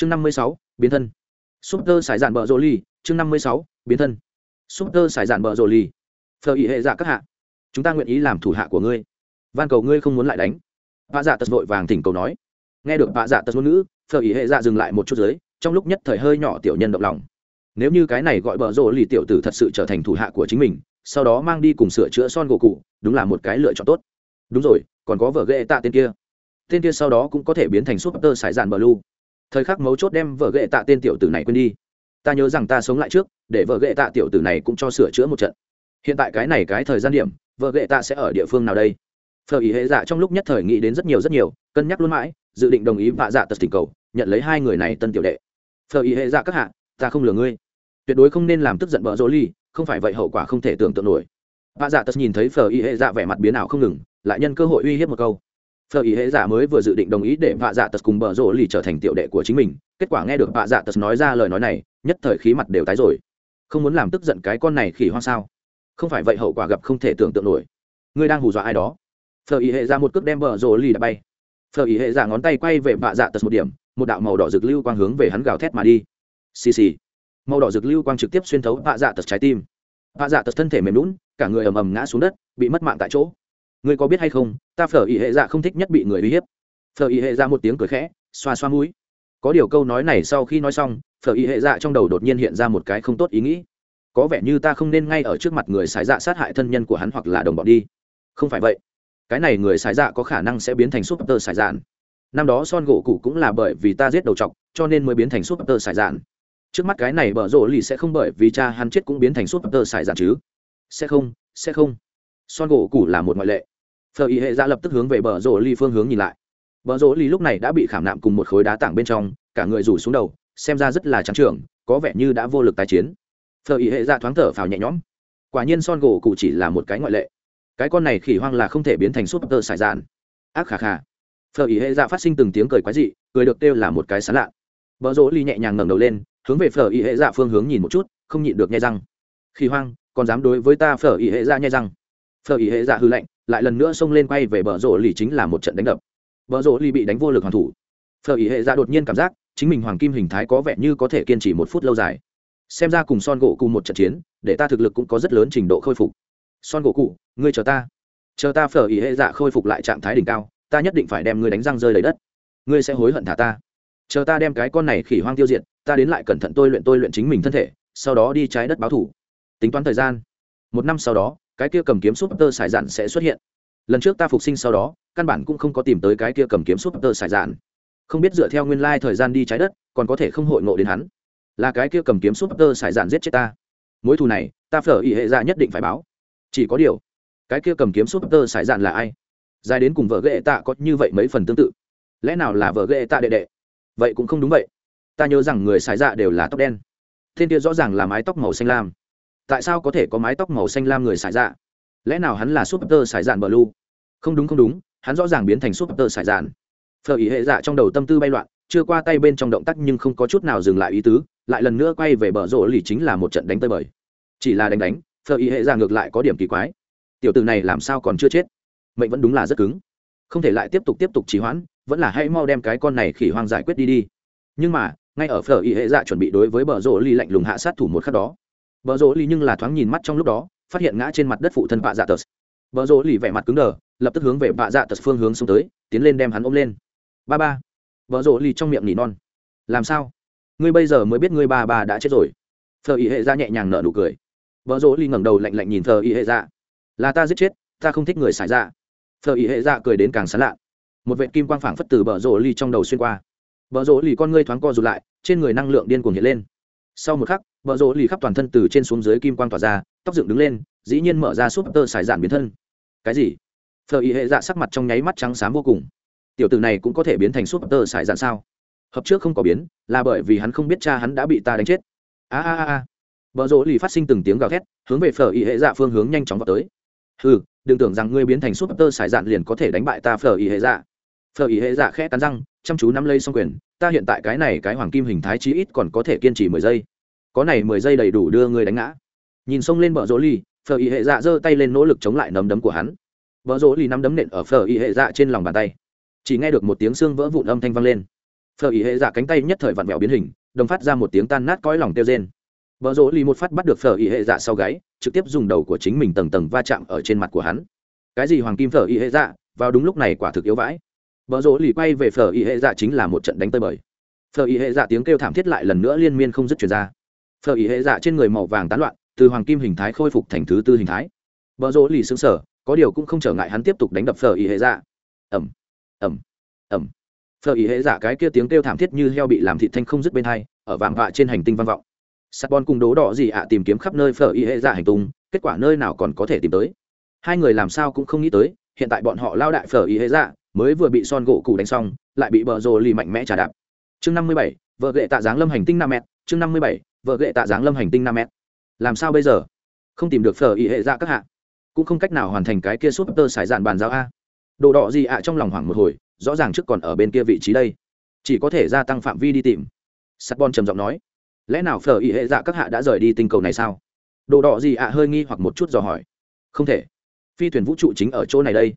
chương năm mươi sáu, biến thân. Súp tơ sải dạn bờ rô ly chương năm mươi sáu, biến thân. Súp tơ sải dạn bờ rô ly phờ ý hệ dạ các hạ, chúng ta nguyện ý làm thủ hạ của ngươi. Van cầu ngươi không muốn lại đánh. Vạ dạ tật vội vàng thỉnh cầu nói. Nghe được vạ dạ tật ngôn ngữ, phờ ý hệ dạ dừng lại một chút dưới, trong lúc nhất thời hơi nhỏ tiểu nhân động lòng. Nếu như cái này gọi bờ rồ lì tiểu tử thật sự trở thành thủ hạ của chính mình, sau đó mang đi cùng sửa chữa son gỗ cụ, đúng là một cái lựa chọn tốt. Đúng rồi, còn có vợ ghệ tạ tên kia. Tên kia sau đó cũng có thể biến thành súp tơ sải dạn bờ lu thời khắc mấu chốt đem vợ ghệ tạ tên tiểu tử này quên đi. Ta nhớ rằng ta sống lại trước, để vợ ghệ tạ tiểu tử này cũng cho sửa chữa một trận. Hiện tại cái này cái thời gian điểm vợ ghệ tạ sẽ ở địa phương nào đây? Phở ý hệ dạ trong lúc nhất thời nghĩ đến rất nhiều rất nhiều, cân nhắc luôn mãi, dự định đồng ý vạ dạ tật tình cầu, nhận lấy hai người này tân tiểu đệ. Phở ý hệ dạ các hạ, ta không lừa ngươi. Tuyệt đối không nên làm tức giận vợ dỗ ly, không phải vậy hậu quả không thể tưởng tượng nổi. Vạ dạ tật nhìn thấy phở ý hệ dạ vẻ mặt biến ảo không ngừng, lại nhân cơ hội uy hiếp một câu phở ý hệ dạ mới vừa dự định đồng ý để vạ dạ tật cùng bờ rỗ lì trở thành tiểu đệ của chính mình. Kết quả nghe được vạ dạ tật nói ra lời nói này, nhất thời khí mặt đều tái rồi. Không muốn làm tức giận cái con này khỉ hoang sao? Không phải vậy hậu quả gặp không thể tưởng tượng nổi. Ngươi đang hù dọa ai đó? Phở ý hệ ra dạ một cước đem bờ rỗ lì đã bay. Phở ý hệ ra dạ ngón tay quay về vạ dạ tật một điểm, một đạo màu đỏ rực lưu quang hướng về hắn gào thét mà đi. Xì xì. Màu đỏ rực lưu quang trực tiếp xuyên thấu vạ dạ tật trái tim. Vạ dạ tật thân thể mềm lún cả người ầm ầm ngã xuống đất, bị mất mạng tại chỗ ngươi có biết hay không, ta phở ý hệ dạ không thích nhất bị người uy hiếp. Phở ý hệ dạ một tiếng cười khẽ, xoa xoa mũi. Có điều câu nói này sau khi nói xong, phở ý hệ dạ trong đầu đột nhiên hiện ra một cái không tốt ý nghĩ. Có vẻ như ta không nên ngay ở trước mặt người xài dạ sát hại thân nhân của hắn hoặc là đồng bọn đi. Không phải vậy. Cái này người xài dạ có khả năng sẽ biến thành súp tơ xài dạn năm đó son gỗ cụ cũng là bởi vì ta giết đầu t cho nên mới biến thành súp tơ xài dạn trước mắt cái này bở rộ lì sẽ không bởi vì cha hắn chết cũng biến thành súp tơ xài dạn chứ. Sẽ không sẽ không. Son gỗ cụ là một ngoại lệ phờ ý hệ dạ lập tức hướng về bờ rổ ly phương hướng nhìn lại. Bờ rổ ly lúc này đã bị khảm nạm cùng một khối đá tảng bên trong, cả người rủ xuống đầu, xem ra rất là trắng trưởng có vẻ như đã vô lực tái chiến. Phờ ý hệ dạ thoáng thở phào nhẹ nhõm. Quả nhiên son gỗ cụ chỉ là một cái ngoại lệ. Cái con này khỉ hoang là không thể biến thành súp tơ sải dạn. Ác khà khà. Phờ ý hệ dạ phát sinh từng tiếng cười quái dị, cười được kêu là một cái sán lạ. Bờ rỗ ly nhẹ nhàng ngẩng đầu lên, hướng về phở Y hệ dạ phương hướng nhìn một chút, không nhịn được nhếch răng. Khỉ hoang, còn dám đối với ta phở Y hệ dạ nhếch răng? Phở ý hệ dạ hư lạnh, lại lần nữa xông lên quay về bờ rỗ lì chính là một trận đánh đập. Bờ rỗ lì bị đánh vô lực hoàn thủ. Phở ý hệ dạ đột nhiên cảm giác, chính mình hoàng kim hình thái có vẻ như có thể kiên trì một phút lâu dài. Xem ra cùng son gỗ Cụ một trận chiến, để ta thực lực cũng có rất lớn trình độ khôi phục. Son gỗ cụ, ngươi chờ ta. Chờ ta phở ý hệ dạ khôi phục lại trạng thái đỉnh cao, ta nhất định phải đem ngươi đánh răng rơi lấy đất. Ngươi sẽ hối hận thả ta. Chờ ta đem cái con này khỉ hoang tiêu diệt, ta đến lại cẩn thận tôi luyện tôi luyện chính mình thân thể, sau đó đi trái đất báo thủ. Tính toán thời gian. Một năm sau đó cái kia cầm kiếm súp tơ sải dạn sẽ xuất hiện. Lần trước ta phục sinh sau đó, căn bản cũng không có tìm tới cái kia cầm kiếm súp tơ sải dạn. Không biết dựa theo nguyên lai thời gian đi trái đất, còn có thể không hội ngộ đến hắn. Là cái kia cầm kiếm súp tơ sải dạn giết chết ta. Mối thù này, ta phở ý hệ ra nhất định phải báo. Chỉ có điều, cái kia cầm kiếm súp tơ sải dạn là ai? Dài đến cùng vợ ghệ tạ có như vậy mấy phần tương tự? Lẽ nào là vợ ghệ tạ đệ đệ? Vậy cũng không đúng vậy. Ta nhớ rằng người sải dạ đều là tóc đen. Thiên kia rõ ràng là mái tóc màu xanh lam tại sao có thể có mái tóc màu xanh lam người xài dạ? Lẽ nào hắn là súp tơ dạn bờ lu không đúng không đúng, hắn rõ ràng biến thành súp tơ dạn. Phở ý hệ dạ trong đầu tâm tư bay loạn, chưa qua tay bên trong động tác nhưng không có chút nào dừng lại ý tứ, lại lần nữa quay về bờ rỗ lì chính là một trận đánh tơi bời. Chỉ là đánh đánh, phở ý hệ dạ ngược lại có điểm kỳ quái. Tiểu từ này làm sao còn chưa chết? Mệnh vẫn đúng là rất cứng. Không thể lại tiếp tục tiếp tục trì hoãn, vẫn là hãy mau đem cái con này khỉ hoang giải quyết đi đi. Nhưng mà, ngay ở phở ý hệ dạ chuẩn bị đối với bờ rỗ lì lạnh lùng hạ sát thủ một khắc đó bờ rỗ ly nhưng là thoáng nhìn mắt trong lúc đó, phát hiện ngã trên mặt đất phụ thân bạ dạ tật. Bờ rỗ ly vẻ mặt cứng đờ, lập tức hướng về bạ dạ tật phương hướng xông tới, tiến lên đem hắn ôm lên. Ba ba. Bờ rỗ ly trong miệng nỉ non. Làm sao? Ngươi bây giờ mới biết ngươi ba ba đã chết rồi. Thờ y hệ ra nhẹ nhàng nở nụ cười. Bờ rỗ ly ngẩng đầu lạnh lạnh nhìn thờ y hệ ra là ta giết chết, ta không thích người xài ra Thờ y hệ ra cười đến càng sán lạ. Một vệt kim quang phảng phất từ bờ rỗ ly trong đầu xuyên qua. Bờ rỗ ly con ngươi thoáng co rụt lại, trên người năng lượng điên cuồng hiện lên. Sau một khắc bờ rồ lì khắp toàn thân từ trên xuống dưới kim quang tỏa ra tóc dựng đứng lên dĩ nhiên mở ra súp tơ xài giản biến thân. Cái gì? Phở y hệ dạ sắc mặt trong nháy mắt trắng xám vô cùng. Tiểu tử này cũng có thể biến thành súp tơ sải giản sao? Hợp trước không có biến là bởi vì hắn không biết cha hắn đã bị ta đánh chết. A a a a. Bờ rồ lì phát sinh từng tiếng gào thét hướng về phở y hệ dạ phương hướng nhanh chóng vọt tới. Hừ, đừng tưởng rằng ngươi biến thành súp tơ sải giản liền có thể đánh bại ta phở y hệ dạ. Phở y hệ dạ khẽ cắn răng chăm chú nắm lấy song quyền ta hiện tại cái này cái hoàng kim hình thái chí ít còn có thể kiên trì mười giây có này mười giây đầy đủ đưa người đánh ngã. Nhìn xông lên bờ rỗ lì phở y hệ dạ giơ tay lên nỗ lực chống lại nấm đấm của hắn. Bờ rỗ lì nắm đấm nện ở phở y hệ dạ trên lòng bàn tay. Chỉ nghe được một tiếng xương vỡ vụn âm thanh vang lên. Phở y hệ dạ cánh tay nhất thời vặn vẹo biến hình, đồng phát ra một tiếng tan nát cõi lòng tiêu rên. Bờ rỗ lì một phát bắt được phở y hệ dạ sau gáy, trực tiếp dùng đầu của chính mình tầng tầng va chạm ở trên mặt của hắn. Cái gì hoàng kim phở y hệ dạ? Vào đúng lúc này quả thực yếu vãi. Bờ rỗ lì quay về phở y hệ dạ chính là một trận đánh tơi bời. Phở y hệ dạ tiếng kêu thảm thiết lại lần nữa liên miên không dứt truyền ra phở ý hệ dạ trên người màu vàng tán loạn, từ hoàng kim hình thái khôi phục thành thứ tư hình thái. Vợ rỗ lì xứng sở có điều cũng không trở ngại hắn tiếp tục đánh đập phở ý hệ dạ. Ẩm ẩm ẩm phở ý hệ dạ cái kia tiếng kêu thảm thiết như heo bị làm thị thanh không dứt bên hai, ở vàng vạ trên hành tinh vang vọng. Sắt bon cùng đố đỏ gì ạ tìm kiếm khắp nơi phở ý hệ dạ hành tung, kết quả nơi nào còn có thể tìm tới. Hai người làm sao cũng không nghĩ tới, hiện tại bọn họ lao đại phở ý hệ dạ mới vừa bị son gỗ cụ đánh xong, lại bị bờ rồ lì mạnh mẽ trả đạp. Chương năm mươi bảy, vợ gệ tạ giáng lâm hành tinh nam mét chương năm mươi bảy vợ gệ tạ giáng lâm hành tinh nam m làm sao bây giờ? Không tìm được phở ý hệ ra các hạ. Cũng không cách nào hoàn thành cái kia súp tơ sải dạn bàn giao a. Đồ đỏ gì ạ à, trong lòng hoảng một hồi, rõ ràng trước còn ở bên kia vị trí đây. Chỉ có thể gia tăng phạm vi đi tìm. Sắt bon trầm giọng nói, lẽ nào phở ý hệ dạ các hạ đã rời đi tinh cầu này sao? Đồ đỏ gì ạ à, hơi nghi hoặc một chút dò hỏi, không thể. Phi thuyền vũ trụ chính ở chỗ này đây.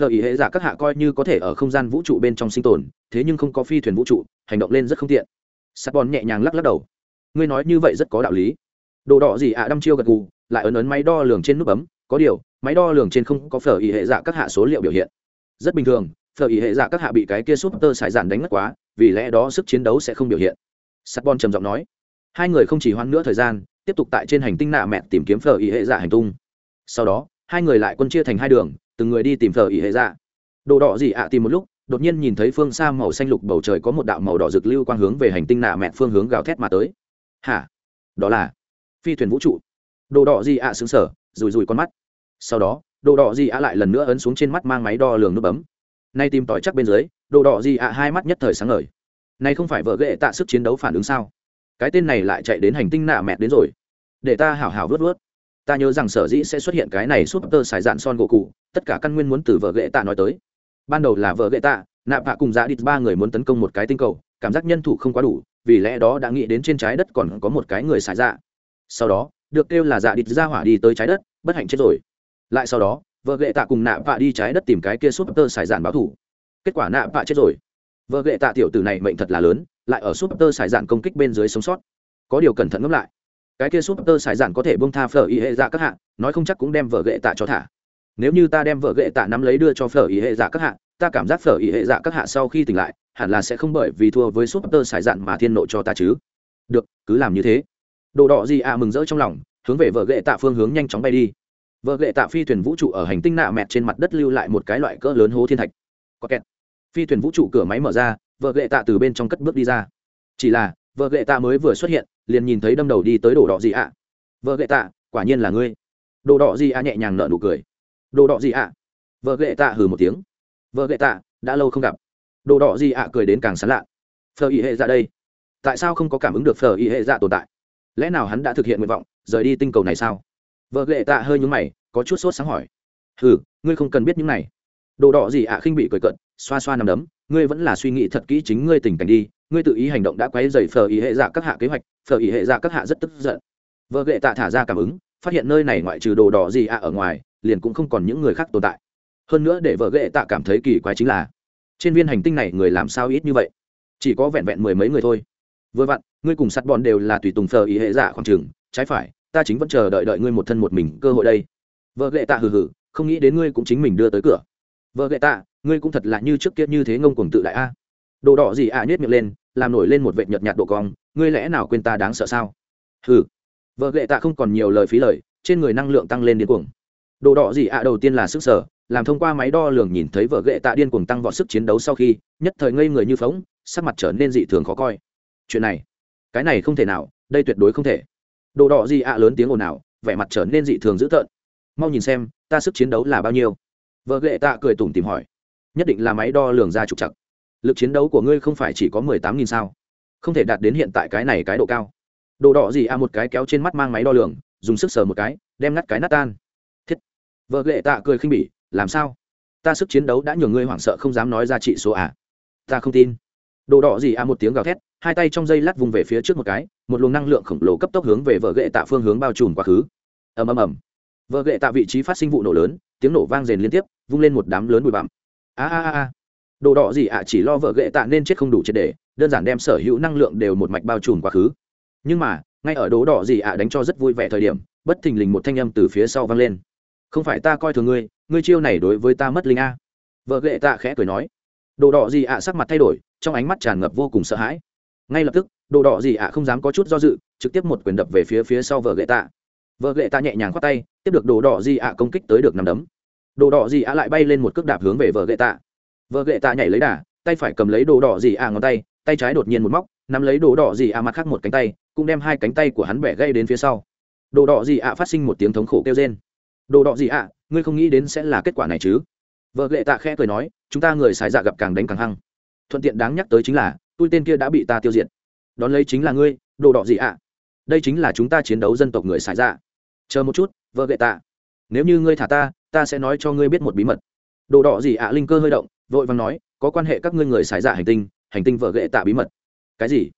Phở ý hệ dạ các hạ coi như có thể ở không gian vũ trụ bên trong sinh tồn, thế nhưng không có phi thuyền vũ trụ, hành động lên rất không tiện. Sắt bon nhẹ nhàng lắc lắc đầu ngươi nói như vậy rất có đạo lý. Đồ đỏ gì ạ, đăm chiêu gật gù, lại ấn ấn máy đo lường trên nút bấm, có điều, máy đo lường trên không có phở ý hệ dạ các hạ số liệu biểu hiện. Rất bình thường, phở ý hệ dạ các hạ bị cái kia súp tơ sải giản đánh mất quá, vì lẽ đó sức chiến đấu sẽ không biểu hiện. Sắt bon trầm giọng nói. Hai người không chỉ hoãn nữa thời gian, tiếp tục tại trên hành tinh nạ mẹ tìm kiếm phở ý hệ dạ hành tung. Sau đó, hai người lại quân chia thành hai đường, từng người đi tìm phở ý hệ dạ. Đồ đỏ gì ạ, tìm một lúc, đột nhiên nhìn thấy phương xa màu xanh lục bầu trời có một đạo màu đỏ rực lưu quang hướng về hành tinh nạ mẹ phương hướng gào thét mà tới hả? Đó là phi thuyền vũ trụ. Đồ đỏ gì ạ xứng sở rùi rùi con mắt. Sau đó, đồ đỏ gì ạ lại lần nữa ấn xuống trên mắt mang máy đo lường nút bấm. Nay tìm tỏi chắc bên dưới, đồ đỏ gì ạ hai mắt nhất thời sáng ngời. Nay không phải vợ ghệ tạ sức chiến đấu phản ứng sao? Cái tên này lại chạy đến hành tinh nạ mẹ đến rồi. Để ta hảo hảo vớt vớt. Ta nhớ rằng sở dĩ sẽ xuất hiện cái này súp tơ xài dạn son gỗ cụ, tất cả căn nguyên muốn từ vợ ghệ tạ nói tới. Ban đầu là vợ ghệ tạ nạp hạ cùng giá đít ba người muốn tấn công một cái tinh cầu, cảm giác nhân thủ không quá đủ vì lẽ đó đã nghĩ đến trên trái đất còn có một cái người xài dạ. Sau đó, được kêu là dạ địch ra hỏa đi tới trái đất, bất hạnh chết rồi. Lại sau đó, vợ ghệ tạ cùng nạ vạ đi trái đất tìm cái kia súp tơ xài dạn báo thủ. Kết quả nạ vạ chết rồi. Vợ ghệ tạ tiểu tử này mệnh thật là lớn, lại ở súp tơ xài dạn công kích bên dưới sống sót. Có điều cẩn thận ngẫm lại. Cái kia súp tơ xài dạn có thể bông tha phở y hệ dạ các hạ, nói không chắc cũng đem vợ ghệ tạ cho thả. Nếu như ta đem vợ ghệ tạ nắm lấy đưa cho phở y hệ dạ các hạ, ta cảm giác phở y hệ dạ các hạ sau khi tỉnh lại hẳn là sẽ không bởi vì thua với súp tơ xài dạn mà thiên nộ cho ta chứ. Được, cứ làm như thế. Đồ đỏ gì à mừng rỡ trong lòng, hướng về vợ ghệ tạ phương hướng nhanh chóng bay đi. Vợ ghệ tạ phi thuyền vũ trụ ở hành tinh nạ mẹt trên mặt đất lưu lại một cái loại cỡ lớn hố thiên thạch. Có kẹt. Phi thuyền vũ trụ cửa máy mở ra, vợ ghệ tạ từ bên trong cất bước đi ra. Chỉ là, vợ ghệ tạ mới vừa xuất hiện, liền nhìn thấy đâm đầu đi tới đồ đỏ gì ạ à. vợ ghệ tạ, quả nhiên là ngươi. Đồ đỏ gì ạ nhẹ nhàng nợ nụ cười. Đồ đỏ gì ạ vợ ghệ tạ hừ một tiếng. Vợ ghệ tạ, đã lâu không gặp đồ đỏ gì ạ, cười đến càng sán lạ. Phờ ý hệ dạ đây. Tại sao không có cảm ứng được phờ ý hệ dạ tồn tại? Lẽ nào hắn đã thực hiện nguyện vọng, rời đi tinh cầu này sao? Vợ ghệ tạ hơi nhúng mày, có chút sốt sáng hỏi. Hừ, ngươi không cần biết những này. Đồ đỏ gì ạ, khinh bị cười cận xoa xoa nằm đấm, ngươi vẫn là suy nghĩ thật kỹ chính ngươi tình cảnh đi, ngươi tự ý hành động đã quấy dày phờ ý hệ dạ các hạ kế hoạch phờ ý hệ dạ các hạ rất tức giận. Vợ ghệ tạ thả ra cảm ứng, phát hiện nơi này ngoại trừ đồ đỏ gì ạ ở ngoài, liền cũng không còn những người khác tồn tại. Hơn nữa để vợ ghệ tạ cảm thấy kỳ quái chính là trên viên hành tinh này người làm sao ít như vậy? Chỉ có vẹn vẹn mười mấy người thôi. Vừa vặn, ngươi cùng sắt bọn đều là tùy tùng thờ ý hệ giả khoảng trường, trái phải, ta chính vẫn chờ đợi đợi ngươi một thân một mình cơ hội đây. Vợ ghệ tạ hừ hừ, không nghĩ đến ngươi cũng chính mình đưa tới cửa. Vợ ghệ tạ, ngươi cũng thật là như trước kia như thế ngông cuồng tự đại a. Đồ đỏ gì à nhét miệng lên, làm nổi lên một vệ nhợt nhạt độ cong, ngươi lẽ nào quên ta đáng sợ sao? Hừ. Vợ ghệ tạ không còn nhiều lời phí lời, trên người năng lượng tăng lên điên cuồng. Đồ đỏ gì ạ, đầu tiên là sức sở làm thông qua máy đo lường nhìn thấy vợ ghệ tạ điên cuồng tăng vọt sức chiến đấu sau khi, nhất thời ngây người như phóng, sắc mặt trở nên dị thường khó coi. Chuyện này, cái này không thể nào, đây tuyệt đối không thể. Đồ đỏ gì ạ, lớn tiếng ồn ào, vẻ mặt trở nên dị thường dữ tợn. Mau nhìn xem, ta sức chiến đấu là bao nhiêu? Vợ ghệ tạ cười tủm tìm hỏi. Nhất định là máy đo lường ra trục chặt lực chiến đấu của ngươi không phải chỉ có mười tám nghìn sao? Không thể đạt đến hiện tại cái này cái độ cao. Đồ đỏ gì à một cái kéo trên mắt mang máy đo lường, dùng sức sờ một cái, đem ngắt cái nát tan. Thiết. Vợ ghệ tạ cười khinh bỉ làm sao? Ta sức chiến đấu đã nhường ngươi hoảng sợ không dám nói ra trị số à? Ta không tin. Đồ đỏ gì à một tiếng gào thét, hai tay trong dây lát vùng về phía trước một cái, một luồng năng lượng khổng lồ cấp tốc hướng về vợ gậy tạ phương hướng bao trùm quá khứ. Ầm ầm ầm. Vợ gậy tạ vị trí phát sinh vụ nổ lớn, tiếng nổ vang rền liên tiếp, vung lên một đám lớn bụi bặm. A a a đồ đỏ gì ạ chỉ lo vợ gậy tạ nên chết không đủ triệt để, đơn giản đem sở hữu năng lượng đều một mạch bao trùm quá khứ. Nhưng mà, ngay ở đồ đỏ gì ạ đánh cho rất vui vẻ thời điểm, bất thình lình một thanh âm từ phía sau vang lên. Không phải ta coi thường ngươi ngươi chiêu này đối với ta mất linh a. Vợ ghệ tạ khẽ cười nói. Đồ đỏ gì ạ, sắc mặt thay đổi, trong ánh mắt tràn ngập vô cùng sợ hãi. Ngay lập tức, đồ đỏ gì ạ không dám có chút do dự, trực tiếp một quyền đập về phía phía sau vợ ghệ tạ. Vợ ghệ tạ nhẹ nhàng khoát tay, tiếp được đồ đỏ gì ạ công kích tới được nằm đấm. Đồ đỏ gì ạ lại bay lên một cước đạp hướng về vợ ghệ tạ. Vợ ghệ tạ nhảy lấy đà, tay phải cầm lấy đồ đỏ gì ạ ngón tay tay trái đột nhiên một móc, nắm lấy đồ đỏ gì ạ mặt khác một cánh tay, cũng đem hai cánh tay của hắn bẻ gây đến phía sau. Đồ đỏ gì ạ phát sinh một tiếng thống khổ kêu trên đồ đỏ gì ạ ngươi không nghĩ đến sẽ là kết quả này chứ? Vợ ghệ tạ khẽ cười nói, chúng ta người xài dạ gặp càng đánh càng hăng. Thuận tiện đáng nhắc tới chính là, tôi tên kia đã bị ta tiêu diệt. Đón lấy chính là ngươi, đồ đỏ gì ạ? Đây chính là chúng ta chiến đấu dân tộc người xài dạ. Chờ một chút, vợ ghệ tạ. Nếu như ngươi thả ta ta sẽ nói cho ngươi biết một bí mật. Đồ đỏ gì ạ? Linh cơ hơi động, vội vàng nói, có quan hệ các ngươi người xài dạ hành tinh hành tinh vợ ghệ tạ bí mật. Cái gì?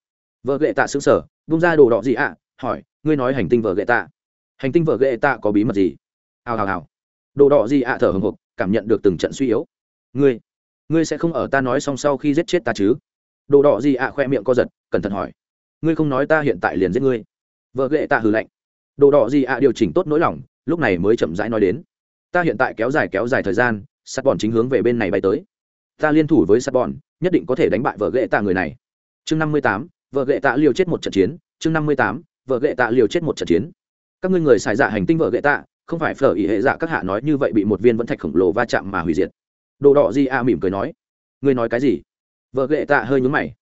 Vợ ghệ tạ xứng sở bung ra đồ đỏ gì ạ? Hỏi, ngươi nói hành tinh vợ ghệ tạ. Hành tinh vợ ghệ tạ có bí mật gì? Hào hào hào đồ đỏ gì ạ, thở hồng hộc cảm nhận được từng trận suy yếu. Ngươi ngươi sẽ không ở ta nói xong sau khi giết chết ta chứ? Đồ đỏ gì ạ, khoe miệng co giật, cẩn thận hỏi. Ngươi không nói ta hiện tại liền giết ngươi. Vợ ghệ tạ hừ lạnh. Đồ đỏ gì ạ, điều chỉnh tốt nỗi lòng, lúc này mới chậm rãi nói đến. Ta hiện tại kéo dài kéo dài thời gian, sắt bọn chính hướng về bên này bay tới. Ta liên thủ với sắt bọn nhất định có thể đánh bại vợ ghệ tạ người này. Chương năm mươi tám, vợ ghệ tạ liều chết một trận chiến. Chương năm mươi tám, vợ ghệ tạ liều chết một trận chiến. Các ngươi người xài dạ hành tinh vợ ghệ tạ không phải phở ý hệ dạ các hạ nói như vậy bị một viên vẫn thạch khổng lồ va chạm mà hủy diệt. Đồ đỏ di a mỉm cười nói, ngươi nói cái gì? Vợ ghệ tạ hơi nhúng mày.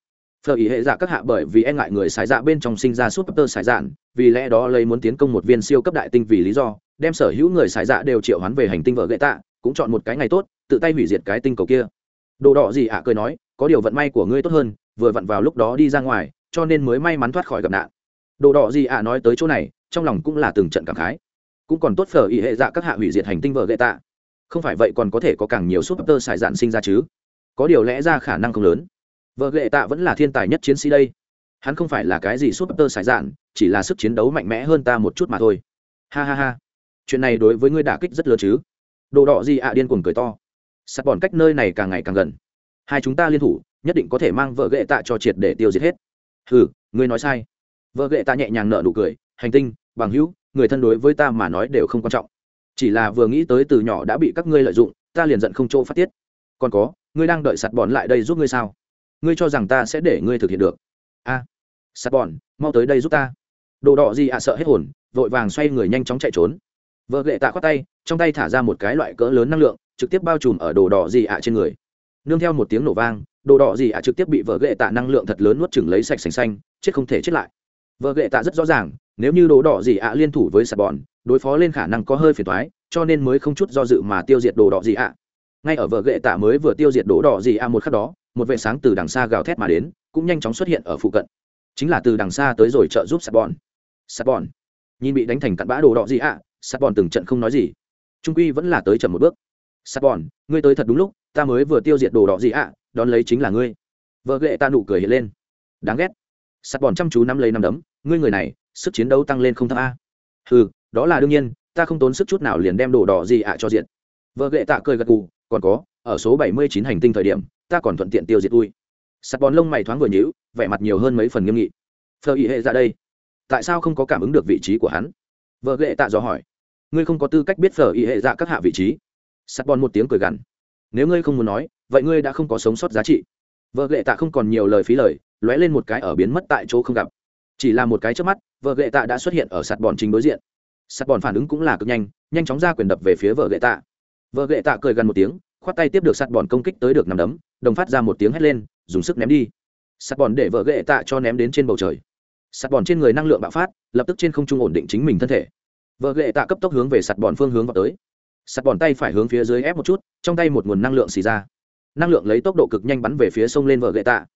Phở ý hệ dạ các hạ bởi vì e ngại người xài dạ bên trong sinh ra suốt tơ xài dạn vì lẽ đó lấy muốn tiến công một viên siêu cấp đại tinh vì lý do, đem sở hữu người xài dạ đều triệu hoán về hành tinh vợ ghệ tạ, cũng chọn một cái ngày tốt, tự tay hủy diệt cái tinh cầu kia. Đồ đỏ gì ạ cười nói, có điều vận may của ngươi tốt hơn, vừa vặn vào lúc đó đi ra ngoài, cho nên mới may mắn thoát khỏi gặp nạn. Đồ đỏ gì ạ nói tới chỗ này, trong lòng cũng là từng trận cảm khái cũng còn tốt phở ý hệ dạ các hạ hủy diệt hành tinh vợ gậy tạ. Không phải vậy còn có thể có càng nhiều súp tơ sải dạn sinh ra chứ. Có điều lẽ ra khả năng không lớn. Vợ gậy tạ vẫn là thiên tài nhất chiến sĩ đây. Hắn không phải là cái gì súp tơ sải dạn, chỉ là sức chiến đấu mạnh mẽ hơn ta một chút mà thôi. Ha ha ha. Chuyện này đối với ngươi đả kích rất lớn chứ. Đồ đỏ gì ạ, điên cuồng cười to. Sắt bòn cách nơi này càng ngày càng gần. Hai chúng ta liên thủ, nhất định có thể mang vợ gậy tạ cho triệt để tiêu diệt hết. Hừ, ngươi nói sai. Vợ gậy tạ nhẹ nhàng nợ nụ cười, hành tinh, bằng hữu người thân đối với ta mà nói đều không quan trọng. Chỉ là vừa nghĩ tới từ nhỏ đã bị các ngươi lợi dụng ta liền giận không chỗ phát tiết. Còn có ngươi đang đợi sạt bọn lại đây giúp ngươi sao? Ngươi cho rằng ta sẽ để ngươi thực hiện được? A à, sạt bọn mau tới đây giúp ta. Đồ đỏ gì ạ sợ hết hồn vội vàng xoay người nhanh chóng chạy trốn. Vợ lệ tạ khoát tay trong tay thả ra một cái loại cỡ lớn năng lượng trực tiếp bao trùm ở đồ đỏ gì ạ trên người. Nương theo một tiếng nổ vang đồ đỏ gì ạ trực tiếp bị vợ lệ tạ năng lượng thật lớn nuốt chừng lấy sạch sành xanh chết không thể chết lại. Vợ lệ tạ rất rõ ràng nếu như đồ đỏ gì ạ liên thủ với sạt bọn, đối phó lên khả năng có hơi phiền thoái cho nên mới không chút do dự mà tiêu diệt đồ đỏ gì ạ. Ngay ở vợ gệ tạ mới vừa tiêu diệt đồ đỏ gì ạ một khắc đó, một vệ sáng từ đằng xa gào thét mà đến, cũng nhanh chóng xuất hiện ở phụ cận. Chính là từ đằng xa tới rồi trợ giúp sạt bọn. Sạt bọn. Nhìn bị đánh thành cặn bã đồ đỏ gì ạ, sạt bọn từng trận không nói gì. Trung quy vẫn là tới chậm một bước. Sạt bọn, ngươi tới thật đúng lúc, ta mới vừa tiêu diệt đồ đỏ gì ạ, đón lấy chính là ngươi. Vợ gệ ta nụ cười hiện lên. Đáng ghét. Sạt bọn chăm chú nắm lấy nắm đấm, ngươi người này sức chiến đấu tăng lên không thấp a. Ừ đó là đương nhiên, ta không tốn sức chút nào liền đem đồ đỏ gì ạ cho diện vợ gệ tạ cười gật gù, còn có, ở số bảy mươi chín hành tinh thời điểm, ta còn thuận tiện tiêu diệt vui sắt bón lông mày thoáng vừa nhíu, vẻ mặt nhiều hơn mấy phần nghiêm nghị. Phờ ý hệ ra đây, tại sao không có cảm ứng được vị trí của hắn? Vợ gệ tạ dò hỏi. Ngươi không có tư cách biết phở ý hệ ra các hạ vị trí. Sắt bón một tiếng cười gằn. Nếu ngươi không muốn nói, vậy ngươi đã không có sống sót giá trị. Vợ gệ tạ không còn nhiều lời phí lời, lóe lên một cái ở biến mất tại chỗ không gặp chỉ là một cái trước mắt, vợ gậy tạ đã xuất hiện ở sạt bòn chính đối diện. Sạt bòn phản ứng cũng là cực nhanh nhanh chóng ra quyền đập về phía vợ gậy tạ. Vợ gậy tạ cười gần một tiếng, khoát tay tiếp được sạt bòn công kích tới được nằm đấm, đồng phát ra một tiếng hét lên, dùng sức ném đi. Sạt bòn để vợ gậy tạ cho ném đến trên bầu trời. Sạt bòn trên người năng lượng bạo phát, lập tức trên không trung ổn định chính mình thân thể. Vợ gậy tạ cấp tốc hướng về sạt bòn phương hướng vào tới. Sạt bòn tay phải hướng phía dưới ép một chút, trong tay một nguồn năng lượng xì ra. Năng lượng lấy tốc độ cực nhanh bắn về phía sông lên vợ gậy tạ.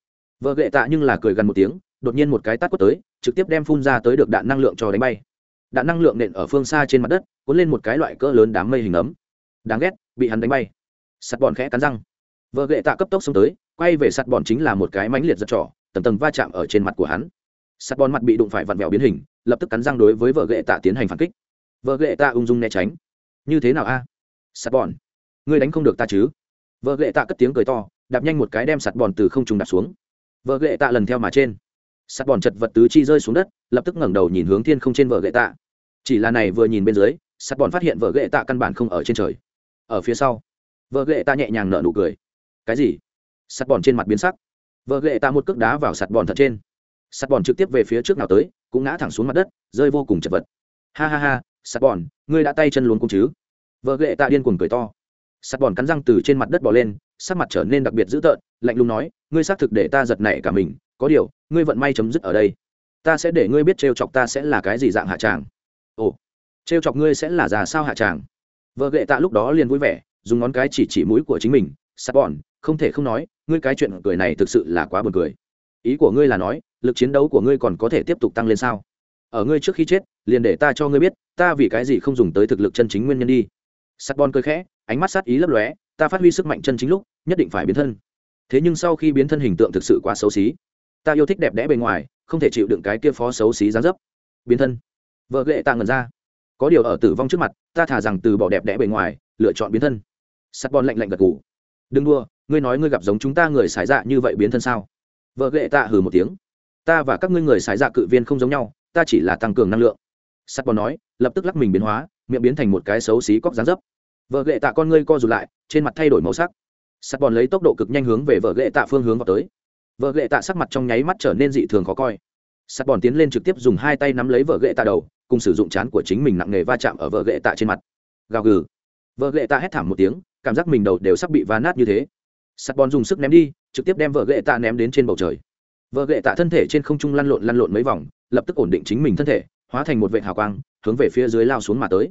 Vợ gậy tạ nhưng là cười gần một tiếng đột nhiên một cái tát quất tới, trực tiếp đem phun ra tới được đạn năng lượng cho đánh bay. Đạn năng lượng nện ở phương xa trên mặt đất, cuốn lên một cái loại cỡ lớn đám mây hình ấm. Đáng ghét, bị hắn đánh bay. Sắt bòn khẽ cắn răng. Vợ gệ tạ cấp tốc xông tới, quay về sắt bòn chính là một cái mánh liệt giật trỏ tầng tầng va chạm ở trên mặt của hắn. Sắt bòn mặt bị đụng phải vặn vẹo biến hình, lập tức cắn răng đối với vợ gệ tạ tiến hành phản kích. Vợ gệ tạ ung dung né tránh. Như thế nào a? Sắt bòn, ngươi đánh không được ta chứ? Vợ gệ tạ cất tiếng cười to, đạp nhanh một cái đem sắt bòn từ không trùng đạp xuống. Vợ ghệ tạ lần theo mà trên sắt bòn chật vật tứ chi rơi xuống đất, lập tức ngẩng đầu nhìn hướng thiên không trên vợ gậy tạ. Chỉ là này vừa nhìn bên dưới, sắt bòn phát hiện vợ gậy tạ căn bản không ở trên trời. Ở phía sau vợ gậy tạ nhẹ nhàng nở nụ cười. Cái gì? Sắt bòn trên mặt biến sắc. Vợ gậy tạ một cước đá vào sắt bòn thật trên. Sắt bòn trực tiếp về phía trước nào tới, cũng ngã thẳng xuống mặt đất, rơi vô cùng chật vật. Ha ha ha, sắt bòn, ngươi đã tay chân luống cũng chứ? Vợ gậy tạ điên cuồng cười to. Sắt bòn cắn răng từ trên mặt đất bỏ lên, sắc mặt trở nên đặc biệt dữ tợn, lạnh lùng nói, ngươi xác thực để ta giật nảy cả mình có điều, ngươi vận may chấm dứt ở đây. Ta sẽ để ngươi biết trêu chọc ta sẽ là cái gì dạng hạ tràng. Ồ, trêu chọc ngươi sẽ là già sao hạ tràng. Vợ ghệ tạ lúc đó liền vui vẻ, dùng ngón cái chỉ chỉ mũi của chính mình, sắt bọn, không thể không nói, ngươi cái chuyện cười này thực sự là quá buồn cười. Ý của ngươi là nói, lực chiến đấu của ngươi còn có thể tiếp tục tăng lên sao? Ở ngươi trước khi chết, liền để ta cho ngươi biết, ta vì cái gì không dùng tới thực lực chân chính nguyên nhân đi. Sắt bon cười khẽ, ánh mắt sát ý lấp lóe, ta phát huy sức mạnh chân chính lúc, nhất định phải biến thân. Thế nhưng sau khi biến thân hình tượng thực sự quá xấu xí ta yêu thích đẹp đẽ bề ngoài, không thể chịu đựng cái kia phó xấu xí dáng dấp. Biến thân. Vợ ghệ tạ ngần ra. Có điều ở tử vong trước mặt, ta thả rằng từ bỏ đẹp đẽ bề ngoài, lựa chọn biến thân. Sắt bon lạnh lạnh gật ngủ đừng đua ngươi nói ngươi gặp giống chúng ta người xài dạ như vậy biến thân sao? Vợ ghệ tạ hừ một tiếng. Ta và các ngươi người xài dạ cự viên không giống nhau, ta chỉ là tăng cường năng lượng. Sắt bò nói, lập tức lắc mình biến hóa, miệng biến thành một cái xấu xí cóc dáng dấp. Vợ ghệ tạ con ngươi co rụt lại, trên mặt thay đổi màu sắc. Sắt bon lấy tốc độ cực nhanh hướng về vợ ghệ tạ phương hướng vào tới vợ gậy tạ sắc mặt trong nháy mắt trở nên dị thường khó coi. Sắt bòn tiến lên trực tiếp dùng hai tay nắm lấy vợ gậy tạ đầu, cùng sử dụng chán của chính mình nặng nề va chạm ở vợ gậy tạ trên mặt. Gào gừ. Vợ gậy tạ hét thảm một tiếng, cảm giác mình đầu đều sắp bị va nát như thế. Sắt bòn dùng sức ném đi, trực tiếp đem vợ gậy tạ ném đến trên bầu trời. Vợ gậy tạ thân thể trên không trung lăn lộn lăn lộn mấy vòng, lập tức ổn định chính mình thân thể, hóa thành một vệ hào quang, hướng về phía dưới lao xuống mà tới.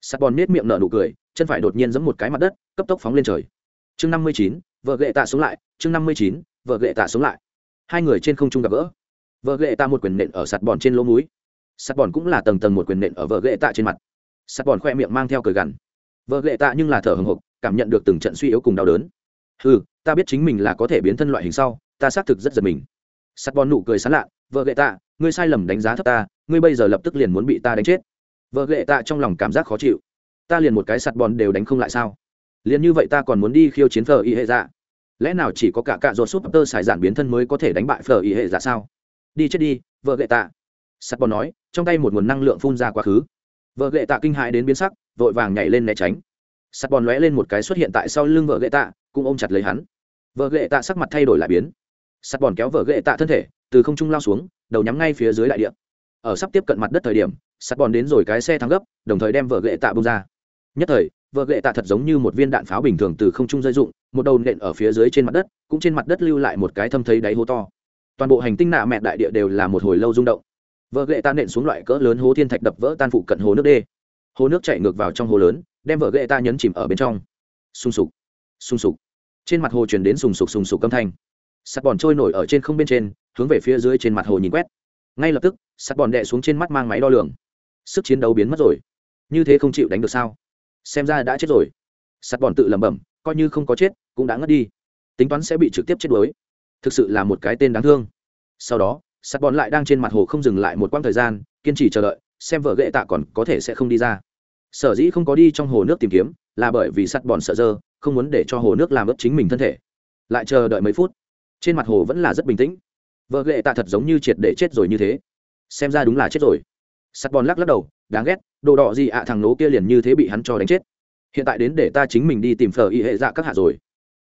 Sắt bòn nết miệng nở nụ cười, chân phải đột nhiên giẫm một cái mặt đất, cấp tốc phóng lên trời. Chương năm mươi chín, vợ gậy tạ xuống lại, chương năm mươi chín vợ ghệ tạ xuống lại. Hai người trên không trung gặp gỡ. Vợ ghệ tạ một quyền nện ở sạt bòn trên lỗ múi sạt bòn cũng là tầng tầng một quyền nện ở vợ ghệ tạ trên mặt. Sạt bòn khoe miệng mang theo cười gằn. Vợ ghệ tạ nhưng là thở hồng hộc cảm nhận được từng trận suy yếu cùng đau đớn. Ừ ta biết chính mình là có thể biến thân loại hình sau, ta xác thực rất giật mình. Sắt bòn nụ cười sán lạ, vợ ghệ tạ, ngươi sai lầm đánh giá thấp ta, ngươi bây giờ lập tức liền muốn bị ta đánh chết. Vợ ghệ tạ trong lòng cảm giác khó chịu. Ta liền một cái sắt bòn đều đánh không lại sao? Liền như vậy ta còn muốn đi khiêu chiến thờ y hệ dạ lẽ nào chỉ có cả cạ ruột súp tơ xài giản biến thân mới có thể đánh bại phở ý hệ giả sao? Đi chết đi, vợ gậy tạ. Sắt bòn nói, trong tay một nguồn năng lượng phun ra quá khứ. Vợ gậy tạ kinh hãi đến biến sắc, vội vàng nhảy lên né tránh. Sắt bòn lóe lên một cái xuất hiện tại sau lưng vợ gậy tạ, cũng ôm chặt lấy hắn. Vợ gậy tạ sắc mặt thay đổi lại biến. Sắt bòn kéo vợ gậy tạ thân thể, từ không trung lao xuống, đầu nhắm ngay phía dưới đại địa. Ở sắp tiếp cận mặt đất thời điểm, sắt bòn đến rồi cái xe thắng gấp, đồng thời đem vợ gậy tạ bông ra. Nhất thời vợ gệ tạ thật giống như một viên đạn pháo bình thường từ không trung rơi dụng một đầu nện ở phía dưới trên mặt đất, cũng trên mặt đất lưu lại một cái thâm thấy đáy hố to. Toàn bộ hành tinh nạ mẹ đại địa đều là một hồi lâu rung động. Vợ gệ tạ nện xuống loại cỡ lớn hố thiên thạch đập vỡ tan phụ cận hồ nước đê. Hồ nước chảy ngược vào trong hồ lớn, đem vợ gệ tạ nhấn chìm ở bên trong. Sung sục sung sục. Trên mặt hồ chuyển đến sùng sục sùng sục âm thanh. Sắt bòn trôi nổi ở trên không bên trên, hướng về phía dưới trên mặt hồ nhìn quét. Ngay lập tức, sắt bòn đè xuống trên mắt mang máy đo lường. Sức chiến đấu biến mất rồi. Như thế không chịu đánh được sao? Xem ra đã chết rồi. Sắt bòn tự lẩm bẩm, coi như không có chết, cũng đã ngất đi. Tính toán sẽ bị trực tiếp chết đuối. Thực sự là một cái tên đáng thương. Sau đó, sắt bòn lại đang trên mặt hồ không dừng lại một quãng thời gian, kiên trì chờ đợi, xem vợ gệ tạ còn có thể sẽ không đi ra. Sở dĩ không có đi trong hồ nước tìm kiếm, là bởi vì sắt bòn sợ dơ, không muốn để cho hồ nước làm ướt chính mình thân thể. Lại chờ đợi mấy phút, trên mặt hồ vẫn là rất bình tĩnh. Vợ gệ tạ thật giống như triệt để chết rồi như thế. Xem ra đúng là chết rồi. Sắt bòn lắc lắc đầu, đáng ghét đồ đỏ gì ạ à, thằng nố kia liền như thế bị hắn cho đánh chết. Hiện tại đến để ta chính mình đi tìm phở y hệ dạ các hạ rồi.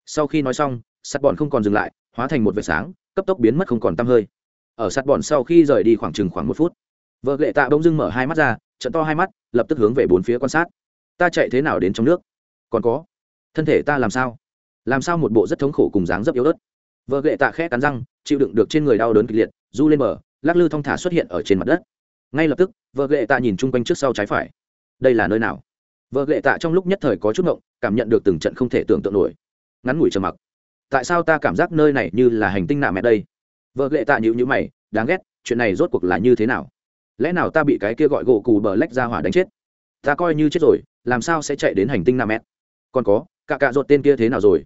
Sau khi nói xong, sắt bọn không còn dừng lại, hóa thành một vệt sáng, cấp tốc biến mất không còn tăm hơi. Ở sắt bọn sau khi rời đi khoảng chừng khoảng một phút, vợ ghệ tạ bỗng dưng mở hai mắt ra, trận to hai mắt, lập tức hướng về bốn phía quan sát. Ta chạy thế nào đến trong nước? Còn có, thân thể ta làm sao? Làm sao một bộ rất thống khổ cùng dáng rất yếu ớt? Vợ ghệ tạ khẽ cắn răng, chịu đựng được trên người đau đớn kịch liệt, du lên bờ, lắc lư thong thả xuất hiện ở trên mặt đất ngay lập tức, vợ lệ tạ nhìn chung quanh trước sau trái phải. Đây là nơi nào? Vợ lệ tạ trong lúc nhất thời có chút ngộng, cảm nhận được từng trận không thể tưởng tượng nổi. Ngắn ngủi trầm mặc. Tại sao ta cảm giác nơi này như là hành tinh nạ mẹ đây? Vợ lệ tạ nhịu nhữ mày, đáng ghét, chuyện này rốt cuộc là như thế nào? Lẽ nào ta bị cái kia gọi gỗ cù bờ lách ra hỏa đánh chết? Ta coi như chết rồi, làm sao sẽ chạy đến hành tinh nam mét còn có, cả cạ ruột tên kia thế nào rồi?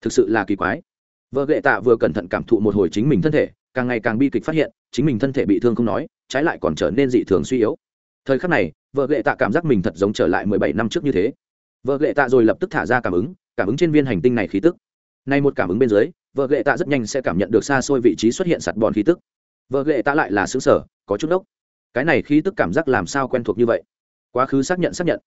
Thực sự là kỳ quái. Vợ ghệ tạ vừa cẩn thận cảm thụ một hồi chính mình thân thể, càng ngày càng bi kịch phát hiện, chính mình thân thể bị thương không nói trái lại còn trở nên dị thường suy yếu. Thời khắc này, vợ ghệ tạ cảm giác mình thật giống trở lại mười bảy năm trước như thế. Vợ ghệ tạ rồi lập tức thả ra cảm ứng cảm ứng trên viên hành tinh này khí tức. Nay một cảm ứng bên dưới, vợ ghệ tạ rất nhanh sẽ cảm nhận được xa xôi vị trí xuất hiện sạt bòn khí tức. Vợ ghệ tạ lại là xứ sở có chút đốc. Cái này khí tức cảm giác làm sao quen thuộc như vậy? Quá khứ xác nhận xác nhận.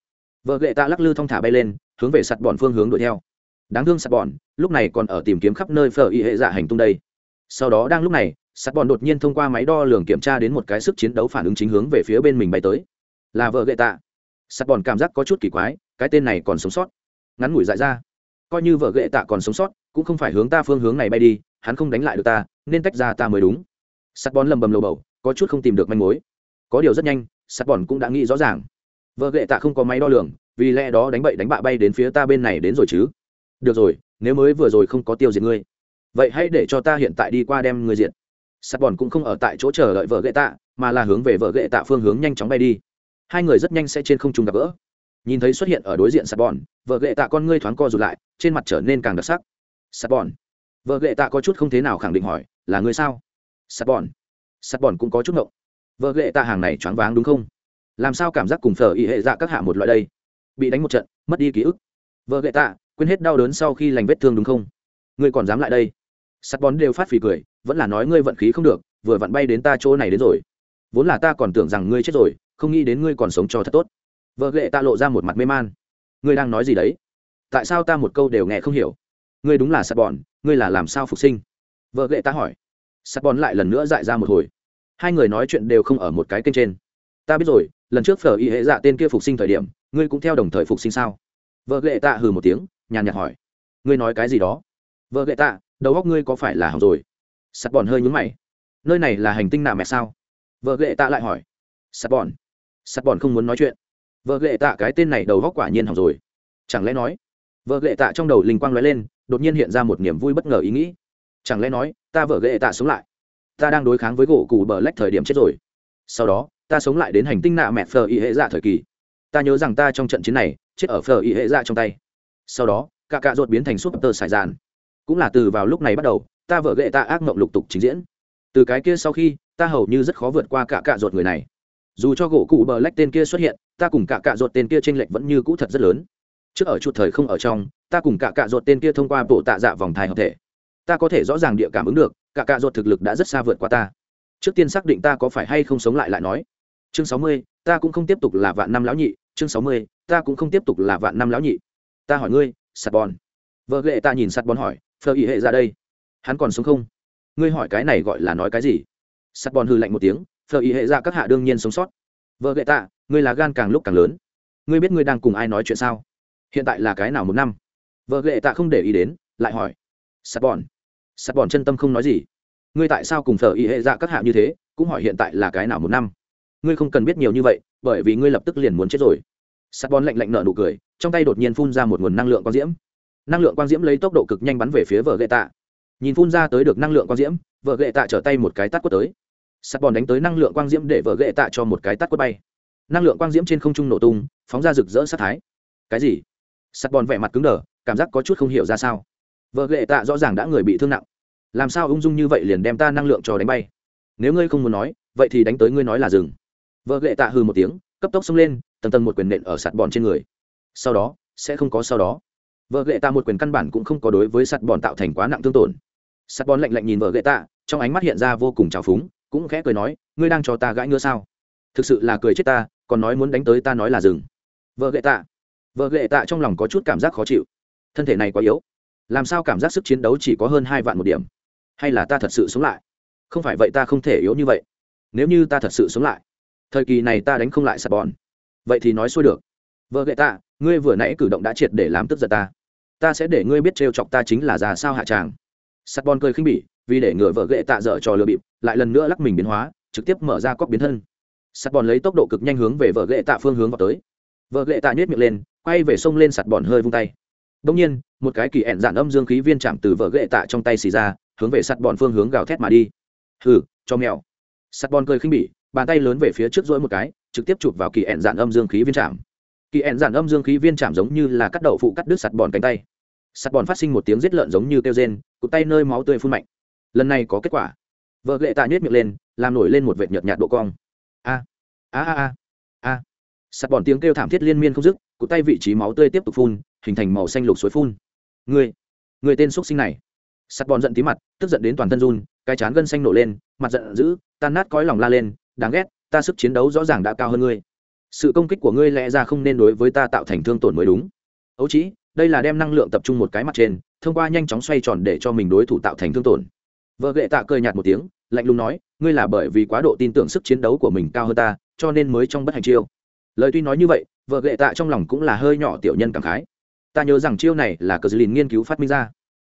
Vợ ghệ tạ lắc lư thong thả bay lên, hướng về sạt bòn phương hướng đuổi theo. Đáng thương sạt bòn lúc này còn ở tìm kiếm khắp nơi phở y hệ dạ hành tung đây sau đó đang lúc này, sắt bòn đột nhiên thông qua máy đo lường kiểm tra đến một cái sức chiến đấu phản ứng chính hướng về phía bên mình bay tới. Là vợ gậy tạ. Sắt bòn cảm giác có chút kỳ quái, cái tên này còn sống sót. Ngắn ngủi dại ra. Coi như vợ gậy tạ còn sống sót, cũng không phải hướng ta phương hướng này bay đi, hắn không đánh lại được ta, nên tách ra ta mới đúng. Sắt bòn lầm bầm lầu bầu, có chút không tìm được manh mối. Có điều rất nhanh, sắt bòn cũng đã nghĩ rõ ràng. Vợ gậy tạ không có máy đo lường, vì lẽ đó đánh bậy đánh bạ bay đến phía ta bên này đến rồi chứ. Được rồi, nếu mới vừa rồi không có tiêu diệt ngươi vậy hãy để cho ta hiện tại đi qua đem người diện. sắt bòn cũng không ở tại chỗ chờ đợi vợ gậy tạ, mà là hướng về vợ gậy tạ phương hướng nhanh chóng bay đi. Hai người rất nhanh sẽ trên không trung gặp gỡ. Nhìn thấy xuất hiện ở đối diện sắt bòn, vợ gậy tạ con ngươi thoáng co rụt lại, trên mặt trở nên càng đặc sắc. Sắt bòn, vợ gậy tạ có chút không thế nào khẳng định hỏi, là người sao? Sắt bòn sắt bòn cũng có chút ngộng. Vợ gậy tạ hàng này choáng váng đúng không? Làm sao cảm giác cùng phở ý hệ dạ các hạ một loại đây? Bị đánh một trận, mất đi ký ức. Vợ gậy tạ, quên hết đau đớn sau khi lành vết thương đúng không? Ngươi còn dám lại đây? Sắt bón đều phát phì cười, vẫn là nói ngươi vận khí không được, vừa vặn bay đến ta chỗ này đến rồi. Vốn là ta còn tưởng rằng ngươi chết rồi, không nghĩ đến ngươi còn sống cho thật tốt. Vợ ghệ ta lộ ra một mặt mê man. Ngươi đang nói gì đấy? Tại sao ta một câu đều nghe không hiểu? Ngươi đúng là sắt bòn ngươi là làm sao phục sinh? Vợ ghệ ta hỏi. Sắt bòn lại lần nữa dại ra một hồi. Hai người nói chuyện đều không ở một cái kênh trên. Ta biết rồi, lần trước phở y hệ dạ tên kia phục sinh thời điểm, ngươi cũng theo đồng thời phục sinh sao? Vợ ghệ tạ hừ một tiếng, nhàn nhạt hỏi. Ngươi nói cái gì đó? Vợ ghệ tạ đầu góc ngươi có phải là hỏng rồi? Sắt bòn hơi nhúng mày. Nơi này là hành tinh nạ mẹ sao? Vợ ghệ tạ lại hỏi. Sắt bòn. Sắt bòn không muốn nói chuyện. Vợ ghệ tạ cái tên này đầu góc quả nhiên hỏng rồi. Chẳng lẽ nói, vợ ghệ tạ trong đầu linh quang lóe lên, đột nhiên hiện ra một niềm vui bất ngờ ý nghĩ. Chẳng lẽ nói, ta vợ ghệ tạ sống lại? Ta đang đối kháng với gỗ cù bờ lách thời điểm chết rồi. Sau đó, ta sống lại đến hành tinh nạ mẹ phờ y hệ dạ thời kỳ. Ta nhớ rằng ta trong trận chiến này, chết ở phờ y hệ dạ trong tay. Sau đó cả cạ ruột biến thành súp tơ sải dàn cũng là từ vào lúc này bắt đầu, ta vợ ghệ ta ác mộng lục tục trình diễn. Từ cái kia sau khi, ta hầu như rất khó vượt qua cả cạ ruột người này. Dù cho gỗ cụ bờ lách tên kia xuất hiện, ta cùng cả cạ ruột tên kia t r ê n lệch vẫn như cũ thật rất lớn. Trước ở chuột thời không ở trong, ta cùng cả cạ ruột tên kia thông qua bộ tạ dạ vòng thai hợp thể. Ta có thể rõ ràng địa cảm ứng được, cả cạ ruột thực lực đã rất xa vượt qua ta. Trước tiên xác định ta có phải hay không sống lại lại nói. Chương sáu mươi, ta cũng không tiếp tục là vạn năm lão nhị. Chương sáu mươi, ta cũng không tiếp tục là vạn năm lão nhị. Ta hỏi ngươi, sạt bòn. Vợ ghệ ta nhìn sạt bòn hỏi phờ ý hệ ra đây. Hắn còn sống không? Ngươi hỏi cái này gọi là nói cái gì? Sắt bòn hư lạnh một tiếng phờ ý hệ ra các hạ đương nhiên sống sót. Vợ ghệ tạ, ngươi là gan càng lúc càng lớn. Ngươi biết ngươi đang cùng ai nói chuyện sao? Hiện tại là cái nào một năm? Vợ ghệ tạ không để ý đến lại hỏi. Sắt bòn. Sắt bòn chân tâm không nói gì. Ngươi tại sao cùng phở ý hệ dạ các hạ như thế cũng hỏi hiện tại là cái nào một năm? Ngươi không cần biết nhiều như vậy bởi vì ngươi lập tức liền muốn chết rồi. Sắt bòn lạnh lạnh nợ nụ cười trong tay đột nhiên phun ra một nguồn năng lượng con diễm năng lượng quang diễm lấy tốc độ cực nhanh bắn về phía vợ gậy tạ. Nhìn phun ra tới được năng lượng quang diễm vợ gậy tạ trở tay một cái tắt quất tới. Sắt bòn đánh tới năng lượng quang diễm để vợ gậy tạ cho một cái tắt quất bay. Năng lượng quang diễm trên không trung nổ tung, phóng ra rực rỡ sát thái. Cái gì? Sắt bòn vẻ mặt cứng đờ, cảm giác có chút không hiểu ra sao. Vợ gậy tạ rõ ràng đã người bị thương nặng. Làm sao ung dung như vậy liền đem ta năng lượng cho đánh bay? Nếu ngươi không muốn nói, vậy thì đánh tới ngươi nói là dừng. Vợ gậy tạ hừ một tiếng, cấp tốc xông lên, tầng tầng một quyền nện ở sạt bòn trên người. Sau đó, sẽ không có sau đó vợ gậy tạ một quyền căn bản cũng không có đối với sắt bòn tạo thành quá nặng thương tổn. Sắt bòn lạnh lạnh nhìn vợ gậy tạ, trong ánh mắt hiện ra vô cùng trào phúng, cũng khẽ cười nói, ngươi đang cho ta gãi ngứa sao? Thực sự là cười chết ta, còn nói muốn đánh tới ta nói là dừng. Vợ gậy tạ. Vợ gậy tạ trong lòng có chút cảm giác khó chịu. Thân thể này quá yếu. Làm sao cảm giác sức chiến đấu chỉ có hơn hai vạn một điểm? Hay là ta thật sự sống lại? Không phải vậy ta không thể yếu như vậy. Nếu như ta thật sự sống lại, thời kỳ này ta đánh không lại sạt bòn. Vậy thì nói xuôi được. Vợ gậy tạ, ngươi vừa nãy cử động đã triệt để làm tức giận ta ta sẽ để ngươi biết trêu chọc ta chính là già sao hạ tràng. Sắt bon cười khinh bỉ, vì để ngựa vợ ghệ tạ dở trò lừa bịp, lại lần nữa lắc mình biến hóa, trực tiếp mở ra cóc biến thân. Sắt bòn lấy tốc độ cực nhanh hướng về vợ ghệ tạ phương hướng vào tới. Vợ ghệ tạ nhét miệng lên, quay về sông lên sạt bòn hơi vung tay. Đông nhiên, một cái kỳ ẹn dạn âm dương khí viên chạm từ vợ ghệ tạ trong tay xì ra, hướng về sạt bòn phương hướng gào thét mà đi. Hừ, cho mèo. Sắt bòn cười khinh bỉ, bàn tay lớn về phía trước dỗi một cái, trực tiếp chụp vào kỳ ẹn dạn âm dương khí viên chạm kỳ ẹn giản âm dương khí viên chạm giống như là cắt đậu phụ cắt đứt sạt bòn cánh tay. Sạt bòn phát sinh một tiếng rít lợn giống như kêu rên, cụt tay nơi máu tươi phun mạnh. Lần này có kết quả. Vợ lệ tạ nhét miệng lên, làm nổi lên một vệt nhợt nhạt độ cong. A a a a a. Sạt bòn tiếng kêu thảm thiết liên miên không dứt, cụt tay vị trí máu tươi tiếp tục phun, hình thành màu xanh lục suối phun. Ngươi người tên xúc sinh này. Sắt bòn giận tí mặt, tức giận đến toàn thân run, cái chán gân xanh nổ lên, mặt giận dữ, tan nát cõi lòng la lên, đáng ghét, ta sức chiến đấu rõ ràng đã cao hơn ngươi sự công kích của ngươi lẽ ra không nên đối với ta tạo thành thương tổn mới đúng. Ấu chỉ đây là đem năng lượng tập trung một cái mặt trên, thông qua nhanh chóng xoay tròn để cho mình đối thủ tạo thành thương tổn. Vợ ghệ tạ cười nhạt một tiếng, lạnh lùng nói, ngươi là bởi vì quá độ tin tưởng sức chiến đấu của mình cao hơn ta, cho nên mới trong bất hành chiêu. Lời tuy nói như vậy, vợ ghệ tạ trong lòng cũng là hơi nhỏ tiểu nhân cảm khái. Ta nhớ rằng chiêu này là cờ dư lìn nghiên cứu phát minh ra.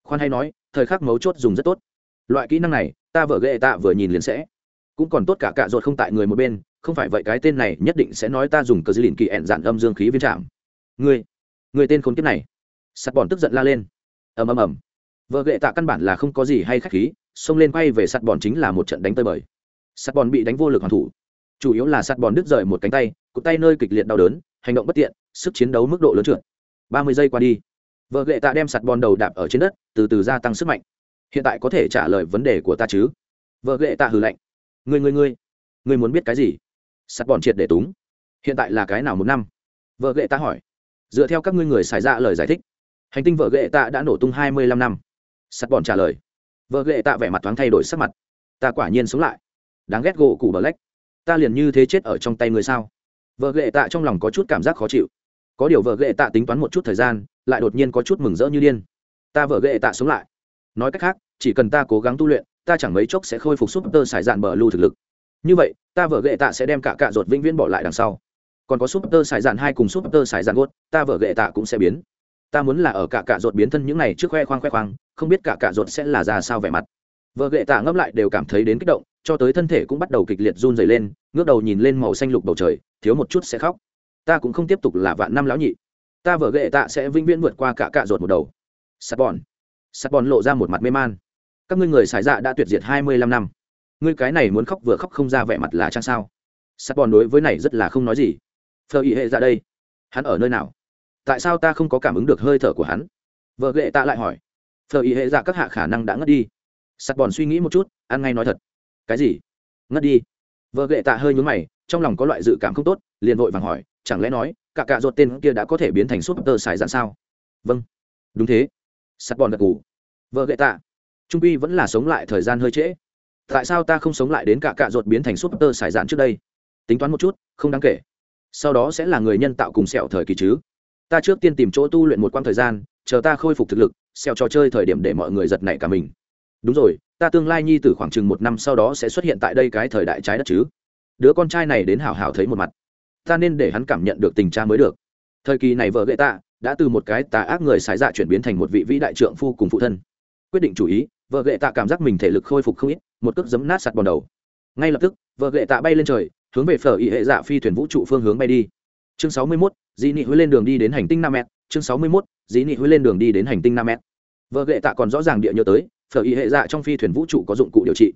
Khoan hay nói, thời khắc mấu chốt dùng rất tốt. Loại kỹ năng này, ta vợ ghệ tạ vừa nhìn liền sẽ. Cũng còn tốt cả cạ ruột không tại người một bên không phải vậy cái tên này nhất định sẽ nói ta dùng cờ dư lìn kỳ ẹn dạn âm dương khí viên trạm. Ngươi người tên khốn kiếp này. Sắt bòn tức giận la lên. Ầm ầm ầm. Vợ ghệ tạ căn bản là không có gì hay khách khí, xông lên quay về sắt bòn chính là một trận đánh tơi bời. Sắt bòn bị đánh vô lực hoàn thủ. Chủ yếu là sắt bòn đứt rời một cánh tay, cụt tay nơi kịch liệt đau đớn, hành động bất tiện, sức chiến đấu mức độ lớn trượt. Ba mươi giây qua đi, vợ ghệ tạ đem sắt bòn đầu đạp ở trên đất, từ từ gia tăng sức mạnh. Hiện tại có thể trả lời vấn đề của ta chứ? Vợ ghệ tạ hừ lạnh. Người người người người muốn biết cái gì? Sắt bòn triệt để túng. Hiện tại là cái nào một năm? Vợ ghệ ta hỏi. Dựa theo các ngươi người xài ra lời giải thích, hành tinh vợ ghệ ta đã nổ tung hai mươi lăm năm. Sắt bòn trả lời. Vợ ghệ ta vẻ mặt thoáng thay đổi sắc mặt. Ta quả nhiên sống lại. Đáng ghét gỗ cụ bờ lách. Ta liền như thế chết ở trong tay người sao? Vợ ghệ tạ trong lòng có chút cảm giác khó chịu. Có điều vợ ghệ tạ tính toán một chút thời gian, lại đột nhiên có chút mừng rỡ như điên. Ta vợ ghệ tạ sống lại. Nói cách khác, chỉ cần ta cố gắng tu luyện, ta chẳng mấy chốc sẽ khôi phục súp tơ sải dạn bờ lưu thực lực như vậy, ta vợ gệ tạ sẽ đem cả cạ ruột vĩnh viễn bỏ lại đằng sau. Còn có súp tơ sải dạn hai cùng súp tơ sải dạn gốt, ta vợ gệ tạ cũng sẽ biến. Ta muốn là ở cả cạ ruột biến thân những này trước khoe khoang khoe khoang, không biết cả cạ ruột sẽ là ra sao vẻ mặt. Vợ gệ tạ ngâm lại đều cảm thấy đến kích động, cho tới thân thể cũng bắt đầu kịch liệt run dày lên, ngước đầu nhìn lên màu xanh lục bầu trời, thiếu một chút sẽ khóc. Ta cũng không tiếp tục là vạn năm lão nhị. Ta vợ gệ tạ sẽ vĩnh viễn vượt qua cả cạ ruột một đầu. Sắt bòn. Sắt bòn lộ ra một mặt mê man. Các ngươi người xài dạ đã tuyệt diệt hai mươi lăm năm ngươi cái này muốn khóc vừa khóc không ra vẻ mặt là chăng sao? Sắt bòn đối với này rất là không nói gì. Phờ ý hệ ra đây. Hắn ở nơi nào? Tại sao ta không có cảm ứng được hơi thở của hắn? Vợ ghệ tạ lại hỏi. Phờ ý hệ ra các hạ khả năng đã ngất đi. Sắt bòn suy nghĩ một chút, ăn ngay nói thật. Cái gì? Ngất đi. Vợ ghệ tạ hơi nhúng mày, trong lòng có loại dự cảm không tốt, liền vội vàng hỏi, chẳng lẽ nói, cả cạ ruột tên kia đã có thể biến thành súp tơ xài dạn sao? Vâng. Đúng thế. Sắt bòn gật ngủ vợ ghệ tạ. Trung quy vẫn là sống lại thời gian hơi trễ tại sao ta không sống lại đến cả cạ ruột biến thành súp tơ xài dạn trước đây? Tính toán một chút, không đáng kể. Sau đó sẽ là người nhân tạo cùng sẹo thời kỳ chứ. Ta trước tiên tìm chỗ tu luyện một quãng thời gian, chờ ta khôi phục thực lực, sẹo trò chơi thời điểm để mọi người giật nảy cả mình. Đúng rồi, ta tương lai nhi từ khoảng chừng một năm sau đó sẽ xuất hiện tại đây cái thời đại trái đất chứ. Đứa con trai này đến hảo hảo thấy một mặt. Ta nên để hắn cảm nhận được tình cha mới được. Thời kỳ này vợ gậy ta đã từ một cái tà ác người xài dạ chuyển biến thành một vị vĩ đại trượng phu cùng phụ thân. Quyết định chủ ý, vợ gậy tạ cảm giác mình thể lực khôi phục không ít một cước giấm nát sạt bòn đầu. Ngay lập tức vợ gậy tạ bay lên trời hướng về phở ý hệ dạ phi thuyền vũ trụ phương hướng bay đi. Chương sáu mươi 61, dĩ nị huế lên đường đi đến hành tinh nam mét chương sáu mươi 61, dĩ nị huế lên đường đi đến hành tinh nam mét vợ gậy tạ còn rõ ràng địa nhớ tới phở ý hệ dạ trong phi thuyền vũ trụ có dụng cụ điều trị.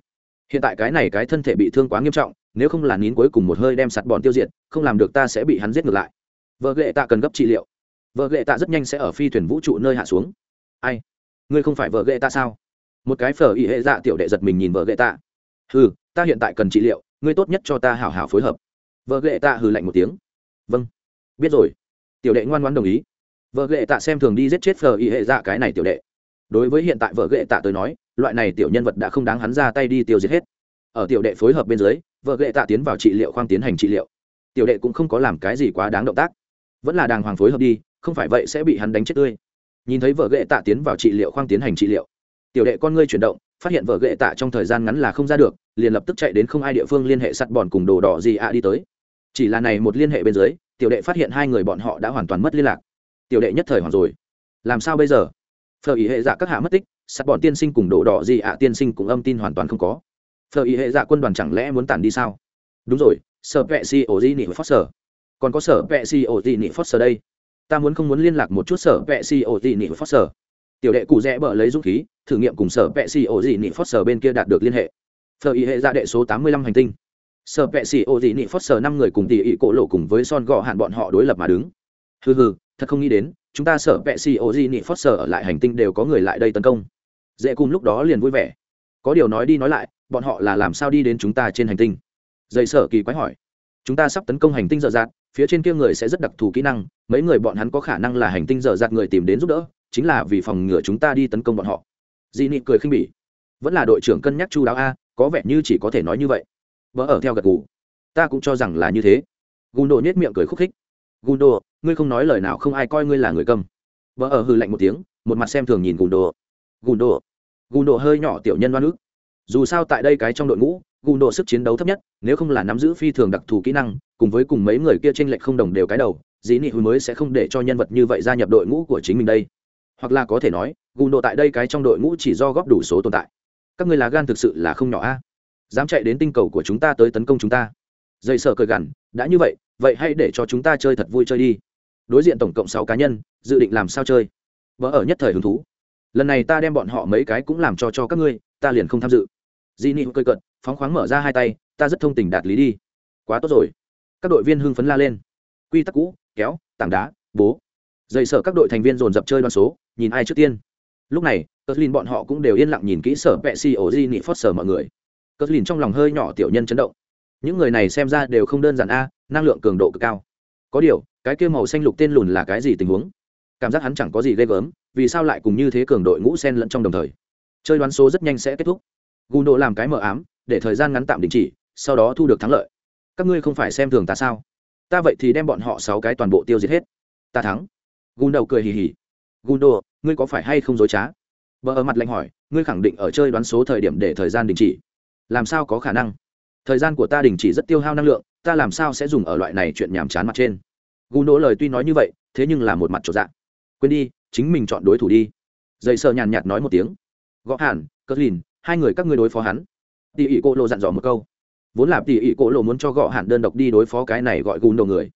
Hiện tại cái này cái thân thể bị thương quá nghiêm trọng nếu không là nín cuối cùng một hơi đem sạt bòn tiêu diệt không làm được ta sẽ bị hắn giết ngược lại. Vợ gậy tạ cần gấp trị liệu. Vợ gậy tạ rất nhanh sẽ ở phi thuyền vũ trụ nơi hạ xuống. Ai? Ngươi không phải vợ gậy tạ sao? Một cái phở ý hệ dạ tiểu đệ giật mình nhìn vợ ghệ tạ. Hừ, ta hiện tại cần trị liệu, ngươi tốt nhất cho ta hảo hảo phối hợp. Vợ ghệ tạ hừ lạnh một tiếng. Vâng biết rồi. Tiểu đệ ngoan ngoan đồng ý. Vợ ghệ tạ xem thường đi giết chết phở y hệ dạ cái này tiểu đệ. Đối với hiện tại vợ ghệ tạ tới nói, loại này tiểu nhân vật đã không đáng hắn ra tay đi tiêu diệt hết. Ở tiểu đệ phối hợp bên dưới, vợ ghệ tạ tiến vào trị liệu khoang tiến hành trị liệu. Tiểu đệ cũng không có làm cái gì quá đáng động tác. Vẫn là đàng hoàng phối hợp đi, không phải vậy sẽ bị hắn đánh chết tươi. Nhìn thấy vợ ghệ tạ tiến vào trị liệu khoang tiến hành trị liệu tiểu đệ con ngươi chuyển động, phát hiện vợ ghệ tạ trong thời gian ngắn là không ra được, liền lập tức chạy đến không ai địa phương liên hệ sắt bòn cùng đồ đỏ gì ạ đi tới. Chỉ là này một liên hệ bên dưới, tiểu đệ phát hiện hai người bọn họ đã hoàn toàn mất liên lạc. Tiểu đệ nhất thời hoảng rồi. Làm sao bây giờ? Phờ ý hệ dạ các hạ mất tích, sắt bòn tiên sinh cùng đồ đỏ gì ạ tiên sinh cũng âm tin hoàn toàn không có. Phờ ý hệ dạ quân đoàn chẳng lẽ muốn tản đi sao? Đúng rồi, sở vệ si ổ di nị foster còn có sở vệ si ổ di nị foster đây. Ta muốn không muốn liên lạc một chút sở vệ si ổ di nị foster tiểu đệ cụ rẽ bở lấy dũng khí, thử nghiệm cùng sở vệ xì ổ dị nị phót sở bên kia đạt được liên hệ. Sở ý hệ ra đệ số tám mươi lăm hành tinh. Sở vệ xì ổ dị nị phót sở năm người cùng tỉ ỉ cổ lộ cùng với son gò hạn bọn họ đối lập mà đứng. Hừ hừ, thật không nghĩ đến, chúng ta sở vệ xì ổ dị nị phót sở ở lại hành tinh đều có người lại đây tấn công. Dễ cùng lúc đó liền vui vẻ. Có điều nói đi nói lại, bọn họ là làm sao đi đến chúng ta trên hành tinh? Dây sở kỳ quái hỏi. Chúng ta sắp tấn công hành tinh dở dạt, phía trên kia người sẽ rất đặc thù kỹ năng, mấy người bọn hắn có khả năng là hành tinh dở dạt người tìm đến giúp đỡ chính là vì phòng ngừa chúng ta đi tấn công bọn họ. Dị nị cười khinh bỉ. Vẫn là đội trưởng cân nhắc chu đáo a, có vẻ như chỉ có thể nói như vậy. Vỡ ở theo gật gù. Ta cũng cho rằng là như thế. Gùn đồ nhét miệng cười khúc khích. Gùn đồ ngươi không nói lời nào không ai coi ngươi là người câm vỡ ở hư lạnh một tiếng, một mặt xem thường nhìn gùn đồ gùn đồ gùn đồ hơi nhỏ tiểu nhân đoan ước dù sao tại đây cái trong đội ngũ gùn đồ sức chiến đấu thấp nhất, nếu không là nắm giữ phi thường đặc thù kỹ năng, cùng với cùng mấy người kia tranh lệch không đồng đều cái đầu, dĩ nị hư mới sẽ không để cho nhân vật như vậy gia nhập đội ngũ của chính mình đây hoặc là có thể nói gundo tại đây cái trong đội ngũ chỉ do góp đủ số tồn tại. Các ngươi là gan thực sự là không nhỏ a. Dám chạy đến tinh cầu của chúng ta tới tấn công chúng ta. Dây sợ cười gằn, đã như vậy vậy hãy để cho chúng ta chơi thật vui chơi đi. Đối diện tổng cộng sáu cá nhân, dự định làm sao chơi? Vỡ ở nhất thời hứng thú. Lần này ta đem bọn họ mấy cái cũng làm cho cho các ngươi, ta liền không tham dự. Di ni cười cận phóng khoáng mở ra hai tay, ta rất thông tình đạt lý đi. Quá tốt rồi. Các đội viên hưng phấn la lên. Quy tắc cũ, kéo, tảng đá, bố. Dây sở các đội thành viên dồn dập chơi đoan số nhìn ai trước tiên. Lúc này cờ bọn họ cũng đều yên lặng nhìn kỹ sở vệ si ổ di nị phót sở mọi người. Cờ trong lòng hơi nhỏ tiểu nhân chấn động. Những người này xem ra đều không đơn giản a, năng lượng cường độ cực cao. Có điều, cái kia màu xanh lục tên lùn là cái gì tình huống? Cảm giác hắn chẳng có gì ghê gớm, vì sao lại cùng như thế cường đội ngũ sen lẫn trong đồng thời? Chơi đoán số rất nhanh sẽ kết thúc. Gùn độ làm cái mờ ám, để thời gian ngắn tạm đình chỉ, sau đó thu được thắng lợi. Các ngươi không phải xem thường ta sao? Ta vậy thì đem bọn họ sáu cái toàn bộ tiêu diệt hết. Ta thắng. Gùn đầu cười hì hì gundo, ngươi có phải hay không dối trá? Vợ ở mặt lạnh hỏi, ngươi khẳng định ở chơi đoán số thời điểm để thời gian đình chỉ. Làm sao có khả năng? Thời gian của ta đình chỉ rất tiêu hao năng lượng, ta làm sao sẽ dùng ở loại này chuyện nhàm chán mặt trên? Gundo lời tuy nói như vậy, thế nhưng là một mặt trộn dạng. Quên đi, chính mình chọn đối thủ đi. Dây sợ nhàn nhạt nói một tiếng. Gõ hàn cất lìn, hai người các ngươi đối phó hắn. Tỉ ỉ cô lộ dặn dò một câu. Vốn là tỉ ỉ cô lộ muốn cho gõ hàn đơn độc đi đối phó cái này gọi gù người.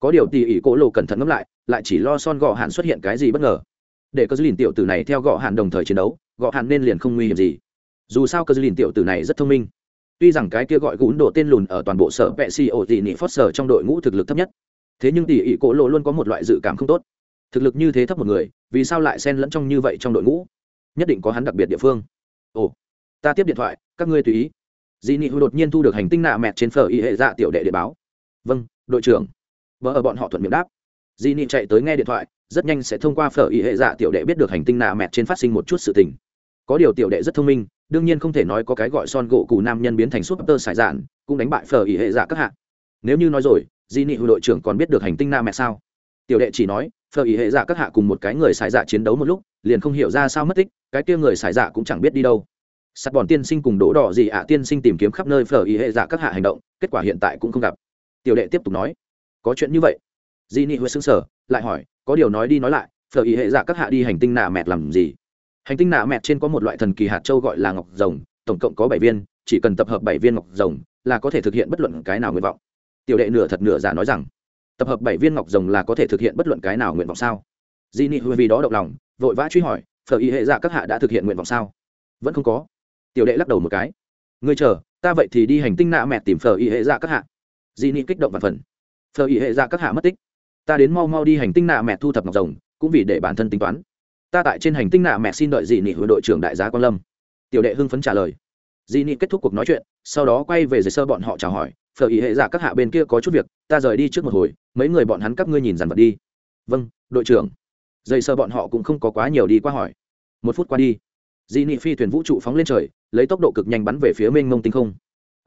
Có điều tỉ ỉ cô lộ cẩn thận ngẫm lại lại chỉ lo son gõ hàn xuất hiện cái gì bất ngờ để cơ lìn tiểu tử này theo gõ hạn đồng thời chiến đấu gõ hạn nên liền không nguy hiểm gì. Dù sao cơ dư lìn tiểu tử này rất thông minh. Tuy rằng cái kia gọi gún độ tên lùn ở toàn bộ sở vệ si ổ tỉ nị phót sở trong đội ngũ thực lực thấp nhất, thế nhưng tỉ ỉ cổ lộ luôn có một loại dự cảm không tốt. Thực lực như thế thấp một người, vì sao lại xen lẫn trong như vậy trong đội ngũ? Nhất định có hắn đặc biệt địa phương. Ồ, ta tiếp điện thoại, các ngươi tùy ý. Dị nị hữu đột nhiên thu được hành tinh nạ mẹt trên phở y hệ dạ tiểu đệ để báo. Vâng đội trưởng. Vợ ở bọn họ thuận miệng đáp. Dị nị chạy tới nghe điện thoại rất nhanh sẽ thông qua phở ý hệ dạ tiểu đệ biết được hành tinh nạ mẹt trên phát sinh một chút sự tình. Có điều tiểu đệ rất thông minh, đương nhiên không thể nói có cái gọi son gỗ cù nam nhân biến thành súp tơ sải dạn, cũng đánh bại phở ý hệ dạ các hạ. Nếu như nói rồi di nị hữu đội trưởng còn biết được hành tinh na mẹt sao? Tiểu đệ chỉ nói, phở ý hệ dạ các hạ cùng một cái người sải dạ chiến đấu một lúc, liền không hiểu ra sao mất tích, cái kia người sải dạ cũng chẳng biết đi đâu. Sắt bọn tiên sinh cùng đỗ đỏ gì ạ à, tiên sinh tìm kiếm khắp nơi phở ý hệ dạ các hạ hành động, kết quả hiện tại cũng không gặp. Tiểu đệ tiếp tục nói, có chuyện như vậy. Di nị huệ xứng sở lại hỏi có điều nói đi nói lại, phở ý hệ giả các hạ đi hành tinh nạ mẹt làm gì? Hành tinh nạ mẹt trên có một loại thần kỳ hạt châu gọi là ngọc rồng, tổng cộng có bảy viên, chỉ cần tập hợp bảy viên ngọc rồng là có thể thực hiện bất luận cái nào nguyện vọng. Tiểu đệ nửa thật nửa giả nói rằng, tập hợp bảy viên ngọc rồng là có thể thực hiện bất luận cái nào nguyện vọng sao? Di nị vì đó động lòng, vội vã truy hỏi, phở y hệ giả các hạ đã thực hiện nguyện vọng sao? Vẫn không có. Tiểu đệ lắc đầu một cái. Ngươi chờ, ta vậy thì đi hành tinh nạ mẹt tìm phở y hệ giả các hạ. Di nị kích động và phần. Phở y hệ giả các hạ mất tích ta đến mau mau đi hành tinh nạ mẹ thu thập ngọc rồng, cũng vì để bản thân tính toán. Ta tại trên hành tinh nạ mẹ xin đợi dị nị đội trưởng đại giá quan lâm. Tiểu đệ hưng phấn trả lời. Dị nị kết thúc cuộc nói chuyện, sau đó quay về giấy sơ bọn họ chào hỏi, phở ý hệ giả các hạ bên kia có chút việc, ta rời đi trước một hồi, mấy người bọn hắn các ngươi nhìn dàn vật đi. Vâng đội trưởng. Dây sơ bọn họ cũng không có quá nhiều đi qua hỏi. Một phút qua đi. Dị nị phi thuyền vũ trụ phóng lên trời, lấy tốc độ cực nhanh bắn về phía mênh mông tinh không.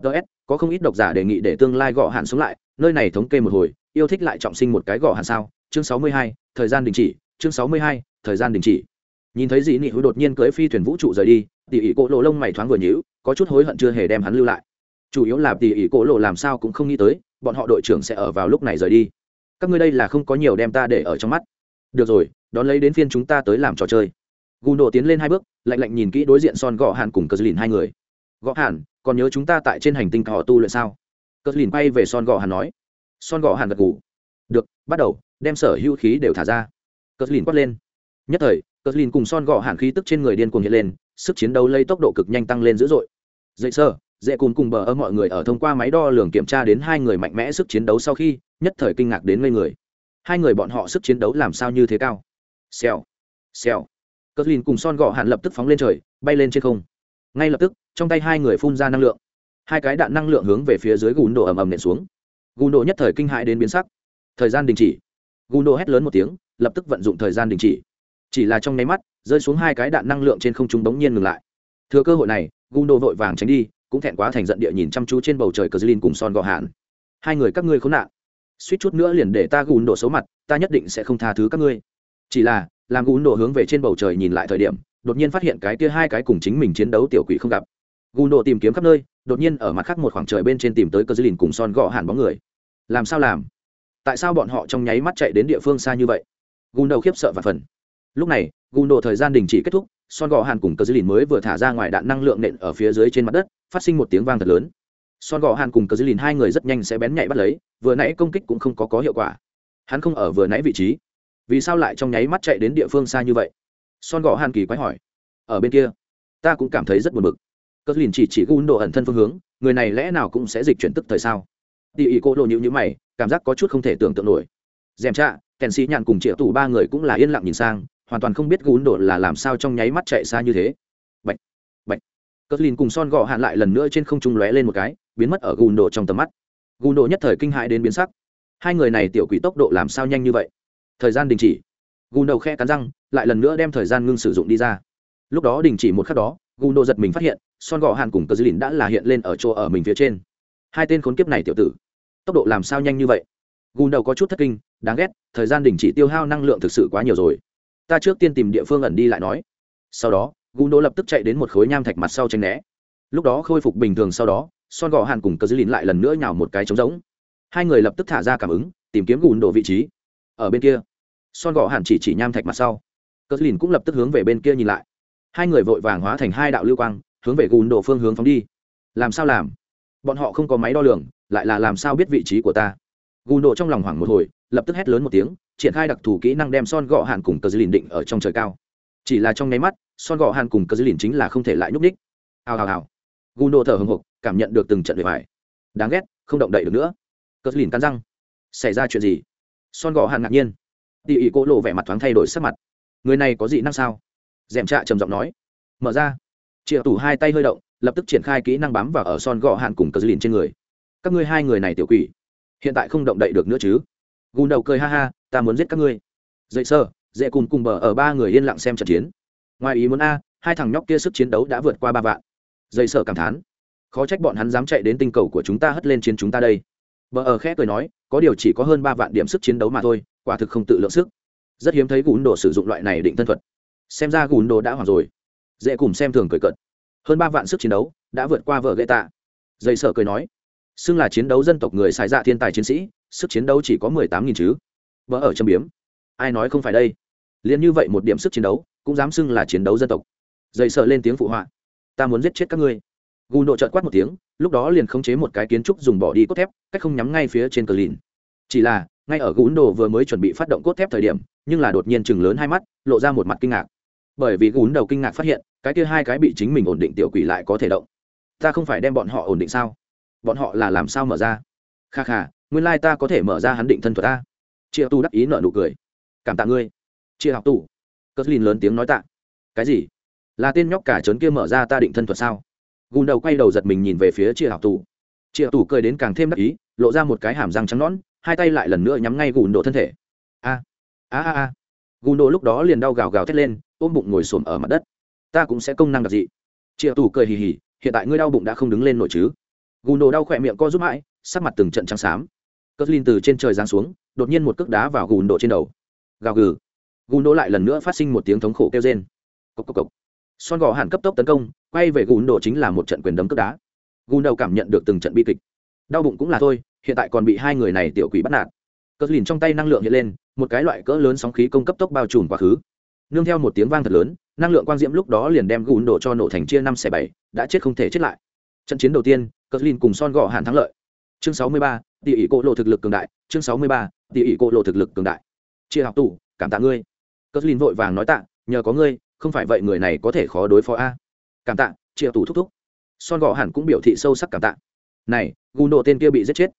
Ts có không ít độc giả đề nghị để tương lai gõ hạn xuống lại, nơi này thống kê một hồi yêu thích lại trọng sinh một cái gõ hàn sao? Chương sáu mươi hai, thời gian đình chỉ, chương sáu mươi hai, thời gian đình chỉ. Nhìn thấy dĩ nị hữu đột nhiên cưới phi thuyền vũ trụ rời đi tỉ ỉ cổ lộ lông mày thoáng vừa nhíu, có chút hối hận chưa hề đem hắn lưu lại. Chủ yếu là tỉ ỉ cổ lộ làm sao cũng không nghĩ tới, bọn họ đội trưởng sẽ ở vào lúc này rời đi. Các ngươi đây là không có nhiều đem ta để ở trong mắt. Được rồi, đón lấy đến phiên chúng ta tới làm trò chơi. Gù nổ tiến lên hai bước, lạnh lạnh nhìn kỹ đối diện son gõ hàn cùng cờ lìn hai người. Gõ hàn, còn nhớ chúng ta tại trên hành tinh họ tu luyện sao? Cờ lìn bay về son gõ hàn nói son gõ hàn gật gù. Được, bắt đầu, đem sở hữu khí đều thả ra. Cờ lìn quát lên. Nhất thời, cờ lìn cùng son gò hàn khí tức trên người điên cuồng hiện lên, sức chiến đấu lấy tốc độ cực nhanh tăng lên dữ dội. Dậy sơ dễ cùng cùng bờ ơ mọi người ở thông qua máy đo lường kiểm tra đến hai người mạnh mẽ sức chiến đấu sau khi, nhất thời kinh ngạc đến ngây người. Hai người bọn họ sức chiến đấu làm sao như thế cao? Xèo xèo. Cờ lìn cùng son gò hàn lập tức phóng lên trời, bay lên trên không. Ngay lập tức, trong tay hai người phun ra năng lượng. Hai cái đạn năng lượng hướng về phía dưới gùn đổ ầm ầm nện xuống gùn độ nhất thời kinh hãi đến biến sắc. Thời gian đình chỉ. Gùn độ hét lớn một tiếng, lập tức vận dụng thời gian đình chỉ. Chỉ là trong nháy mắt, rơi xuống hai cái đạn năng lượng trên không trung bỗng nhiên ngừng lại. Thừa cơ hội này gundo vội vàng tránh đi, cũng thẹn quá thành giận địa nhìn chăm chú trên bầu trời cờ dlin cùng son gò hạn hai người các ngươi khốn nạn. Suýt chút nữa liền để ta gùn đổ xấu mặt, ta nhất định sẽ không tha thứ các ngươi. Chỉ là, làm gùn đổ hướng về trên bầu trời nhìn lại thời điểm, đột nhiên phát hiện cái kia hai cái cùng chính mình chiến đấu tiểu quỷ không gặp. Gùn đổ tìm kiếm khắp nơi đột nhiên ở mặt khác một khoảng trời bên trên tìm tới cơ dư lìn cùng son gò hàn bóng người. Làm sao làm? Tại sao bọn họ trong nháy mắt chạy đến địa phương xa như vậy? Gùn đầu khiếp sợ và phần. Lúc này gùn đồ thời gian đình chỉ kết thúc, son gò hàn cùng cờ dư lìn mới vừa thả ra ngoài đạn năng lượng nện ở phía dưới trên mặt đất, phát sinh một tiếng vang thật lớn. Son gò hàn cùng cờ dư lìn hai người rất nhanh sẽ bén nhạy bắt lấy, vừa nãy công kích cũng không có có hiệu quả. Hắn không ở vừa nãy vị trí. Vì sao lại trong nháy mắt chạy đến địa phương xa như vậy? Son gò hàn kỳ quái hỏi. Ở bên kia, ta cũng cảm thấy rất buồn bực cờ lìn chỉ chỉ gun độ ẩn thân phương hướng người này lẽ nào cũng sẽ dịch chuyển tức thời sao? Tỉ ỉ cô lộ nhịu nhữ mày cảm giác có chút không thể tưởng tượng nổi. Dèm trạ kèn sĩ nhàn cùng triệu tù ba người cũng là yên lặng nhìn sang hoàn toàn không biết gún độ là làm sao trong nháy mắt chạy xa như thế. Bạch, bạch. cất lìn cùng son gọ hạn lại lần nữa trên không trung lóe lên một cái biến mất ở gún độ trong tầm mắt. Gún độ nhất thời kinh hãi đến biến sắc. Hai người này tiểu quỷ tốc độ làm sao nhanh như vậy? Thời gian đình chỉ. Gún đầu khe cắn răng lại lần nữa đem thời gian ngưng sử dụng đi ra. Lúc đó đình chỉ một khắc đó gù độ giật mình phát hiện, son gò hàn cùng cờ dư lìn đã là hiện lên ở chỗ ở mình phía trên. Hai tên khốn kiếp này tiểu tử, tốc độ làm sao nhanh như vậy? Gùn đầu có chút thất kinh, đáng ghét, thời gian đình chỉ tiêu hao năng lượng thực sự quá nhiều rồi. Ta trước tiên tìm địa phương ẩn đi lại nói. Sau đó gùn đỗ lập tức chạy đến một khối nham thạch mặt sau tranh né. Lúc đó khôi phục bình thường sau đó, son gò hàn cùng cờ dư lìn lại lần nữa nhào một cái trống rỗng. Hai người lập tức thả ra cảm ứng, tìm kiếm gùn đỗ vị trí. Ở bên kia, son gò hàn chỉ chỉ nham thạch mặt sau. Cờ dư lìn cũng lập tức hướng về bên kia nhìn lại hai người vội vàng hóa thành hai đạo lưu quang, hướng về gùn đỗ phương hướng phóng đi. Làm sao làm? Bọn họ không có máy đo lường, lại là làm sao biết vị trí của ta? Gùn đỗ trong lòng hoảng một hồi, lập tức hét lớn một tiếng, triển khai đặc thù kỹ năng đem son gọ hạn cùng cờ dư lìn định ở trong trời cao. Chỉ là trong nháy mắt, son gọ hạn cùng cờ dư lìn chính là không thể lại nhúc ních hào hào hào. Gùn đỗ thở hồng hộc cảm nhận được từng trận bề bài đáng ghét, không động đậy được nữa. Cờ dư lìn cắn răng. Xảy ra chuyện gì? Son gọ hạn ngạc nhiên. Tỉ ỉ cô lộ vẻ mặt thoáng thay đổi sắc mặt. Người này có gì năng sao? Dèm trạ trầm giọng nói. Mở ra. Triệu tủ hai tay hơi động, lập tức triển khai kỹ năng bám vào ở son gọ hạn cùng cờ dư lìn trên người. Các ngươi hai người này tiểu quỷ, hiện tại không động đậy được nữa chứ? Gùn đầu cười ha ha, ta muốn giết các ngươi. Dậy sơ dễ cùng cùng bờ ở ba người yên lặng xem trận chiến. Ngoài ý muốn a, hai thằng nhóc kia sức chiến đấu đã vượt qua ba vạn. Dậy sợ cảm thán. Khó trách bọn hắn dám chạy đến tinh cầu của chúng ta hất lên chiến chúng ta đây. Bờ ở khẽ cười nói, có điều chỉ có hơn ba vạn điểm sức chiến đấu mà thôi, quả thực không tự lượng sức. Rất hiếm thấy gùn đồ sử dụng loại này định thân thuật xem ra gùn đồ đã hoảng rồi. Dễ cùng xem thường cười cợt. Hơn ba vạn sức chiến đấu đã vượt qua vợ gậy tạ. Dây sở cười nói, xưng là chiến đấu dân tộc người xài dạ thiên tài chiến sĩ, sức chiến đấu chỉ có mười tám nghìn chứ. Vỡ ở châm biếm. Ai nói không phải đây? Liền như vậy một điểm sức chiến đấu cũng dám xưng là chiến đấu dân tộc. Dậy sợ lên tiếng phụ họa, ta muốn giết chết các ngươi. Gù nộ trợt quát một tiếng, lúc đó liền khống chế một cái kiến trúc dùng bỏ đi cốt thép, cách không nhắm ngay phía trên cờ lìn. Chỉ là, ngay ở gù đồ vừa mới chuẩn bị phát động cốt thép thời điểm, nhưng là đột nhiên chừng lớn hai mắt, lộ ra một mặt kinh ngạc bởi vì gún đầu kinh ngạc phát hiện, cái kia hai cái bị chính mình ổn định tiểu quỷ lại có thể động. Ta không phải đem bọn họ ổn định sao? Bọn họ là làm sao mở ra? Kha kha, nguyên lai ta có thể mở ra hắn định thân thuật ta. Chia tu đắc ý nợ nụ cười. Cảm tạ ngươi. Chia học tù. Cất lìn lớn tiếng nói tạ. Cái gì? Là tên nhóc cả trấn kia mở ra ta định thân thuật sao? Gùn đầu quay đầu giật mình nhìn về phía chia học tù. Chia tù cười đến càng thêm đắc ý, lộ ra một cái hàm răng trắng nõn, hai tay lại lần nữa nhắm ngay gùn đồ thân thể. A a a a. Gùn đồ lúc đó liền đau gào gào thét lên ôm bụng ngồi xổm ở mặt đất. Ta cũng sẽ công năng đặc dị. Triệu tù cười hì hì hiện tại ngươi đau bụng đã không đứng lên nổi chứ? Gùn đồ đau khỏe miệng co giúp mãi sắc mặt từng trận trắng xám. Cất linh từ trên trời giáng xuống đột nhiên một cước đá vào gùn đồ trên đầu. Gào gừ. Gùn đồ lại lần nữa phát sinh một tiếng thống khổ kêu trên Cộc cộc cộc, son gò hẳn cấp tốc tấn công quay về gùn đồ chính là một trận quyền đấm cước đá. Gùn đầu cảm nhận được từng trận bi kịch. Đau bụng cũng là thôi hiện tại còn bị hai người này tiểu quỷ bắt nạt. Cất linh trong tay năng lượng hiện lên một cái loại cỡ lớn sóng khí công cấp tốc bao trùm quá khứ nương theo một tiếng vang thật lớn, năng lượng quang diễm lúc đó liền đem gùn đồ cho nổ thành chia năm xẻ bảy, đã chết không thể chết lại. Trận chiến đầu tiên cất lin cùng son gò hàn thắng lợi. Chương sáu mươi ba địa ỷ cộ lộ thực lực cường đại, chương sáu mươi ba địa ỷ cộ lộ thực lực cường đại. Chia học tủ, cảm tạ ngươi. Cất lin vội vàng nói tạ, nhờ có ngươi, không phải vậy người này có thể khó đối phó a. Cảm tạ, chia tủ thúc thúc. Son gò hàn cũng biểu thị sâu sắc cảm tạ. Này gùn đổ tên kia bị giết chết.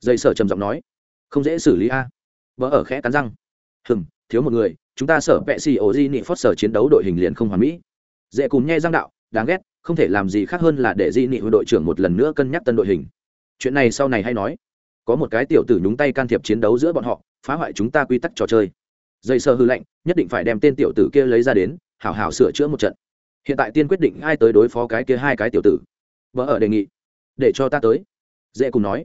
Dây sở trầm giọng nói, không dễ xử lý a. Vỡ ở khẽ cắn răng. Hừng thiếu một người chúng ta sở vệ xì ổ di nị phót sở chiến đấu đội hình liền không hoàn mỹ. Dễ cùng nghe giang đạo, đáng ghét, không thể làm gì khác hơn là để di nị hội đội trưởng một lần nữa cân nhắc tân đội hình. Chuyện này sau này hay nói. Có một cái tiểu tử nhúng tay can thiệp chiến đấu giữa bọn họ, phá hoại chúng ta quy tắc trò chơi. Dây sơ hư lệnh nhất định phải đem tên tiểu tử kia lấy ra đến, hảo hảo sửa chữa một trận. Hiện tại tiên quyết định ai tới đối phó cái kia hai cái tiểu tử. Vợ ở đề nghị. Để cho ta tới. Dễ cùng nói.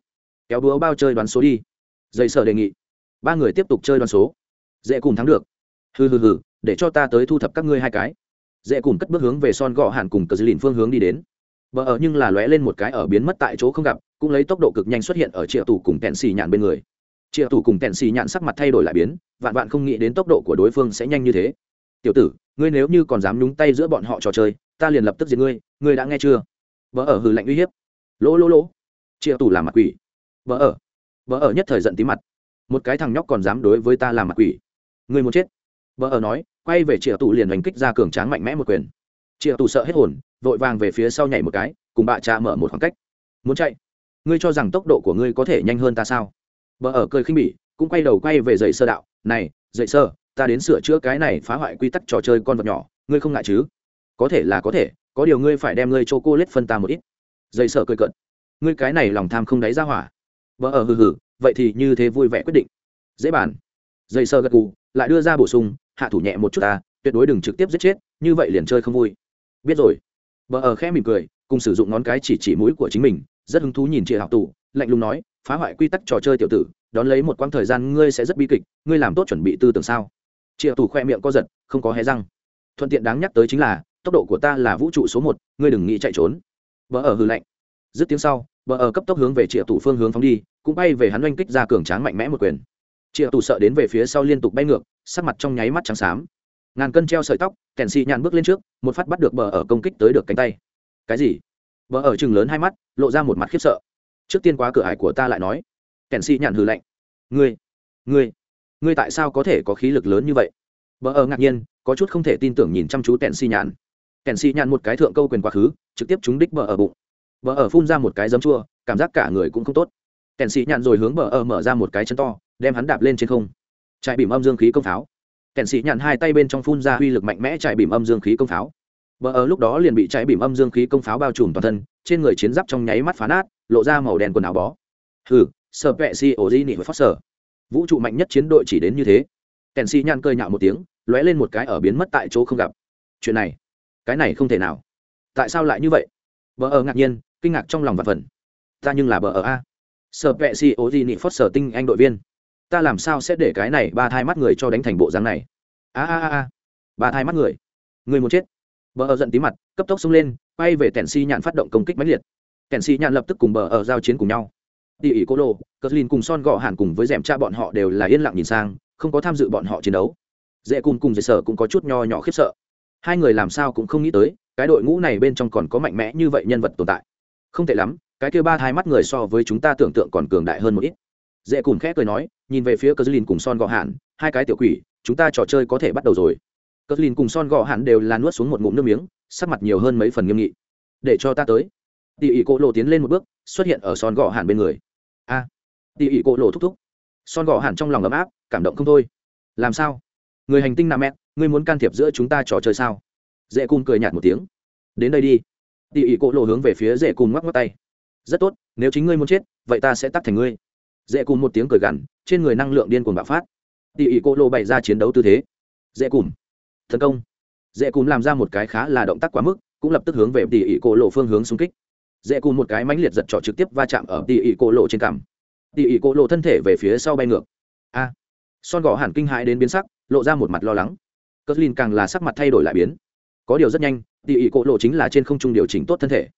Kéo đúa bao chơi đoán số đi. Dây sơ đề nghị. Ba người tiếp tục chơi đoán số. Dễ cùng thắng được hừ hừ hừ, để cho ta tới thu thập các ngươi hai cái. Dễ cùng cất bước hướng về son gò hàn cùng cờ dư lìn phương hướng đi đến. Vợ ở nhưng là lóe lên một cái ở biến mất tại chỗ không gặp, cũng lấy tốc độ cực nhanh xuất hiện ở triệu tủ cùng kẹn xì nhạn bên người. Triệu tủ cùng kẹn xì nhạn sắc mặt thay đổi lại biến, vạn vạn không nghĩ đến tốc độ của đối phương sẽ nhanh như thế. Tiểu tử, ngươi nếu như còn dám nhúng tay giữa bọn họ trò chơi, ta liền lập tức giết ngươi ngươi đã nghe chưa? Vợ ở hừ lạnh uy hiếp. Lỗ lỗ lỗ. Triệu tủ làm mặt quỷ. Vợ ở vợ ở nhất thời giận tí mặt. Một cái thằng nhóc còn dám đối với ta làm mặt quỷ. Ngươi muốn chết? Vợ ở nói, quay về triệu tủ liền đánh kích ra cường tráng mạnh mẽ một quyền. Triệu tủ sợ hết hồn, vội vàng về phía sau nhảy một cái, cùng bạ cha mở một khoảng cách. Muốn chạy? Ngươi cho rằng tốc độ của ngươi có thể nhanh hơn ta sao? Vợ ở cười khinh bỉ, cũng quay đầu quay về dậy sơ đạo, này, dậy sơ, ta đến sửa chữa cái này phá hoại quy tắc trò chơi con vật nhỏ, ngươi không ngại chứ? Có thể là có thể, có điều ngươi phải đem ngươi cho cô lết phân ta một ít. Dậy sơ cười cận ngươi cái này lòng tham không đáy ra hỏa. Vợ ở hừ hừ, vậy thì như thế vui vẻ quyết định. Dễ bàn. Dậy sơ gật gù, lại đưa ra bổ sung hạ thủ nhẹ một chút ta, tuyệt đối đừng trực tiếp giết chết, như vậy liền chơi không vui. Biết rồi. Vợ ở khẽ mỉm cười, cùng sử dụng ngón cái chỉ chỉ mũi của chính mình, rất hứng thú nhìn chị học tù lạnh lùng nói, phá hoại quy tắc trò chơi tiểu tử, đón lấy một quãng thời gian ngươi sẽ rất bi kịch, ngươi làm tốt chuẩn bị tư tưởng sao? Chị học tù khoe miệng co giật, không có hé răng. Thuận tiện đáng nhắc tới chính là, tốc độ của ta là vũ trụ số một, ngươi đừng nghĩ chạy trốn. Vợ ở hư lạnh. Dứt tiếng sau vợ ở cấp tốc hướng về chị học tù phương hướng phóng đi, cũng bay về hắn oanh kích ra cường tráng mạnh mẽ một quyền triệu tù sợ đến về phía sau liên tục bay ngược, sắc mặt trong nháy mắt trắng xám. Ngàn cân treo sợi tóc, kèn xì nhàn bước lên trước, một phát bắt được bờ ở công kích tới được cánh tay. Cái gì? Bờ ở chừng lớn hai mắt, lộ ra một mặt khiếp sợ. Trước tiên quá cửa hải của ta lại nói. Kèn xì nhàn hừ lạnh. Ngươi ngươi ngươi tại sao có thể có khí lực lớn như vậy? Bờ ở ngạc nhiên, có chút không thể tin tưởng nhìn chăm chú kèn xì nhàn kèn xì nhàn một cái thượng câu quyền quá khứ, trực tiếp trúng đích bờ ở bụng. Bờ ở phun ra một cái giấm chua, cảm giác cả người cũng không tốt. Kèn xì nhàn rồi hướng bờ ở mở ra một cái chân to đem hắn đạp lên trên không. Chạy bìm âm dương khí công pháo. Kèn sĩ nhặn hai tay bên trong phun ra uy lực mạnh mẽ chạy bìm âm dương khí công pháo. Bờ ở lúc đó liền bị chạy bìm âm dương khí công pháo bao trùm toàn thân, trên người chiến giáp trong nháy mắt phá nát, lộ ra màu đen quần áo bó. Hừ sợ vệ si ổ di nị với phát sở vũ trụ mạnh nhất chiến đội chỉ đến như thế. Kèn sĩ nhặn cơi nhạo một tiếng, lóe lên một cái ở biến mất tại chỗ không gặp. Chuyện này, cái này không thể nào. Tại sao lại như vậy? Bờ ở ngạc nhiên, kinh ngạc trong lòng và phần. Ta nhưng là bờ ở a. Sợ vệ si ổ di nị phát sở tinh anh đội viên ta làm sao sẽ để cái này ba thai mắt người cho đánh thành bộ dáng này? A a a ba thai mắt người. Người muốn chết. Bờ ở giận tí mặt, cấp tốc xông lên, quay về tèn si nhạn phát động công kích mãnh liệt. Tèn si nhạn lập tức cùng bờ ở giao chiến cùng nhau. Tỉ ỉ cô lô cờ lin cùng son gọ hẳn cùng với dẻm cha bọn họ đều là yên lặng nhìn sang, không có tham dự bọn họ chiến đấu. Dễ cùng cùng dễ sở cũng có chút nho nhỏ khiếp sợ. Hai người làm sao cũng không nghĩ tới, cái đội ngũ này bên trong còn có mạnh mẽ như vậy nhân vật tồn tại. Không tệ lắm, cái kia ba thai mắt người so với chúng ta tưởng tượng còn cường đại hơn một ít dễ cùng khẽ cười nói nhìn về phía cờ dư lìn cùng son gọ hạn hai cái tiểu quỷ chúng ta trò chơi có thể bắt đầu rồi. Cờ dư lìn cùng son gọ hạn đều là nuốt xuống một ngụm nước miếng sắc mặt nhiều hơn mấy phần nghiêm nghị. Để cho ta tới. Tỉ ỉ cỗ lộ tiến lên một bước xuất hiện ở son gọ hạn bên người. A. À, tỉ ỉ cỗ lộ thúc thúc. Son gọ hạn trong lòng ấm áp cảm động không thôi. Làm sao? Người hành tinh nạ mẹ ngươi muốn can thiệp giữa chúng ta trò chơi sao? Dễ cung cười nhạt một tiếng. Đến đây đi. Tỉ ỉ cỗ lộ hướng về phía dễ cung ngoắc ngoắc tay. Rất tốt nếu chính ngươi muốn chết vậy ta sẽ tắt thành ngươi dễ cùng một tiếng cười gằn, trên người năng lượng điên cuồng bạo phát. Tỉ ỉ cô lô bày ra chiến đấu tư thế. Dễ cùng tấn công. Dễ cùng làm ra một cái khá là động tác quá mức, cũng lập tức hướng về tỉ ỉ cô lộ phương hướng xung kích. Dễ cùng một cái mãnh liệt giật trọ trực tiếp va chạm ở tỉ ỉ cô lộ trên cằm. Tỉ ỉ cô lộ thân thể về phía sau bay ngược. A. Son gõ hẳn kinh hãi đến biến sắc, lộ ra một mặt lo lắng. Cất lin càng là sắc mặt thay đổi lại biến. Có điều rất nhanh tỉ ỉ cô lộ chính là trên không trung điều chỉnh tốt thân thể.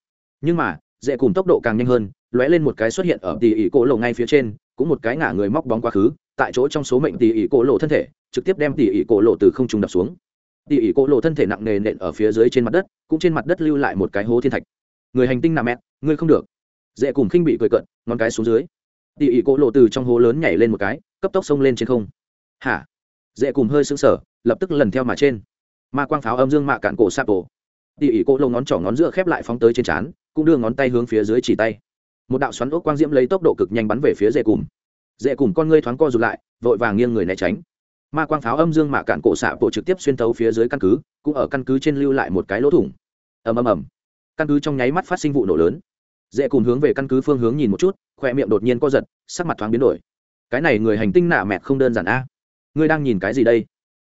Nhưng mà, dễ cùng tốc độ càng nhanh hơn lóe lên một cái xuất hiện ở tỉ ỉ cổ lộ ngay phía trên, cũng một cái ngả người móc bóng quá khứ, tại chỗ trong số mệnh tỉ ỉ cổ lộ thân thể, trực tiếp đem tỉ ỉ cổ lộ từ không trung đập xuống. Tỉ ỉ cổ lộ thân thể nặng nề nện ở phía dưới trên mặt đất, cũng trên mặt đất lưu lại một cái hố thiên thạch. Người hành tinh nằm mẹt, ngươi không được. Dễ cùng khinh bị cười cận ngón cái xuống dưới. Tỉ ỉ cổ lộ từ trong hố lớn nhảy lên một cái, cấp tốc xông lên trên không. Hả? Dễ cùng hơi sững sờ, lập tức lần theo mà trên. Ma quang pháo âm dương mạ cạn cổ sạp tổ. Tỉ ỉ cổ lộ ngón trỏ ngón giữa khép lại phóng tới trên trán, cũng đưa ngón tay hướng phía dưới chỉ tay một đạo xoắn ốc quang diễm lấy tốc độ cực nhanh bắn về phía dễ cùm dễ cùm con ngươi thoáng co rụt lại, vội vàng nghiêng người né tránh. Ma quang pháo âm dương mạ cạn cổ xạ bộ trực tiếp xuyên thấu phía dưới căn cứ, cũng ở căn cứ trên lưu lại một cái lỗ thủng. Ầm ầm ầm. Căn cứ trong nháy mắt phát sinh vụ nổ lớn. Dễ cùm hướng về căn cứ phương hướng nhìn một chút, khoe miệng đột nhiên co giật, sắc mặt thoáng biến đổi. Cái này người hành tinh nạ mẹ không đơn giản a. Ngươi đang nhìn cái gì đây?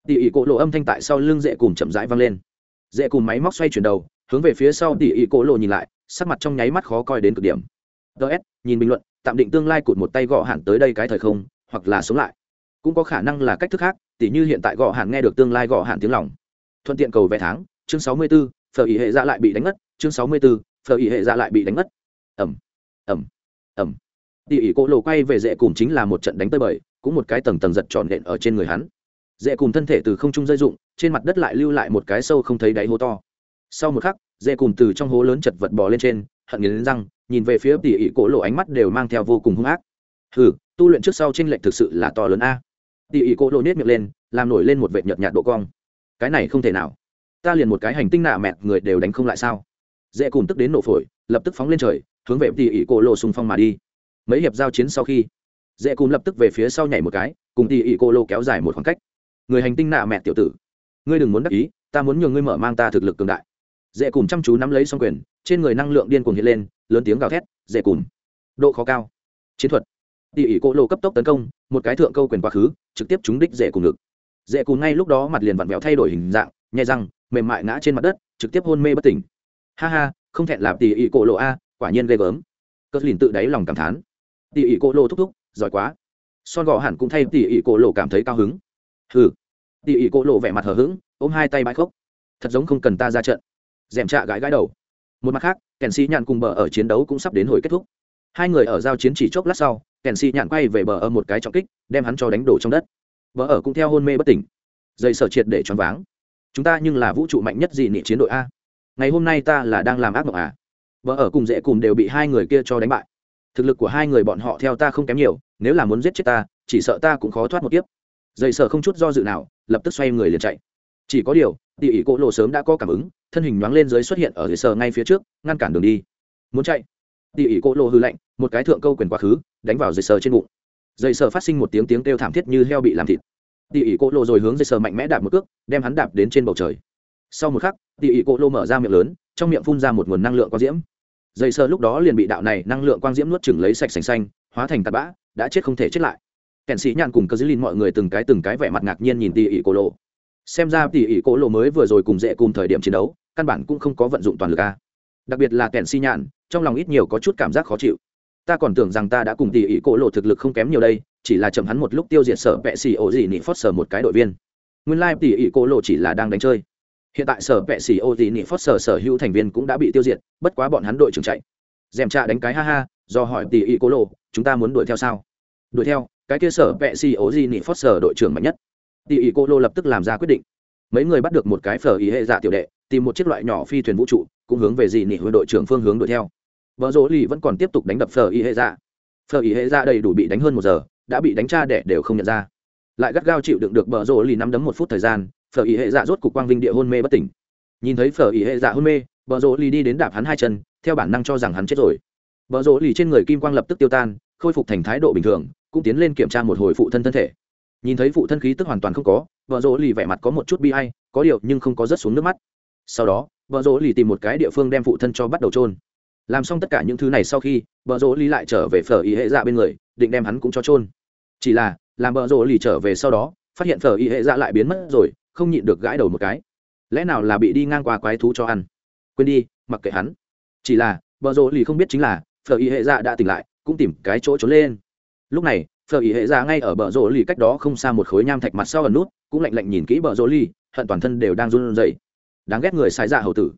Tỉ ỉ cổ lộ âm thanh tại sau lưng dễ cùng chậm rãi vang lên. Dễ cùng máy móc xoay chuyển đầu, hướng về phía sau tỉ ỉ cổ lộ nhìn lại, sắc mặt trong nháy mắt khó coi đến cực điểm ts nhìn bình luận tạm định tương lai cụt một tay gõ hẳn tới đây cái thời không hoặc là sống lại. Cũng có khả năng là cách thức khác tỉ như hiện tại gõ hẳn nghe được tương lai gõ hẳn tiếng lòng. Thuận tiện cầu vé tháng chương sáu mươi 64, phở ý hệ dạ lại bị đánh mất chương sáu mươi 64, phở ý hệ dạ lại bị đánh mất. Ẩm ẩm ẩm. Tỉ ỉ cỗ lộ quay về dễ cùng chính là một trận đánh tơi bời cũng một cái tầng tầng giật tròn nện ở trên người hắn. Dễ cùng thân thể từ không trung rơi dụng trên mặt đất lại lưu lại một cái sâu không thấy đáy hố to. Sau một khắc dễ cùng từ trong hố lớn chật vật bò lên trên hận nghiến răng nhìn về phía tỉ ỉ cổ lộ ánh mắt đều mang theo vô cùng hung ác. Hừ, tu luyện trước sau tranh lệch thực sự là to lớn a. Tỉ ỉ cổ lộ nết miệng lên, làm nổi lên một vệ nhợt nhạt độ cong. Cái này không thể nào. Ta liền một cái hành tinh nạ mẹt người đều đánh không lại sao? Dễ cùng tức đến nổ phổi, lập tức phóng lên trời, hướng về tỉ ỉ cổ lộ xung phong mà đi. Mấy hiệp giao chiến sau khi, dễ cùng lập tức về phía sau nhảy một cái, cùng tỉ ỉ cổ lộ kéo dài một khoảng cách. Người hành tinh nạ mẹ tiểu tử, ngươi đừng muốn đắc ý, ta muốn nhường ngươi mở mang ta thực lực cường đại. Dễ cùng chăm chú nắm lấy xong quyền trên người năng lượng điên cuồng hiện lên, lớn tiếng gào thét, dễ cùn độ khó cao. Chiến thuật. Tỉ ỉ cỗ lộ cấp tốc tấn công, một cái thượng câu quyền quá khứ, trực tiếp trúng đích dễ cùng ngực. Dễ cùng ngay lúc đó mặt liền vặn vẹo thay đổi hình dạng, nhai răng, mềm mại ngã trên mặt đất, trực tiếp hôn mê bất tỉnh. Ha ha, không thẹn làm tỉ ỉ cỗ lộ a, quả nhiên ghê gớm. Cất lìn tự đáy lòng cảm thán. Tỉ ỉ cỗ lộ thúc thúc, giỏi quá. Son gò hẳn cũng thay tỉ ỉ cỗ lộ cảm thấy cao hứng. Hừ. Tỉ ỉ cỗ lộ vẻ mặt hờ hững, ôm hai tay bãi khốc thật giống không cần ta ra trận. Dèm trạ gãi gãi đầu một mặt khác, kèn sĩ nhạn cùng bờ ở chiến đấu cũng sắp đến hồi kết thúc. Hai người ở giao chiến chỉ chốc lát sau, kèn sĩ nhạn quay về bờ ở một cái trọng kích, đem hắn cho đánh đổ trong đất. Bờ ở cũng theo hôn mê bất tỉnh. Dây sở triệt để choáng váng. Chúng ta nhưng là vũ trụ mạnh nhất gì nị chiến đội a? Ngày hôm nay ta là đang làm ác mộng à? Vợ ở cùng dễ cùng đều bị hai người kia cho đánh bại. Thực lực của hai người bọn họ theo ta không kém nhiều, nếu là muốn giết chết ta, chỉ sợ ta cũng khó thoát một tiếp dây sở không chút do dự nào, lập tức xoay người liền chạy. Chỉ có điều tỉ ỉ cỗ lộ sớm đã có cảm ứng thân hình nhoáng lên dưới xuất hiện ở dây sờ ngay phía trước, ngăn cản đường đi. Muốn chạy? Tỉ ỉ cô lô hư lạnh, một cái thượng câu quyền quá khứ, đánh vào dây sờ trên bụng. Dây sờ phát sinh một tiếng tiếng kêu thảm thiết như heo bị làm thịt. Tỉ ỉ cô lô rồi hướng dây sờ mạnh mẽ đạp một cước, đem hắn đạp đến trên bầu trời. Sau một khắc, tỉ ỉ cô lô mở ra miệng lớn, trong miệng phun ra một nguồn năng lượng quang diễm. Dây sờ lúc đó liền bị đạo này năng lượng quang diễm nuốt chừng lấy sạch sành xanh, hóa thành tạt bã, đã chết không thể chết lại. Kèn sĩ nhàn cùng cơ dữ linh mọi người từng cái từng cái vẻ mặt ngạc nhiên nhìn tỉ ỉ cổ Lô xem ra tỉ ỉ cỗ lộ mới vừa rồi cùng dễ cùng thời điểm chiến đấu, căn bản cũng không có vận dụng toàn lực a. Đặc biệt là kèn si nhạn, trong lòng ít nhiều có chút cảm giác khó chịu. Ta còn tưởng rằng ta đã cùng tỉ ỉ cỗ lộ thực lực không kém nhiều đây, chỉ là chậm hắn một lúc tiêu diệt sở vệ xì ổ gì nị phót sở một cái đội viên. Nguyên lai tỉ ỉ cỗ lộ chỉ là đang đánh chơi. Hiện tại sở vệ xì ô dị nị phót sở sở hữu thành viên cũng đã bị tiêu diệt, bất quá bọn hắn đội trưởng chạy. Dèm trạ đánh cái ha ha, do hỏi tỉ ỉ cỗ lộ, chúng ta muốn đuổi theo sao? Đuổi theo, cái kia sở vệ xì ô dị nị phót sở đội trưởng mạnh nhất tỉ ỉ cố Lô lập tức làm ra quyết định. Mấy người bắt được một cái phở ý hệ dạ tiểu đệ, tìm một chiếc loại nhỏ phi thuyền vũ trụ, cũng hướng về dị nị huệ đội trưởng phương hướng đuổi theo. Vợ rỗ lì vẫn còn tiếp tục đánh đập phở ý hệ dạ. Phở ý hệ dạ đầy đủ bị đánh hơn một giờ, đã bị đánh cha đẻ đều không nhận ra. Lại gắt gao chịu đựng được bờ rỗ lì nắm đấm một phút thời gian, phở ý hệ dạ rốt cục quang vinh địa hôn mê bất tỉnh. Nhìn thấy phở ý hệ dạ hôn mê bờ rỗ lì đi đến đạp hắn hai chân, theo bản năng cho rằng hắn chết rồi. Bờ rỗ lì trên người kim quang lập tức tiêu tan, khôi phục thành thái độ bình thường, cũng tiến lên kiểm tra một hồi phụ thân thân thể nhìn thấy phụ thân khí tức hoàn toàn không có, vợ rỗ lì vẻ mặt có một chút bi hay có điệu nhưng không có rớt xuống nước mắt. Sau đó, vợ rỗ lì tìm một cái địa phương đem phụ thân cho bắt đầu trôn làm xong tất cả những thứ này sau khi, vợ rỗ lì lại trở về phở y hệ dạ bên người, định đem hắn cũng cho trôn chỉ là, làm vợ rỗ lì trở về sau đó, phát hiện phở y hệ dạ lại biến mất rồi, không nhịn được gãi đầu một cái. Lẽ nào là bị đi ngang qua quái thú cho ăn? Quên đi, mặc kệ hắn. Chỉ là, vợ rỗ lì không biết chính là, phở y hệ dạ đã tỉnh lại, cũng tìm cái chỗ trốn lên. Lúc này phở ý hệ dạ ngay ở bờ rỗ lì cách đó không xa một khối nham thạch mặt sau ẩn nút, cũng lạnh lạnh nhìn kỹ bờ rỗ lì, hận toàn thân đều đang run rẩy. Đáng ghét người sai dạ hầu tử.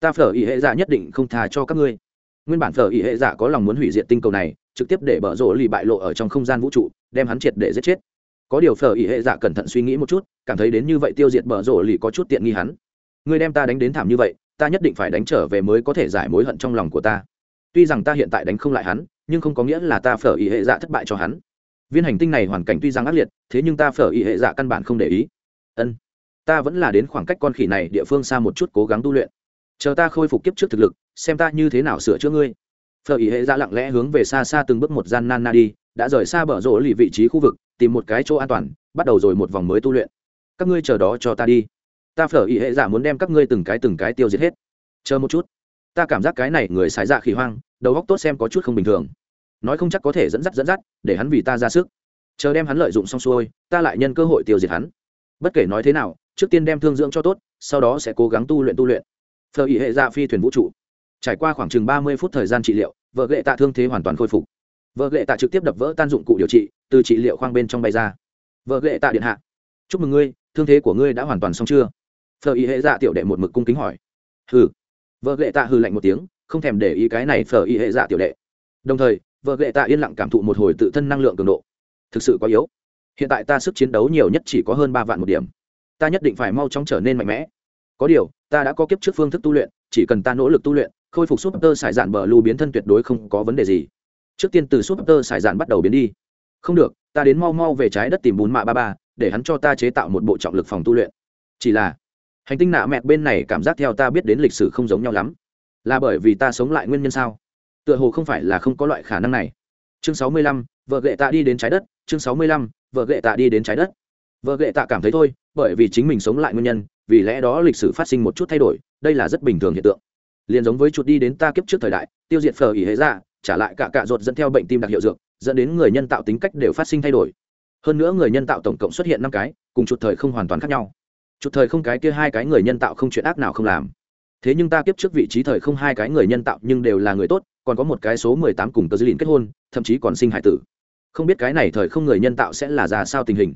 Ta phở ý hệ dạ nhất định không thà cho các ngươi. Nguyên bản phở ý hệ dạ có lòng muốn hủy diệt tinh cầu này, trực tiếp để bờ rỗ lì bại lộ ở trong không gian vũ trụ, đem hắn triệt để giết chết. Có điều phở ý hệ dạ cẩn thận suy nghĩ một chút, cảm thấy đến như vậy tiêu diệt bờ rỗ lì có chút tiện nghi hắn. Ngươi đem ta đánh đến thảm như vậy, ta nhất định phải đánh trở về mới có thể giải mối hận trong lòng của ta. Tuy rằng ta hiện tại đánh không lại hắn, nhưng không có nghĩa là ta phở ý hệ dạ thất bại cho hắn viên hành tinh này hoàn cảnh tuy rằng ác liệt, thế nhưng ta phở y hệ dạ căn bản không để ý. Ân, ta vẫn là đến khoảng cách con khỉ này địa phương xa một chút cố gắng tu luyện. Chờ ta khôi phục kiếp trước thực lực, xem ta như thế nào sửa chữa ngươi. Phở y hệ dạ lặng lẽ hướng về xa xa từng bước một gian nan na đi, đã rời xa bờ rỗ lì vị trí khu vực, tìm một cái chỗ an toàn, bắt đầu rồi một vòng mới tu luyện. Các ngươi chờ đó cho ta đi. Ta phở y hệ dạ muốn đem các ngươi từng cái từng cái tiêu diệt hết. Chờ một chút. Ta cảm giác cái này người sái dạ khỉ hoang, đầu góc tốt xem có chút không bình thường nói không chắc có thể dẫn dắt dẫn dắt, để hắn vì ta ra sức. Chờ đem hắn lợi dụng xong xuôi, ta lại nhân cơ hội tiêu diệt hắn. Bất kể nói thế nào, trước tiên đem thương dưỡng cho tốt, sau đó sẽ cố gắng tu luyện tu luyện. Phờ ý hệ dạ phi thuyền vũ trụ. Trải qua khoảng chừng ba mươi phút thời gian trị liệu, vợ gệ tạ thương thế hoàn toàn khôi phục. Vợ gệ tạ trực tiếp đập vỡ tan dụng cụ điều trị, từ trị liệu khoang bên trong bay ra. Vợ gệ tạ điện hạ. Chúc mừng ngươi, thương thế của ngươi đã hoàn toàn xong chưa? Phờ ý hệ dạ tiểu đệ một mực cung kính hỏi. Hừ. Vợ gệ tạ hư lạnh một tiếng, không thèm để ý cái này phờ ý hệ dạ tiểu đệ. Đồng thời vợ gệ tạ yên lặng cảm thụ một hồi tự thân năng lượng cường độ. Thực sự quá yếu. Hiện tại ta sức chiến đấu nhiều nhất chỉ có hơn ba vạn một điểm. Ta nhất định phải mau chóng trở nên mạnh mẽ. Có điều, ta đã có kiếp trước phương thức tu luyện, chỉ cần ta nỗ lực tu luyện, khôi phục súp tơ sải dạn bờ lưu biến thân tuyệt đối không có vấn đề gì. Trước tiên từ súp tơ sải dạn bắt đầu biến đi. Không được, ta đến mau mau về trái đất tìm bún mạ ba ba, để hắn cho ta chế tạo một bộ trọng lực phòng tu luyện. Chỉ là, hành tinh nạ mẹt bên này cảm giác theo ta biết đến lịch sử không giống nhau lắm. Là bởi vì ta sống lại nguyên nhân sao? Tựa hồ không phải là không có loại khả năng này. Chương sáu mươi lăm, vợ gệ tạ đi đến trái đất. Chương sáu mươi lăm, vợ gệ tạ đi đến trái đất. Vợ gệ tạ cảm thấy thôi, bởi vì chính mình sống lại nguyên nhân, vì lẽ đó lịch sử phát sinh một chút thay đổi, đây là rất bình thường hiện tượng. Liền giống với chuột đi đến ta kiếp trước thời đại, tiêu diệt phờ ỉ hệ ra trả lại cả cạ ruột dẫn theo bệnh tim đặc hiệu dược, dẫn đến người nhân tạo tính cách đều phát sinh thay đổi. Hơn nữa người nhân tạo tổng cộng xuất hiện năm cái, cùng chuột thời không hoàn toàn khác nhau. Chuột thời không cái kia hai cái người nhân tạo không chuyện ác nào không làm thế nhưng ta kiếp trước vị trí thời không hai cái người nhân tạo nhưng đều là người tốt, còn có một cái số mười tám cùng tờ dư lìn kết hôn, thậm chí còn sinh hải tử. Không biết cái này thời không người nhân tạo sẽ là ra sao tình hình?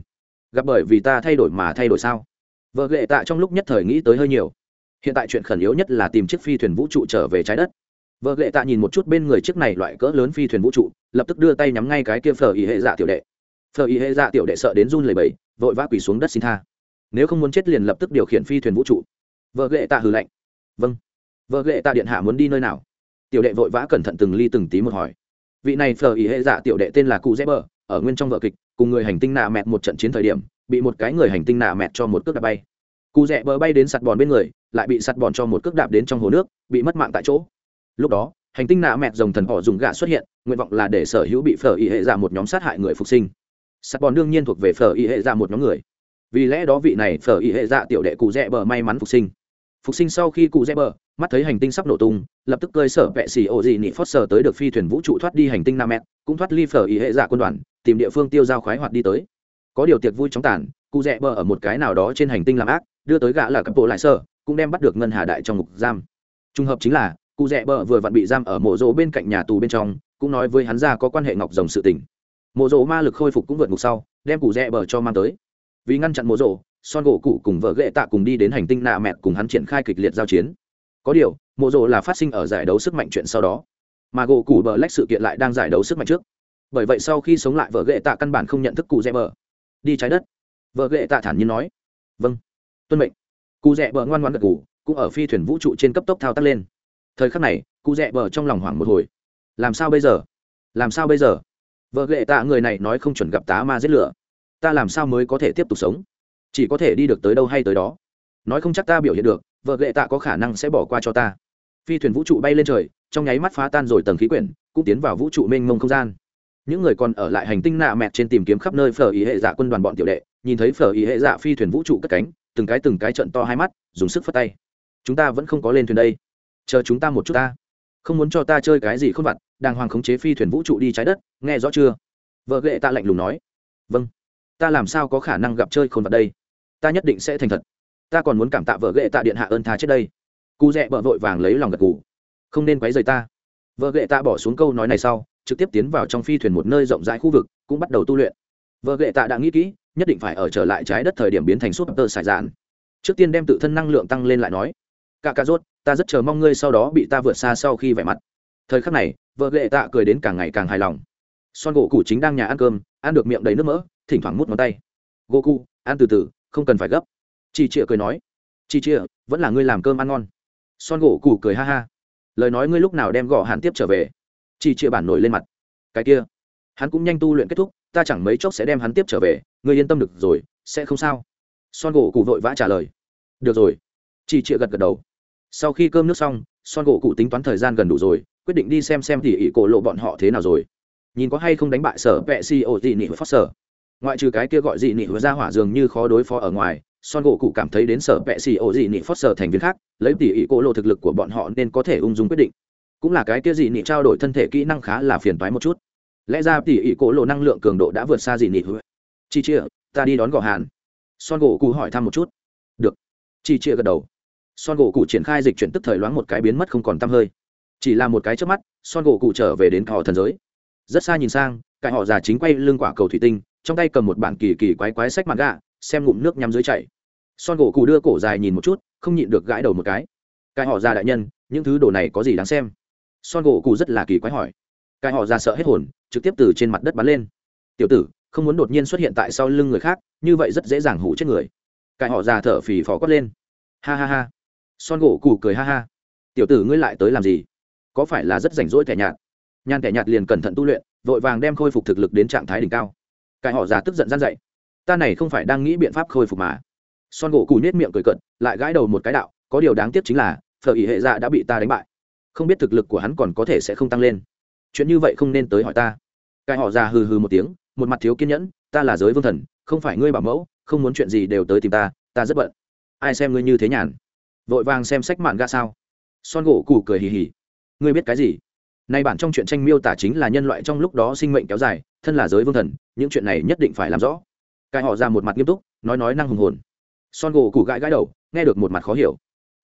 Gặp bởi vì ta thay đổi mà thay đổi sao? Vợ ghệ tạ trong lúc nhất thời nghĩ tới hơi nhiều. Hiện tại chuyện khẩn yếu nhất là tìm chiếc phi thuyền vũ trụ trở về trái đất. Vợ ghệ tạ nhìn một chút bên người chiếc này loại cỡ lớn phi thuyền vũ trụ, lập tức đưa tay nhắm ngay cái kia phở ý hệ dạ tiểu đệ. Phở ý hệ dạ tiểu đệ sợ đến run lầy bầy vội vã quỳ xuống đất xin tha. Nếu không muốn chết liền lập tức điều khiển phi thuyền vũ trụ. Vợ ghệ tạ hừ lạnh vâng. Vợ ghệ tạ điện hạ muốn đi nơi nào? Tiểu đệ vội vã cẩn thận từng ly từng tí một hỏi. Vị này phở ý hệ giả tiểu đệ tên là cụ dễ bờ, ở nguyên trong vợ kịch, cùng người hành tinh nạ mẹt một trận chiến thời điểm, bị một cái người hành tinh nạ mẹt cho một cước đạp bay. Cụ dễ bờ bay đến sạt bòn bên người, lại bị sạt bòn cho một cước đạp đến trong hồ nước, bị mất mạng tại chỗ. Lúc đó, hành tinh nạ mẹt dòng thần họ dùng gạ xuất hiện, nguyện vọng là để sở hữu bị phở y hệ giả một nhóm sát hại người phục sinh. Sạt bòn đương nhiên thuộc về phở y hệ giả một nhóm người. Vì lẽ đó vị này phở y hệ giả tiểu đệ cụ rẽ bờ may mắn phục sinh phục sinh sau khi cụ rẽ bờ mắt thấy hành tinh sắp nổ tung, lập tức cơi sở vệ xì ô dị nị phót sờ tới được phi thuyền vũ trụ thoát đi hành tinh nam mẹt cũng thoát ly phở ý hệ giả quân đoàn, tìm địa phương tiêu giao khoái hoạt đi tới. Có điều tiệc vui chóng tàn, cụ rẽ bờ ở một cái nào đó trên hành tinh làm ác, đưa tới gã là cấp bộ lại sơ, cũng đem bắt được ngân hà đại trong ngục giam. Trùng hợp chính là, cụ rẽ bờ vừa vặn bị giam ở mộ rỗ bên cạnh nhà tù bên trong, cũng nói với hắn ra có quan hệ ngọc rồng sự tình. Mộ rỗ ma lực khôi phục cũng vượt ngục sau, đem cụ rẽ bờ cho mang tới. Vì ngăn chặn mộ rỗ son gỗ cụ cùng vợ ghệ tạ cùng đi đến hành tinh nạ mẹt cùng hắn triển khai kịch liệt giao chiến. Có điều, mộ rỗ là phát sinh ở giải đấu sức mạnh chuyện sau đó. Mà gỗ cụ bờ lách sự kiện lại đang giải đấu sức mạnh trước. Bởi vậy sau khi sống lại, vợ ghệ tạ căn bản không nhận thức cụ rẽ bờ. Đi trái đất. Vợ ghệ tạ thản nhiên nói. Vâng. Tuân mệnh. Cụ rẽ bờ ngoan ngoan gật cụ cũng ở phi thuyền vũ trụ trên cấp tốc thao tác lên. Thời khắc này, cụ rẽ bờ trong lòng hoảng một hồi. Làm sao bây giờ? Làm sao bây giờ? Vợ ghệ tạ người này nói không chuẩn gặp tá ma giết lửa. Ta làm sao mới có thể tiếp tục sống? Chỉ có thể đi được tới đâu hay tới đó. Nói không chắc ta biểu hiện được, vợ ghệ tạ có khả năng sẽ bỏ qua cho ta. Phi thuyền vũ trụ bay lên trời, trong nháy mắt phá tan rồi tầng khí quyển, cũng tiến vào vũ trụ mênh mông không gian. Những người còn ở lại hành tinh nạ mẹt trên tìm kiếm khắp nơi phở ý hệ dạ quân đoàn bọn tiểu đệ, nhìn thấy phở ý hệ dạ phi thuyền vũ trụ cất cánh, từng cái từng cái trận to hai mắt, dùng sức phất tay. Chúng ta vẫn không có lên thuyền đây. Chờ chúng ta một chút ta. Không muốn cho ta chơi cái gì không vặt, đàng hoàng khống chế phi thuyền vũ trụ đi trái đất, nghe rõ chưa? Vợ ghệ ta lạnh lùng nói. Vâng. Ta làm sao có khả năng gặp chơi khôn vật đây? Ta nhất định sẽ thành thật. Ta còn muốn cảm tạ vợ ghệ tạ điện hạ ơn tha trước đây. Cụ rẽ bợ vội vàng lấy lòng gật cụ không nên quấy rầy ta. Vợ ghệ tạ bỏ xuống câu nói này sau, trực tiếp tiến vào trong phi thuyền một nơi rộng rãi khu vực, cũng bắt đầu tu luyện. Vợ ghệ tạ đã nghĩ kỹ, nhất định phải ở trở lại trái đất thời điểm biến thành súp tơ sải dạn. Trước tiên đem tự thân năng lượng tăng lên lại nói cả cà rốt, ta rất chờ mong ngươi sau đó bị ta vượt xa sau khi vẻ mặt. Thời khắc này, vợ ghệ tạ cười đến càng ngày càng hài lòng. Son gỗ cụ chính đang nhà ăn cơm, ăn được miệng đầy nước mỡ, thỉnh thoảng mút ngón tay. Gỗ cụ ăn từ từ không cần phải gấp. Chị chịa cười nói. Chị chịa, vẫn là ngươi làm cơm ăn ngon. Son gỗ cụ cười ha ha. Lời nói ngươi lúc nào đem gõ hàn tiếp trở về? Chị chịa bản nổi lên mặt. Cái kia, hắn cũng nhanh tu luyện kết thúc, ta chẳng mấy chốc sẽ đem hắn tiếp trở về. Ngươi yên tâm được rồi, sẽ không sao. Son gỗ cụ vội vã trả lời. Được rồi. Chị chịa gật gật đầu. Sau khi cơm nước xong, son gỗ cụ tính toán thời gian gần đủ rồi, quyết định đi xem xem thì ỷ cổ lộ bọn họ thế nào rồi. Nhìn có hay không đánh bại sở vệ si ổ dị nị với phát sở ngoại trừ cái kia gọi dị nị hứa ra hỏa dường như khó đối phó ở ngoài, son gỗ cụ cảm thấy đến sở vệ xì ổ dị nị phót sở thành viên khác, lấy tỉ ỷ cỗ lộ thực lực của bọn họ nên có thể ung dung quyết định. Cũng là cái kia dị nị trao đổi thân thể kỹ năng khá là phiền toái một chút. Lẽ ra tỉ ỉ cỗ lộ năng lượng cường độ đã vượt xa gì hứa chi chia ta đi đón gò hàn. Son gỗ cụ hỏi thăm một chút. Được. Chi chia gật đầu. Son gỗ cụ triển khai dịch chuyển tức thời loáng một cái biến mất không còn tăm hơi. Chỉ là một cái trước mắt, son gỗ cụ trở về đến họ thần giới. Rất xa nhìn sang, cái họ già chính quay lưng quả cầu thủy tinh trong tay cầm một bản kỳ kỳ quái quái sách mặt gà xem ngụm nước nhắm dưới chảy. Son gỗ cụ đưa cổ dài nhìn một chút, không nhịn được gãi đầu một cái. Cái họ già đại nhân, những thứ đồ này có gì đáng xem? Son gỗ cụ rất là kỳ quái hỏi. Cái họ già sợ hết hồn, trực tiếp từ trên mặt đất bắn lên. Tiểu tử, không muốn đột nhiên xuất hiện tại sau lưng người khác, như vậy rất dễ dàng hủ chết người. Cái họ già thở phì phò quất lên. Ha ha ha. Son gỗ cụ cười ha ha. Tiểu tử ngươi lại tới làm gì? Có phải là rất rảnh rỗi thẻ nhạt? Nhan thẻ nhạt liền cẩn thận tu luyện, vội vàng đem khôi phục thực lực đến trạng thái đỉnh cao cái họ già tức giận gian dậy. Ta này không phải đang nghĩ biện pháp khôi phục mà. Son gỗ cù nết miệng cười cận lại gãi đầu một cái đạo, có điều đáng tiếc chính là, phở ỉ hệ dạ đã bị ta đánh bại. Không biết thực lực của hắn còn có thể sẽ không tăng lên. Chuyện như vậy không nên tới hỏi ta. Cái họ già hừ hừ một tiếng, một mặt thiếu kiên nhẫn, ta là giới vương thần, không phải ngươi bảo mẫu, không muốn chuyện gì đều tới tìm ta ta rất bận. Ai xem ngươi như thế nhàn? Vội vàng xem sách mạn ga sao? Son gỗ cù cười hì hì. Ngươi biết cái gì? Nay bản trong chuyện tranh miêu tả chính là nhân loại trong lúc đó sinh mệnh kéo dài, thân là giới vương thần, những chuyện này nhất định phải làm rõ. Cái họ ra một mặt nghiêm túc, nói nói năng hùng hồn. Son gỗ cụ gãi gãi đầu, nghe được một mặt khó hiểu.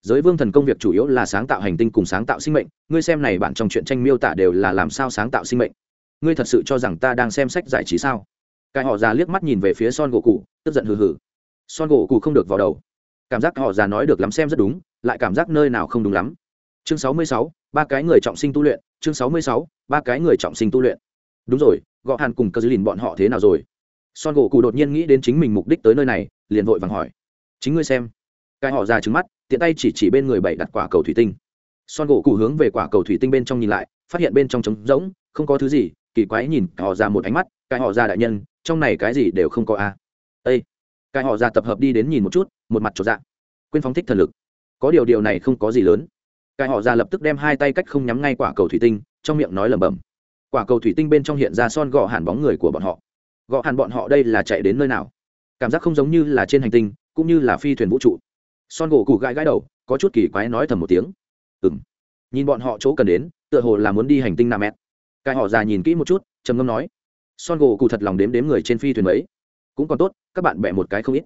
Giới vương thần công việc chủ yếu là sáng tạo hành tinh cùng sáng tạo sinh mệnh, ngươi xem này bản trong chuyện tranh miêu tả đều là làm sao sáng tạo sinh mệnh. Ngươi thật sự cho rằng ta đang xem sách giải trí sao? Cái họ già liếc mắt nhìn về phía son gỗ cụ tức giận hừ hừ. Son gỗ cụ không được vào đầu. Cảm giác họ già nói được lắm xem rất đúng, lại cảm giác nơi nào không đúng lắm. Chương sáu mươi sáu ba cái người trọng sinh tu luyện, chương sáu mươi sáu, ba cái người trọng sinh tu luyện. Đúng rồi gõ hàn cùng cơ dư lìn bọn họ thế nào rồi? Son gỗ cụ đột nhiên nghĩ đến chính mình mục đích tới nơi này, liền vội vàng hỏi. Chính ngươi xem. Cái họ ra trứng mắt, tiện tay chỉ chỉ bên người bảy đặt quả cầu thủy tinh. Son gỗ cụ hướng về quả cầu thủy tinh bên trong nhìn lại, phát hiện bên trong trống rỗng, không có thứ gì, kỳ quái nhìn họ ra một ánh mắt, cái họ ra đại nhân, trong này cái gì đều không có a à. ây cái họ ra tập hợp đi đến nhìn một chút, một mặt chỗ dạng quên phóng thích thần lực. Có điều điều này không có gì lớn cái họ ra lập tức đem hai tay cách không nhắm ngay quả cầu thủy tinh, trong miệng nói lẩm bẩm. Quả cầu thủy tinh bên trong hiện ra son gọ hẳn bóng người của bọn họ. Gọ hẳn bọn họ đây là chạy đến nơi nào? Cảm giác không giống như là trên hành tinh, cũng như là phi thuyền vũ trụ. Son gỗ cụ gãi gãi đầu, có chút kỳ quái nói thầm một tiếng. Ừ m nhìn bọn họ chỗ cần đến, tựa hồ là muốn đi hành tinh nam mét cái họ già nhìn kỹ một chút, trầm ngâm nói. Son gỗ cụ thật lòng đếm đếm người trên phi thuyền ấy cũng còn tốt, các bạn bè một cái không ít.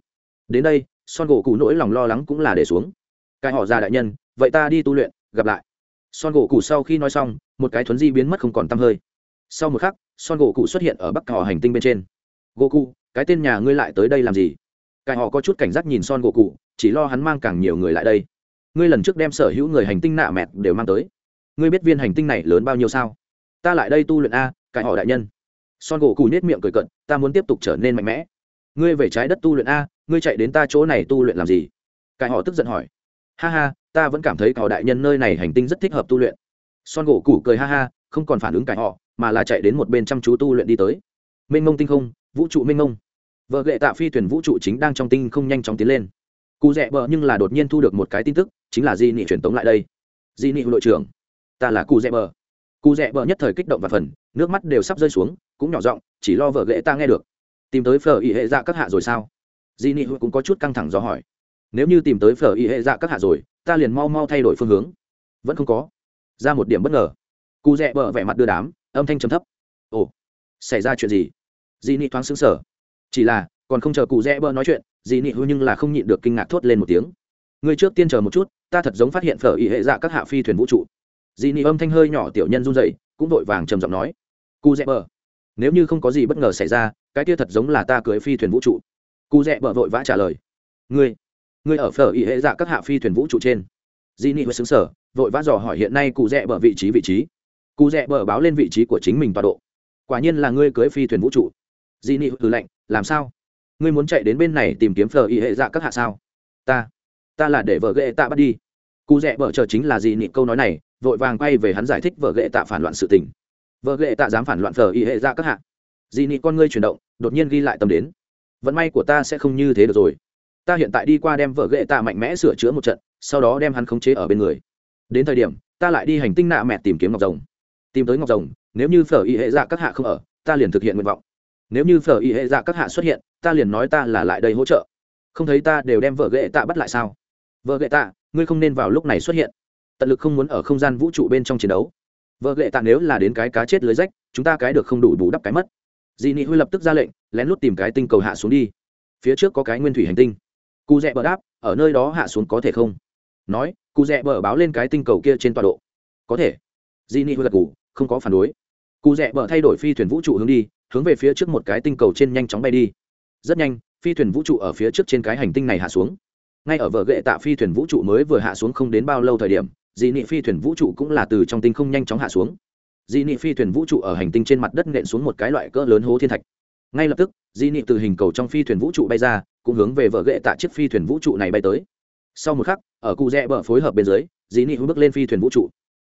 Đến đây, son gỗ cụ nỗi lòng lo lắng cũng là để xuống. Cái họ già đại nhân, vậy ta đi tu luyện gặp lại. Son gỗ cụ sau khi nói xong, một cái thuấn di biến mất không còn t hơi. Sau một khắc, son gỗ cụ xuất hiện ở bắc họ hành tinh bên trên. Gỗ cụ cái tên nhà ngươi lại tới đây làm gì? Cái họ có chút cảnh giác nhìn son gỗ cụ chỉ lo hắn mang càng nhiều người lại đây. Ngươi lần trước đem sở hữu người hành tinh nạ mẹt đều mang tới. Ngươi biết viên hành tinh này lớn bao nhiêu sao? Ta lại đây tu luyện a, cái họ đại nhân. Son gỗ cụ nết miệng cười cận ta muốn tiếp tục trở nên mạnh mẽ. Ngươi về trái đất tu luyện a, ngươi chạy đến ta chỗ này tu luyện làm gì? Cái họ tức giận hỏi. Ha ha ta vẫn cảm thấy cào đại nhân nơi này hành tinh rất thích hợp tu luyện. Son gỗ củ cười ha ha, không còn phản ứng cải họ, mà là chạy đến một bên chăm chú tu luyện đi tới. Mênh mông tinh không, vũ trụ mênh mông. Vợ lệ tạ phi thuyền vũ trụ chính đang trong tinh không nhanh chóng tiến lên. Cụ rẽ bờ nhưng là đột nhiên thu được một cái tin tức, chính là di nị truyền tống lại đây. Di nị đội trưởng, ta là cụ rẽ bờ. Cụ rẽ bờ nhất thời kích động và phần, nước mắt đều sắp rơi xuống, cũng nhỏ giọng, chỉ lo vợ lệ ta nghe được. Tìm tới phở y hệ dạ các hạ rồi sao? Di nị cũng có chút căng thẳng do hỏi. Nếu như tìm tới phở y hệ dạ các hạ rồi ta liền mau mau thay đổi phương hướng. Vẫn không có. Ra một điểm bất ngờ. Cụ rẽ bờ vẻ mặt đưa đám, âm thanh trầm thấp. Ồ, xảy ra chuyện gì? Dị nị thoáng xứng sở chỉ là, còn không chờ cụ rẽ bờ nói chuyện dị nị hư nhưng là không nhịn được kinh ngạc thốt lên một tiếng. Người trước tiên chờ một chút, ta thật giống phát hiện phở ý hệ dạ các hạ phi thuyền vũ trụ. Dị nị âm thanh hơi nhỏ tiểu nhân run dậy cũng vội vàng trầm giọng nói. Cụ rẽ bờ nếu như không có gì bất ngờ xảy ra, cái kia thật giống là ta cưới phi thuyền vũ trụ. Cụ rẽ bờ vội vã trả lời. Ngươi ngươi ở phở ý hệ dạ các hạ phi thuyền vũ trụ trên. Di nị hơi xứng sở, vội vã dò hỏi hiện nay cụ rẽ bở vị trí vị trí. Cụ rẽ bở báo lên vị trí của chính mình tọa độ. Quả nhiên là ngươi cưới phi thuyền vũ trụ. Di nị hư lệnh làm sao? Ngươi muốn chạy đến bên này tìm kiếm phở ý hệ dạ các hạ sao? Ta ta là để vợ ghệ tạ bắt đi. Cụ rẽ bở chờ chính là di nị câu nói này, vội vàng quay về hắn giải thích vợ ghệ tạ phản loạn sự tình. Vợ ghệ tạ dám phản loạn phở ý hệ dạ các hạ. Di nị con ngươi chuyển động, đột nhiên ghi lại tâm đến. Vận may của ta sẽ không như thế được rồi ta hiện tại đi qua đem vợ ghệ tạ mạnh mẽ sửa chữa một trận, sau đó đem hắn khống chế ở bên người. Đến thời điểm, ta lại đi hành tinh nạ mẹ tìm kiếm ngọc rồng. Tìm tới ngọc rồng, nếu như phở y hệ dạ các hạ không ở, ta liền thực hiện nguyện vọng. Nếu như phở y hệ dạ các hạ xuất hiện, ta liền nói ta là lại đây hỗ trợ. Không thấy ta đều đem vợ ghệ tạ bắt lại sao? Vợ ghệ tạ, ngươi không nên vào lúc này xuất hiện. Tận lực không muốn ở không gian vũ trụ bên trong chiến đấu. Vợ ghệ tạ nếu là đến cái cá chết lưới rách, chúng ta cái được không đủ bù đắp cái mất. Dị nị huy lập tức ra lệnh, lén lút tìm cái tinh cầu hạ xuống đi. Phía trước có cái nguyên thủy hành tinh cụ rẽ bờ đáp, ở nơi đó hạ xuống có thể không? Nói, cụ rẽ bờ báo lên cái tinh cầu kia trên tọa độ. Có thể. Di ni huy gật cụ không có phản đối. Cụ rẽ bờ thay đổi phi thuyền vũ trụ hướng đi, hướng về phía trước một cái tinh cầu trên nhanh chóng bay đi. Rất nhanh, phi thuyền vũ trụ ở phía trước trên cái hành tinh này hạ xuống. Ngay ở vở gệ tạ phi thuyền vũ trụ mới vừa hạ xuống không đến bao lâu thời điểm dị nị phi thuyền vũ trụ cũng là từ trong tinh không nhanh chóng hạ xuống. Dị nị phi thuyền vũ trụ ở hành tinh trên mặt đất nện xuống một cái loại cỡ lớn hố thiên thạch. Ngay lập tức dị nị từ hình cầu trong phi thuyền vũ trụ bay ra cũng hướng về vợ ghệ tạ chiếc phi thuyền vũ trụ này bay tới. Sau một khắc, ở cụ rẽ bờ phối hợp bên dưới dị nị bước lên phi thuyền vũ trụ.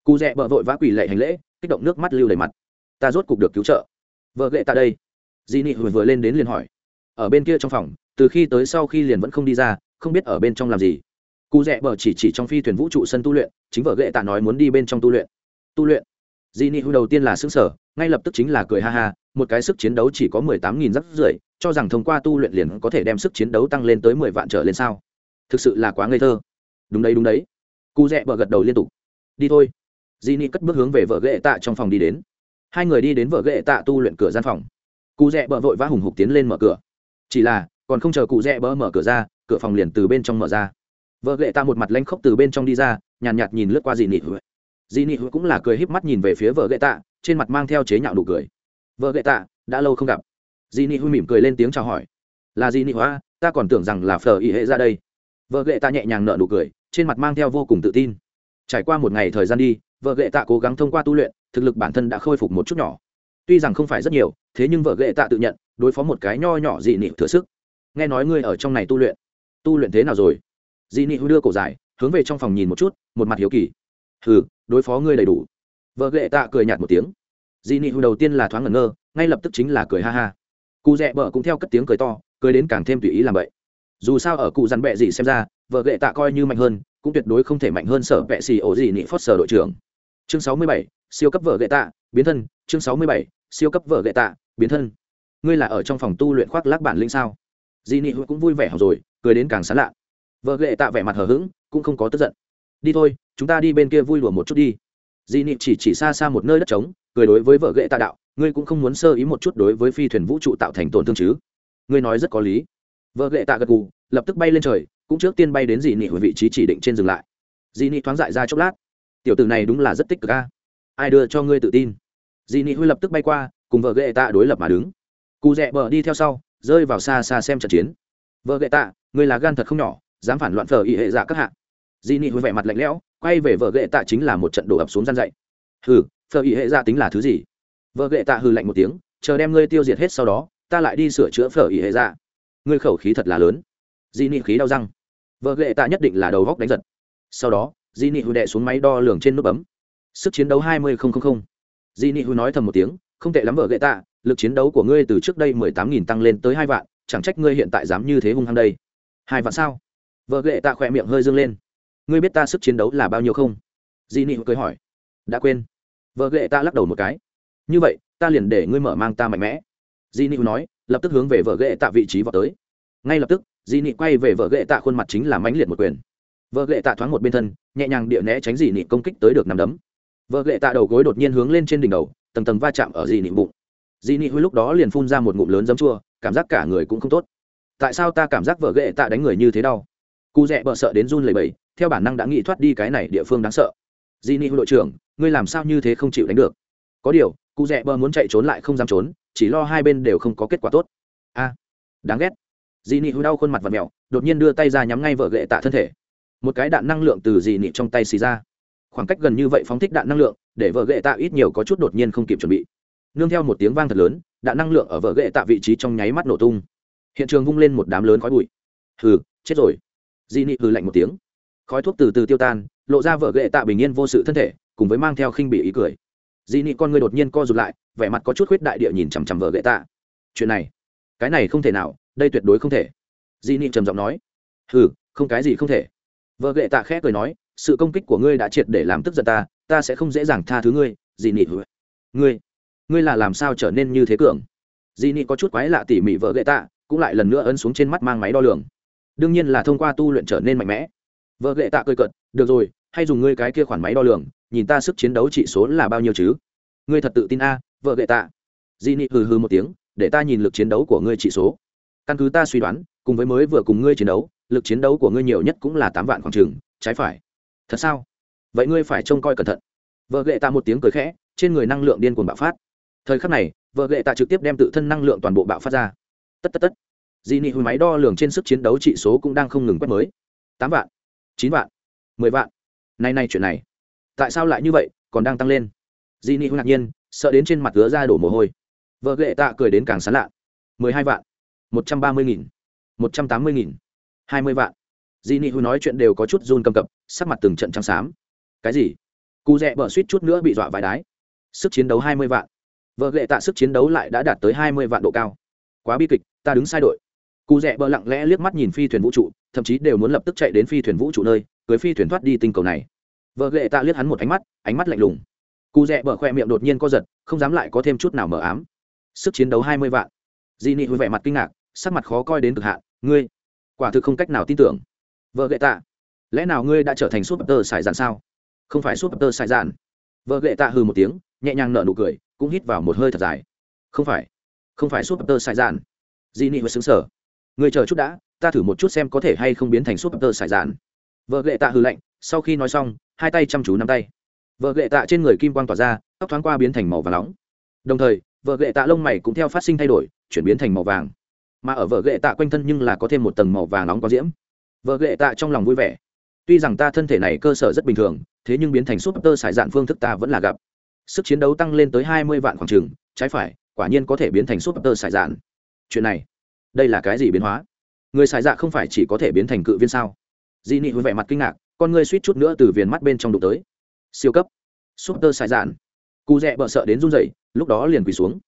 Cụ rẽ bờ vội vã quỳ lệ hành lễ, kích động nước mắt lưu đầy mặt. Ta rốt cục được cứu trợ. Vợ ghệ tạ đây. Dị nị vừa lên đến liền hỏi. Ở bên kia trong phòng, từ khi tới sau khi liền vẫn không đi ra, không biết ở bên trong làm gì. Cụ rẽ bờ chỉ chỉ trong phi thuyền vũ trụ sân tu luyện, chính vợ ghệ tạ nói muốn đi bên trong tu luyện. Tu luyện dị nị hữu đầu tiên là xứng sở ngay lập tức chính là cười ha ha một cái sức chiến đấu chỉ có mười tám nghìn rắc rưởi cho rằng thông qua tu luyện liền có thể đem sức chiến đấu tăng lên tới mười vạn trở lên sao? Thực sự là quá ngây thơ. Đúng đấy đúng đấy. Cụ rẽ bờ gật đầu liên tục. Đi thôi. Dị nị cất bước hướng về vợ ghệ tạ trong phòng đi đến. Hai người đi đến vợ ghệ tạ tu luyện cửa gian phòng. Cụ rẽ bờ vội vã hùng hục tiến lên mở cửa. Chỉ là còn không chờ cụ rẽ bờ mở cửa ra cửa phòng liền từ bên trong mở ra. Vợ ghệ tạ một mặt lanh khốc từ bên trong đi ra nhàn nhạt, nhạt nhìn lướt qua dị nị dị nị cũng là cười híp mắt nhìn về phía vợ gậy tạ, trên mặt mang theo chế nhạo nụ cười. Vợ gậy tạ, đã lâu không gặp. Dị nị mỉm cười lên tiếng chào hỏi. Là dị nị hoa ta còn tưởng rằng là phở ý hệ ra đây. Vợ gậy tạ nhẹ nhàng nợ nụ cười, trên mặt mang theo vô cùng tự tin. Trải qua một ngày thời gian đi, vợ Gệ tạ cố gắng thông qua tu luyện, thực lực bản thân đã khôi phục một chút nhỏ. Tuy rằng không phải rất nhiều, thế nhưng vợ Gệ tạ tự nhận, đối phó một cái nho nhỏ dị nị thừa sức. Nghe nói ngươi ở trong này tu luyện. Tu luyện thế nào rồi? Dị nị đưa cổ dài, hướng về trong phòng nhìn một chút, một mặt hiếu kỳ. Hừ đối phó ngươi đầy đủ. Vợ ghệ tạ cười nhạt một tiếng. Dị nị đầu tiên là thoáng ngẩn ngơ, ngay lập tức chính là cười ha ha. Cụ rẽ bờ cũng theo cất tiếng cười to, cười đến càng thêm tùy ý làm vậy. Dù sao ở cụ dằn bẹ gì xem ra, vợ ghệ tạ coi như mạnh hơn, cũng tuyệt đối không thể mạnh hơn sở bẹ xì ổ gì nị phót sở đội trưởng. Chương sáu mươi bảy, siêu cấp vợ ghệ tạ, biến thân. Chương sáu mươi bảy, siêu cấp vợ ghệ tạ, biến thân. Ngươi là ở trong phòng tu luyện khoác lác bản linh sao? Dị nị cũng vui vẻ học rồi, cười đến càng sán lạ. Vợ ghệ tạ vẻ mặt hờ hững, cũng không có tức giận đi thôi, chúng ta đi bên kia vui lùa một chút đi. Dị nị chỉ chỉ xa xa một nơi đất trống, cười đối với vợ ghệ tạ đạo, ngươi cũng không muốn sơ ý một chút đối với phi thuyền vũ trụ tạo thành tổn thương chứ? Ngươi nói rất có lý. Vợ ghệ tạ gật gù, lập tức bay lên trời, cũng trước tiên bay đến dị nị ở vị trí chỉ định trên dừng lại. Dị nị thoáng dại ra chốc lát. Tiểu tử này đúng là rất tích cực ca ai đưa cho ngươi tự tin? Dị nị huy lập tức bay qua, cùng vợ ghệ tạ đối lập mà đứng. Cụ rẽ bờ đi theo sau, rơi vào xa xa xem trận chiến. Vợ ghệ tạ, ngươi là gan thật không nhỏ, dám phản loạn phở ý hệ dạ các hạ dị nị huy vẻ mặt lạnh lẽo, quay về vợ ghệ tạ chính là một trận đổ ập xuống gian dậy. Hừ phở ý hệ dạ tính là thứ gì? Vợ ghệ tạ hừ lạnh một tiếng, chờ đem ngươi tiêu diệt hết sau đó, ta lại đi sửa chữa phở ý hệ dạ. Ngươi khẩu khí thật là lớn. Dị nị khí đau răng. Vợ ghệ tạ nhất định là đầu góc đánh giật. Sau đó dị nị hư đệ xuống máy đo lường trên nút bấm. Sức chiến đấu hai mươi dị nị hư nói thầm một tiếng, không tệ lắm vợ ghệ tạ, lực chiến đấu của ngươi từ trước đây mười tám nghìn tăng lên tới hai vạn, chẳng trách ngươi hiện tại dám như thế hung hăng đây. Hai vạn sao? Vợ ghệ tạ khỏe miệng hơi dâng lên ngươi biết ta sức chiến đấu là bao nhiêu không? Dị nị cười hỏi. Đã quên. Vợ ghệ ta lắc đầu một cái. Như vậy, ta liền để ngươi mở mang ta mạnh mẽ. Dị nị nói, lập tức hướng về vợ ghệ tạ vị trí vào tới. Ngay lập tức dị nị quay về vợ ghệ tạ khuôn mặt chính là mãnh liệt một quyền. Vợ ghệ tạ thoáng một bên thân, nhẹ nhàng địa né tránh dị nị công kích tới được nằm đấm. Vợ ghệ tạ đầu gối đột nhiên hướng lên trên đỉnh đầu, tầng tầng va chạm ở dị nị bụng. Dị nị huy lúc đó liền phun ra một ngụm lớn giấm chua, cảm giác cả người cũng không tốt. Tại sao ta cảm giác vợ ghệ tạ đánh người như thế đau? Cụ rẽ bợ sợ đến run lầy bầy theo bản năng đã nghĩ thoát đi cái này địa phương đáng sợ. Di ni đội trưởng, ngươi làm sao như thế không chịu đánh được? Có điều, cụ rẽ bờ muốn chạy trốn lại không dám trốn, chỉ lo hai bên đều không có kết quả tốt. A, đáng ghét. Di ni hữu đau khuôn mặt và mẹo, đột nhiên đưa tay ra nhắm ngay vợ gệ tạ thân thể. Một cái đạn năng lượng từ di ni trong tay xì ra. Khoảng cách gần như vậy phóng thích đạn năng lượng, để vợ gệ tạ ít nhiều có chút đột nhiên không kịp chuẩn bị. Nương theo một tiếng vang thật lớn, đạn năng lượng ở vợ gệ tạ vị trí trong nháy mắt nổ tung. Hiện trường vung lên một đám lớn khói bụi. Hừ, chết rồi. Di nị hừ lạnh một tiếng khói thuốc từ từ tiêu tan, lộ ra vợ ghệ tạ bình yên vô sự thân thể, cùng với mang theo khinh bị ý cười. Dị nị con người đột nhiên co rụt lại, vẻ mặt có chút khuyết đại địa nhìn chằm chằm vợ ghệ tạ. Chuyện này, cái này không thể nào, đây tuyệt đối không thể. Dị nị trầm giọng nói. Hừ, không cái gì không thể. Vợ ghệ tạ khẽ cười nói, sự công kích của ngươi đã triệt để làm tức giận ta ta sẽ không dễ dàng tha thứ ngươi dị nị ngươi ngươi là làm sao trở nên như thế cường? Dị nị có chút quái lạ tỉ mỉ vợ ghệ tạ, cũng lại lần nữa ấn xuống trên mắt mang máy đo lường. Đương nhiên là thông qua tu luyện trở nên mạnh mẽ vợ ghệ tạ cười cợt được rồi hay dùng ngươi cái kia khoản máy đo lường nhìn ta sức chiến đấu trị số là bao nhiêu chứ? Ngươi thật tự tin a vợ lệ tạ. Di nị hừ hừ một tiếng để ta nhìn lực chiến đấu của ngươi trị số. Căn cứ ta suy đoán cùng với mới vừa cùng ngươi chiến đấu lực chiến đấu của ngươi nhiều nhất cũng là tám vạn khoảng trường, trái phải. Thật sao? Vậy ngươi phải trông coi cẩn thận. Vợ lệ tạ một tiếng cười khẽ trên người năng lượng điên cuồng bạo phát. Thời khắc này vợ lệ tạ trực tiếp đem tự thân năng lượng toàn bộ bạo phát ra. Tất tất tất. Dị nị hồi máy đo lường trên sức chiến đấu trị số cũng đang không ngừng quét mới. Tám vạn chín vạn, mười vạn. Nay nay chuyện này, tại sao lại như vậy, còn đang tăng lên? Dị nị ngạc nhiên, sợ đến trên mặt gứa ra đổ mồ hôi. Vợ ghệ tạ cười đến càng sán lạ. mười hai vạn, một trăm ba mươi nghìn, một trăm tám mươi nghìn, hai mươi vạn. Dị nị nói chuyện đều có chút run cầm cập, sắc mặt từng trận trắng xám. Cái gì? Cụ rẽ bở suýt chút nữa bị dọa vài đái. Sức chiến đấu hai mươi vạn. Vợ ghệ tạ sức chiến đấu lại đã đạt tới hai mươi vạn độ cao. Quá bi kịch, ta đứng sai đội cụ rẽ bờ lặng lẽ liếc mắt nhìn phi thuyền vũ trụ, thậm chí đều muốn lập tức chạy đến phi thuyền vũ trụ nơi, cưới phi thuyền thoát đi tinh cầu này. Vợ ghệ tạ liếc hắn một ánh mắt ánh mắt lạnh lùng. Cụ rẽ bờ khoe miệng đột nhiên co giật, không dám lại có thêm chút nào mờ ám. Sức chiến đấu hai mươi vạn. Di nị vui vẻ mặt kinh ngạc, sắc mặt khó coi đến cực hạn, ngươi, quả thực không cách nào tin tưởng. Vợ ghệ tạ, lẽ nào ngươi đã trở thành súp tơ sải dạn sao? Không phải súp tơ sải dạn vợ ghệ tạ hừ một tiếng, nhẹ nhàng nở nụ cười, cũng hít vào một hơi thật dài. Không phải không phải súp tơ sải dạn di nị hơi xứng sở người chờ chút đã, ta thử một chút xem có thể hay không biến thành súp tơ sải dạn. Vợ lệ tạ hừ lạnh, sau khi nói xong, hai tay chăm chú nắm tay. Vợ lệ tạ trên người kim quang tỏa ra, tóc thoáng qua biến thành màu và nóng. Đồng thời, vợ lệ tạ lông mày cũng theo phát sinh thay đổi, chuyển biến thành màu vàng. Mà ở vợ lệ tạ quanh thân nhưng là có thêm một tầng màu vàng nóng có diễm. Vợ lệ tạ trong lòng vui vẻ. Tuy rằng ta thân thể này cơ sở rất bình thường, thế nhưng biến thành súp tơ sải dạn phương thức ta vẫn là gặp. Sức chiến đấu tăng lên tới hai mươi vạn khoảng trừng trái phải, quả nhiên có thể biến thành súp tơ sải dạn. Chuyện này đây là cái gì biến hóa? Người xài dạ không phải chỉ có thể biến thành cự viên sao? Di nị với vẻ mặt kinh ngạc con ngươi suýt chút nữa từ viền mắt bên trong đụng tới. Siêu cấp. Súp tơ xài dạn cụ rẽ bợ sợ đến run rẩy lúc đó liền quỳ xuống.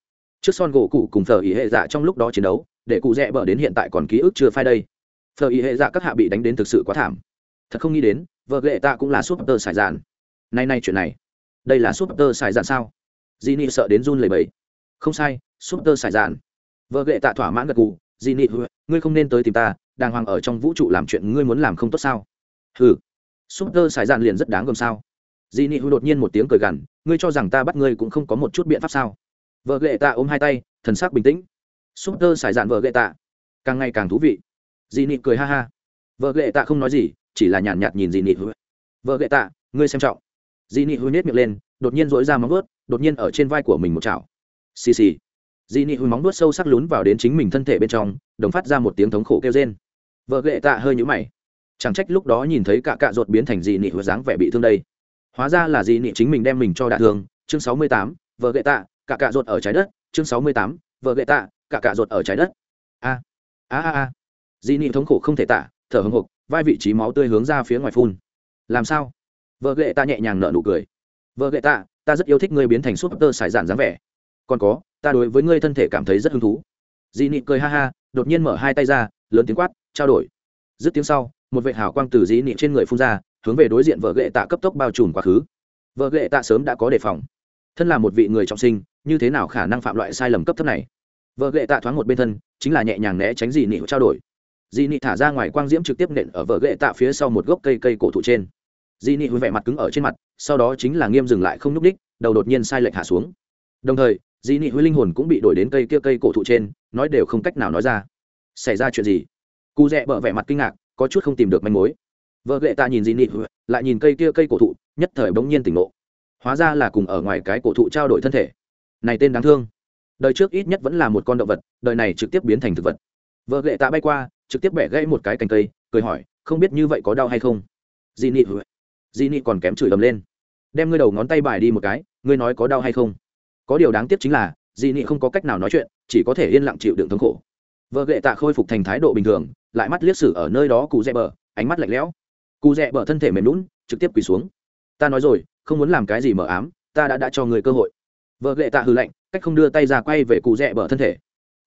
Trước son gỗ cụ cùng thờ ý hệ dạ trong lúc đó chiến đấu để cụ rẽ bợ đến hiện tại còn ký ức chưa phai đây. Thờ ý hệ dạ các hạ bị đánh đến thực sự quá thảm. Thật không nghĩ đến vợ lệ ta cũng là súp tơ xài dạn nay nay chuyện này. Đây là súp tơ xài dạn sao? Di nị sợ đến run lầy bẩy, không sai súp tơ xài dạn vợ lệ tạ thỏa mãn gật cụ di nị ngươi không nên tới tìm ta đàng hoàng ở trong vũ trụ làm chuyện ngươi muốn làm không tốt sao? Hừ. Súp tơ xài dạn liền rất đáng gồm sao. Di nị đột nhiên một tiếng cười gằn ngươi cho rằng ta bắt ngươi cũng không có một chút biện pháp sao? Vợ ghệ tạ ôm hai tay thần sắc bình tĩnh. Súp tơ xài dạn vợ ghệ tạ. Càng ngày càng thú vị. Di nị cười ha ha. Vợ ghệ tạ không nói gì chỉ là nhàn nhạt, nhạt nhìn di nị vợ ghệ tạ ngươi xem trọng. Di nị hư nhét miệng lên đột nhiên dỗi ra móng vớt đột nhiên ở trên vai của mình một chảo. Xì xì dị nị hùi móng nuốt sâu sắc lún vào đến chính mình thân thể bên trong, đồng phát ra một tiếng thống khổ kêu rên. Vợ ghệ tạ hơi nhũ mày. Chẳng trách lúc đó nhìn thấy cả cạ ruột biến thành dị nị hùi dáng vẻ bị thương đây. Hóa ra là dị nị chính mình đem mình cho đạ thương. Chương sáu mươi tám, vợ ghệ tạ, cả cạ ruột ở trái đất. Chương sáu mươi tám, vợ ghệ tạ, cả cạ ruột ở trái đất. A a a a. Dị nị thống khổ không thể tạ thở hồng hộc, vai vị trí máu tươi hướng ra phía ngoài phun. Làm sao? Vợ ghệ tạ nhẹ nhàng nở nụ cười. Vợ ghệ tạ, ta rất yêu thích ngươi biến thành súp tơ sải dạn dáng vẻ. Còn có ta đối với ngươi thân thể cảm thấy rất hứng thú. Dị nị cười ha ha, đột nhiên mở hai tay ra, lớn tiếng quát, trao đổi. Dứt tiếng sau, một vệ hào quang từ dị nị trên người phun ra, hướng về đối diện vợ gệ tạ cấp tốc bao trùm quá khứ. Vợ gệ tạ sớm đã có đề phòng. Thân là một vị người trọng sinh, như thế nào khả năng phạm loại sai lầm cấp thấp này? Vợ gệ tạ thoáng một bên thân, chính là nhẹ nhàng né tránh dị nị trao đổi. Dị nị thả ra ngoài quang diễm trực tiếp nện ở vợ gệ tạ phía sau một gốc cây cây cổ thụ trên. Dị nị vẻ mặt cứng ở trên mặt, sau đó chính là nghiêm dừng lại không nhúc đích đầu đột nhiên sai lệch hạ xuống. Đồng thời Di nị huy linh hồn cũng bị đổi đến cây kia cây cổ thụ trên, nói đều không cách nào nói ra. Xảy ra chuyện gì? Cụ rẽ bợ vẻ mặt kinh ngạc, có chút không tìm được manh mối. Vợ ghệ ta nhìn Di nị lại nhìn cây kia cây cổ thụ, nhất thời bỗng nhiên tỉnh ngộ. Hóa ra là cùng ở ngoài cái cổ thụ trao đổi thân thể. Này tên đáng thương. Đời trước ít nhất vẫn là một con động vật, đời này trực tiếp biến thành thực vật. Vợ ghệ tạ bay qua, trực tiếp bẻ gãy một cái cành cây, cười hỏi, không biết như vậy có đau hay không? Di nị Di nị còn kém chửi ầm lên. Đem ngươi đầu ngón tay bài đi một cái, ngươi nói có đau hay không? Có điều đáng tiếc chính là dị nị không có cách nào nói chuyện, chỉ có thể yên lặng chịu đựng thống khổ. Vợ gệ tạ khôi phục thành thái độ bình thường, lại mắt liếc sử ở nơi đó cụ rẽ bờ, ánh mắt lạnh lẽo. Cụ rẽ bờ thân thể mềm lún trực tiếp quỳ xuống. Ta nói rồi, không muốn làm cái gì mờ ám, ta đã đã cho người cơ hội. Vợ gệ tạ hư lạnh, cách không đưa tay ra quay về cụ rẽ bờ thân thể.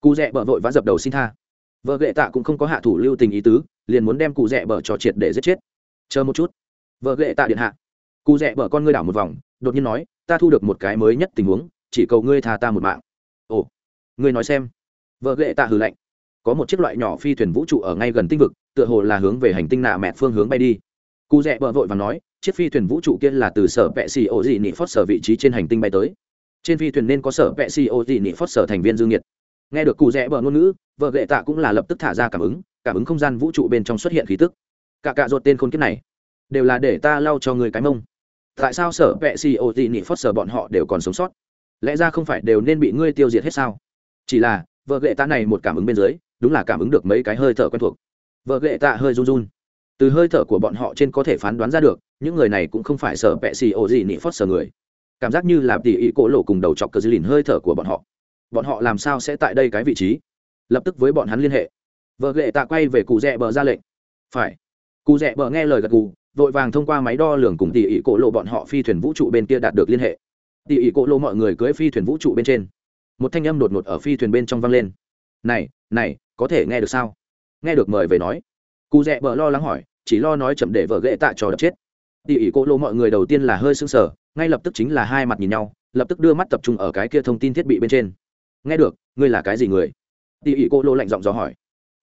Cụ rẽ bờ vội vã dập đầu xin tha. Vợ gệ tạ cũng không có hạ thủ lưu tình ý tứ, liền muốn đem cụ rẽ bờ cho triệt để giết chết. Chờ một chút. Vợ gệ tạ điện hạ. Cụ rẽ bờ con ngươi đảo một vòng, đột nhiên nói, ta thu được một cái mới nhất tình huống chỉ cầu ngươi tha ta một mạng. Ồ, ngươi nói xem. Vợ ghệ tạ hừ lạnh. Có một chiếc loại nhỏ phi thuyền vũ trụ ở ngay gần tinh vực, tựa hồ là hướng về hành tinh nạ mẹ phương hướng bay đi. Cụ rẽ vợ vội và nói, chiếc phi thuyền vũ trụ kia là từ sở vệ xì ô dị nị phót sở vị trí trên hành tinh bay tới. Trên phi thuyền nên có sở vệ xì ô dị nị phót sở thành viên dương nhiệt. Nghe được cụ rẽ bờ ngôn ngữ, vợ ghệ tạ cũng là lập tức thả ra cảm ứng cảm ứng không gian vũ trụ bên trong xuất hiện khí tức. Cả cạ ruột tên khôn kiếp này, đều là để ta lau cho người cái mông. Tại sao sở vệ xì ô dị nị phót sở bọn họ đều còn sống sót? Lẽ ra không phải đều nên bị ngươi tiêu diệt hết sao? Chỉ là, vợ gệ tạ này một cảm ứng bên dưới, đúng là cảm ứng được mấy cái hơi thở quen thuộc. Vợ gệ tạ hơi run run. Từ hơi thở của bọn họ trên có thể phán đoán ra được, những người này cũng không phải sở vệ xì ô gì nị phót sở người. Cảm giác như là tỉ ỉ cổ lộ cùng đầu chọc cờ dư lìn hơi thở của bọn họ. Bọn họ làm sao sẽ tại đây cái vị trí? Lập tức với bọn hắn liên hệ. Vợ ghệ tạ quay về cụ rẽ bờ ra lệnh. Phải. Cụ rẽ bờ nghe lời gật cụ vội vàng thông qua máy đo lường cùng tỉ ỉ cổ lộ bọn họ phi thuyền vũ trụ bên kia đạt được liên hệ tỉ ỉ cổ lộ mọi người cưới phi thuyền vũ trụ bên trên. Một thanh âm đột ngột ở phi thuyền bên trong vang lên. Này này, có thể nghe được sao? Nghe được mời về nói. Cụ dẹ bờ lo lắng hỏi, chỉ lo nói chậm để vợ ghệ tạ trò đập chết. Tỉ ỉ cổ lộ mọi người đầu tiên là hơi sưng sờ, ngay lập tức chính là hai mặt nhìn nhau, lập tức đưa mắt tập trung ở cái kia thông tin thiết bị bên trên. Nghe được, ngươi là cái gì người? Tỉ ỉ cô lô lạnh giọng dò hỏi.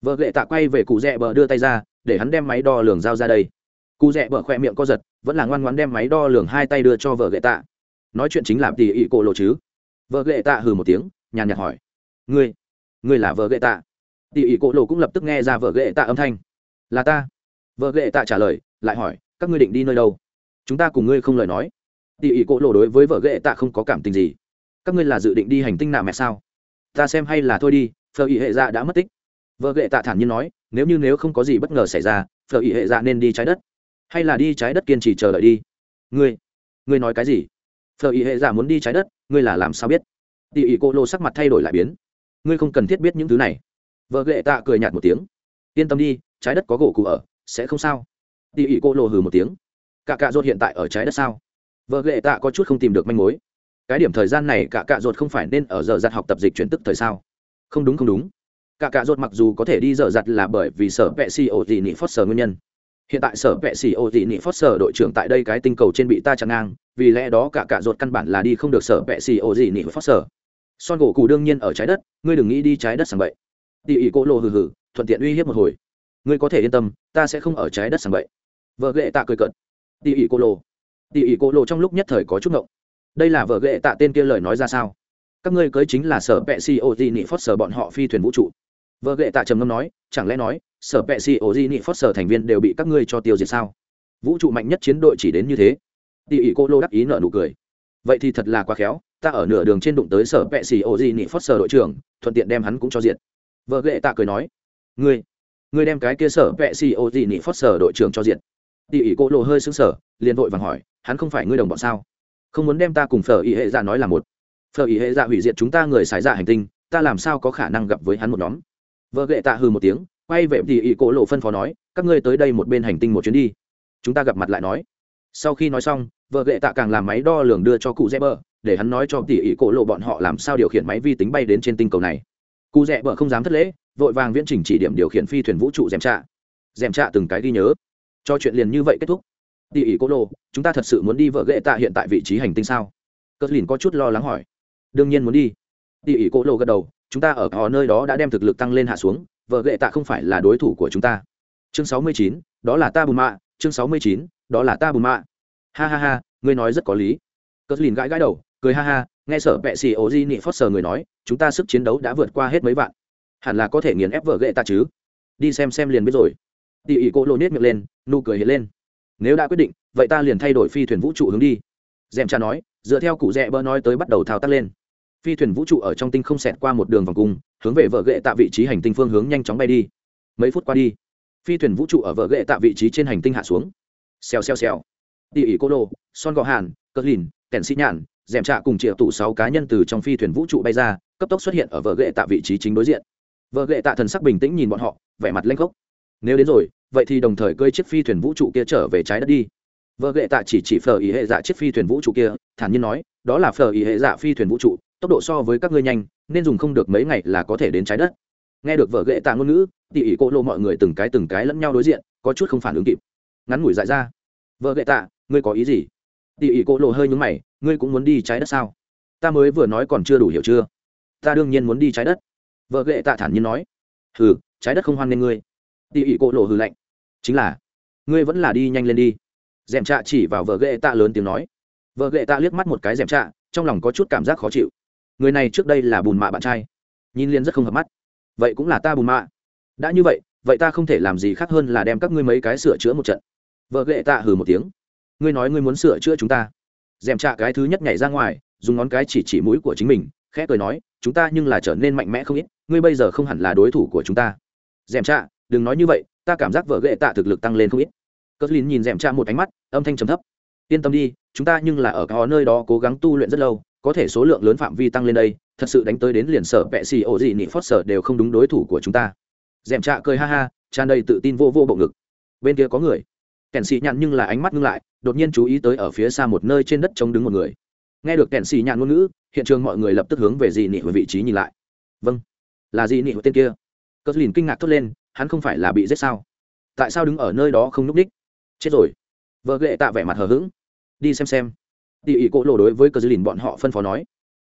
Vợ ghệ tạ quay về cụ dẹ bờ đưa tay ra, để hắn đem máy đo lường giao ra đây. Cụ dẹ bờ khỏe miệng co giật, vẫn là ngoan ngoan đem máy đo lường hai tay đưa cho vợ ghệ tạ nói chuyện chính là tỷ ỉ cô lộ chứ. Vợ ghệ tạ hừ một tiếng, nhàn nhạt hỏi. Ngươi ngươi là vợ ghệ tạ? Tỷ ỉ cô lộ cũng lập tức nghe ra vợ ghệ tạ âm thanh. Là ta. Vợ ghệ tạ trả lời, lại hỏi, các ngươi định đi nơi đâu? Chúng ta cùng ngươi không lời nói. Tỷ ỉ cô lộ đối với vợ ghệ tạ không có cảm tình gì. Các ngươi là dự định đi hành tinh nào mẹ sao? Ta xem hay là thôi đi phờ ỉ hệ dạ đã mất tích. Vợ ghệ tạ thản nhiên nói, nếu như nếu không có gì bất ngờ xảy ra phờ ỉ hệ dạ nên đi trái đất. Hay là đi trái đất kiên trì chờ đợi đi. Ngươi ngươi nói cái gì? Phờ ý hệ giả muốn đi trái đất, ngươi là làm sao biết? Tỉ ỉ cô lô sắc mặt thay đổi lại biến. Ngươi không cần thiết biết những thứ này. Vợ ghệ tạ cười nhạt một tiếng. Yên tâm đi, trái đất có gỗ cụ ở, sẽ không sao. Tỉ ỉ cô lô hừ một tiếng. Cả cạ ruột hiện tại ở trái đất sao? Vợ ghệ tạ có chút không tìm được manh mối. Cái điểm thời gian này cả cạ ruột không phải nên ở giờ giặt học tập dịch chuyển tức thời sao? Không đúng không đúng. Cả cạ ruột mặc dù có thể đi giờ giặt là bởi vì sở vệ si ổ tỉ nị sở nguyên nhân hiện tại sở vệ sĩ ô thị nị sở đội trưởng tại đây cái tinh cầu trên bị ta chặn ngang, vì lẽ đó cả cạ ruột căn bản là đi không được sở vệ sĩ ô thị nị sở son gỗ cụ đương nhiên ở trái đất, ngươi đừng nghĩ đi trái đất sàng bậy tỉ ỉ cô lộ hừ hừ, thuận tiện uy hiếp một hồi. Ngươi có thể yên tâm, ta sẽ không ở trái đất sàng bậy vợ ghệ tạ cười cận tỉ ỉ cô lộ tỉ ỉ cô lộ trong lúc nhất thời có chút ngộng. Đây là vợ ghệ tạ tên kia lời nói ra sao? Các ngươi cưới chính là sở vệ sĩ ô thị nị phót sở bọn họ phi thuyền vũ trụ vợ ghệ tạ trầm ngâm nói, chẳng lẽ nói, sở pẹ xì ô di nị phót sở thành viên đều bị các ngươi cho tiêu diệt sao? Vũ trụ mạnh nhất chiến đội chỉ đến như thế. Tỉ ỉ cô lô đắc ý nợ nụ cười. Vậy thì thật là quá khéo, ta ở nửa đường trên đụng tới sở pẹ xì ô di nị phót sở đội trưởng, thuận tiện đem hắn cũng cho diệt. Vợ ghệ tạ cười nói, ngươi ngươi đem cái kia sở pẹ xì ô di nị phót sở đội trưởng cho diệt. Tỉ ỉ cô lô hơi xứng sở liền vội vàng hỏi, hắn không phải ngươi đồng bọn sao? Không muốn đem ta cùng phở ý hệ dạ nói là một. Phở ý hệ dạ hủy diệt chúng ta người xài dạ hành tinh, ta làm sao có khả năng gặp với hắn một nhóm? Vợ ghệ tạ hừ một tiếng quay về thì ý cổ lộ phân phó nói các ngươi tới đây một bên hành tinh một chuyến đi. Chúng ta gặp mặt lại nói. Sau khi nói xong vợ ghệ tạ càng làm máy đo lường đưa cho cụ rẽ bờ để hắn nói cho tỉ ý cổ lộ bọn họ làm sao điều khiển máy vi tính bay đến trên tinh cầu này. Cụ rẽ bờ không dám thất lễ vội vàng viễn trình chỉ điểm điều khiển phi thuyền vũ trụ dèm trạ. Dèm trạ từng cái ghi nhớ. Cho chuyện liền như vậy kết thúc. Tỉ ỉ cổ lộ, chúng ta thật sự muốn đi vợ ghệ tạ hiện tại vị trí hành tinh sao? Cất lìn có chút lo lắng hỏi. Đương nhiên muốn đi. Tỉ ỉ cổ lộ gật đầu chúng ta ở họ nơi đó đã đem thực lực tăng lên hạ xuống, vợ gệ tạ không phải là đối thủ của chúng ta. Chương sáu mươi chín, đó là ta bù mạ. Chương sáu mươi chín, đó là ta bù mạ. Ha ha ha, ngươi nói rất có lý. Cất lìn gãi gãi đầu, cười ha ha, nghe sở vệ xì ô di nị phót sờ người nói, chúng ta sức chiến đấu đã vượt qua hết mấy vạn. Hẳn là có thể nghiền ép vợ gệ tạ chứ? Đi xem xem liền biết rồi. Tỉ ỉ cô lô nết miệng lên, nụ cười hiện lên. Nếu đã quyết định, vậy ta liền thay đổi phi thuyền vũ trụ hướng đi. Dèm cha nói, dựa theo cụ rẽ bơ nói tới bắt đầu thao tác lên phi thuyền vũ trụ ở trong tinh không xẹt qua một đường vòng cung, hướng về vợ ghệ tạ vị trí hành tinh phương hướng nhanh chóng bay đi. Mấy phút qua đi, phi thuyền vũ trụ ở vợ ghệ tạ vị trí trên hành tinh hạ xuống. Xèo xèo xèo. Địa ỉ cô đô, son gò hàn cờ lìn kèn sĩ nhàn dèm trạ cùng triệu tụ sáu cá nhân từ trong phi thuyền vũ trụ bay ra, cấp tốc xuất hiện ở vợ ghệ tạ vị trí chính đối diện. Vợ ghệ tạ thần sắc bình tĩnh nhìn bọn họ, vẻ mặt lanh khốc. Nếu đến rồi, vậy thì đồng thời cơi chiếc phi thuyền vũ trụ kia trở về trái đất đi. Vợ ghệ tạ chỉ chỉ phờ ý hệ dạ chiếc phi thuyền vũ trụ kia, thản nhiên nói, đó là phờ ý hệ dạ phi thuyền vũ trụ tốc độ so với các ngươi nhanh, nên dùng không được mấy ngày là có thể đến trái đất. Nghe được vợ ghệ tạ ngôn ngữ tỉ ỉ cô lô mọi người từng cái từng cái lẫn nhau đối diện, có chút không phản ứng kịp. Ngắn ngủi dại ra. Vợ ghệ tạ, ngươi có ý gì? Tỉ ỉ cô lô hơi nhúng mày, ngươi cũng muốn đi trái đất sao? Ta mới vừa nói còn chưa đủ hiểu chưa? Ta đương nhiên muốn đi trái đất. Vợ ghệ tạ thản nhiên nói. Hừ, trái đất không hoan nghênh ngươi. Tỉ ỉ cô lô hừ lạnh. Chính là, ngươi vẫn là đi nhanh lên đi. Dèm trạ chỉ vào vợ ghệ tạ lớn tiếng nói. Vợ ghệ tạ liếc mắt một cái dèm trạ, trong lòng có chút cảm giác khó chịu người này trước đây là bùn mạ bạn trai. Nhìn liên rất không hợp mắt. Vậy cũng là ta bùn mạ. Đã như vậy vậy ta không thể làm gì khác hơn là đem các ngươi mấy cái sửa chữa một trận. Vợ ghệ tạ hừ một tiếng. Ngươi nói ngươi muốn sửa chữa chúng ta. Dèm trạ cái thứ nhất nhảy ra ngoài, dùng ngón cái chỉ chỉ mũi của chính mình, khẽ cười nói, chúng ta nhưng là trở nên mạnh mẽ không ít, ngươi bây giờ không hẳn là đối thủ của chúng ta. Dèm trạ, đừng nói như vậy, ta cảm giác vợ ghệ tạ thực lực tăng lên không ít. Cất lín nhìn dèm trạ một ánh mắt, âm thanh trầm thấp. Yên tâm đi, chúng ta nhưng là ở có nơi đó cố gắng tu luyện rất lâu có thể số lượng lớn phạm vi tăng lên đây, thật sự đánh tới đến liền sở vệ xì ổ gì nị phót sở đều không đúng đối thủ của chúng ta. Dèm trạ cười ha ha, tràn đầy tự tin vô vô bộ ngực. Bên kia có người. Kèn xì nhặn nhưng là ánh mắt ngưng lại, đột nhiên chú ý tới ở phía xa một nơi trên đất trống đứng một người. Nghe được kèn xì nhặn ngôn ngữ, hiện trường mọi người lập tức hướng về dị nị vị trí nhìn lại. Vâng là dị nị tên kia. Cờ lìn kinh ngạc thốt lên, hắn không phải là bị giết sao? Tại sao đứng ở nơi đó không núp đích chết rồi. Vợ ghệ tạ vẻ mặt hờ hững. Đi xem xem tỉ ỉ cỗ lộ đối với cờ dư lìn bọn họ phân phó nói.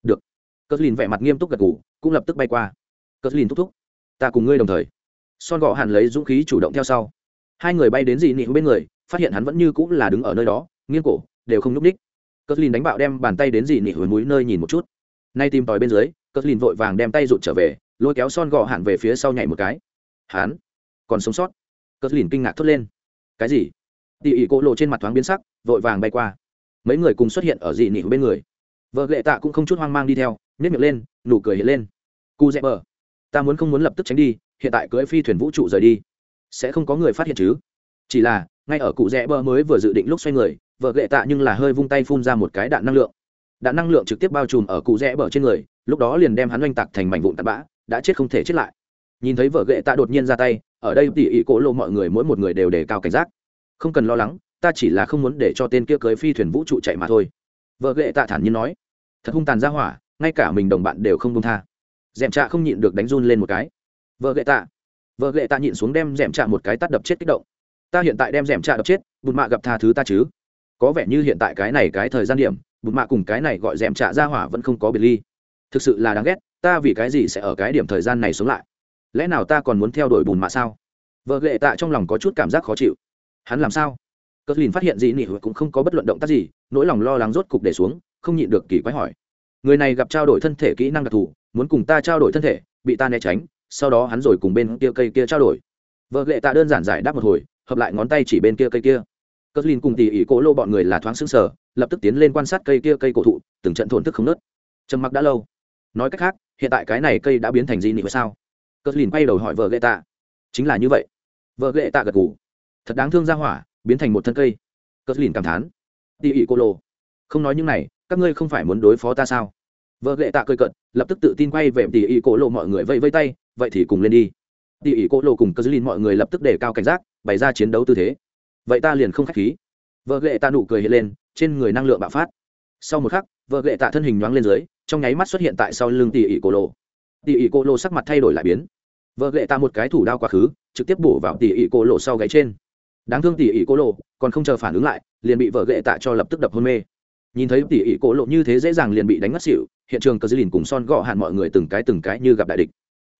Được. Cờ dư lìn vẻ mặt nghiêm túc gật g ủ cũng lập tức bay qua. Cờ dư lìn thúc thúc. Ta cùng ngươi đồng thời. Son gọ hẳn lấy dũng khí chủ động theo sau. Hai người bay đến dị nị bên người, phát hiện hắn vẫn như cũng là đứng ở nơi đó, nghiêng cổ, đều không nhúc ních cờ dư lìn đánh bạo đem bàn tay đến dị nị hồi mũi nơi nhìn một chút. Nay tìm tòi bên dưới cờ dư lìn vội vàng đem tay rụt trở về, lôi kéo son gọ hẳn về phía sau nhảy một cái. Hắn còn sống sót. Cờ dư lìn kinh ngạc thốt lên. Cái gì? Tỉ ỉ cỗ lộ trên mặt thoáng biến sắc, vội vàng bay qua mấy người cùng xuất hiện ở dị nị bên người. Vợ lệ tạ cũng không chút hoang mang đi theo nhét miệng lên, nụ cười hiện lên. Cu dẹp bờ, ta muốn không muốn lập tức tránh đi, hiện tại cưỡi phi thuyền vũ trụ rời đi. Sẽ không có người phát hiện chứ. Chỉ là, ngay ở cụ rẽ bờ mới vừa dự định lúc xoay người, vợ lệ tạ nhưng là hơi vung tay phun ra một cái đạn năng lượng. Đạn năng lượng trực tiếp bao trùm ở cụ rẽ bờ trên người, lúc đó liền đem hắn oanh tạc thành mảnh vụn tạt bã, đã chết không thể chết lại. Nhìn thấy vợ lệ tạ đột nhiên ra tay, ở đây tỉ ỉ cổ lộ mọi người mỗi một người đều đề cao cảnh giác. Không cần lo lắng ta chỉ là không muốn để cho tên kia cưới phi thuyền vũ trụ chạy mà thôi. Vợ ghệ tạ thản nhiên nói. Thật hung tàn ra hỏa, ngay cả mình đồng bạn đều không công tha. D m trạ không nhịn được đánh run lên một cái. Vợ ghệ tạ. Vợ ghệ tạ nhịn xuống đem d m trạ một cái tắt đập chết kích động. Ta hiện tại đem d m trạ đập chết, bụt mạ gặp tha thứ ta chứ. Có vẻ như hiện tại cái này cái thời gian điểm, bụt mạ cùng cái này gọi d m trạ ra hỏa vẫn không có biệt ly. Thực sự là đáng ghét, ta vì cái gì sẽ ở cái điểm thời gian này sống lại? Lẽ nào ta còn muốn theo đuổi bùn mạ sao? Vợ ghệ tạ trong lòng có chút cảm giác khó chịu. Hắn làm sao? Cờ lìn phát hiện gì nỉ cũng không có bất luận động tác gì, nỗi lòng lo lắng rốt cục để xuống, không nhịn được kỳ quái hỏi. Người này gặp trao đổi thân thể kỹ năng đặc thù, muốn cùng ta trao đổi thân thể, bị ta né tránh, sau đó hắn rồi cùng bên kia cây kia trao đổi. Vợ lệ tạ đơn giản giải đáp một hồi, hợp lại ngón tay chỉ bên kia cây kia. Cờ lìn cùng tỉ ỉ cỗ lô bọn người là thoáng xứng sở lập tức tiến lên quan sát cây kia cây cổ thụ, từng trận thổn thức không nớt. Trầm mặc đã lâu. Nói cách khác, hiện tại cái này cây đã biến thành gì nỉ sao? Cờ lìn quay đầu hỏi vợ lệ tạ. Chính là như vậy. Vợ lệ tạ gật gù. thật đáng thương ra hỏa biến thành một thân cây. Cất lìn cảm thán. Tỉ ỉ cô lô. Không nói những này, các ngươi không phải muốn đối phó ta sao? Vợ lệ tạ cười cận lập tức tự tin quay về tỉ ỉ cô lô mọi người vẫy vây tay, vậy thì cùng lên đi. Tỉ ỉ cô lô cùng cất lìn mọi người lập tức để cao cảnh giác, bày ra chiến đấu tư thế. Vậy ta liền không k h á c h khí. Vợ lệ tạ nụ cười hiện lên, trên người năng lượng bạo phát. Sau một khắc, vợ lệ tạ thân hình nhoáng lên dưới, trong nháy mắt xuất hiện tại sau lưng tỉ ỉ cô lô. Tỉ ỉ cô lô sắc mặt thay đổi lại biến. Vợ lệ tạ một cái thủ đao quá khứ, trực tiếp bổ vào tỉ ỉ cô lô sau gáy trên đáng thương tỉ ỉ cô lộ, còn không chờ phản ứng lại, liền bị vợ ghệ tạ cho lập tức đập hôn mê. Nhìn thấy tỉ ỉ cô lộ như thế dễ dàng liền bị đánh ngất xỉu, hiện trường cờ dư lìn cùng son gõ hạn mọi người từng cái từng cái như gặp đại địch.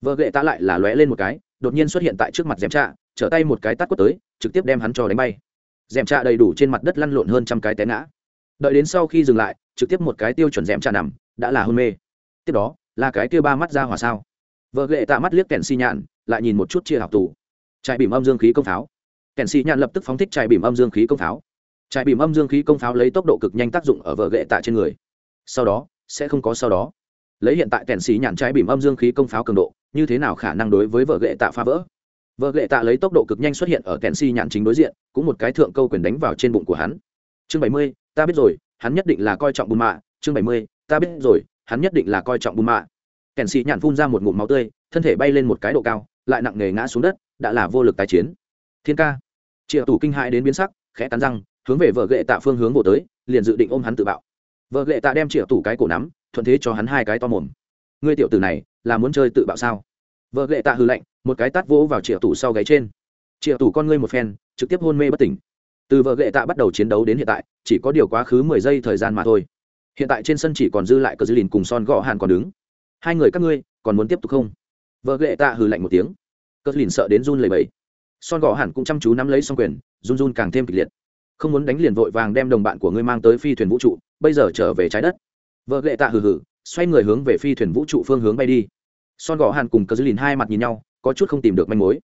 Vợ ghệ tạ lại là lóe lên một cái, đột nhiên xuất hiện tại trước mặt dèm trạ, trở tay một cái tắt quất tới, trực tiếp đem hắn cho đánh bay. Dèm trạ đầy đủ trên mặt đất lăn lộn hơn trăm cái té ngã. Đợi đến sau khi dừng lại, trực tiếp một cái tiêu chuẩn dèm trạ nằm, đã là hôn mê. Tiếp đó, là cái kia ba mắt ra hỏa sao? Vợ ghệ tạ mắt liếc kèn xi nhạn, lại nhìn một chút chia học tù. Trại bìm âm dương khí công pháo kèn sĩ nhạn lập tức phóng thích trái bìm âm dương khí công pháo. Trái bìm âm dương khí công pháo lấy tốc độ cực nhanh tác dụng ở vợ ghệ tạ trên người. Sau đó, sẽ không có sau đó. Lấy hiện tại kèn sĩ nhạn trái bìm âm dương khí công pháo cường độ, như thế nào khả năng đối với vợ ghệ tạ phá vỡ? Vợ ghệ tạ lấy tốc độ cực nhanh xuất hiện ở kèn sĩ nhạn chính đối diện, cũng một cái thượng câu quyền đánh vào trên bụng của hắn. Chương bảy mươi, ta biết rồi, hắn nhất định là coi trọng bùn mạ. Chương bảy mươi, ta biết rồi, hắn nhất định là coi trọng bùn mạ. Kèn sĩ nhạn phun ra một ngụm máu tươi, thân thể bay lên một cái độ cao, lại nặng nề ngã xuống đất, đã là vô lực tái chiến thiên ca. Triệu tủ kinh hại đến biến sắc, khẽ cắn răng, hướng về vợ gệ tạ phương hướng bộ tới, liền dự định ôm hắn tự bạo. Vợ gệ tạ đem triệu tủ cái cổ nắm, thuận thế cho hắn hai cái to mồm. Ngươi tiểu tử này, là muốn chơi tự bạo sao? Vợ gệ tạ hư lạnh, một cái tát vỗ vào triệu tủ sau gáy trên. Triệu tủ con ngươi một phen, trực tiếp hôn mê bất tỉnh. Từ vợ gệ tạ bắt đầu chiến đấu đến hiện tại, chỉ có điều quá khứ mười giây thời gian mà thôi. Hiện tại trên sân chỉ còn dư lại cờ dư lìn cùng son gõ hàn còn đứng. Hai người các ngươi, còn muốn tiếp tục không? Vợ gệ tạ hừ lạnh một tiếng. Cờ dư lìn sợ đến run lầy bẫy son gò hẳn cũng chăm chú nắm lấy xong quyền, run run càng thêm kịch liệt. Không muốn đánh liền vội vàng đem đồng bạn của ngươi mang tới phi thuyền vũ trụ, bây giờ trở về trái đất. Vợ lệ tạ hừ hừ, xoay người hướng về phi thuyền vũ trụ phương hướng bay đi. Son gò hàn cùng cờ dư lìn hai mặt nhìn nhau, có chút không tìm được manh mối.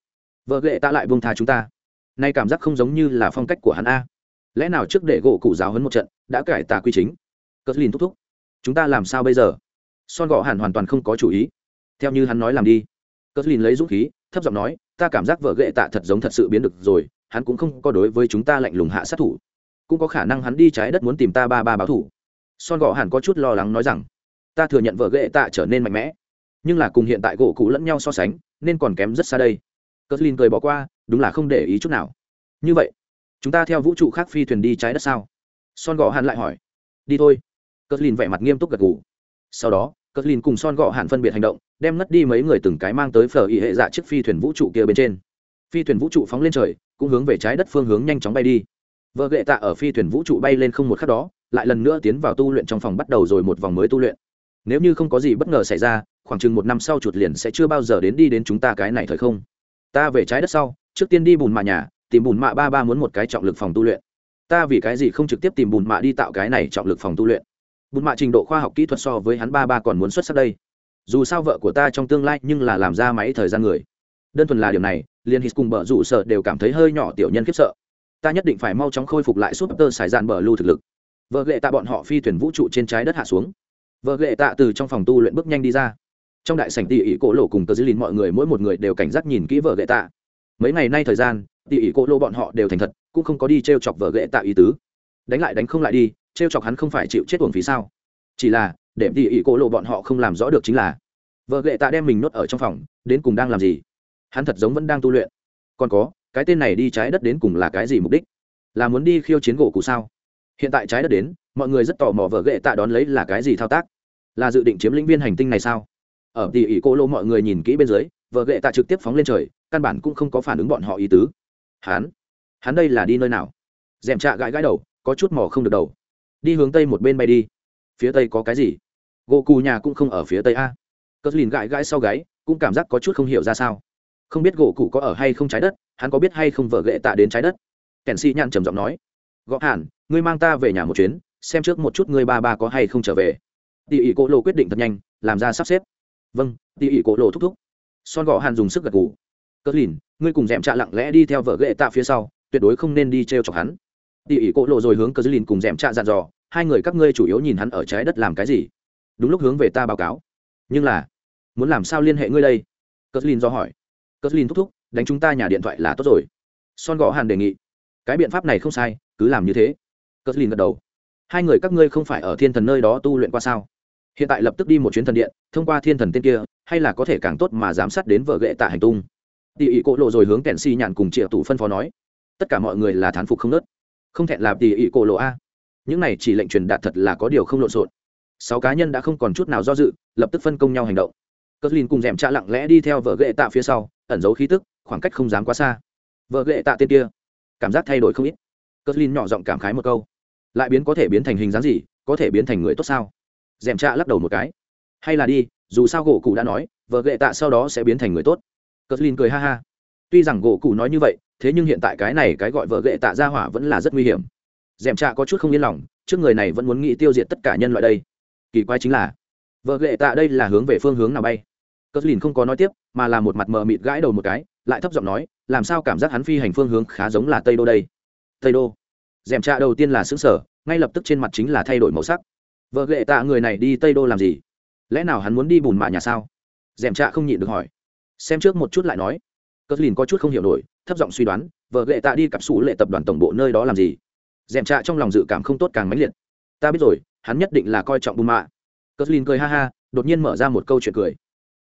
Vợ lệ tạ lại buông tha chúng ta. Nay cảm giác không giống như là phong cách của hắn a. Lẽ nào trước để gỗ cụ giáo hấn một trận, đã cải tà quy chính? Cờ dư lìn thúc thúc. Chúng ta làm sao bây giờ? Son gò hàn hoàn toàn không có chủ ý. Theo như hắn nói làm đi. Cờ dư lìn lấy dũng khí thấp giọng nói, ta cảm giác vợ ghệ tạ thật giống thật sự biến được rồi, hắn cũng không có đối với chúng ta lạnh lùng hạ sát thủ. Cũng có khả năng hắn đi trái đất muốn tìm ta ba ba báo thủ. Son gò hàn có chút lo lắng nói rằng, ta thừa nhận vợ ghệ tạ trở nên mạnh mẽ, nhưng là cùng hiện tại gỗ cũ lẫn nhau so sánh, nên còn kém rất xa đây. Cất lin cười bỏ qua, đúng là không để ý chút nào. Như vậy, chúng ta theo vũ trụ khác phi thuyền đi trái đất sao? Son gò hàn lại hỏi. Đi thôi. Cất lin vẻ mặt nghiêm túc gật gù. Sau đó cất lin cùng son gò hàn phân biệt hành động, đem ngất đi mấy người từng cái mang tới phở y hệ dạ chiếc phi thuyền vũ trụ kia bên trên. Phi thuyền vũ trụ phóng lên trời, cũng hướng về trái đất phương hướng nhanh chóng bay đi. Vợ gệ tạ ở phi thuyền vũ trụ bay lên không một khắc đó, lại lần nữa tiến vào tu luyện trong phòng bắt đầu rồi một vòng mới tu luyện. Nếu như không có gì bất ngờ xảy ra, khoảng chừng một năm sau chuột liền sẽ chưa bao giờ đến đi đến chúng ta cái này thời không. Ta về trái đất sau, trước tiên đi bùn mạ nhà, tìm bùn mạ ba ba muốn một cái trọng lực phòng tu luyện. Ta vì cái gì không trực tiếp tìm bùn mạ đi tạo cái này trọng lực phòng tu luyện? Bùn mạ trình độ khoa học kỹ thuật so với hắn ba ba còn muốn xuất sắc đây. Dù sao vợ của ta trong tương lai nhưng là làm ra máy thời gian người. Đơn thuần là điều này liên hít cùng bờ rủ sợ đều cảm thấy hơi nhỏ tiểu nhân khiếp sợ. Ta nhất định phải mau chóng khôi phục lại súp tơ sải dạn bờ lưu thực lực. Vợ lệ tạ bọn họ phi thuyền vũ trụ trên trái đất hạ xuống. Vợ lệ tạ từ trong phòng tu luyện bước nhanh đi ra. Trong đại sảnh tỉ ỉ cổ lộ cùng tờ dư lìn mọi người mỗi một người đều cảnh giác nhìn kỹ vợ lệ tạ. Mấy ngày nay thời gian tỉ ỉ cổ lộ bọn họ đều thành thật, cũng không có đi t r e o chọc vợ lệ tạ ý tứ. Đánh lại đánh không lại đi t r e o chọc hắn không phải chịu chết uổng phí sao? Chỉ là, để tỉ ỉ cô lộ bọn họ không làm rõ được chính là, vợ lệ tạ đem mình nuốt ở trong phòng, đến cùng đang làm gì? Hắn thật giống vẫn đang tu luyện. Còn có, cái tên này đi trái đất đến cùng là cái gì mục đích? Là muốn đi khiêu chiến gỗ cụ sao? Hiện tại trái đất đến, mọi người rất tò mò vợ ghệ tạ đón lấy là cái gì thao tác? Là dự định chiếm lĩnh viên hành tinh này sao? Ở tỉ ỉ cô lô mọi người nhìn kỹ bên dưới, vợ ghệ tạ trực tiếp phóng lên trời, căn bản cũng không có phản ứng bọn họ ý tứ. Hắn? Hắn đây là đi nơi nào? D è m trạ gãi gãi đầu, có chút mỏ không được đầu đi hướng tây một bên bay đi. Phía tây có cái gì? Gỗ cù nhà cũng không ở phía tây a. Cất lìn gãi gãi sau gáy, cũng cảm giác có chút không hiểu ra sao. Không biết gỗ cụ có ở hay không trái đất, hắn có biết hay không vợ ghệ tạ đến trái đất? Kèn si nhăn trầm giọng nói. Gõ hẳn ngươi mang ta về nhà một chuyến, xem trước một chút ngươi ba ba có hay không trở về. Tỉ ỉ cổ lộ quyết định thật nhanh, làm ra sắp xếp. Vâng tỉ ỉ cổ lộ thúc thúc. Son gõ hàn dùng sức gật gù. Cất lìn, ngươi cùng d ẹ m trạ lặng lẽ đi theo vợ ghệ tạ phía sau, tuyệt đối không nên đi t r e o chọc hắn tỉ ỉ cỗ lộ rồi hướng cất lìn cùng d è m trạ dặn dò, hai người các ngươi chủ yếu nhìn hắn ở trái đất làm cái gì? Đúng lúc hướng về ta báo cáo. Nhưng là, muốn làm sao liên hệ ngươi đây? Cất lìn do hỏi. Cờ dư lìn thúc thúc, đánh chúng ta nhà điện thoại là tốt rồi. Son gõ hàn đề nghị. Cái biện pháp này không sai, cứ làm như thế. Cờ dư lìn gật đầu. Hai người các ngươi không phải ở thiên thần nơi đó tu luyện qua sao? Hiện tại lập tức đi một chuyến thần điện, thông qua thiên thần tên kia, hay là có thể càng tốt mà giám sát đến vợ ghệ tạ hành tung. Tỉ ỉ cỗ lộ rồi hướng kèn si nhàn cùng triệu tủ phân phó nói. Tất cả mọi người là thán phục không nớt không thẹn làm tỉ ỉ cổ lộ a. Những này chỉ lệnh truyền đạt thật là có điều không lộn xộn. Sáu cá nhân đã không còn chút nào do dự, lập tức phân công nhau hành động. Cờ lin cùng d è m trạ lặng lẽ đi theo vợ ghệ tạ phía sau, ẩn giấu khí tức, khoảng cách không dám quá xa. Vợ ghệ tạ tên kia, cảm giác thay đổi không ít. Cờ lin nhỏ giọng cảm khái một câu. Lại biến có thể biến thành hình dáng gì, có thể biến thành người tốt sao? D è m trạ lắc đầu một cái. Hay là đi, dù sao gỗ cụ đã nói vợ ghệ tạ sau đó sẽ biến thành người tốt. Cờ lin cười ha ha. Tuy rằng gỗ cụ nói như vậy thế nhưng hiện tại cái này cái gọi vợ ghệ tạ ra hỏa vẫn là rất nguy hiểm. Dèm trạ có chút không yên lòng, trước người này vẫn muốn nghĩ tiêu diệt tất cả nhân loại đây. Kỳ quái chính là, vợ ghệ tạ đây là hướng về phương hướng nào bay? Cất lìn không có nói tiếp, mà là một mặt mờ mịt gãi đầu một cái, lại thấp giọng nói, làm sao cảm giác hắn phi hành phương hướng khá giống là tây đô đây? Tây đô. Dèm trạ đầu tiên là xứng sở ngay lập tức trên mặt chính là thay đổi màu sắc. Vợ ghệ tạ người này đi tây đô làm gì? Lẽ nào hắn muốn đi bùn mạ nhà sao? Dèm trạ không nhịn được hỏi. Xem trước một chút lại nói. Cất lìn có chút không hiểu nổi thấp giọng suy đoán, vợ ghệ tạ đi cặp sủ lệ tập đoàn tổng bộ nơi đó làm gì? Dèm trạ trong lòng dự cảm không tốt càng mãnh liệt. Ta biết rồi, hắn nhất định là coi trọng bù mạ. Cờ lìn cười ha ha, đột nhiên mở ra một câu chuyện cười.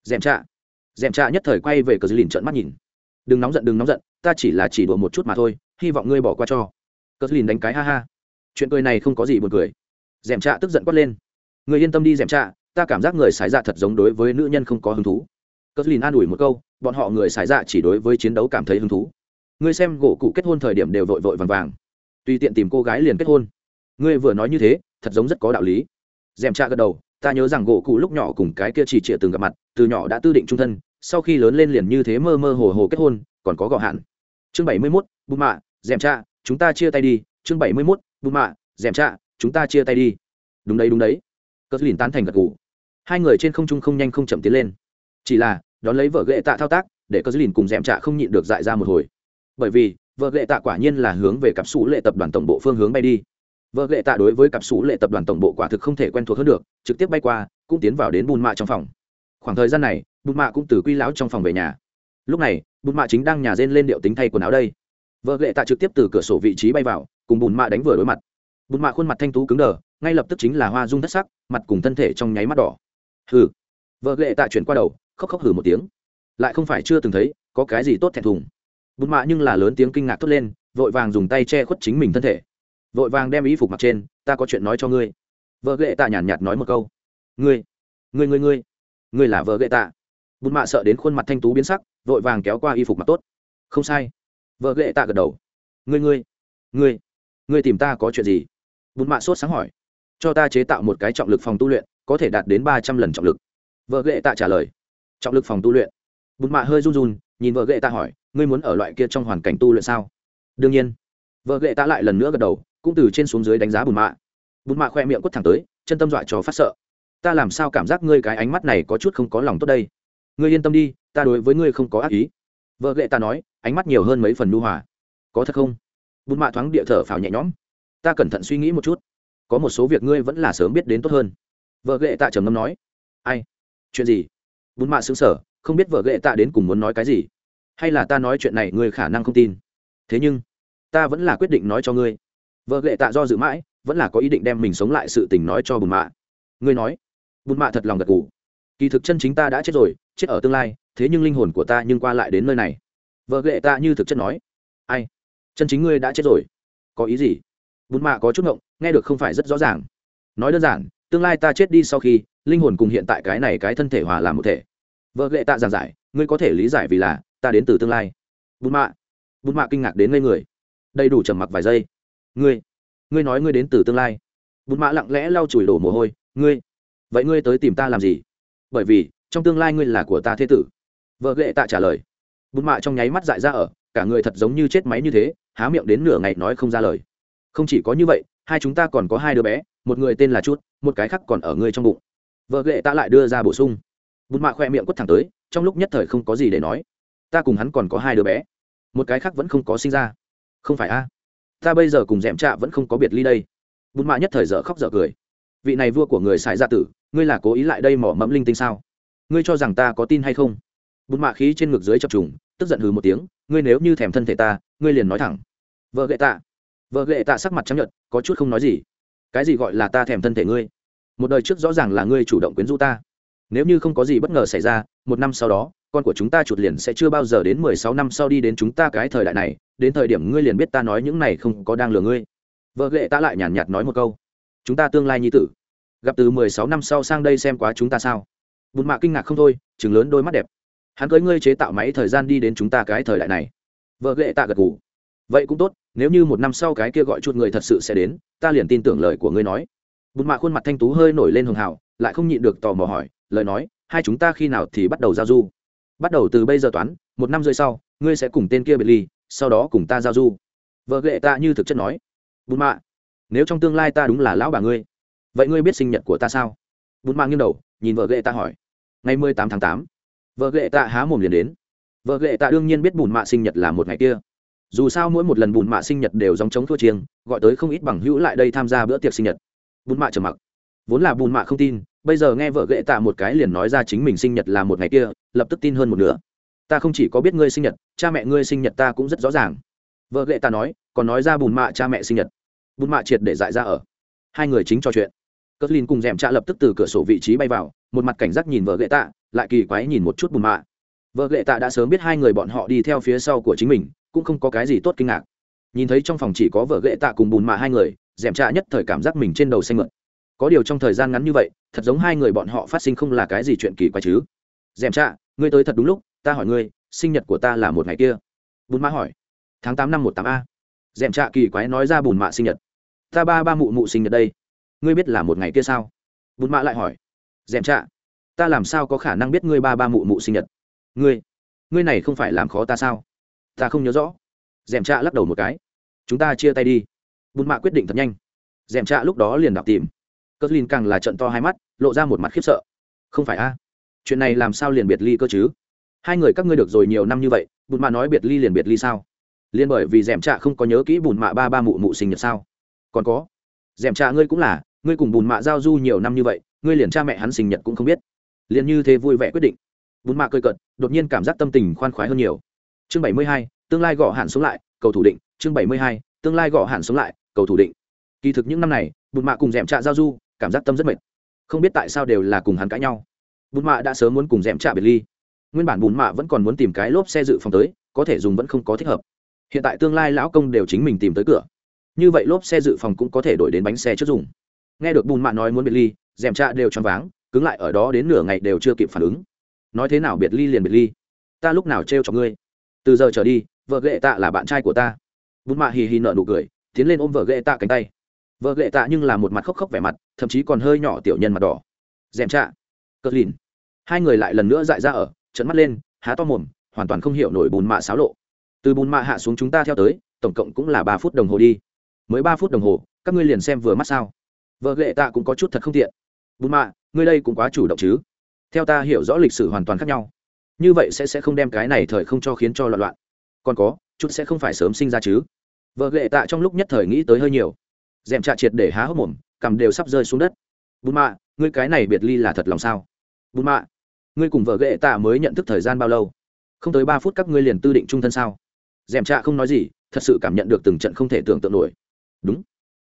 Dèm trạ. Dèm trạ nhất thời quay về cờ lìn trợn mắt nhìn. Đừng nóng giận, đừng nóng giận, ta chỉ là chỉ đùa một chút mà thôi, hy vọng ngươi bỏ qua cho. Cờ lìn đánh cái ha ha. Chuyện cười này không có gì buồn cười. Dèm trạ tức giận quát lên. Người yên tâm đi dèm trạ, ta cảm giác người sái dạ thật giống đối với nữ nhân không có hứng thú. Cờ lìn an ủi một câu, bọn họ người sái dạ chỉ đối với chiến đấu cảm thấy hứng thú ngươi xem gỗ cụ kết hôn thời điểm đều vội vội vàng vàng. Tùy tiện tìm cô gái liền kết hôn. Ngươi vừa nói như thế, thật giống rất có đạo lý. Dèm trạ gật đầu, ta nhớ rằng gỗ cụ lúc nhỏ cùng cái kia chỉ trịa từng gặp mặt, từ nhỏ đã tư định trung thân, sau khi lớn lên liền như thế mơ mơ hồ hồ kết hôn, còn có gọ hạn. Chương bảy mươi mốt bù mạ, dèm cha chúng ta chia tay đi. Chương bảy mươi mốt bù mạ, dèm trạ, chúng ta chia tay đi. Đúng đấy đúng đấy. Cất lìn tán thành gật gù. Hai người trên không trung không nhanh không chậm tiến lên. Chỉ là, đón lấy vợ ghệ tạ thao tác, để cất lìn cùng dèm trạ không nhịn được dại ra một hồi bởi vì, vợ lệ tạ quả nhiên là hướng về cặp sủ lệ tập đoàn tổng bộ phương hướng bay đi. Vợ lệ tạ đối với cặp sủ lệ tập đoàn tổng bộ quả thực không thể quen thuộc hơn được, trực tiếp bay qua, cũng tiến vào đến bùn mạ trong phòng. Khoảng thời gian này bùn mạ cũng từ quy lão trong phòng về nhà. Lúc này bùn mạ chính đang nhà rên lên điệu tính thay quần áo đây. Vợ lệ tạ trực tiếp từ cửa sổ vị trí bay vào, cùng bùn mạ đánh vừa đối mặt. Bùn mạ khuôn mặt thanh tú cứng đờ, ngay lập tức chính là hoa dung thất sắc, mặt cùng thân thể trong nháy mắt đỏ. Hừ. Vợ lệ tạ chuyển qua đầu, khóc khóc hừ một tiếng. Lại không phải chưa từng thấy, có cái gì tốt thẹn thùng bút mạ nhưng là lớn tiếng kinh ngạc thốt lên, vội vàng dùng tay che khuất chính mình thân thể. Vội vàng đem y phục mặc trên, ta có chuyện nói cho ngươi. Vợ ghệ tạ nhàn nhạt nói một câu. Ngươi ngươi ngươi ngươi ngươi là vợ ghệ tạ. Bùn mạ sợ đến khuôn mặt thanh tú biến sắc, vội vàng kéo qua y phục mặc tốt. Không sai. Vợ ghệ tạ gật đầu. Ngươi ngươi ngươi ngươi tìm ta có chuyện gì? Bùn mạ sốt sáng hỏi. Cho ta chế tạo một cái trọng lực phòng tu luyện, có thể đạt đến ba trăm lần trọng lực. Vợ ghệ tạ trả lời. Trọng lực phòng tu luyện. Bùn mạ hơi run run, nhìn vợ ghệ tạ hỏi ngươi muốn ở loại kia trong hoàn cảnh tu luyện sao? Đương nhiên. Vợ ghệ tạ lại lần nữa gật đầu, cũng từ trên xuống dưới đánh giá bùn mạ. Bùn mạ khoe miệng quất thẳng tới, chân tâm dọa cho phát sợ. Ta làm sao cảm giác ngươi cái ánh mắt này có chút không có lòng tốt đây? Ngươi yên tâm đi, ta đối với ngươi không có ác ý. Vợ ghệ ta nói, ánh mắt nhiều hơn mấy phần nu hòa. Có thật không? Bùn mạ thoáng địa thở phào nhẹ nhõm. Ta cẩn thận suy nghĩ một chút. Có một số việc ngươi vẫn là sớm biết đến tốt hơn. Vợ ghệ tạ trầm ngâm nói. Ai? Chuyện gì? Bùn mạ xứng sở không biết vợ ghệ tạ đến cùng muốn nói cái gì hay là ta nói chuyện này ngươi khả năng không tin? Thế nhưng, ta vẫn là quyết định nói cho ngươi. Vợ ghệ tạ do dự mãi, vẫn là có ý định đem mình sống lại sự tình nói cho bùn mạ. Ngươi nói, bùn mạ thật lòng gật gù. Kỳ thực chân chính ta đã chết rồi, chết ở tương lai, thế nhưng linh hồn của ta nhưng qua lại đến nơi này. Vợ ghệ ta như thực chất nói, ai? Chân chính ngươi đã chết rồi. Có ý gì? Bùn mạ có chút ngộng, nghe được không phải rất rõ ràng. Nói đơn giản, tương lai ta chết đi sau khi, linh hồn cùng hiện tại cái này cái thân thể hòa làm một thể. Vợ ghệ tạ giảng giải, ngươi có thể lý giải vì là ta đến từ tương lai. Bùn mạ. Bùn mạ kinh ngạc đến ngây người. Đầy đủ trầm mặc vài giây. Ngươi ngươi nói ngươi đến từ tương lai. Bùn mạ lặng lẽ lau chùi đổ mồ hôi. Ngươi, vậy ngươi tới tìm ta làm gì? Bởi vì, trong tương lai ngươi là của ta thế tử. Vợ ghệ tạ trả lời. Bùn mạ trong nháy mắt dại ra ở, cả người thật giống như chết máy như thế, há miệng đến nửa ngày nói không ra lời. Không chỉ có như vậy, hai chúng ta còn có hai đứa bé, một người tên là chút một cái khác còn ở ngươi trong bụng. Vợ ghệ tạ lại đưa ra bổ sung. Bùn mạ khoe miệng quất thẳng tới, trong lúc nhất thời không có gì để nói ta cùng hắn còn có hai đứa bé. Một cái khác vẫn không có sinh ra. Không phải a? Ta bây giờ cùng d ẹ m trạ vẫn không có biệt ly đây. Bùn mạ nhất thời dở khóc dở cười. Vị này vua của người xài gia tử, ngươi là cố ý lại đây mỏ mẫm linh tinh sao? Ngươi cho rằng ta có tin hay không? Bùn mạ khí trên ngực dưới chập trùng, tức giận hừ một tiếng, ngươi nếu như thèm thân thể ta, ngươi liền nói thẳng. Vợ gệ tạ. Vợ gệ tạ sắc mặt chấp nhận có chút không nói gì. Cái gì gọi là ta thèm thân thể ngươi? Một đời trước rõ ràng là ngươi chủ động quyến rũ ta nếu như không có gì bất ngờ xảy ra, một năm sau đó, con của chúng ta chuột liền sẽ chưa bao giờ đến mười sáu năm sau đi đến chúng ta cái thời đại này, đến thời điểm ngươi liền biết ta nói những này không có đang lừa ngươi. Vợ ghệ ta lại nhàn nhạt nói một câu. Chúng ta tương lai nhi tử, gặp từ mười sáu năm sau sang đây xem quá chúng ta sao. Bùn mạ kinh ngạc không thôi chừng lớn đôi mắt đẹp. Hắn cưới ngươi chế tạo máy thời gian đi đến chúng ta cái thời đại này. Vợ ghệ tạ gật ngủ vậy cũng tốt, nếu như một năm sau cái kia gọi chuột người thật sự sẽ đến, ta liền tin tưởng lời của ngươi nói. Bùn mạ khuôn mặt thanh tú hơi nổi lên hường hào, lại không nhịn được tò mò hỏi lời nói, hai chúng ta khi nào thì bắt đầu giao du? Bắt đầu từ bây giờ toán, một năm rưỡi sau, ngươi sẽ cùng tên kia biệt ly, sau đó cùng ta giao du. Vợ ghệ ta như thực chất nói. Bùn mạ, nếu trong tương lai ta đúng là lão bà ngươi, vậy ngươi biết sinh nhật của ta sao? Bùn mạ nghiêng đầu, nhìn vợ ghệ ta hỏi. Ngày mười tám tháng tám, vợ ghệ ta há mồm liền đến. Vợ ghệ ta đương nhiên biết bùn mạ sinh nhật là một ngày kia. Dù sao mỗi một lần bùn mạ sinh nhật đều dòng chống thua chiêng, gọi tới không ít bằng hữu lại đây tham gia bữa tiệc sinh nhật. Bùn mạ trầm mặc. Vốn là bùn mạ không tin bây giờ nghe vợ ghệ tạ một cái liền nói ra chính mình sinh nhật là một ngày kia, lập tức tin hơn một nửa. Ta không chỉ có biết ngươi sinh nhật, cha mẹ ngươi sinh nhật ta cũng rất rõ ràng. Vợ ghệ tạ nói, còn nói ra bùn mạ cha mẹ sinh nhật. Bùn mạ triệt để dại ra ở. Hai người chính trò chuyện. Cất lin cùng d è m trạ lập tức từ cửa sổ vị trí bay vào, một mặt cảnh giác nhìn vợ ghệ tạ, lại kỳ quái nhìn một chút bùn mạ. Vợ ghệ tạ đã sớm biết hai người bọn họ đi theo phía sau của chính mình, cũng không có cái gì tốt kinh ngạc. Nhìn thấy trong phòng chỉ có vợ ghệ tạ cùng bùn mạ hai người d è m trạ nhất thời cảm giác mình trên đầu xanh mượn có điều trong thời gian ngắn như vậy thật giống hai người bọn họ phát sinh không là cái gì chuyện kỳ quái chứ. Dèm trạ, ngươi tới thật đúng lúc, ta hỏi ngươi, sinh nhật của ta là một ngày kia. Bùn mạ hỏi. Tháng tám năm một tám a. Dèm trạ kỳ quái nói ra bùn mạ sinh nhật. Ta ba ba mụ mụ sinh nhật đây. Ngươi biết là một ngày kia sao? Bùn mạ lại hỏi. Dèm trạ, ta làm sao có khả năng biết ngươi ba ba mụ mụ sinh nhật? Ngươi ngươi này không phải làm khó ta sao? Ta không nhớ rõ. Dèm trạ lắc đầu một cái. Chúng ta chia tay đi. Bùn mạ quyết định thật nhanh. Dèm trạ lúc đó liền đọc tìm. Cất lin càng là trận to hai mắt lộ ra một mặt khiếp sợ. Không phải a? Chuyện này làm sao liền biệt ly cơ chứ? Hai người các ngươi được rồi nhiều năm như vậy, bùn mạ nói biệt ly liền biệt ly sao? Liên bởi vì dèm trạ không có nhớ kỹ bùn mạ ba ba mụ mụ sinh nhật sao? Còn có dèm trạ ngươi cũng là, ngươi cùng bùn mạ giao du nhiều năm như vậy, ngươi liền cha mẹ hắn sinh nhật cũng không biết. Liền như thế vui vẻ quyết định. Bùn mạ cơi cận đột nhiên cảm giác tâm tình khoan khoái hơn nhiều. Chương bảy mươi hai, tương lai gõ hạn xuống lại, cầu thủ định. Chương bảy mươi hai, tương lai gõ hạn xuống lại, cầu thủ định. Kỳ thực những năm này, bùn mạ cùng d è m trạ giao du, cảm giác tâm rất mệt không biết tại sao đều là cùng hắn cãi nhau. Bùn mạ đã sớm muốn cùng d ẹ m trạ biệt ly. Nguyên bản bùn mạ vẫn còn muốn tìm cái lốp xe dự phòng tới, có thể dùng vẫn không có thích hợp. Hiện tại tương lai lão công đều chính mình tìm tới cửa. Như vậy lốp xe dự phòng cũng có thể đổi đến bánh xe trước dùng. Nghe được bùn mạ nói muốn biệt ly d ẹ m trạ đều choáng váng, cứng lại ở đó đến nửa ngày đều chưa kịp phản ứng. Nói thế nào biệt ly liền biệt ly. Ta lúc nào trêu cho ngươi? Từ giờ trở đi, vợ ghệ tạ là bạn trai của ta. Bùn mạ hì hì nợ nụ cười, tiến lên ôm vợ ghệ tạ cánh tay. Vợ ghệ tạ nhưng là một mặt khóc khóc vẻ mặt thậm chí còn hơi nhỏ tiểu nhân mặt đỏ. Dèm trạ. Cất lìn. Hai người lại lần nữa dại ra ở trận mắt lên, há to mồm, hoàn toàn không hiểu nổi bùn mạ xáo lộ. Từ bùn mạ hạ xuống chúng ta theo tới, tổng cộng cũng là ba phút đồng hồ đi. Mới ba phút đồng hồ, các ngươi liền xem vừa mắt sao. Vợ ghệ tạ cũng có chút thật không tiện. Bùn mạ, ngươi đây cũng quá chủ động chứ. Theo ta hiểu rõ lịch sử hoàn toàn khác nhau. Như vậy sẽ sẽ không đem cái này thời không cho khiến cho loạn loạn. Còn có, chút sẽ không phải sớm sinh ra chứ. Vợ ghệ tạ trong lúc nhất thời nghĩ tới hơi nhiều. D è m trạ triệt để há hốc mồm cằm đều sắp rơi xuống đất. Bùn mạ, ngươi cái này biệt ly là thật lòng sao? Bùn mạ, ngươi cùng vợ ghệ tạ mới nhận thức thời gian bao lâu? Không tới ba phút các ngươi liền tư định trung thân sao? D è m trạ không nói gì, thật sự cảm nhận được từng trận không thể tưởng tượng nổi. Đúng,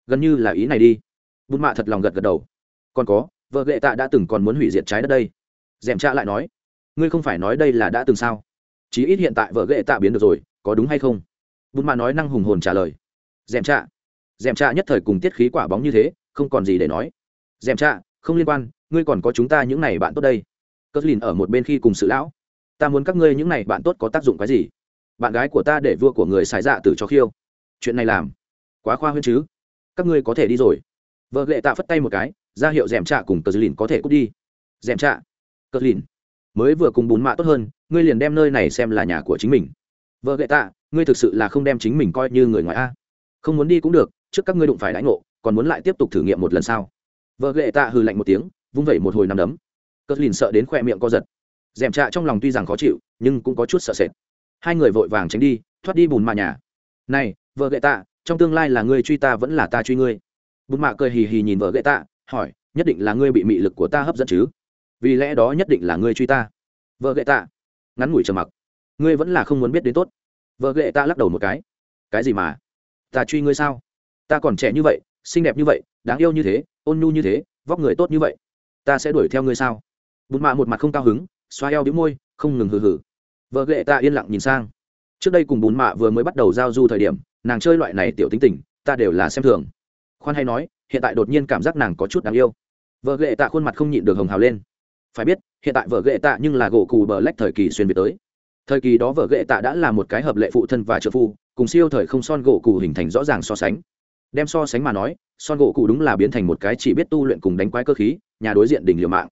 gần như là ý này đi. Bùn mạ thật lòng gật gật đầu. Còn có, vợ ghệ tạ đã từng còn muốn hủy diệt trái đất đây. D è m trạ lại nói, ngươi không phải nói đây là đã từng sao? Chí ít hiện tại vợ ghệ tạ biến được rồi, có đúng hay không? Bùn mạ nói năng hùng hồn trả lời. D è m trạ dèm trạ nhất thời cùng tiết khí quả bóng như thế không còn gì để nói. Dèm trạ, không liên quan, ngươi còn có chúng ta những này bạn tốt đây. Cất lìn ở một bên khi cùng sự lão. Ta muốn các ngươi những này bạn tốt có tác dụng cái gì? Bạn gái của ta để vua của người xài dạ từ cho khiêu. Chuyện này làm. Quá khoa huyên chứ. Các ngươi có thể đi rồi. Vợ lệ tạ phất tay một cái, ra hiệu dèm trạ cùng cờ lìn có thể cút đi. Dèm trạ, cờ lìn, mới vừa cùng bún mạ tốt hơn, ngươi liền đem nơi này xem là nhà của chính mình. Vợ lệ tạ, ngươi thực sự là không đem chính mình coi như người ngoài a. Không muốn đi cũng được, trước các ngươi đụng phải đãi ngộ còn muốn lại tiếp tục thử nghiệm một lần sao? vợ ghệ tạ hừ lạnh một tiếng, vung vẩy một hồi nằm đấm. Cất lìn sợ đến khoe miệng co giật. Dèm trạ trong lòng tuy rằng khó chịu, nhưng cũng có chút sợ sệt. Hai người vội vàng tránh đi, thoát đi bùn mạ nhà. Này, vợ ghệ tạ, trong tương lai là ngươi truy ta vẫn là ta truy ngươi? Bùn mạ cười hì hì nhìn vợ ghệ tạ, hỏi, nhất định là ngươi bị mị lực của ta hấp dẫn chứ? Vì lẽ đó nhất định là ngươi truy ta. Vợ ghệ tạ ngắn ngủi trầm mặc. Ngươi vẫn là không muốn biết đến tốt. Vợ ghệ tạ lắc đầu một cái. Cái gì mà? Ta truy ngươi sao? Ta còn trẻ như vậy xinh đẹp như vậy, đáng yêu như thế, ôn nhu như thế, vóc người tốt như vậy, ta sẽ đuổi theo ngươi sao? Bùn mạ một mặt không cao hứng, xoa eo đĩu môi, không ngừng hừ hừ. Vợ ghệ ta yên lặng nhìn sang. Trước đây cùng bùn mạ vừa mới bắt đầu giao du thời điểm, nàng chơi loại này tiểu tính tình, ta đều là xem thường. Khoan hay nói, hiện tại đột nhiên cảm giác nàng có chút đáng yêu. Vợ ghệ tạ khuôn mặt không nhịn được hồng hào lên. Phải biết, hiện tại vợ ghệ tạ nhưng là gỗ cù bờ lách thời kỳ xuyên việt tới. Thời kỳ đó vợ ghệ tạ đã là một cái hợp lệ phụ thân và trợ phu, cùng siêu thời không son gỗ cù hình thành rõ ràng so sánh đem so sánh mà nói, son gỗ cụ đúng là biến thành một cái chỉ biết tu luyện cùng đánh quái cơ khí, nhà đối diện đỉnh liều mạng.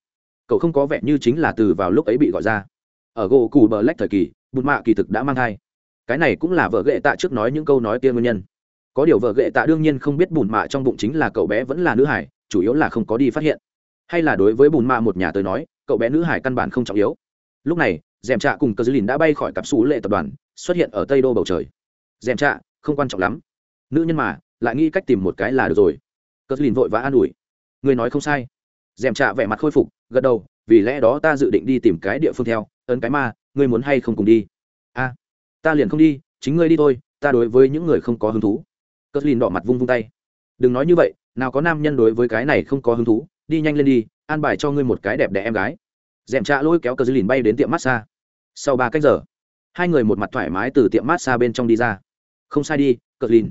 Cậu không có vẻ như chính là từ vào lúc ấy bị gọi ra. Ở gỗ cụ bờ lách thời kỳ bùn mạ kỳ thực đã mang thai. Cái này cũng là vợ ghệ tạ trước nói những câu nói kia nguyên nhân. Có điều vợ ghệ tạ đương nhiên không biết bùn mạ trong bụng chính là cậu bé vẫn là nữ hải, chủ yếu là không có đi phát hiện. Hay là đối với bùn mạ một nhà tới nói, cậu bé nữ hải căn bản không trọng yếu. Lúc này, dèm trạ cùng cờ dư lìn đã bay khỏi cặp xú lệ tập đoàn, xuất hiện ở tây đô bầu trời. Dèm trạ, không quan trọng lắm. Nữ nhân mà lại nghĩ cách tìm một cái là được rồi. Cờ lìn vội và an ủi. Người nói không sai. Dèm trạ vẻ mặt khôi phục, gật đầu, vì lẽ đó ta dự định đi tìm cái địa phương theo. Ấn cái ma, ngươi muốn hay không cùng đi? A, ta liền không đi, chính ngươi đi thôi, ta đối với những người không có hứng thú. Cờ lìn đỏ mặt vung vung tay. Đừng nói như vậy, nào có nam nhân đối với cái này không có hứng thú. Đi nhanh lên đi, an bài cho ngươi một cái đẹp đẽ em gái. Dèm trạ lôi kéo cờ lìn bay đến tiệm massage. Sau ba cách giờ, hai người một mặt thoải mái từ tiệm massage bên trong đi ra. Không sai đi, cờ lìn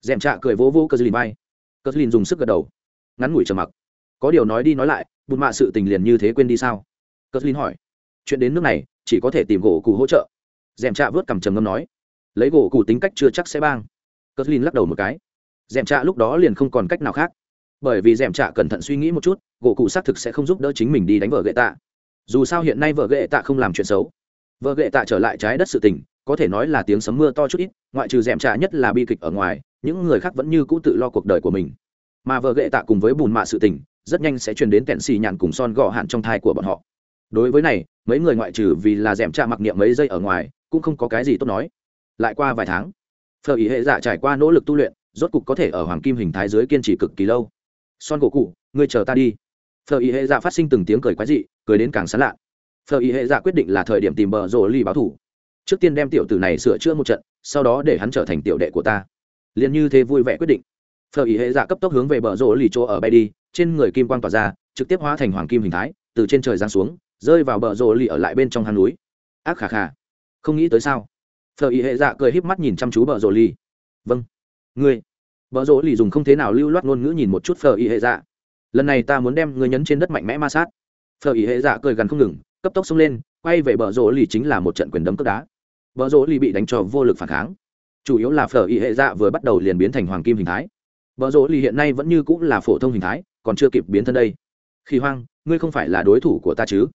dèm trạ cười vỗ vỗ cờ lìn bay cờ lìn dùng sức gật đầu. Ngắn ngủi trầm mặc. Có điều nói đi nói lại bùn mạ sự tình liền như thế quên đi sao? Cờ lìn hỏi. Chuyện đến nước này, chỉ có thể tìm gỗ cụ hỗ trợ. Dèm trạ vớt cầm trầm ngâm nói. Lấy gỗ cụ tính cách chưa chắc sẽ bang. Cờ lìn lắc đầu một cái. Dèm trạ lúc đó liền không còn cách nào khác. Bởi vì dèm trạ cẩn thận suy nghĩ một chút, gỗ cụ xác thực sẽ không giúp đỡ chính mình đi đánh vợ gậy tạ. Dù sao hiện nay vợ gậy tạ không làm chuyện xấu. Vợ gậy tạ trở lại trái đất sự tình, có thể nói là tiếng sấm mưa to chút ít, ngoại trừ d ẻ m trà nhất là bi kịch ở ngoài những người khác vẫn như cũ tự lo cuộc đời của mình. Mà vợ gệ tạ cùng với bùn mạ sự tình, rất nhanh sẽ truyền đến kẹn xì nhàn cùng son gò hạn trong thai của bọn họ. Đối với này, mấy người ngoại trừ vì là d m cha mặc niệm mấy giây ở ngoài, cũng không có cái gì tốt nói. Lại qua vài tháng, phở ý hệ dạ trải qua nỗ lực tu luyện, rốt cục có thể ở hoàng kim hình thái dưới kiên trì cực kỳ lâu. Son gỗ cụ, ngươi chờ ta đi. Phở ý hệ dạ phát sinh từng tiếng cười quái dị, cười đến càng sán lạ. Phở ý hệ dạ quyết định là thời điểm tìm bờ rồ ly báo thủ. Trước tiên đem tiểu tử này sửa chữa một trận, sau đó để hắn trở thành tiểu đệ của ta liền như thế vui vẻ quyết định. Phở ý hệ dạ cấp tốc hướng về bờ rỗ lì chỗ ở bay đi, trên người kim quang tỏa ra, trực tiếp hóa thành hoàng kim hình thái, từ trên trời giáng xuống, rơi vào bờ rỗ lì ở lại bên trong hang núi. Ác khà khà. Không nghĩ tới sao? Phở ý hệ dạ cười híp mắt nhìn chăm chú bờ rỗ lì. Vâng. Ngươi. Bờ rỗ lì dùng không thế nào lưu loát ngôn ngữ nhìn một chút phở ý hệ dạ. Lần này ta muốn đem ngươi nhấn trên đất mạnh mẽ ma sát. Phở ý hệ dạ cười gần không ngừng, cấp tốc xông lên, quay về bờ rỗ lì chính là một trận quyền đấm cướp đá. Bờ rỗ lì bị đánh cho vô lực phản kháng chủ yếu là phở Y hệ dạ vừa bắt đầu liền biến thành hoàng kim hình thái. Bờ rỗ lì hiện nay vẫn như cũng là phổ thông hình thái còn chưa kịp biến thân đây. Khi hoang ngươi không phải là đối thủ của ta chứ?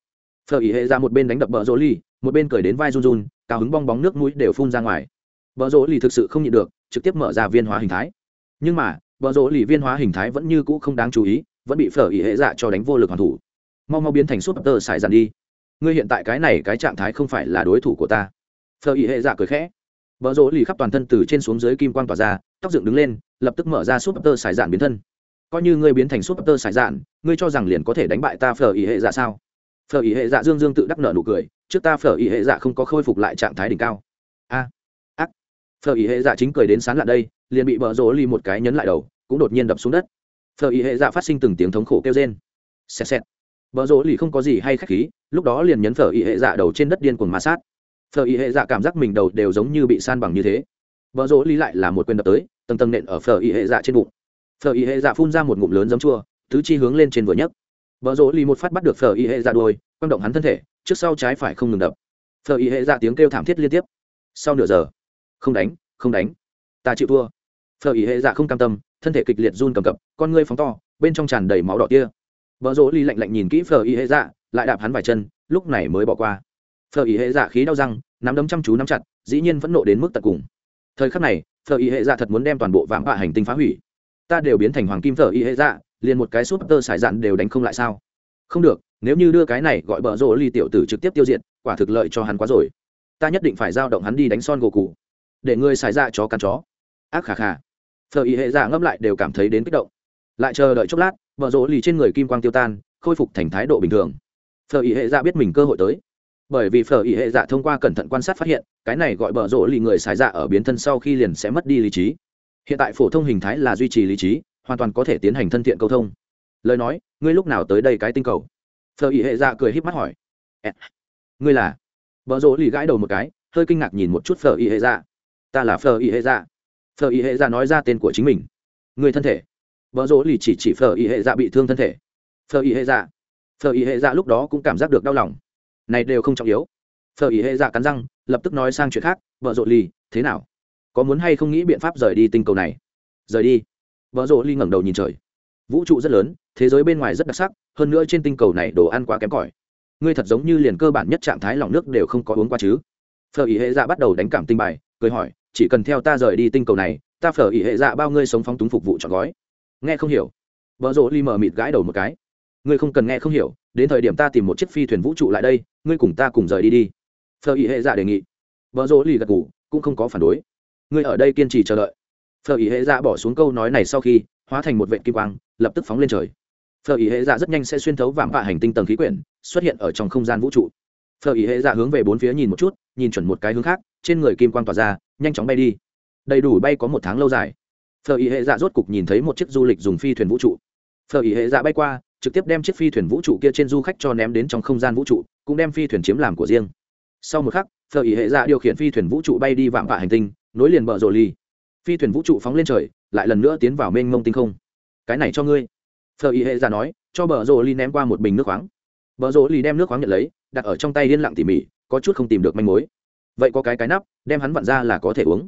Phở Y hệ ra một bên đánh đập bờ rỗ Lì, một bên cười đến vai run run cao hứng bong bóng nước mũi đều phun ra ngoài. Bờ rỗ Lì thực sự không nhịn được trực tiếp mở ra viên hóa hình thái. Nhưng mà bờ rỗ Lì viên hóa hình thái vẫn như cũ không đáng chú ý vẫn bị phở Y hệ dạ cho đánh vô lực hoàn thủ. Mau mau biến thành súp tơ xài dàn đi. Ngươi hiện tại cái này cái trạng thái không phải là đối thủ của ta. Phở Y hệ dạ cười khẽ bờ rỗ lì khắp toàn thân từ trên xuống dưới kim quang tỏa ra, tóc dựng đứng lên, lập tức mở ra súp tơ sải dàn biến thân. Coi như ngươi biến thành súp tơ sải dạn, ngươi cho rằng liền có thể đánh bại ta phở ý hệ dạ sao? Phở ý hệ dạ dương dương tự đắc nợ nụ cười, trước ta phở ý hệ dạ không có khôi phục lại trạng thái đỉnh cao. A, ác. Phở ý hệ dạ chính cười đến sán lạ đây, liền bị bờ rỗ lì một cái nhấn lại đầu, cũng đột nhiên đập xuống đất. Phở ý hệ dạ phát sinh từng tiếng thống khổ kêu rên. Xẹt xẹt. Bờ rỗ lì không có gì hay khách khí, lúc đó liền nhấn phở ý hệ dạ đầu trên đất điên cuồng ma sát phở ý hệ dạ cảm giác mình đầu đều giống như bị san bằng như thế. Bờ rỗ Lý lại là một quyền đập tới, tầng tầng nện ở phở ý hệ dạ trên bụng. Phở y hệ dạ phun ra một ngụm lớn giấm chua, tứ chi hướng lên trên vừa nhấc. Vợ rỗ Lý một phát bắt được phở y hệ dạ đuôi quang động hắn thân thể, trước sau trái phải không ngừng đập. Phở y hệ dạ tiếng kêu thảm thiết liên tiếp. Sau nửa giờ, không đánh không đánh. Ta chịu thua. Phở y hệ dạ không cam tâm, thân thể kịch liệt run cầm cập, con ngươi phóng to, bên trong tràn đầy máu đỏ kia. Vợ rỗ Lý lạnh lạnh nhìn kỹ phở y hệ dạ lại đạp hắn vài chân, lúc này mới bỏ qua phở y hệ dạ khí đau răng, nắm đấm chăm chú nắm chặt, dĩ nhiên vẫn nộ đến mức tận cùng. Thời khắc này, phở y hệ dạ thật muốn đem toàn bộ vạm vạ hành tinh phá hủy. Ta đều biến thành hoàng kim phờ y hệ dạ liền một cái súp tơ sải dạn đều đánh không lại sao? Không được, nếu như đưa cái này gọi bờ rỗ ly tiểu tử trực tiếp tiêu diệt, quả thực lợi cho hắn quá rồi. Ta nhất định phải giao động hắn đi đánh son gỗ cụ để ngươi xài ra dạ chó cắn chó. Ác khà khà. Phờ y hệ dạ ngâm lại đều cảm thấy đến kích động. Lại chờ đợi chốc lát, bờ rỗ ly trên người kim quang tiêu tan, khôi phục thành thái độ bình thường. Phở ý hệ dạ biết mình cơ hội tới bởi vì phở ý hệ dạ thông qua cẩn thận quan sát phát hiện, cái này gọi bở rỗ lì người xài dạ ở biến thân sau khi liền sẽ mất đi lý trí. Hiện tại phổ thông hình thái là duy trì lý trí, hoàn toàn có thể tiến hành thân thiện câu thông. Lời nói, ngươi lúc nào tới đây cái tinh cầu? Phở ý hệ dạ cười híp mắt hỏi. Ngươi là? Bở rỗ lì gãi đầu một cái, hơi kinh ngạc nhìn một chút phở ý hệ dạ. Ta là phở ý hệ dạ. Phở ý hệ dạ nói ra tên của chính mình. Người thân thể. Vợ rỗ lì chỉ chỉ phở ý hệ dạ bị thương thân thể. Phở ý hệ dạ. Phở ý hệ dạ lúc đó cũng cảm giác được đau lòng này đều không trọng yếu. Phở ý hệ dạ cắn răng, lập tức nói sang chuyện khác, vợ rộ lì, thế nào? Có muốn hay không nghĩ biện pháp rời đi tinh cầu này? Rời đi? Vợ rộ ly ngẩng đầu nhìn trời. Vũ trụ rất lớn, thế giới bên ngoài rất đặc sắc, hơn nữa trên tinh cầu này đồ ăn quá kém cỏi. Ngươi thật giống như liền cơ bản nhất trạng thái lòng nước đều không có uống qua chứ. Phở ý hệ dạ bắt đầu đánh cảm tinh bài, cười hỏi, chỉ cần theo ta rời đi tinh cầu này, ta phở ý hệ dạ bao ngươi sống phóng túng phục vụ chọn gói. Nghe không hiểu. Vợ rộ ly mở mịt gãi đầu một cái ngươi không cần nghe không hiểu, đến thời điểm ta tìm một chiếc phi thuyền vũ trụ lại đây, ngươi cùng ta cùng rời đi đi. Phở ý hệ dạ đề nghị. Vợ Dỗ Lì gật ngủ cũng không có phản đối. Ngươi ở đây kiên trì chờ đợi. Phở ý hệ dạ bỏ xuống câu nói này sau khi, hóa thành một vệ kim quang, lập tức phóng lên trời. Phở ý hệ dạ rất nhanh sẽ xuyên thấu vạm vạ hành tinh tầng khí quyển, xuất hiện ở trong không gian vũ trụ. Phở ý hệ dạ hướng về bốn phía nhìn một chút, nhìn chuẩn một cái hướng khác, trên người kim quang tỏa ra, nhanh chóng bay đi. Đầy đủ bay có một tháng lâu dài. Phở ý hệ dạ rốt cục nhìn thấy một chiếc du lịch dùng phi thuyền vũ trụ. Phở ý hệ dạ bay qua trực tiếp đem chiếc phi thuyền vũ trụ kia trên du khách cho ném đến trong không gian vũ trụ, cũng đem phi thuyền chiếm làm của riêng. Sau một khắc thợ ý hệ dạ điều khiển phi thuyền vũ trụ bay đi vạm vạ hành tinh, nối liền bờ rồ ly phi thuyền vũ trụ phóng lên trời, lại lần nữa tiến vào mênh mông tinh không. Cái này cho ngươi. Thợ ý hệ ra nói, cho bờ rồ ly ném qua một bình nước khoáng. Bờ rồ ly đem nước khoáng nhận lấy, đặt ở trong tay liên lặng tỉ mỉ, có chút không tìm được manh mối. Vậy có cái cái nắp, đem hắn vặn ra là có thể uống.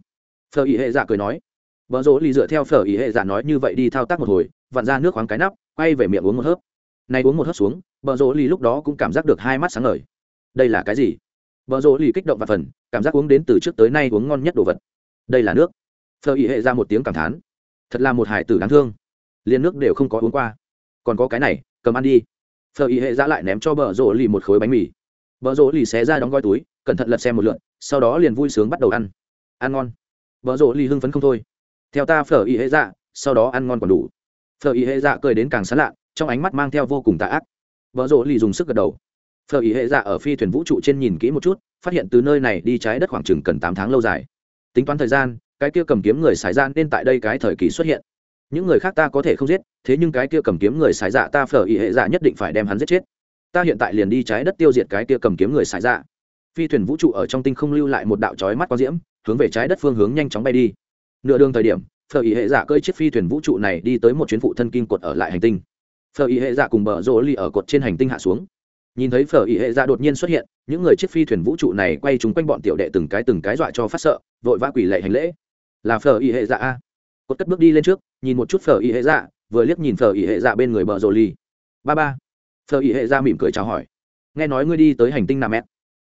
Thợ ý hệ dạ cười nói. Bờ rỗ lì dựa theo phở ý hệ giả nói như vậy đi thao tác một hồi, vặn ra nước khoáng cái nắp quay về miệng uống một hớp. Này uống một hớp xuống bờ rỗ lì lúc đó cũng cảm giác được hai mắt sáng ngời. Đây là cái gì? Bờ rỗ lì kích động và phần cảm giác uống đến từ trước tới nay uống ngon nhất đồ vật. Đây là nước. Phờ ý hệ ra một tiếng cảm thán. Thật là một hải tử đáng thương. Liền nước đều không có uống qua. Còn có cái này cầm ăn đi. Phờ ý hệ ra lại ném cho bờ rỗ lì một khối bánh mì. Bờ rỗ lì xé ra đóng gói túi cẩn thận lật xem một lượn sau đó liền vui sướng bắt đầu ăn. Ăn ngon. Bờ rỗ lì hưng phấn không thôi. Theo ta phở ý hệ ra, sau đó ăn ngon còn đủ phở ý hệ dạ cười đến càng sán lạ, trong ánh mắt mang theo vô cùng tạ ác. Vợ rỗ lì dùng sức gật đầu. Phở ý hệ dạ ở phi thuyền vũ trụ trên nhìn kỹ một chút, phát hiện từ nơi này đi trái đất khoảng chừng cần tám tháng lâu dài. Tính toán thời gian, cái kia cầm kiếm người xài ra nên tại đây cái thời kỳ xuất hiện. Những người khác ta có thể không giết, thế nhưng cái kia cầm kiếm người xài dạ ta phở ý hệ dạ nhất định phải đem hắn giết chết. Ta hiện tại liền đi trái đất tiêu diệt cái kia cầm kiếm người xài dạ. Phi thuyền vũ trụ ở trong tinh không lưu lại một đạo trói mắt có diễm, hướng về trái đất phương hướng nhanh chóng bay đi. Nửa đường thời điểm phở ý hệ dạ cơi chiếc phi thuyền vũ trụ này đi tới một chuyến phụ thân kim cột ở lại hành tinh. Phở ý hệ dạ cùng bờ Rô ly ở cột trên hành tinh hạ xuống. Nhìn thấy phở ý hệ dạ đột nhiên xuất hiện, những người chiếc phi thuyền vũ trụ này quay chúng quanh bọn tiểu đệ từng cái từng cái dọa cho phát sợ, vội vã quỷ lệ hành lễ. Là phở ý hệ dạ a. Cột cất bước đi lên trước, nhìn một chút phở ý hệ dạ vừa liếc nhìn phở ý hệ dạ bên người bờ Rô ly ba ba. Phở ý hệ dạ mỉm cười chào hỏi. Nghe nói ngươi đi tới hành tinh nam mẹ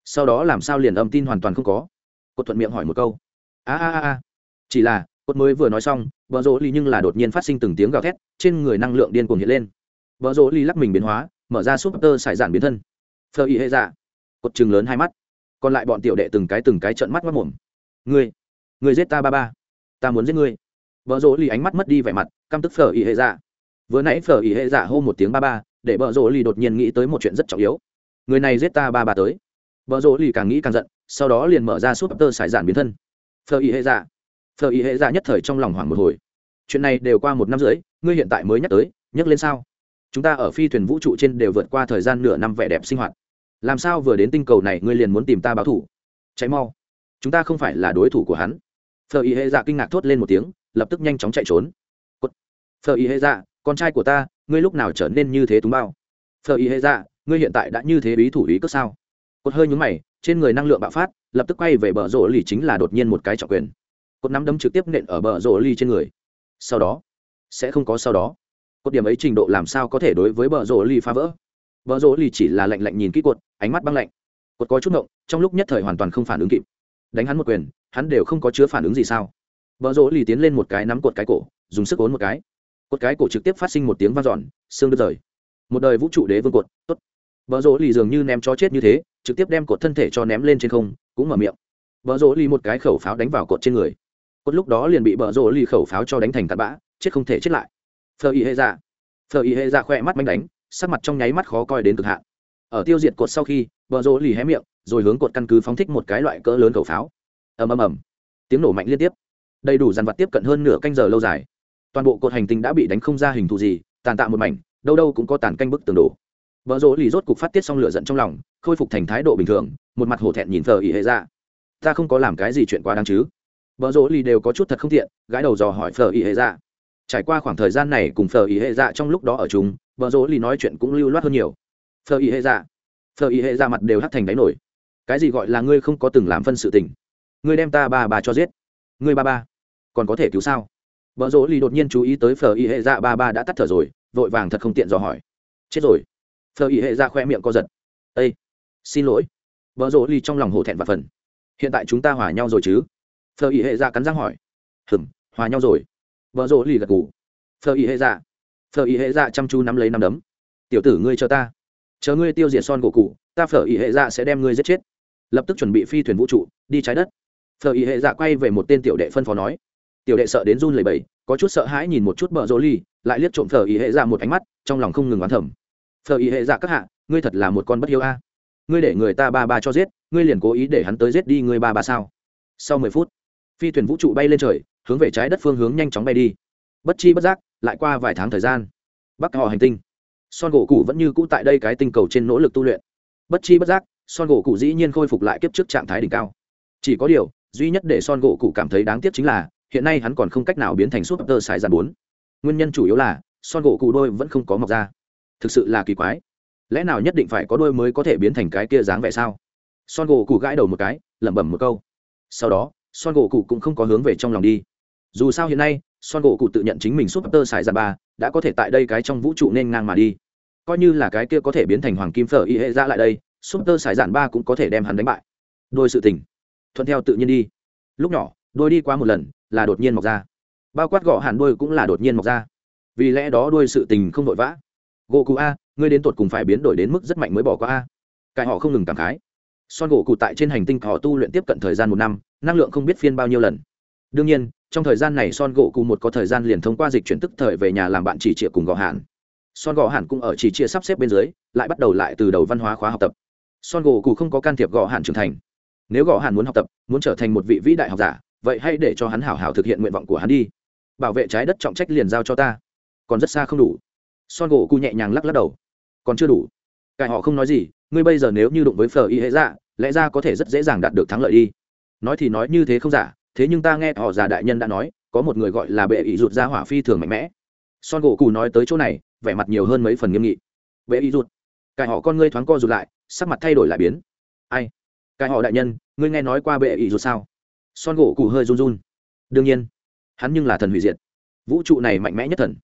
sau đó làm sao liền âm tin hoàn toàn không có? Cột thuận miệng hỏi một câu. A a a. Chỉ là cột mới vừa nói xong vợ rỗ ly nhưng là đột nhiên phát sinh từng tiếng gào thét, trên người năng lượng điên cuồng hiện lên. Vợ rỗ ly lắc mình biến hóa, mở ra súp tơ sải giản biến thân. Phơ ý hệ dạ. Cột chừng lớn hai mắt. Còn lại bọn tiểu đệ từng cái từng cái trận mắt mất mồm. Ngươi ngươi giết ta ba ba. Ta muốn giết ngươi. Vợ rỗ ly ánh mắt mất đi vẻ mặt, căm tức phở ý hệ dạ. Vừa nãy phở ý hệ dạ hô một tiếng ba ba, để vợ rỗ ly đột nhiên nghĩ tới một chuyện rất trọng yếu. Người này giết ta ba ba tới. Vợ rỗ ly càng nghĩ càng giận, sau đó liền mở ra súp tơ sải giản biến thân. Phở ý hệ dạ thờ y hệ dạ nhất thời trong lòng hoảng một hồi. Chuyện này đều qua một năm rưỡi, ngươi hiện tại mới nhắc tới, nhắc lên sao? Chúng ta ở phi thuyền vũ trụ trên đều vượt qua thời gian nửa năm vẻ đẹp sinh hoạt. Làm sao vừa đến tinh cầu này ngươi liền muốn tìm ta báo thủ? Cháy mau. Chúng ta không phải là đối thủ của hắn. Thờ y hệ dạ kinh ngạc thốt lên một tiếng, lập tức nhanh chóng chạy trốn. Cốt. Y ý hệ dạ con trai của ta, ngươi lúc nào trở nên như thế túng bao? Thờ y hệ dạ ngươi hiện tại đã như thế bí thủ ý cớ sao? Cột hơi nhúng mày, trên người năng lượng bạo phát, lập tức quay về bờ rổ lì chính là đột nhiên một cái trọng quyền cột nắm đấm trực tiếp nện ở bờ rổ ly trên người. Sau đó, sẽ không có sau đó. Cột điểm ấy trình độ làm sao có thể đối với bờ rổ ly phá vỡ? Bờ rổ ly chỉ là lạnh lạnh nhìn kỹ cột, ánh mắt băng lạnh. Cột có chút động trong lúc nhất thời hoàn toàn không phản ứng kịp. Đánh hắn một quyền, hắn đều không có chứa phản ứng gì sao? Bờ rổ ly tiến lên một cái nắm cột cái cổ, dùng sức ốn một cái. Cột cái cổ trực tiếp phát sinh một tiếng vang dọn, xương đứt rời. Một đời vũ trụ đế vương cột, tốt. Bờ rổ ly dường như ném chó chết như thế, trực tiếp đem cột thân thể cho ném lên trên không, cũng mở miệng. Bờ rổ ly một cái khẩu pháo đánh vào cột trên người cốt lúc đó liền bị bờ rồ ly khẩu pháo cho đánh thành tạt bã, chết không thể chết lại. Phờ y hệ dạ. Phờ y hệ dạ khỏe mắt manh đánh, sắc mặt trong nháy mắt khó coi đến cực hạn. Ở tiêu diệt cột sau khi, bờ rồ ly hé miệng, rồi hướng cột căn cứ phóng thích một cái loại cỡ lớn khẩu pháo. Ầm ầm ầm. Tiếng nổ mạnh liên tiếp. Đầy đủ dàn vật tiếp cận hơn nửa canh giờ lâu dài. Toàn bộ cột hành tinh đã bị đánh không ra hình thù gì, tàn tạ một mảnh, đâu đâu cũng có tàn canh bức tường đổ. Vợ rỗ lì rốt cục phát tiết xong lửa giận trong lòng, khôi phục thành thái độ bình thường, một mặt hổ thẹn nhìn thờ ỉ hệ ra ta không có làm cái gì chuyện quá đáng chứ vợ rỗ lì đều có chút thật không thiện gái đầu dò hỏi phở ý hệ dạ. Trải qua khoảng thời gian này cùng phở ý hệ dạ trong lúc đó ở chúng vợ rỗ lì nói chuyện cũng lưu loát hơn nhiều. Phở ý hệ dạ. Phở ý hệ dạ mặt đều hắt thành đáy nổi. Cái gì gọi là ngươi không có từng làm phân sự tình? Ngươi đem ta ba bà cho giết. Ngươi ba ba, còn có thể cứu sao? Vợ rỗ lì đột nhiên chú ý tới phở ý hệ dạ ba ba đã tắt thở rồi, vội vàng thật không tiện dò hỏi. Chết rồi. Phở ý hệ dạ khoe miệng co giật. Ây xin lỗi. Vợ rỗ lì trong lòng hổ thẹn và phần hiện tại chúng ta hòa nhau rồi chứ? Phờ ý hệ dạ cắn răng hỏi. Hừm hòa nhau rồi. Vợ rỗ lì gật ngủ phờ ý hệ dạ. Phờ ý hệ dạ chăm chú nắm lấy nắm đấm. Tiểu tử ngươi chờ ta. Chờ ngươi tiêu diệt son cổ cụ ta phở ý hệ dạ sẽ đem ngươi giết chết. Lập tức chuẩn bị phi thuyền vũ trụ đi trái đất. Phở ý hệ dạ quay về một tên tiểu đệ phân phó nói. Tiểu đệ sợ đến run lẩy bẩy, có chút sợ hãi nhìn một chút bờ rỗ ly lại liếc trộm phở ý hệ dạ một ánh mắt trong lòng không ngừng oán thầm. phở ý hệ dạ các hạ ngươi thật là một con bất hiếu a. Ngươi để người ta ba ba cho giết ngươi liền cố ý để hắn tới giết đi ngươi ba ba sao? Sau mười phút phi thuyền vũ trụ bay lên trời, hướng về trái đất phương hướng nhanh chóng bay đi. Bất chi bất giác, lại qua vài tháng thời gian, bắc họ hành tinh. Son gỗ cụ vẫn như cũ tại đây cái tinh cầu trên nỗ lực tu luyện. Bất chi bất giác, son gỗ cụ dĩ nhiên khôi phục lại kiếp trước trạng thái đỉnh cao. Chỉ có điều, duy nhất để son gỗ cụ cảm thấy đáng tiếc chính là, hiện nay hắn còn không cách nào biến thành súp tơ sài dàn bốn. Nguyên nhân chủ yếu là, son gỗ cụ đôi vẫn không có mọc ra. Thực sự là kỳ quái. Lẽ nào nhất định phải có đôi mới có thể biến thành cái kia dáng vẻ sao? Son gỗ cụ gãi đầu một cái, lẩm bẩm một câu. Sau đó son gỗ cụ cũng không có hướng về trong lòng đi. Dù sao hiện nay, son gỗ cụ tự nhận chính mình súp tơ sải dàn ba đã có thể tại đây cái trong vũ trụ nên ngang mà đi. Coi như là cái kia có thể biến thành hoàng kim phở y hệ ra lại đây súp tơ sải dàn ba cũng có thể đem hắn đánh bại. Đôi sự tình. Thuận theo tự nhiên đi. Lúc nhỏ, đôi đi qua một lần, là đột nhiên mọc ra. Bao quát gõ hẳn đôi cũng là đột nhiên mọc ra. Vì lẽ đó đôi sự tình không vội vã. Gỗ cụ a, ngươi đến tột cùng phải biến đổi đến mức rất mạnh mới bỏ qua a. Cải họ không ngừng cảm khái son gỗ cụ tại trên hành tinh họ tu luyện tiếp cận thời gian một năm, năng lượng không biết phiên bao nhiêu lần. Đương nhiên, trong thời gian này son gỗ cụ một có thời gian liền thông qua dịch chuyển tức thời về nhà làm bạn chỉ trịa cùng gõ hạn. Son gõ hạn cũng ở chỉ trịa sắp xếp bên dưới, lại bắt đầu lại từ đầu văn hóa khóa học tập. Son gỗ cụ không có can thiệp gõ hạn trưởng thành. Nếu gõ hạn muốn học tập, muốn trở thành một vị vĩ đại học giả, vậy hãy để cho hắn hảo hảo thực hiện nguyện vọng của hắn đi. Bảo vệ trái đất trọng trách liền giao cho ta. Còn rất xa không đủ. Son gỗ cụ nhẹ nhàng lắc lắc đầu. Còn chưa đủ. Cải họ không nói gì ngươi bây giờ nếu như đụng với phở y hệ dạ lẽ ra có thể rất dễ dàng đạt được thắng lợi đi. Nói thì nói như thế không giả, thế nhưng ta nghe họ già đại nhân đã nói, có một người gọi là bệ ý rụt ra hỏa phi thường mạnh mẽ. Son gỗ cù nói tới chỗ này, vẻ mặt nhiều hơn mấy phần nghiêm nghị. Bệ ý rụt cải họ con ngươi thoáng co rụt lại, sắc mặt thay đổi lại biến. Ai? Cải họ đại nhân, ngươi nghe nói qua bệ ý rụt sao? Son gỗ cù hơi run run. Đương nhiên, hắn nhưng là thần hủy diệt. Vũ trụ này mạnh mẽ nhất thần.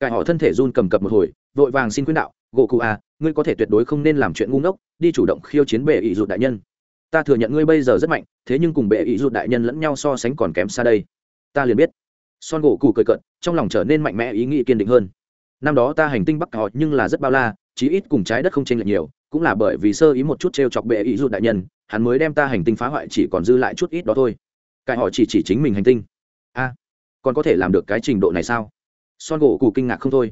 Cải họ thân thể run cầm cập một hồi, vội vàng xin khuyên đạo, gỗ cụ à ngươi có thể tuyệt đối không nên làm chuyện ngu ngốc, đi chủ động khiêu chiến bệ ý rụt đại nhân. Ta thừa nhận ngươi bây giờ rất mạnh, thế nhưng cùng bệ ý rụt đại nhân lẫn nhau so sánh còn kém xa đây. Ta liền biết. Son gỗ cụ cười cận trong lòng trở nên mạnh mẽ, ý nghĩ kiên định hơn. Năm đó ta hành tinh bắc họ nhưng là rất bao la, chí ít cùng trái đất không chênh lệch nhiều, cũng là bởi vì sơ ý một chút t r e o chọc bệ ý rụt đại nhân, hắn mới đem ta hành tinh phá hoại chỉ còn dư lại chút ít đó thôi. Cái họ chỉ chỉ chính mình hành tinh. A, còn có thể làm được cái trình độ này sao? Son gỗ cụ kinh ngạc không thôi.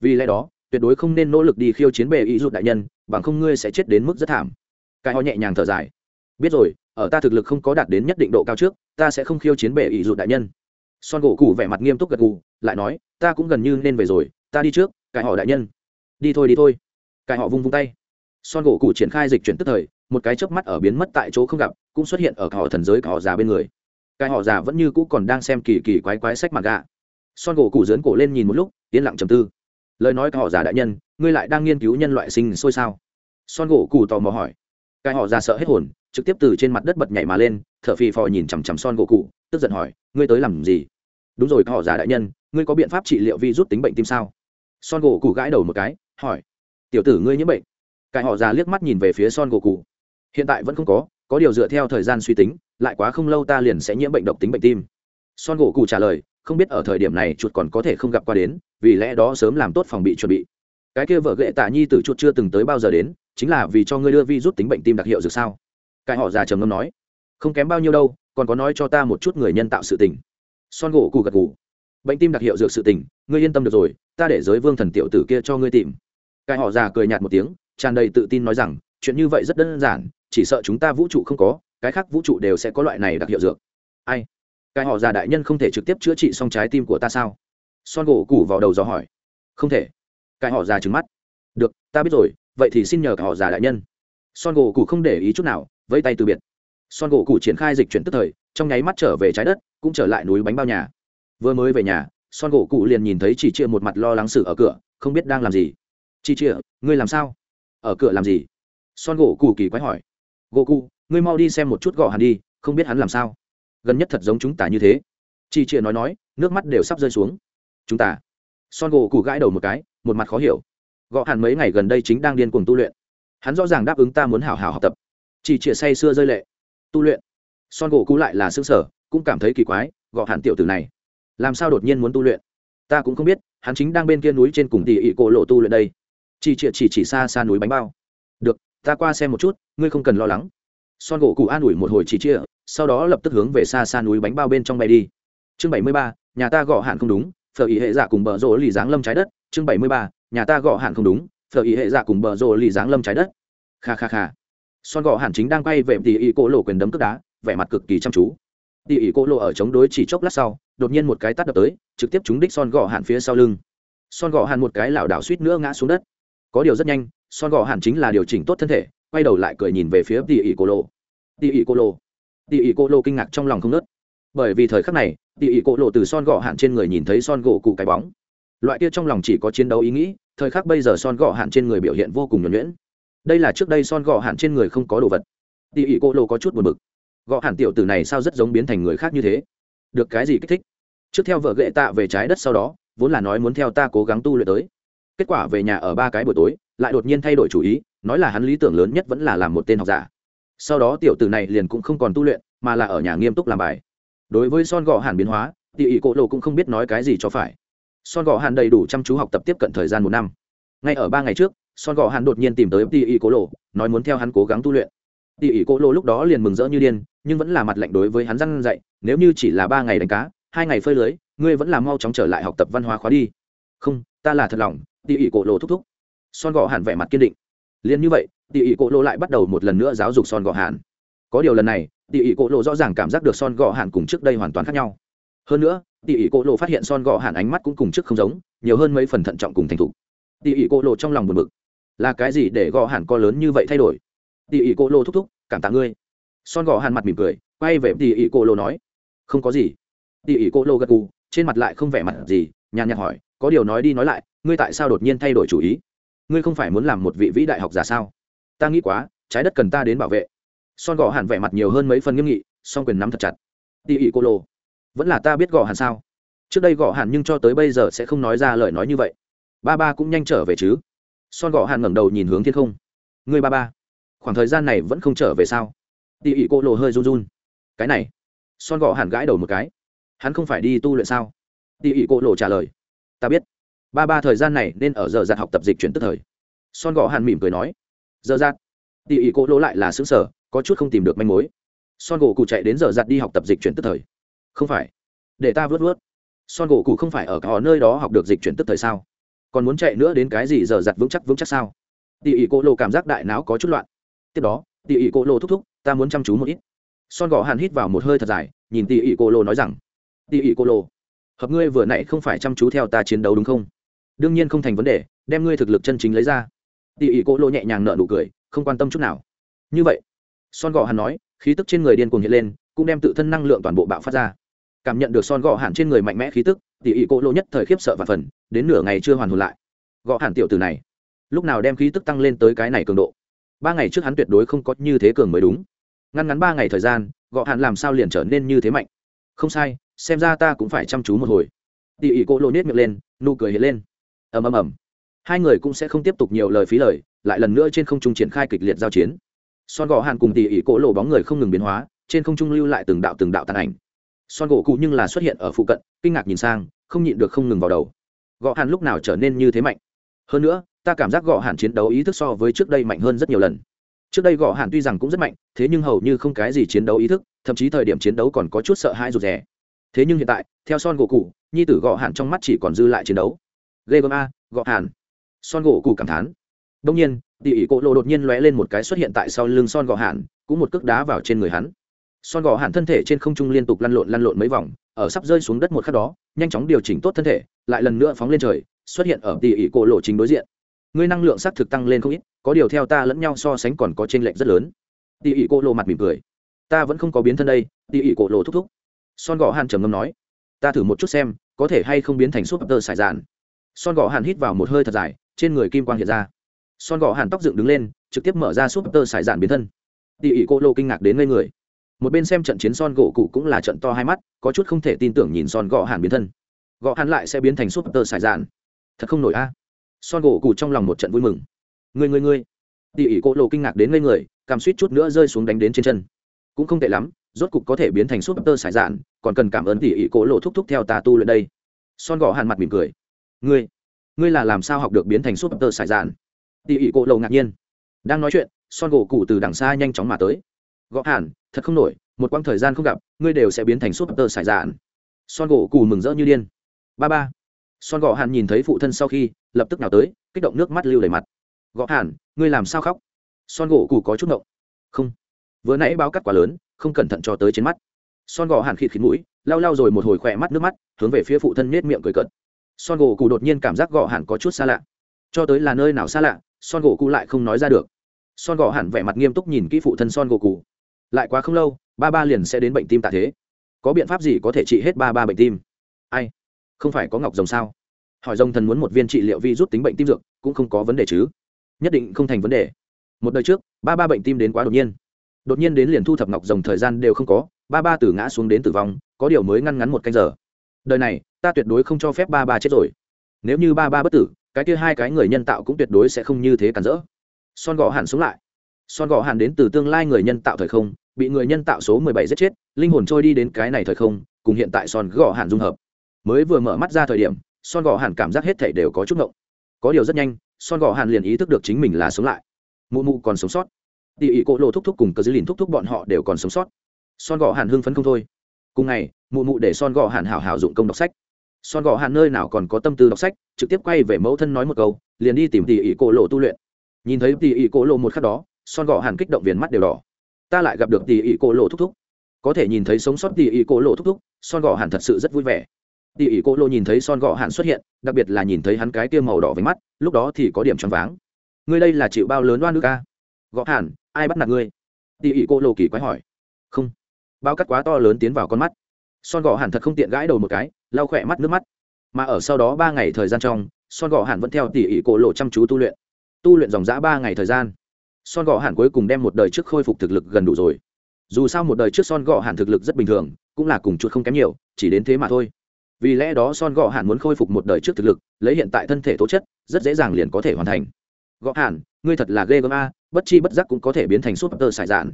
Vì lẽ đó tuyệt đối không nên nỗ lực đi khiêu chiến bệ ý rụt đại nhân, bằng không ngươi sẽ chết đến mức rất thảm. Cái họ nhẹ nhàng thở dài. Biết rồi, ở ta thực lực không có đạt đến nhất định độ cao trước, ta sẽ không khiêu chiến bệ ý rụt đại nhân. Son gỗ cụ vẻ mặt nghiêm túc gật gù, lại nói, ta cũng gần như nên về rồi, ta đi trước, cái họ đại nhân. Đi thôi đi thôi. Cái họ vung vung tay. Son gỗ cụ triển khai dịch chuyển tức thời, một cái chớp mắt ở biến mất tại chỗ không gặp, cũng xuất hiện ở cả họ thần giới cả họ già bên người. Cái họ già vẫn như cũ còn đang xem kỳ kỳ quái quái sách mặt gạ. Son gỗ cụ dướn cổ lên nhìn một lúc, yên lặng trầm tư lời nói cả họ già đại nhân, ngươi lại đang nghiên cứu nhân loại sinh sôi sao? Son gỗ cụ tò mò hỏi. Cái họ già sợ hết hồn, trực tiếp từ trên mặt đất bật nhảy mà lên, thở phì phò nhìn chằm chằm son gỗ cụ tức giận hỏi, ngươi tới làm gì? Đúng rồi họ già đại nhân, ngươi có biện pháp trị liệu vi rút tính bệnh tim sao? Son gỗ cụ gãi đầu một cái, hỏi, tiểu tử ngươi nhiễm bệnh. Cái họ già liếc mắt nhìn về phía son gỗ cụ hiện tại vẫn không có có điều dựa theo thời gian suy tính, lại quá không lâu ta liền sẽ nhiễm bệnh độc tính bệnh tim. Son gỗ cụ trả lời, không biết ở thời điểm này chuột còn có thể không gặp qua đến vì lẽ đó sớm làm tốt phòng bị chuẩn bị. Cái kia vợ ghệ tạ nhi tử chuột chưa từng tới bao giờ đến, chính là vì cho ngươi đưa vi rút tính bệnh tim đặc hiệu dược sao? Cái họ già trầm ngâm nói. Không kém bao nhiêu đâu, còn có nói cho ta một chút người nhân tạo sự tình. Son gỗ cụ gật gù. Bệnh tim đặc hiệu dược sự tình, ngươi yên tâm được rồi, ta để giới vương thần tiểu tử kia cho ngươi tìm. Cái họ già cười nhạt một tiếng, tràn đầy tự tin nói rằng, chuyện như vậy rất đơn giản, chỉ sợ chúng ta vũ trụ không có, cái khác vũ trụ đều sẽ có loại này đặc hiệu dược. Ai? Cái họ già đại nhân không thể trực tiếp chữa trị xong trái tim của ta sao? Son gỗ củ vào đầu dò hỏi. Không thể. Cái họ già trứng mắt. Được, ta biết rồi, vậy thì xin nhờ cả họ già đại nhân. Son gỗ củ không để ý chút nào, vẫy tay từ biệt. Son gỗ củ triển khai dịch chuyển tức thời, trong nháy mắt trở về trái đất, cũng trở lại núi bánh bao nhà. Vừa mới về nhà, son gỗ cụ liền nhìn thấy chị chia một mặt lo lắng sự ở cửa, không biết đang làm gì. Chị chia ngươi làm sao? Ở cửa làm gì? Son gỗ cụ kỳ quái hỏi. Gỗ cụ ngươi mau đi xem một chút gõ hắn đi, không biết hắn làm sao. Gần nhất thật giống chúng ta như thế. Chị chia nói nói, nước mắt đều sắp rơi xuống chúng ta. Son gỗ cụ gãi đầu một cái, một mặt khó hiểu. Gõ hẳn mấy ngày gần đây chính đang điên cuồng tu luyện. Hắn rõ ràng đáp ứng ta muốn hảo hảo học tập. Chỉ chia say xưa rơi lệ. Tu luyện. Son gỗ cụ lại là xương sở cũng cảm thấy kỳ quái gõ hẳn tiểu tử này, làm sao đột nhiên muốn tu luyện? Ta cũng không biết, hắn chính đang bên kia núi trên cùng tỉ ỉ cổ lộ tu luyện đây. Chỉ chỉ chỉ chỉ xa xa núi bánh bao. Được, ta qua xem một chút, ngươi không cần lo lắng. Son gỗ cụ an ủi một hồi chỉ chia sau đó lập tức hướng về xa xa núi bánh bao bên trong bay đi. Chương bảy mươi ba, nhà ta gõ hạn không đúng phở ý hệ giả cùng bờ rỗ lì dáng lâm trái đất, chương bảy mươi ba, nhà ta gõ hạn không đúng, phở ý hệ giả cùng bờ rỗ lì dáng lâm trái đất. Kha kha kha. Son gõ hàn chính đang quay về tỉ ỉ cô lộ quyền đấm cướp đá, vẻ mặt cực kỳ chăm chú. Tỉ ỉ cô lộ ở chống đối chỉ chốc lát sau, đột nhiên một cái tắt đập tới, trực tiếp trúng đích son gõ hàn phía sau lưng. Son gõ hàn một cái lảo đảo suýt nữa ngã xuống đất. Có điều rất nhanh, son gò hàn chính là điều chỉnh tốt thân thể, quay đầu lại cười nhìn về phía tỉ ỉ cô lộ. Tỉ ỉ cô lộ. Tỉ ỉ cô lộ kinh ngạc trong lòng không nớt bởi vì thời khắc này, tỉ ỉ cô lộ từ son gò hàn trên người nhìn thấy son gỗ cụ cái bóng. Loại kia trong lòng chỉ có chiến đấu ý nghĩ, thời khắc bây giờ son gò hàn trên người biểu hiện vô cùng nhuẩn nhuyễn. Đây là trước đây son gọ hạn trên người không có đồ vật. Tỉ ỉ cô lộ có chút buồn bực. Gọ hạn tiểu tử này sao rất giống biến thành người khác như thế? Được cái gì kích thích? Trước theo vợ ghệ tạ về trái đất sau đó, vốn là nói muốn theo ta cố gắng tu luyện tới. Kết quả về nhà ở ba cái buổi tối, lại đột nhiên thay đổi chủ ý, nói là hắn lý tưởng lớn nhất vẫn là làm một tên học giả. Sau đó tiểu tử này liền cũng không còn tu luyện, mà là ở nhà nghiêm túc làm bài đối với son gò hàn biến hóa tỉ ỉ cổ lộ cũng không biết nói cái gì cho phải. Son gò hàn đầy đủ chăm chú học tập tiếp cận thời gian một năm. Ngay ở ba ngày trước, son gò hàn đột nhiên tìm tới tỉ ỉ cổ lộ nói muốn theo hắn cố gắng tu luyện. Tỉ ỉ cổ lộ lúc đó liền mừng rỡ như điên, nhưng vẫn là mặt lạnh đối với hắn răn dạy, nếu như chỉ là ba ngày đánh cá, hai ngày phơi lưới, ngươi vẫn là mau chóng trở lại học tập văn hóa khóa đi. Không, ta là thật lòng tỉ ỉ cổ lộ thúc thúc. Son gò hàn vẻ mặt kiên định. Liền như vậy tỉ ỉ cổ lộ lại bắt đầu một lần nữa giáo dục son gò hàn. Có điều lần này tỉ ỉ cổ lộ rõ ràng cảm giác được son gọ hàn cùng trước đây hoàn toàn khác nhau. Hơn nữa tỉ ỉ cổ lộ phát hiện son gọ hàn ánh mắt cũng cùng trước không giống, nhiều hơn mấy phần thận trọng cùng thành thục. Tỉ ỉ cổ lộ trong lòng buồn bực. Là cái gì để gọ hàn co lớn như vậy thay đổi? Tỉ ỉ cổ lộ thúc thúc, cảm tạ ngươi. Son gọ hàn mặt mỉm cười, quay về tỉ ỉ cổ lộ nói, không có gì. Tỉ ỉ cổ lộ gật gù, trên mặt lại không vẻ mặt gì, nhàn nhạt hỏi, có điều nói đi nói lại, ngươi tại sao đột nhiên thay đổi chủ ý? Ngươi không phải muốn làm một vị vĩ đại học giả sao? Ta nghĩ quá, trái đất cần ta đến bảo vệ son gò hàn vẻ mặt nhiều hơn mấy phần nghiêm nghị, song quyền nắm thật chặt. Tỉ ỉ cô lô, vẫn là ta biết gò hàn sao? Trước đây gò hàn nhưng cho tới bây giờ sẽ không nói ra lời nói như vậy. Ba ba cũng nhanh trở về chứ? Son gò hàn ngẩng đầu nhìn hướng thiên không. Người ba ba, khoảng thời gian này vẫn không trở về sao? Tỉ ỉ cô lô hơi run run. Cái này, son gò hàn gãi đầu một cái. Hắn không phải đi tu luyện sao? Tỉ ỉ cô lô trả lời. Ta biết. Ba ba thời gian này nên ở giờ giặt học tập dịch chuyển tức thời. Son gò hàn mỉm cười nói. Giờ giặt. Tỉ ỉ cô lô lại là xứng sở có chút không tìm được manh mối. Son gỗ cụ chạy đến giờ giặt đi học tập dịch chuyển tức thời. Không phải. Để ta vớt vớt. Son gỗ cụ không phải ở cả nơi đó học được dịch chuyển tức thời sao? Còn muốn chạy nữa đến cái gì giờ giặt vững chắc vững chắc sao? Tỉ ỉ cô lô cảm giác đại não có chút loạn. Tiếp đó tỉ ỉ cô lô thúc thúc, ta muốn chăm chú một ít. Son gỗ hàn hít vào một hơi thật dài, nhìn tỉ ỉ cô lô nói rằng tỉ ỉ cô lô, hợp ngươi vừa nãy không phải chăm chú theo ta chiến đấu đúng không? Đương nhiên không thành vấn đề, đem ngươi thực lực chân chính lấy ra. Tỉ ỉ cô lô nhẹ nhàng nợ nụ cười, không quan tâm chút nào. Như vậy son gò hàn nói, khí tức trên người điên cuồng hiện lên, cũng đem tự thân năng lượng toàn bộ bạo phát ra. Cảm nhận được son gò hàn trên người mạnh mẽ khí tức tỉ ỉ cô lô nhất thời khiếp sợ và phần, đến nửa ngày chưa hoàn hồn lại. Gò hàn tiểu từ này, lúc nào đem khí tức tăng lên tới cái này cường độ? Ba ngày trước hắn tuyệt đối không có như thế cường mới đúng. Ngăn ngắn ba ngày thời gian gọ hàn làm sao liền trở nên như thế mạnh? Không sai, xem ra ta cũng phải chăm chú một hồi. Tỉ ỉ cô lô nết miệng lên, nụ cười hiện lên. Ầm ầm ầm. Hai người cũng sẽ không tiếp tục nhiều lời phí lời, lại lần nữa trên không trung triển khai kịch liệt giao chiến son gỗ hàn cùng tỉ ỉ cỗ lộ bóng người không ngừng biến hóa, trên không trung lưu lại từng đạo từng đạo tàn ảnh. Son gỗ cụ nhưng là xuất hiện ở phụ cận, kinh ngạc nhìn sang, không nhịn được không ngừng vào đầu. Gõ hàn lúc nào trở nên như thế mạnh? Hơn nữa, ta cảm giác gõ hàn chiến đấu ý thức so với trước đây mạnh hơn rất nhiều lần. Trước đây gõ hàn tuy rằng cũng rất mạnh, thế nhưng hầu như không cái gì chiến đấu ý thức, thậm chí thời điểm chiến đấu còn có chút sợ hãi rụt rè. Thế nhưng hiện tại, theo son gỗ cụ, nhi tử gõ hàn trong mắt chỉ còn dư lại chiến đấu. Ghê gớm a gõ hàn. Son gỗ cụ cảm thán. Đông nhiên tỉ ỉ Cổ lộ đột nhiên lóe lên một cái xuất hiện tại sau lưng son gò hạn cũng một cước đá vào trên người hắn. Son gò hạn thân thể trên không trung liên tục lăn lộn lăn lộn mấy vòng, ở sắp rơi xuống đất một khắc đó, nhanh chóng điều chỉnh tốt thân thể, lại lần nữa phóng lên trời, xuất hiện ở tỉ ỉ Cổ lộ chính đối diện. Ngươi năng lượng xác thực tăng lên không ít, có điều theo ta lẫn nhau so sánh còn có t r ê n lệch rất lớn. Tỉ ỉ Cổ lộ mặt mỉm cười. Ta vẫn không có biến thân đây, tỉ ỉ Cổ lộ thúc thúc. Son gò hạn trầm ngâm nói. Ta thử một chút xem, có thể hay không biến thành súp tơ sải dàn son gò hạn hít vào một hơi thật dài, trên người kim quang hiện ra son gò hàn tóc dựng đứng lên, trực tiếp mở ra súp tơ sải dạn biến thân. Tỉ ỉ cô lô kinh ngạc đến ngây người. Một bên xem trận chiến son gỗ cụ cũng là trận to hai mắt, có chút không thể tin tưởng nhìn son gò hàn biến thân. Gò hàn lại sẽ biến thành súp tơ sải dạn. Thật không nổi a. Son gỗ cụ trong lòng một trận vui mừng. Người người người tỉ ỉ cô lô kinh ngạc đến ngây người, cảm suýt chút nữa rơi xuống đánh đến trên chân. Cũng không tệ lắm, rốt cục có thể biến thành súp tơ sải dạn, còn cần cảm ơn tỉ ỉ cô lô thúc thúc theo ta tu luyện đây. Son gò hàn mặt mỉm cười. Ngươi ngươi là làm sao học được biến thành súp tơ sải dạn? Tỉ ỉ cổ lầu ngạc nhiên. Đang nói chuyện, son gỗ cụ từ đằng xa nhanh chóng mà tới. Gõ hàn, thật không nổi, một quãng thời gian không gặp, ngươi đều sẽ biến thành súp tơ sải dạn. Son gỗ cụ mừng rỡ như điên. Ba ba. Son gõ hàn nhìn thấy phụ thân sau khi, lập tức nào tới, kích động nước mắt lưu đầy mặt. Gõ hàn, ngươi làm sao khóc? Son gỗ cụ có chút ngộng. Không. Vừa nãy báo cắt quá lớn, không cẩn thận cho tới trên mắt. Son gỗ hàn khịt khịt mũi, lau lau rồi một hồi khỏe mắt nước mắt, hướng về phía phụ thân nết miệng cười cợt. Son gỗ cụ đột nhiên cảm giác gõ hàn có chút xa lạ. Cho tới là nơi nào xa lạ son gỗ cụ lại không nói ra được. Son gỗ hẳn vẻ mặt nghiêm túc nhìn kỹ phụ thân son gỗ cụ lại quá không lâu, ba ba liền sẽ đến bệnh tim tạ thế. Có biện pháp gì có thể trị hết ba ba bệnh tim? Ai? Không phải có ngọc rồng sao? Hỏi rồng thần muốn một viên trị liệu vi rút tính bệnh tim dược, cũng không có vấn đề chứ. Nhất định không thành vấn đề. Một đời trước, ba ba bệnh tim đến quá đột nhiên. Đột nhiên đến liền thu thập ngọc rồng thời gian đều không có, ba ba từ ngã xuống đến tử vong, có điều mới ngăn ngắn một canh giờ. Đời này, ta tuyệt đối không cho phép ba ba chết rồi. Nếu như ba ba bất tử cái kia hai cái người nhân tạo cũng tuyệt đối sẽ không như thế cản rỡ. Son gò hàn sống lại. Son gò hàn đến từ tương lai người nhân tạo thời không, bị người nhân tạo số mười bảy giết chết, linh hồn trôi đi đến cái này thời không, cùng hiện tại son gõ hàn dung hợp. Mới vừa mở mắt ra thời điểm, son gõ hàn cảm giác hết thảy đều có chút ngộng. Có điều rất nhanh, son gõ hàn liền ý thức được chính mình là sống lại. Mụ mụ còn sống sót. Tỉ ỉ cỗ lộ thúc thúc cùng cờ dư lìn thúc thúc bọn họ đều còn sống sót. Son gõ hàn hưng phấn không thôi. Cùng ngày, mụ mụ để son gõ hàn hảo hảo dụng công đọc sách son gõ Hạn nơi nào còn có tâm tư đọc sách trực tiếp quay về mẫu thân nói một câu liền đi tìm tỉ ỉ Cổ lộ tu luyện. Nhìn thấy tỉ ỉ Cổ lộ một khắc đó son gõ Hạn kích động viền mắt đều đỏ. Ta lại gặp được tỉ ỉ Cổ lộ thúc thúc. Có thể nhìn thấy sống sót tỉ ỉ Cổ lộ thúc thúc son gõ Hạn thật sự rất vui vẻ. Tỉ ỉ Cổ lộ nhìn thấy son gõ Hạn xuất hiện đặc biệt là nhìn thấy hắn cái kia màu đỏ với mắt lúc đó thì có điểm choáng váng. Ngươi đây là chịu bao lớn oan nước ca à? gõ Hạn, ai bắt nạt ngươi? Tỉ ỉ Cổ lộ kỳ quái hỏi. Không. Bao cắt quá to lớn tiến vào con mắt. Son gõ Hạn thật không tiện gãi đầu một cái lau khỏe mắt nước mắt. Mà ở sau đó ba ngày thời gian trong, son gõ hàn vẫn theo tỉ ỉ cổ lộ chăm chú tu luyện. Tu luyện dòng dã ba ngày thời gian. Son gõ hàn cuối cùng đem một đời trước khôi phục thực lực gần đủ rồi. Dù sao một đời trước son gõ hàn thực lực rất bình thường, cũng là cùng chuột không kém nhiều, chỉ đến thế mà thôi. Vì lẽ đó son gõ hàn muốn khôi phục một đời trước thực lực, lấy hiện tại thân thể tố chất, rất dễ dàng liền có thể hoàn thành. Gõ hàn, ngươi thật là ghê gớm a, bất chi bất giác cũng có thể biến thành súp tơ sải dạn.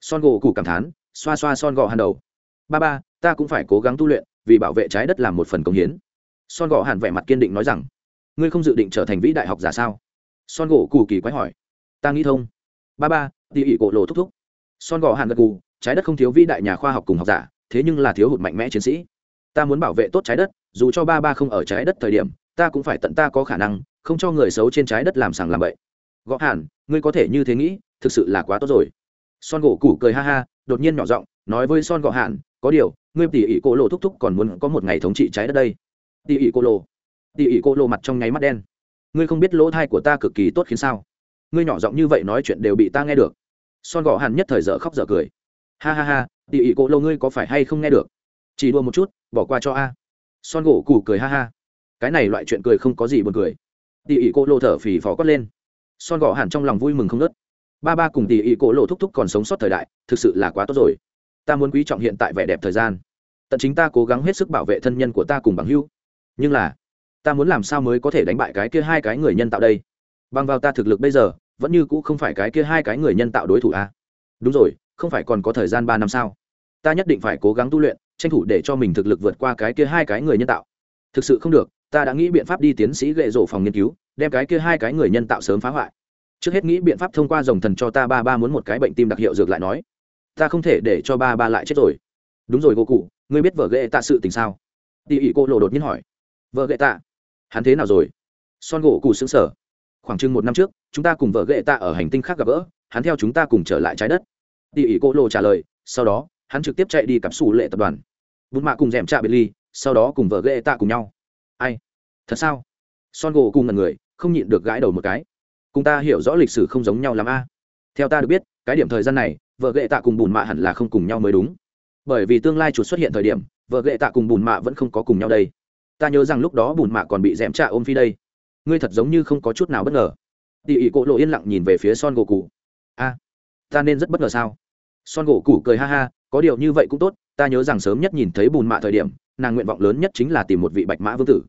Son gỗ củ cảm thán, xoa xoa son gõ hàn đầu. Ba ba, ta cũng phải cố gắng tu luyện vì bảo vệ trái đất làm một phần công hiến. Son gõ hàn vẻ mặt kiên định nói rằng ngươi không dự định trở thành vĩ đại học giả sao? Son gỗ cù kỳ quái hỏi ta nghĩ thông. Ba ba tỉ ỉ cổ lộ thúc thúc. Son gỗ hàn gật cù, trái đất không thiếu vĩ đại nhà khoa học cùng học giả thế nhưng là thiếu hụt mạnh mẽ chiến sĩ. Ta muốn bảo vệ tốt trái đất dù cho ba ba không ở trái đất thời điểm ta cũng phải tận ta có khả năng không cho người xấu trên trái đất làm sàng làm bậy. Gõ hàn ngươi có thể như thế nghĩ thực sự là quá tốt rồi. Son gỗ củ cười ha ha đột nhiên nhỏ giọng nói với son gõ hàn có điều ngươi tỷ ỷ cô lộ thúc thúc còn muốn có một ngày thống trị trái đất đây. Tỷ ỷ cô lộ tỷ ỷ cô lộ mặt trong nháy mắt đen. Ngươi không biết lỗ thai của ta cực kỳ tốt khiến sao? Ngươi nhỏ giọng như vậy nói chuyện đều bị ta nghe được. Son gõ hàn nhất thời dở khóc dở cười. Ha ha ha, tỷ ỷ cô lô ngươi có phải hay không nghe được? Chỉ đua một chút, bỏ qua cho a. Son gỗ củ cười ha ha. Cái này loại chuyện cười không có gì buồn cười. Tỷ ỷ cô lô thở phì phò quất lên. Son gõ hàn trong lòng vui mừng không nớt ba ba cùng tỷ ỷ cô lộ thúc thúc còn sống sót thời đại, thực sự là quá tốt rồi ta muốn quý trọng hiện tại vẻ đẹp thời gian. Tận chính ta cố gắng hết sức bảo vệ thân nhân của ta cùng bằng hữu. Nhưng là, ta muốn làm sao mới có thể đánh bại cái kia hai cái người nhân tạo đây? Bằng vào ta thực lực bây giờ, vẫn như cũ không phải cái kia hai cái người nhân tạo đối thủ à? đúng rồi, không phải còn có thời gian ba năm sao? Ta nhất định phải cố gắng tu luyện, tranh thủ để cho mình thực lực vượt qua cái kia hai cái người nhân tạo. Thực sự không được, ta đã nghĩ biện pháp đi tiến sĩ gệ rổ phòng nghiên cứu, đem cái kia hai cái người nhân tạo sớm phá hoại. Trước hết nghĩ biện pháp thông qua dòng thần cho ta ba ba muốn một cái bệnh tim đặc hiệu dược lại nói ta không thể để cho ba ba lại chết rồi. Đúng rồi gỗ cụ, ngươi biết vợ ghệ tạ sự tình sao? Tỉ ỉ cô lộ đột nhiên hỏi. Vợ ghệ tạ? Hắn thế nào rồi? Son gỗ cụ xứng sở khoảng chừng một năm trước, chúng ta cùng vợ ghệ tạ ở hành tinh khác gặp gỡ, hắn theo chúng ta cùng trở lại trái đất. Tỉ ỉ cô lộ trả lời, sau đó, hắn trực tiếp chạy đi cặp xù lệ tập đoàn. Bút mạ cùng d è m trạ biệt ly, sau đó cùng vợ ghệ tạ cùng nhau. Ai? Thật sao? Son gỗ cùng ngần người, không nhịn được gãi đầu một cái. Cùng ta hiểu rõ lịch sử không giống nhau l ắ m a. Theo ta được biết, cái điểm thời gian này vợ ghệ tạ cùng bùn mạ hẳn là không cùng nhau mới đúng. Bởi vì tương lai chuột xuất hiện thời điểm, vợ ghệ tạ cùng bùn mạ vẫn không có cùng nhau đây. Ta nhớ rằng lúc đó bùn mạ còn bị d è m trạ ôm phi đây. Ngươi thật giống như không có chút nào bất ngờ. Tỉ ỉ cỗ lộ yên lặng nhìn về phía son gỗ cụ a, ta nên rất bất ngờ sao? Son gỗ cụ cười ha ha, có điều như vậy cũng tốt, ta nhớ rằng sớm nhất nhìn thấy bùn mạ thời điểm, nàng nguyện vọng lớn nhất chính là tìm một vị bạch mã vương tử.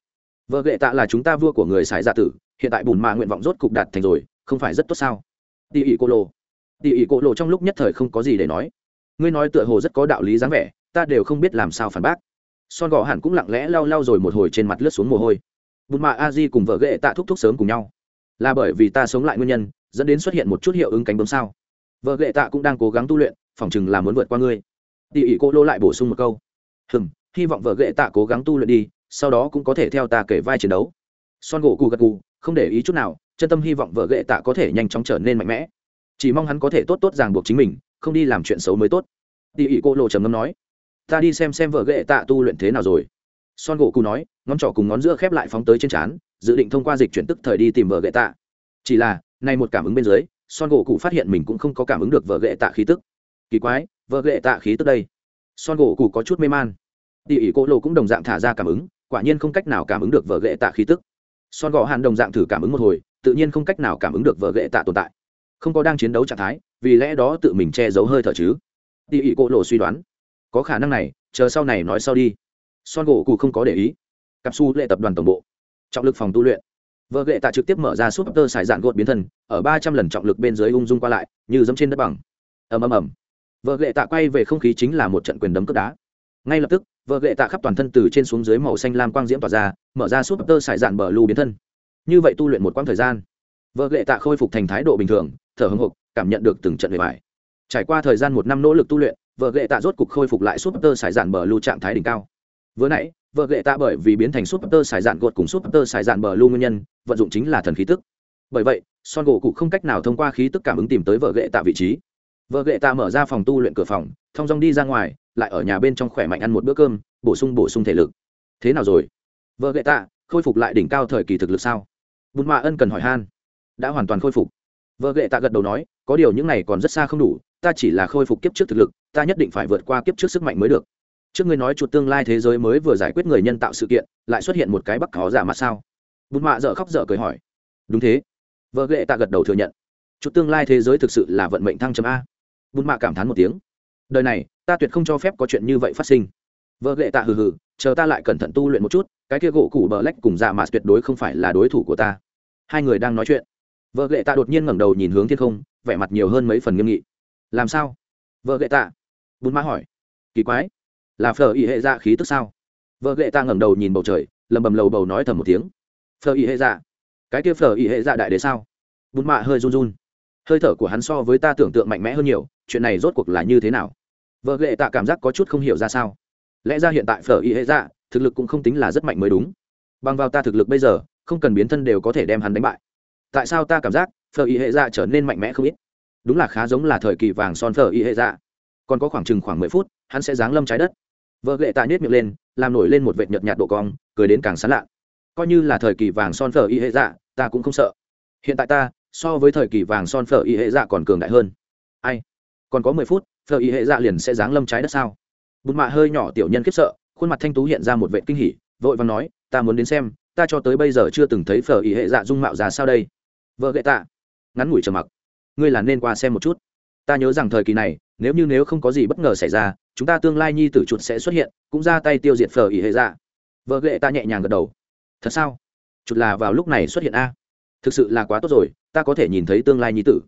Vợ ghệ tạ là chúng ta vua của người sải gia tử, hiện tại bùn mạ nguyện vọng rốt cục đạt thành rồi, không phải rất tốt sao? Tỉ ỉ cỗ lộ tỉ ỉ cổ lộ trong lúc nhất thời không có gì để nói. Ngươi nói tựa hồ rất có đạo lý dáng vẻ, ta đều không biết làm sao phản bác. Son gò hẳn cũng lặng lẽ lau lau rồi một hồi trên mặt lướt xuống mồ hôi. Bùn mạ a di cùng vợ ghệ tạ thúc thúc sớm cùng nhau. Là bởi vì ta sống lại nguyên nhân, dẫn đến xuất hiện một chút hiệu ứng cánh bướm sao. Vợ ghệ tạ cũng đang cố gắng tu luyện phỏng chừng là muốn vượt qua ngươi. Tỉ ỉ cô lô lại bổ sung một câu. Hừm, hy vọng vợ ghệ tạ cố gắng tu luyện đi, sau đó cũng có thể theo ta kể vai chiến đấu. Son gỗ cù gật cù không để ý chút nào, chân tâm hy vọng vợ ghệ tạ có thể nhanh chóng trở nên mạnh mẽ chỉ mong hắn có thể tốt tốt ràng buộc chính mình, không đi làm chuyện xấu mới tốt. Tỉ ỉ cô lộ trầm ngâm nói, ta đi xem xem vợ ghệ tạ tu luyện thế nào rồi. Son gỗ cụ nói, ngón trỏ cùng ngón giữa khép lại phóng tới trên trán, dự định thông qua dịch chuyển tức thời đi tìm vợ ghệ tạ. Chỉ là, nay một cảm ứng bên dưới, son gỗ cụ phát hiện mình cũng không có cảm ứng được vợ ghệ tạ khí tức. Kỳ quái vợ ghệ tạ khí tức đây. Son gỗ cụ có chút mê man. Tỉ ỉ cô lộ cũng đồng dạng thả ra cảm ứng, quả nhiên không cách nào cảm ứng được vợ ghệ tạ khí tức. Son gỗ hàn đồng dạng thử cảm ứng một hồi, tự nhiên không cách nào cảm ứng được vợ ghệ tạ tồn tại không có đang chiến đấu trạng thái, vì lẽ đó tự mình che giấu hơi thở chứ. Tỉ ỉ cô lộ suy đoán, có khả năng này, chờ sau này nói sau đi. Son gỗ cụ không có để ý. Cặp su lệ tập đoàn tổng bộ. Trọng lực phòng tu luyện. Vợ ghệ tạ trực tiếp mở ra súp tơ xài dạn gột biến thân, ở ba trăm lần trọng lực bên dưới ung dung qua lại, như dẫm trên đất bằng. Ầm ầm ầm. Vợ gệ tạ quay về không khí chính là một trận quyền đấm cướp đá. Ngay lập tức, vợ gệ tạ khắp toàn thân từ trên xuống dưới màu xanh lam quang diễm tỏa ra, mở ra súp tơ sải dạn bờ lưu biến thân. Như vậy tu luyện một quãng thời gian vợ lệ tạ khôi phục thành thái độ bình thường, thở hưng hục cảm nhận được từng trận bề bài trải qua thời gian một năm nỗ lực tu luyện, vợ lệ tạ rốt cục khôi phục lại súp tơ sải dạn bờ lưu trạng thái đỉnh cao. Vừa nãy, vợ lệ tạ bởi vì biến thành súp tơ sải dạn gột cùng súp tơ sải dạn bờ lưu nguyên nhân, vận dụng chính là thần khí tức. Bởi vậy, son gỗ cụ không cách nào thông qua khí tức cảm ứng tìm tới vợ lệ tạ vị trí. Vợ lệ tạ mở ra phòng tu luyện cửa phòng, thong dong đi ra ngoài, lại ở nhà bên trong khỏe mạnh ăn một bữa cơm, bổ sung bổ sung thể lực. Thế nào rồi? Vợ lệ tạ, khôi phục lại đỉnh cao thời kỳ thực lực sao? Bùn mạ ân cần hỏi han đã hoàn toàn khôi phục. Vợ gệ tạ gật đầu nói, có điều những này còn rất xa không đủ, ta chỉ là khôi phục kiếp trước thực lực, ta nhất định phải vượt qua kiếp trước sức mạnh mới được. Trước ngươi nói chuột tương lai thế giới mới vừa giải quyết người nhân tạo sự kiện, lại xuất hiện một cái bắc khó giả mặt sao? Bùn mạ dở khóc dở cười hỏi. Đúng thế. Vợ gệ tạ gật đầu thừa nhận. Chuột tương lai thế giới thực sự là vận mệnh thăng chấm a. Bùn mạ cảm thán một tiếng. Đời này, ta tuyệt không cho phép có chuyện như vậy phát sinh. Vợ gệ tạ hừ hừ, chờ ta lại cẩn thận tu luyện một chút, cái kia gỗ củ bờ lách cùng dạ mà tuyệt đối không phải là đối thủ của ta. Hai người đang nói chuyện vợ ghệ tạ đột nhiên ngẩng đầu nhìn hướng thiên không, vẻ mặt nhiều hơn mấy phần nghiêm nghị. Làm sao? Vợ ghệ tạ? Bùn Ma hỏi. Kỳ quái. Là phở ý hệ dạ khí tức sao? Vợ ghệ tạ ngẩng đầu nhìn bầu trời, lầm bầm lầu bầu nói thầm một tiếng. Phở ý hệ dạ? Cái kia phở ý hệ dạ đại đế sao? Bùn mạ hơi run run. Hơi thở của hắn so với ta tưởng tượng mạnh mẽ hơn nhiều, chuyện này rốt cuộc là như thế nào? Vợ ghệ tạ cảm giác có chút không hiểu ra sao. Lẽ ra hiện tại phở ý hệ dạ thực lực cũng không tính là rất mạnh mới đúng. Bằng vào ta thực lực bây giờ, không cần biến thân đều có thể đem hắn đánh bại tại sao ta cảm giác phở y hệ dạ trở nên mạnh mẽ không ít? Đúng là khá giống là thời kỳ vàng son phở y hệ dạ. Còn có khoảng chừng khoảng mười phút, hắn sẽ giáng lâm trái đất. Vợ lệ tạ nhét miệng lên, làm nổi lên một vệt nhợt nhạt độ cong, cười đến càng sán lạ. Coi như là thời kỳ vàng son phở y hệ dạ ta cũng không sợ. Hiện tại ta, so với thời kỳ vàng son phở y hệ dạ còn cường đại hơn. Ai? Còn có mười phút, phở y hệ dạ liền sẽ giáng lâm trái đất sao? Bụt mạ hơi nhỏ tiểu nhân khiếp sợ, khuôn mặt thanh tú hiện ra một vệ kinh hỉ, vội vàng nói, ta muốn đến xem, ta cho tới bây giờ chưa từng thấy phở y hệ dạ dung mạo ra sao đây? Vợ gậy tạ. Ngắn ngủi trầm mặc. Ngươi là nên qua xem một chút. Ta nhớ rằng thời kỳ này, nếu như nếu không có gì bất ngờ xảy ra, chúng ta tương lai nhi tử chuột sẽ xuất hiện, cũng ra tay tiêu diệt phở ỉ hệ dạ. Vợ gậy ta nhẹ nhàng gật đầu. Thật sao? Chuột là vào lúc này xuất hiện a. Thực sự là quá tốt rồi, ta có thể nhìn thấy tương lai nhi tử.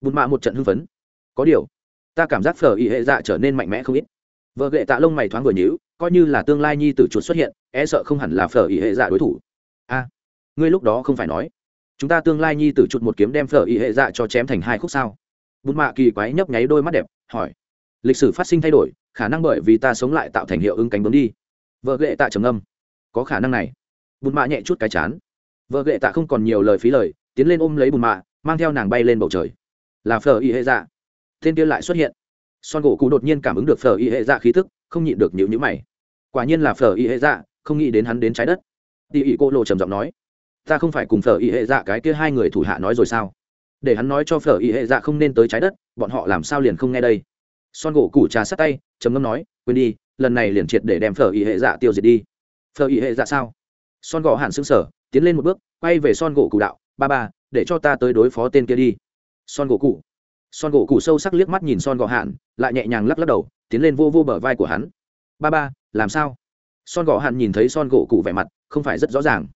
Bùn mạ một trận hưng phấn. Có điều, ta cảm giác phở ỉ hệ dạ trở nên mạnh mẽ không ít. Vợ gậy tạ lông mày thoáng vừa nhíu, coi như là tương lai nhi tử chuột xuất hiện e sợ không hẳn là phở ỉ hệ dạ đối thủ. A, ngươi lúc đó không phải nói chúng ta tương lai nhi tử chuột một kiếm đem phở y hệ dạ cho chém thành hai khúc sao? Bùn mạ kỳ quái nhấp nháy đôi mắt đẹp, hỏi. Lịch sử phát sinh thay đổi, khả năng bởi vì ta sống lại tạo thành hiệu ứng cánh bướm đi. Vợ ghệ tạ trầm âm có khả năng này. Bùn mạ nhẹ chút cái chán. Vợ ghệ tạ không còn nhiều lời phí lời, tiến lên ôm lấy bùn mạ, mang theo nàng bay lên bầu trời. Là phở y hệ dạ. Tên kia lại xuất hiện. Son gỗ cụ đột nhiên cảm ứng được phở y hệ dạ khí thức không nhịn được nhịu nhữ mày. Quả nhiên là phở y hệ dạ không nghĩ đến hắn đến trái đất. Tỉ ỉ cô lộ trầm giọng nói ta không phải cùng phở y hệ dạ cái kia hai người thủ hạ nói rồi sao? Để hắn nói cho phở y hệ dạ không nên tới trái đất, bọn họ làm sao liền không nghe đây? Son gỗ củ trà sát tay, trầm ngâm nói, quên đi, lần này liền triệt để đem phở y hệ dạ tiêu diệt đi. Phở y hệ dạ sao? Son gỗ hẳn xứng sở tiến lên một bước, quay về son gỗ cụ đạo, ba ba, để cho ta tới đối phó tên kia đi. Son gỗ cụ son gỗ cụ sâu sắc liếc mắt nhìn son gỗ hạn, lại nhẹ nhàng lắc lắc đầu, tiến lên vô vô bờ vai của hắn. Ba ba, làm sao? Son gỗ hạn nhìn thấy son gỗ cụ vẻ mặt, không phải rất rõ ràng.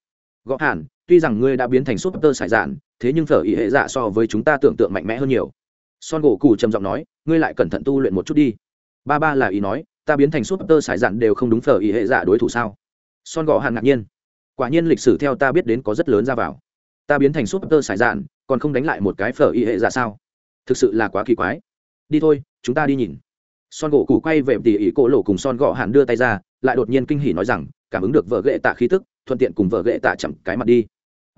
Gõ hạn tuy rằng ngươi đã biến thành súp tơ sải dạn, thế nhưng phở ý hệ dạ so với chúng ta tưởng tượng mạnh mẽ hơn nhiều. Son gỗ cụ trầm giọng nói, ngươi lại cẩn thận tu luyện một chút đi. Ba ba là ý nói, ta biến thành súp tơ sải dạn đều không đúng phở ý hệ dạ đối thủ sao? Son gỗ hàn ngạc nhiên. Quả nhiên lịch sử theo ta biết đến có rất lớn ra vào. Ta biến thành súp tơ sải dạn, còn không đánh lại một cái phở ý hệ dạ sao? Thực sự là quá kỳ quái. Đi thôi, chúng ta đi nhìn. Son gỗ cụ quay về tỉ ỉ cổ lộ cùng son gỗ hàn đưa tay ra, lại đột nhiên kinh hỉ nói rằng, cảm ứng được vợ ghệ tạ khí tức, thuận tiện cùng vợ ghệ tạ chậm cái mặt đi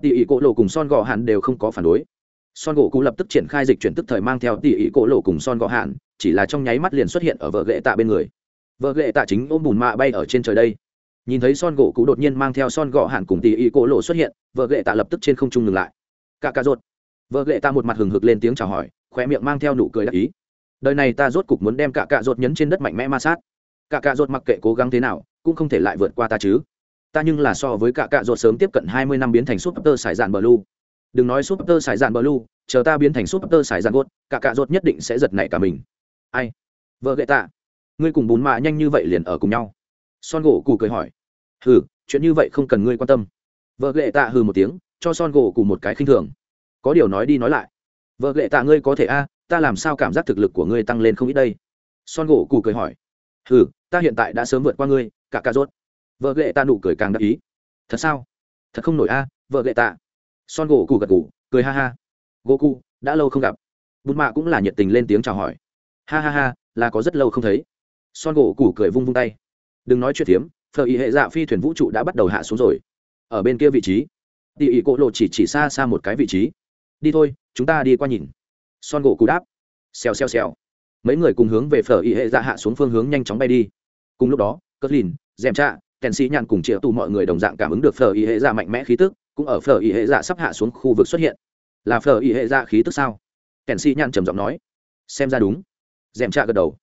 tỉ ỉ cổ lộ cùng son gò hạn đều không có phản đối. Son gỗ cụ lập tức triển khai dịch chuyển tức thời mang theo tỉ ỉ cổ lộ cùng son gò hạn, chỉ là trong nháy mắt liền xuất hiện ở vợ ghệ tạ bên người. Vợ ghệ tạ chính ôm bùn mạ bay ở trên trời đây. Nhìn thấy son gỗ cụ đột nhiên mang theo son gò hạn cùng tỉ ỉ cổ lộ xuất hiện, vợ ghệ tạ lập tức trên không trung ngừng lại. Cả cà rột vợ ghệ tạ một mặt hừng hực lên tiếng chào hỏi khoe miệng mang theo nụ cười đặc ý. Đời này ta rốt cục muốn đem cả cạ rột nhấn trên đất mạnh mẽ ma sát. Cả cạ rột mặc kệ cố gắng thế nào, cũng không thể lại vượt qua ta chứ ta nhưng là so với cả cạ ruột sớm tiếp cận hai mươi năm biến thành súp tơ sải dạn bờ lu đừng nói súp tơ sải dạn bờ lu chờ ta biến thành súp tơ sải dạn gốt cả cạ ruột nhất định sẽ giật nảy cả mình. Ai? Vợ gậy tạ. Ngươi cùng bún mạ nhanh như vậy liền ở cùng nhau. Son gỗ cù cười hỏi. Hừ chuyện như vậy không cần ngươi quan tâm. Vợ gậy tạ hừ một tiếng cho son gỗ cù một cái khinh thường. Có điều nói đi nói lại. Vợ gậy tạ ngươi có thể a ta làm sao cảm giác thực lực của ngươi tăng lên không ít đây? Son gỗ củ cười hỏi. Hừ, ta hiện tại đã sớm vượt qua ngươi cả cà rốt vợ lệ ta nụ cười càng đắc ý. Thật sao? Thật không nổi a, vợ lệ tạ. Son gỗ cụ gật cụ cười ha ha. Gỗ cụ đã lâu không gặp. Bùn mạ cũng là nhiệt tình lên tiếng chào hỏi. Ha ha ha, là có rất lâu không thấy. Son gỗ cụ cười vung vung tay. Đừng nói chuyện phiếm phở ý hệ dạ phi thuyền vũ trụ đã bắt đầu hạ xuống rồi. Ở bên kia vị trí. Tỉ ỉ cỗ lộ chỉ chỉ xa xa một cái vị trí. Đi thôi, chúng ta đi qua nhìn. Son gỗ cụ đáp. Xèo xèo xèo. Mấy người cùng hướng về phở ý hệ dạ hạ xuống phương hướng nhanh chóng bay đi. Cùng lúc đó cất lìn dèm trạ kèn sĩ nhàn cùng triệu tù mọi người đồng dạng cảm ứng được phở ý hệ dạ mạnh mẽ khí tức, cũng ở phở ý hệ dạ sắp hạ xuống khu vực xuất hiện. Là phở ý hệ dạ khí tức sao? Kèn sĩ nhàn trầm giọng nói. Xem ra đúng. Dèm trạ gật đầu.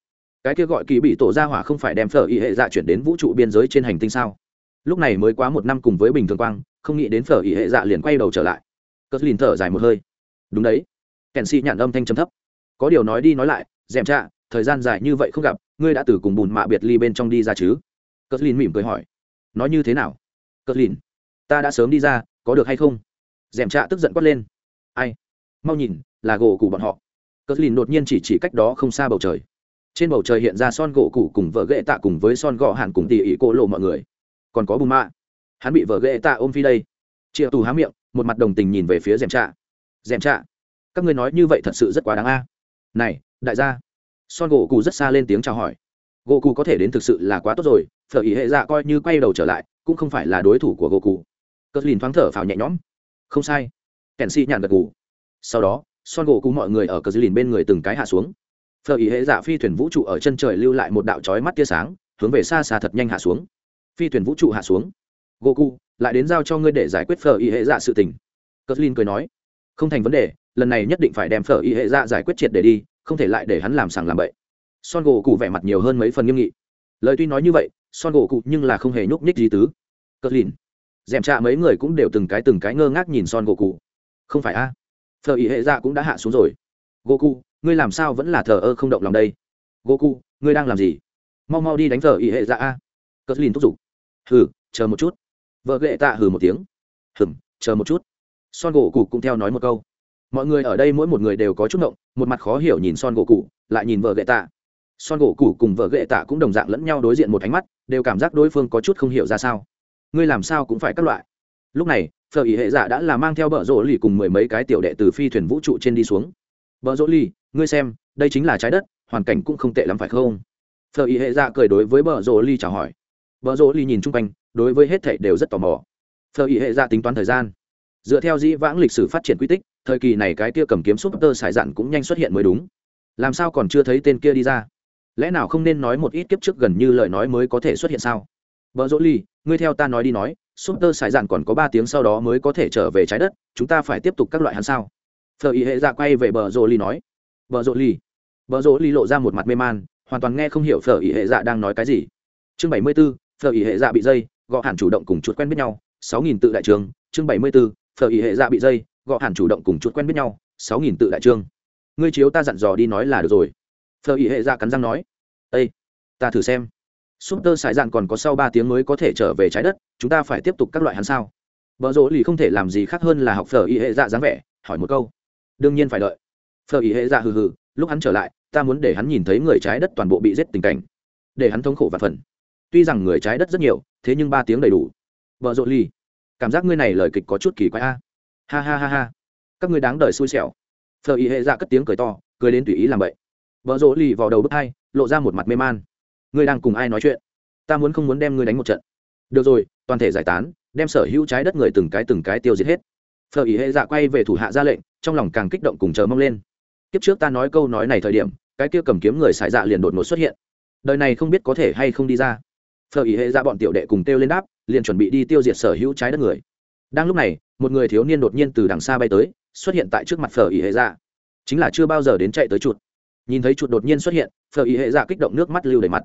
Cái kia gọi kỳ bị tổ ra hỏa không phải đem phở ý hệ dạ chuyển đến vũ trụ biên giới trên hành tinh sao? Lúc này mới quá một năm cùng với bình thường quang, không nghĩ đến phở ý hệ dạ liền quay đầu trở lại. Cất lìn thở dài một hơi. Đúng đấy. Kèn sĩ nhàn âm thanh trầm thấp. Có điều nói đi nói lại, dèm trạ, thời gian dài như vậy không gặp, ngươi đã từ cùng bùn mạ biệt ly bên trong đi ra chứ? Cất lìn mỉm cười hỏi nói như thế nào? Cất lìn, ta đã sớm đi ra, có được hay không? Dèm trạ tức giận quát lên. Ai? Mau nhìn, là gỗ cụ bọn họ. Cất lìn đột nhiên chỉ chỉ cách đó không xa bầu trời. Trên bầu trời hiện ra son gỗ cụ cùng vợ ghệ tạ cùng với son gõ hàn cùng tỉ ỉ cô lộ mọi người. Còn có bù mạ. Hắn bị vợ ghệ tạ ôm phi đây. Triệu tù há miệng, một mặt đồng tình nhìn về phía dèm trạ. Dèm trạ, các ngươi nói như vậy thật sự rất quá đáng a. Này, đại gia. Son gỗ cụ rất xa lên tiếng chào hỏi. Gỗ cụ có thể đến thực sự là quá tốt rồi phở ý hệ dạ coi như quay đầu trở lại, cũng không phải là đối thủ của goku. Cờ lìn thoáng thở phào nhẹ nhõm. Không sai. Kèn si nhàn gật gù. sau đó, son gỗ cụ mọi người ở cờ lìn bên người từng cái hạ xuống. Phở ý hệ dạ phi thuyền vũ trụ ở chân trời lưu lại một đạo trói mắt tia sáng, hướng về xa xa thật nhanh hạ xuống. Phi thuyền vũ trụ hạ xuống. Goku, lại đến giao cho ngươi để giải quyết phở ý hệ dạ sự tình. Cờ lìn cười nói, không thành vấn đề, lần này nhất định phải đem phở ý hệ dạ giải quyết triệt để đi, không thể lại để hắn làm sàng làm bậy. Son gỗ cụ vẻ mặt nhiều hơn mấy phần nghiêm nghị. Lời tuy nói như vậy son gỗ cụ nhưng là không hề nhúc nhích gì tứ. Cất lìn. Dèm trạ mấy người cũng đều từng cái từng cái ngơ ngác nhìn son gỗ cụ. Không phải a? À? phở ý hệ dạ cũng đã hạ xuống rồi. Gỗ cụ, ngươi làm sao vẫn là thờ ơ không động lòng đây? Gỗ cụ, ngươi đang làm gì? Mau mau đi đánh thợ ý hệ dạ a. Cất lìn thúc giục. Hừ, chờ một chút. Vợ ghệ tạ hừ một tiếng. Hừm, chờ một chút. Son gỗ cụ cũng theo nói một câu. Mọi người ở đây mỗi một người đều có chút ngộng, một mặt khó hiểu nhìn son gỗ cụ, lại nhìn vợ ghệ tạ son gỗ củ cùng vợ ghệ tạ cũng đồng dạng lẫn nhau đối diện một ánh mắt, đều cảm giác đối phương có chút không hiểu ra sao. Ngươi làm sao cũng phải các loại. Lúc này, phở ý hệ dạ đã là mang theo bờ rỗ lì cùng mười mấy cái tiểu đệ từ phi thuyền vũ trụ trên đi xuống. Bờ rỗ lì, ngươi xem, đây chính là trái đất, hoàn cảnh cũng không tệ lắm phải không? Phở ý hệ dạ cười đối với bờ rỗ lì chào hỏi. Bờ rỗ lì nhìn chung quanh, đối với hết thảy đều rất tò mò. Phở ý hệ dạ tính toán thời gian. Dựa theo dĩ vãng lịch sử phát triển quy tích, thời kỳ này cái kia cầm kiếm súp tơ sải dạn cũng nhanh xuất hiện mới đúng. Làm sao còn chưa thấy tên kia đi ra? Lẽ nào không nên nói một ít kiếp trước gần như lời nói mới có thể xuất hiện sao? Vợ dỗ ly ngươi theo ta nói đi nói, súp tơ sải dạn còn có ba tiếng sau đó mới có thể trở về trái đất, chúng ta phải tiếp tục các loại hắn sao? Phờ ý hệ dạ quay về bờ rỗ ly nói. Bờ rỗ ly bờ rỗ ly lộ ra một mặt mê man, hoàn toàn nghe không hiểu phờ ý hệ dạ đang nói cái gì. Chương bảy mươi b ố phờ ý hệ dạ bị dây gõ hẳn chủ động cùng chuột quen biết nhau, sáu nghìn tự đại trường. Chương bảy mươi b ố phờ ý hệ dạ bị dây gõ hẳn chủ động cùng chuột quen biết nhau, sáu nghìn tự đại trường. ngươi chiếu ta dặn dò đi nói là được rồi phờ ý hệ ra cắn răng nói ây ta thử xem. Súp tơ sải dạn còn có sau ba tiếng mới có thể trở về trái đất, chúng ta phải tiếp tục các loại hắn sao? Vợ rỗ lì không thể làm gì khác hơn là học phở ý hệ dạ dáng vẻ, hỏi một câu. Đương nhiên phải đợi. Phở ý hệ dạ hừ hừ, lúc hắn trở lại, ta muốn để hắn nhìn thấy người trái đất toàn bộ bị giết tình cảnh. Để hắn thống khổ và phần. Tuy rằng người trái đất rất nhiều, thế nhưng ba tiếng đầy đủ. Vợ rỗ lì, cảm giác ngươi này lời kịch có chút kỳ quái a. Ha ha ha ha. Các ngươi đáng đời xui xẻo. Phờ ý hệ dạ cất tiếng cười to, cười đến tùy ý làm vậy vợ rỗ lì vào đầu bước hai lộ ra một mặt mê man. Ngươi đang cùng ai nói chuyện? Ta muốn không muốn đem ngươi đánh một trận. Được rồi, toàn thể giải tán, đem sở hữu trái đất người từng cái từng cái tiêu diệt hết. Phở ý hệ dạ quay về thủ hạ ra lệnh, trong lòng càng kích động cùng chờ mong lên. Kiếp trước ta nói câu nói này thời điểm, cái kia cầm kiếm người xài dạ liền đột ngột xuất hiện. Đời này không biết có thể hay không đi ra. Phở ý hệ dạ bọn tiểu đệ cùng tiêu lên đáp, liền chuẩn bị đi tiêu diệt sở hữu trái đất người. Đang lúc này, một người thiếu niên đột nhiên từ đằng xa bay tới, xuất hiện tại trước mặt phở ý hệ dạ. Chính là chưa bao giờ đến chạy tới chuột nhìn thấy chuột đột nhiên xuất hiện, phở ý hệ dạ kích động nước mắt lưu đầy mặt.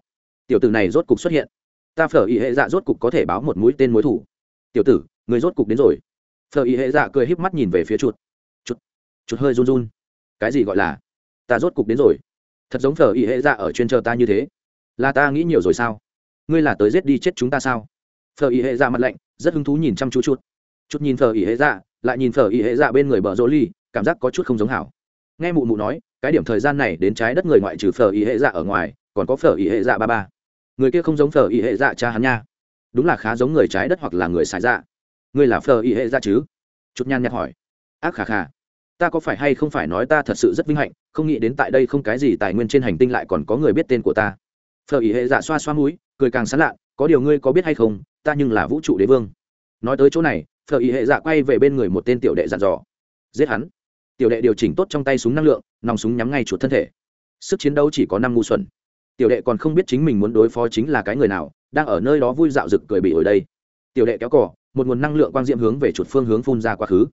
Tiểu tử này rốt cục xuất hiện. Ta phở ý hệ dạ rốt cục có thể báo một mũi tên mối thủ. Tiểu tử, người rốt cục đến rồi. Phở ý hệ dạ cười híp mắt nhìn về phía chuột. Chuột chuột hơi run run. Cái gì gọi là? Ta rốt cục đến rồi. Thật giống phở ý hệ dạ ở chuyên chờ ta như thế. Là ta nghĩ nhiều rồi sao? Ngươi là tới giết đi chết chúng ta sao? Phở ý hệ dạ mặt lạnh, rất hứng thú nhìn chăm chú chuột. Chút nhìn phở ý hệ dạ lại nhìn phở ý hệ dạ bên người bờ rô ly, cảm giác có chút không giống hảo. Nghe mụ mụ nói cái điểm thời gian này đến trái đất người ngoại trừ phở ý hệ dạ ở ngoài, còn có phở ý hệ dạ ba ba. Người kia không giống phở ý hệ dạ cha hắn nha. Đúng là khá giống người trái đất hoặc là người xài dạ. Ngươi là phở ý hệ dạ chứ? Chút nhan nhạt hỏi. Ác khà khà. Ta có phải hay không phải nói ta thật sự rất vinh hạnh, không nghĩ đến tại đây không cái gì tài nguyên trên hành tinh lại còn có người biết tên của ta. Phở ý hệ dạ xoa xoa mũi, cười càng sán lạ, có điều ngươi có biết hay không, ta nhưng là vũ trụ đế vương. Nói tới chỗ này, phở ý hệ dạ quay về bên người một tên tiểu đệ dặn dò. Giết hắn tiểu đệ điều chỉnh tốt trong tay súng năng lượng, nòng súng nhắm ngay chuột thân thể. Sức chiến đấu chỉ có năm ngu xuẩn. Tiểu đệ còn không biết chính mình muốn đối phó chính là cái người nào, đang ở nơi đó vui dạo rực cười bị ổi đây. Tiểu đệ kéo cỏ một nguồn năng lượng quang diễm hướng về chuột phương hướng phun ra quá khứ.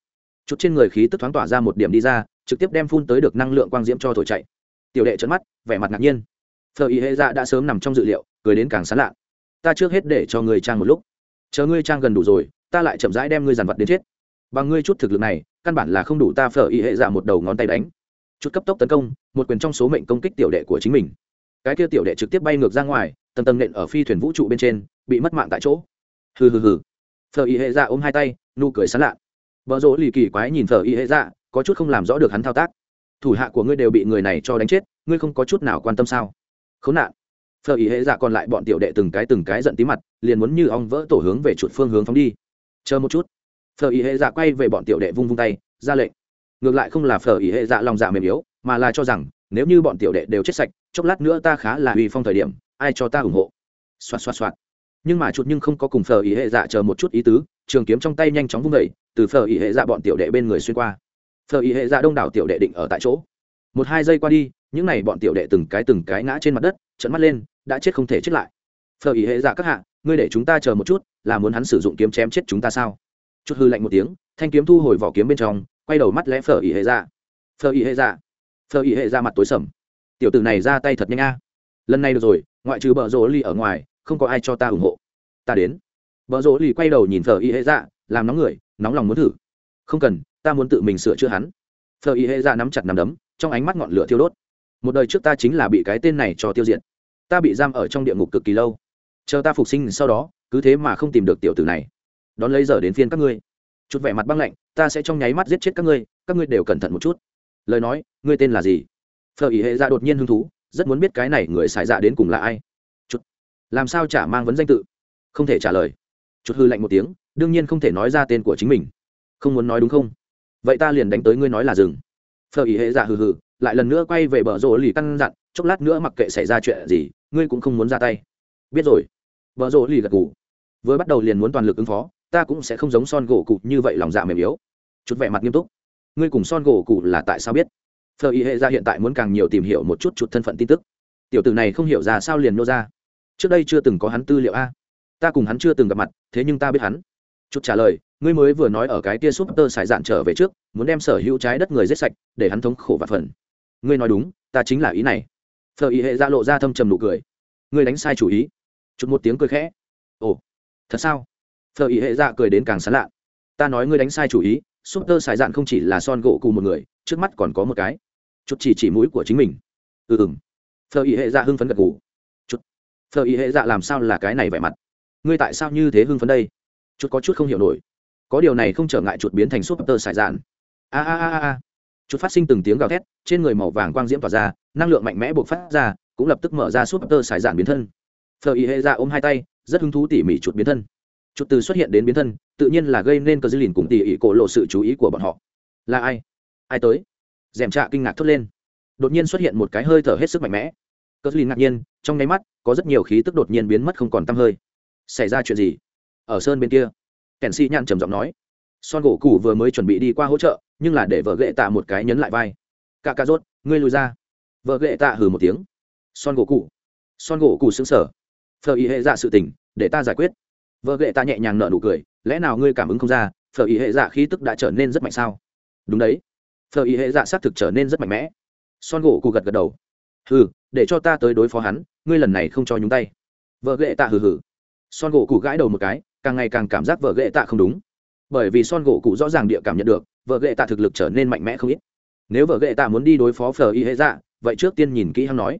Chuột trên người khí tức thoáng tỏa ra một điểm đi ra, trực tiếp đem phun tới được năng lượng quang diễm cho thổi chạy. Tiểu đệ trấn mắt, vẻ mặt ngạc nhiên. Phờ ý hệ dạ đã sớm nằm trong dự liệu, cười đến càng sán lạ. Ta trước hết để cho ngươi trang một lúc. Chờ ngươi trang gần đủ rồi, ta lại chậm rãi đem ngươi dàn vật đến chết. Bằng ngươi chút thực lực này căn bản là không đủ ta phở y hệ dạ một đầu ngón tay đánh. Chút cấp tốc tấn công, một quyền trong số mệnh công kích tiểu đệ của chính mình. Cái kia tiểu đệ trực tiếp bay ngược ra ngoài, tầng tầng nện ở phi thuyền vũ trụ bên trên, bị mất mạng tại chỗ. Hừ hừ hừ. Phở y hệ dạ ôm hai tay, nụ cười sán lạ vợ rỗ lì kỳ quái nhìn phở y hệ dạ có chút không làm rõ được hắn thao tác. Thủ hạ của ngươi đều bị người này cho đánh chết, ngươi không có chút nào quan tâm sao? Khốn nạn. Phở y hệ dạ còn lại bọn tiểu đệ từng cái từng cái giận tí mặt, liền muốn như ong vỡ tổ hướng về chuột phương hướng phóng đi. Chờ một chút phở ý hệ dạ quay về bọn tiểu đệ vung vung tay, ra lệnh. Ngược lại không là phở ý hệ dạ lòng dạ mềm yếu, mà là cho rằng, nếu như bọn tiểu đệ đều chết sạch, chốc lát nữa ta khá là uy phong thời điểm, ai cho ta ủng hộ? Xoạt xoạt xoạt. Nhưng mà chuột nhưng không có cùng phở ý hệ dạ chờ một chút ý tứ, trường kiếm trong tay nhanh chóng vung vẩy từ phở ý hệ dạ bọn tiểu đệ bên người xuyên qua. Phở ý hệ dạ đông đảo tiểu đệ định ở tại chỗ. Một hai giây qua đi, những n à y bọn tiểu đệ từng cái từng cái ngã trên mặt đất trận mắt lên, đã chết không thể chết lại. Phở ý hệ dạ các hạ, ngươi để chúng ta chờ một chút, là muốn hắn sử dụng kiếm chém chết chúng ta sao? Chút hư lạnh một tiếng, thanh kiếm thu hồi vỏ kiếm bên trong, quay đầu mắt lẽ phở ỉ hệ ra. Phở ỉ hệ ra. Phở ỉ hệ ra mặt tối sầm. Tiểu tử này ra tay thật nhanh a. Lần này được rồi, ngoại trừ bợ rỗ ly ở ngoài, không có ai cho ta ủng hộ. Ta đến. Bợ rỗ ly quay đầu nhìn phở ỉ hệ ra, làm nóng người, nóng lòng muốn thử. Không cần, ta muốn tự mình sửa chữa hắn. Phở ỉ hệ ra nắm chặt nắm đấm, trong ánh mắt ngọn lửa thiêu đốt. Một đời trước ta chính là bị cái tên này cho tiêu diệt. Ta bị giam ở trong địa ngục cực kỳ lâu. Chờ ta phục sinh sau đó, cứ thế mà không tìm được tiểu tử này đón lấy giờ đến phiên các ngươi. Chút vẻ mặt băng lạnh, ta sẽ trong nháy mắt giết chết các ngươi các ngươi đều cẩn thận một chút. Lời nói, ngươi tên là gì? Phở ý hệ dạ đột nhiên hứng thú, rất muốn biết cái này người xài dạ đến cùng là ai. Chút, làm sao chả mang vấn danh tự? Không thể trả lời. Chút hư lạnh một tiếng, đương nhiên không thể nói ra tên của chính mình. Không muốn nói đúng không? Vậy ta liền đánh tới ngươi nói là rừng phở ý hệ dạ hừ hừ, lại lần nữa quay về bờ rỗ lì căn dặn, chốc lát nữa mặc kệ xảy ra chuyện gì, ngươi cũng không muốn ra tay. Biết rồi. Bờ rỗ lì gật gù. Vừa bắt đầu liền muốn toàn lực ứng phó ta cũng sẽ không giống son gỗ cụ như vậy lòng dạ mềm yếu. Chút vẻ mặt nghiêm túc. Ngươi cùng son gỗ cụ là tại sao biết? Phờ Y hệ ra hiện tại muốn càng nhiều tìm hiểu một chút chút thân phận tin tức. Tiểu tử này không hiểu ra sao liền nô ra. Trước đây chưa từng có hắn tư liệu a. Ta cùng hắn chưa từng gặp mặt, thế nhưng ta biết hắn. Chút trả lời, ngươi mới vừa nói ở cái tia súp tơ xài dạn trở về trước, muốn đem sở hữu trái đất người giết sạch, để hắn thống khổ và phần. Ngươi nói đúng, ta chính là ý này. Phờ Y hệ ra lộ ra thâm trầm nụ cười. Ngươi đánh sai chủ ý. Chút một tiếng cười khẽ. Ồ, thật sao? Phờ ý hệ dạ cười đến càng sán lạ. Ta nói ngươi đánh sai chủ ý, súp tơ xài dạn không chỉ là son gỗ cù một người, trước mắt còn có một cái. Chút chỉ chỉ mũi của chính mình. Ừ ừng phờ ý hệ dạ hưng phấn gật gù. Chút. Phờ ý hệ dạ làm sao là cái này vẻ mặt? Ngươi tại sao như thế hưng phấn đây? Chút có chút không hiểu nổi. Có điều này không trở ngại chuột biến thành súp tơ xài dạn. A a a a chuột phát sinh từng tiếng gào thét, trên người màu vàng quang diễm tỏa ra, năng lượng mạnh mẽ buộc phát ra, cũng lập tức mở ra súp tơ xài dạn biến thân. Phờ ý hệ dạ ôm hai tay, rất hứng thú tỉ mỉ chuột biến thân chút từ xuất hiện đến biến thân tự nhiên là gây nên cờ dư lìn cùng tỉ ỉ cổ lộ sự chú ý của bọn họ. Là ai? Ai tới? Dèm trạ kinh ngạc thốt lên. Đột nhiên xuất hiện một cái hơi thở hết sức mạnh mẽ. Cờ dư lìn ngạc nhiên trong nháy mắt có rất nhiều khí tức đột nhiên biến mất không còn t hơi. Xảy ra chuyện gì? Ở sơn bên kia kèn si nhăn trầm giọng nói. Son gỗ cũ vừa mới chuẩn bị đi qua hỗ trợ nhưng là để vợ ghệ tạ một cái nhấn lại vai. Cả cà rốt ngươi lùi ra. Vợ ghệ tạ hừ một tiếng. Son gỗ cũ, son gỗ cũ xứng sở phờ ý hệ dạ sự tình để ta giải quyết vợ ghệ ta nhẹ nhàng nở nụ cười, lẽ nào ngươi cảm ứng không ra, phở ý hệ dạ khí tức đã trở nên rất mạnh sao? Đúng đấy. Phở ý hệ dạ xác thực trở nên rất mạnh mẽ. Son gỗ cụ gật gật đầu. Hừ, để cho ta tới đối phó hắn, ngươi lần này không cho nhúng tay. Vợ ghệ tạ hừ hừ. Son gỗ cụ gãi đầu một cái, càng ngày càng cảm giác vợ ghệ tạ không đúng. Bởi vì son gỗ cụ rõ ràng địa cảm nhận được, vợ ghệ tạ thực lực trở nên mạnh mẽ không ít. Nếu vợ ghệ tạ muốn đi đối phó phở y hệ dạ vậy trước tiên nhìn kỹ hắn nói.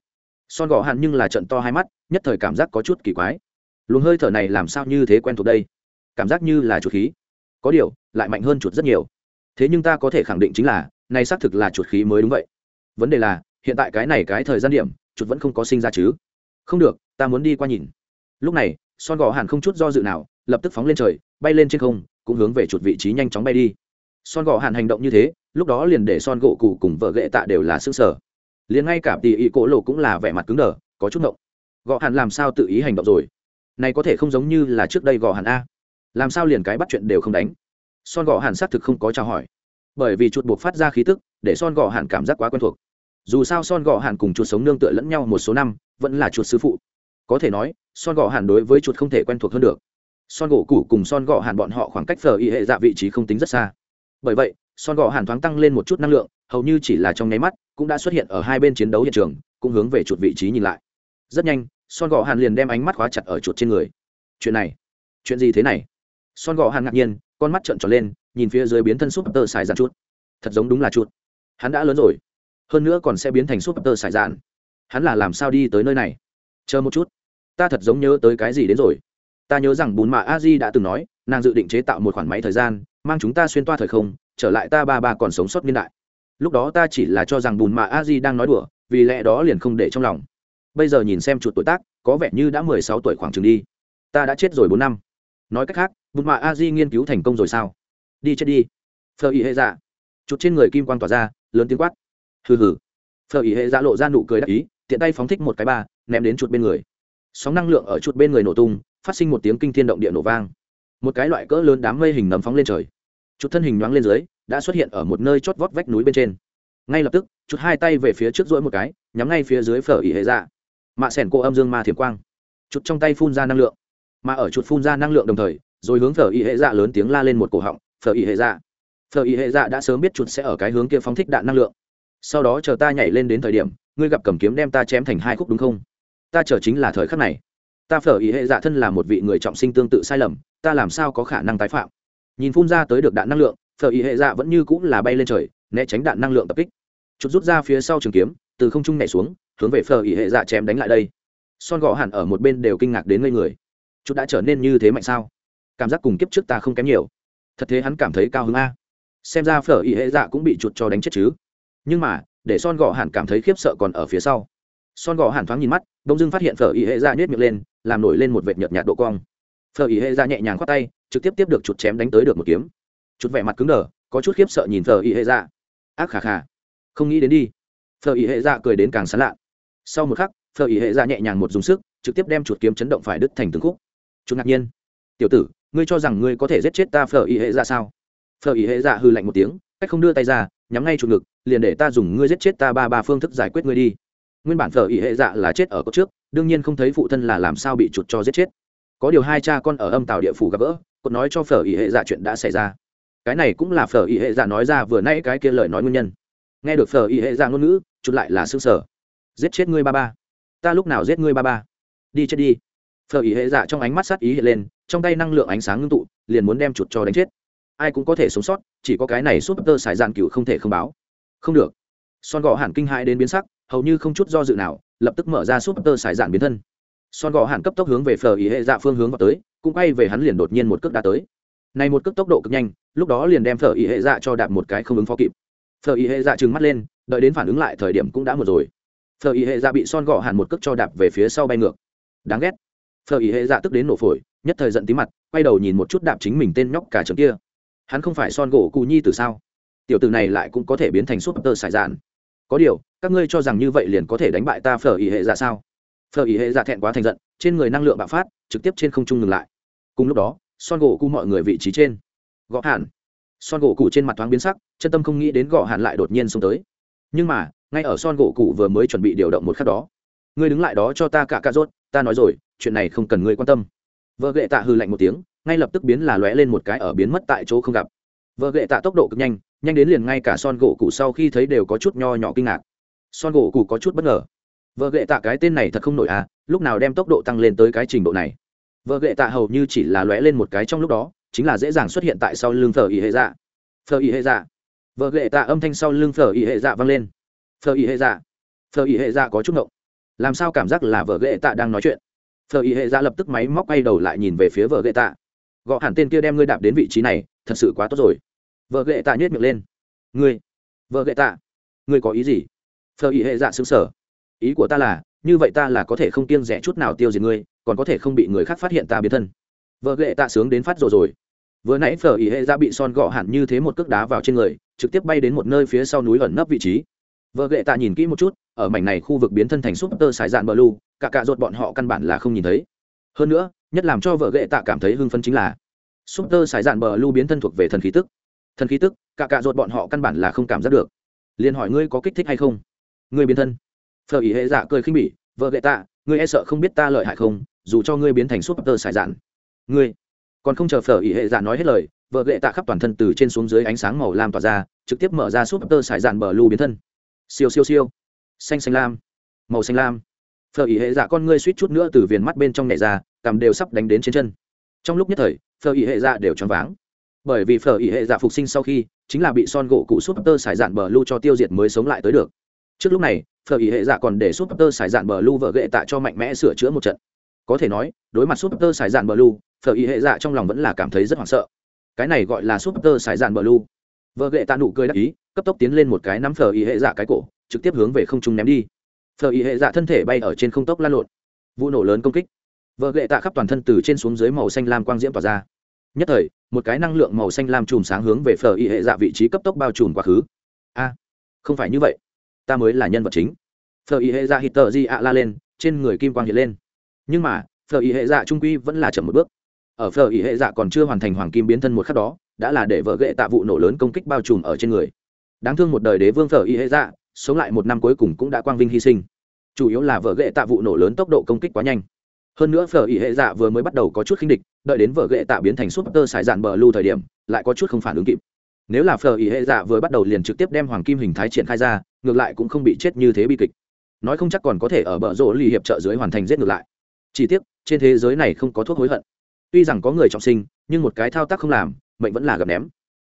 Son gỗ hẳn nhưng là trận to hai mắt, nhất thời cảm giác có chút kỳ quái luồng hơi thở này làm sao như thế quen thuộc đây? Cảm giác như là chuột khí. Có điều, lại mạnh hơn chuột rất nhiều. Thế nhưng ta có thể khẳng định chính là, này xác thực là chuột khí mới đúng vậy. Vấn đề là, hiện tại cái này cái thời gian điểm, chuột vẫn không có sinh ra chứ. Không được, ta muốn đi qua nhìn. Lúc này, son gò hàn không chút do dự nào, lập tức phóng lên trời, bay lên trên không, cũng hướng về chuột vị trí nhanh chóng bay đi. Son gò hàn hành động như thế, lúc đó liền để son gỗ cụ cùng vợ ghệ tạ đều là xương sở liền ngay cả tỷ ý cổ lộ cũng là vẻ mặt cứng đờ, có chút ngộng. Gò hàn làm sao tự ý hành động rồi? Này có thể không giống như là trước đây gò hàn a. Làm sao liền cái bắt chuyện đều không đánh? Son gò hàn xác thực không có chào hỏi. Bởi vì chuột buộc phát ra khí tức, để son gò hàn cảm giác quá quen thuộc. Dù sao son gò hàn cùng chuột sống nương tựa lẫn nhau một số năm, vẫn là chuột sư phụ. Có thể nói, son gò hàn đối với chuột không thể quen thuộc hơn được. Son gỗ củ cùng son gò hàn bọn họ khoảng cách phở y hệ dạ vị trí không tính rất xa. Bởi vậy, son gò hàn thoáng tăng lên một chút năng lượng, hầu như chỉ là trong nháy mắt, cũng đã xuất hiện ở hai bên chiến đấu hiện trường, cũng hướng về chuột vị trí nhìn lại. Rất nhanh son gò hàn liền đem ánh mắt khóa chặt ở chuột trên người. Chuyện này? Chuyện gì thế này? Son gò hàn ngạc nhiên, con mắt trợn tròn lên, nhìn phía dưới biến thân súp tơ xài dạn chút thật giống đúng là chuột. Hắn đã lớn rồi. Hơn nữa còn sẽ biến thành súp tơ xài dạn. Hắn là làm sao đi tới nơi này? Chờ một chút. Ta thật giống nhớ tới cái gì đến rồi. Ta nhớ rằng bùn mạ a di đã từng nói, nàng dự định chế tạo một khoản máy thời gian, mang chúng ta xuyên toa thời không, trở lại ta ba ba còn sống sót niên đại. Lúc đó ta chỉ là cho rằng bùn mạ a di đang nói đùa, vì lẽ đó liền không để trong lòng bây giờ nhìn xem chuột tuổi tác, có vẻ như đã mười sáu tuổi khoảng chừng đi. Ta đã chết rồi bốn năm. Nói cách khác bùn mạ a di nghiên cứu thành công rồi sao? Đi chết đi. Phờ ý hệ dạ. Chuột trên người kim quang tỏa ra, lớn tiếng quát. Hừ hừ. Phờ ý hệ dạ lộ ra nụ cười đắc ý, tiện tay phóng thích một cái ba, ném đến chuột bên người. Sóng năng lượng ở chuột bên người nổ tung, phát sinh một tiếng kinh thiên động địa nổ vang. Một cái loại cỡ lớn đám mây hình nấm phóng lên trời. Chuột thân hình nhoáng lên dưới, đã xuất hiện ở một nơi chót vót vách núi bên trên. Ngay lập tức, chuột hai tay về phía trước rỗi một cái, nhắm ngay phía dưới phở ỉ hệ dạ mạ sẻn cô âm dương ma thiểm quang. Chút trong tay phun ra năng lượng. Mà ở chuột phun ra năng lượng đồng thời, rồi hướng phở y hệ dạ lớn tiếng la lên một cổ họng, phở y hệ dạ. Phở y hệ dạ đã sớm biết chuột sẽ ở cái hướng kia phóng thích đạn năng lượng. Sau đó chờ ta nhảy lên đến thời điểm, ngươi gặp cầm kiếm đem ta chém thành hai khúc đúng không? Ta chờ chính là thời khắc này. Ta phở y hệ dạ thân là một vị người trọng sinh tương tự sai lầm, ta làm sao có khả năng tái phạm? Nhìn phun ra tới được đạn năng lượng, phở y hệ dạ vẫn như cũng là bay lên trời, né tránh đạn năng lượng tập kích. Chụt rút ra phía sau trường kiếm từ không trung nhảy xuống, hướng về phở ỉ hệ dạ chém đánh lại đây. Son gò hẳn ở một bên đều kinh ngạc đến ngây người. Chút đã trở nên như thế mạnh sao? Cảm giác cùng kiếp trước ta không kém nhiều. Thật thế hắn cảm thấy cao hứng a. Xem ra phở ý hệ dạ cũng bị chuột cho đánh chết chứ. Nhưng mà, để son gò hẳn cảm thấy khiếp sợ còn ở phía sau. Son gò hẳn thoáng nhìn mắt, đông dưng phát hiện phở ý hệ dạ nhét miệng lên, làm nổi lên một vệt nhợt nhạt độ cong. Phở ý hệ dạ nhẹ nhàng khoát tay, trực tiếp tiếp được chuột chém đánh tới được một kiếm. Chút vẻ mặt cứng đờ, có chút khiếp sợ nhìn phở ý hệ dạ. Ác khà khà. Không nghĩ đến đi phở ý hệ dạ cười đến càng sán lạ sau một khắc, phở ý hệ dạ nhẹ nhàng một dùng sức, trực tiếp đem chuột kiếm chấn động phải đứt thành từng khúc. Chúng ngạc nhiên. Tiểu tử, ngươi cho rằng ngươi có thể giết chết ta phở ý hệ dạ sao? Phở ý hệ dạ hư lạnh một tiếng, cách không đưa tay ra, nhắm ngay chuột ngực, liền để ta dùng ngươi giết chết ta ba ba phương thức giải quyết ngươi đi. Nguyên bản phở ý hệ dạ là chết ở cốt trước, đương nhiên không thấy phụ thân là làm sao bị chuột cho giết chết. Có điều hai cha con ở âm tàu địa phủ gặp gỡ, cốt nói cho phở ý hệ dạ chuyện đã xảy ra. Cái này cũng là phở ý hệ dạ nói ra vừa nãy cái kia lời nói nguyên nhân nghe được phở y hệ ra ngôn ngữ chút lại là xương sở giết chết ngươi ba ba. Ta lúc nào giết ngươi ba ba? Đi chết đi. Phở y hệ dạ trong ánh mắt sát ý hiện lên, trong tay năng lượng ánh sáng ngưng tụ, liền muốn đem chuột cho đánh chết. Ai cũng có thể sống sót, chỉ có cái này súp tơ xài dạn cựu không thể không báo. Không được. Son gò hẳn kinh hãi đến biến sắc, hầu như không chút do dự nào, lập tức mở ra súp tơ xài dạn biến thân. Son gò hẳn cấp tốc hướng về phờ ý hệ dạ phương hướng vào tới, cũng quay về hắn liền đột nhiên một cước đã tới. Này một cước tốc độ cực nhanh, lúc đó liền đem phở ý hệ dạ cho đạp một cái không ứng phó kịp phở Y hệ dạ trừng mắt lên, đợi đến phản ứng lại thời điểm cũng đã một rồi. Phở Y hệ dạ bị son gọ hẳn một cước cho đạp về phía sau bay ngược. Đáng ghét. Phở Y hệ dạ tức đến nổ phổi, nhất thời giận tí mặt, quay đầu nhìn một chút đạp chính mình tên nhóc cả trường kia. Hắn không phải son gỗ cù nhi từ sao? Tiểu từ này lại cũng có thể biến thành súp tơ sải dạn. Có điều, các ngươi cho rằng như vậy liền có thể đánh bại ta phở ý hệ dạ sao? Phở ý hệ dạ thẹn quá thành giận, trên người năng lượng bạo phát, trực tiếp trên không trung ngừng lại. Cùng lúc đó, son gỗ cụ mọi người vị trí trên. Gõ hẳn son gỗ cụ trên mặt thoáng biến sắc, chân tâm không nghĩ đến gõ hạn lại đột nhiên xông tới. Nhưng mà, ngay ở son gỗ cụ vừa mới chuẩn bị điều động một khắc đó, ngươi đứng lại đó cho ta cả cà rốt, ta nói rồi, chuyện này không cần ngươi quan tâm. Vợ gệ tạ hư lạnh một tiếng, ngay lập tức biến là lóe lên một cái ở biến mất tại chỗ không gặp. Vợ gệ tạ tốc độ cực nhanh nhanh đến liền ngay cả son gỗ cụ sau khi thấy đều có chút nho nhỏ kinh ngạc. Son gỗ cụ có chút bất ngờ. Vợ gệ tạ cái tên này thật không nổi à lúc nào đem tốc độ tăng lên tới cái trình độ này? Vợ gệ tạ hầu như chỉ là lóe lên một cái trong lúc đó chính là dễ dàng xuất hiện tại sau lưng phở ý hệ dạ. Phở ý hệ dạ. Vợ lệ tạ âm thanh sau lưng phở ý hệ dạ vang lên. Phở ý hệ dạ. Phở ý hệ dạ có chút ngộng. Làm sao cảm giác là vợ lệ tạ đang nói chuyện? Phở ý hệ dạ lập tức máy móc quay đầu lại nhìn về phía vợ lệ tạ. Gõ hẳn tên kia đem ngươi đạp đến vị trí này, thật sự quá tốt rồi. Vợ lệ tạ nhét miệng lên. Ngươi, vợ lệ tạ, ngươi có ý gì? Phờ ý hệ dạ xứng sở ý của ta là, như vậy ta là có thể không kiêng rẻ chút nào tiêu diệt ngươi, còn có thể không bị người khác phát hiện ta biến thân. Vợ lệ tạ sướng đến phát rồi rồi vừa nãy phở ý hệ ra bị son gọ hẳn như thế một cước đá vào trên người, trực tiếp bay đến một nơi phía sau núi ẩn nấp vị trí. Vợ ghệ tạ nhìn kỹ một chút, ở mảnh này khu vực biến thân thành súp tơ sải dạn bờ lu cả cạ ruột bọn họ căn bản là không nhìn thấy. Hơn nữa, nhất làm cho vợ ghệ tạ cảm thấy hưng phấn chính là súp tơ sải dạn bờ lu biến thân thuộc về thần khí tức. Thần khí tức, cả cạ ruột bọn họ căn bản là không cảm giác được. Liền hỏi ngươi có kích thích hay không? Ngươi biến thân. Phở ý hệ dạ cười khinh bỉ, vợ ghệ tạ, ngươi e sợ không biết ta lợi hại không, dù cho ngươi biến thành súp tơ sải dạn ngươi còn không chờ phở ý hệ dạ nói hết lời, vợ ghệ tạ khắp toàn thân từ trên xuống dưới ánh sáng màu lam tỏa ra, trực tiếp mở ra súp tơ sải dạn bờ lu biến thân. Siêu siêu siêu. Xanh xanh lam. Màu xanh lam. Phở ý hệ dạ con ngươi suýt chút nữa từ viền mắt bên trong nhảy ra, cằm đều sắp đánh đến trên chân. Trong lúc nhất thời, phở ý hệ dạ đều choáng váng. Bởi vì phở ý hệ dạ phục sinh sau khi, chính là bị son gỗ cụ súp tơ sải dạn bờ lu cho tiêu diệt mới sống lại tới được. Trước lúc này, phở ý hệ dạ còn để súp tơ sải dạn bờ lu vợ ghệ tạ cho mạnh mẽ sửa chữa một trận. Có thể nói, đối mặt súp tơ sải dạn bờ lu phở Y hệ dạ trong lòng vẫn là cảm thấy rất hoảng sợ. Cái này gọi là súp tơ sải dạn bờ lu. Vợ ghệ tạ nụ cười đắc ý, cấp tốc tiến lên một cái nắm phở Y hệ dạ cái cổ, trực tiếp hướng về không trung ném đi. Phở Y hệ dạ thân thể bay ở trên không tốc lan lộn. Vụ nổ lớn công kích. Vợ ghệ tạ khắp toàn thân từ trên xuống dưới màu xanh lam quang diễm tỏa ra. Nhất thời, một cái năng lượng màu xanh lam chùm sáng hướng về phở Y hệ dạ vị trí cấp tốc bao trùm quá khứ. A, không phải như vậy. Ta mới là nhân vật chính. Phở Y hệ dạ hít tờ di ạ la lên, trên người kim quang hiện lên. Nhưng mà, phở Y hệ dạ trung quy vẫn là chậm một bước ở phở ý hệ dạ còn chưa hoàn thành hoàng kim biến thân một khắc đó, đã là để vợ ghệ tạ vụ nổ lớn công kích bao trùm ở trên người. Đáng thương một đời đế vương phở ý hệ dạ sống lại một năm cuối cùng cũng đã quang vinh hy sinh. Chủ yếu là vợ ghệ tạ vụ nổ lớn tốc độ công kích quá nhanh. Hơn nữa phở ý hệ dạ vừa mới bắt đầu có chút khinh địch, đợi đến vợ ghệ tạ biến thành súp tơ sải dạn bờ lưu thời điểm, lại có chút không phản ứng kịp. Nếu là phở ý hệ dạ vừa bắt đầu liền trực tiếp đem hoàng kim hình thái triển khai ra, ngược lại cũng không bị chết như thế bi kịch. Nói không chắc còn có thể ở bờ rỗ lì hiệp trợ dưới hoàn thành giết ngược lại. Chỉ tiếc, trên thế giới này không có thuốc hối hận tuy rằng có người trọng sinh, nhưng một cái thao tác không làm, mệnh vẫn là gặp ném.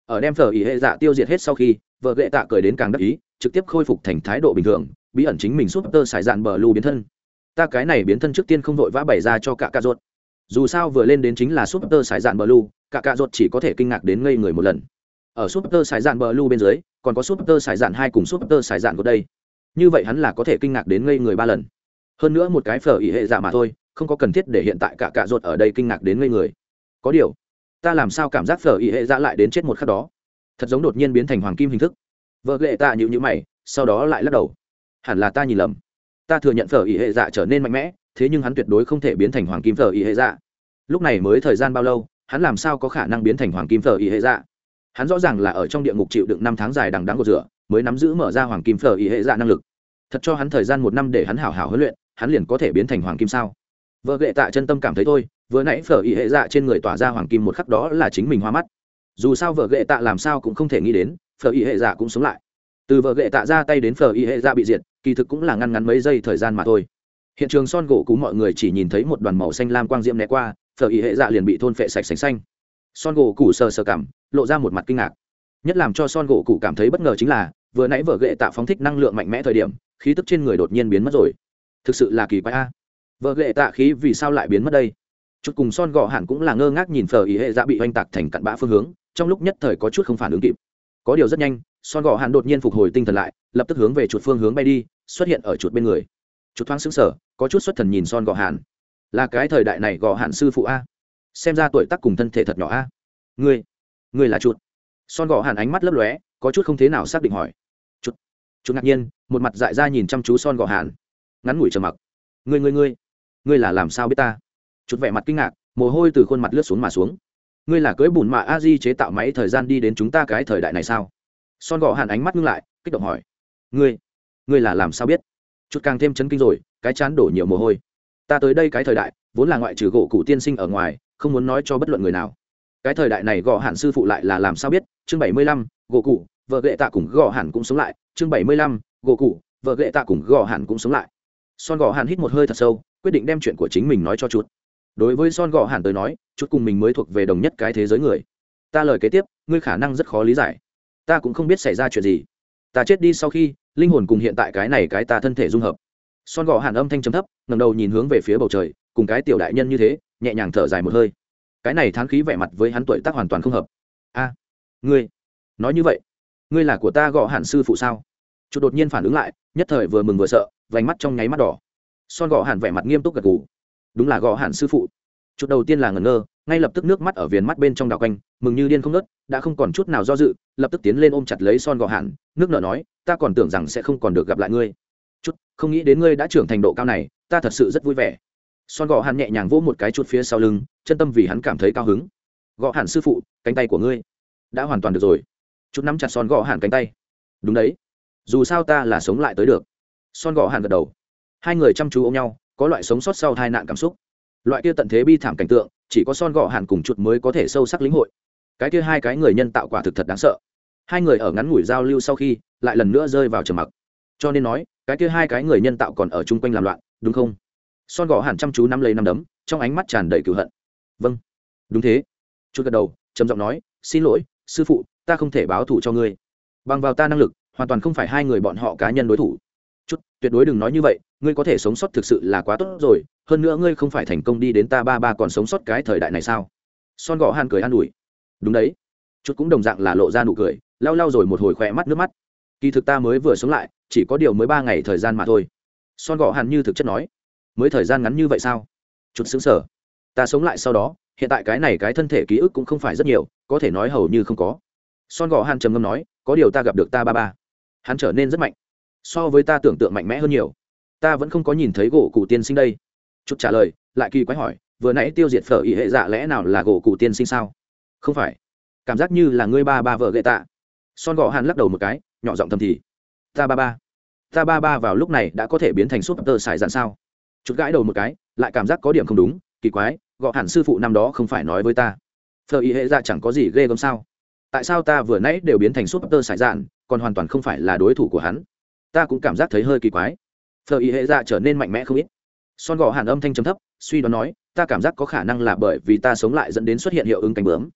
Ở đem phở ý hệ dạ tiêu diệt hết sau khi, vợ ghệ tạ cười đến càng đắc ý, trực tiếp khôi phục thành thái độ bình thường, bí ẩn chính mình súp tơ xài dạn bờ lưu biến thân. Ta cái này biến thân trước tiên không vội vã bày ra cho cả cạ ruột. Dù sao vừa lên đến chính là súp tơ xài dạn bờ lưu, cả cạ ruột chỉ có thể kinh ngạc đến ngây người một lần. Ở súp tơ xài dạn bờ lưu bên dưới, còn có súp tơ xài dạn hai cùng súp tơ xài dạn của đây. Như vậy hắn là có thể kinh ngạc đến ngây người ba lần. Hơn nữa một cái phở ỉ hệ dạ mà thôi không có cần thiết để hiện tại cả cạ ruột ở đây kinh ngạc đến ngây người. Có điều, ta làm sao cảm giác phở y hệ dạ lại đến chết một khắc đó? Thật giống đột nhiên biến thành hoàng kim hình thức. Vợ lệ tạ nhịu nhữ mày, sau đó lại lắc đầu. Hẳn là ta nhìn lầm. Ta thừa nhận phở y hệ dạ trở nên mạnh mẽ, thế nhưng hắn tuyệt đối không thể biến thành hoàng kim phở y hệ dạ. Lúc này mới thời gian bao lâu, hắn làm sao có khả năng biến thành hoàng kim phở y hệ dạ? Hắn rõ ràng là ở trong địa ngục chịu đựng năm tháng dài đằng đắng của rửa, mới nắm giữ mở ra hoàng kim phở y hệ dạ năng lực. Thật cho hắn thời gian một năm để hắn hảo hảo huấn luyện, hắn liền có thể biến thành hoàng kim sao? Vợ ghệ tạ chân tâm cảm thấy thôi, vừa nãy phở ý hệ dạ trên người tỏa ra hoàng kim một khắc đó là chính mình hoa mắt. Dù sao vợ ghệ tạ làm sao cũng không thể nghĩ đến, phở ý hệ dạ cũng sống lại. Từ vợ ghệ tạ ra tay đến phở ý hệ dạ bị diệt, kỳ thực cũng là ngăn ngắn mấy giây thời gian mà thôi. Hiện trường son gỗ cú mọi người chỉ nhìn thấy một đoàn màu xanh lam quang diễm né qua, phở ý hệ dạ liền bị thôn phệ sạch sành xanh. Son gỗ cũ sờ sờ cảm, lộ ra một mặt kinh ngạc. Nhất làm cho son gỗ cụ cảm thấy bất ngờ chính là, vừa nãy vợ ghệ tạ phóng thích năng lượng mạnh mẽ thời điểm, khí tức trên người đột nhiên biến mất rồi. Thực sự là kỳ quái a vợ ghệ tạ khí vì sao lại biến mất đây? Chút cùng son gọ hẳn cũng là ngơ ngác nhìn phở ý hệ dạ bị oanh tạc thành cặn bã phương hướng, trong lúc nhất thời có chút không phản ứng kịp. Có điều rất nhanh, son gọ hẳn đột nhiên phục hồi tinh thần lại, lập tức hướng về chuột phương hướng bay đi, xuất hiện ở chuột bên người. Chuột thoáng xứng sở có chút xuất thần nhìn son gọ hẳn. Là cái thời đại này gọ hẳn sư phụ a? Xem ra tuổi tác cùng thân thể thật nhỏ a. Ngươi ngươi là chuột. Son gọ hẳn ánh mắt lấp lóe, có chút không thế nào xác định hỏi. Chút chút ngạc nhiên, một mặt dại ra nhìn chăm chú son gọ hàn ngắn ngủi trầm mặc. Ngươi ngươi ngươi ngươi là làm sao biết ta? Chút vẻ mặt kinh ngạc, mồ hôi từ khuôn mặt lướt xuống mà xuống. Ngươi là cưới bùn mạ a di chế tạo máy thời gian đi đến chúng ta cái thời đại này sao? Son gọ hàn ánh mắt ngưng lại, kích động hỏi. Ngươi ngươi là làm sao biết? Chút càng thêm chấn kinh rồi, cái chán đổ nhiều mồ hôi. Ta tới đây cái thời đại, vốn là ngoại trừ gỗ cụ tiên sinh ở ngoài, không muốn nói cho bất luận người nào. Cái thời đại này gò hạn sư phụ lại là làm sao biết? Chương bảy mươi lăm, gỗ cụ vợ gệ tạ cùng gò hạn cũng sống lại. Chương bảy mươi lăm, gỗ cụ vợ gệ tạ cùng gò hạn cũng sống lại son gõ hạn hít một hơi thật sâu, quyết định đem chuyện của chính mình nói cho chút đối với son gõ hạn tới nói chút cùng mình mới thuộc về đồng nhất cái thế giới người. Ta lời kế tiếp, ngươi khả năng rất khó lý giải. Ta cũng không biết xảy ra chuyện gì. Ta chết đi sau khi, linh hồn cùng hiện tại cái này cái ta thân thể dung hợp. Son gõ hạn âm thanh chấm thấp ngầm đầu nhìn hướng về phía bầu trời, cùng cái tiểu đại nhân như thế, nhẹ nhàng thở dài một hơi. Cái này thán khí vẻ mặt với hắn tuổi tác hoàn toàn không hợp. A, ngươi, nói như vậy, ngươi là của ta gõ hạn sư phụ sao? Chút đột nhiên phản ứng lại, nhất thời vừa mừng vừa sợ vành mắt trong nháy mắt đỏ. Son gõ hẳn vẻ mặt nghiêm túc gật gù. Đúng là gõ hẳn sư phụ. Chút đầu tiên là ngẩn ngơ, ngay lập tức nước mắt ở viền mắt bên trong đào quanh, mừng như điên không nớt đã không còn chút nào do dự, lập tức tiến lên ôm chặt lấy son gõ hẳn nước nở nói, ta còn tưởng rằng sẽ không còn được gặp lại ngươi. Chút, không nghĩ đến ngươi đã trưởng thành độ cao này, ta thật sự rất vui vẻ. Son gõ hẳn nhẹ nhàng vỗ một cái chút phía sau lưng, chân tâm vì hắn cảm thấy cao hứng. Gõ hẳn sư phụ, cánh tay của ngươi đã hoàn toàn được rồi. Chút nắm chặt son gõ hẳn cánh tay. Đúng đấy. Dù sao ta là sống lại tới được son gõ hàn gật đầu. Hai người chăm chú ôm nhau, có loại sống sót sau tai nạn cảm xúc. Loại kia tận thế bi thảm cảnh tượng, chỉ có son gõ hàn cùng chuột mới có thể sâu sắc lĩnh hội. Cái kia hai cái người nhân tạo quả thực thật đáng sợ. Hai người ở ngắn ngủi giao lưu sau khi, lại lần nữa rơi vào trầm mặc. Cho nên nói, cái kia hai cái người nhân tạo còn ở chung quanh làm loạn, đúng không? Son gõ hàn chăm chú nắm lấy nắm đấm, trong ánh mắt tràn đầy cựu hận. Vâng. Đúng thế. Chút gật đầu, trầm giọng nói, xin lỗi, sư phụ, ta không thể báo thù cho ngươi. Bằng vào ta năng lực, hoàn toàn không phải hai người bọn họ cá nhân đối thủ tuyệt đối đừng nói như vậy, ngươi có thể sống sót thực sự là quá tốt rồi, hơn nữa ngươi không phải thành công đi đến ta ba ba còn sống sót cái thời đại này sao? Son gõ han cười an ủi. Đúng đấy. Chút cũng đồng dạng là lộ ra nụ cười, lau lau rồi một hồi khỏe mắt nước mắt. Kỳ thực ta mới vừa sống lại, chỉ có điều mới ba ngày thời gian mà thôi. Son gõ hàn như thực chất nói. Mới thời gian ngắn như vậy sao? Chút xứng sở ta sống lại sau đó, hiện tại cái này cái thân thể ký ức cũng không phải rất nhiều, có thể nói hầu như không có. Son gõ hàn trầm ngâm nói, có điều ta gặp được ta ba ba. Hắn trở nên rất mạnh so với ta tưởng tượng mạnh mẽ hơn nhiều. Ta vẫn không có nhìn thấy gỗ cụ tiên sinh đây. Chút trả lời, lại kỳ quái hỏi, vừa nãy tiêu diệt phở ý hệ dạ lẽ nào là gỗ cụ tiên sinh sao? Không phải. Cảm giác như là ngươi ba ba vợ gậy tạ. Son gọ hàn lắc đầu một cái, nhỏ giọng thầm thì, ta ba ba. Ta ba ba vào lúc này đã có thể biến thành súp tơ xài dạn sao? Chút gãi đầu một cái, lại cảm giác có điểm không đúng, kỳ quái, gọ hẳn sư phụ năm đó không phải nói với ta. Phở ý hệ dạ chẳng có gì ghê gớm sao? Tại sao ta vừa nãy đều biến thành súp tơ xài dạn còn hoàn toàn không phải là đối thủ của hắn? Ta cũng cảm giác thấy hơi kỳ quái. Phở ý hệ dạ trở nên mạnh mẽ không ít. Son gò hàn âm thanh trầm thấp, suy đoán nói, ta cảm giác có khả năng là bởi vì ta sống lại dẫn đến xuất hiện hiệu ứng cánh bướm.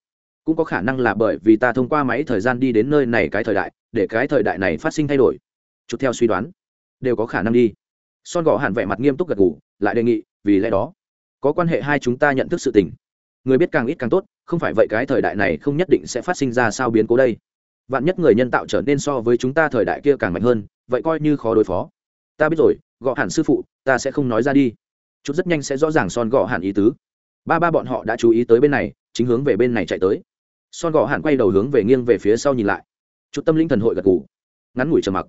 Cũng có khả năng là bởi vì ta thông qua máy thời gian đi đến nơi này cái thời đại, để cái thời đại này phát sinh thay đổi. Chút theo suy đoán. Đều có khả năng đi. Son gò hàn vẻ mặt nghiêm túc gật gù, lại đề nghị, vì lẽ đó, có quan hệ hai chúng ta nhận thức sự tình. Người biết càng ít càng tốt, không phải vậy cái thời đại này không nhất định sẽ phát sinh ra sao biến cố đây. Vạn nhất người nhân tạo trở nên so với chúng ta thời đại kia càng mạnh hơn vậy coi như khó đối phó. Ta biết rồi gõ hẳn sư phụ, ta sẽ không nói ra đi. Chút rất nhanh sẽ rõ ràng son gõ hẳn ý tứ. Ba ba bọn họ đã chú ý tới bên này, chính hướng về bên này chạy tới. Son gõ hẳn quay đầu hướng về nghiêng về phía sau nhìn lại. Chút tâm linh thần hội gật gù, ngắn ngủi trầm mặc.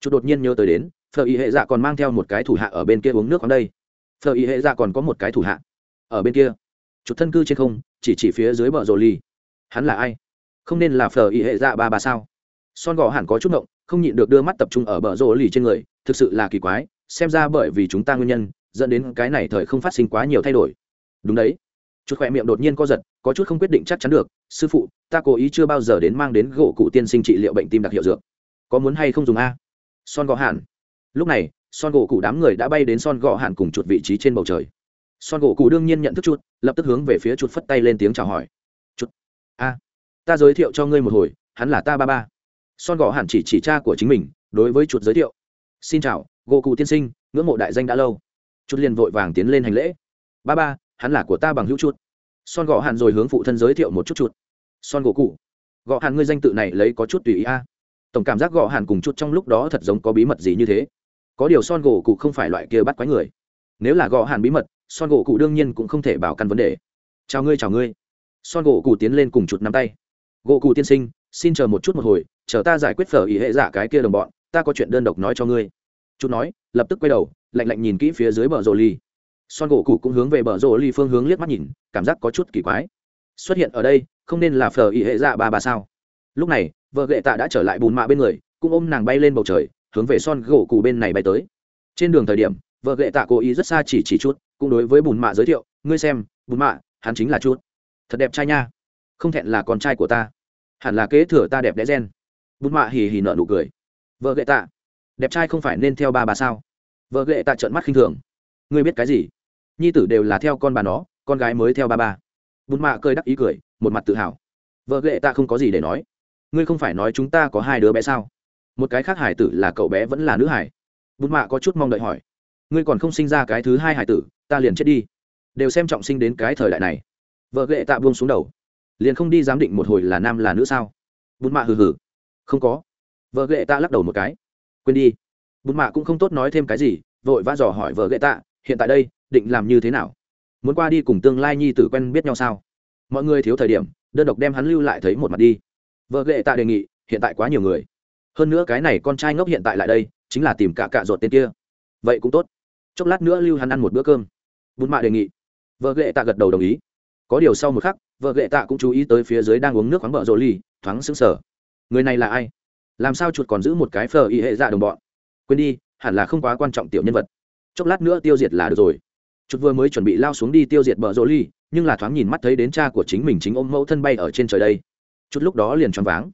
Chút đột nhiên nhớ tới đến phờ y hệ dạ còn mang theo một cái thủ hạ ở bên kia uống nước ở đây. Phờ y hệ dạ còn có một cái thủ hạ ở bên kia. Chút thân cư trên không, chỉ chỉ phía dưới bờ rồ ly. Hắn là ai? Không nên là phờ y hệ dạ ba ba sao? Son gò hẳn có chút ngộng không nhịn được đưa mắt tập trung ở bờ rô lì trên người, thực sự là kỳ quái, xem ra bởi vì chúng ta nguyên nhân, dẫn đến cái này thời không phát sinh quá nhiều thay đổi. Đúng đấy. Chút khỏe miệng đột nhiên co giật, có chút không quyết định chắc chắn được, sư phụ, ta cố ý chưa bao giờ đến mang đến gỗ cụ tiên sinh trị liệu bệnh tim đặc hiệu dược. Có muốn hay không dùng a? Son gõ hạn lúc này, son gỗ cụ đám người đã bay đến son gõ hạn cùng chuột vị trí trên bầu trời. Son gỗ cụ đương nhiên nhận thức chút lập tức hướng về phía chuột phất tay lên tiếng chào hỏi. Chút a, ta giới thiệu cho ngươi một hồi, hắn là ta ba ba son gõ hẳn chỉ chỉ cha của chính mình, đối với chuột giới thiệu. Xin chào gỗ cụ tiên sinh, ngưỡng mộ đại danh đã lâu. Chút liền vội vàng tiến lên hành lễ. Ba ba, hắn là của ta bằng hữu chuột. son gõ hàn rồi hướng phụ thân giới thiệu một chút chuột. son gỗ cụ gõ hàn ngươi danh tự này lấy có chút tùy ý a. Tổng cảm giác gõ hàn cùng chút trong lúc đó thật giống có bí mật gì như thế. Có điều son gỗ cụ không phải loại kia bắt quái người. Nếu là gõ hàn bí mật, son gỗ cụ đương nhiên cũng không thể bảo căn vấn đề. Chào ngươi chào ngươi. Son gỗ cụ tiến lên cùng chuột nắm tay. Gỗ cụ tiên sinh, xin chờ một chút một hồi chờ ta giải quyết phở ý hệ giả cái kia đồng bọn, ta có chuyện đơn độc nói cho ngươi. Chút nói, lập tức quay đầu, lạnh lạnh nhìn kỹ phía dưới bờ rồ ly. Son gỗ cụ cũng hướng về bờ rồ ly phương hướng liếc mắt nhìn, cảm giác có chút kỳ quái. Xuất hiện ở đây, không nên là phở ý hệ dạ ba ba sao? Lúc này, vợ gệ tạ đã trở lại bùn mạ bên người, cũng ôm nàng bay lên bầu trời, hướng về son gỗ cụ bên này bay tới. Trên đường thời điểm, vợ gệ tạ cố ý rất xa chỉ chỉ chút, cũng đối với bùn mạ giới thiệu, ngươi xem, bùn mạ, hắn chính là chút. Thật đẹp trai nha. Không thẹn là con trai của ta. Hẳn là kế thừa ta đẹp đẽ gen bùn mạ hì hì nợ nụ cười. Vợ gậy tạ, đẹp trai không phải nên theo ba bà sao? Vợ ghệ tạ trợn mắt khinh thường. Ngươi biết cái gì? Nhi tử đều là theo con bà nó, con gái mới theo ba ba. Bùn mạ cười đắc ý cười, một mặt tự hào. Vợ ghệ tạ không có gì để nói. Ngươi không phải nói chúng ta có hai đứa bé sao? Một cái khác hải tử là cậu bé vẫn là nữ hải. Bùn mạ có chút mong đợi hỏi. Ngươi còn không sinh ra cái thứ hai hải tử, ta liền chết đi. Đều xem trọng sinh đến cái thời đại này. Vợ ghệ tạ buông xuống đầu. Liền không đi giám định một hồi là nam là nữ sao? Bùn mạ hừ hừ không có. Vợ ghệ tạ lắc đầu một cái. Quên đi. Bùn mạ cũng không tốt nói thêm cái gì, vội vã dò hỏi vợ ghệ tạ, hiện tại đây, định làm như thế nào? Muốn qua đi cùng tương lai nhi tử quen biết nhau sao? Mọi người thiếu thời điểm, đơn độc đem hắn lưu lại thấy một mặt đi. Vợ ghệ tạ đề nghị, hiện tại quá nhiều người. Hơn nữa cái này con trai ngốc hiện tại lại đây, chính là tìm cả cạ ruột tên kia. Vậy cũng tốt. Chốc lát nữa lưu hắn ăn một bữa cơm. Bùn mạ đề nghị. Vợ ghệ tạ gật đầu đồng ý. Có điều sau một khắc, vợ ghệ tạ cũng chú ý tới phía dưới đang uống nước khoáng bờ rồ ly thoáng sững sờ người này là ai? Làm sao chuột còn giữ một cái phờ y hệ dạ đồng bọn? Quên đi, hẳn là không quá quan trọng tiểu nhân vật. Chốc lát nữa tiêu diệt là được rồi. Chuột vừa mới chuẩn bị lao xuống đi tiêu diệt bờ rô ly, nhưng là thoáng nhìn mắt thấy đến cha của chính mình chính ôm mẫu thân bay ở trên trời đây. Chút lúc đó liền choáng váng.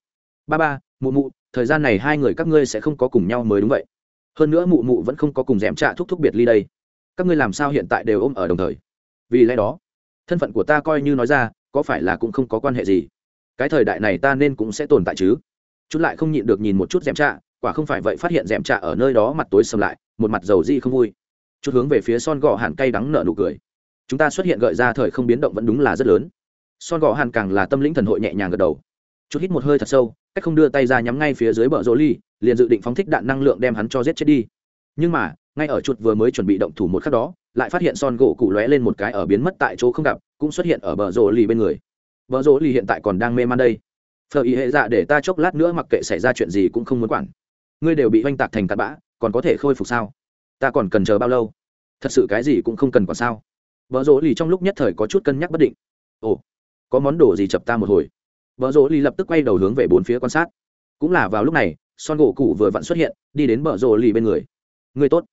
Ba ba, mụ mụ, thời gian này hai người các ngươi sẽ không có cùng nhau mới đúng vậy. Hơn nữa mụ mụ vẫn không có cùng d trạ thúc thúc biệt ly đây. Các ngươi làm sao hiện tại đều ôm ở đồng thời? Vì lẽ đó, thân phận của ta coi như nói ra, có phải là cũng không có quan hệ gì? Cái thời đại này ta nên cũng sẽ tồn tại chứ. Chút lại không nhịn được nhìn một chút d trạ, quả không phải vậy phát hiện d trạ ở nơi đó mặt tối sầm lại, một mặt dầu di không vui. Chút hướng về phía son gò hàn cay đắng nở nụ cười. Chúng ta xuất hiện gợi ra thời không biến động vẫn đúng là rất lớn. Son gò hàn càng là tâm lĩnh thần hội nhẹ nhàng gật đầu. Chút hít một hơi thật sâu, cách không đưa tay ra nhắm ngay phía dưới bờ rỗ ly, liền dự định phóng thích đạn năng lượng đem hắn cho giết chết đi. Nhưng mà, ngay ở chuột vừa mới chuẩn bị động thủ một khắc đó, lại phát hiện son gỗ cụ lóe lên một cái ở biến mất tại chỗ không gặp, cũng xuất hiện ở bờ rỗ ly bên người bờ rỗ lì hiện tại còn đang mê man đây. Phờ ý hệ dạ để ta chốc lát nữa mặc kệ xảy ra chuyện gì cũng không muốn quản. Ngươi đều bị oanh tạc thành tạt bã còn có thể khôi phục sao? Ta còn cần chờ bao lâu? Thật sự cái gì cũng không cần còn sao? Vợ rỗ lì trong lúc nhất thời có chút cân nhắc bất định. Ồ có món đồ gì chập ta một hồi? Vợ rỗ lì lập tức quay đầu hướng về bốn phía quan sát. Cũng là vào lúc này son gỗ cụ vừa vặn xuất hiện đi đến vợ rỗ lì bên người. Người tốt.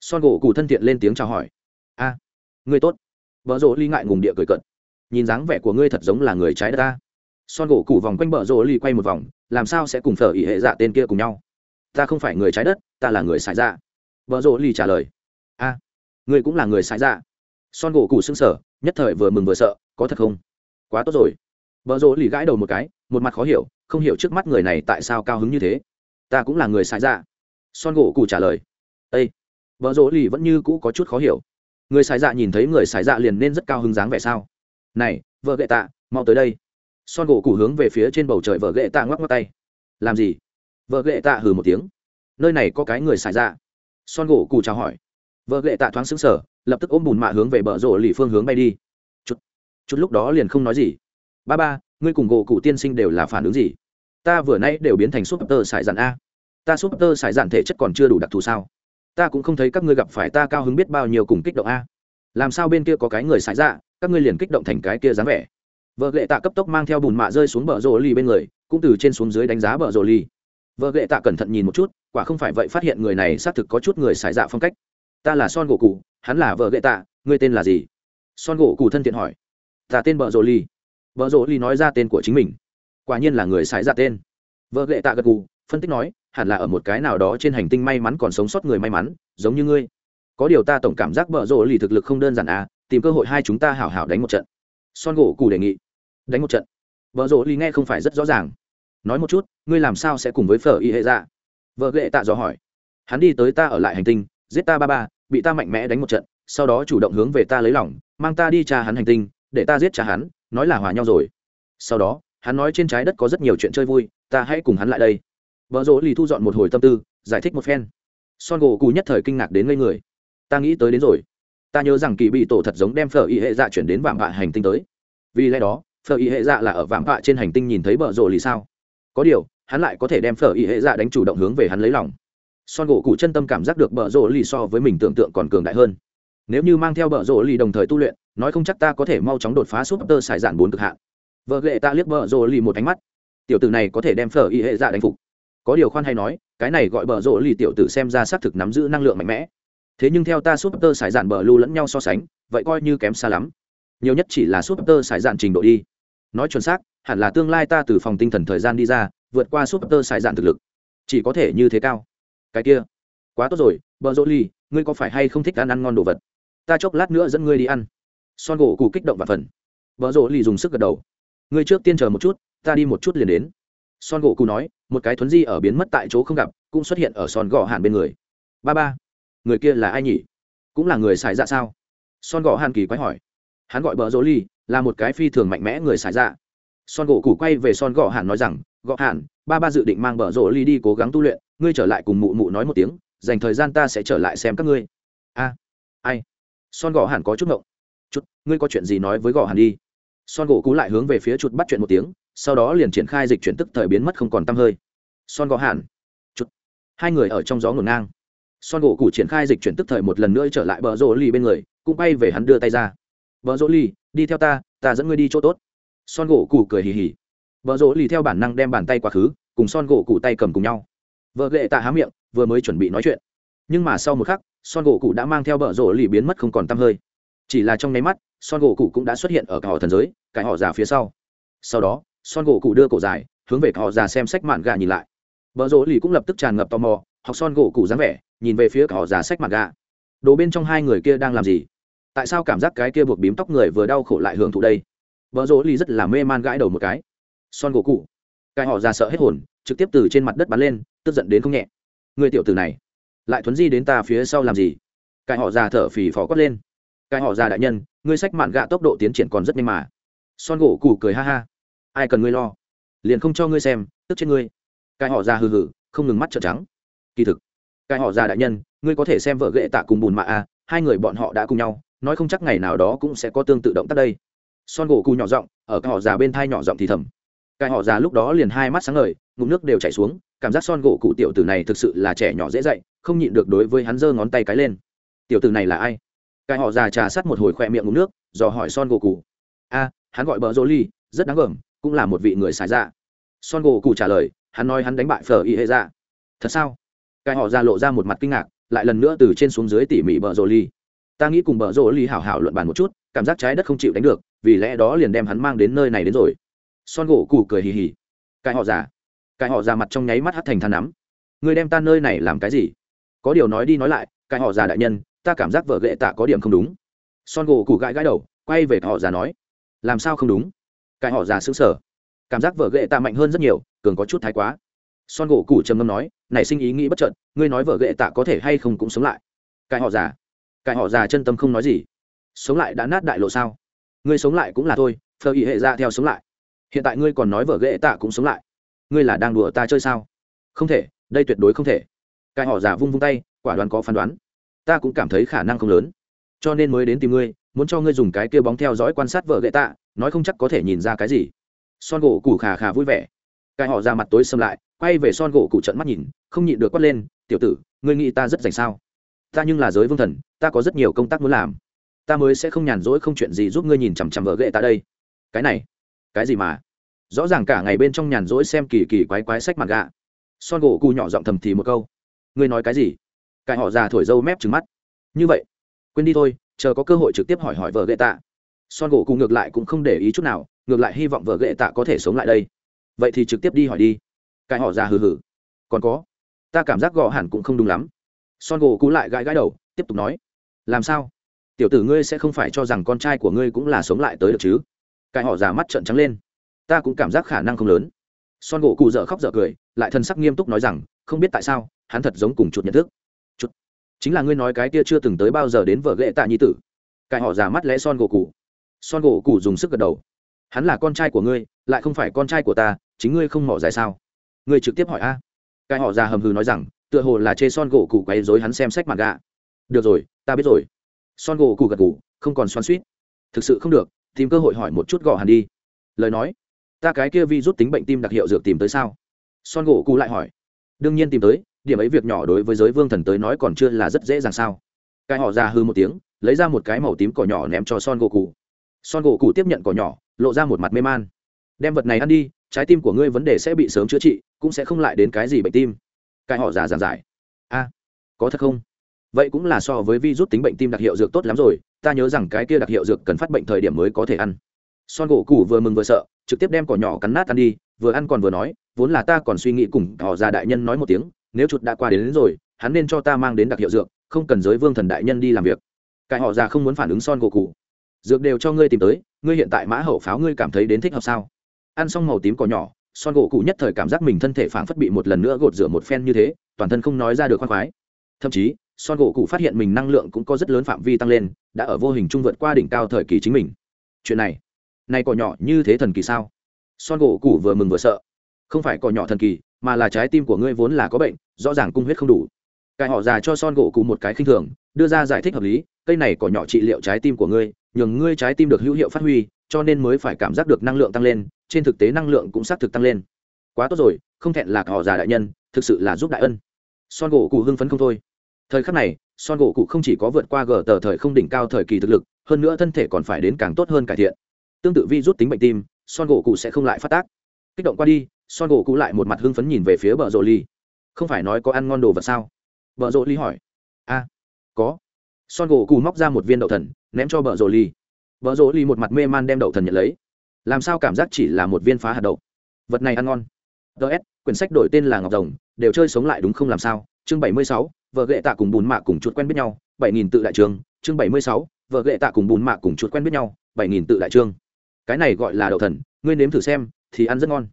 Son gỗ cụ thân thiện lên tiếng chào hỏi. A à, người tốt. Vợ rỗ lì ngại ngùng địa cười cận nhìn dáng vẻ của ngươi thật giống là người trái đất ta. Son gỗ cụ vòng quanh bờ rỗ lì quay một vòng làm sao sẽ cùng phở ỉ hệ dạ tên kia cùng nhau? Ta không phải người trái đất ta là người xài dạ. Vợ rỗ lì trả lời. A à, ngươi cũng là người xài dạ. Son gỗ cụ xưng sở nhất thời vừa mừng vừa sợ có thật không? Quá tốt rồi. Vợ rỗ lì gãi đầu một cái một mặt khó hiểu không hiểu trước mắt người này tại sao cao hứng như thế. Ta cũng là người xài dạ. Son gỗ cụ trả lời. Ây vợ rỗ lì vẫn như cũ có chút khó hiểu. Người xài dạ nhìn thấy người xài dạ liền nên rất cao hứng dáng vẻ sao? Này, vợ ghệ tạ, mau tới đây. Son gỗ cụ hướng về phía trên bầu trời vợ ghệ tạ ngoắc ngoắc tay. Làm gì? Vợ ghệ tạ hừ một tiếng. Nơi này có cái người xài ra son gỗ cụ chào hỏi. Vợ ghệ tạ thoáng xứng sở lập tức ôm bùn mạ hướng về bờ rộ lì phương hướng bay đi. Chút chút lúc đó liền không nói gì. Ba ba, ngươi cùng gỗ cụ tiên sinh đều là phản ứng gì? Ta vừa nay đều biến thành súp tơ sải dạn a. Ta súp tơ sải dạn thể chất còn chưa đủ đặc thù sao? Ta cũng không thấy các ngươi gặp phải ta cao hứng biết bao nhiêu cùng kích động a. Làm sao bên kia có cái người sải dạ? Các ngươi liền kích động thành cái kia dáng vẻ. Vợ lệ tạ cấp tốc mang theo bùn mạ rơi xuống bờ rồ ly bên người, cũng từ trên xuống dưới đánh giá bờ rồ ly vợ lệ tạ cẩn thận nhìn một chút, quả không phải vậy phát hiện người này xác thực có chút người xài dạ phong cách. Ta là son gỗ cụ hắn là vợ lệ tạ, ngươi tên là gì? Son gỗ cụ thân thiện hỏi. Ta tên bờ rồ ly vợ rồ ly nói ra tên của chính mình. Quả nhiên là người xài ra tên. Vợ lệ tạ gật cụ phân tích nói, hẳn là ở một cái nào đó trên hành tinh may mắn còn sống sót người may mắn, giống như ngươi. Có điều ta tổng cảm giác bợ rộ ly thực lực không đơn giản à tìm cơ hội hai chúng ta hảo hảo đánh một trận. Son gỗ cù đề nghị. Đánh một trận. Vợ rỗ ly nghe không phải rất rõ ràng. Nói một chút, ngươi làm sao sẽ cùng với phở y hệ ra vợ ghệ tạ dò hỏi. Hắn đi tới ta ở lại hành tinh, giết ta ba ba, bị ta mạnh mẽ đánh một trận, sau đó chủ động hướng về ta lấy lòng, mang ta đi tra hắn hành tinh, để ta giết cha hắn, nói là hòa nhau rồi. Sau đó, hắn nói trên trái đất có rất nhiều chuyện chơi vui, ta hãy cùng hắn lại đây. Vợ rỗ lì thu dọn một hồi tâm tư, giải thích một phen. Son gỗ cù nhất thời kinh ngạc đến ngây người. Ta nghĩ tới đến rồi ta nhớ rằng kỳ bị tổ thật giống đem phở y hệ dạ chuyển đến vạm vạ hành tinh tới. Vì lẽ đó, phở y hệ dạ là ở vạm vạ trên hành tinh nhìn thấy bợ rỗ lì sao? Có điều, hắn lại có thể đem phở y hệ dạ đánh chủ động hướng về hắn lấy lòng. Son gỗ cụ chân tâm cảm giác được bờ rỗ lì so với mình tưởng tượng còn cường đại hơn. Nếu như mang theo bờ rỗ lì đồng thời tu luyện, nói không chắc ta có thể mau chóng đột phá súp tơ xài dạn bốn cực hạn. Vợ lệ ta liếc bờ rỗ lì một ánh mắt. Tiểu tử này có thể đem phở y hệ dạ đánh phục. Có điều khoan hay nói, cái này gọi bờ rỗ lì tiểu tử xem ra xác thực nắm giữ năng lượng mạnh mẽ thế nhưng theo ta súp tơ sải dạn bờ lưu lẫn nhau so sánh, vậy coi như kém xa lắm. Nhiều nhất chỉ là súp tơ sải dạn trình độ đi. Nói chuẩn xác, hẳn là tương lai ta từ phòng tinh thần thời gian đi ra, vượt qua súp tơ sải dạn thực lực. Chỉ có thể như thế cao. Cái kia, quá tốt rồi, bờ rỗ ly ngươi có phải hay không thích ăn ăn ngon đồ vật? Ta chốc lát nữa dẫn ngươi đi ăn. Son gỗ cụ kích động và phần. Bờ rỗ ly dùng sức gật đầu. Ngươi trước tiên chờ một chút, ta đi một chút liền đến. Son gỗ cụ nói, một cái thuấn di ở biến mất tại chỗ không gặp, cũng xuất hiện ở son gò hàn bên người. Ba ba người kia là ai nhỉ? Cũng là người xài dạ sao? Son gõ hàn kỳ quái hỏi. Hắn gọi bờ rỗ ly là một cái phi thường mạnh mẽ người xài dạ. Son gỗ củ quay về son gõ hàn nói rằng gõ hàn ba ba dự định mang bờ rỗ ly đi cố gắng tu luyện ngươi trở lại cùng mụ mụ nói một tiếng dành thời gian ta sẽ trở lại xem các ngươi. A ai? Son gỗ Hàn có chút ngộng. Chút ngươi có chuyện gì nói với Gõ Hàn đi. Son gỗ cú lại hướng về phía chuột bắt chuyện một tiếng sau đó liền triển khai dịch chuyển tức thời biến mất không còn t hơi. Son Gõ Hàn, chút hai người ở trong gió ngổn ngang son gỗ cụ triển khai dịch chuyển tức thời một lần nữa trở lại bờ rỗ ly bên người, cũng bay về hắn đưa tay ra. Bờ rỗ ly đi theo ta ta dẫn ngươi đi chỗ tốt. Son gỗ cụ cười hì hì. Vợ rỗ lì theo bản năng đem bàn tay quá khứ, cùng son gỗ cụ tay cầm cùng nhau. Vợ lệ tạ há miệng, vừa mới chuẩn bị nói chuyện. Nhưng mà sau một khắc, son gỗ cụ đã mang theo vợ rỗ lì biến mất không còn t hơi. Chỉ là trong nháy mắt, son gỗ cụ cũng đã xuất hiện ở cả họ thần giới cả họ già phía sau. Sau đó, son gỗ cụ đưa cổ dài, hướng về cả họ già xem sách mạn gà nhìn lại. Vợ rỗ lì cũng lập tức tràn ngập tò mò học son gỗ cụ dáng vẻ, nhìn về phía cả họ già sách mạn gà. Đồ bên trong hai người kia đang làm gì? Tại sao cảm giác cái kia buộc bím tóc người vừa đau khổ lại hưởng thụ đây? Vợ rỗ lì rất là mê man gãi đầu một cái. Son gỗ cụ cái họ già sợ hết hồn, trực tiếp từ trên mặt đất bắn lên, tức giận đến không nhẹ. Người tiểu tử này, lại thuấn di đến ta phía sau làm gì? Cái họ già thở phì phò quất lên. Cái họ già đại nhân, ngươi sách mạn gạ tốc độ tiến triển còn rất nhanh mà. Son gỗ cụ cười ha ha. Ai cần ngươi lo? Liền không cho ngươi xem, tức trên ngươi. Cái họ già hừ hừ, không ngừng mắt trợn trắng kỳ thực, cái họ già đại nhân, ngươi có thể xem vợ ghệ tạ cùng bùn mạ à hai người bọn họ đã cùng nhau, nói không chắc ngày nào đó cũng sẽ có tương tự động tác đây. Son gỗ cụ nhỏ giọng, ở cái họ già bên thai nhỏ giọng thì thầm. Cái họ già lúc đó liền hai mắt sáng ngời, ngụm nước đều chảy xuống, cảm giác son gỗ cụ tiểu tử này thực sự là trẻ nhỏ dễ dạy, không nhịn được đối với hắn giơ ngón tay cái lên. Tiểu tử này là ai? Cái họ già trà sát một hồi khoe miệng ngụm nước, dò hỏi son gỗ cụ a, hắn gọi bờ rô ly, rất đáng gờm, cũng là một vị người xài ra son gỗ cụ trả lời, hắn nói hắn đánh bại phở y hệ ra thật sao? Cái họ ra lộ ra một mặt kinh ngạc, lại lần nữa từ trên xuống dưới tỉ mỉ bờ rô ly. Ta nghĩ cùng bờ rô ly hảo hảo luận bàn một chút, cảm giác trái đất không chịu đánh được, vì lẽ đó liền đem hắn mang đến nơi này đến rồi. Son gỗ cù cười hì hì. Cái họ già. Cái họ già mặt trong nháy mắt hắt thành than nắm. Người đem ta nơi này làm cái gì? Có điều nói đi nói lại, cái họ già đại nhân, ta cảm giác vợ ghệ tạ có điểm không đúng. Son gỗ cù gãi gãi đầu, quay về họ già nói. Làm sao không đúng? Cái họ già sững sờ. Cảm giác vợ ghệ tạ mạnh hơn rất nhiều, cường có chút thái quá. Son gỗ cù trầm ngâm nói nảy sinh ý nghĩ bất trợn ngươi nói vợ ghệ tạ có thể hay không cũng sống lại. Cái họ già. Cái họ già chân tâm không nói gì. Sống lại đã nát đại lộ sao? Ngươi sống lại cũng là thôi, phờ ý hệ ra theo sống lại. Hiện tại ngươi còn nói vợ ghệ tạ cũng sống lại. Ngươi là đang đùa ta chơi sao? Không thể, đây tuyệt đối không thể. Cái họ già vung vung tay, quả đoán có phán đoán. Ta cũng cảm thấy khả năng không lớn. Cho nên mới đến tìm ngươi, muốn cho ngươi dùng cái kia bóng theo dõi quan sát vợ ghệ tạ, nói không chắc có thể nhìn ra cái gì. Son gỗ củ khà khà vui vẻ. Cái họ ra mặt tối xâm lại quay về son gỗ cụ trận mắt nhìn, không nhịn được quát lên, tiểu tử, ngươi nghĩ ta rất dành sao? Ta nhưng là giới vương thần, ta có rất nhiều công tác muốn làm. Ta mới sẽ không nhàn rỗi không chuyện gì giúp ngươi nhìn chằm chằm vợ ghệ ta đây. Cái này? Cái gì mà? Rõ ràng cả ngày bên trong nhàn rỗi xem kỳ kỳ quái quái sách mặt gạ. Son gỗ cụ nhỏ giọng thầm thì một câu, ngươi nói cái gì? Cái họ già thổi dâu mép trứng mắt. Như vậy, quên đi thôi, chờ có cơ hội trực tiếp hỏi hỏi vợ ghệ tạ son gỗ cụ ngược lại cũng không để ý chút nào, ngược lại hy vọng vợ ghệ tạ có thể sống lại đây. Vậy thì trực tiếp đi hỏi đi cái họ già hừ hừ. Còn có, ta cảm giác gò hẳn cũng không đúng lắm. Son gỗ cụ lại gãi gãi đầu, tiếp tục nói, làm sao? Tiểu tử ngươi sẽ không phải cho rằng con trai của ngươi cũng là sống lại tới được chứ? Cái họ già mắt trợn trắng lên. Ta cũng cảm giác khả năng không lớn. Son gỗ cụ dở khóc dở cười, lại thân sắc nghiêm túc nói rằng, không biết tại sao, hắn thật giống cùng chuột nhận thức. Chuột? Chính là ngươi nói cái kia chưa từng tới bao giờ đến vợ ghệ tạ nhi tử. Cái họ già mắt lẽ son gỗ cụ son gỗ cụ dùng sức gật đầu. Hắn là con trai của ngươi, lại không phải con trai của ta, chính ngươi không mỏ dài sao? Người trực tiếp hỏi a. Cái họ già hầm hừ nói rằng, tựa hồ là chê son gỗ cụ quấy dối hắn xem sách mặt gạ. Được rồi, ta biết rồi. Son gỗ cụ gật cụ không còn xoan suýt thực sự không được, tìm cơ hội hỏi một chút gõ hẳn đi. Lời nói, ta cái kia vi rút tính bệnh tim đặc hiệu dược tìm tới sao? Son gỗ cụ lại hỏi. Đương nhiên tìm tới, điểm ấy việc nhỏ đối với giới vương thần tới nói còn chưa là rất dễ dàng sao? Cái họ già hư một tiếng, lấy ra một cái màu tím cỏ nhỏ ném cho son gỗ cụ son gỗ cụ tiếp nhận cỏ nhỏ, lộ ra một mặt mê man. Đem vật này ăn đi, trái tim của ngươi vấn đề sẽ bị sớm chữa trị cũng sẽ không lại đến cái gì bệnh tim. Cái họ già giản giải. A có thật không? Vậy cũng là so với vi rút tính bệnh tim đặc hiệu dược tốt lắm rồi ta nhớ rằng cái kia đặc hiệu dược cần phát bệnh thời điểm mới có thể ăn. Son gỗ cụ vừa mừng vừa sợ trực tiếp đem cỏ nhỏ cắn nát ăn đi vừa ăn còn vừa nói vốn là ta còn suy nghĩ cùng họ già đại nhân nói một tiếng nếu chuột đã qua đến, đến rồi hắn nên cho ta mang đến đặc hiệu dược không cần giới vương thần đại nhân đi làm việc. Cái họ già không muốn phản ứng son gỗ cụ dược đều cho ngươi tìm tới ngươi hiện tại mã hậu pháo ngươi cảm thấy đến thích hợp sao? Ăn xong màu tím cỏ nhỏ son gỗ cụ nhất thời cảm giác mình thân thể phảng phất bị một lần nữa gột rửa một phen như thế, toàn thân không nói ra được khoan khoái. Thậm chí, son gỗ cụ phát hiện mình năng lượng cũng có rất lớn phạm vi tăng lên, đã ở vô hình trung vượt qua đỉnh cao thời kỳ chính mình. Chuyện này này cỏ nhỏ như thế thần kỳ sao? Son gỗ cụ vừa mừng vừa sợ. Không phải cỏ nhỏ thần kỳ, mà là trái tim của ngươi vốn là có bệnh, rõ ràng cung huyết không đủ. Cái họ già cho son gỗ cụ một cái khinh thường, đưa ra giải thích hợp lý, cây này cỏ nhỏ trị liệu trái tim của ngươi, nhường ngươi trái tim được hữu hiệu phát huy, cho nên mới phải cảm giác được năng lượng tăng lên trên thực tế năng lượng cũng xác thực tăng lên. Quá tốt rồi, không thẹn lạc họ già đại nhân, thực sự là giúp đại ân. Son gỗ cụ hưng phấn không thôi. Thời khắc này, son gỗ cụ không chỉ có vượt qua gờ tờ thời không đỉnh cao thời kỳ thực lực, hơn nữa thân thể còn phải đến càng tốt hơn cải thiện. Tương tự vi rút tính bệnh tim, son gỗ cụ sẽ không lại phát tác. Kích động qua đi, son gỗ cụ lại một mặt hưng phấn nhìn về phía bờ rộ ly. Không phải nói có ăn ngon đồ vật sao? Bờ rộ ly hỏi. A có. Son gỗ cụ móc ra một viên đậu thần, ném cho bờ rộ ly. Bờ rộ ly một mặt mê man đem đậu thần nhận lấy làm sao cảm giác chỉ là một viên phá hạt đậu? Vật này ăn ngon. Ts quyển sách đổi tên là ngọc rồng, đều chơi sống lại đúng không làm sao? Chương bảy mươi sáu, vợ ghệ tạ cùng bùn mạ cùng chuột quen biết nhau, bảy nghìn tự đại trường. Chương bảy mươi sáu, vợ ghệ tạ cùng bùn mạ cùng chuột quen biết nhau, bảy nghìn tự đại trường. Cái này gọi là đậu thần, ngươi nếm thử xem, thì ăn rất ngon.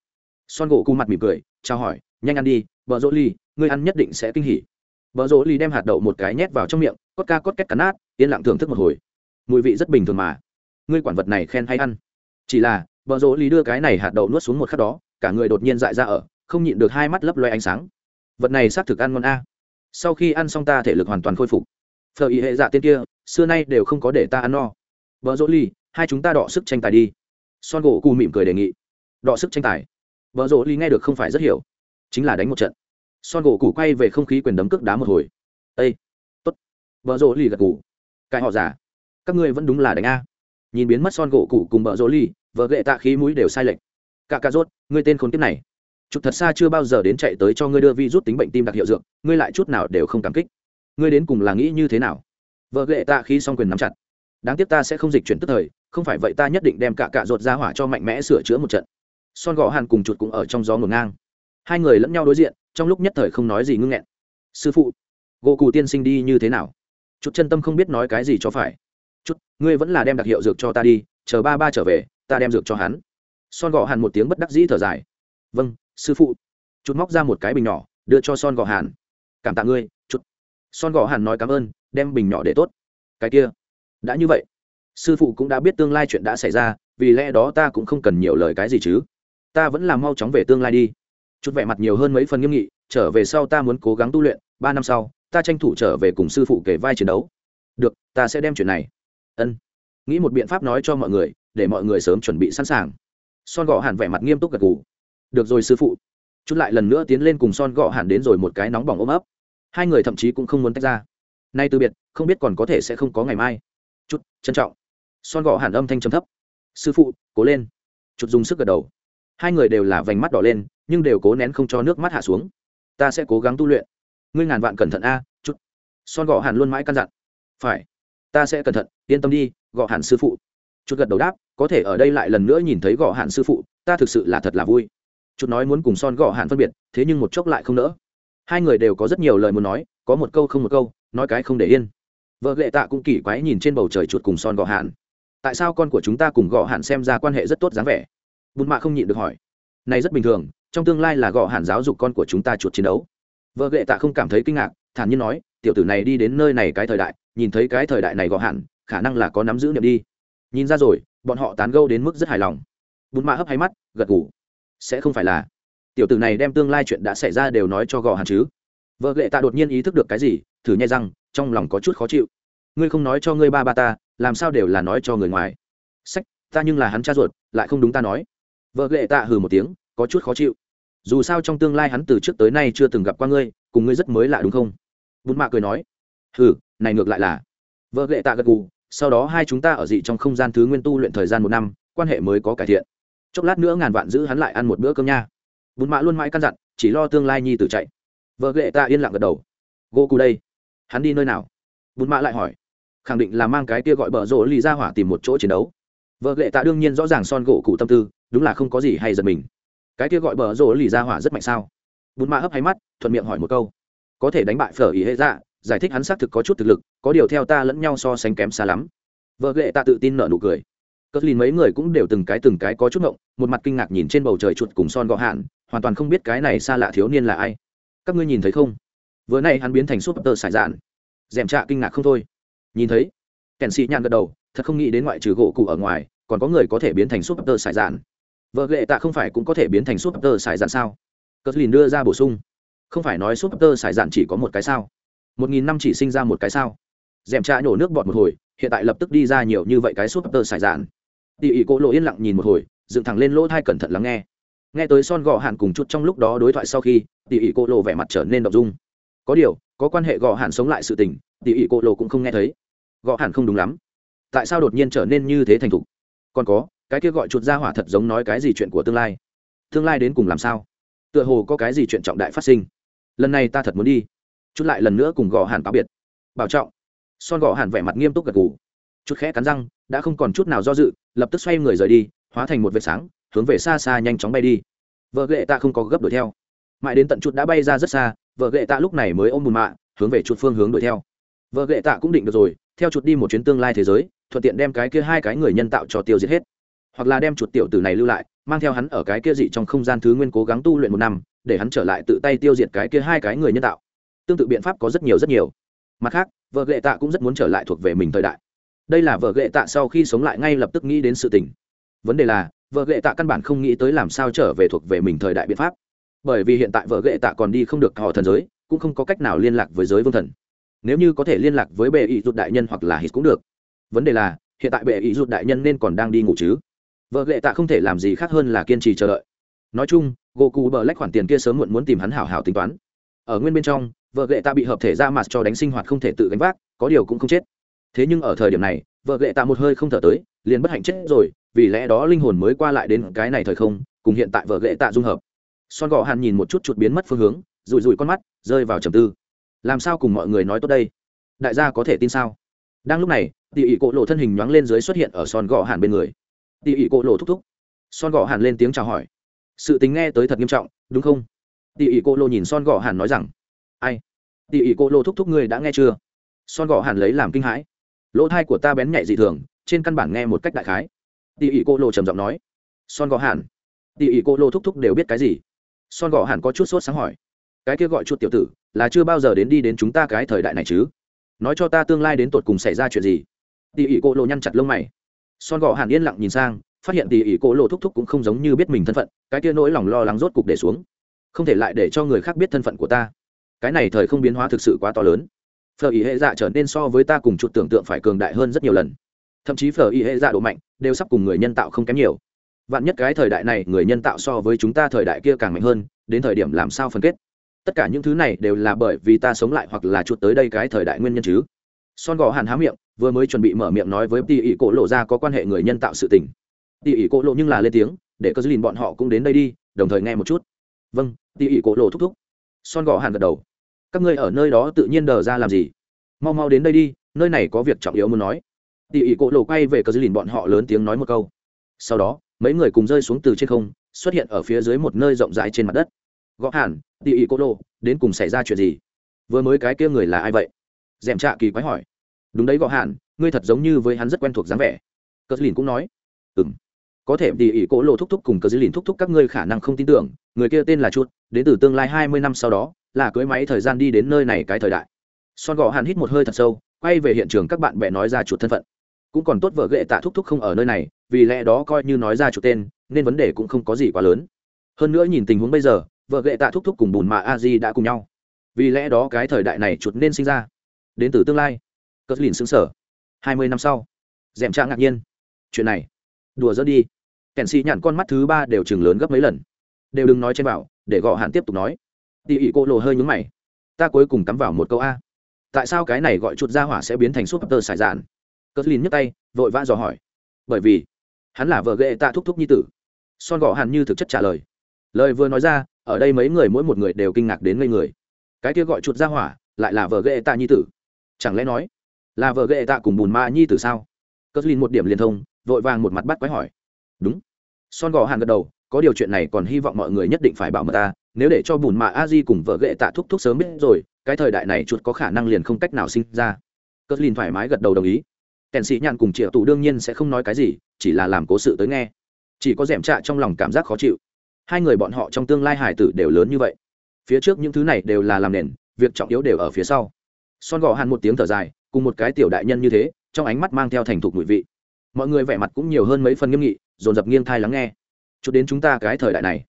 Son gỗ cu mặt mỉm cười, chào hỏi, nhanh ăn đi vợ dỗ ly, ngươi ăn nhất định sẽ kinh hỉ. Vợ dỗ ly đem hạt đậu một cái nhét vào trong miệng, cốt ca cốt két cắn nát, yên lặng thưởng thức một hồi. Mùi vị rất bình thường mà. Ngươi quản vật này khen hay ăn chỉ là vợ rỗ ly đưa cái này hạt đậu nuốt xuống một khắc đó, cả người đột nhiên dại ra ở, không nhịn được hai mắt lấp loe ánh sáng. Vật này xác thực ăn ngon a. Sau khi ăn xong ta thể lực hoàn toàn khôi phục. Phở ý hệ dạ tiên kia, xưa nay đều không có để ta ăn no. Vợ dỗ ly hai chúng ta đọ sức tranh tài đi. Son gỗ cù mỉm cười đề nghị. Đọ sức tranh tài. Vợ rỗ ly nghe được không phải rất hiểu. Chính là đánh một trận. Son gỗ cù quay về không khí quyền đấm cước đá một hồi. Ây tốt. Vợ rỗ ly gật cù cái họ giả. Các ngươi vẫn đúng là đánh a nhìn biến mất son gỗ cụ cùng vợ rỗ ly vợ gệ tạ khí mũi đều sai lệch. Cả cà rốt, ngươi tên khốn kiếp này. Chụp thật xa chưa bao giờ đến chạy tới cho ngươi đưa vi rút tính bệnh tim đặc hiệu dược, ngươi lại chút nào đều không cảm kích. Ngươi đến cùng là nghĩ như thế nào? Vợ gệ tạ khí song quyền nắm chặt. Đáng tiếc ta sẽ không dịch chuyển tức thời, không phải vậy ta nhất định đem cả cạ rốt ra hỏa cho mạnh mẽ sửa chữa một trận. Son gò hàn cùng chuột cũng ở trong gió ngổn ngang. Hai người lẫn nhau đối diện, trong lúc nhất thời không nói gì ngưng nghẹn. Sư phụ, gỗ cụ tiên sinh đi như thế nào? Chút chân tâm không biết nói cái gì cho phải chút, ngươi vẫn là đem đặc hiệu dược cho ta đi, chờ ba ba trở về, ta đem dược cho hắn. Son gò hàn một tiếng bất đắc dĩ thở dài. Vâng sư phụ. Chút móc ra một cái bình nhỏ, đưa cho son gò hàn. Cảm tạ ngươi, chút. Son gò hàn nói cảm ơn, đem bình nhỏ để tốt. Cái kia. Đã như vậy. Sư phụ cũng đã biết tương lai chuyện đã xảy ra, vì lẽ đó ta cũng không cần nhiều lời cái gì chứ. Ta vẫn làm mau chóng về tương lai đi. Chút vẻ mặt nhiều hơn mấy phần nghiêm nghị, trở về sau ta muốn cố gắng tu luyện, ba năm sau, ta tranh thủ trở về cùng sư phụ kể vai chiến đấu. Được, ta sẽ đem chuyện này ân. Nghĩ một biện pháp nói cho mọi người, để mọi người sớm chuẩn bị sẵn sàng. Son gọ hẳn vẻ mặt nghiêm túc gật g ủ được rồi sư phụ. Chút lại lần nữa tiến lên cùng son gọ hẳn đến rồi một cái nóng bỏng ôm ấp. Hai người thậm chí cũng không muốn tách ra. Nay từ biệt, không biết còn có thể sẽ không có ngày mai. Chút, trân trọng. Son gọ hẳn âm thanh trầm thấp. Sư phụ, cố lên. Chút dùng sức gật đầu. Hai người đều là vành mắt đỏ lên, nhưng đều cố nén không cho nước mắt hạ xuống. Ta sẽ cố gắng tu luyện. Ngươi ngàn vạn cẩn thận a, chút. Son gọ hẳn luôn mãi căn dặn. Phải ta sẽ cẩn thận, yên tâm đi, gọ hẳn sư phụ. Chút gật đầu đáp, có thể ở đây lại lần nữa nhìn thấy gọ hẳn sư phụ, ta thực sự là thật là vui. Chút nói muốn cùng son gọ hẳn phân biệt, thế nhưng một chốc lại không nỡ. Hai người đều có rất nhiều lời muốn nói, có một câu không một câu, nói cái không để yên. Vợ lệ tạ cũng kỳ quái nhìn trên bầu trời chuột cùng son gọ hạn tại sao con của chúng ta cùng gọ hạn xem ra quan hệ rất tốt dáng vẻ? Bùn mạ không nhịn được hỏi. Này rất bình thường, trong tương lai là gọ hạn giáo dục con của chúng ta chuột chiến đấu. Vợ lệ tạ không cảm thấy kinh ngạc, thản nhiên nói, tiểu tử này đi đến nơi này cái thời đại nhìn thấy cái thời đại này gọ hạn, khả năng là có nắm giữ niệm đi. Nhìn ra rồi, bọn họ tán gâu đến mức rất hài lòng. Bùn mạ hấp hay mắt, gật ngủ sẽ không phải là. Tiểu tử này đem tương lai chuyện đã xảy ra đều nói cho gò hạn chứ. Vợ lệ tạ đột nhiên ý thức được cái gì, thử nhai răng, trong lòng có chút khó chịu. Ngươi không nói cho ngươi ba ba ta, làm sao đều là nói cho người ngoài. Sách, ta nhưng là hắn cha ruột, lại không đúng ta nói. Vợ ghệ tạ hừ một tiếng, có chút khó chịu. Dù sao trong tương lai hắn từ trước tới nay chưa từng gặp qua ngươi, cùng ngươi rất mới lạ đúng không? Bún mạ cười nói. Hừ này ngược lại là. Vợ ghệ tạ gật gù, sau đó hai chúng ta ở dị trong không gian thứ nguyên tu luyện thời gian một năm, quan hệ mới có cải thiện. Chốc lát nữa ngàn vạn giữ hắn lại ăn một bữa cơm nha. Bún mạ luôn mãi căn dặn, chỉ lo tương lai nhi tử chạy. Vợ ghệ tạ yên lặng gật đầu. Gô cù đây. Hắn đi nơi nào? Bùn mạ lại hỏi. Khẳng định là mang cái kia gọi bờ rỗ lì ra hỏa tìm một chỗ chiến đấu. Vợ lệ tạ đương nhiên rõ ràng son gỗ cụ tâm tư, đúng là không có gì hay giật mình. Cái kia gọi bờ rỗ lì ra hỏa rất mạnh sao? Bùn mạ hấp hay mắt, thuận miệng hỏi một câu. Có thể đánh bại phở ý hệ dạ giải thích hắn xác thực có chút thực lực, có điều theo ta lẫn nhau so sánh kém xa lắm. Vợ ghệ tạ tự tin nợ nụ cười. Cất lìn mấy người cũng đều từng cái từng cái có chút ngộng, một mặt kinh ngạc nhìn trên bầu trời chuột cùng son gọ hạn, hoàn toàn không biết cái này xa lạ thiếu niên là ai. Các ngươi nhìn thấy không? Vừa nay hắn biến thành súp tơ sải dạn. Dèm trạ kinh ngạc không thôi. Nhìn thấy? Kèn sĩ nhàn gật đầu, thật không nghĩ đến ngoại trừ gỗ cụ ở ngoài, còn có người có thể biến thành súp tơ sải dạn. Vợ ghệ tạ không phải cũng có thể biến thành súp tơ sải dạn sao? Cất lìn đưa ra bổ sung. Không phải nói súp tơ sải dạn chỉ có một cái sao một nghìn năm chỉ sinh ra một cái sao. Dèm trà nhổ nước bọt một hồi, hiện tại lập tức đi ra nhiều như vậy cái súp tơ sải dạn. Tỉ ỉ cô lộ yên lặng nhìn một hồi, dựng thẳng lên lỗ thai cẩn thận lắng nghe. Nghe tới son gò hạn cùng chút trong lúc đó đối thoại sau khi, tỉ ỉ cô lộ vẻ mặt trở nên đ ộ n g dung. Có điều, có quan hệ gò hạn sống lại sự tình, tỉ ỉ cô lộ cũng không nghe thấy. Gò hạn không đúng lắm. Tại sao đột nhiên trở nên như thế thành thục? Còn có, cái kia gọi chuột ra hỏa thật giống nói cái gì chuyện của tương lai? Tương lai đến cùng làm sao? Tựa hồ có cái gì chuyện trọng đại phát sinh. Lần này ta thật muốn đi chút lại lần nữa cùng gò hàn cáo biệt. Bảo trọng, son gò hàn vẻ mặt nghiêm túc gật gù. Chút khẽ cắn răng, đã không còn chút nào do dự, lập tức xoay người rời đi, hóa thành một vệt sáng, hướng về xa xa nhanh chóng bay đi. Vợ ghệ ta không có gấp đuổi theo. Mãi đến tận chút đã bay ra rất xa, vợ ghệ tạ lúc này mới ôm bùn mạ, hướng về chuột phương hướng đuổi theo. Vợ ghệ tạ cũng định được rồi, theo chuột đi một chuyến tương lai thế giới, thuận tiện đem cái kia hai cái người nhân tạo cho tiêu diệt hết. Hoặc là đem chuột tiểu tử này lưu lại, mang theo hắn ở cái kia dị trong không gian thứ nguyên cố gắng tu luyện một năm, để hắn trở lại tự tay tiêu diệt cái kia hai cái người nhân tạo tương tự biện pháp có rất nhiều rất nhiều. Mặt khác, vợ ghệ tạ cũng rất muốn trở lại thuộc về mình thời đại. Đây là vợ ghệ tạ sau khi sống lại ngay lập tức nghĩ đến sự tình. Vấn đề là, vợ ghệ tạ căn bản không nghĩ tới làm sao trở về thuộc về mình thời đại biện pháp. Bởi vì hiện tại vợ ghệ tạ còn đi không được họ thần giới, cũng không có cách nào liên lạc với giới vương thần. Nếu như có thể liên lạc với bệ ý rụt đại nhân hoặc là hít cũng được. Vấn đề là, hiện tại bệ ý rụt đại nhân nên còn đang đi ngủ chứ? Vợ ghệ tạ không thể làm gì khác hơn là kiên trì chờ đợi. Nói chung, goku bờ lách khoản tiền kia sớm muộn muốn tìm hắn hảo hảo tính toán. Ở nguyên bên trong vợ ghệ tạ bị hợp thể ra mặt cho đánh sinh hoạt không thể tự gánh vác, có điều cũng không chết. Thế nhưng ở thời điểm này, vợ ghệ tạ một hơi không thở tới, liền bất hạnh chết rồi, vì lẽ đó linh hồn mới qua lại đến cái này thời không, cùng hiện tại vợ ghệ tạ dung hợp. Son gò hàn nhìn một chút chuột biến mất phương hướng rụi rụi con mắt, rơi vào trầm tư. Làm sao cùng mọi người nói tốt đây? Đại gia có thể tin sao? Đang lúc này tỉ ỉ cộ lộ thân hình nhoáng lên dưới xuất hiện ở son gò hàn bên người. Tỉ ỉ cộ lộ thúc thúc. Son gò hàn lên tiếng chào hỏi. Sự tính nghe tới thật nghiêm trọng, đúng không? Tỉ ỉ cộ lộ nhìn son gò hàn nói rằng ai? Tỉ ỉ cô lô thúc thúc ngươi đã nghe chưa? Son gò hàn lấy làm kinh hãi. Lỗ thai của ta bén nhạy dị thường, trên căn bản nghe một cách đại khái. Tỉ ỉ cô lô trầm giọng nói. Son gò hàn tỉ ỉ cô lô thúc thúc đều biết cái gì? Son gò hàn có chút sốt sáng hỏi. Cái kia gọi chuột tiểu tử, là chưa bao giờ đến đi đến chúng ta cái thời đại này chứ? Nói cho ta tương lai đến tột cùng xảy ra chuyện gì? Tỉ ỉ cô lô nhăn chặt lông mày. Son gò hàn yên lặng nhìn sang, phát hiện tỉ ỉ cô lô thúc thúc cũng không giống như biết mình thân phận, cái kia nỗi lòng lo lắng rốt cục để xuống. Không thể lại để cho người khác biết thân phận của ta cái này thời không biến hóa thực sự quá to lớn. Phở ý hệ dạ trở nên so với ta cùng chuột tưởng tượng phải cường đại hơn rất nhiều lần. Thậm chí phở ý hệ dạ độ mạnh đều sắp cùng người nhân tạo không kém nhiều. Vạn nhất cái thời đại này người nhân tạo so với chúng ta thời đại kia càng mạnh hơn, đến thời điểm làm sao phân kết? Tất cả những thứ này đều là bởi vì ta sống lại hoặc là chuột tới đây cái thời đại nguyên nhân chứ. Son gò hàn há miệng, vừa mới chuẩn bị mở miệng nói với tỷ ỷ cổ lộ ra có quan hệ người nhân tạo sự tình. Tỷ ỷ cổ lộ nhưng là lên tiếng, để cơ dư lìn bọn họ cũng đến đây đi, đồng thời nghe một chút. Vâng tỷ ỷ cổ lộ thúc thúc. Son gò hàn gật đầu các ngươi ở nơi đó tự nhiên đờ ra làm gì? Mau mau đến đây đi, nơi này có việc trọng yếu muốn nói. Tỷ ỉ cỗ lộ quay về cờ dư lìn bọn họ lớn tiếng nói một câu. Sau đó, mấy người cùng rơi xuống từ trên không, xuất hiện ở phía dưới một nơi rộng rãi trên mặt đất. Gõ hàn tỷ ỉ cỗ lộ, đến cùng xảy ra chuyện gì? Vừa mới cái kia người là ai vậy? Dèm trạ kỳ quái hỏi. Đúng đấy, gõ hàn ngươi thật giống như với hắn rất quen thuộc dáng vẻ. Cờ dư lìn cũng nói. Ừ m có thể tỷ ỉ cỗ lộ thúc thúc cùng cờ dư lìn thúc thúc các ngươi khả năng không tin tưởng, người kia tên là chút đến từ tương lai hai mươi năm sau đó là cưới máy thời gian đi đến nơi này cái thời đại. Son gò hàn hít một hơi thật sâu, quay về hiện trường các bạn bè nói ra chuột thân phận. Cũng còn tốt vợ ghệ tạ thúc thúc không ở nơi này, vì lẽ đó coi như nói ra chuột tên, nên vấn đề cũng không có gì quá lớn. Hơn nữa nhìn tình huống bây giờ, vợ ghệ tạ thúc thúc cùng bùn mà a di đã cùng nhau. Vì lẽ đó cái thời đại này chuột nên sinh ra. Đến từ tương lai. Cất lìn xứng sở. Hai mươi năm sau. Dèm trạng ngạc nhiên. Chuyện này. Đùa dỡ đi. Kèn xì nhặn con mắt thứ ba đều chừng lớn gấp mấy lần. Đều đừng nói trên bảo, để gọ hạn tiếp tục nói tỉ ỉ cô lộ hơi nhúng mày. Ta cuối cùng cắm vào một câu a. Tại sao cái này gọi chuột ra hỏa sẽ biến thành súp tơ sải dạn? Cất lìn nhấc tay, vội vã dò hỏi. Bởi vì, hắn là vợ ghệ tạ thúc thúc nhi tử. Son gọ hàn như thực chất trả lời. Lời vừa nói ra, ở đây mấy người mỗi một người đều kinh ngạc đến ngây người. Cái kia gọi chuột ra hỏa, lại là vợ ghệ tạ nhi tử. Chẳng lẽ nói, là vợ ghệ tạ cùng bùn ma nhi tử sao? Cất lìn một điểm liên thông, vội vàng một mặt bắt quái hỏi. Đúng. Son gò hàn gật đầu, có điều chuyện này còn hy vọng mọi người nhất định phải bảo mật ta nếu để cho bùn mạ a di cùng vợ ghệ tạ thúc thúc sớm biết rồi, cái thời đại này chuột có khả năng liền không cách nào sinh ra. Cất lìn thoải mái gật đầu đồng ý. Kèn sĩ nhàn cùng triệu tù đương nhiên sẽ không nói cái gì, chỉ là làm cố sự tới nghe. Chỉ có d ẻ m trạ trong lòng cảm giác khó chịu. Hai người bọn họ trong tương lai hải tử đều lớn như vậy. Phía trước những thứ này đều là làm nền, việc trọng yếu đều ở phía sau. Son gò hàn một tiếng thở dài, cùng một cái tiểu đại nhân như thế, trong ánh mắt mang theo thành thục mùi vị. Mọi người vẻ mặt cũng nhiều hơn mấy phần nghiêm nghị, dồn dập nghiêng thai lắng nghe. Chút đến chúng ta cái thời đại này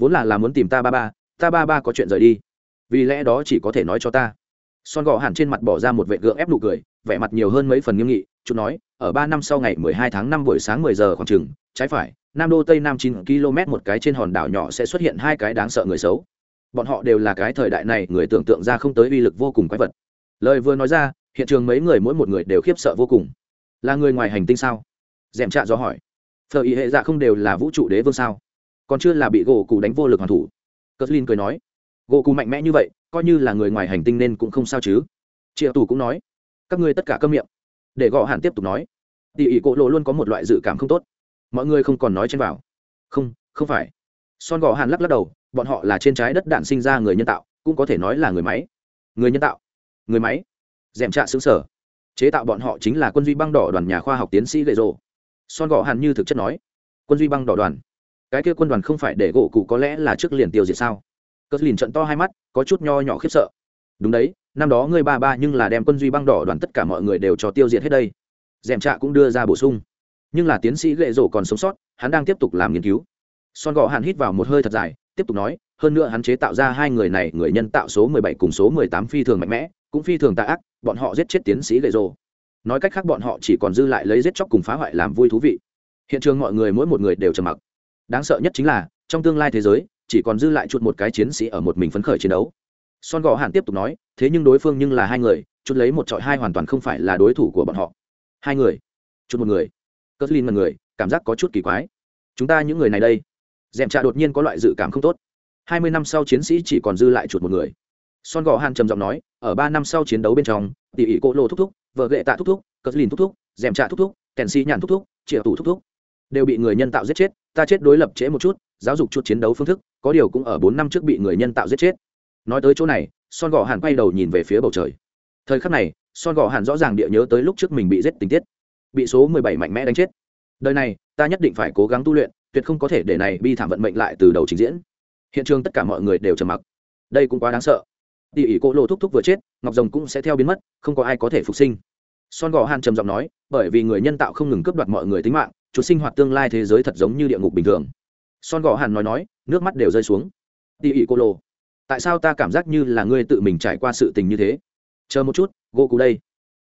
vốn là là muốn tìm ta ba ba, ta ba ba có chuyện rời đi. Vì lẽ đó chỉ có thể nói cho ta. Son gò hàn trên mặt bỏ ra một vệ gượng ép nụ cười, vẻ mặt nhiều hơn mấy phần nghiêm nghị chút nói, ở ba năm sau ngày mười hai tháng năm buổi sáng mười giờ khoảng chừng, trái phải, nam đô tây nam chín km một cái trên hòn đảo nhỏ sẽ xuất hiện hai cái đáng sợ người xấu. Bọn họ đều là cái thời đại này, người tưởng tượng ra không tới uy lực vô cùng quái vật. Lời vừa nói ra, hiện trường mấy người mỗi một người đều khiếp sợ vô cùng. Là người ngoài hành tinh sao? Dèm trạ do hỏi. Phờ ý hệ dạ không đều là vũ trụ đế vương sao? Còn chưa là bị gỗ cụ đánh vô lực hoàn thủ. Cờ linh cười nói, gỗ cụ mạnh mẽ như vậy, coi như là người ngoài hành tinh nên cũng không sao chứ. Triệu tù cũng nói, các ngươi tất cả câm miệng. Để gõ hẳn tiếp tục nói tỉ ỉ cỗ lộ luôn có một loại dự cảm không tốt, mọi người không còn nói trên vào. Không không phải. Son gõ hàn lắc lắc đầu, bọn họ là trên trái đất đạn sinh ra người nhân tạo, cũng có thể nói là người máy. Người nhân tạo? Người máy? D è m trạ xứng sở chế tạo bọn họ chính là quân duy băng đỏ đoàn nhà khoa học tiến sĩ gậy rộ son gõ hàn như thực chất nói, quân duy băng đỏ đoàn cái kia quân đoàn không phải để gỗ cụ có lẽ là trước liền tiêu diệt sao? Cờ lìn trận to hai mắt, có chút nho nhỏ khiếp sợ. Đúng đấy, năm đó ngươi ba ba nhưng là đem quân duy băng đỏ đoàn tất cả mọi người đều cho tiêu diệt hết đây. Dèm trạ cũng đưa ra bổ sung. Nhưng là tiến sĩ gệ rổ còn sống sót, hắn đang tiếp tục làm nghiên cứu. Son gọ hàn hít vào một hơi thật dài, tiếp tục nói, hơn nữa hắn chế tạo ra hai người này, người nhân tạo số mười bảy cùng số mười tám phi thường mạnh mẽ, cũng phi thường tạ ác, bọn họ giết chết tiến sĩ gệ rổ nói cách khác bọn họ chỉ còn dư lại lấy giết chóc cùng phá hoại làm vui thú vị. Hiện trường mọi người mỗi một người đều trầm mặc đáng sợ nhất chính là, trong tương lai thế giới, chỉ còn dư lại chuột một cái chiến sĩ ở một mình phấn khởi chiến đấu. Son gò hàn tiếp tục nói, thế nhưng đối phương nhưng là hai người chút lấy một trọi hai hoàn toàn không phải là đối thủ của bọn họ. Hai người. Chút một người. Cất linh một người, cảm giác có chút kỳ quái. Chúng ta những người này đây. Dèm trà đột nhiên có loại dự cảm không tốt. Hai mươi năm sau chiến sĩ chỉ còn dư lại chuột một người. Son gò hàn trầm giọng nói, ở ba năm sau chiến đấu bên trong tỉ ỉ cỗ lô thúc thúc, vợ gệ tạ thúc thúc cất linh thúc thúc, dèm trà thúc thúc, kèn xi nhàn thúc thúc, triệu tủ thúc thúc, đều bị người nhân tạo giết chết ta chết đối lập trễ một chút, giáo dục chút chiến đấu phương thức, có điều cũng ở bốn năm trước bị người nhân tạo giết chết. Nói tới chỗ này, son gò hàn quay đầu nhìn về phía bầu trời. Thời khắc này, son gò hàn rõ ràng địa nhớ tới lúc trước mình bị giết tình tiết. Bị số mười bảy mạnh mẽ đánh chết. Đời này, ta nhất định phải cố gắng tu luyện, tuyệt không có thể để này bi thảm vận mệnh lại từ đầu trình diễn. Hiện trường tất cả mọi người đều trầm mặc. Đây cũng quá đáng sợ. Tỉ ỉ cô lộ thúc thúc vừa chết, ngọc rồng cũng sẽ theo biến mất, không có ai có thể phục sinh son gò hàn trầm giọng nói, bởi vì người nhân tạo không ngừng cướp đoạt mọi người tính mạng, chuột sinh hoạt tương lai thế giới thật giống như địa ngục bình thường. Son gò hàn nói nói, nước mắt đều rơi xuống. Tỉ ỉ cô lô, tại sao ta cảm giác như là ngươi tự mình trải qua sự tình như thế? Chờ một chút, gỗ cụ đây.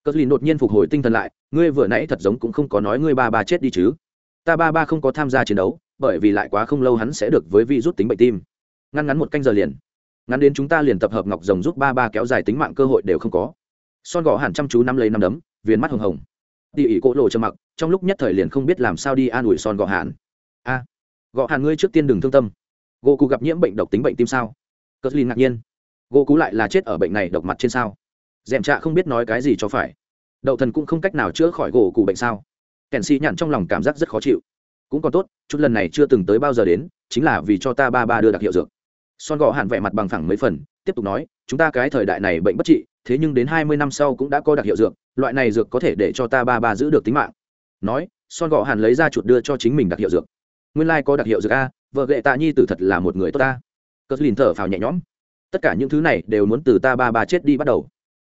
Cất lìn đột nhiên phục hồi tinh thần lại, ngươi vừa nãy thật giống cũng không có nói ngươi ba ba chết đi chứ. Ta ba ba không có tham gia chiến đấu, bởi vì lại quá không lâu hắn sẽ được với vị rút tính bệnh tim. Ngăn ngắn một canh giờ liền. Ngắn đến chúng ta liền tập hợp ngọc rồng giúp ba ba kéo dài tính mạng cơ hội đều không có. Son gò hẳn chăm chú năm lấy năm đấm viền mắt hồng hồng. Tỉ ỉ cỗ lộ trầm mặc trong lúc nhất thời liền không biết làm sao đi an ủi son gõ hàn. A à, gõ hàn ngươi trước tiên đừng thương tâm. Gỗ cụ gặp nhiễm bệnh độc tính bệnh tim sao? Cất lin ngạc nhiên. Gỗ cú lại là chết ở bệnh này độc mặt trên sao? D è m trạ không biết nói cái gì cho phải. Đậu thần cũng không cách nào chữa khỏi gỗ cụ bệnh sao? Kèn xì nhặn trong lòng cảm giác rất khó chịu. Cũng còn tốt chút lần này chưa từng tới bao giờ đến chính là vì cho ta ba ba đưa đặc hiệu dược. Son gọ hạn vẻ mặt bằng phẳng mấy phần tiếp tục nói chúng ta cái thời đại này bệnh bất trị thế nhưng đến hai mươi năm sau cũng đã có đặc hiệu dược, loại này dược có thể để cho ta ba ba giữ được tính mạng. Nói, son gọ hàn lấy ra chuột đưa cho chính mình đặc hiệu dược. Nguyên lai、like、có đặc hiệu dược a, vợ gệ tạ nhi tử thật là một người tốt ta. Cất lìn thở phào nhẹ nhõm. Tất cả những thứ này đều muốn từ ta ba ba chết đi bắt đầu.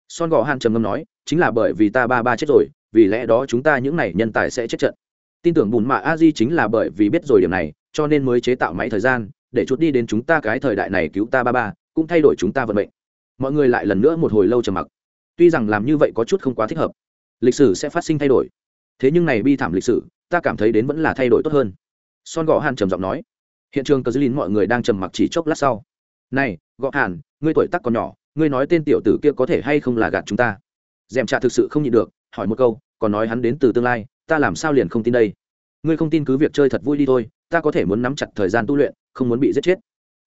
Son gò han trầm ngâm nói, chính là bởi vì ta ba ba chết rồi, vì lẽ đó chúng ta những này nhân tài sẽ chết trận. Tin tưởng bùn mạ a di chính là bởi vì biết rồi điểm này, cho nên mới chế tạo máy thời gian, để chút đi đến chúng ta cái thời đại này cứu ta ba ba, cũng thay đổi chúng ta vận mệnh mọi người lại lần nữa một hồi lâu trầm mặc. Tuy rằng làm như vậy có chút không quá thích hợp, lịch sử sẽ phát sinh thay đổi. Thế nhưng này bi thảm lịch sử, ta cảm thấy đến vẫn là thay đổi tốt hơn. Son gò Hàn trầm giọng nói. Hiện trường cờ dư lín mọi người đang trầm mặc chỉ chốc lát sau. Này, gõ hàn, ngươi tuổi tắc còn nhỏ, ngươi nói tên tiểu tử kia có thể hay không là gạt chúng ta? Dèm trà thực sự không nhịn được, hỏi một câu, còn nói hắn đến từ tương lai, ta làm sao liền không tin đây? Ngươi không tin cứ việc chơi thật vui đi thôi, ta có thể muốn nắm chặt thời gian tu luyện, không muốn bị giết chết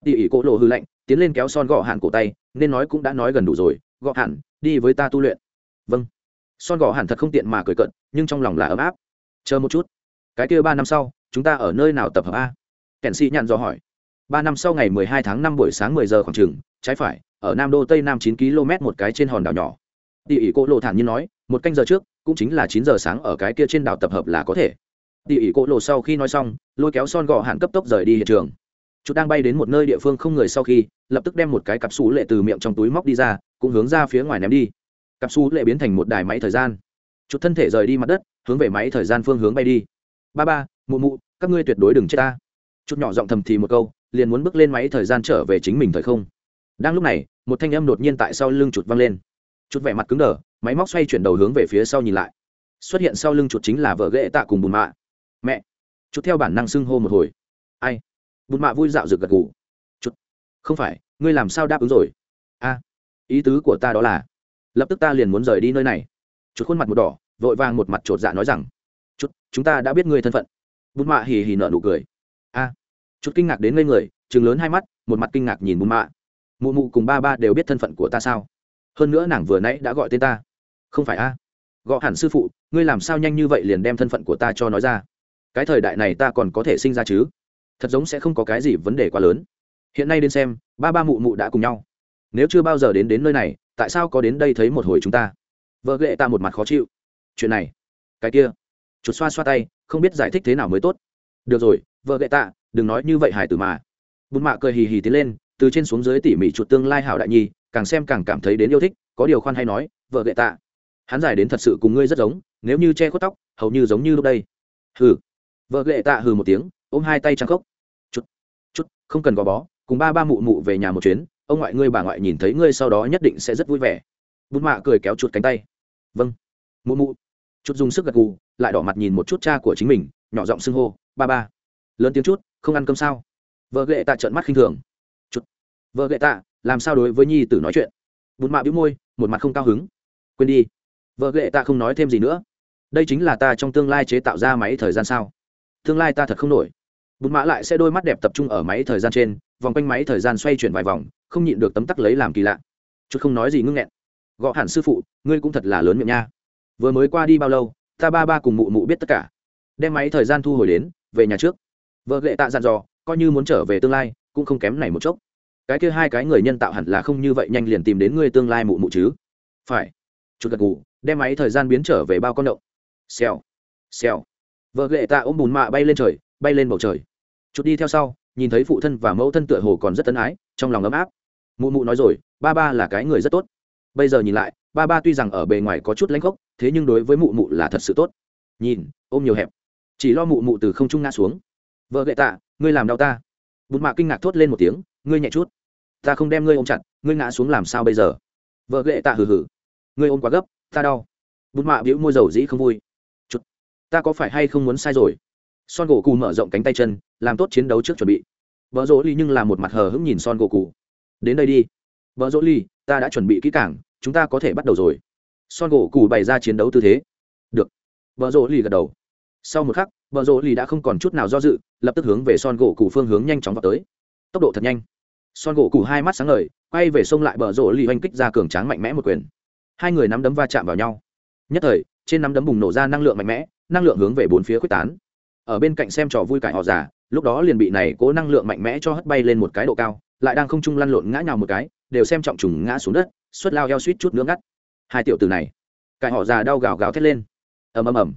tỉ ỉ cỗ lộ hư lạnh, tiến lên kéo son gọ hàn cổ tay, nên nói cũng đã nói gần đủ rồi, gọ hàn đi với ta tu luyện. Vâng. Son gọ hàn thật không tiện mà cười cận nhưng trong lòng là ấm áp. Chờ một chút, cái kia ba năm sau, chúng ta ở nơi nào tập hợp a? Kèn sĩ nhàn dò hỏi. Ba năm sau ngày mười hai tháng năm buổi sáng mười giờ khoảng chừng, trái phải, ở nam đô tây nam chín km một cái trên hòn đảo nhỏ. Tỉ ỉ cỗ lộ thản nhiên nói, một canh giờ trước, cũng chính là chín giờ sáng ở cái kia trên đảo tập hợp là có thể. Tỉ ỉ cỗ lộ sau khi nói xong, lôi kéo son gọ hạn cấp tốc rời đi hiện trường chút đang bay đến một nơi địa phương không người sau khi, lập tức đem một cái cặp xú lệ từ miệng trong túi móc đi ra, cũng hướng ra phía ngoài ném đi. Cặp xú lệ biến thành một đài máy thời gian. Chút thân thể rời đi mặt đất, hướng về máy thời gian phương hướng bay đi. Ba ba, mụ mụ, các ngươi tuyệt đối đừng chết ta. Chút nhỏ giọng thầm thì một câu, liền muốn bước lên máy thời gian trở về chính mình thời không. Đang lúc này, một thanh âm đột nhiên tại sau lưng chuột văng lên. Chút vẻ mặt cứng đờ, máy móc xoay chuyển đầu hướng về phía sau nhìn lại. Xuất hiện sau lưng chuột chính là vợ ghệ tạ cùng bùn mạ. Mẹ, chút theo bản năng xưng hô một hồi. Ai? Bùn mạ vui dạo rực gật gù. Chút không phải, ngươi làm sao đáp ứng rồi? A, ý tứ của ta đó là, lập tức ta liền muốn rời đi nơi này. Chút khuôn mặt một đỏ, vội vàng một mặt chột dạ nói rằng chút chúng ta đã biết ngươi thân phận. Bùn mạ hì hì nở nụ cười. A. Chút kinh ngạc đến ngây người chừng lớn hai mắt, một mặt kinh ngạc nhìn bùn mạ. Mụ mụ cùng ba ba đều biết thân phận của ta sao? Hơn nữa nàng vừa nãy đã gọi tên ta. Không phải a. Gọi hẳn sư phụ, ngươi làm sao nhanh như vậy liền đem thân phận của ta cho nói ra? Cái thời đại này ta còn có thể sinh ra chứ? Thật giống sẽ không có cái gì vấn đề quá lớn. Hiện nay đến xem, ba ba mụ mụ đã cùng nhau. Nếu chưa bao giờ đến đến nơi này, tại sao có đến đây thấy một hồi chúng ta? Vợ ghệ ta một mặt khó chịu. Chuyện này, cái kia. Chuột xoa xoa tay, không biết giải thích thế nào mới tốt. Được rồi, vợ ghệ tạ đừng nói như vậy hải tử mà. Bùn mạ cười hì hì tiến lên, từ trên xuống dưới tỉ mỉ chuột tương lai hảo đại nhi, càng xem càng cảm thấy đến yêu thích, có điều khoan hay nói, vợ ghệ tạ hắn giải đến thật sự cùng ngươi rất giống, nếu như che khuất tóc, hầu như giống như lúc đây. Hừ. Vợ ghệ tạ hừ một tiếng ôm hai tay trang cốc, chút chút không cần gò bó cùng ba ba mụ mụ về nhà một chuyến ông ngoại ngươi bà ngoại nhìn thấy ngươi sau đó nhất định sẽ rất vui vẻ. Bút mạ cười kéo chuột cánh tay. Vâng. Mụ mụ. Chút dùng sức gật gù lại đỏ mặt nhìn một chút cha của chính mình nhỏ giọng xưng hô ba ba. Lớn tiếng chút không ăn cơm sao? Vợ ghệ tạ trợn mắt khinh thường. Chút vợ ghệ tạ làm sao đối với nhi tử nói chuyện? Bút mạ bĩu môi một mặt không cao hứng. Quên đi. Vợ ghệ tạ không nói thêm gì nữa. Đây chính là ta trong tương lai chế tạo ra máy thời gian sao? Tương lai ta thật không nổi bùn mã lại sẽ đôi mắt đẹp tập trung ở máy thời gian trên, vòng quanh máy thời gian xoay chuyển vài vòng, không nhịn được tấm tắc lấy làm kỳ lạ. Chút không nói gì ngưng nghẹn. Gõ hẳn sư phụ, ngươi cũng thật là lớn miệng nha. Vừa mới qua đi bao lâu, ta ba ba cùng mụ mụ biết tất cả. Đem máy thời gian thu hồi đến, về nhà trước. Vợ lệ tạ dặn dò, coi như muốn trở về tương lai, cũng không kém này một chốc. Cái kia hai cái người nhân tạo hẳn là không như vậy nhanh liền tìm đến ngươi tương lai mụ mụ chứ. Phải. Chút gật gù, đem máy thời gian biến trở về bao con động xèo. Xèo. Vợ lệ tạ ôm bùn mạ bay lên trời bay lên bầu trời. Chút đi theo sau nhìn thấy phụ thân và mẫu thân tựa hồ còn rất tân ái trong lòng ấm áp. Mụ mụ nói rồi ba ba là cái người rất tốt. Bây giờ nhìn lại ba ba tuy rằng ở bề ngoài có chút lãnh gốc, thế nhưng đối với mụ mụ là thật sự tốt. Nhìn ôm nhiều hẹp. Chỉ lo mụ mụ từ không trung ngã xuống. Vợ gậy tạ ngươi làm đau ta. Bụt mạ kinh ngạc thốt lên một tiếng ngươi nhẹ chút. Ta không đem ngươi ôm chặt ngươi ngã xuống làm sao bây giờ? Vợ gậy tạ hừ hừ. Ngươi ôm quá gấp ta đau. Bụt mạ biểu môi dầu dĩ không vui. Chút ta có phải hay không muốn sai rồi? Son gỗ cụ mở rộng cánh tay chân, làm tốt chiến đấu trước chuẩn bị. Vợ rỗ ly nhưng là một mặt hờ hững nhìn son gỗ cụ. đến đây đi. Vợ rỗ ly, ta đã chuẩn bị kỹ cảng chúng ta có thể bắt đầu rồi. Son gỗ cụ bày ra chiến đấu tư thế. Được. Vợ rỗ ly gật đầu. Sau một khắc, vợ rỗ ly đã không còn chút nào do dự, lập tức hướng về son gỗ cụ phương hướng nhanh chóng vào tới. Tốc độ thật nhanh. Son gỗ cụ hai mắt sáng ngời, quay về sông lại bờ rỗ ly oanh kích ra cường tráng mạnh mẽ một quyền. Hai người nắm đấm va chạm vào nhau. Nhất thời, trên nắm đấm bùng nổ ra năng lượng mạnh mẽ, năng lượng hướng về bốn phía quyết tán ở bên cạnh xem trò vui cải họ già, lúc đó liền bị này cố năng lượng mạnh mẽ cho hất bay lên một cái độ cao, lại đang không trung lăn lộn ngã nhào một cái, đều xem trọng trùng ngã xuống đất, suất lao heo suýt chút nữa ngắt. Hai tiểu từ này, cải họ già đau gào gào thét lên. Ầm ầm ầm.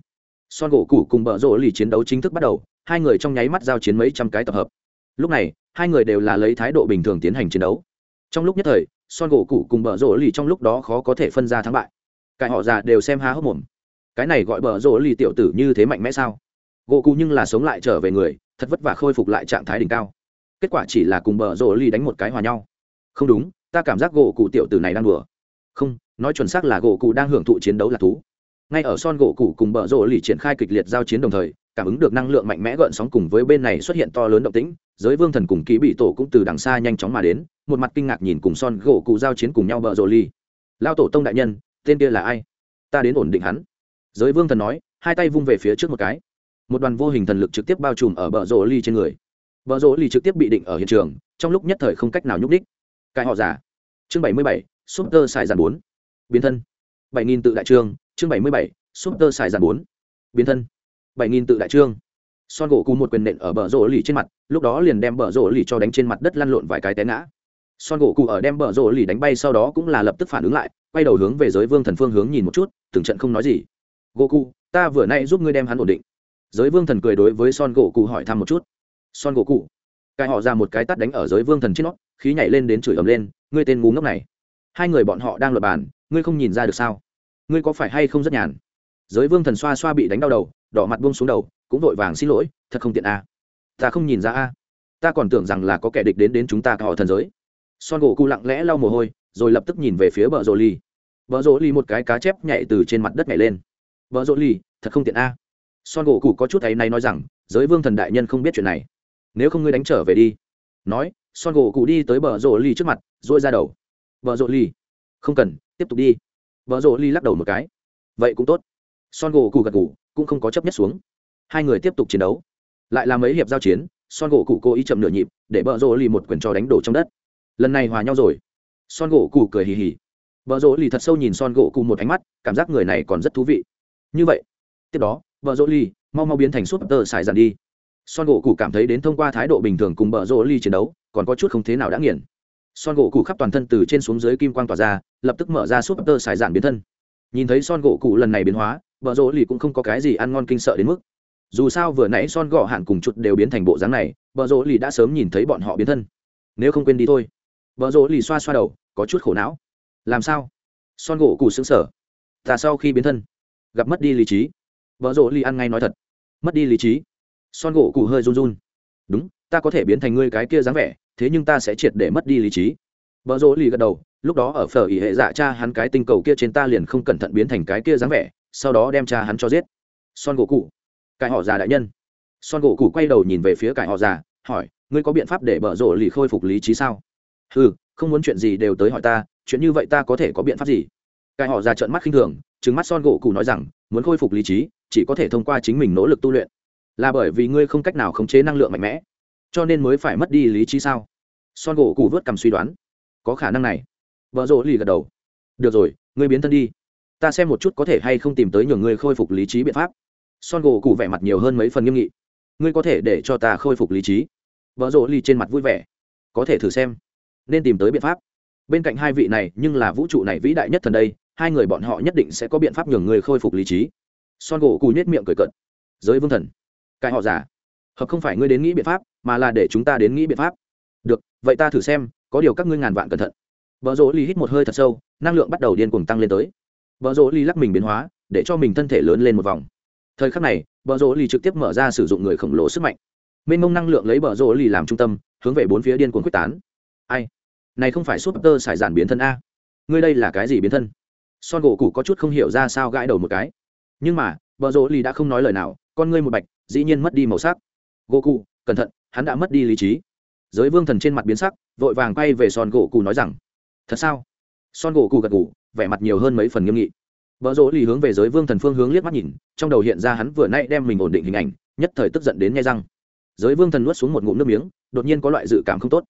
Son gỗ củ cùng bờ rỗ lì chiến đấu chính thức bắt đầu, hai người trong nháy mắt giao chiến mấy trăm cái tập hợp. Lúc này, hai người đều là lấy thái độ bình thường tiến hành chiến đấu. Trong lúc nhất thời, son gỗ củ cùng bờ rỗ lì trong lúc đó khó có thể phân ra thắng bại. Cải họ già đều xem há hốc mồm. Cái này gọi bờ rỗ lì tiểu tử như thế mạnh mẽ sao? Gỗ cụ nhưng là sống lại trở về người, thật vất vả khôi phục lại trạng thái đỉnh cao. Kết quả chỉ là cùng bờ rỗ ly đánh một cái hòa nhau. Không đúng, ta cảm giác gỗ cụ tiểu tử này đang đùa. Không, nói chuẩn xác là gỗ cụ đang hưởng thụ chiến đấu là thú. Ngay ở son gỗ cụ cùng bờ rỗ ly triển khai kịch liệt giao chiến đồng thời, cảm ứng được năng lượng mạnh mẽ gợn sóng cùng với bên này xuất hiện to lớn động tĩnh, giới vương thần cùng ký bị tổ cũng từ đằng xa nhanh chóng mà đến, một mặt kinh ngạc nhìn cùng son gỗ cụ giao chiến cùng nhau bờ rỗ ly lao tổ tông đại nhân, tên kia là ai? Ta đến ổn định hắn. Giới vương thần nói, hai tay vung về phía trước một cái một đoàn vô hình thần lực trực tiếp bao trùm ở bờ rỗ ly trên người. Bờ rỗ ly trực tiếp bị định ở hiện trường, trong lúc nhất thời không cách nào nhúc đích cãi họ giả chương bảy mươi bảy súp tơ xài giàn bốn. Biến thân. Bảy nghìn tự đại trương, chương bảy mươi bảy súp tơ xài giàn bốn. Biến thân. Bảy nghìn tự đại trương. Son gỗ cù một quyền nện ở bờ rỗ lì trên mặt, lúc đó liền đem bờ rỗ lì cho đánh trên mặt đất lăn lộn vài cái té ngã. Son gỗ cụ ở đem bờ rỗ lì đánh bay sau đó cũng là lập tức phản ứng lại, quay đầu hướng về giới vương thần phương hướng nhìn một chút, từng trận không nói gì. Gỗ cụ ta vừa nay giúp ngươi đem hắn ổn định giới vương thần cười đối với son gỗ cụ hỏi thăm một chút. Son gỗ cụ, cái họ ra một cái tắt đánh ở giới vương thần trên nó khí nhảy lên đến chửi ầm lên, ngươi tên ngu ngốc này. Hai người bọn họ đang luật bàn, ngươi không nhìn ra được sao? Ngươi có phải hay không rất nhàn? Giới vương thần xoa xoa bị đánh đau đầu, đỏ mặt buông xuống đầu, cũng vội vàng xin lỗi, thật không tiện a. À. ta không nhìn ra a. À. ta còn tưởng rằng là có kẻ địch đến đến chúng ta cả họ thần giới. Son gỗ cụ lặng lẽ lau mồ hôi, rồi lập tức nhìn về phía bờ rỗ ly Bờ rỗ ly một cái cá chép nhảy từ trên mặt đất nhảy lên. Bờ rỗ ly thật không tiện a son gỗ cụ có chút thấy này nói rằng, giới vương thần đại nhân không biết chuyện này. Nếu không ngươi đánh trở về đi. Nói, son gỗ cụ đi tới bờ rộ ly trước mặt dội ra đầu. Vợ rộ ly, không cần, tiếp tục đi. Vợ rộ ly lắc đầu một cái. Vậy cũng tốt. Son gỗ cụ gật cụ cũng không có chấp nhất xuống. Hai người tiếp tục chiến đấu. Lại làm mấy hiệp giao chiến, son gỗ cụ cố ý chậm nửa nhịp, để bờ rộ ly một quyền cho đánh đổ trong đất. Lần này hòa nhau rồi. Son gỗ cụ cười hì hì. Vợ rỗ ly thật sâu nhìn son gỗ cụ một ánh mắt, cảm giác người này còn rất thú vị. Như vậy, tiếp đó vợ Rô ly, mau mau biến thành súp tơ xài dần đi. Son gỗ cụ cảm thấy đến thông qua thái độ bình thường cùng vợ Rô ly chiến đấu, còn có chút không thế nào đã nghiền. Son gỗ cụ khắp toàn thân từ trên xuống dưới kim quang tỏa ra, lập tức mở ra súp tơ xài dạn biến thân. Nhìn thấy son gỗ cụ lần này biến hóa vợ Rô ly cũng không có cái gì ăn ngon kinh sợ đến mức. Dù sao vừa nãy son gỗ hạn cùng chuột đều biến thành bộ dáng này vợ Rô ly đã sớm nhìn thấy bọn họ biến thân. Nếu không quên đi thôi. Vợ Rô ly xoa xoa đầu, có chút khổ não. Làm sao? Son gỗ cụ xứng sở ta sau khi biến thân, gặp mất đi lý trí vợ rỗ Li ăn ngay nói thật. Mất đi lý trí. Son gỗ cụ hơi run run. Đúng, ta có thể biến thành ngươi cái kia dáng vẻ, thế nhưng ta sẽ triệt để mất đi lý trí. Vợ rỗ Li gật đầu, lúc đó ở phở ỉ hệ dạ cha hắn cái tinh cầu kia trên ta liền không cẩn thận biến thành cái kia dáng vẻ, sau đó đem cha hắn cho giết. Son gỗ cụ. Cải họ già đại nhân. Son gỗ cụ quay đầu nhìn về phía cải họ già, hỏi, ngươi có biện pháp để bợ rỗ lì khôi phục lý trí sao? Ừ không muốn chuyện gì đều tới hỏi ta, chuyện như vậy ta có thể có biện pháp gì? Cải họ già trợn mắt khinh thường trứng mắt son gỗ cụ nói rằng, muốn khôi phục lý trí chỉ có thể thông qua chính mình nỗ lực tu luyện. Là bởi vì ngươi không cách nào khống chế năng lượng mạnh mẽ, cho nên mới phải mất đi lý trí sao? Son gỗ cụ vớt cầm suy đoán. Có khả năng này. Vợ rỗ lì gật đầu. Được rồi, ngươi biến thân đi. Ta xem một chút có thể hay không tìm tới nhường ngươi khôi phục lý trí biện pháp. Son gỗ cụ vẻ mặt nhiều hơn mấy phần nghiêm nghị. Ngươi có thể để cho ta khôi phục lý trí. Vợ rỗ lì trên mặt vui vẻ. Có thể thử xem. Nên tìm tới biện pháp. Bên cạnh hai vị này, nhưng là vũ trụ này vĩ đại nhất thần đây, hai người bọn họ nhất định sẽ có biện pháp nhường ngươi khôi phục lý trí son gỗ cù nhét miệng cười cận giới vương thần, cái họ giả. Hợp không phải ngươi đến nghĩ biện pháp, mà là để chúng ta đến nghĩ biện pháp. Được, vậy ta thử xem, có điều các ngươi ngàn vạn cẩn thận. Vợ rỗ ly hít một hơi thật sâu, năng lượng bắt đầu điên cuồng tăng lên tới. Vợ rỗ ly lắc mình biến hóa, để cho mình thân thể lớn lên một vòng. Thời khắc này, vợ rỗ ly trực tiếp mở ra sử dụng người khổng lồ sức mạnh. Mênh mông năng lượng lấy vợ rỗ ly làm trung tâm, hướng về bốn phía điên cuồng quyết tán. Ai? Này không phải súp tơ sải giản biến thân a. Ngươi đây là cái gì biến thân? Son gỗ cụ có chút không hiểu ra sao gãi đầu một cái nhưng mà, vợ rỗ lì đã không nói lời nào, con ngươi một bạch, dĩ nhiên mất đi màu sắc. Gỗ cẩn thận, hắn đã mất đi lý trí. Giới vương thần trên mặt biến sắc, vội vàng quay về son gỗ cù nói rằng, thật sao? Son gỗ cù gật gù, vẻ mặt nhiều hơn mấy phần nghiêm nghị. Vợ rỗ lì hướng về giới vương thần phương hướng liếc mắt nhìn, trong đầu hiện ra hắn vừa nay đem mình ổn định hình ảnh, nhất thời tức giận đến nghe răng. Giới vương thần nuốt xuống một ngụm nước miếng, đột nhiên có loại dự cảm không tốt.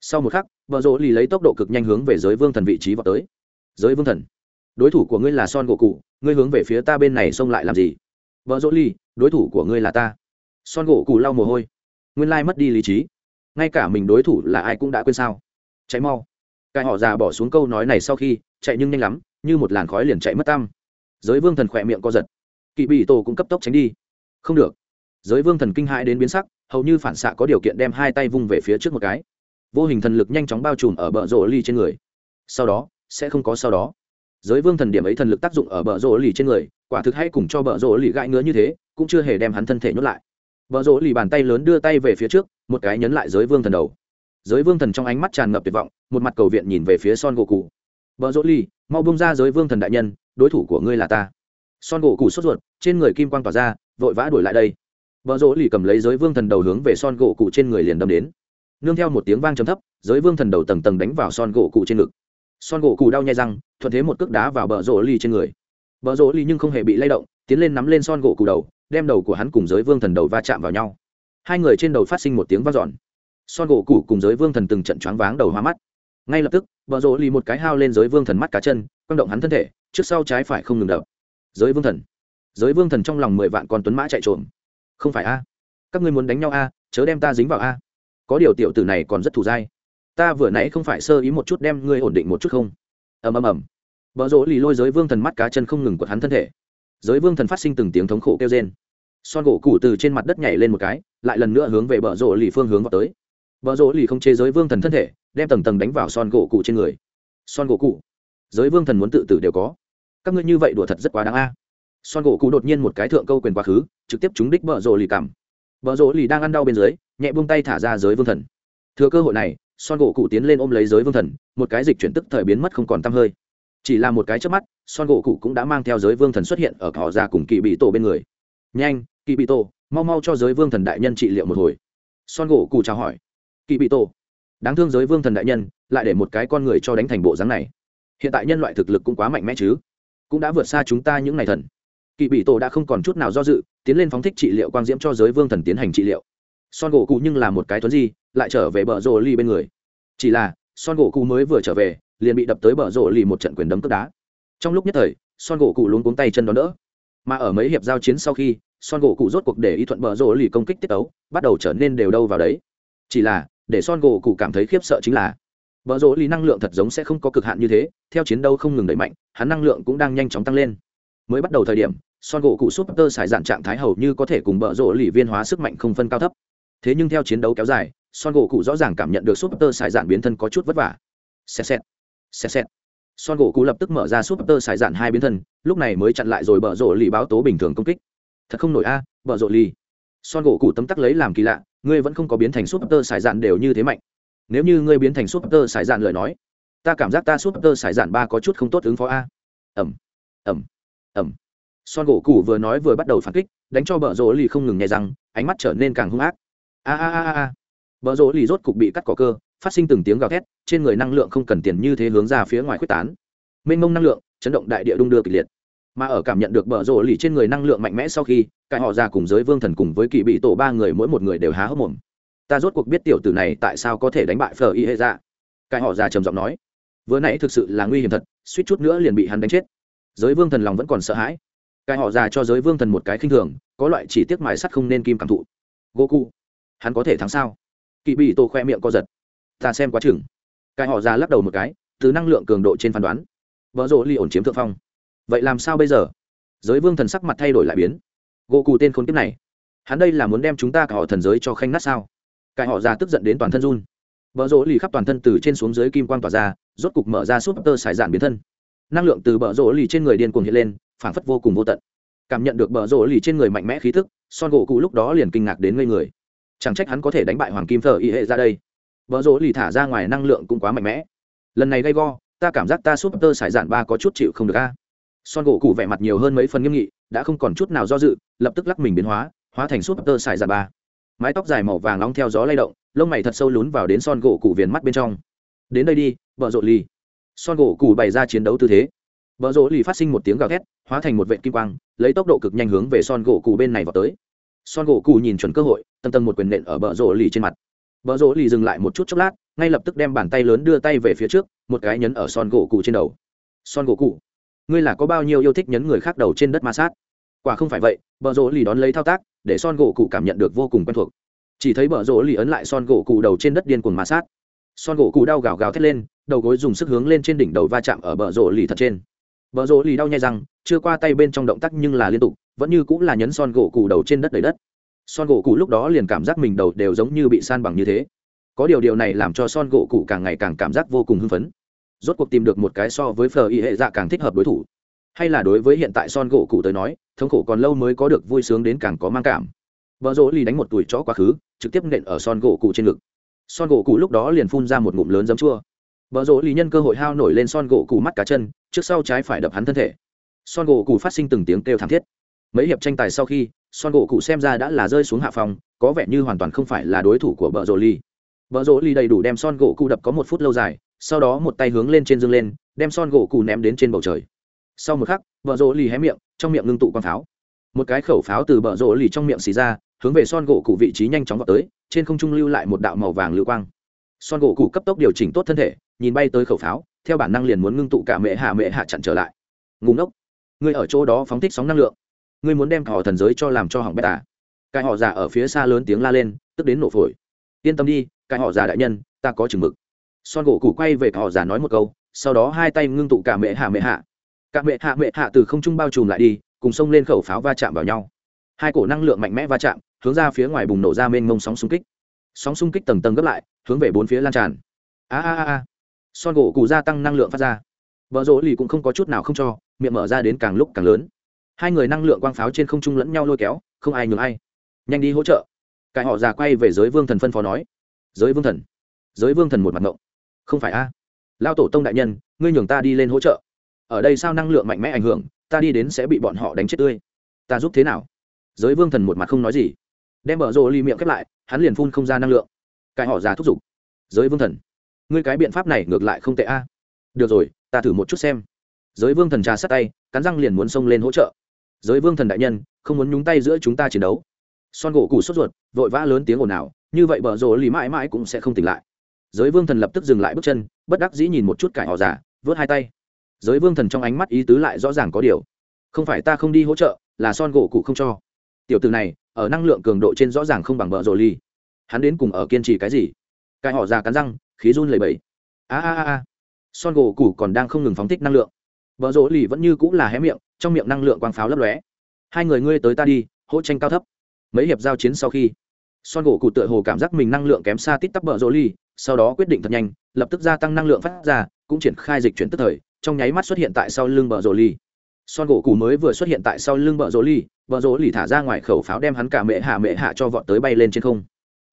Sau một khắc, vợ rỗ lì lấy tốc độ cực nhanh hướng về giới vương thần vị trí vào tới. Giới vương thần đối thủ của ngươi là son gỗ cụ, ngươi hướng về phía ta bên này xông lại làm gì? Vợ dỗ ly, đối thủ của ngươi là ta. Son gỗ cụ lau mồ hôi. Nguyên lai mất đi lý trí. Ngay cả mình đối thủ là ai cũng đã quên sao? Cháy mau. Cái họ già bỏ xuống câu nói này sau khi, chạy nhưng nhanh lắm, như một làn khói liền chạy mất tăm. Giới vương thần khỏe miệng co giật. Kỵ bị tổ cũng cấp tốc tránh đi. Không được. Giới vương thần kinh hãi đến biến sắc, hầu như phản xạ có điều kiện đem hai tay vung về phía trước một cái. Vô hình thần lực nhanh chóng bao trùm ở bờ rỗ ly trên người. Sau đó, sẽ không có sau đó giới vương thần điểm ấy thần lực tác dụng ở bờ rỗ lì trên người, quả thực hay cùng cho bờ rỗ lì gãi ngứa như thế, cũng chưa hề đem hắn thân thể nhốt lại. Bờ rỗ lì bàn tay lớn đưa tay về phía trước, một cái nhấn lại giới vương thần đầu. Giới vương thần trong ánh mắt tràn ngập tuyệt vọng, một mặt cầu viện nhìn về phía son gỗ cụ bờ rỗ lì, mau bông ra giới vương thần đại nhân, đối thủ của ngươi là ta. Son gỗ cụ sốt ruột, trên người kim quang tỏa ra, vội vã đuổi lại đây. Bờ rỗ lì cầm lấy giới vương thần đầu hướng về son gỗ cụ trên người liền đâm đến. Nương theo một tiếng vang trầm thấp, giới vương thần đầu tầng tầng đánh vào son gỗ cụ trên ngực. Son gỗ cụ đau nhai răng thuận thế một cước đá vào bờ rỗ ly trên người. Bờ rỗ ly nhưng không hề bị lay động, tiến lên nắm lên son gỗ cụ đầu, đem đầu của hắn cùng giới vương thần đầu va chạm vào nhau. Hai người trên đầu phát sinh một tiếng vang dọn. Son gỗ cụ cùng giới vương thần từng trận choáng váng đầu hoa mắt. Ngay lập tức, bờ rỗ ly một cái hao lên giới vương thần mắt cá chân, quăng động hắn thân thể, trước sau trái phải không ngừng đập. Giới vương thần. Giới vương thần trong lòng mười vạn con tuấn mã chạy trộm không phải a? Các ngươi muốn đánh nhau a? Chớ đem ta dính vào a. Có điều tiểu tử này còn rất thù dai. Ta vừa nãy không phải sơ ý một chút đem ngươi ổn định một chút không? Ầm ầm ầm. Vợ rỗ lì lôi giới vương thần mắt cá chân không ngừng quật hắn thân thể. Giới vương thần phát sinh từng tiếng thống khổ kêu trên son gỗ cụ từ trên mặt đất nhảy lên một cái, lại lần nữa hướng về bờ rỗ lì phương hướng vào tới. Bờ rỗ lì không chế giới vương thần thân thể, đem tầng tầng đánh vào son gỗ cụ trên người. Son gỗ cụ giới vương thần muốn tự tử đều có. Các ngươi như vậy đùa thật rất quá đáng a. Son gỗ cụ đột nhiên một cái thượng câu quyền quá khứ, trực tiếp trúng đích bờ rỗ lì cảm. Bờ rỗ lì đang ăn đau bên dưới, nhẹ buông tay thả ra giới vương thần. Thừa cơ hội này son gỗ cụ tiến lên ôm lấy giới vương thần, một cái dịch chuyển tức thời biến mất không còn t hơi. Chỉ là một cái trước mắt, son gỗ cụ cũng đã mang theo giới vương thần xuất hiện ở cỏ già cùng kỳ bị tổ bên người. Nhanh kỳ bị tổ, mau mau cho giới vương thần đại nhân trị liệu một hồi. Son gỗ cụ chào hỏi. Kỳ bị tổ, đáng thương giới vương thần đại nhân, lại để một cái con người cho đánh thành bộ dáng này. Hiện tại nhân loại thực lực cũng quá mạnh mẽ chứ. Cũng đã vượt xa chúng ta những ngày thần. Kỳ bị tổ đã không còn chút nào do dự, tiến lên phóng thích trị liệu quang diễm cho giới vương thần tiến hành trị liệu son gỗ cụ nhưng là một cái tuấn di, lại trở về bờ rồ ly bên người. Chỉ là, son gỗ cụ mới vừa trở về, liền bị đập tới bờ rồ ly một trận quyền đấm tức đá. Trong lúc nhất thời, son gỗ cụ luống cuống tay chân đón đỡ. Mà ở mấy hiệp giao chiến sau khi, son gỗ cụ rốt cuộc để ý thuận bờ rồ ly công kích tiết ấu bắt đầu trở nên đều đâu vào đấy. Chỉ là, để son gỗ cụ cảm thấy khiếp sợ chính là, bờ rồ ly năng lượng thật giống sẽ không có cực hạn như thế, theo chiến đấu không ngừng đẩy mạnh, hắn năng lượng cũng đang nhanh chóng tăng lên. Mới bắt đầu thời điểm, son gỗ cụ súp tơ xài dạn trạng thái hầu như có thể cùng bờ rộ lì viên hóa sức mạnh không phân cao thấp thế nhưng theo chiến đấu kéo dài son gỗ cụ rõ ràng cảm nhận được súp tơ xài dạn biến thân có chút vất vả. Xẹt xẹt xẹt xẹt. Son gỗ cụ lập tức mở ra súp tơ xài dạn hai biến thân lúc này mới chặn lại rồi bờ rộ lì báo tố bình thường công kích. Thật không nổi a à, bờ rộ lì. Son gỗ cụ tấm tắc lấy làm kỳ lạ ngươi vẫn không có biến thành súp tơ xài dạn đều như thế mạnh. Nếu như ngươi biến thành súp tơ xài dạn lời nói ta cảm giác ta súp tơ xài dạn ba có chút không tốt ứng phó a. Ẩm ẩm ẩm son gỗ cụ vừa nói vừa bắt đầu phản kích đánh cho bờ rộ lì không ngừng nhẹ rằng ánh mắt trở nên càng hung ác a a a a bờ rỗ lì rốt cục bị cắt cỏ cơ, phát sinh từng tiếng gào thét, trên người năng lượng không cần tiền như thế hướng ra phía ngoài quyết tán. Mênh mông năng lượng, chấn động đại địa đung đưa kịch liệt. Mà ở cảm nhận được bờ rỗ lì trên người năng lượng mạnh mẽ sau khi cái họ ra cùng giới vương thần cùng với kỳ bị tổ ba người mỗi một người đều há hốc mồm. Ta rốt cuộc biết tiểu tử này tại sao có thể đánh bại phờ y hệ dạ. ra cái họ già trầm giọng nói. Vừa nãy thực sự là nguy hiểm thật, suýt chút nữa liền bị hắn đánh chết. Giới vương thần lòng vẫn còn sợ hãi. Cai họ già cho giới vương thần một cái khinh thường, có loại chỉ tiếc mài sắt không nên kim cảm thụ. Goku hắn có thể thắng sao? Kỳ bị tổ khoe miệng co giật. Ta xem quá chừng. Cái họ già lắc đầu một cái, từ năng lượng cường độ trên phán đoán. Vợ rộ ly ổn chiếm thượng phong. Vậy làm sao bây giờ? Giới vương thần sắc mặt thay đổi lại biến. Gỗ cù tên khốn kiếp này. Hắn đây là muốn đem chúng ta cả họ thần giới cho khanh nát sao? Cái họ già tức giận đến toàn thân run. Vợ rỗ lì khắp toàn thân từ trên xuống dưới kim quan tỏa ra, rốt cục mở ra súp tơ sải dạn biến thân. Năng lượng từ bờ rỗ lì trên người điên cuồng hiện lên, phảng phất vô cùng vô tận. Cảm nhận được bờ rỗ lì trên người mạnh mẽ khí thức son gỗ cụ lúc đó liền kinh ngạc đến ngây người chẳng trách hắn có thể đánh bại hoàng kim thờ y hệ ra đây. Bờ rỗ lì thả ra ngoài năng lượng cũng quá mạnh mẽ. Lần này gay go ta cảm giác ta súp tơ sải giản ba có chút chịu không được a. Son gỗ cụ vẻ mặt nhiều hơn mấy phần nghiêm nghị đã không còn chút nào do dự lập tức lắc mình biến hóa hóa thành súp tơ sải giản ba. Mái tóc dài màu vàng nóng theo gió lay động lông mày thật sâu lún vào đến son gỗ cụ viền mắt bên trong. Đến đây đi bờ rỗ lì. Son gỗ cụ bày ra chiến đấu tư thế. Bờ rỗ lì phát sinh một tiếng gào thét, hóa thành một vệ kim quang, lấy tốc độ cực nhanh hướng về son gỗ cụ bên này vào tới. Son gỗ cụ nhìn chuẩn cơ hội, tầm tầm một quyền nện ở bờ rỗ lì trên mặt. Bờ rỗ lì dừng lại một chút chốc lát, ngay lập tức đem bàn tay lớn đưa tay về phía trước, một cái nhấn ở son gỗ cụ trên đầu. Son gỗ cụ, ngươi là có bao nhiêu yêu thích nhấn người khác đầu trên đất ma sát? Quả không phải vậy, bờ rỗ lì đón lấy thao tác, để son gỗ cụ cảm nhận được vô cùng quen thuộc. Chỉ thấy bờ rỗ lì ấn lại son gỗ cụ đầu trên đất điên cuồng ma sát. Son gỗ cụ đau gào gào thét lên, đầu gối dùng sức hướng lên trên đỉnh đầu va chạm ở bờ rỗ lì thật trên Bờ rỗ lì đau nhai rằng, chưa qua tay bên trong động tác nhưng là liên tục, vẫn như cũng là nhấn son gỗ cụ đầu trên đất đầy đất. Son gỗ cụ lúc đó liền cảm giác mình đầu đều giống như bị san bằng như thế. Có điều điều này làm cho son gỗ cụ càng ngày càng cảm giác vô cùng hưng phấn. Rốt cuộc tìm được một cái so với phờ y hệ dạ càng thích hợp đối thủ. Hay là đối với hiện tại son gỗ cụ tới nói, thống khổ còn lâu mới có được vui sướng đến càng có mang cảm. Bờ rỗ lì đánh một tuổi chó quá khứ, trực tiếp nện ở son gỗ cụ trên ngực. Son gỗ cụ lúc đó liền phun ra một ngụm lớn giấm chua Bờ rỗ lì nhân cơ hội hao nổi lên son gỗ cụ mắt cá chân, trước sau trái phải đập hắn thân thể. Son gỗ cụ phát sinh từng tiếng kêu thảm thiết. Mấy hiệp tranh tài sau khi, son gỗ cụ xem ra đã là rơi xuống hạ phòng, có vẻ như hoàn toàn không phải là đối thủ của bờ rỗ ly. Bờ rỗ ly đầy đủ đem son gỗ cụ đập có một phút lâu dài, sau đó một tay hướng lên trên dương lên, đem son gỗ cụ ném đến trên bầu trời. Sau một khắc, bờ rỗ ly hé miệng, trong miệng ngưng tụ quang pháo. Một cái khẩu pháo từ bờ rỗ ly trong miệng xì ra, hướng về son gỗ cụ vị trí nhanh chóng vọt tới, trên không trung lưu lại một đạo màu vàng lưu quang. Son gỗ cụ cấp tốc điều chỉnh tốt thân thể, nhìn bay tới khẩu pháo theo bản năng liền muốn ngưng tụ cả mẹ hạ mẹ hạ chặn trở lại. Ngùng ốc ngươi ở chỗ đó phóng thích sóng năng lượng. Ngươi muốn đem cả họ thần giới cho làm cho hỏng bét à? Cái họ già ở phía xa lớn tiếng la lên, tức đến nổ phổi. Yên tâm đi, cái họ già đại nhân, ta có chừng mực. Son gỗ củ quay về cả họ già nói một câu, sau đó hai tay ngưng tụ cả mẹ hạ mẹ hạ. Cả mẹ hạ mẹ hạ từ không trung bao trùm lại đi, cùng xông lên khẩu pháo va chạm vào nhau. Hai cổ năng lượng mạnh mẽ va chạm, hướng ra phía ngoài bùng nổ ra mênh mông sóng xung kích. Sóng xung kích tầng tầng gấp lại, hướng về bốn phía lan tràn. A a a son gỗ cụ gia tăng năng lượng phát ra. Vợ rỗ lì cũng không có chút nào không cho, miệng mở ra đến càng lúc càng lớn. Hai người năng lượng quang pháo trên không trung lẫn nhau lôi kéo, không ai nhường ai. Nhanh đi hỗ trợ. Cải họ già quay về giới vương thần phân phó nói. Giới vương thần. Giới vương thần một mặt ngộng. Không phải a. Lao tổ tông đại nhân, ngươi nhường ta đi lên hỗ trợ. Ở đây sao năng lượng mạnh mẽ ảnh hưởng, ta đi đến sẽ bị bọn họ đánh chết tươi. Ta giúp thế nào? Giới vương thần một mặt không nói gì. Đem bờ rồ ly miệng khép lại, hắn liền phun không ra năng lượng. Cái họ già thúc giục. Giới vương thần ngươi cái biện pháp này ngược lại không tệ a. Được rồi, ta thử một chút xem. Giới vương thần trà sát tay, cắn răng liền muốn xông lên hỗ trợ. Giới vương thần đại nhân, không muốn nhúng tay giữa chúng ta chiến đấu. Son gỗ củ sốt ruột, vội vã lớn tiếng ồn ào, như vậy bở rồ lì mãi mãi cũng sẽ không tỉnh lại. Giới vương thần lập tức dừng lại bước chân, bất đắc dĩ nhìn một chút cải họ giả, vớt hai tay. Giới vương thần trong ánh mắt ý tứ lại rõ ràng có điều. Không phải ta không đi hỗ trợ, là son gỗ cụ không cho. Tiểu từ này, ở năng lượng cường độ trên rõ ràng không bằng bờ rồ ly hắn đến cùng ở kiên trì cái gì? Cải họ già cắn răng khí run lẩy bẩy. a a a son gỗ Củ còn đang không ngừng phóng thích năng lượng. Bờ rỗ lì vẫn như cũng là hé miệng, trong miệng năng lượng quang pháo lấp lóe. Hai người ngươi tới ta đi, hỗ tranh cao thấp. Mấy hiệp giao chiến sau khi, son gỗ cụ tựa hồ cảm giác mình năng lượng kém xa tít tắp bờ rỗ ly sau đó quyết định thật nhanh, lập tức gia tăng năng lượng phát ra, cũng triển khai dịch chuyển tức thời, trong nháy mắt xuất hiện tại sau lưng bờ rỗ ly son gỗ cụ mới vừa xuất hiện tại sau lưng bờ rỗ ly bờ rỗ ly thả ra ngoài khẩu pháo đem hắn cả mẹ hạ mẹ hạ cho vọt tới bay lên trên không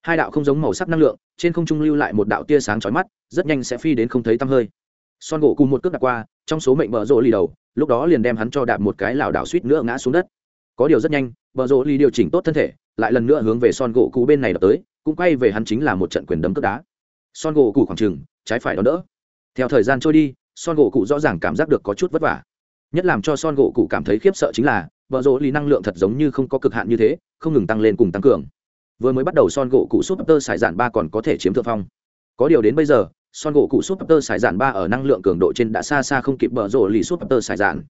hai đạo không giống màu sắc năng lượng, trên không trung lưu lại một đạo tia sáng chói mắt, rất nhanh sẽ phi đến không thấy tăm hơi. Son gỗ cụ một cước đặt qua, trong số mệnh bờ rồ ly đầu, lúc đó liền đem hắn cho đạp một cái lảo đảo suýt nữa ngã xuống đất. Có điều rất nhanh, bờ rồ ly điều chỉnh tốt thân thể, lại lần nữa hướng về son gỗ cụ bên này đập tới, cũng quay về hắn chính là một trận quyền đấm cước đá. Son gỗ cụ khoảng trừng trái phải đón đỡ. Theo thời gian trôi đi, son gỗ cụ rõ ràng cảm giác được có chút vất vả. Nhất làm cho son gỗ cụ cảm thấy khiếp sợ chính là vợ rỗ lì năng lượng thật giống như không có cực hạn như thế, không ngừng tăng lên cùng tăng cường vừa mới bắt đầu son gỗ cụ súp tơ sải dạn ba còn có thể chiếm thượng phong. Có điều đến bây giờ, son gỗ cụ súp tơ sải dạn ba ở năng lượng cường độ trên đã xa xa không kịp bờ rộ lì súp tơ sải dạn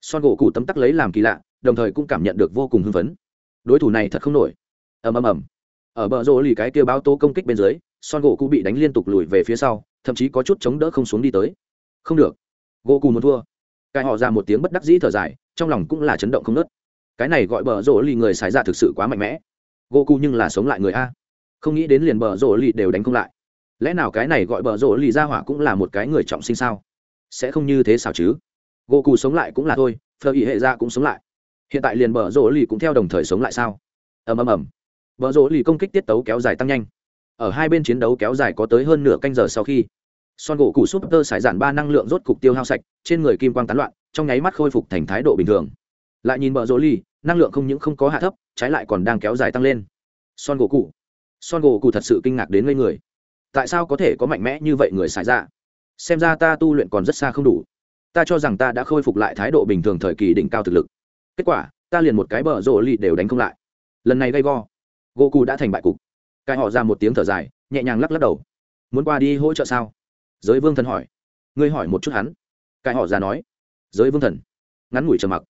son gỗ cụ tấm tắc lấy làm kỳ lạ, đồng thời cũng cảm nhận được vô cùng hưng phấn. Đối thủ này thật không nổi. Ầm ầm ầm. Ở bờ rộ lì cái kia báo tố công kích bên dưới, son gỗ cụ bị đánh liên tục lùi về phía sau, thậm chí có chút chống đỡ không xuống đi tới. Không được. Gỗ cụ muốn thua. Cái họ ra một tiếng bất đắc dĩ thở dài, trong lòng cũng là chấn động không nớt cái này gọi bờ rộ lì người xài ra thực sự quá mạnh mẽ. Goku nhưng là sống lại người a. Không nghĩ đến liền bờ rỗ lì đều đánh không lại. Lẽ nào cái này gọi bờ rỗ lì ra hỏa cũng là một cái người trọng sinh sao? Sẽ không như thế sao chứ? Goku sống lại cũng là thôi, phờ ý hệ ra cũng sống lại. Hiện tại liền bờ rỗ lì cũng theo đồng thời sống lại sao? Ầm ầm ầm. Bờ rỗ lì công kích tiết tấu kéo dài tăng nhanh. Ở hai bên chiến đấu kéo dài có tới hơn nửa canh giờ sau khi, son gỗ củ súp tơ sải giản ba năng lượng rốt cục tiêu hao sạch, trên người kim quang tán loạn, trong nháy mắt khôi phục thành thái độ bình thường. Lại nhìn bờ rỗ ly năng lượng không những không có hạ thấp, trái lại còn đang kéo dài tăng lên. Son gỗ cụ. Son gỗ cụ thật sự kinh ngạc đến ngây người. Tại sao có thể có mạnh mẽ như vậy người xài ra? Xem ra ta tu luyện còn rất xa không đủ. Ta cho rằng ta đã khôi phục lại thái độ bình thường thời kỳ đỉnh cao thực lực. Kết quả, ta liền một cái bờ rộ lì đều đánh không lại. Lần này gây go. Gỗ cụ đã thành bại cục. Cái họ ra một tiếng thở dài, nhẹ nhàng lắc lắc đầu. Muốn qua đi hỗ trợ sao? Giới vương thần hỏi. Ngươi hỏi một chút hắn. Cái họ ra nói. Giới vương thần. Ngắn ngủi trầm mặc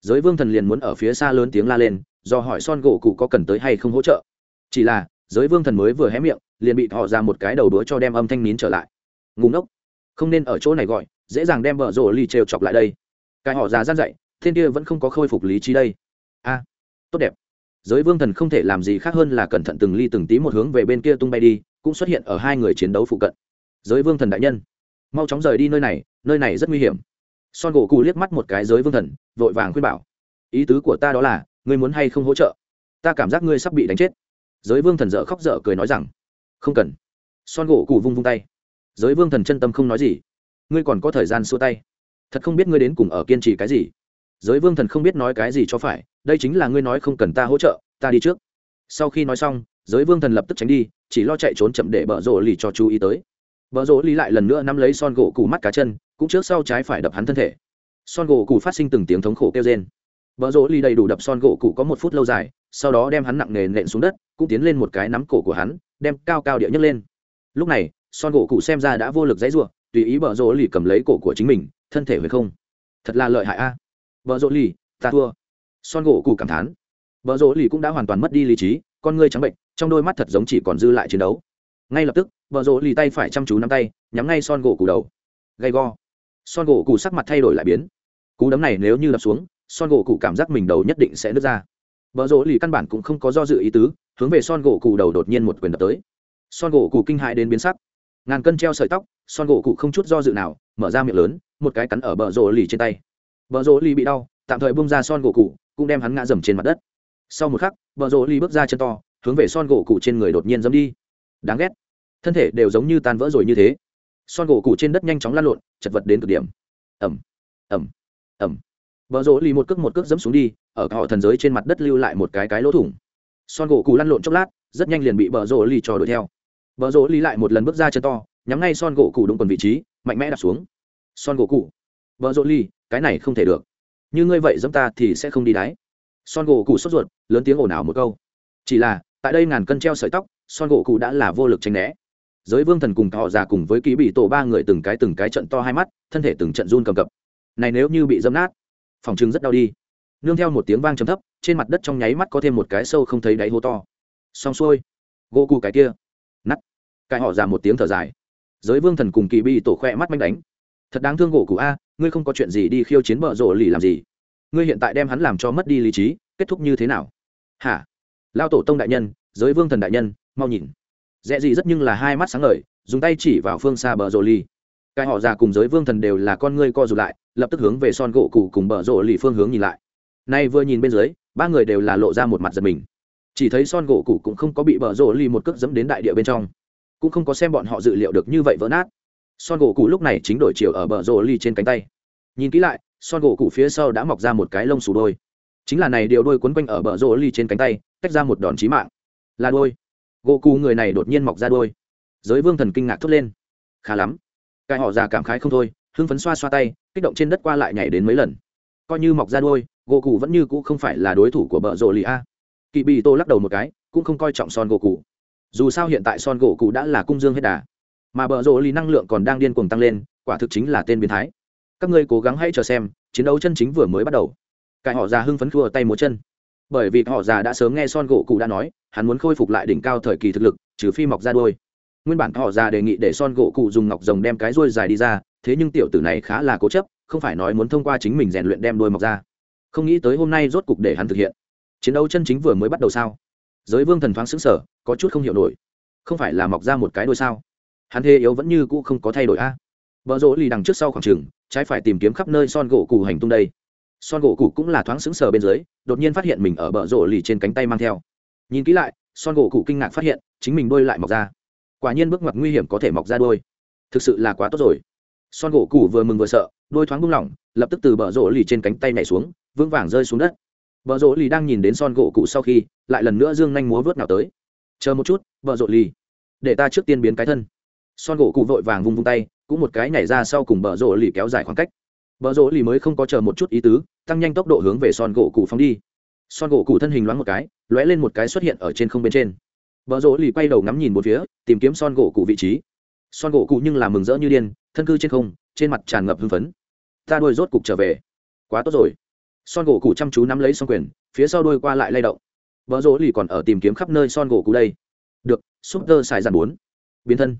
giới vương thần liền muốn ở phía xa lớn tiếng la lên, do hỏi son gỗ cụ có cần tới hay không hỗ trợ. Chỉ là, giới vương thần mới vừa hé miệng, liền bị họ ra một cái đầu đũa cho đem âm thanh nín trở lại. Ngủ ngốc, không nên ở chỗ này gọi, dễ dàng đem vợ rổ ly trêu chọc lại đây. Cái họ già gian dậy thiên kia vẫn không có khôi phục lý trí đây. A, tốt đẹp. Giới vương thần không thể làm gì khác hơn là cẩn thận từng ly từng tí một hướng về bên kia tung bay đi, cũng xuất hiện ở hai người chiến đấu phụ cận. Giới vương thần đại nhân, mau chóng rời đi nơi này nơi này rất nguy hiểm son gỗ cụ liếc mắt một cái giới vương thần, vội vàng khuyên bảo. Ý tứ của ta đó là, ngươi muốn hay không hỗ trợ? Ta cảm giác ngươi sắp bị đánh chết. Giới vương thần dở khóc dở cười nói rằng, không cần. Son gỗ cụ vung vung tay. Giới vương thần chân tâm không nói gì. Ngươi còn có thời gian xua tay. Thật không biết ngươi đến cùng ở kiên trì cái gì. Giới vương thần không biết nói cái gì cho phải, đây chính là ngươi nói không cần ta hỗ trợ, ta đi trước. Sau khi nói xong, giới vương thần lập tức tránh đi, chỉ lo chạy trốn chậm để bở rộ lì cho chú ý tới vợ rỗ lý lại lần nữa nắm lấy son gỗ cù mắt cá chân, cũng trước sau trái phải đập hắn thân thể. Son gỗ cù phát sinh từng tiếng thống khổ kêu trên vợ rỗ lý đầy đủ đập son gỗ cù có một phút lâu dài, sau đó đem hắn nặng nề nện xuống đất, cũng tiến lên một cái nắm cổ của hắn, đem cao cao địa nhấc lên. Lúc này, son gỗ cụ xem ra đã vô lực dãy ruộng tùy ý bờ rỗ lì cầm lấy cổ của chính mình, thân thể huệ không. Thật là lợi hại a. Vợ rỗ lì ta thua. Son gỗ cụ cảm thán. Vợ rỗ lì cũng đã hoàn toàn mất đi lý trí, con ngươi trắng bệnh, trong đôi mắt thật giống chỉ còn dư lại chiến đấu. Ngay lập tức vợ rỗ lì tay phải chăm chú nắm tay nhắm ngay son gỗ cụ đầu. Gay go. Son gỗ cụ sắc mặt thay đổi lại biến. Cú đấm này nếu như đập xuống son gỗ cụ cảm giác mình đầu nhất định sẽ nứt ra. Vợ rỗ lì căn bản cũng không có do dự ý tứ hướng về son gỗ cụ đầu đột nhiên một quyền đập tới. Son gỗ cụ kinh hại đến biến sắc. Ngàn cân treo sợi tóc son gỗ cụ không chút do dự nào mở ra miệng lớn một cái cắn ở bờ rỗ lì trên tay. Bờ rỗ lì bị đau, tạm thời bung ra son gỗ cụ, cũng đem hắn ngã dầm trên mặt đất. Sau một khắc, bờ rỗ lì bước ra chân to, hướng về son gỗ cụ trên người đột nhiên dẫm đi. Đáng ghét. Thân thể đều giống như tan vỡ rồi như thế. Son gỗ cụ trên đất nhanh chóng lăn lộn, chật vật đến cực điểm. Ầm. ẩm ẩm vợ rỗ lì một cước một cước dẫm xuống đi ở họ thần giới trên mặt đất lưu lại một cái cái lỗ thủng. Son gỗ cụ lăn lộn chốc lát rất nhanh liền bị vợ rỗ lì trò đuổi theo. Vợ rỗ lì lại một lần bước ra chân to nhắm ngay son gỗ cụ đúng quần vị trí mạnh mẽ đạp xuống. Son gỗ cụ vợ rỗ lì cái này không thể được. Như ngươi vậy dẫm ta thì sẽ không đi đáy son gỗ cụ sốt ruột lớn tiếng ồn ào một câu. Chỉ là tại đây ngàn cân treo sợi tóc son gỗ cụ đã là vô lực tranh né giới vương thần cùng họ già cùng với ký bị tổ ba người từng cái từng cái trận to hai mắt, thân thể từng trận run cầm cập. Này nếu như bị dâm nát, phòng chứng rất đau đi. Nương theo một tiếng vang trầm thấp, trên mặt đất trong nháy mắt có thêm một cái sâu không thấy đáy hố to. Xong xuôi, gỗ cù cái kia. Nắt cái họ già một tiếng thở dài. Giới vương thần cùng kỳ bị tổ khoe mắt manh đánh. Thật đáng thương gỗ cụ a, ngươi không có chuyện gì đi khiêu chiến bợ rộ lì làm gì? Ngươi hiện tại đem hắn làm cho mất đi lý trí, kết thúc như thế nào? Hả? Lao tổ tông đại nhân, giới vương thần đại nhân, mau nhìn dễ gì rất nhưng là hai mắt sáng ngời, dùng tay chỉ vào phương xa bờ rồ ly cái họ già cùng giới vương thần đều là con ngươi co rụt lại, lập tức hướng về son gỗ cụ cùng bờ rồ lì phương hướng nhìn lại. Nay vừa nhìn bên dưới, ba người đều là lộ ra một mặt giật mình. Chỉ thấy son gỗ cụ cũng không có bị bờ rồ lì một cước dẫm đến đại địa bên trong. Cũng không có xem bọn họ dự liệu được như vậy vỡ nát. Son gỗ cụ lúc này chính đổi chiều ở bờ rồ lì trên cánh tay. Nhìn kỹ lại, son gỗ cụ phía sau đã mọc ra một cái lông xù đôi. Chính là này điều đôi quấn quanh ở bờ rồ lì trên cánh tay, tách ra một đòn chí mạng. Là đôi gỗ cù người này đột nhiên mọc ra đôi. Giới vương thần kinh ngạc thốt lên. Khá lắm. Cái họ già cảm khái không thôi, hưng phấn xoa xoa tay, kích động trên đất qua lại nhảy đến mấy lần. Coi như mọc ra đôi, gỗ cù vẫn như cũ không phải là đối thủ của bờ rộ lì a. Kỵ bị tô lắc đầu một cái, cũng không coi trọng son gỗ cù. dù sao hiện tại son gỗ cù đã là cung dương hết đà. Mà bờ rộ lì năng lượng còn đang điên cuồng tăng lên, quả thực chính là tên biến thái. Các ngươi cố gắng hãy chờ xem, chiến đấu chân chính vừa mới bắt đầu. Cái họ già hưng phấn khua tay múa chân bởi vì họ già đã sớm nghe son gỗ cụ đã nói, hắn muốn khôi phục lại đỉnh cao thời kỳ thực lực, trừ phi mọc ra đôi nguyên bản họ già đề nghị để son gỗ cụ dùng ngọc rồng đem cái đuôi dài đi ra, thế nhưng tiểu tử này khá là cố chấp, không phải nói muốn thông qua chính mình rèn luyện đem đuôi mọc ra. Không nghĩ tới hôm nay rốt cục để hắn thực hiện. Chiến đấu chân chính vừa mới bắt đầu sao? Giới vương thần thoáng xứng sở có chút không hiểu nổi. Không phải là mọc ra một cái đuôi sao? Hắn thế yếu vẫn như cũ không có thay đổi a. Vợ rỗ lì đằng trước sau khoảng trường, trái phải tìm kiếm khắp nơi son gỗ cụ hành tung đây. Son gỗ cụ cũng là thoáng xứng sờ bên dưới đột nhiên phát hiện mình ở bờ rổ lì trên cánh tay mang theo. Nhìn kỹ lại, son gỗ cụ kinh ngạc phát hiện, chính mình đôi lại mọc ra. Quả nhiên bước ngoặt nguy hiểm có thể mọc ra đôi. Thực sự là quá tốt rồi. Son gỗ cụ vừa mừng vừa sợ, đôi thoáng buông lỏng, lập tức từ bờ rổ lì trên cánh tay nhảy xuống, vững vàng rơi xuống đất. Bờ rổ lì đang nhìn đến son gỗ cụ sau khi, lại lần nữa dương nhanh múa vớt nào tới. Chờ một chút, bờ rổ lì. Để ta trước tiên biến cái thân. Son gỗ cụ vội vàng vung vung tay, cũng một cái nhảy ra sau cùng bờ rổ lì kéo dài khoảng cách bờ rỗ lì mới không có chờ một chút ý tứ, tăng nhanh tốc độ hướng về son gỗ cụ phóng đi. Son gỗ cụ thân hình loáng một cái, lóe lên một cái xuất hiện ở trên không bên trên. Bờ rỗ lì quay đầu ngắm nhìn một phía, tìm kiếm son gỗ cụ vị trí. Son gỗ cụ nhưng là mừng rỡ như điên, thân cư trên không, trên mặt tràn ngập hưng phấn. Ta đuôi rốt cục trở về. Quá tốt rồi. Son gỗ cụ chăm chú nắm lấy son quyền, phía sau đuôi qua lại lay động. Bờ rỗ lì còn ở tìm kiếm khắp nơi son gỗ cụ đây. Được Super tơ xài dàn biến thân.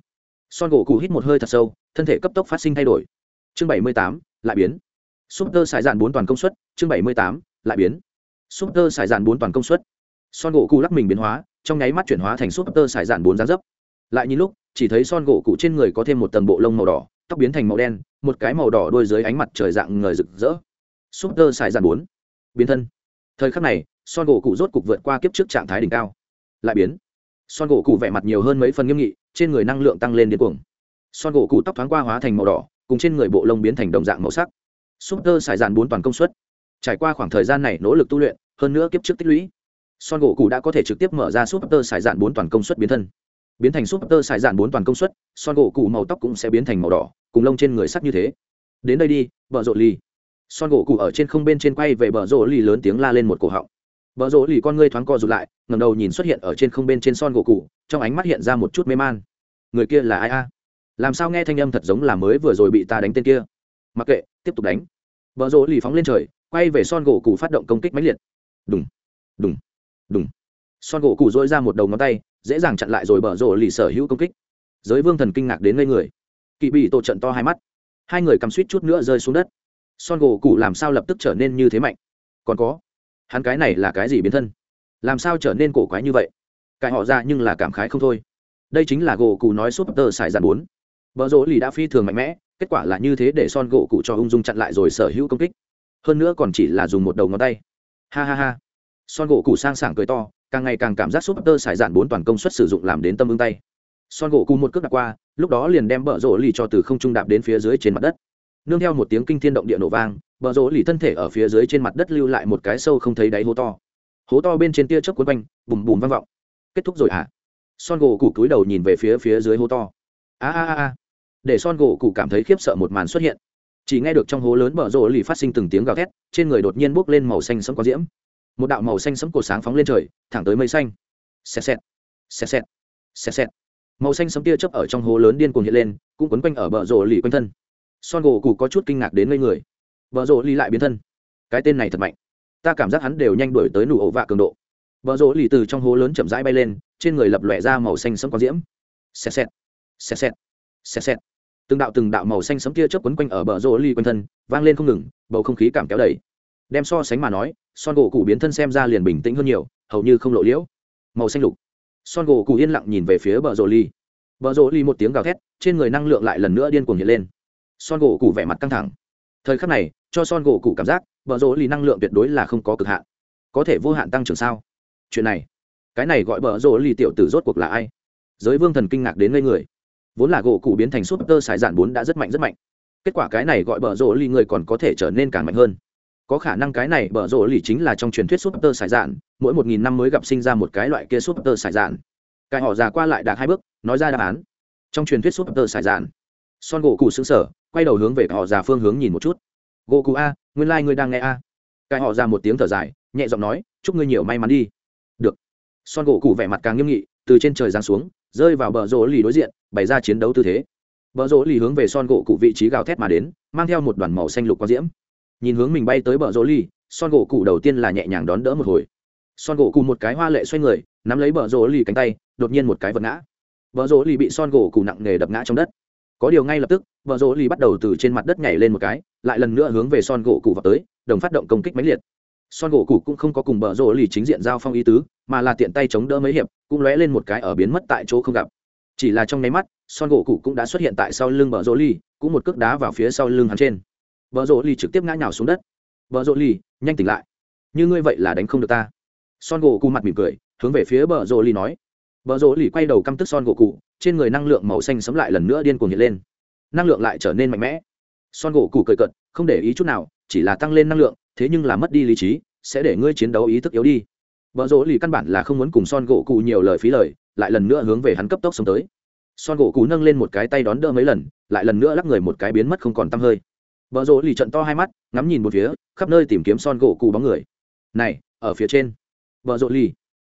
Son gỗ cụ hít một hơi thật sâu, thân thể cấp tốc phát sinh thay đổi. Chương bảy mươi tám lại biến. Super tơ xài dàn bốn toàn công suất, chương bảy mươi tám, lại biến. Super tơ xài dàn bốn toàn công suất. Son gỗ cụ lắc mình biến hóa, trong nháy mắt chuyển hóa thành super tơ xài dàn bốn giá dấp. Lại nhìn lúc, chỉ thấy son gỗ cụ trên người có thêm một tầng bộ lông màu đỏ, tóc biến thành màu đen, một cái màu đỏ đôi dưới ánh mặt trời dạng người rực rỡ. Super tơ xài dàn bốn. Biến thân. Thời khắc này, son gỗ cụ rốt cục vượt qua kiếp trước trạng thái đỉnh cao. Lại biến. Son gỗ cụ vẻ mặt nhiều hơn mấy phần nghiêm nghị, trên người năng lượng tăng lên điên cuồng. Son gỗ cụ tóc thoáng qua hóa thành màu đỏ cùng trên người bộ lông biến thành đồng dạng màu sắc. Súp tơ xài dàn bốn toàn công suất. Trải qua khoảng thời gian này nỗ lực tu luyện, hơn nữa kiếp trước tích lũy, son gỗ cụ đã có thể trực tiếp mở ra súp tơ xài dàn bốn toàn công suất biến thân. Biến thành súp tơ xài dàn bốn toàn công suất, son gỗ cụ màu tóc cũng sẽ biến thành màu đỏ, cùng lông trên người sắc như thế. Đến đây đi bờ rộ ly son gỗ cụ ở trên không bên trên quay về bờ rộ ly lớn tiếng la lên một cổ họng. Bờ rộ ly con ngươi thoáng co rụt lại ngầm đầu nhìn xuất hiện ở trên không bên trên son gỗ cụ trong ánh mắt hiện ra một chút mê man. Người kia là ai a? Làm sao nghe thanh âm thật giống là mới vừa rồi bị ta đánh tên kia? Mặc kệ, tiếp tục đánh. Vợ rỗ lì phóng lên trời, quay về son gỗ cụ phát động công kích mãnh liệt. Đúng đúng đúng son gỗ cụ dỗi ra một đầu ngón tay, dễ dàng chặn lại rồi bở rộ lì sở hữu công kích. Giới vương thần kinh ngạc đến ngây người. Kỵ bị tổ trận to hai mắt. Hai người cầm suýt chút nữa rơi xuống đất. Son gỗ cụ làm sao lập tức trở nên như thế mạnh? Còn có, hắn cái này là cái gì biến thân? Làm sao trở nên cổ quái như vậy? Cãi họ ra nhưng là cảm khái không thôi. Đây chính là gỗ cụ nói súp tơ xài dàn bốn. Bờ rỗ lì đã phi thường mạnh mẽ, kết quả là như thế để son gỗ cụ cho ung dung chặn lại rồi sở hữu công kích. Hơn nữa còn chỉ là dùng một đầu ngón tay. Ha ha ha. Son gỗ cụ sang sảng cười to, càng ngày càng cảm giác súp tơ xài dạn bốn toàn công suất sử dụng làm đến tâm ưng tay. Son gỗ cụ một cước đạp qua, lúc đó liền đem bờ rỗ lì cho từ không trung đạp đến phía dưới trên mặt đất. Nương theo một tiếng kinh thiên động địa nổ vang bờ rỗ lì thân thể ở phía dưới trên mặt đất lưu lại một cái sâu không thấy đáy hố to. Hố to bên trên tia chớp cuốn quanh, bùm bùm vang vọng. Kết thúc rồi hả? Son gỗ cụ cúi đầu nhìn về phía phía dưới hố to a a a để son gỗ cụ cảm thấy khiếp sợ một màn xuất hiện. Chỉ nghe được trong hố lớn bờ rộ lì phát sinh từng tiếng gào thét, trên người đột nhiên bốc lên màu xanh sẫm có diễm. Một đạo màu xanh sẫm cổ sáng phóng lên trời, thẳng tới mây xanh. Xẹt xẹt xẹt xẹt xẹt xẹt. Màu xanh sẫm tia chớp ở trong hố lớn điên cuồng hiện lên, cũng quấn quanh ở bờ rộ lì quanh thân. Son gỗ cụ có chút kinh ngạc đến ngây người. Bờ rộ lì lại biến thân. Cái tên này thật mạnh. Ta cảm giác hắn đều nhanh đuổi tới nụ ổ vạ cường độ. Bờ rộ lì từ trong hố lớn chậm rãi bay lên, trên người lập lòe ra màu xanh sẫm có diễm. Xẹt xẹt xẹt xẹt. Xẹt xẹt. Từng đạo từng đạo màu xanh sấm kia chớp quấn quanh ở bờ rô ly quanh thân, vang lên không ngừng, bầu không khí cảm kéo đầy. Đem so sánh mà nói, son gỗ cụ biến thân xem ra liền bình tĩnh hơn nhiều, hầu như không lộ liễu. Màu xanh lục. Son gỗ cụ yên lặng nhìn về phía bờ rô ly. Bờ rô ly một tiếng gào thét, trên người năng lượng lại lần nữa điên cuồng hiện lên. Son gỗ cụ vẻ mặt căng thẳng. Thời khắc này, cho son gỗ cụ cảm giác, bờ rô ly năng lượng tuyệt đối là không có cực hạn. Có thể vô hạn tăng trưởng sao? Chuyện này, cái này gọi bờ rô ly tiểu tử rốt cuộc là ai? Giới vương thần kinh ngạc đến ngây người vốn là gỗ cụ biến thành súp tơ sải dạn bốn đã rất mạnh rất mạnh. Kết quả cái này gọi bờ rỗ lì người còn có thể trở nên càng mạnh hơn. Có khả năng cái này bờ rỗ lì chính là trong truyền thuyết súp tơ sải dạn, mỗi một nghìn năm mới gặp sinh ra một cái loại kia súp tơ sải dạn. Cái họ già qua lại đạt hai bước, nói ra đáp án. Trong truyền thuyết súp tơ sải dạn, son gỗ cụ xứng sở quay đầu hướng về họ già phương hướng nhìn một chút. Gỗ cụ a, nguyên lai、like、ngươi đang nghe a. Cái họ ra một tiếng thở dài, nhẹ giọng nói, chúc ngươi nhiều may mắn đi. Được. Son gỗ cụ vẻ mặt càng nghiêm nghị, từ trên trời giáng xuống, rơi vào bờ rỗ lì đối diện bày ra chiến đấu tư thế. Bờ rỗ lì hướng về son gỗ cụ vị trí gào thét mà đến, mang theo một đoàn màu xanh lục có diễm. Nhìn hướng mình bay tới bờ rỗ lì son gỗ cụ đầu tiên là nhẹ nhàng đón đỡ một hồi. Son gỗ cụ một cái hoa lệ xoay người, nắm lấy bờ rỗ lì cánh tay, đột nhiên một cái vật ngã. Bờ rỗ lì bị son gỗ cụ nặng nề đập ngã trong đất. Có điều ngay lập tức vợ rỗ lì bắt đầu từ trên mặt đất nhảy lên một cái, lại lần nữa hướng về son gỗ cụ vào tới, đồng phát động công kích máy liệt. Son gỗ cụ cũng không có cùng bờ rỗ lì chính diện giao phong ý tứ, mà là tiện tay chống đỡ mấy hiệp, cũng lóe lên một cái ở biến mất tại chỗ không gặp chỉ là trong nháy mắt son gỗ cụ cũng đã xuất hiện tại sau lưng bờ rỗ ly, cũng một cước đá vào phía sau lưng hắn trên. Bờ rỗ ly trực tiếp ngã nhào xuống đất. Bờ rỗ ly nhanh tỉnh lại. Như ngươi vậy là đánh không được ta. Son gỗ cụ mặt mỉm cười hướng về phía bờ rỗ ly nói. Bờ rỗ ly quay đầu căm tức son gỗ cụ trên người năng lượng màu xanh sấm lại lần nữa điên cuồng hiện lên. Năng lượng lại trở nên mạnh mẽ. Son gỗ cụ cười cận không để ý chút nào chỉ là tăng lên năng lượng thế nhưng là mất đi lý trí sẽ để ngươi chiến đấu ý thức yếu đi. Vợ rỗ lì căn bản là không muốn cùng son gỗ cụ nhiều lời phí lời lại lần nữa hướng về hắn cấp tốc xông tới. Son gỗ cụ nâng lên một cái tay đón đỡ mấy lần, lại lần nữa lắc người một cái biến mất không còn t hơi. Vợ rỗ lì trận to hai mắt, ngắm nhìn một phía, khắp nơi tìm kiếm son gỗ cụ bóng người. Này, ở phía trên. Vợ rỗ lì.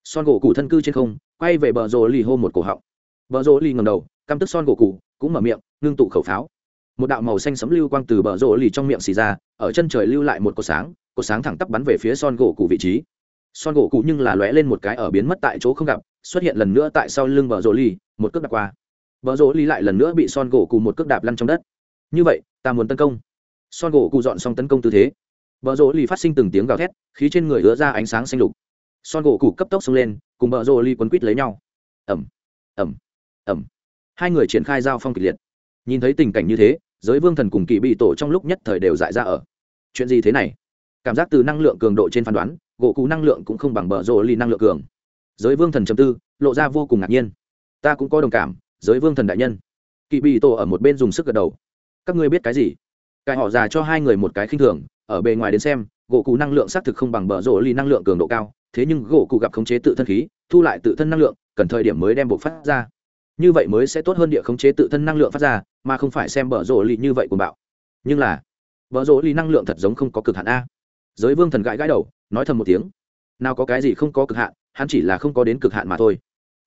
Son gỗ cụ thân cư trên không, quay về bờ rỗ lì hô một cổ họng. Bờ rỗ lì ngầm đầu, căm tức son gỗ cụ cũng mở miệng, ngưng tụ khẩu pháo. Một đạo màu xanh sấm lưu quang từ bờ rỗ lì trong miệng xì ra, ở chân trời lưu lại một cột sáng cột sáng thẳng tắp bắn về phía son gỗ cụ vị trí. Son gỗ cụ nhưng là lóe lên một cái ở biến mất tại chỗ không gặp xuất hiện lần nữa tại sau lưng bờ rỗ ly một cước đạp qua. Bờ rỗ ly lại lần nữa bị son gỗ cụ một cước đạp lăn trong đất. Như vậy, ta muốn tấn công. Son gỗ cụ dọn xong tấn công tư thế. Bờ rỗ ly phát sinh từng tiếng gào thét, khí trên người ứa ra ánh sáng xanh lục. Son gỗ cụ cấp tốc xông lên, cùng bờ rỗ ly quấn quít lấy nhau. Ẩm ẩm ẩm hai người triển khai giao phong kịch liệt. Nhìn thấy tình cảnh như thế, giới vương thần cùng kỳ bị tổ trong lúc nhất thời đều dại ra ở. Chuyện gì thế này? Cảm giác từ năng lượng cường độ trên phán đoán, gỗ cụ năng lượng cũng không bằng bờ rỗ ly năng lượng cường giới vương thần chầm tư, lộ ra vô cùng ngạc nhiên. Ta cũng có đồng cảm, giới vương thần đại nhân. Kỵ bị tổ ở một bên dùng sức gật đầu. Các ngươi biết cái gì? Cái họ già cho hai người một cái khinh thường, ở bề ngoài đến xem, gỗ cụ năng lượng xác thực không bằng bờ rổ ly năng lượng cường độ cao, thế nhưng gỗ cụ gặp khống chế tự thân khí, thu lại tự thân năng lượng, cần thời điểm mới đem buộc phát ra. Như vậy mới sẽ tốt hơn địa khống chế tự thân năng lượng phát ra, mà không phải xem bờ rổ lì như vậy của bạo. Nhưng là, bờ rổ lì năng lượng thật giống không có cực hạn a. Giới vương thần gãi gãi đầu, nói thầm một tiếng. Nào có cái gì không có cực hạn hắn chỉ là không có đến cực hạn mà thôi.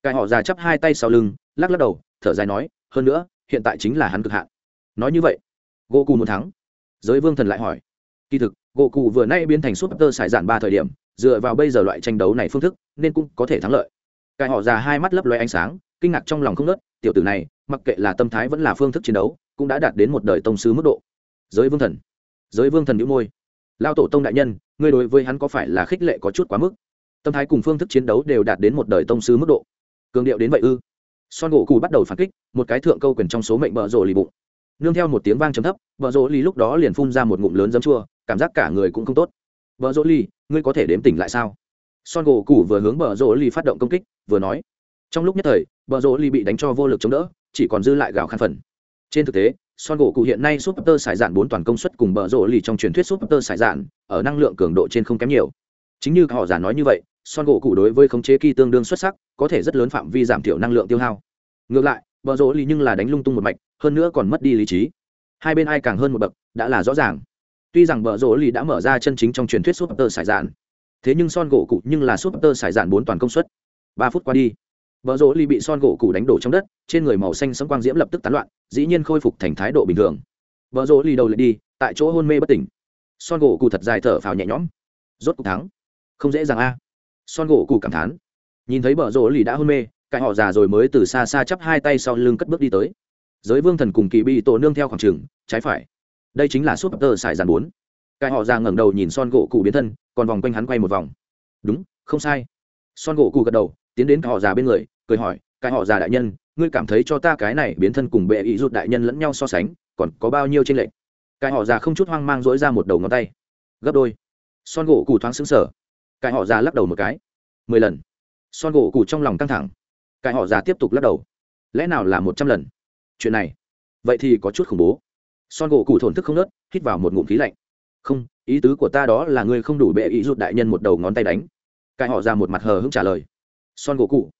Cái họ già chắp hai tay sau lưng, lắc lắc đầu, thở dài nói, hơn nữa, hiện tại chính là hắn cực hạn. Nói như vậy, gỗ cù muốn thắng. Giới vương thần lại hỏi, kỳ thực, gỗ cụ vừa nay biến thành súp tơ sải giản ba thời điểm, dựa vào bây giờ loại tranh đấu này phương thức, nên cũng có thể thắng lợi. Cái họ già hai mắt lấp loe ánh sáng, kinh ngạc trong lòng không nớt tiểu tử này, mặc kệ là tâm thái vẫn là phương thức chiến đấu, cũng đã đạt đến một đời tông sứ mức độ. Giới vương thần. Giới vương thần đĩu môi. Lao tổ tông đại nhân, ngươi đối với hắn có phải là khích lệ có chút quá mức? Tâm thái cùng phương thức chiến đấu đều đạt đến một đời tông sứ mức độ. Cường điệu đến vậy ư? Son gỗ cù bắt đầu phản kích, một cái thượng câu quyền trong số mệnh bờ rộ lì bụng. Nương theo một tiếng vang trầm thấp bờ rộ lì lúc đó liền phun ra một ngụm lớn dấm chua, cảm giác cả người cũng không tốt. Bờ rộ lì, ngươi có thể đếm tỉnh lại sao? Son gỗ cù vừa hướng bờ rộ lì phát động công kích, vừa nói, trong lúc nhất thời bờ rỗ lì bị đánh cho vô lực chống đỡ, chỉ còn dư lại gạo khăn phần. Trên thực tế, son gỗ cụ hiện nay súp tơ sải dạn bốn toàn công suất cùng bờ rộ lì trong truyền thuyết súp tơ sải dạn, ở năng lượng cường độ trên không kém nhiều. Chính như họ giả nói như vậy son gỗ cụ đối với khống chế kỳ tương đương xuất sắc có thể rất lớn phạm vi giảm thiểu năng lượng tiêu hao ngược lại bờ rỗ lì nhưng là đánh lung tung một mạch hơn nữa còn mất đi lý trí hai bên ai càng hơn một bậc đã là rõ ràng tuy rằng bờ rỗ lì đã mở ra chân chính trong truyền thuyết súp tơ sải dạn thế nhưng son gỗ cụ nhưng là súp tơ sải dạn bốn toàn công suất ba phút qua đi Bờ rỗ lì bị son gỗ cụ đánh đổ trong đất, trên người màu xanh sấm quang diễm lập tức tán loạn, dĩ nhiên khôi phục thành thái độ bình thường. Bờ rỗ lì đầu lại đi, tại chỗ hôn mê bất tỉnh. Son gỗ cụ thật dài thở phào nhẹ nhõm. Rốt cuộc thắng. Không dễ dàng a. Son gỗ cụ cảm thán. Nhìn thấy bờ rỗ lì đã hôn mê, cãi họ già rồi mới từ xa xa chắp hai tay sau lưng cất bước đi tới. Giới vương thần cùng kỳ bị tổ nương theo khoảng trường, trái phải. Đây chính là súp tơ xài giàn bốn. cãi họ già ngẩng đầu nhìn son gỗ cụ biến thân, còn vòng quanh hắn quay một vòng. Đúng, không sai. Son gỗ cụ gật đầu, tiến đến cái họ già bên người, cười hỏi cãi họ già đại nhân ngươi cảm thấy cho ta cái này biến thân cùng bệ ý rụt đại nhân lẫn nhau so sánh còn có bao nhiêu tranh lệch cái họ già không chút hoang mang dỗi ra một đầu ngón tay gấp đôi son gỗ cụ thoáng xứng sở cái họ già lắc đầu một cái. Mười lần. Son gỗ cụ trong lòng căng thẳng. Cái họ già tiếp tục lắc đầu. Lẽ nào là một trăm lần? Chuyện này. Vậy thì có chút khủng bố. Son gỗ cụ thổn thức không nớt, hít vào một ngụm khí lạnh. Không, ý tứ của ta đó là ngươi không đủ bệ ý rụt đại nhân một đầu ngón tay đánh. Cái họ ra một mặt hờ hững trả lời. Son gỗ cụ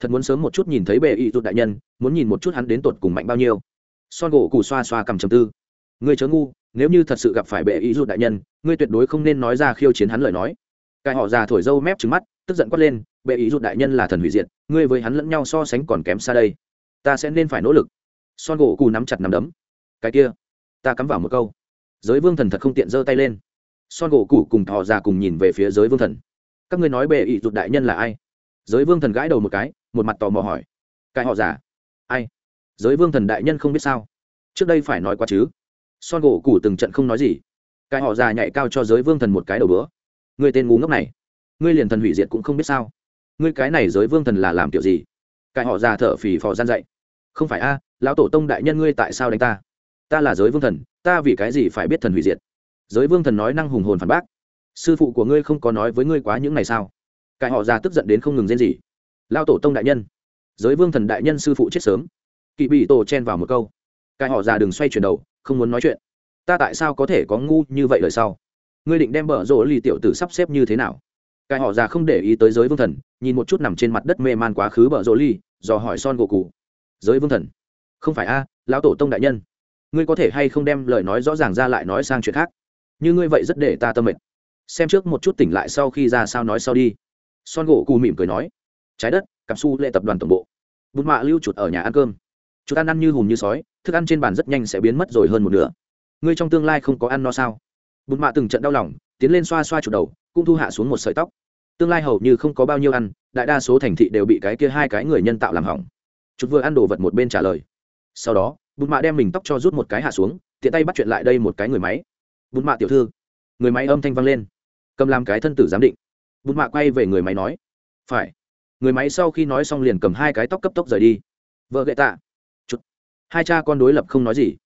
thật muốn sớm một chút nhìn thấy bệ ý rụt đại nhân, muốn nhìn một chút hắn đến tột cùng mạnh bao nhiêu. Son gỗ cụ xoa xoa cầm chầm tư. Ngươi chớ ngu, nếu như thật sự gặp phải bệ ý rụt đại nhân, ngươi tuyệt đối không nên nói ra khiêu chiến hắn lời nói cái họ già thổi dâu mép trứng mắt tức giận quát lên bệ ý rụt đại nhân là thần hủy diệt ngươi với hắn lẫn nhau so sánh còn kém xa đây. Ta sẽ nên phải nỗ lực. Son gỗ cụ nắm chặt nắm đấm. Cái kia ta cắm vào một câu. Giới vương thần thật không tiện giơ tay lên. Son gỗ cụ cùng thọ già cùng nhìn về phía giới vương thần. Các ngươi nói bệ ý rụt đại nhân là ai? Giới vương thần gãi đầu một cái một mặt tò mò hỏi. Cái họ già, ai? Giới vương thần đại nhân không biết sao. Trước đây phải nói quá chứ. Son gỗ cù từng trận không nói gì. Cái họ già nhảy cao cho giới vương thần một cái đầu bữa người tên ngu ngốc này, ngươi liền thần hủy diệt cũng không biết sao. Ngươi cái này giới vương thần là làm kiểu gì? Cái họ già thở phì phò gian dậy. Không phải a, lão tổ tông đại nhân ngươi tại sao đánh ta? Ta là giới vương thần, ta vì cái gì phải biết thần hủy diệt? Giới vương thần nói năng hùng hồn phản bác. Sư phụ của ngươi không có nói với ngươi quá những ngày sao? Cái họ già tức giận đến không ngừng rên gì lao tổ tông đại nhân. Giới vương thần đại nhân sư phụ chết sớm. Kỵ bị tổ chen vào một câu. Cái họ già đừng xoay chuyển đầu, không muốn nói chuyện. Ta tại sao có thể có ngu như vậy lời sau? Ngươi định đem bở rộ lì tiểu tử sắp xếp như thế nào? Cái họ già không để ý tới giới vương thần, nhìn một chút nằm trên mặt đất mê man quá khứ bở rộ lì, dò hỏi son gỗ cụ giới vương thần? Không phải a, lão tổ tông đại nhân. Ngươi có thể hay không đem lời nói rõ ràng ra lại nói sang chuyện khác? Như ngươi vậy rất để ta tâm mệt. Xem trước một chút tỉnh lại sau khi ra sao nói sau đi. Son gỗ cụ mỉm cười nói. Trái đất, cặp su lệ tập đoàn tổng bộ. Bút mạ lưu chuột ở nhà ăn cơm. Chúng ăn ăn như hùm như sói, thức ăn trên bàn rất nhanh sẽ biến mất rồi hơn một nửa. Ngươi trong tương lai không có ăn no sao? Bùn mạ từng trận đau lòng, tiến lên xoa xoa chuột đầu, cũng thu hạ xuống một sợi tóc. Tương lai hầu như không có bao nhiêu ăn, đại đa số thành thị đều bị cái kia hai cái người nhân tạo làm hỏng. Chút vừa ăn đồ vật một bên trả lời. Sau đó, bùn mạ đem mình tóc cho rút một cái hạ xuống, tiện tay bắt chuyện lại đây một cái người máy. Bùn mạ tiểu thư, người máy âm thanh vang lên. Cầm làm cái thân tử giám định. Bùn mạ quay về người máy nói. Phải. Người máy sau khi nói xong liền cầm hai cái tóc cấp tốc rời đi. Vợ gậy tạ. Chút hai cha con đối lập không nói gì.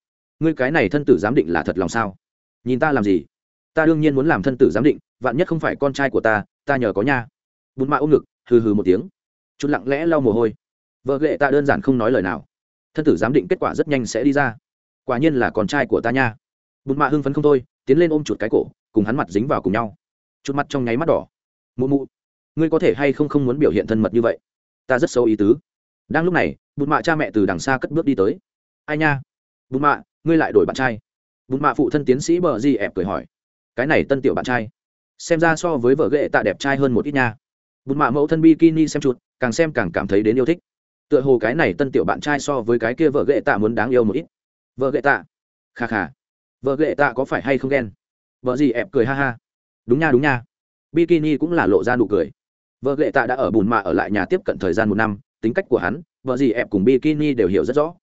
Ngươi cái này thân tử giám định là thật lòng sao? Nhìn ta làm gì? Ta đương nhiên muốn làm thân tử giám định, vạn nhất không phải con trai của ta ta nhờ có nha. Bún mạ ôm ngực, hừ hừ một tiếng. Chút lặng lẽ lau mồ hôi. Vợ lệ ta đơn giản không nói lời nào. Thân tử giám định kết quả rất nhanh sẽ đi ra. Quả nhiên là con trai của ta nha. Bún mạ hưng phấn không thôi, tiến lên ôm chuột cái cổ, cùng hắn mặt dính vào cùng nhau. Chút mặt trong nháy mắt đỏ. Mụ mụ, ngươi có thể hay không không muốn biểu hiện thân mật như vậy? Ta rất sâu ý tứ. Đang lúc này, bụt mạ cha mẹ từ đằng xa cất bước đi tới. Ai nha? Bụt mạ, ngươi lại đổi bạn trai bùn mạ phụ thân tiến sĩ bờ di ẹp cười hỏi. Cái này tân tiểu bạn trai. Xem ra so với vợ ghệ tạ đẹp trai hơn một ít nha. Bùn mạ mẫu thân bikini xem chuột, càng xem càng cảm thấy đến yêu thích. Tựa hồ cái này tân tiểu bạn trai so với cái kia vợ ghệ tạ muốn đáng yêu một ít. Vợ ghệ tạ. Kha kha. Vợ ghệ tạ có phải hay không ghen? Vợ gì ẹp cười ha ha. Đúng nha đúng nha. Bikini cũng là lộ ra nụ cười. Vợ ghệ tạ đã ở bùn mạ ở lại nhà tiếp cận thời gian một năm, tính cách của hắn, vợ gì ẹp cùng bikini đều hiểu rất rõ.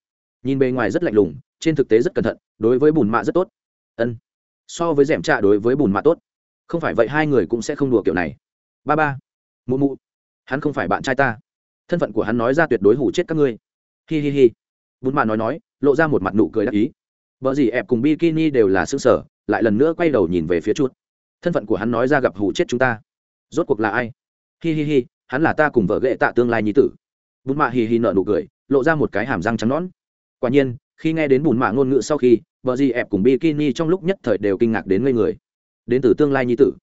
Nhìn bề ngoài rất lạnh lùng trên thực tế rất cẩn thận, đối với bùn mạ rất tốt. Ân. So với dẻm trạ đối với bùn mạ tốt. Không phải vậy hai người cũng sẽ không đùa kiểu này. Ba ba. Mụ mụ. Hắn không phải bạn trai ta. Thân phận của hắn nói ra tuyệt đối hủ chết các ngươi. Hi hi hi. Bùn mạ nói nói, lộ ra một mặt nụ cười đắc ý. Vợ gì ẹp cùng bikini đều là xương sở, lại lần nữa quay đầu nhìn về phía chút thân phận của hắn nói ra gặp hủ chết chúng ta. Rốt cuộc là ai? Hi hi hi, hắn là ta cùng vợ ghệ tạ tương lai nhi tử. Bùn mạ hi hi nợ nụ cười, lộ ra một cái hàm răng trắng nón quả nhiên khi nghe đến bùn mạ ngôn ngữ sau khi, vợ gì ẹp cùng bikini trong lúc nhất thời đều kinh ngạc đến ngây người. Đến từ tương lai nhi tử.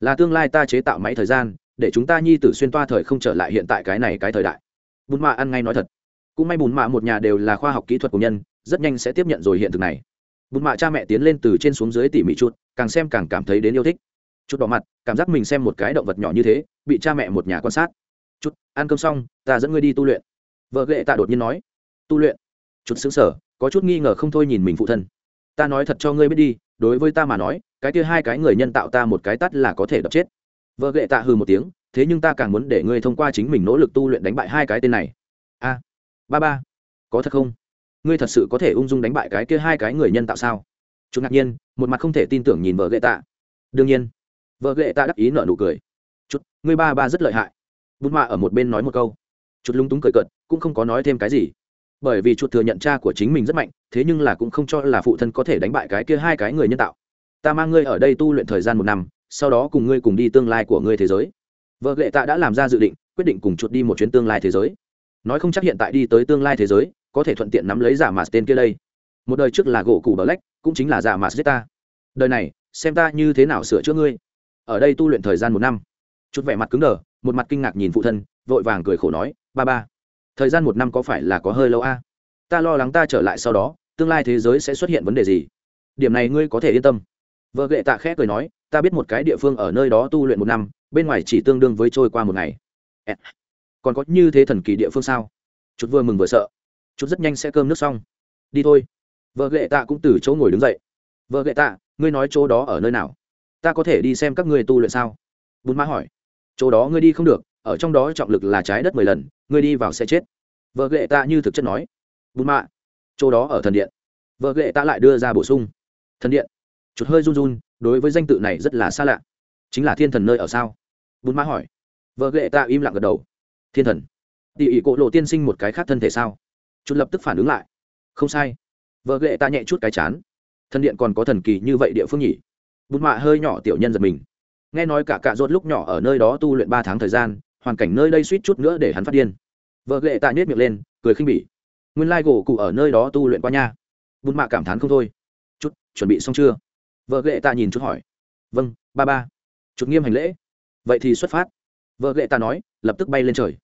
Là tương lai ta chế tạo máy thời gian, để chúng ta nhi tử xuyên toa thời không trở lại hiện tại cái này cái thời đại. Bùn mạ ăn ngay nói thật. Cũng may bùn mạ một nhà đều là khoa học kỹ thuật của nhân, rất nhanh sẽ tiếp nhận rồi hiện thực này. Bùn mạ cha mẹ tiến lên từ trên xuống dưới tỉ mỉ chút càng xem càng cảm thấy đến yêu thích. Chút đỏ mặt, cảm giác mình xem một cái động vật nhỏ như thế, bị cha mẹ một nhà quan sát. Chút ăn cơm xong, ta dẫn ngươi đi tu luyện. Vợ ghệ tạ đột nhiên nói. Tu luyện? Chút xứng sở có chút nghi ngờ không thôi nhìn mình phụ thân. Ta nói thật cho ngươi biết đi, đối với ta mà nói, cái kia hai cái người nhân tạo ta một cái tắt là có thể đập chết. Vợ gệ tạ hừ một tiếng, thế nhưng ta càng muốn để ngươi thông qua chính mình nỗ lực tu luyện đánh bại hai cái tên này. A, ba ba, có thật không? Ngươi thật sự có thể ung dung đánh bại cái kia hai cái người nhân tạo sao? Chúng ngạc nhiên, một mặt không thể tin tưởng nhìn vợ gệ tạ. Đương nhiên, vợ gệ tạ đắc ý nợ nụ cười. Chút ngươi ba ba rất lợi hại. Bút mạ ở một bên nói một câu. Chút lúng túng cười cợt, cũng không có nói thêm cái gì bởi vì chuột thừa nhận cha của chính mình rất mạnh, thế nhưng là cũng không cho là phụ thân có thể đánh bại cái kia hai cái người nhân tạo. Ta mang ngươi ở đây tu luyện thời gian một năm, sau đó cùng ngươi cùng đi tương lai của ngươi thế giới. Vợ lệ tạ đã làm ra dự định, quyết định cùng chuột đi một chuyến tương lai thế giới. Nói không chắc hiện tại đi tới tương lai thế giới, có thể thuận tiện nắm lấy giả mạt tên kia đây. Một đời trước là gỗ cụ bờ lách, cũng chính là giả mạt giết ta. Đời này, xem ta như thế nào sửa chữa ngươi. Ở đây tu luyện thời gian một năm. Chút vẻ mặt cứng đờ, một mặt kinh ngạc nhìn phụ thân, vội vàng cười khổ nói, ba ba thời gian một năm có phải là có hơi lâu a? Ta lo lắng ta trở lại sau đó, tương lai thế giới sẽ xuất hiện vấn đề gì? Điểm này ngươi có thể yên tâm. Vợ gệ tạ khẽ cười nói, ta biết một cái địa phương ở nơi đó tu luyện một năm, bên ngoài chỉ tương đương với trôi qua một ngày. Còn có như thế thần kỳ địa phương sao? Chút vừa mừng vừa sợ. Chút rất nhanh sẽ cơm nước xong. Đi thôi. Vợ gệ tạ cũng từ chỗ ngồi đứng dậy. Vợ gệ tạ, ngươi nói chỗ đó ở nơi nào? Ta có thể đi xem các ngươi tu luyện sao? Bùn mã hỏi. Chỗ đó ngươi đi không được, ở trong đó trọng lực là trái đất mười lần ngươi đi vào sẽ chết. Vợ ghệ tạ như thực chất nói. Bùn mạ. Chỗ đó ở thần điện. Vợ ghệ tạ lại đưa ra bổ sung. Thần điện. Chút hơi run run, đối với danh tự này rất là xa lạ. Chính là thiên thần nơi ở sao? Bùn mã hỏi. Vợ ghệ tạ im lặng gật đầu. Thiên thần. Tỉ ỉ cộ lộ tiên sinh một cái khác thân thể sao? Chút lập tức phản ứng lại. Không sai. Vợ ghệ tạ nhẹ chút cái chán. Thần điện còn có thần kỳ như vậy địa phương nhỉ? Bùn mạ hơi nhỏ tiểu nhân giật mình. Nghe nói cả cạ rốt lúc nhỏ ở nơi đó tu luyện ba tháng thời gian hoàn cảnh nơi đây suýt chút nữa để hắn phát điên. Vợ ghệ tạ nhét miệng lên, cười khinh bỉ. Nguyên lai gỗ cụ ở nơi đó tu luyện qua nha. Bùn mạ cảm thán không thôi. Chút, chuẩn bị xong chưa? Vợ ghệ tạ nhìn chút hỏi. Vâng ba ba. Chút nghiêm hành lễ. Vậy thì xuất phát. Vợ ghệ tạ nói, lập tức bay lên trời.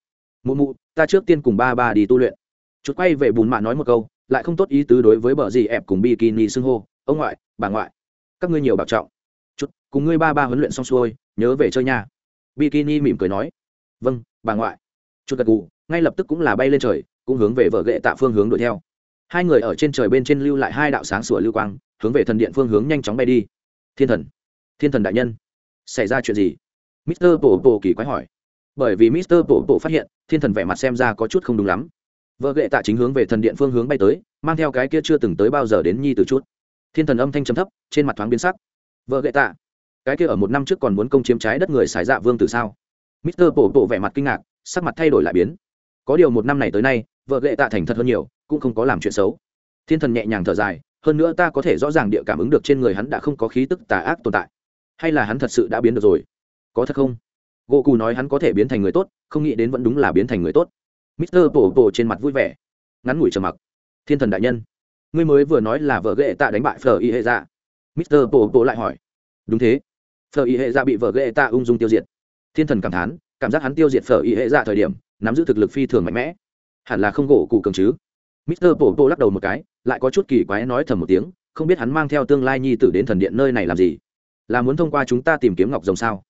Mụ mụ, ta trước tiên cùng ba ba đi tu luyện. Chút quay về bùn mạ nói một câu, lại không tốt ý tứ đối với bờ gì ẹp cùng bikini xưng hô. Ông ngoại, bà ngoại, các ngươi nhiều bảo trọng. Chút, cùng ngươi ba ba huấn luyện xong xuôi, nhớ về chơi nha. Bikini mỉm cười nói vâng bà ngoại. Chuột gật gù, ngay lập tức cũng là bay lên trời, cũng hướng về vợ ghệ tạ phương hướng đuổi theo. Hai người ở trên trời bên trên lưu lại hai đạo sáng sủa lưu quang, hướng về thần điện phương hướng nhanh chóng bay đi. Thiên thần thiên thần đại nhân, xảy ra chuyện gì? Mister bộ bộ kỳ quái hỏi. Bởi vì mister bộ bộ phát hiện, thiên thần vẻ mặt xem ra có chút không đúng lắm. Vợ ghệ tạ chính hướng về thần điện phương hướng bay tới, mang theo cái kia chưa từng tới bao giờ đến nhi từ chút. Thiên thần âm thanh chấm thấp, trên mặt thoáng biến sắc. Vợ ghệ tạ, cái kia ở một năm trước còn muốn công chiếm trái đất người xài dạ vương từ sao? Mister bộ bộ vẻ mặt kinh ngạc, sắc mặt thay đổi lại biến. Có điều một năm này tới nay, vợ lệ tạ thành thật hơn nhiều, cũng không có làm chuyện xấu. Thiên thần nhẹ nhàng thở dài, hơn nữa ta có thể rõ ràng địa cảm ứng được trên người hắn đã không có khí tức tà ác tồn tại. Hay là hắn thật sự đã biến được rồi? Có thật không? Gỗ cù nói hắn có thể biến thành người tốt, không nghĩ đến vẫn đúng là biến thành người tốt. Mister bổ bộ trên mặt vui vẻ, ngắn ngủi trầm mặc. Thiên thần đại nhân, ngươi mới vừa nói là vợ ghệ tạ đánh bại phở y hệ dạ. Mister bổ bổ lại hỏi. Đúng thế. Phở y hệ dạ bị vợ ghệ tạ ung dung tiêu diệt thiên thần cảm thán, cảm giác hắn tiêu diệt phở y hệ dạ thời điểm, nắm giữ thực lực phi thường mạnh mẽ. Hẳn là không gỗ cụ cường chứ? Mister bổ bổ lắc đầu một cái, lại có chút kỳ quái nói thầm một tiếng, không biết hắn mang theo tương lai nhi tử đến thần điện nơi này làm gì? Là muốn thông qua chúng ta tìm kiếm ngọc rồng sao?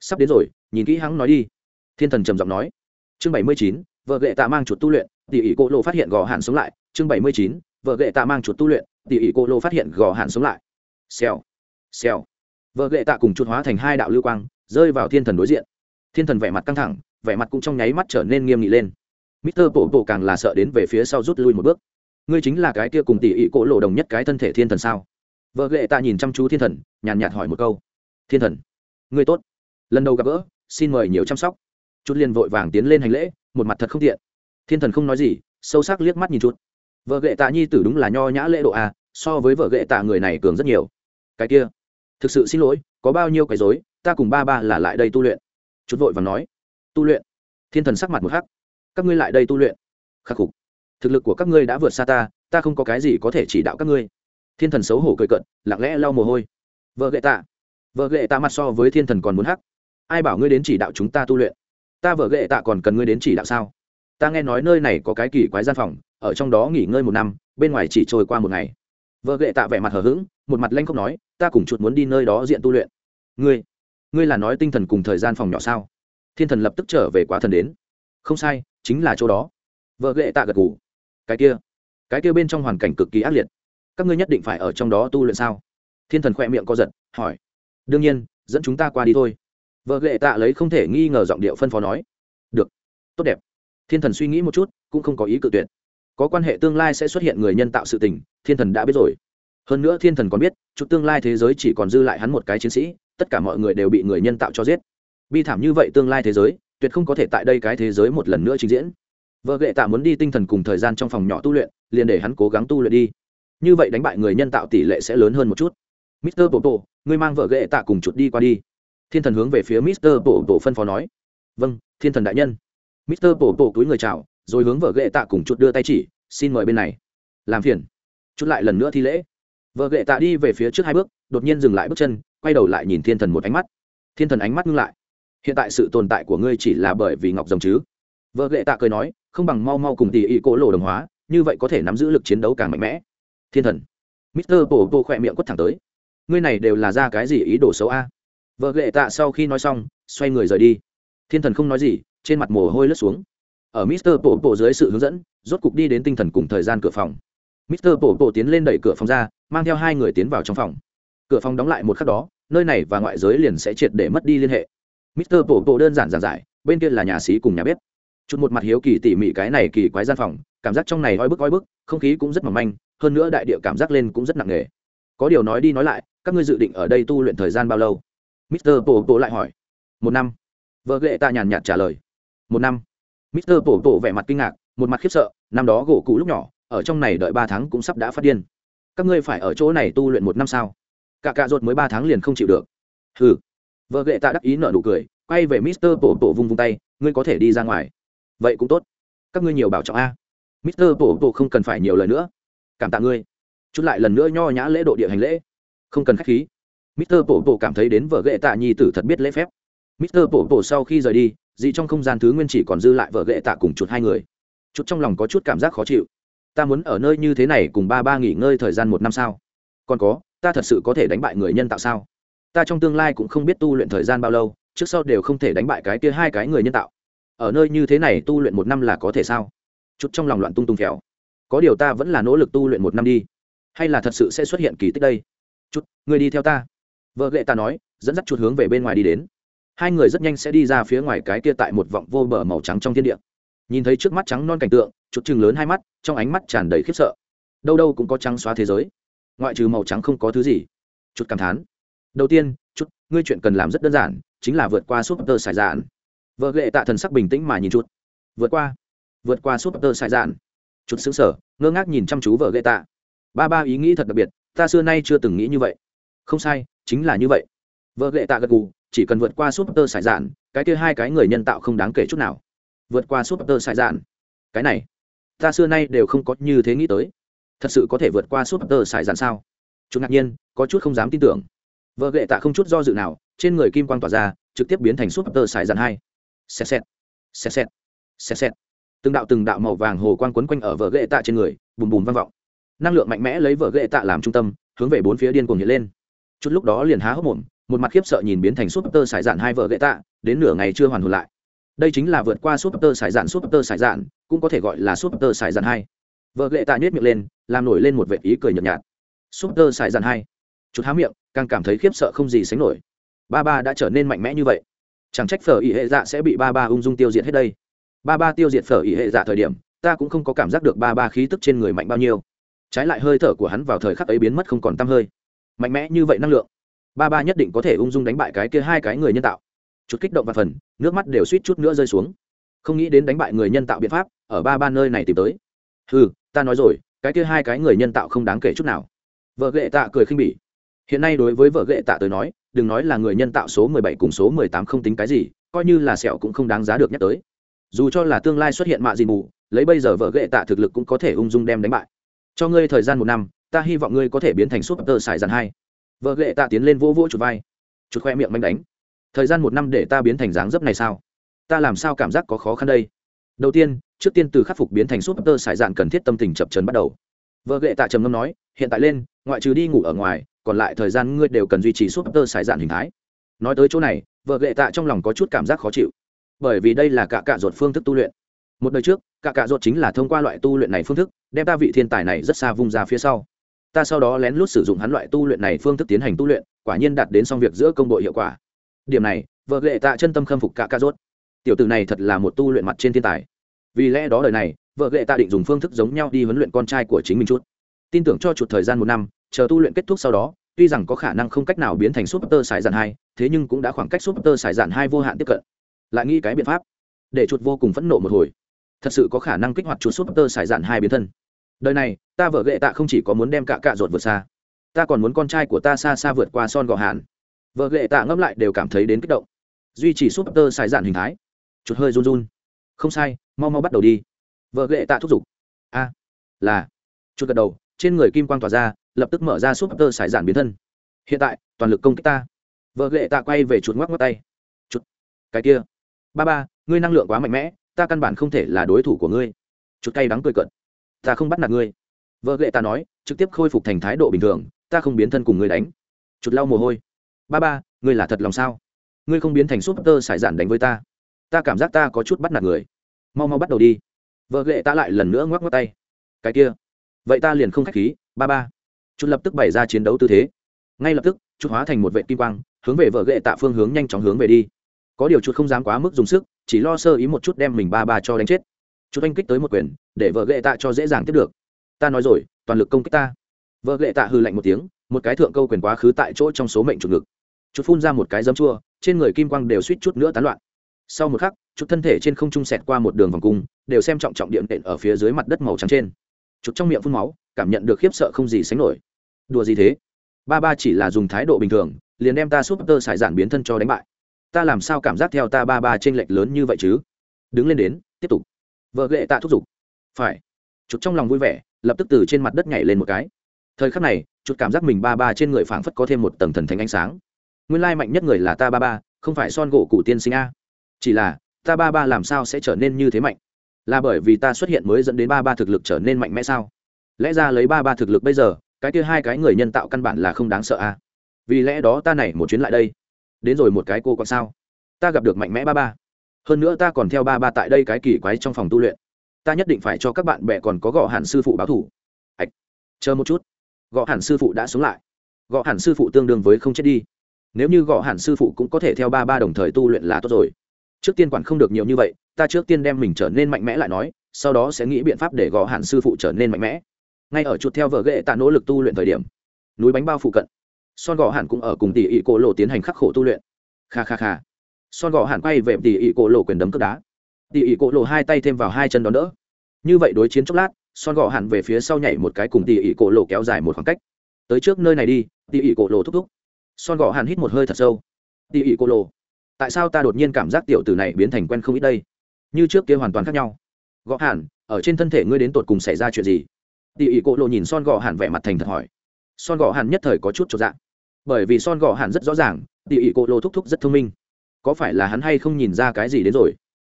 Sắp đến rồi, nhìn kỹ hắn nói đi. Thiên thần trầm giọng nói. Chương bảy mươi chín, vợ gệ tạ mang chuột tu luyện tỉ ỉ cô lô phát hiện gò hạn sống lại. Chương bảy mươi chín, vợ gệ tạ mang chuột tu luyện tỉ ỉ cô lô phát hiện gò hạn sống lại. Xèo xèo. Vợ gệ tạ cùng chuột hóa thành hai đạo lưu quang, rơi vào thiên thần đối diện thiên thần vẻ mặt căng thẳng vẻ mặt cũng trong nháy mắt trở nên nghiêm nghị lên. Mister bộ bộ càng là sợ đến về phía sau rút lui một bước. Ngươi chính là cái kia cùng tỷ ỉ cỗ lộ đồng nhất cái thân thể thiên thần sao? Vợ ghệ ta nhìn chăm chú thiên thần nhàn nhạt hỏi một câu. Thiên thần ngươi tốt. Lần đầu gặp gỡ xin mời nhiều chăm sóc. Chút liền vội vàng tiến lên hành lễ một mặt thật không tiện. Thiên thần không nói gì sâu sắc liếc mắt nhìn chút. Vợ ghệ tạ nhi tử đúng là nho nhã lễ độ à, so với vợ ghệ tạ người này cường rất nhiều. Cái kia thực sự xin lỗi có bao nhiêu cái dối ta cùng ba ba là lại đây tu luyện chút vội và nói, tu luyện. Thiên thần sắc mặt một hắc, các ngươi lại đây tu luyện. Khắc phục. Thực lực của các ngươi đã vượt xa ta ta không có cái gì có thể chỉ đạo các ngươi. Thiên thần xấu hổ cười cận lặng lẽ lau mồ hôi. Vợ gệ tạ. Vợ gệ tạ mặt so với thiên thần còn muốn hắc. Ai bảo ngươi đến chỉ đạo chúng ta tu luyện? Ta vợ gệ tạ còn cần ngươi đến chỉ đạo sao? Ta nghe nói nơi này có cái kỳ quái gian phòng, ở trong đó nghỉ ngơi một năm, bên ngoài chỉ trôi qua một ngày. Vợ gệ tạ vẻ mặt hờ hững, một mặt lanh không nói, ta cùng chuột muốn đi nơi đó diện tu luyện. Ngươi ngươi là nói tinh thần cùng thời gian phòng nhỏ sao? Thiên thần lập tức trở về quá thần đến. Không sai, chính là chỗ đó. Vợ ghệ tạ gật ngủ cái kia cái kia bên trong hoàn cảnh cực kỳ ác liệt. Các ngươi nhất định phải ở trong đó tu luyện sao? Thiên thần khỏe miệng co giật, hỏi. Đương nhiên, dẫn chúng ta qua đi thôi. Vợ ghệ tạ lấy không thể nghi ngờ giọng điệu phân phó nói. Được, tốt đẹp. Thiên thần suy nghĩ một chút, cũng không có ý cự tuyệt. Có quan hệ tương lai sẽ xuất hiện người nhân tạo sự tình, thiên thần đã biết rồi. Hơn nữa thiên thần còn biết, chút tương lai thế giới chỉ còn dư lại hắn một cái chiến sĩ tất cả mọi người đều bị người nhân tạo cho giết. Bi thảm như vậy tương lai thế giới, tuyệt không có thể tại đây cái thế giới một lần nữa trình diễn. Vợ ghệ tạ muốn đi tinh thần cùng thời gian trong phòng nhỏ tu luyện, liền để hắn cố gắng tu luyện đi. Như vậy đánh bại người nhân tạo tỷ lệ sẽ lớn hơn một chút. Mister bộ bộ ngươi mang vợ ghệ tạ cùng chuột đi qua đi. Thiên thần hướng về phía mister bộ bộ phân phó nói. Vâng thiên thần đại nhân. Mister bộ bộ túi người chào, rồi hướng vợ ghệ tạ cùng chuột đưa tay chỉ, xin mời bên này. Làm phiền. Chút lại lần nữa thi lễ. Vợ ghệ tạ đi về phía trước hai bước, đột nhiên dừng lại bước chân quay đầu lại nhìn thiên thần một ánh mắt. Thiên thần ánh mắt ngưng lại. Hiện tại sự tồn tại của ngươi chỉ là bởi vì ngọc rồng chứ? Vợ ghệ tạ cười nói, không bằng mau mau cùng tỷ ý cố lộ đồng hóa, như vậy có thể nắm giữ lực chiến đấu càng mạnh mẽ. Thiên thần. Mister bổ bổ khỏe miệng quất thẳng tới. Ngươi này đều là ra cái gì ý đồ xấu a? Vợ ghệ tạ sau khi nói xong, xoay người rời đi. Thiên thần không nói gì, trên mặt mồ hôi lướt xuống. Ở mister bổ bổ dưới sự hướng dẫn, rốt cục đi đến tinh thần cùng thời gian cửa phòng. Mister bổ bổ tiến lên đẩy cửa phòng ra, mang theo hai người tiến vào trong phòng cửa phòng đóng lại một khắc đó, nơi này và ngoại giới liền sẽ triệt để mất đi liên hệ. Mister bộ bộ đơn giản giản giải, bên kia là nhà sĩ cùng nhà bếp. Chút một mặt hiếu kỳ tỉ mỉ cái này kỳ quái gian phòng, cảm giác trong này oi bức oi bức, không khí cũng rất mỏng manh, hơn nữa đại địa cảm giác lên cũng rất nặng nề. Có điều nói đi nói lại, các ngươi dự định ở đây tu luyện thời gian bao lâu? Mister bộ bộ lại hỏi. Một năm. Vợ ghệ ta nhàn nhạt trả lời. Một năm. Mister bộ bộ vẻ mặt kinh ngạc, một mặt khiếp sợ, năm đó gỗ cũ lúc nhỏ, ở trong này đợi ba tháng cũng sắp đã phát điên. Các ngươi phải ở chỗ này tu luyện một năm sao? Cả cạ ruột mới ba tháng liền không chịu được. Hừ. Vợ ghệ tạ đắc ý nở nụ cười, quay về mister tổ tổ vung vung tay, ngươi có thể đi ra ngoài. Vậy cũng tốt. Các ngươi nhiều bảo trọng a. Mister tổ tổ không cần phải nhiều lời nữa. Cảm tạ ngươi. Chút lại lần nữa nho nhã lễ độ địa hành lễ. Không cần khách khí. Mister tổ tổ cảm thấy đến vợ ghệ tạ nhi tử thật biết lễ phép. Mister tổ tổ sau khi rời đi dị trong không gian thứ nguyên chỉ còn dư lại vợ ghệ tạ cùng chuột hai người. Chút trong lòng có chút cảm giác khó chịu. Ta muốn ở nơi như thế này cùng ba ba nghỉ ngơi thời gian một năm sao? Còn có ta thật sự có thể đánh bại người nhân tạo sao? Ta trong tương lai cũng không biết tu luyện thời gian bao lâu, trước sau đều không thể đánh bại cái kia hai cái người nhân tạo. Ở nơi như thế này tu luyện một năm là có thể sao? Chút trong lòng loạn tung tung khéo có điều ta vẫn là nỗ lực tu luyện một năm đi. Hay là thật sự sẽ xuất hiện kỳ tích đây? Chút, người đi theo ta. Vợ lệ ta nói, dẫn dắt chút hướng về bên ngoài đi đến. Hai người rất nhanh sẽ đi ra phía ngoài cái kia tại một vọng vô bờ màu trắng trong thiên địa. Nhìn thấy trước mắt trắng non cảnh tượng, chút chừng lớn hai mắt, trong ánh mắt tràn đầy khiếp sợ. Đâu đâu cũng có trắng xóa thế giới ngoại trừ màu trắng không có thứ gì. Chút cảm thán. Đầu tiên, chút, ngươi chuyện cần làm rất đơn giản, chính là vượt qua súp tơ sải dạn. Vợ ghệ tạ thần sắc bình tĩnh mà nhìn chút. Vượt qua vượt qua súp tơ sải dạn. Chút xứng sở ngơ ngác nhìn chăm chú vợ ghệ tạ. Ba ba ý nghĩ thật đặc biệt, ta xưa nay chưa từng nghĩ như vậy. Không sai, chính là như vậy. Vợ ghệ tạ gật gù, chỉ cần vượt qua súp tơ sải dạn, cái kia hai cái người nhân tạo không đáng kể chút nào. Vượt qua súp tơ sải dạn. Cái này, ta xưa nay đều không có như thế nghĩ tới thật sự có thể vượt qua súp tơ sải dạn sao? Chúng ngạc nhiên, có chút không dám tin tưởng. Vợ ghệ tạ không chút do dự nào, trên người kim quang tỏa ra, trực tiếp biến thành súp tơ sải dạn hai. Xẹt xẹt xẹt xẹt xẹt xẹt. Từng đạo từng đạo màu vàng hồ quang quấn quanh ở vợ ghệ tạ trên người, bùm bùm vang vọng. Năng lượng mạnh mẽ lấy vợ ghệ tạ làm trung tâm, hướng về bốn phía điên cuồng hiện lên. Chút lúc đó liền há hốc mồm, một mặt khiếp sợ nhìn biến thành súp tơ sải dạn hai vợ ghệ tạ, đến nửa ngày chưa hoàn hồn lại. Đây chính là vượt qua súp tơ sải dạn súp tơ sải dạn cũng có thể gọi là súp tơ sải dạn hai vợ lệ tạ nhét miệng lên, làm nổi lên một vệ ý cười nhợt nhạt. Súp tơ xài dàn hai. Chút há miệng, càng cảm thấy khiếp sợ không gì sánh nổi. Ba ba đã trở nên mạnh mẽ như vậy. Chẳng trách phở ỉ hệ dạ sẽ bị ba ba ung dung tiêu diệt hết đây. Ba ba tiêu diệt phở ỉ hệ dạ thời điểm, ta cũng không có cảm giác được ba ba khí tức trên người mạnh bao nhiêu. Trái lại hơi thở của hắn vào thời khắc ấy biến mất không còn t hơi. Mạnh mẽ như vậy năng lượng, ba ba nhất định có thể ung dung đánh bại cái kia hai cái người nhân tạo. Chút kích động và phần, nước mắt đều suýt chút nữa rơi xuống. Không nghĩ đến đánh bại người nhân tạo biện pháp, ở ba ba nơi này tìm tới. Ừ ta nói rồi, cái kia hai cái người nhân tạo không đáng kể chút nào. Vợ ghệ tạ cười khinh bỉ. Hiện nay đối với vợ ghệ tạ tới nói, đừng nói là người nhân tạo số mười bảy cùng số mười tám không tính cái gì, coi như là sẹo cũng không đáng giá được nhắc tới. Dù cho là tương lai xuất hiện mạ gì mù, lấy bây giờ vợ ghệ tạ thực lực cũng có thể ung dung đem đánh bại. Cho ngươi thời gian một năm, ta hy vọng ngươi có thể biến thành súp tơ xài dàn hai. Vợ ghệ tạ tiến lên vỗ vỗ chuột vai. Chuột khoe miệng manh đánh. Thời gian một năm để ta biến thành dáng dấp này sao? Ta làm sao cảm giác có khó khăn đây? Đầu tiên trước tiên từ khắc phục biến thành súp tơ sải dạn cần thiết tâm tình chập chấn bắt đầu. Vợ ghệ tạ trầm ngâm nói, hiện tại lên, ngoại trừ đi ngủ ở ngoài, còn lại thời gian ngươi đều cần duy trì súp tơ sải dạn hình thái. Nói tới chỗ này, vợ ghệ tạ trong lòng có chút cảm giác khó chịu. Bởi vì đây là cả cạ ruột phương thức tu luyện. Một đời trước, cả cạ ruột chính là thông qua loại tu luyện này phương thức, đem ta vị thiên tài này rất xa vung ra phía sau. Ta sau đó lén lút sử dụng hắn loại tu luyện này phương thức tiến hành tu luyện, quả nhiên đạt đến xong việc giữa công đội hiệu quả. Điểm này, vợ ghệ tạ chân tâm khâm phục cả cạ ruột. Tiểu tử này thật là một tu luyện mặt trên thiên tài vì lẽ đó đời này, vợ ghệ tạ định dùng phương thức giống nhau đi huấn luyện con trai của chính mình chút. Tin tưởng cho chuột thời gian một năm, chờ tu luyện kết thúc sau đó, tuy rằng có khả năng không cách nào biến thành súp tơ sải dạn hai, thế nhưng cũng đã khoảng cách súp tơ sải dạn hai vô hạn tiếp cận. Lại nghĩ cái biện pháp, để chuột vô cùng phẫn nộ một hồi. Thật sự có khả năng kích hoạt chuột súp tơ sải dạn hai biến thân. Đời này, ta vợ ghệ tạ không chỉ có muốn đem cả cạ ruột vượt xa, ta còn muốn con trai của ta xa xa vượt qua son gò hạn. Vợ ghệ tạ ngẫm lại đều cảm thấy đến kích động. Duy trì súp tơ sải dạn hình thái. Chuột hơi run run không sai, mau mau bắt đầu đi. Vợ ghệ tạ thúc giục. A, là. Chuột gật đầu, trên người kim quang tỏa ra, lập tức mở ra súp tơ sải giản biến thân. Hiện tại, toàn lực công kích ta. Vợ ghệ tạ quay về chuột ngoắc ngoắc tay. Chuột, cái kia. Ba ba, ngươi năng lượng quá mạnh mẽ, ta căn bản không thể là đối thủ của ngươi. Chuột cay đắng cười cận ta không bắt nạt ngươi. Vợ ghệ ta nói, trực tiếp khôi phục thành thái độ bình thường, ta không biến thân cùng ngươi đánh. Chuột lau mồ hôi. Ba ba, ngươi là thật lòng sao? Ngươi không biến thành súp tơ sải giản đánh với ta. Ta cảm giác ta có chút bắt nạt người mau mau bắt đầu đi. Vợ ghệ ta lại lần nữa ngoắc ngoắc tay. Cái kia. Vậy ta liền không k h á c h khí, ba ba. Chút lập tức bày ra chiến đấu tư thế. Ngay lập tức, chút hóa thành một vệ kim quang, hướng về vợ ghệ tạ phương hướng nhanh chóng hướng về đi. Có điều chút không dám quá mức dùng sức, chỉ lo sơ ý một chút đem mình ba ba cho đánh chết. Chút anh kích tới một quyền, để vợ ghệ tạ cho dễ dàng tiếp được. Ta nói rồi, toàn lực công kích ta. Vợ ghệ tạ hư lạnh một tiếng, một cái thượng câu quyền quá khứ tại chỗ trong số mệnh chủ ngực chút phun ra một cái giấm chua, trên người kim quang đều suýt chút nữa tán loạn sau một khắc chụp thân thể trên không trung sẹt qua một đường vòng cung, đều xem trọng trọng điện đệm ở phía dưới mặt đất màu trắng trên. Chụp trong miệng phun máu, cảm nhận được khiếp sợ không gì sánh nổi. Đùa gì thế? Ba ba chỉ là dùng thái độ bình thường, liền đem ta súp tơ sải giản biến thân cho đánh bại. Ta làm sao cảm giác theo ta ba ba t r ê n lệch lớn như vậy chứ? Đứng lên đến, tiếp tục. Vợ ghệ tạ thúc giục. Phải. Chụp trong lòng vui vẻ, lập tức từ trên mặt đất nhảy lên một cái. Thời khắc này chụp cảm giác mình ba ba trên người phảng phất có thêm một tầng thần thánh ánh sáng. Nguyên lai mạnh nhất người là ta ba ba, không phải son gỗ cụ tiên sinh a chỉ là, ta ba ba làm sao sẽ trở nên như thế mạnh? Là bởi vì ta xuất hiện mới dẫn đến ba ba thực lực trở nên mạnh mẽ sao? Lẽ ra lấy ba ba thực lực bây giờ, cái kia hai cái người nhân tạo căn bản là không đáng sợ à? Vì lẽ đó ta này một chuyến lại đây. Đến rồi một cái cô còn sao? Ta gặp được mạnh mẽ ba ba. Hơn nữa ta còn theo ba ba tại đây cái kỳ quái trong phòng tu luyện. Ta nhất định phải cho các bạn bè còn có gõ hẳn sư phụ báo thủ. Ạch, chờ một chút. Gõ hẳn sư phụ đã sống lại. Gõ hẳn sư phụ tương đương với không chết đi. Nếu như gõ hẳn sư phụ cũng có thể theo ba ba đồng thời tu luyện là tốt rồi trước tiên quản không được nhiều như vậy, ta trước tiên đem mình trở nên mạnh mẽ lại nói, sau đó sẽ nghĩ biện pháp để gõ hạn sư phụ trở nên mạnh mẽ. Ngay ở chuột theo vợ ghệ tạ nỗ lực tu luyện thời điểm, núi bánh bao phụ cận, son gò hạn cũng ở cùng tỷ ỷ cổ lộ tiến hành khắc khổ tu luyện. Kha kha kha. Son gò hạn quay về tỷ ỷ cổ lộ quyền đấm cướp đá. Tỷ ỷ cổ lộ hai tay thêm vào hai chân đón đỡ. Như vậy đối chiến chốc lát, son gò hạn về phía sau nhảy một cái cùng tỷ ỷ cổ lộ kéo dài một khoảng cách. Tới trước nơi này đi, tỷ ỷ cổ lộ thúc thúc. Son gò hạn hít một hơi thật sâu. Tỷ ỷ cổ lộ tại sao ta đột nhiên cảm giác tiểu tử này biến thành quen không ít đây? Như trước kia hoàn toàn khác nhau. Gõ hẳn ở trên thân thể ngươi đến tột cùng xảy ra chuyện gì? Tỷ ỷ cỗ lộ nhìn son gò hẳn vẻ mặt thành thật hỏi. Son gò hàn nhất thời có chút cho dạng bởi vì son gò hàn rất rõ ràng tỉ ỉ cỗ lô thúc thúc rất thông minh. Có phải là hắn hay không nhìn ra cái gì đến rồi?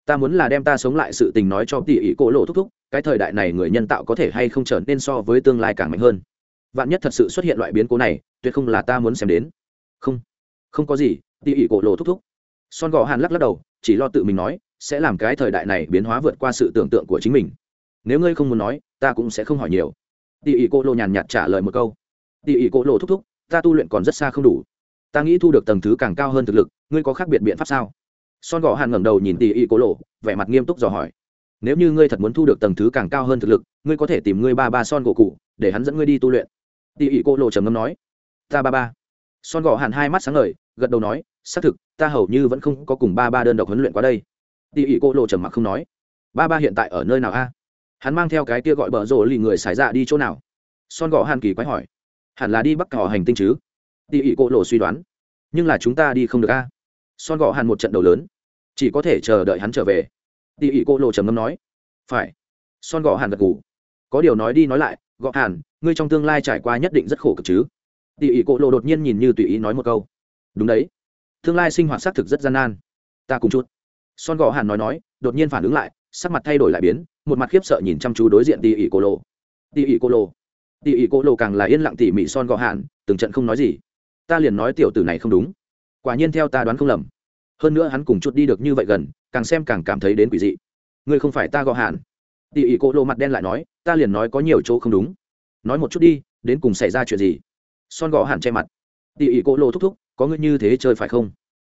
Ta muốn là đem ta sống lại sự tình nói cho tỉ ỉ cỗ lộ thúc thúc, cái thời đại này người nhân tạo có thể hay không trở nên so với tương lai càng mạnh hơn? Vạn nhất thật sự xuất hiện loại biến cố này, tuyệt không là ta muốn xem đến. Không không có gì tỉ ỉ cỗ lộ thúc thúc son gò hàn lắc lắc đầu, chỉ lo tự mình nói, sẽ làm cái thời đại này biến hóa vượt qua sự tưởng tượng của chính mình. Nếu ngươi không muốn nói, ta cũng sẽ không hỏi nhiều. Tỉ ỉ Cố lộ nhàn nhạt trả lời một câu. Tỉ ỉ Cố lộ thúc thúc, ta tu luyện còn rất xa không đủ. Ta nghĩ thu được tầng thứ càng cao hơn thực lực, ngươi có khác biệt biện pháp sao? Son gò hàn ngẩng đầu nhìn tỉ ỉ Cố lộ vẻ mặt nghiêm túc dò hỏi. Nếu như ngươi thật muốn thu được tầng thứ càng cao hơn thực lực, ngươi có thể tìm ngươi ba ba son gỗ cụ, để hắn dẫn ngươi đi tu luyện. Tỉ ỉ Cố lộ trầm ngâm nói. Ta ba ba. Son gò hàn hai mắt sáng ngời, gật đầu nói, xác thực ta hầu như vẫn không có cùng ba ba đơn độc huấn luyện qua đây. Tỉ ỉ cô lộ trầm mặc không nói. Ba ba hiện tại ở nơi nào a? Hắn mang theo cái kia gọi bờ rồ lì người xài dạ đi chỗ nào? Son gò hàn kỳ quái hỏi. Hẳn là đi bắc cỏ hành tinh chứ? Tỉ ỉ cô lộ suy đoán. Nhưng là chúng ta đi không được a. Son gõ hàn một trận đầu lớn. Chỉ có thể chờ đợi hắn trở về. Tỉ ỉ cô lộ trầm ngâm nói. Phải. Son gõ hàn gật ngủ có điều nói đi nói lại gõ hàn, ngươi trong tương lai trải qua nhất định rất khổ cực chứ? Tỉ ỉ cô lộ đột nhiên nhìn như tùy ý nói một câu. Đúng đấy tương lai sinh hoạt xác thực rất gian nan. Ta cùng chút. Son gò hàn nói nói, đột nhiên phản ứng lại, sắc mặt thay đổi lại biến, một mặt khiếp sợ nhìn chăm chú đối diện tỉ ỉ cô lộ tỉ ỉ cô lộ tỉ ỉ cô lộ càng là yên lặng tỉ mỉ son gò hàn, từng trận không nói gì. Ta liền nói tiểu tử này không đúng. Quả nhiên theo ta đoán không lầm. Hơn nữa hắn cùng chút đi được như vậy gần, càng xem càng cảm thấy đến quỷ dị. Ngươi không phải ta gò hàn. Tỉ ỉ cô lộ mặt đen lại nói, ta liền nói có nhiều chỗ không đúng. Nói một chút đi, đến cùng xảy ra chuyện gì? Son gò hàn che mặt. Tỉ ỉ cô lộ thúc thúc có ngươi như thế chơi phải không?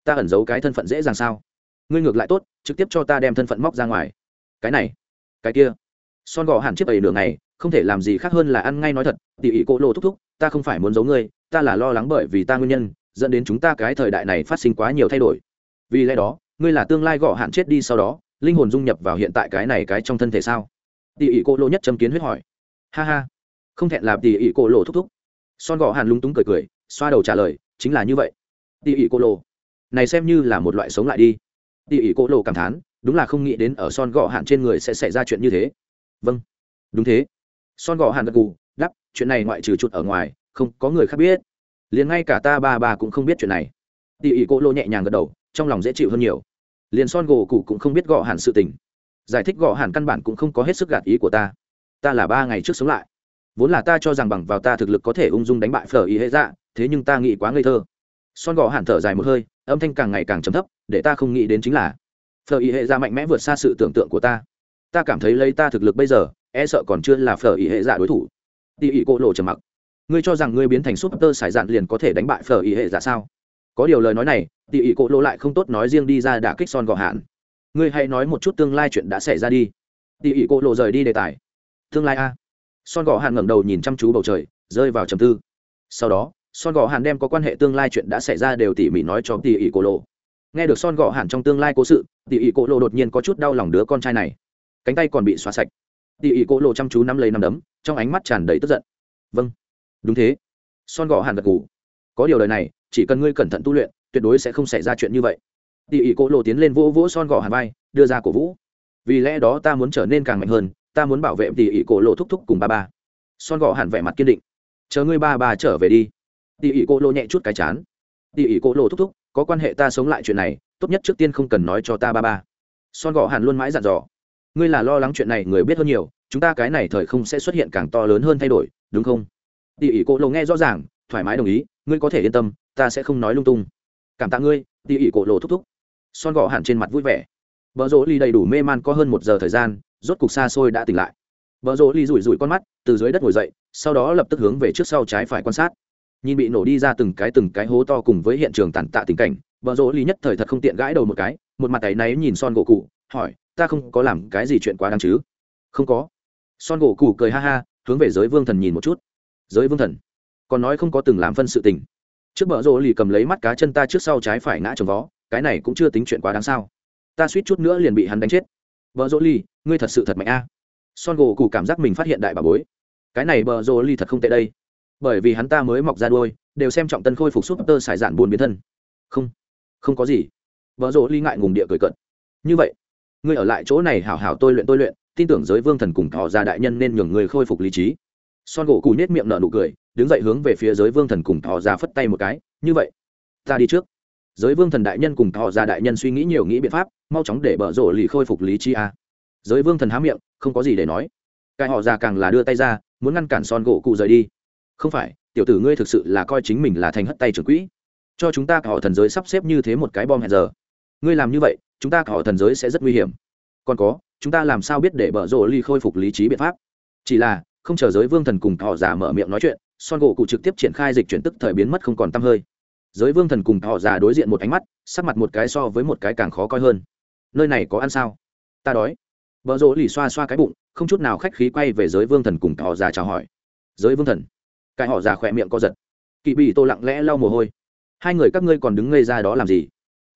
Ta ẩn giấu cái thân phận dễ dàng sao? Ngươi ngược lại tốt, trực tiếp cho ta đem thân phận móc ra ngoài. Cái này, cái kia. Son gò hẳn chiếc ấy đường này không thể làm gì khác hơn là ăn ngay nói thật, tỉ ỉ cỗ lộ thúc thúc, ta không phải muốn giấu ngươi, ta là lo lắng bởi vì ta nguyên nhân, dẫn đến chúng ta cái thời đại này phát sinh quá nhiều thay đổi. Vì lẽ đó, ngươi là tương lai gõ hạn chết đi sau đó, linh hồn dung nhập vào hiện tại cái này cái trong thân thể sao? Tỉ ỉ cô lô nhất châm kiến huyết hỏi. Ha ha. Không thẹn làm tỉ ỉ cô lô thúc thúc. Son gõ hàn lúng túng cười cười, xoa đầu trả lời chính là như vậy. Tỉ ỉ cô lô. Này xem như là một loại sống lại đi. Tỉ ỉ cô lô cảm thán, đúng là không nghĩ đến ở son gọ hạn trên người sẽ xảy ra chuyện như thế. Vâng. Đúng thế. Son gọ hạn gật gù đắp chuyện này ngoại trừ chuột ở ngoài, không có người khác biết. Liền ngay cả ta ba bà cũng không biết chuyện này. Tỉ ỉ cô lô nhẹ nhàng gật đầu, trong lòng dễ chịu hơn nhiều. Liền son gỗ cụ cũng không biết gọ hẳn sự tình. Giải thích gọ hẳn căn bản cũng không có hết sức gạt ý của ta. Ta là ba ngày trước sống lại. Vốn là ta cho rằng bằng vào ta thực lực có thể ung dung đánh bại phở ý hệ dạ thế nhưng ta nghĩ quá ngây thơ. Son gò hẳn thở dài một hơi, âm thanh càng ngày càng trầm thấp, để ta không nghĩ đến chính là, phở ý hệ dạ mạnh mẽ vượt xa sự tưởng tượng của ta. Ta cảm thấy lấy ta thực lực bây giờ e sợ còn chưa là phở ý hệ dạ đối thủ. Tỉ ỉ cô lộ trầm mặc. Ngươi cho rằng ngươi biến thành súp tơ sải dạn liền có thể đánh bại phở ý hệ dạ sao? Có điều lời nói này, tỉ ỉ cô lộ lại không tốt nói riêng đi ra đã kích son gò hạn ngươi hãy nói một chút tương lai chuyện đã xảy ra đi. Tỉ ỉ cô lộ rời đi đề tài. Tương lai a. Son gò hạn ngẩng đầu nhìn chăm chú bầu trời, rơi vào trầm tư. Sau đó son gò hạn đem có quan hệ tương lai chuyện đã xảy ra đều tỉ mỉ nói cho tỉ ỉ Cổ lộ. Nghe được son gò hạn trong tương lai cố sự tỉ ỉ Cổ lộ đột nhiên có chút đau lòng đứa con trai này. Cánh tay còn bị xóa sạch. Tỉ ỉ Cổ lộ chăm chú nắm lấy nắm đấm, trong ánh mắt tràn đầy tức giận. Vâng đúng thế. Son gò hạn gật ngủ có điều đời này, chỉ cần ngươi cẩn thận tu luyện, tuyệt đối sẽ không xảy ra chuyện như vậy. Tỉ ỉ Cổ lộ tiến lên vỗ vỗ son gò hàn vai, đưa ra cổ vũ. Vì lẽ đó ta muốn trở nên càng mạnh hơn, ta muốn bảo vệ tỉ ỉ cổ lộ thúc thúc cùng ba ba. Son gò hàn vẻ mặt kiên định. Chờ ngươi ba ba trở về đi tỉ ỉ cô lô nhẹ chút cái chán. Tỉ ỉ cô lô thúc thúc, có quan hệ ta sống lại chuyện này, tốt nhất trước tiên không cần nói cho ta ba ba. Son gò hàn luôn mãi dặn dò. Ngươi là lo lắng chuyện này người biết hơn nhiều, chúng ta cái này thời không sẽ xuất hiện càng to lớn hơn thay đổi, đúng không? Tỉ ỉ cô lô nghe rõ ràng, thoải mái đồng ý, ngươi có thể yên tâm, ta sẽ không nói lung tung. Cảm tạ ngươi, tỉ ỉ cô lô thúc thúc. Son gọ hàn trên mặt vui vẻ. Bờ rỗ ly đầy đủ mê man có hơn một giờ thời gian, rốt cục xa xôi đã tỉnh lại. Bờ rỗ ly rủi rủi con mắt, từ dưới đất ngồi dậy, sau đó lập tức hướng về trước sau trái phải quan sát nhìn bị nổ đi ra từng cái từng cái hố to cùng với hiện trường tàn tạ tình cảnh, vợ rỗ lý nhất thời thật không tiện gãi đầu một cái, một mặt tay náy nhìn son gỗ cụ hỏi, ta không có làm cái gì chuyện quá đáng chứ? Không có. Son gỗ cụ cười ha ha, hướng về giới vương thần nhìn một chút. Giới vương thần? Còn nói không có từng làm phân sự tình. Trước bờ rỗ lì cầm lấy mắt cá chân ta trước sau trái phải ngã trồng vó, cái này cũng chưa tính chuyện quá đáng sao? Ta suýt chút nữa liền bị hắn đánh chết. Bờ rỗ lì ngươi thật sự thật mạnh a. Son gỗ cụ cảm giác mình phát hiện đại bà bối. Cái này bờ rỗ lì thật không tệ đây bởi vì hắn ta mới mọc ra đôi đều xem trọng tân khôi phục súp tơ xài dạn buồn biến thân. Không không có gì. Vợ rỗ ly ngại ngùng địa cười cận như vậy, ngươi ở lại chỗ này hảo hảo tôi luyện tôi luyện, tin tưởng giới vương thần cùng họ ra đại nhân nên nhường người khôi phục lý trí. Son gỗ cù nhét miệng nở nụ cười, đứng dậy hướng về phía giới vương thần cùng họ ra phất tay một cái. Như vậy, ta đi trước. Giới vương thần đại nhân cùng họ ra đại nhân suy nghĩ nhiều nghĩ biện pháp, mau chóng để bở rộ lì khôi phục lý trí a. Giới vương thần há miệng, không có gì để nói. Cái họ già càng là đưa tay ra, muốn ngăn cản son gỗ cụ rời đi không phải, tiểu tử ngươi thực sự là coi chính mình là thành hất tay trưởng quỹ. Cho chúng ta cả họ thần giới sắp xếp như thế một cái bom hẹn giờ. Ngươi làm như vậy, chúng ta cả họ thần giới sẽ rất nguy hiểm. Còn có, chúng ta làm sao biết để bở rộ ly khôi phục lý trí biện pháp? Chỉ là, không chờ giới vương thần cùng họ giả mở miệng nói chuyện, son gỗ cụ trực tiếp triển khai dịch chuyển tức thời biến mất không còn t hơi. Giới vương thần cùng họ giả đối diện một ánh mắt, sắc mặt một cái so với một cái càng khó coi hơn. Nơi này có ăn sao? Ta đói. Vợ rỗ lì xoa xoa cái bụng, không chút nào khách khí quay về giới vương thần cùng họ già chào hỏi. Giới vương thần cái họ già khỏe miệng co giật. Kỵ bị tô lặng lẽ lau mồ hôi. Hai người các ngươi còn đứng ngây ra đó làm gì?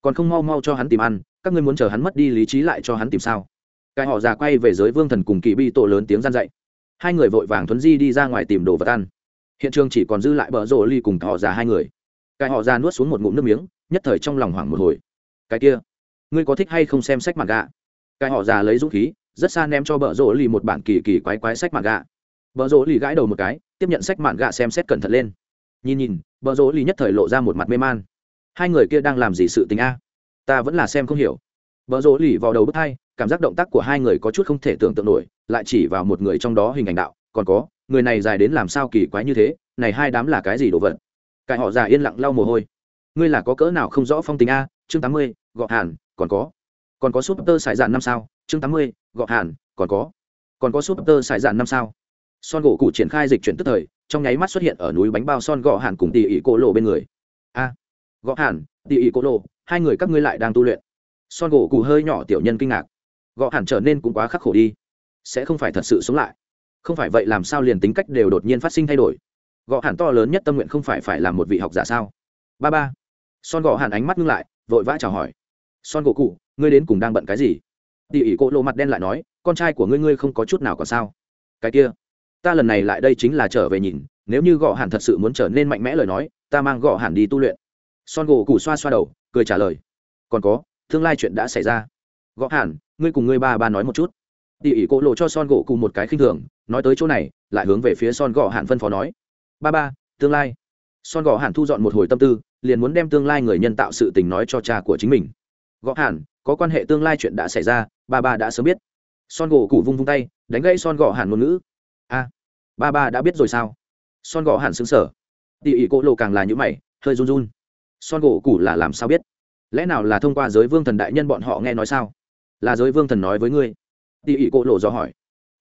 Còn không mau mau cho hắn tìm ăn, các ngươi muốn chờ hắn mất đi lý trí lại cho hắn tìm sao? Cái họ già quay về giới vương thần cùng kỵ bị tổ lớn tiếng gian dậy hai người vội vàng thuấn di đi ra ngoài tìm đồ vật ăn. Hiện trường chỉ còn dư lại bờ rộ ly cùng họ già hai người. Cái họ già nuốt xuống một ngụm nước miếng, nhất thời trong lòng hoảng một hồi. Cái kia, ngươi có thích hay không xem sách mặt gạ cái họ già lấy dũng khí, rất xa ném cho bợ rỗ lì một bản kỳ kỳ quái quái sách mặt gạ bợ rỗ lì gãi đầu một cái tiếp nhận sách mạn gạ xem xét cẩn thận lên. Nhìn nhìn, bờ rỗ lì nhất thời lộ ra một mặt mê man. Hai người kia đang làm gì sự tình a? Ta vẫn là xem không hiểu. Bờ rỗ lì vào đầu bước hai, cảm giác động tác của hai người có chút không thể tưởng tượng nổi, lại chỉ vào một người trong đó hình ảnh đạo, còn có, người này dài đến làm sao kỳ quái như thế, này hai đám là cái gì đồ vật? Cải họ già yên lặng lau mồ hôi. Ngươi là có cỡ nào không rõ phong tình a? Chương tám mươi, gọ hàn, còn có. Còn có súp tơ sải dạn năm sao? Chương tám mươi, gọ hàn, còn có. Còn có súp tơ sải dạn năm sao? Son gỗ cụ triển khai dịch chuyển tức thời, trong nháy mắt xuất hiện ở núi bánh bao son gọ hàn cùng tỉ ỉ cô lộ bên người. A, gọ hàn tỉ ỉ cô lộ, hai người các ngươi lại đang tu luyện. Son gỗ cụ hơi nhỏ tiểu nhân kinh ngạc. Gọ hàn trở nên cũng quá khắc khổ đi. Sẽ không phải thật sự sống lại. Không phải vậy làm sao liền tính cách đều đột nhiên phát sinh thay đổi. Gọ hàn to lớn nhất tâm nguyện không phải phải là một vị học giả sao? Ba ba. Son gọ hàn ánh mắt ngưng lại, vội vã chào hỏi. Son gỗ cụ, ngươi đến cùng đang bận cái gì? Tỉ ỉ cô lộ mặt đen lại nói, con trai của ngươi ngươi không có chút nào còn sao? Cái kia ta lần này lại đây chính là trở về nhìn, nếu như gõ hẳn thật sự muốn trở nên mạnh mẽ lời nói, ta mang gõ hẳn đi tu luyện. Son gỗ cụ xoa xoa đầu, cười trả lời. Còn có, tương lai chuyện đã xảy ra. Gõ hẳn ngươi cùng ngươi ba ba nói một chút. Tỉ ỉ Cổ lộ cho son gỗ cụ một cái khinh thường, nói tới chỗ này, lại hướng về phía son gõ hẳn phân phó nói. Ba ba, tương lai. Son gõ hẳn thu dọn một hồi tâm tư, liền muốn đem tương lai người nhân tạo sự tình nói cho cha của chính mình. Gõ hẳn có quan hệ tương lai chuyện đã xảy ra, ba ba đã sớm biết. Son gỗ cụ vung vung tay, đánh gây son gõ hẳn ngôn ngữ a, ba ba đã biết rồi sao? Son gõ hẳn xứng sở tỉ ỉ cỗ lộ càng là những mày, hơi run run. Son gỗ cụ là làm sao biết? Lẽ nào là thông qua giới vương thần đại nhân bọn họ nghe nói sao? Là giới vương thần nói với ngươi. Tỉ ỉ cỗ lộ do hỏi.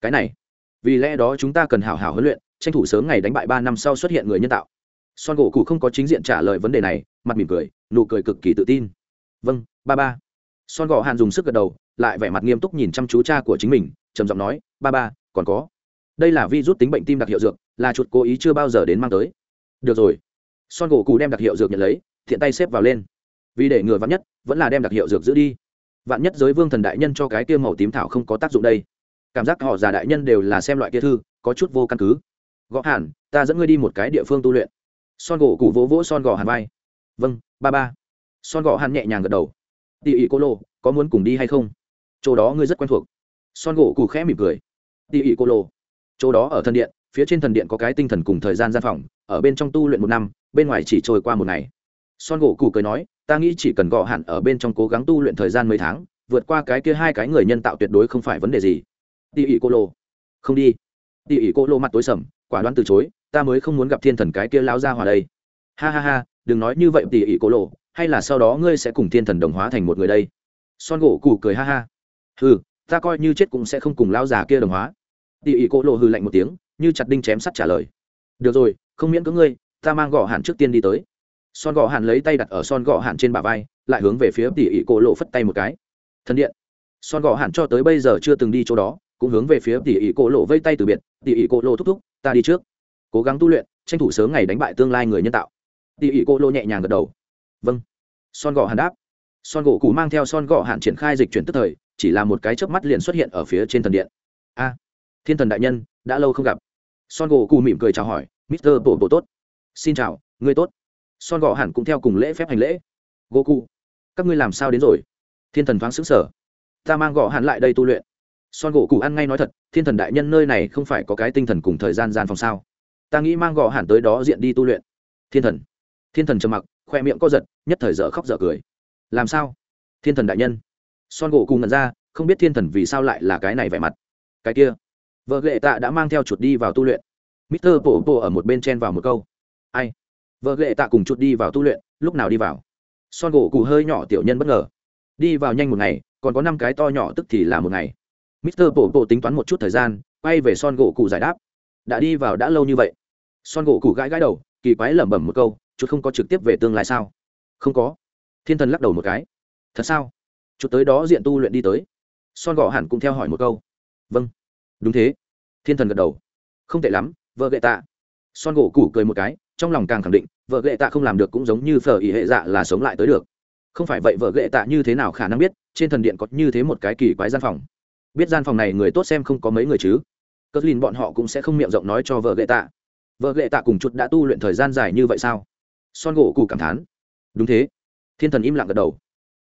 Cái này, vì lẽ đó chúng ta cần hảo hảo huấn luyện, tranh thủ sớm ngày đánh bại ba năm sau xuất hiện người nhân tạo. Son gỗ cụ không có chính diện trả lời vấn đề này, mặt mỉm cười, nụ cười cực kỳ tự tin. Vâng ba ba. Son gỗ hàn dùng sức gật đầu, lại vẻ mặt nghiêm túc nhìn chăm chú cha của chính mình, trầm giọng nói, ba ba, còn có đây là vi rút tính bệnh tim đặc hiệu dược, là chuột cố ý chưa bao giờ đến mang tới. Được rồi. Son gỗ cụ đem đặc hiệu dược nhận lấy, thiện tay xếp vào lên. Vì để ngừa vắn nhất, vẫn là đem đặc hiệu dược giữ đi. Vạn nhất giới vương thần đại nhân cho cái kia màu tím thảo không có tác dụng đây. Cảm giác họ già đại nhân đều là xem loại kia thư, có chút vô căn cứ. Gõ hẳn, ta dẫn ngươi đi một cái địa phương tu luyện. Son gỗ cụ vỗ vỗ son gò hàn vai. Vâng ba ba. Son gò hàn nhẹ nhàng gật đầu. Tỉ ỉ cô lô, có muốn cùng đi hay không? Chỗ đó ngươi rất quen thuộc. Son gỗ cụ khẽ mỉm cười. Tỉ ỉ cô lô chỗ đó ở thần điện, phía trên thần điện có cái tinh thần cùng thời gian gian phòng, ở bên trong tu luyện một năm, bên ngoài chỉ trôi qua một ngày. Son gỗ cụ cười nói, ta nghĩ chỉ cần gọ hẳn ở bên trong cố gắng tu luyện thời gian mấy tháng, vượt qua cái kia hai cái người nhân tạo tuyệt đối không phải vấn đề gì. Tỉ ỉ cô lô. Không đi. Tỉ ỉ cô lô mặt tối sầm, quả đoán từ chối, ta mới không muốn gặp thiên thần cái kia lao ra hòa đây. Ha ha ha, đừng nói như vậy tỉ ỉ cô lô, hay là sau đó ngươi sẽ cùng thiên thần đồng hóa thành một người đây. Son gỗ cụ cười ha ha. Hừ, ta coi như chết cũng sẽ không cùng lao già kia đồng hóa tỉ ỉ cô lộ hừ lạnh một tiếng, như chặt đinh chém sắt trả lời. Được rồi, không miễn cưỡng ngươi, ta mang gõ hàn trước tiên đi tới. Son gõ hàn lấy tay đặt ở son gõ hàn trên bả vai, lại hướng về phía tỉ ỉ cô lộ phất tay một cái. Thân điện. Son gõ hàn cho tới bây giờ chưa từng đi chỗ đó, cũng hướng về phía tỉ ỉ cô lộ vây tay từ biệt. Tỉ ỉ cô lộ thúc thúc, ta đi trước. Cố gắng tu luyện, tranh thủ sớm ngày đánh bại tương lai người nhân tạo. Tỉ ỉ cô lộ nhẹ nhàng gật đầu. Vâng. Son gõ hàn đáp. Son gỗ cụ mang theo son gõ hạn triển khai dịch chuyển tức thời, chỉ là một cái chớp mắt liền xuất hiện ở phía trên thần điện. A thiên thần đại nhân, đã lâu không gặp. Son gỗ cụ mỉm cười chào hỏi, mister bộ bộ tốt. Xin chào, ngươi tốt. Son gò hẳn cũng theo cùng lễ phép hành lễ. Gỗ cụ các ngươi làm sao đến rồi? Thiên thần thoáng xứng sở ta mang gò hẳn lại đây tu luyện. Son gỗ cụ ăn ngay nói thật, thiên thần đại nhân nơi này không phải có cái tinh thần cùng thời gian gian phòng sao? Ta nghĩ mang gò hẳn tới đó diện đi tu luyện. Thiên thần. Thiên thần trầm mặc, khoe miệng co giật, nhất thời dở khóc dở cười. Làm sao? Thiên thần đại nhân. Son gỗ cùng ngẩn ra, không biết thiên thần vì sao lại là cái này vẻ mặt. Cái kia vợ ghệ tạ đã mang theo chuột đi vào tu luyện. Mister bổ bổ ở một bên chen vào một câu. Ai? Vợ ghệ tạ cùng chuột đi vào tu luyện, lúc nào đi vào? Son gỗ cụ hơi nhỏ tiểu nhân bất ngờ. Đi vào nhanh một ngày, còn có năm cái to nhỏ tức thì là một ngày. Mister bổ bổ tính toán một chút thời gian, quay về son gỗ cụ giải đáp. Đã đi vào đã lâu như vậy. Son gỗ cụ gãi gãi đầu, kỳ quái lẩm bẩm một câu chút không có trực tiếp về tương lai sao? Không có. Thiên thần lắc đầu một cái. Thật sao? Chút tới đó diện tu luyện đi tới. Son Gỗ hẳn cũng theo hỏi một câu. Vâng đúng thế. Thiên thần gật đầu. Không tệ lắm, vợ gậy tạ. Son gỗ củ cười một cái, trong lòng càng khẳng định, vợ gậy tạ không làm được cũng giống như phở ỉ hệ dạ là sống lại tới được. Không phải vậy vợ gậy tạ như thế nào khả năng biết, trên thần điện có như thế một cái kỳ quái gian phòng. Biết gian phòng này người tốt xem không có mấy người chứ. Cất lìn bọn họ cũng sẽ không miệng rộng nói cho vợ gậy tạ. Vợ gậy tạ cùng chút đã tu luyện thời gian dài như vậy sao? Son gỗ củ cảm thán. Đúng thế. Thiên thần im lặng gật đầu.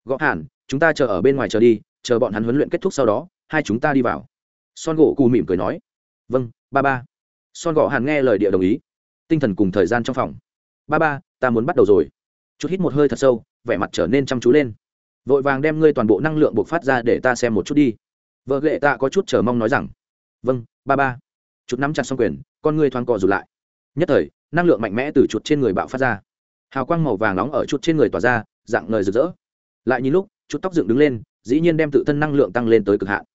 Gõ hẳn chúng ta chờ ở bên ngoài chờ đi, chờ bọn hắn huấn luyện kết thúc sau đó, hai chúng ta đi vào son gỗ cù mỉm cười nói vâng ba ba. Son gỗ hàn nghe lời địa đồng ý, tinh thần cùng thời gian trong phòng. Ba ba, ta muốn bắt đầu rồi. Chút hít một hơi thật sâu, vẻ mặt trở nên chăm chú lên. Vội vàng đem ngươi toàn bộ năng lượng buộc phát ra để ta xem một chút đi. Vợ ghệ ta có chút chờ mong nói rằng vâng ba ba. Chút nắm chặt xong quyền, con ngươi thoáng cò rụt lại. Nhất thời, năng lượng mạnh mẽ từ chuột trên người bạo phát ra. Hào quang màu vàng nóng ở chuột trên người tỏa ra, dạng ngời rực rỡ. Lại nhìn lúc chút tóc dựng đứng lên, dĩ nhiên đem tự thân năng lượng tăng lên tới cực hạn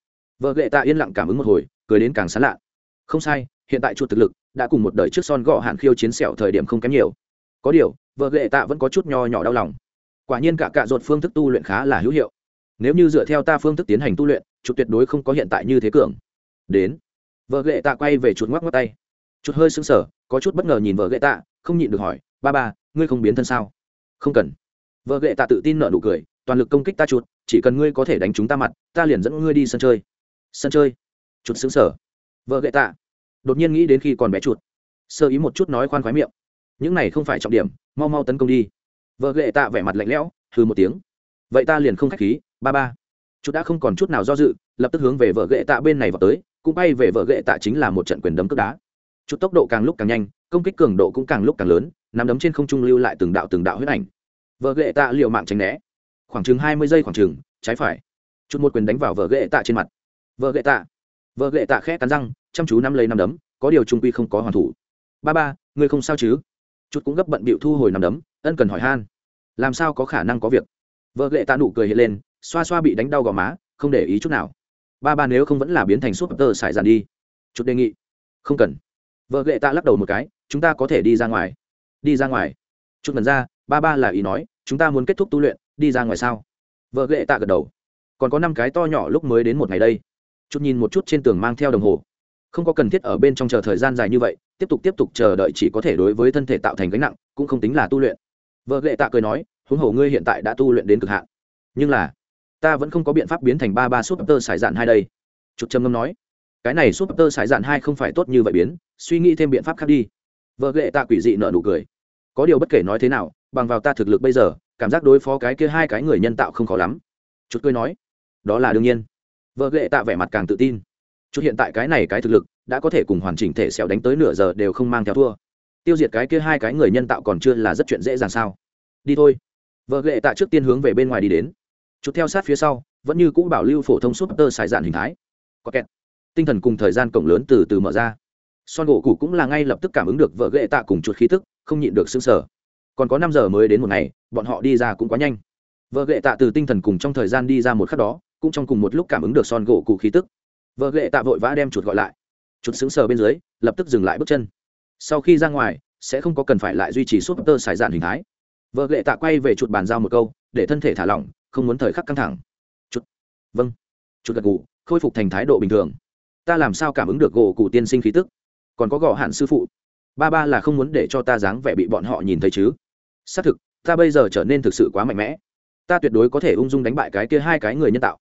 vợ lệ tạ yên lặng cảm ứng một hồi, cười đến càng sán lạ. Không sai, hiện tại chuột thực lực đã cùng một đời trước son gõ hạn khiêu chiến sẹo thời điểm không kém nhiều. Có điều, vợ lệ tạ vẫn có chút nho nhỏ đau lòng. Quả nhiên cả cạ ruột phương thức tu luyện khá là hữu hiệu. Nếu như dựa theo ta phương thức tiến hành tu luyện, chuột tuyệt đối không có hiện tại như thế cường. Đến. Vợ lệ tạ quay về chuột ngoắc ngoắc tay. Chuột hơi sững sờ, có chút bất ngờ nhìn vợ lệ tạ, không nhịn được hỏi, ba ba, ngươi không biến thân sao? Không cần. Vợ lệ tạ tự tin nở nụ cười, toàn lực công kích ta chuột, chỉ cần ngươi có thể đánh chúng ta mặt, ta liền dẫn ngươi đi sân chơi sân chơi. Chuột xứng sở. Vợ gậy tạ. Đột nhiên nghĩ đến khi còn bé chuột. Sơ ý một chút nói khoan khoái miệng. Những này không phải trọng điểm, mau mau tấn công đi. Vợ gậy tạ vẻ mặt lạnh lẽo, hừ một tiếng. Vậy ta liền không k h á c h khí, ba ba. Chuột đã không còn chút nào do dự, lập tức hướng về vợ gậy tạ bên này vào tới, cũng bay về vợ gậy tạ chính là một trận quyền đấm cướp đá. Chút tốc độ càng lúc càng nhanh, công kích cường độ cũng càng lúc càng lớn, nắm đấm trên không trung lưu lại từng đạo từng đạo huyết ảnh. Vợ ghệ tạ liệu mạng tránh né. Khoảng chừng hai mươi giây khoảng chừng, trái phải. Chút một quyền đánh vào vợ ghệ tạ trên mặt vợ ghệ tạ. Vợ ghệ tạ khẽ cắn răng, chăm chú năm lấy năm đấm, có điều trung quy không có hoàn thủ. Ba ba, ngươi không sao chứ? Chút cũng gấp bận bịu thu hồi năm đấm, ân cần hỏi han. Làm sao có khả năng có việc? Vợ ghệ tạ nụ cười hiện lên, xoa xoa bị đánh đau gò má, không để ý chút nào. Ba ba nếu không vẫn là biến thành súp tơ sải dàn đi. Chút đề nghị. Không cần. Vợ ghệ tạ lắc đầu một cái, chúng ta có thể đi ra ngoài. Đi ra ngoài. Chút mần ra, ba ba là ý nói, chúng ta muốn kết thúc tu luyện, đi ra ngoài sao? Vợ ghệ tạ gật đầu. Còn có năm cái to nhỏ lúc mới đến một ngày đây chút nhìn một chút trên tường mang theo đồng hồ. Không có cần thiết ở bên trong chờ thời gian dài như vậy, tiếp tục tiếp tục chờ đợi chỉ có thể đối với thân thể tạo thành gánh nặng, cũng không tính là tu luyện. Vợ lệ tạ cười nói, huống hồ ngươi hiện tại đã tu luyện đến cực hạn. Nhưng là, ta vẫn không có biện pháp biến thành ba ba súp tơ sải dạn hai đây. Chút trầm ngâm nói, cái này súp tơ sải dạn hai không phải tốt như vậy biến, suy nghĩ thêm biện pháp khác đi. Vợ lệ tạ quỷ dị nợ nụ cười. Có điều bất kể nói thế nào, bằng vào ta thực lực bây giờ, cảm giác đối phó cái kia hai cái người nhân tạo không khó lắm. Chút cười nói, đó là đương nhiên vợ ghệ tạ vẻ mặt càng tự tin. Chút hiện tại cái này cái thực lực, đã có thể cùng hoàn chỉnh thể xẻo đánh tới nửa giờ đều không mang theo thua. Tiêu diệt cái kia hai cái người nhân tạo còn chưa là rất chuyện dễ dàng sao? Đi thôi. Vợ ghệ tạ trước tiên hướng về bên ngoài đi đến. Chút theo sát phía sau, vẫn như cũ bảo lưu phổ thông súp tơ xài dạn hình thái. Có kẹt. Tinh thần cùng thời gian cổng lớn từ từ mở ra. Son gỗ cụ cũng là ngay lập tức cảm ứng được vợ ghệ tạ cùng chuột khí tức, không nhịn được xương sở còn có năm giờ mới đến một ngày, bọn họ đi ra cũng quá nhanh. Vợ ghệ tạ từ tinh thần cùng trong thời gian đi ra một khắc đó cũng trong cùng một lúc cảm ứng được son gỗ cụ khí tức. Vợ lệ tạ vội vã đem chuột gọi lại. Chuột xứng sờ bên dưới lập tức dừng lại bước chân. Sau khi ra ngoài sẽ không có cần phải lại duy trì súp tơ xài dạn hình thái. Vợ lệ tạ quay về chuột bàn giao một câu để thân thể thả lỏng không muốn thời khắc căng thẳng. Chuột, vâng. Chuột gật gù khôi phục thành thái độ bình thường. Ta làm sao cảm ứng được gỗ cụ tiên sinh khí tức? Còn có gõ hạn sư phụ. Ba ba là không muốn để cho ta dáng vẻ bị bọn họ nhìn thấy chứ. Xác thực ta bây giờ trở nên thực sự quá mạnh mẽ. Ta tuyệt đối có thể ung dung đánh bại cái kia hai cái người nhân tạo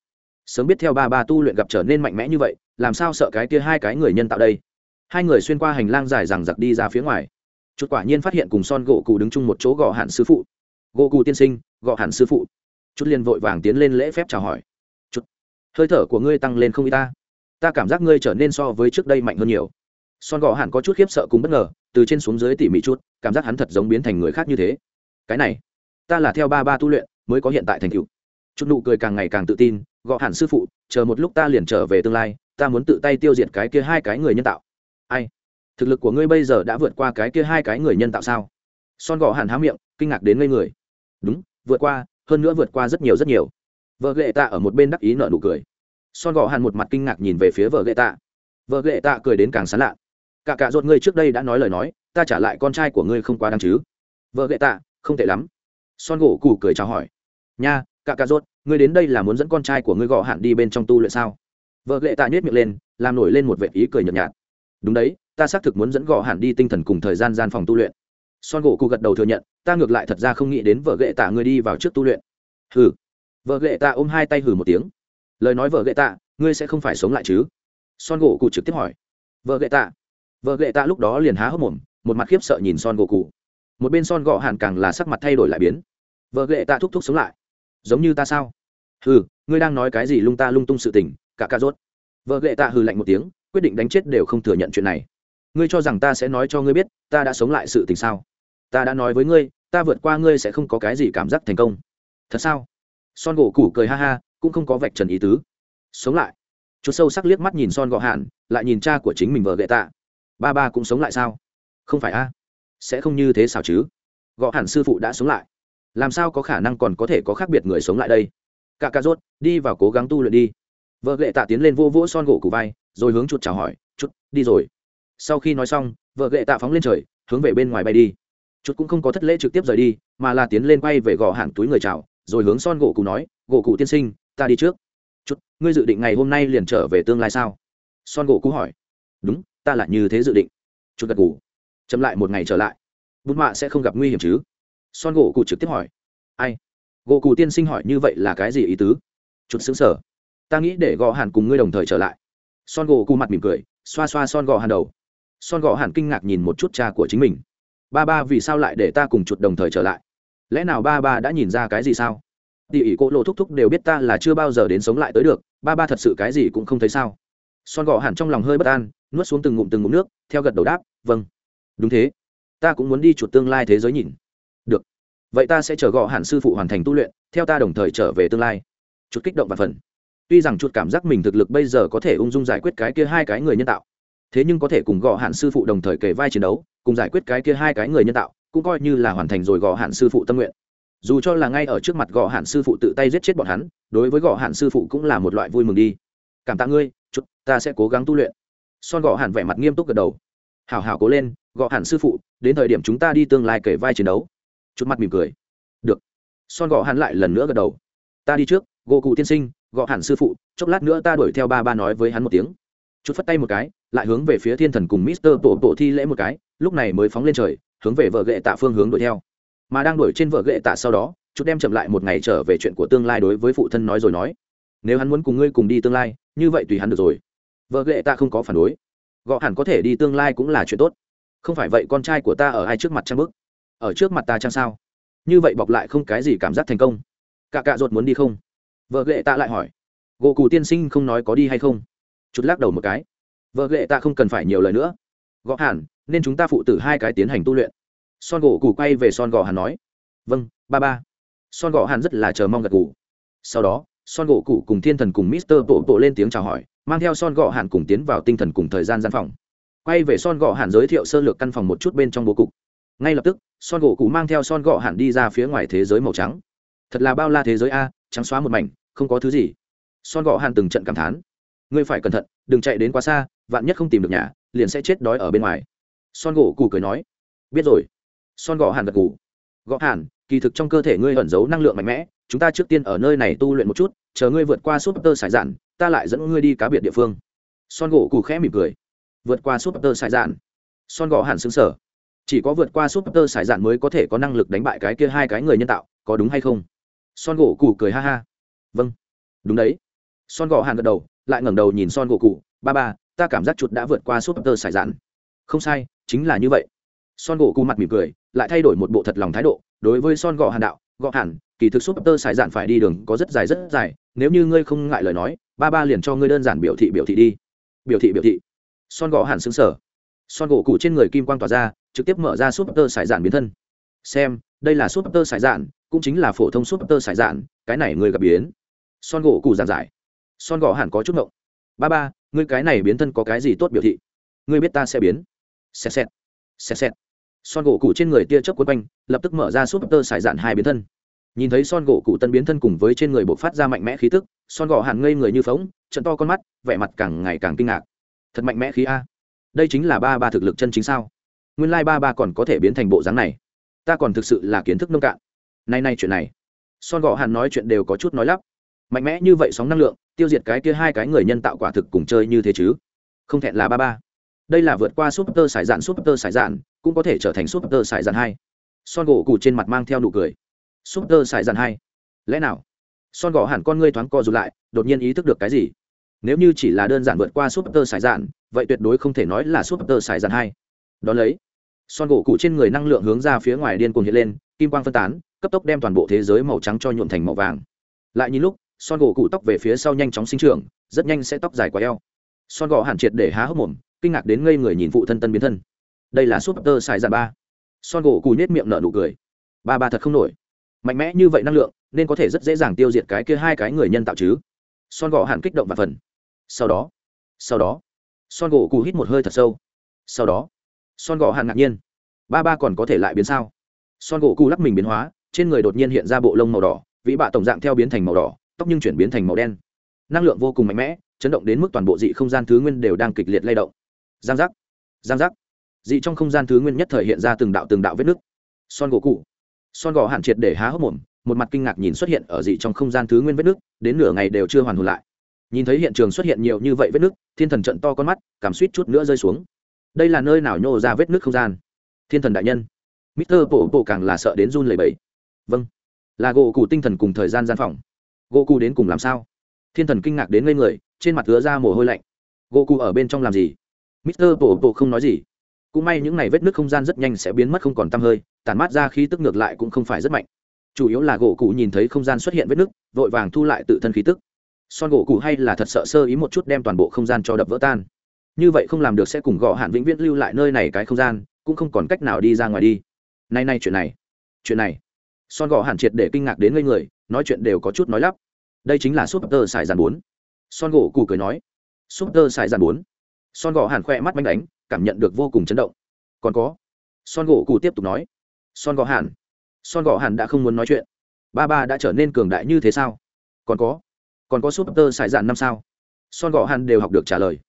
sớm biết theo ba ba tu luyện gặp trở nên mạnh mẽ như vậy, làm sao sợ cái kia hai cái người nhân tạo đây? Hai người xuyên qua hành lang dài rằng giặc đi ra phía ngoài. Chút quả nhiên phát hiện cùng son gỗ cụ đứng chung một chỗ gõ hạn sư phụ. Gỗ cụ tiên sinh gõ hạn sư phụ. Chút liền vội vàng tiến lên lễ phép chào hỏi. Chút, hơi thở của ngươi tăng lên không y ta. Ta cảm giác ngươi trở nên so với trước đây mạnh hơn nhiều. Son gõ hạn có chút khiếp sợ cùng bất ngờ, từ trên xuống dưới tỉ mỉ chút, cảm giác hắn thật giống biến thành người khác như thế. Cái này, ta là theo ba ba tu luyện, mới có hiện tại thành tựu. Chút nụ cười càng ngày càng tự tin gõ hẳn sư phụ, chờ một lúc ta liền trở về tương lai, ta muốn tự tay tiêu diệt cái kia hai cái người nhân tạo. Ai? Thực lực của ngươi bây giờ đã vượt qua cái kia hai cái người nhân tạo sao? Son gõ hẳn há miệng, kinh ngạc đến ngây người. Đúng, vượt qua, hơn nữa vượt qua rất nhiều rất nhiều. Vợ ghệ tạ ở một bên đắc ý nợ nụ cười. Son gõ hẳn một mặt kinh ngạc nhìn về phía vợ ghệ tạ. Vợ ghệ tạ cười đến càng sán lạ. Cả cả ruột ngươi trước đây đã nói lời nói, ta trả lại con trai của ngươi không quá đáng chứ. Vợ ghệ tạ, không tệ lắm. Son gỗ cù cười chào hỏi. Nha, cả cả rốt ngươi đến đây là muốn dẫn con trai của ngươi gõ hạn đi bên trong tu luyện sao? Vợ ghệ tạ nhét miệng lên, làm nổi lên một vệ ý cười nhợt nhạt. Đúng đấy, ta xác thực muốn dẫn gõ hạn đi tinh thần cùng thời gian gian phòng tu luyện. Son gỗ cụ gật đầu thừa nhận, ta ngược lại thật ra không nghĩ đến vợ ghệ tạ ngươi đi vào trước tu luyện. Hừ. Vợ ghệ tạ ôm hai tay hừ một tiếng. Lời nói vợ ghệ tạ, ngươi sẽ không phải sống lại chứ? Son gỗ cụ trực tiếp hỏi. Vợ ghệ tạ. Vợ ghệ tạ lúc đó liền há hốc mồm, một mặt khiếp sợ nhìn son gỗ cụ. Một bên son gõ hạn càng là sắc mặt thay đổi lại biến. Vợ ghệ tạ thúc thúc sống lại giống như ta sao? Hừ, ngươi đang nói cái gì lung ta lung tung sự tình, cả ca rốt. Vợ ghệ tạ hừ lạnh một tiếng, quyết định đánh chết đều không thừa nhận chuyện này. Ngươi cho rằng ta sẽ nói cho ngươi biết, ta đã sống lại sự tình sao? Ta đã nói với ngươi, ta vượt qua ngươi sẽ không có cái gì cảm giác thành công. Thật sao? Son gỗ củ cười ha ha, cũng không có vạch trần ý tứ. Sống lại. Chút sâu sắc liếc mắt nhìn son gọ hạn lại nhìn cha của chính mình vợ ghệ tạ. Ba ba cũng sống lại sao? Không phải a? Sẽ không như thế sao chứ? Gọ hẳn sư phụ đã sống lại làm sao có khả năng còn có thể có khác biệt người sống lại đây? Cả cà rốt, đi vào cố gắng tu luyện đi. Vợ ghệ tạ tiến lên vô vỗ son gỗ cụ vai, rồi hướng chuột chào hỏi chút đi rồi. Sau khi nói xong, vợ ghệ tạ phóng lên trời, hướng về bên ngoài bay đi. Chút cũng không có thất lễ trực tiếp rời đi, mà là tiến lên quay về gò hàng túi người chào, rồi hướng son gỗ cụ nói, gỗ cụ tiên sinh, ta đi trước. Chút ngươi dự định ngày hôm nay liền trở về tương lai sao? Son gỗ cụ hỏi. Đúng, ta là như thế dự định. Chút gật gù. Chậm lại một ngày trở lại. Bút mạ sẽ không gặp nguy hiểm chứ? Son gỗ cụ trực tiếp hỏi. Ai? Gỗ cụ tiên sinh hỏi như vậy là cái gì ý tứ? Chút xứng sở ta nghĩ để gò hàn cùng ngươi đồng thời trở lại. Son gỗ cụ mặt mỉm cười, xoa xoa son gò hàn đầu. Son gò hàn kinh ngạc nhìn một chút cha của chính mình. Ba ba vì sao lại để ta cùng chuột đồng thời trở lại? Lẽ nào ba ba đã nhìn ra cái gì sao? Tỉ ỉ cỗ lộ thúc thúc đều biết ta là chưa bao giờ đến sống lại tới được, ba ba thật sự cái gì cũng không thấy sao? Son gò hàn trong lòng hơi bất an, nuốt xuống từng ngụm từng ngụm nước, theo gật đầu đáp vâng. Đúng thế. Ta cũng muốn đi chuột tương lai thế giới nhìn được. Vậy ta sẽ chờ gõ hẳn sư phụ hoàn thành tu luyện, theo ta đồng thời trở về tương lai. Chút kích động và phần. Tuy rằng chút cảm giác mình thực lực bây giờ có thể ung dung giải quyết cái kia hai cái người nhân tạo, thế nhưng có thể cùng gõ hạn sư phụ đồng thời kề vai chiến đấu, cùng giải quyết cái kia hai cái người nhân tạo, cũng coi như là hoàn thành rồi gõ hạn sư phụ tâm nguyện. Dù cho là ngay ở trước mặt gõ hạn sư phụ tự tay giết chết bọn hắn, đối với gõ hạn sư phụ cũng là một loại vui mừng đi. Cảm tạ ngươi, chút, ta sẽ cố gắng tu luyện. Son gõ hạn vẻ mặt nghiêm túc gật đầu. Hảo hảo cố lên, gõ hạn sư phụ, đến thời điểm chúng ta đi tương lai kể vai chiến đấu chút mặt mỉm cười. Được. Son gõ hắn lại lần nữa gật đầu. Ta đi trước, gỗ cụ tiên sinh gõ hẳn sư phụ, chốc lát nữa ta đuổi theo ba ba nói với hắn một tiếng. Chút phất tay một cái, lại hướng về phía thiên thần cùng mister bộ bộ thi lễ một cái, lúc này mới phóng lên trời, hướng về vợ ghệ tạ phương hướng đuổi theo. Mà đang đuổi trên vợ ghệ tạ sau đó chút đem chậm lại một ngày trở về chuyện của tương lai đối với phụ thân nói rồi nói. Nếu hắn muốn cùng ngươi cùng đi tương lai, như vậy tùy hắn được rồi. Vợ ghệ tạ không có phản đối. Gõ hẳn có thể đi tương lai cũng là chuyện tốt. Không phải vậy con trai của ta ở ai trước mặt trang bức ở trước mặt ta chăng sao? Như vậy bọc lại không cái gì cảm giác thành công. Cả cạ ruột muốn đi không? Vợ ghệ tạ lại hỏi. Gỗ cù tiên sinh không nói có đi hay không? Chút lắc đầu một cái. Vợ ghệ tạ không cần phải nhiều lời nữa. Gõ hẳn nên chúng ta phụ tử hai cái tiến hành tu luyện. Son gỗ cù quay về son gò hàn nói. Vâng ba ba. Son gò hàn rất là chờ mong gật cù. sau đó, son gỗ cụ cùng thiên thần cùng mister bộ bộ lên tiếng chào hỏi, mang theo son gò hàn cùng tiến vào tinh thần cùng thời gian gian phòng. Quay về son gò hàn giới thiệu sơ lược căn phòng một chút bên trong bố cục ngay lập tức, son gỗ cụ mang theo son gọ hàn đi ra phía ngoài thế giới màu trắng. Thật là bao la thế giới a, trắng xóa một mảnh, không có thứ gì. Son gọ hàn từng trận cảm thán. Ngươi phải cẩn thận, đừng chạy đến quá xa, vạn nhất không tìm được nhà, liền sẽ chết đói ở bên ngoài. Son gỗ cụ cười nói. Biết rồi. Son gọ hàn gật cụ gõ hàn kỳ thực trong cơ thể ngươi ẩn giấu năng lượng mạnh mẽ, chúng ta trước tiên ở nơi này tu luyện một chút, chờ ngươi vượt qua súp tơ sải dạn ta lại dẫn ngươi đi cá biệt địa phương. Son gỗ cụ khẽ mỉm cười. Vượt qua súp tơ sải dạn son gọ hàn xứng sở chỉ có vượt qua súp tơ sải dạn mới có thể có năng lực đánh bại cái kia hai cái người nhân tạo có đúng hay không? Son gỗ cụ cười ha ha. Vâng. Đúng đấy. Son gỗ hàn gật đầu lại ngẩng đầu nhìn son gỗ cụ ba ba ta cảm giác chuột đã vượt qua súp tơ sải dạn. Không sai chính là như vậy. Son gỗ cụ mặt mỉm cười lại thay đổi một bộ thật lòng thái độ. Đối với son gỗ hàn đạo Gõ Hàn, kỳ thực súp tơ sải dạn phải đi đường có rất dài rất dài. Nếu như ngươi không ngại lời nói ba ba liền cho ngươi đơn giản biểu thị biểu thị đi. Biểu thị biểu thị. Son gỗ hàn xứng sở son gỗ cụ trên người kim quang tỏa ra trực tiếp mở ra súp tơ sải dạn biến thân. Xem, đây là súp tơ sải dạn cũng chính là phổ thông súp tơ sải dạn cái này người gặp biến. Son gỗ cụ giản giải son gỗ hẳn có chút ngộng. Ba ba, ngươi cái này biến thân có cái gì tốt biểu thị? Ngươi biết ta sẽ biến. Xẹt xẹt. Xẹt xẹt. Son gỗ cụ trên người tia chớp quấn quanh, lập tức mở ra súp tơ sải dạn hai biến thân. Nhìn thấy son gỗ cụ tân biến thân cùng với trên người bộc phát ra mạnh mẽ khí tức, son gỗ hẳn ngây người như phóng trận to con mắt, vẻ mặt càng ngày càng kinh ngạc. Thật mạnh mẽ khí a. Đây chính là ba ba thực lực chân chính sao? Nguyên lai ba ba còn có thể biến thành bộ dáng này. Ta còn thực sự là kiến thức nông cạn. Nay nay chuyện này. Son gỗ hàn nói chuyện đều có chút nói lắp. Mạnh mẽ như vậy sóng năng lượng, tiêu diệt cái kia hai cái người nhân tạo quả thực cùng chơi như thế chứ. Không thẹn là ba ba. Đây là vượt qua súp tơ sải dạn súp tơ sải dạn cũng có thể trở thành súp tơ sải dạn hai. Son gỗ cụ trên mặt mang theo nụ cười. Súp tơ sải dạn hai. Lẽ nào? Son gỗ hẳn con ngươi thoáng co rụt lại, đột nhiên ý thức được cái gì? Nếu như chỉ là đơn giản vượt qua súp tơ sải dạn, vậy tuyệt đối không thể nói là súp tơ sải dạn hai. Đón lấy son gỗ cụ trên người năng lượng hướng ra phía ngoài điên cuồng hiện lên, kim quang phân tán, cấp tốc đem toàn bộ thế giới màu trắng cho nhuộm thành màu vàng. Lại nhìn lúc, son gỗ cụ tóc về phía sau nhanh chóng sinh trưởng, rất nhanh sẽ tóc dài quá eo. Son gỗ hẳn triệt để há hốc mồm, kinh ngạc đến ngây người nhìn phụ thân tân biến thân. Đây là súp tơ xài dạn ba. Son gỗ cù nhét miệng nở nụ cười. Ba ba thật không nổi. Mạnh mẽ như vậy năng lượng, nên có thể rất dễ dàng tiêu diệt cái kia hai cái người nhân tạo chứ. Son gỗ hẳn kích động và phần. Sau đó sau đó, son gỗ cù hít một hơi thật sâu. Sau đó son gỗ hàn ngạc nhiên. Ba ba còn có thể lại biến sao? Son gỗ cù lắc mình biến hóa, trên người đột nhiên hiện ra bộ lông màu đỏ, vĩ bạ tổng dạng theo biến thành màu đỏ, tóc nhưng chuyển biến thành màu đen. Năng lượng vô cùng mạnh mẽ, chấn động đến mức toàn bộ dị không gian thứ nguyên đều đang kịch liệt lay động. Giang giác giang giác. Dị trong không gian thứ nguyên nhất thời hiện ra từng đạo từng đạo vết nứt. Son gỗ cụ son gỗ hạn triệt để há hốc mồm, một mặt kinh ngạc nhìn xuất hiện ở dị trong không gian thứ nguyên vết nứt, đến nửa ngày đều chưa hoàn hồn lại. Nhìn thấy hiện trường xuất hiện nhiều như vậy vết nứt, thiên thần trận to con mắt, cảm suýt chút nữa rơi xuống đây là nơi nào nhô ra vết nứt không gian? Thiên thần đại nhân. Mister bộ bộ càng là sợ đến run lẩy bẩy. Vâng. Là gỗ cụ tinh thần cùng thời gian gian phòng. Gỗ cụ đến cùng làm sao? Thiên thần kinh ngạc đến ngây người, trên mặt ứa ra mồ hôi lạnh. Gỗ cụ ở bên trong làm gì? Mister bộ bộ không nói gì. Cũng may những n à y vết nước không gian rất nhanh sẽ biến mất không còn t hơi, tản mát ra khí tức ngược lại cũng không phải rất mạnh. Chủ yếu là gỗ cụ nhìn thấy không gian xuất hiện vết nước vội vàng thu lại tự thân khí tức. Son gỗ cụ hay là thật sợ sơ ý một chút đem toàn bộ không gian cho đập vỡ tan như vậy không làm được sẽ cùng gõ hạn vĩnh viễn lưu lại nơi này cái không gian, cũng không còn cách nào đi ra ngoài đi. Nay nay chuyện này chuyện này. Son gõ hạn triệt để kinh ngạc đến ngây người, nói chuyện đều có chút nói lắp. Đây chính là súp tơ xài giàn bốn. Son gỗ cù cười nói súp tơ xài giàn bốn. Son gỗ hạn khoe mắt manh đánh, cảm nhận được vô cùng chấn động. Còn có, son gỗ cù tiếp tục nói, son gỗ hạn, son gỗ hạn đã không muốn nói chuyện. Ba ba đã trở nên cường đại như thế sao? Còn có còn có súp tơ xài giàn năm sao? Son gỗ hạn đều học được trả lời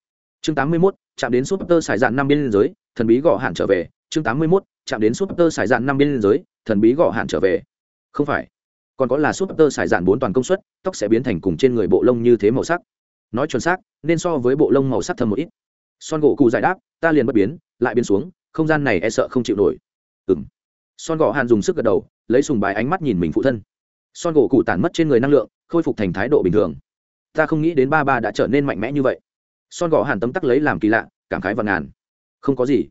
chương tám mươi mốt, chạm đến súp tơ xài dạn năm biên giới, thần bí gõ hàn trở về. Chương tám mươi mốt, chạm đến súp tơ xài dạn năm biên giới, thần bí gõ hàn trở về. Không phải. Còn có là súp tơ xài dạn bốn toàn công suất, tóc sẽ biến thành cùng trên người bộ lông như thế màu sắc. Nói chuẩn xác, nên so với bộ lông màu sắc thâm một ít. Son gỗ cụ giải đáp, ta liền bất biến, lại biến xuống, không gian này e sợ không chịu nổi. Ừ m son gỗ hàn dùng sức gật đầu, lấy sùng bài ánh mắt nhìn mình phụ thân. Son gỗ cụ tản mất trên người năng lượng, khôi phục thành thái độ bình thường. Ta không nghĩ đến ba ba đã trở nên mạnh mẽ như vậy son gỗ hàn tấm tắc lấy làm kỳ lạ, cảm khái và ngàn. Không có gì.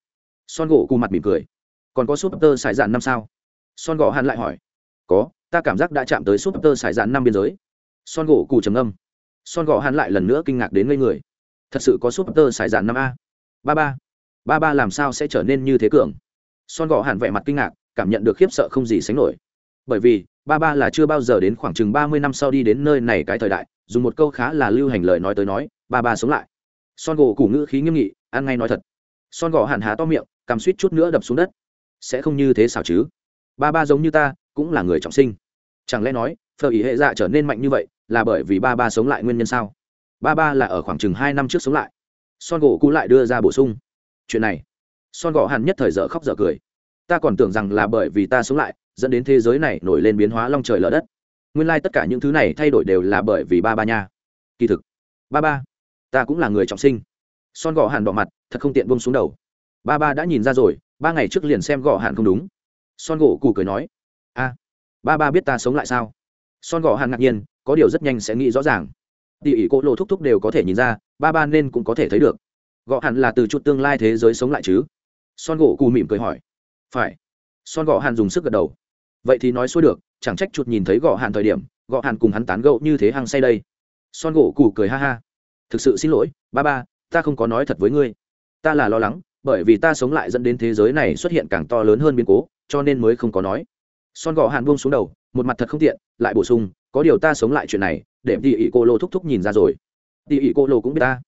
Son gỗ cù mặt mỉm cười. Còn có súp tơ xài dạn năm sao? Son gỗ hàn lại hỏi. Có, ta cảm giác đã chạm tới súp tơ xài dạn năm biên giới. Son gỗ cù trầm âm son gỗ hàn lại lần nữa kinh ngạc đến ngây người. Thật sự có súp tơ xài dạn năm a? Ba ba. Ba ba làm sao sẽ trở nên như thế cường? Son gỗ hàn vẻ mặt kinh ngạc, cảm nhận được khiếp sợ không gì sánh nổi. Bởi vì, ba ba là chưa bao giờ đến khoảng chừng ba mươi năm sau đi đến nơi này cái thời đại, dùng một câu khá là lưu hành lời nói tới nói, ba ba sống lại son gỗ củ ngữ khí nghiêm nghị, ăn ngay nói thật. Son gỗ hạn há to miệng cầm suýt chút nữa đập xuống đất. Sẽ không như thế sao chứ? Ba ba giống như ta, cũng là người trọng sinh. Chẳng lẽ nói, phở ý hệ dạ trở nên mạnh như vậy, là bởi vì ba ba sống lại nguyên nhân sao? Ba ba là ở khoảng chừng hai năm trước sống lại. Son gỗ cũ lại đưa ra bổ sung. Chuyện này, son gỗ hàn nhất thời dở khóc dở cười. Ta còn tưởng rằng là bởi vì ta sống lại, dẫn đến thế giới này nổi lên biến hóa long trời lở đất. Nguyên lai、like、tất cả những thứ này thay đổi đều là bởi vì ba ba nha. Kỳ thực, ba ba ta cũng là người trọng sinh. Son gõ hàn đỏ mặt, thật không tiện bông xuống đầu. Ba ba đã nhìn ra rồi, ba ngày trước liền xem gõ hàn không đúng. Son gỗ cù cười nói, a, ba ba biết ta sống lại sao? Son gõ hàn ngạc nhiên, có điều rất nhanh sẽ nghĩ rõ ràng. Tỉ ỉ cỗ lộ thúc thúc đều có thể nhìn ra, ba ba nên cũng có thể thấy được. Gõ hàn là từ chút tương lai thế giới sống lại chứ? Son gỗ cù mỉm cười hỏi, phải. Son gõ hàn dùng sức gật đầu. Vậy thì nói xuôi được, chẳng trách chuột nhìn thấy gõ hàn thời điểm gõ hàn cùng hắn tán gẫu như thế hăng say đây. Son gỗ cù cười ha ha thực sự xin lỗi ba ba ta không có nói thật với ngươi. Ta là lo lắng bởi vì ta sống lại dẫn đến thế giới này xuất hiện càng to lớn hơn biến cố cho nên mới không có nói. Son gò hàn buông xuống đầu một mặt thật không tiện lại bổ sung có điều ta sống lại chuyện này để tỉ ỉ cô lô thúc thúc nhìn ra rồi. Tỉ ỉ cô lô cũng biết ta.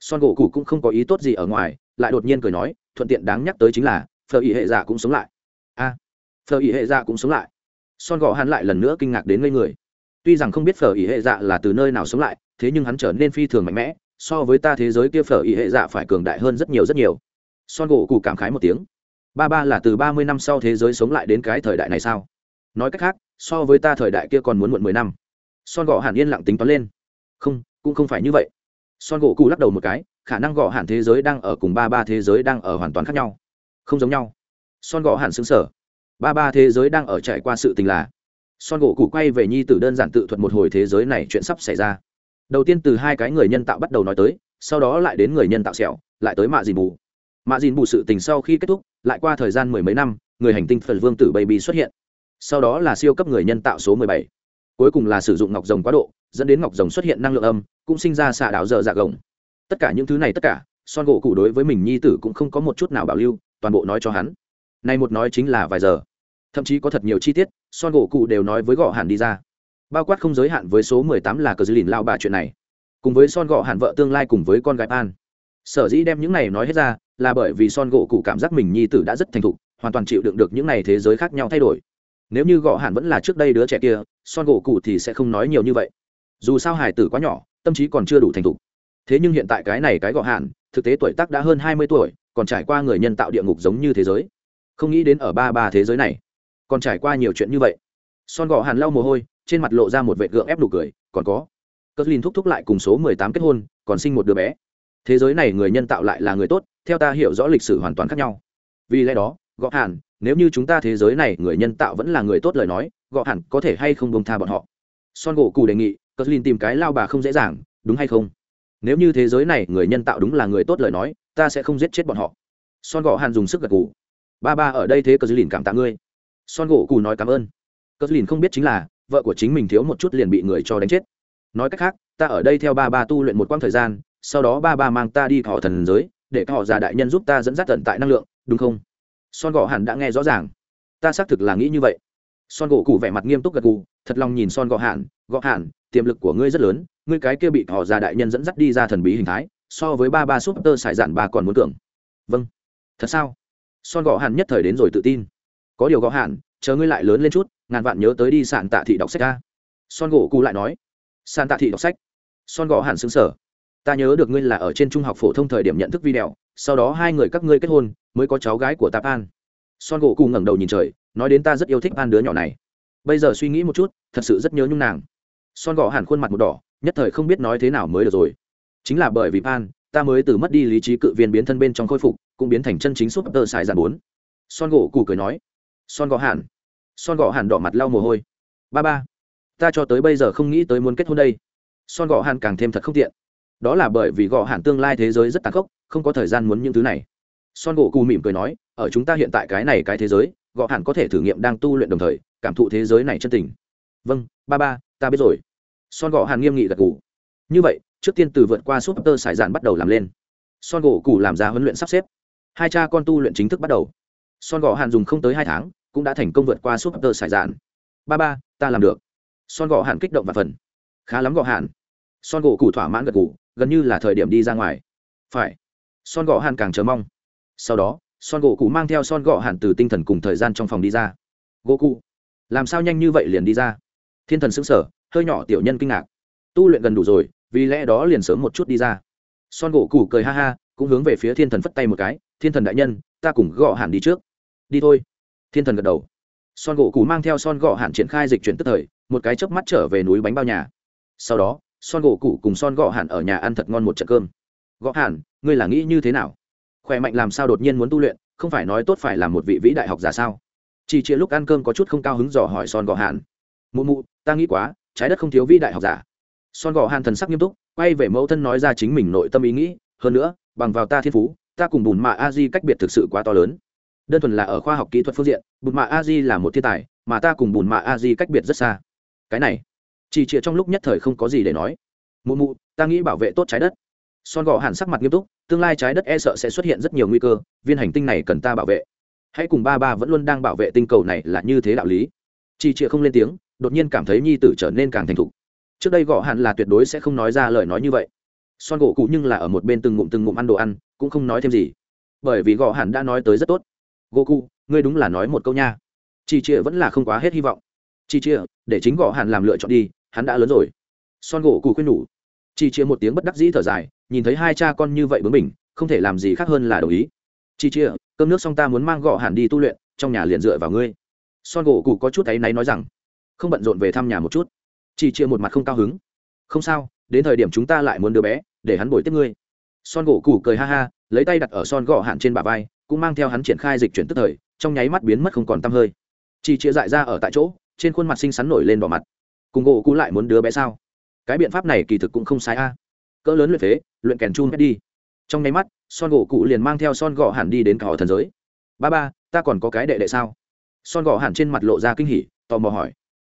Son gỗ cụ cũng không có ý tốt gì ở ngoài lại đột nhiên cười nói thuận tiện đáng nhắc tới chính là phờ ỉ hệ dạ cũng sống lại. A à, phờ ỉ hệ dạ cũng sống lại. Son gò Hàn lại lần nữa kinh ngạc đến ngây người. Tuy rằng không biết phở ỉ hệ dạ là từ nơi nào sống lại thế nhưng hắn trở nên phi thường mạnh mẽ, so với ta thế giới kia phở ý hệ dạ phải cường đại hơn rất nhiều rất nhiều. Son gỗ cụ cảm khái một tiếng. Ba ba là từ ba mươi năm sau thế giới sống lại đến cái thời đại này sao? Nói cách khác, so với ta thời đại kia còn muốn muộn mười năm. Son gỗ hẳn yên lặng tính toán lên. Không, cũng không phải như vậy. Son gỗ cụ lắc đầu một cái, khả năng gõ hẳn thế giới đang ở cùng ba ba thế giới đang ở hoàn toàn khác nhau. Không giống nhau. Son gõ hẳn xứng sở ba ba thế giới đang ở trải qua sự tình là, son gỗ cụ quay về nhi tử đơn giản tự thuật một hồi thế giới này chuyện sắp xảy ra đầu tiên từ hai cái người nhân tạo bắt đầu nói tới, sau đó lại đến người nhân tạo sẹo, lại tới mạ dìn bù. Mạ dìn bù sự tình sau khi kết thúc, lại qua thời gian mười mấy năm, người hành tinh phần vương tử baby xuất hiện. Sau đó là siêu cấp người nhân tạo số mười bảy. Cuối cùng là sử dụng ngọc rồng quá độ, dẫn đến ngọc rồng xuất hiện năng lượng âm, cũng sinh ra xạ đảo dở dạ gồng. Tất cả những thứ này tất cả, son gỗ cụ đối với mình nhi tử cũng không có một chút nào bảo lưu, toàn bộ nói cho hắn. Nay một nói chính là vài giờ. Thậm chí có thật nhiều chi tiết, son gỗ cụ đều nói với gõ hẳn đi ra bao quát không giới hạn với số mười tám là cờ dư lìn lao bà chuyện này. Cùng với son gõ hạn vợ tương lai cùng với con gái an. Sở dĩ đem những này nói hết ra là bởi vì son gỗ cụ cảm giác mình nhi tử đã rất thành thục, hoàn toàn chịu đựng được những này thế giới khác nhau thay đổi. Nếu như gõ hạn vẫn là trước đây đứa trẻ kia, son gỗ cụ thì sẽ không nói nhiều như vậy. Dù sao hải tử quá nhỏ, tâm trí còn chưa đủ thành thục. Thế nhưng hiện tại cái này cái gõ hạn thực tế tuổi tác đã hơn hai mươi tuổi, còn trải qua người nhân tạo địa ngục giống như thế giới. Không nghĩ đến ở ba ba thế giới này, còn trải qua nhiều chuyện như vậy. Son gõ hàn lau mồ hôi trên mặt lộ ra một vệ gượng ép nụ cười, còn có cất lin thúc thúc lại cùng số mười tám kết hôn, còn sinh một đứa bé. Thế giới này người nhân tạo lại là người tốt, theo ta hiểu rõ lịch sử hoàn toàn khác nhau. Vì lẽ đó gõ hàn nếu như chúng ta thế giới này người nhân tạo vẫn là người tốt lời nói gõ hẳn có thể hay không bông tha bọn họ? Son gỗ cù đề nghị cất lin tìm cái lao bà không dễ dàng, đúng hay không? Nếu như thế giới này người nhân tạo đúng là người tốt lời nói, ta sẽ không giết chết bọn họ. Son gỗ hàn dùng sức gật gù. Ba ba, ở đây thế cờ dư lìn cảm tạ ngươi. Son gỗ cù nói cảm ơn. Cờ dư lìn không biết chính là vợ của chính mình thiếu một chút liền bị người cho đánh chết. Nói cách khác, ta ở đây theo ba ba tu luyện một quãng thời gian, sau đó ba ba mang ta đi thọ thần giới, để các họ già đại nhân giúp ta dẫn dắt tận tại năng lượng, đúng không? Son gỗ hẳn đã nghe rõ ràng. Ta xác thực là nghĩ như vậy. Son gỗ cụ vẻ mặt nghiêm túc gật gù, thật lòng nhìn son gỗ hẳn gõ hẳn tiềm lực của ngươi rất lớn, ngươi cái kia bị họ già đại nhân dẫn dắt đi ra thần bí hình thái, so với ba ba súp tơ sải dạn ba còn muốn tưởng. vâng. Thật sao? Son gõ hàn nhất thời đến rồi tự tin. Có điều gõ hàn chờ ngươi lại lớn lên chút, ngàn vạn nhớ tới đi sàn tạ thị đọc sách ra son gỗ cụ lại nói sàn tạ thị đọc sách? Son gõ hàn xứng sở ta nhớ được ngươi là ở trên trung học phổ thông thời điểm nhận thức video, sau đó hai người các ngươi kết hôn, mới có cháu gái của tạp an. Son gỗ cụ ngẩng đầu nhìn trời, nói đến ta rất yêu thích an đứa nhỏ này. Bây giờ suy nghĩ một chút, thật sự rất nhớ nhung nàng. Son gõ hàn khuôn mặt một đỏ, nhất thời không biết nói thế nào mới được rồi. Chính là bởi vì an, ta mới từ mất đi lý trí cự viên biến thân bên trong khôi phục, cũng biến thành chân chính súp tơ xài giàn bốn. Son gỗ cụ cười nói son gõ hàn. Son gõ hàn đỏ mặt lau mồ hôi. Ba ba, ta cho tới bây giờ không nghĩ tới muốn kết hôn đây. Son gõ hàn càng thêm thật không tiện. Đó là bởi vì gõ hàn tương lai thế giới rất tàn khốc, không có thời gian muốn những thứ này. Son gỗ cù mỉm cười nói, ở chúng ta hiện tại cái này cái thế giới, gõ hàn có thể thử nghiệm đang tu luyện đồng thời, cảm thụ thế giới này chân tình. Vâng ba ba, ta biết rồi. Son gõ hàn nghiêm nghị gật gù. như vậy, trước tiên từ vượt qua súp tơ sải dạn bắt đầu làm lên. Son gỗ cù làm ra huấn luyện sắp xếp. Hai cha con tu luyện chính thức bắt đầu. Son gõ hàn dùng không tới hai tháng cũng đã thành công vượt qua súp tơ sải dạn. Ba ba, ta làm được. Son gò hạn kích động và phần. Khá lắm gò hạn son gỗ củ thỏa mãn gật cụ gần như là thời điểm đi ra ngoài. Phải. Son gò hạn càng chờ mong. Sau đó, son gỗ cụ mang theo son gò hạn từ tinh thần cùng thời gian trong phòng đi ra. Gỗ cụ làm sao nhanh như vậy liền đi ra? Thiên thần xứng sở hơi nhỏ tiểu nhân kinh ngạc. Tu luyện gần đủ rồi, vì lẽ đó liền sớm một chút đi ra. Son gỗ cụ cười ha ha, cũng hướng về phía thiên thần phất tay một cái. Thiên thần đại nhân, ta cùng gõ hẳn đi trước. Đi thôi thiên thần gật đầu. Son gỗ cù mang theo son gõ hạn triển khai dịch chuyển tức thời, một cái chớp mắt trở về núi bánh bao nhà. Sau đó, son gỗ cụ cùng son gõ hạn ở nhà ăn thật ngon một trận cơm. Gõ hạn, ngươi là nghĩ như thế nào? Khỏe mạnh làm sao đột nhiên muốn tu luyện, không phải nói tốt phải là một vị vĩ đại học giả sao? Chỉ chia lúc ăn cơm có chút không cao hứng dò hỏi son gõ hạn. Mụ mụ, ta nghĩ quá, trái đất không thiếu vĩ đại học giả. Son gọ hàn thần sắc nghiêm túc, quay về mẫu thân nói ra chính mình nội tâm ý nghĩ, hơn nữa, bằng vào ta thiên phú, ta cùng bùn mạ a di cách biệt thực sự quá to lớn đơn thuần là ở khoa học kỹ thuật phương diện, bùn mạ a di là một thiên tài, mà ta cùng bùn mạ a di cách biệt rất xa. Cái này, chỉ chịa trong lúc nhất thời không có gì để nói. Mụ mụ, ta nghĩ bảo vệ tốt trái đất. Son gò hàn sắc mặt nghiêm túc, tương lai trái đất e sợ sẽ xuất hiện rất nhiều nguy cơ, viên hành tinh này cần ta bảo vệ. Hãy cùng ba ba vẫn luôn đang bảo vệ tinh cầu này là như thế đạo lý. Chị chịa không lên tiếng, đột nhiên cảm thấy nhi tử trở nên càng thành thục. Trước đây gõ hẳn là tuyệt đối sẽ không nói ra lời nói như vậy. Son gỗ cụ nhưng là ở một bên từng ngụm từng ngụm ăn đồ ăn, cũng không nói thêm gì. Bởi vì gõ hẳn đã nói tới rất tốt. Goku, ngươi đúng là nói một câu nha. Chị chia vẫn là không quá hết hy vọng. Chị chia để chính gõ hạn làm lựa chọn đi hắn đã lớn rồi. Son gỗ cụ khuyên nhủ. Chị chia một tiếng bất đắc dĩ thở dài nhìn thấy hai cha con như vậy bướng mình không thể làm gì khác hơn là đồng ý. Chị chia cơm nước xong ta muốn mang gõ hạn đi tu luyện trong nhà liền dựa vào ngươi. Son gỗ cụ có chút thấy náy nói rằng không bận rộn về thăm nhà một chút. Chi chia một mặt không cao hứng. Không sao đến thời điểm chúng ta lại muốn đứa bé để hắn bồi tiếp ngươi. Son gỗ củ cười ha ha lấy tay đặt ở son gõ hạn trên bà vai cũng mang theo hắn triển khai dịch chuyển tức thời trong nháy mắt biến mất không còn t hơi. Chỉ chia dại ra ở tại chỗ trên khuôn mặt xinh xắn nổi lên bỏ mặt. Cùng gỗ cũ lại muốn đứa bé sao? Cái biện pháp này kỳ thực cũng không sai a. Cỡ lớn luyện phế luyện kèn chun đi. Trong nháy mắt son gỗ cụ liền mang theo son gọ hẳn đi đến cả họ thần giới. Ba ba ta còn có cái đệ đệ sao? Son gọ hẳn trên mặt lộ ra kinh hỉ tò mò hỏi.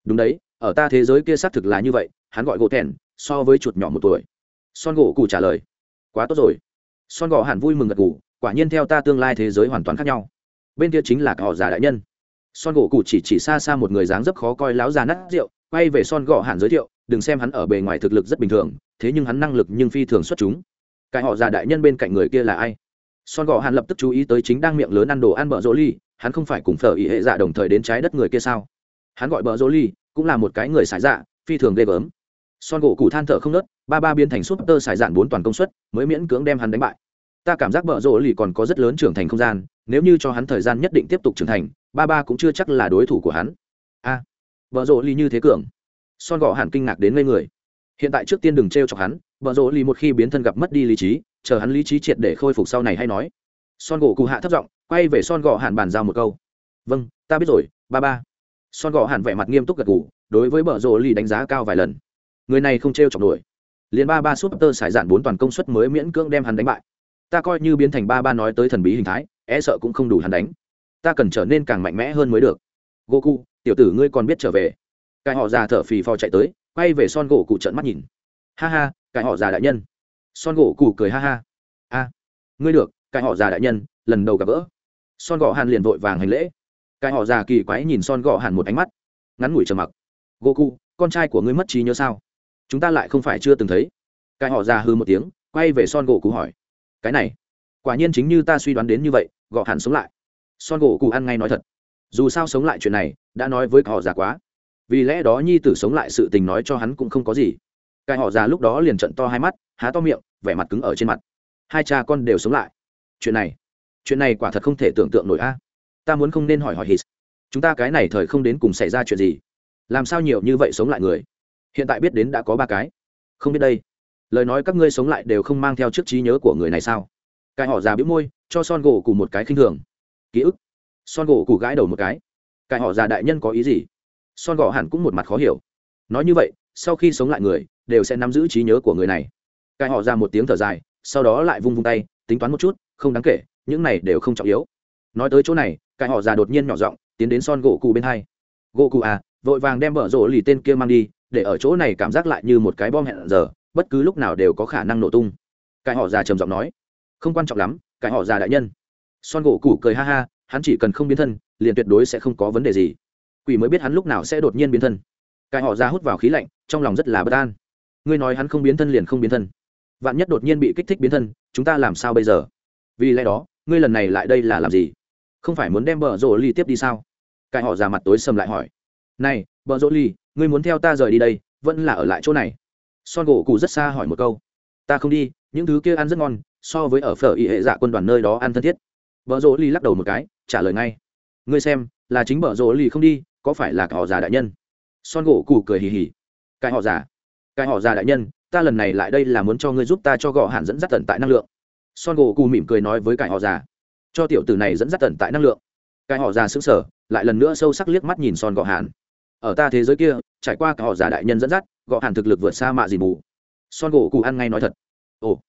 Đúng đấy ở ta thế giới kia xác thực là như vậy hắn gọi gỗ thèn, so với chuột nhỏ một tuổi. Son gỗ cụ trả lời. Quá tốt rồi. Son gọ hẳn vui mừng gật gù quả nhiên theo ta tương lai thế giới hoàn toàn khác nhau. Bên kia chính là họ già đại nhân. Son gỗ cụ chỉ chỉ xa xa một người dáng rất khó coi láo già nát rượu, quay về son gỗ hẳn giới thiệu, đừng xem hắn ở bề ngoài thực lực rất bình thường, thế nhưng hắn năng lực nhưng phi thường xuất chúng. Cái họ già đại nhân bên cạnh người kia là ai? Son gỗ hẳn lập tức chú ý tới chính đang miệng lớn ăn đồ ăn bợ rỗ ly, hắn không phải cùng phở ý hệ dạ đồng thời đến trái đất người kia sao? Hắn gọi bợ rỗ ly, cũng là một cái người xài dạ phi thường ghê gớm. Son gỗ cụ than thở không nớt, ba ba biến thành súp tơ xài dạn bốn toàn công suất, mới miễn cưỡng đem hắn đánh bại ta cảm giác bợ rỗ lì còn có rất lớn trưởng thành không gian nếu như cho hắn thời gian nhất định tiếp tục trưởng thành ba ba cũng chưa chắc là đối thủ của hắn. A à, bợ rỗ lì như thế cường. Son gỗ hẳn kinh ngạc đến ngây người. Hiện tại trước tiên đừng t r e o chọc hắn bợ rỗ lì một khi biến thân gặp mất đi lý trí chờ hắn lý trí triệt để khôi phục sau này hay nói. Son gỗ cụ hạ thấp giọng quay về son gỗ hẳn bàn giao một câu. Vâng ta biết rồi ba ba. Son gỗ hẳn vẻ mặt nghiêm túc gật gù đối với bờ rồ lì đánh giá cao vài lần. Người này không t r e o chọc nổi. Liền ba ba súp tơ xài dạn bốn toàn công suất mới miễn cưỡng đem hắn đánh bại ta coi như biến thành ba ba nói tới thần bí hình thái e sợ cũng không đủ hắn đánh. Ta cần trở nên càng mạnh mẽ hơn mới được. Goku, tiểu tử ngươi còn biết trở về. Cái họ già thở phì phò chạy tới, quay về son gỗ cụ trợn mắt nhìn. Ha ha, cái họ già đại nhân. Son gỗ cụ cười ha ha. A, ngươi được, cái họ già đại nhân, lần đầu gặp gỡ. Son gỗ hàn liền vội vàng hành lễ. Cái họ già kỳ quái nhìn son gỗ hàn một ánh mắt. Ngắn ngủi trầm mặc. Goku, con trai của ngươi mất trí nhớ sao? Chúng ta lại không phải chưa từng thấy. Cái họ già hư một tiếng, quay về son gỗ cụ hỏi cái này quả nhiên chính như ta suy đoán đến như vậy gọ hẳn sống lại son gỗ cụ ăn ngay nói thật dù sao sống lại chuyện này đã nói với họ già quá vì lẽ đó nhi tử sống lại sự tình nói cho hắn cũng không có gì cái họ già lúc đó liền trận to hai mắt há to miệng vẻ mặt cứng ở trên mặt hai cha con đều sống lại chuyện này chuyện này quả thật không thể tưởng tượng nổi a à. ta muốn không nên hỏi hỏi hít chúng ta cái này thời không đến cùng xảy ra chuyện gì làm sao nhiều như vậy sống lại người hiện tại biết đến đã có ba cái không biết đây lời nói các ngươi sống lại đều không mang theo trước trí nhớ của người này sao? Cái họ già bĩu môi, cho son gỗ cù một cái khinh thường. Ký ức. Son gỗ cụ gãi đầu một cái. Cái họ già đại nhân có ý gì? Son gỗ hẳn cũng một mặt khó hiểu. Nói như vậy, sau khi sống lại người, đều sẽ nắm giữ trí nhớ của người này. Cái họ ra một tiếng thở dài, sau đó lại vung vung tay, tính toán một chút, không đáng kể, những này đều không trọng yếu. Nói tới chỗ này, cái họ già đột nhiên nhỏ giọng, tiến đến son gỗ cụ bên hai. Gỗ cụ à vội vàng đem bở rộ lì tên kia mang đi, để ở chỗ này cảm giác lại như một cái bom hẹn giờ bất cứ lúc nào đều có khả năng nổ tung. Cái họ già trầm giọng nói. Không quan trọng lắm, cái họ già đại nhân. Son gỗ củ cười ha ha, hắn chỉ cần không biến thân, liền tuyệt đối sẽ không có vấn đề gì. Quỷ mới biết hắn lúc nào sẽ đột nhiên biến thân. Cái họ già hút vào khí lạnh, trong lòng rất là bất an. Ngươi nói hắn không biến thân liền không biến thân. Vạn nhất đột nhiên bị kích thích biến thân, chúng ta làm sao bây giờ? Vì lẽ đó, ngươi lần này lại đây là làm gì? Không phải muốn đem bờ rỗ ly tiếp đi sao? Cái họ già mặt tối sầm lại hỏi. Này, bờ rỗ ly ngươi muốn theo ta rời đi đây, vẫn là ở lại chỗ này? Son gỗ cụ rất xa hỏi một câu. Ta không đi, những thứ kia ăn rất ngon, so với ở phở y hệ dạ quân đoàn nơi đó ăn thân thiết. Bờ rỗ ly lắc đầu một cái, trả lời ngay. Ngươi xem, là chính bờ rỗ ly không đi, có phải là cả họ già đại nhân? Son gỗ cụ cười hì hì. Cái họ già? Cái họ già đại nhân, ta lần này lại đây là muốn cho ngươi giúp ta cho gõ hạn dẫn dắt tận tại năng lượng. Son gỗ cụ mỉm cười nói với cái họ già. Cho tiểu tử này dẫn dắt tận tại năng lượng. Cái họ già xứng sở lại lần nữa sâu sắc liếc mắt nhìn son gọ hạn ở ta thế giới kia, trải qua cái họ già đại nhân dẫn dắt gõ hẳn thực lực vượt xa mạ gì mù. Son gỗ cụ ăn ngay nói thật. Ồ,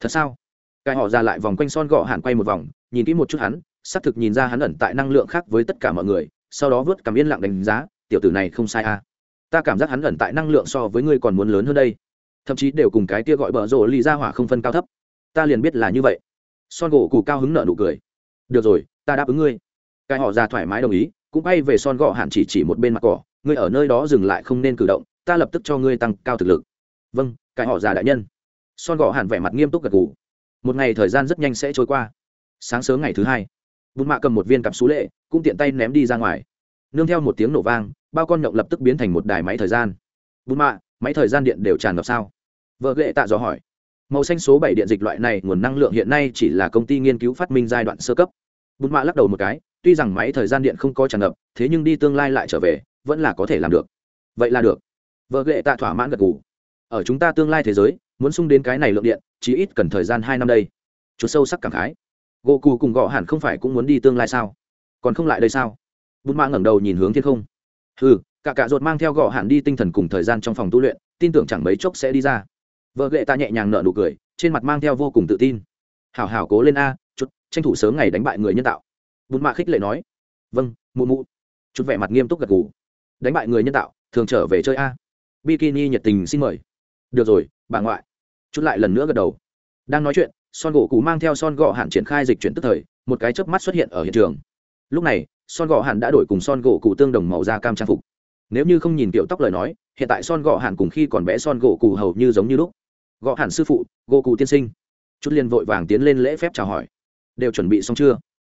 thật sao? Cái họ ra lại vòng quanh son gõ hẳn quay một vòng, nhìn kỹ một chút hắn, xác thực nhìn ra hắn ẩn tại năng lượng khác với tất cả mọi người, sau đó vớt cảm yên lặng đánh giá, tiểu tử này không sai à. Ta cảm giác hắn ẩn tại năng lượng so với ngươi còn muốn lớn hơn đây. Thậm chí đều cùng cái kia gọi bở rộ lì ra hỏa không phân cao thấp. Ta liền biết là như vậy. Son gỗ cụ cao hứng nợ nụ cười. Được rồi, ta đáp ứng ngươi. Cái họ ra thoải mái đồng ý, cũng bay về son gõ hạn chỉ chỉ một bên mặt cỏ, ngươi ở nơi đó dừng lại không nên cử động ta lập tức cho ngươi tăng cao thực lực. Vâng cái họ già đại nhân. Son gò hàn vẻ mặt nghiêm túc gật gù. Một ngày thời gian rất nhanh sẽ trôi qua. Sáng sớm ngày thứ hai, bùn mạ cầm một viên cặp xú lệ, cũng tiện tay ném đi ra ngoài. Nương theo một tiếng nổ vang, bao con nhộng lập tức biến thành một đài máy thời gian. Bùn mạ, máy thời gian điện đều tràn ngập sao? Vợ ghệ tạ dò hỏi. Màu xanh số bảy điện dịch loại này nguồn năng lượng hiện nay chỉ là công ty nghiên cứu phát minh giai đoạn sơ cấp. Bùn mạ lắc đầu một cái, tuy rằng máy thời gian điện không có tràn ngập, thế nhưng đi tương lai lại trở về, vẫn là có thể làm được. Vậy là được vợ ghệ tạ thỏa mãn gật gù. Ở chúng ta tương lai thế giới, muốn sung đến cái này lượng điện, chỉ ít cần thời gian hai năm đây. Chút sâu sắc cảm khái. Gỗ cù cùng gõ hẳn không phải cũng muốn đi tương lai sao? Còn không lại đây sao? Bùn mạ ngẩng đầu nhìn hướng thiên không. Ừ cả cạ ruột mang theo gõ hẳn đi tinh thần cùng thời gian trong phòng tu luyện, tin tưởng chẳng mấy chốc sẽ đi ra. Vợ ghệ ta nhẹ nhàng nở nụ cười, trên mặt mang theo vô cùng tự tin. Hảo hảo cố lên a chút tranh thủ sớm ngày đánh bại người nhân tạo. Bùn mạ khích lệ nói. Vâng mụ mụ. Chút vẻ mặt nghiêm túc gật gù. Đánh bại người nhân tạo, thường trở về chơi a bikini nhiệt tình xin mời. Được rồi, bà ngoại. Chút lại lần nữa gật đầu. Đang nói chuyện, son gỗ cụ mang theo son gọ hạn triển khai dịch chuyển tức thời, một cái chớp mắt xuất hiện ở hiện trường. Lúc này, son gọ hạn đã đổi cùng son gỗ cụ tương đồng màu da cam trang phục. Nếu như không nhìn kiểu tóc lời nói, hiện tại son gọ hạn cùng khi còn bé son gỗ cụ hầu như giống như lúc. Gọ hạn sư phụ, gỗ cụ tiên sinh. Chút liền vội vàng tiến lên lễ phép chào hỏi. Đều chuẩn bị xong chưa?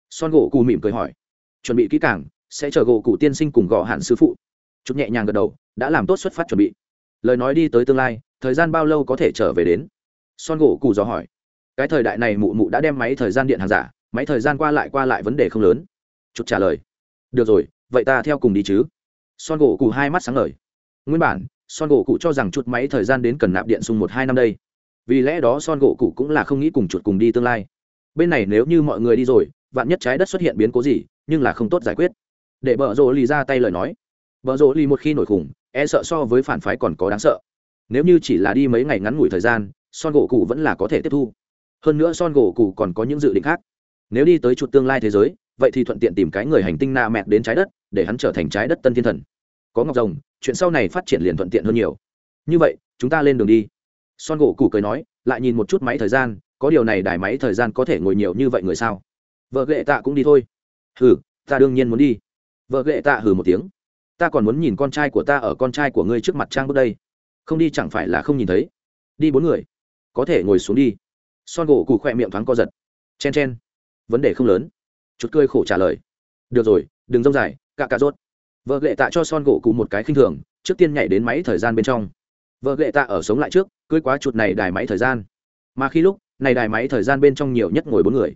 Son gỗ cụ mỉm cười hỏi. Chuẩn bị kỹ càng, sẽ chờ gỗ cụ tiên sinh cùng gõ hạn sư phụ chút nhẹ nhàng gật đầu, đã làm tốt xuất phát chuẩn bị. Lời nói đi tới tương lai, thời gian bao lâu có thể trở về đến? Son gỗ cụ dò hỏi. Cái thời đại này mụ mụ đã đem máy thời gian điện hàng giả, máy thời gian qua lại qua lại vấn đề không lớn. Chút trả lời. Được rồi, vậy ta theo cùng đi chứ. Son gỗ cụ hai mắt sáng lời nguyên bản, son gỗ cụ cho rằng chút máy thời gian đến cần nạp điện sung một hai năm đây. Vì lẽ đó son gỗ cụ cũng là không nghĩ cùng chuột cùng đi tương lai. Bên này nếu như mọi người đi rồi, vạn nhất trái đất xuất hiện biến cố gì, nhưng là không tốt giải quyết. Để bợ rộ lì ra tay lời nói. Bờ rỗ lì một khi nổi khủng e sợ so với phản phái còn có đáng sợ. Nếu như chỉ là đi mấy ngày ngắn ngủi thời gian, son gỗ cụ vẫn là có thể tiếp thu. Hơn nữa son gỗ cụ còn có những dự định khác. Nếu đi tới chuột tương lai thế giới, vậy thì thuận tiện tìm cái người hành tinh na mẹ đến trái đất, để hắn trở thành trái đất tân thiên thần. Có ngọc rồng, chuyện sau này phát triển liền thuận tiện hơn nhiều. Như vậy, chúng ta lên đường đi. Son gỗ cụ cười nói, lại nhìn một chút máy thời gian, có điều này đài máy thời gian có thể ngồi nhiều như vậy người sao? Vợ ghệ tạ cũng đi thôi. Hừ, ta đương nhiên muốn đi. Vợ ghệ tạ hừ một tiếng ta còn muốn nhìn con trai của ta ở con trai của ngươi trước mặt trang bước đây. Không đi chẳng phải là không nhìn thấy. Đi bốn người. Có thể ngồi xuống đi. Son gỗ cụ khỏe miệng thoáng co giật. Chen chen. Vấn đề không lớn. Chút cười khổ trả lời. Được rồi, đừng rông dài, cạ cạ rốt. Vợ ghệ tạ cho son gỗ cụ một cái khinh thường, trước tiên nhảy đến máy thời gian bên trong. Vợ ghệ tạ ở sống lại trước, cưới quá chuột này đài máy thời gian. Mà khi lúc, này đài máy thời gian bên trong nhiều nhất ngồi bốn người.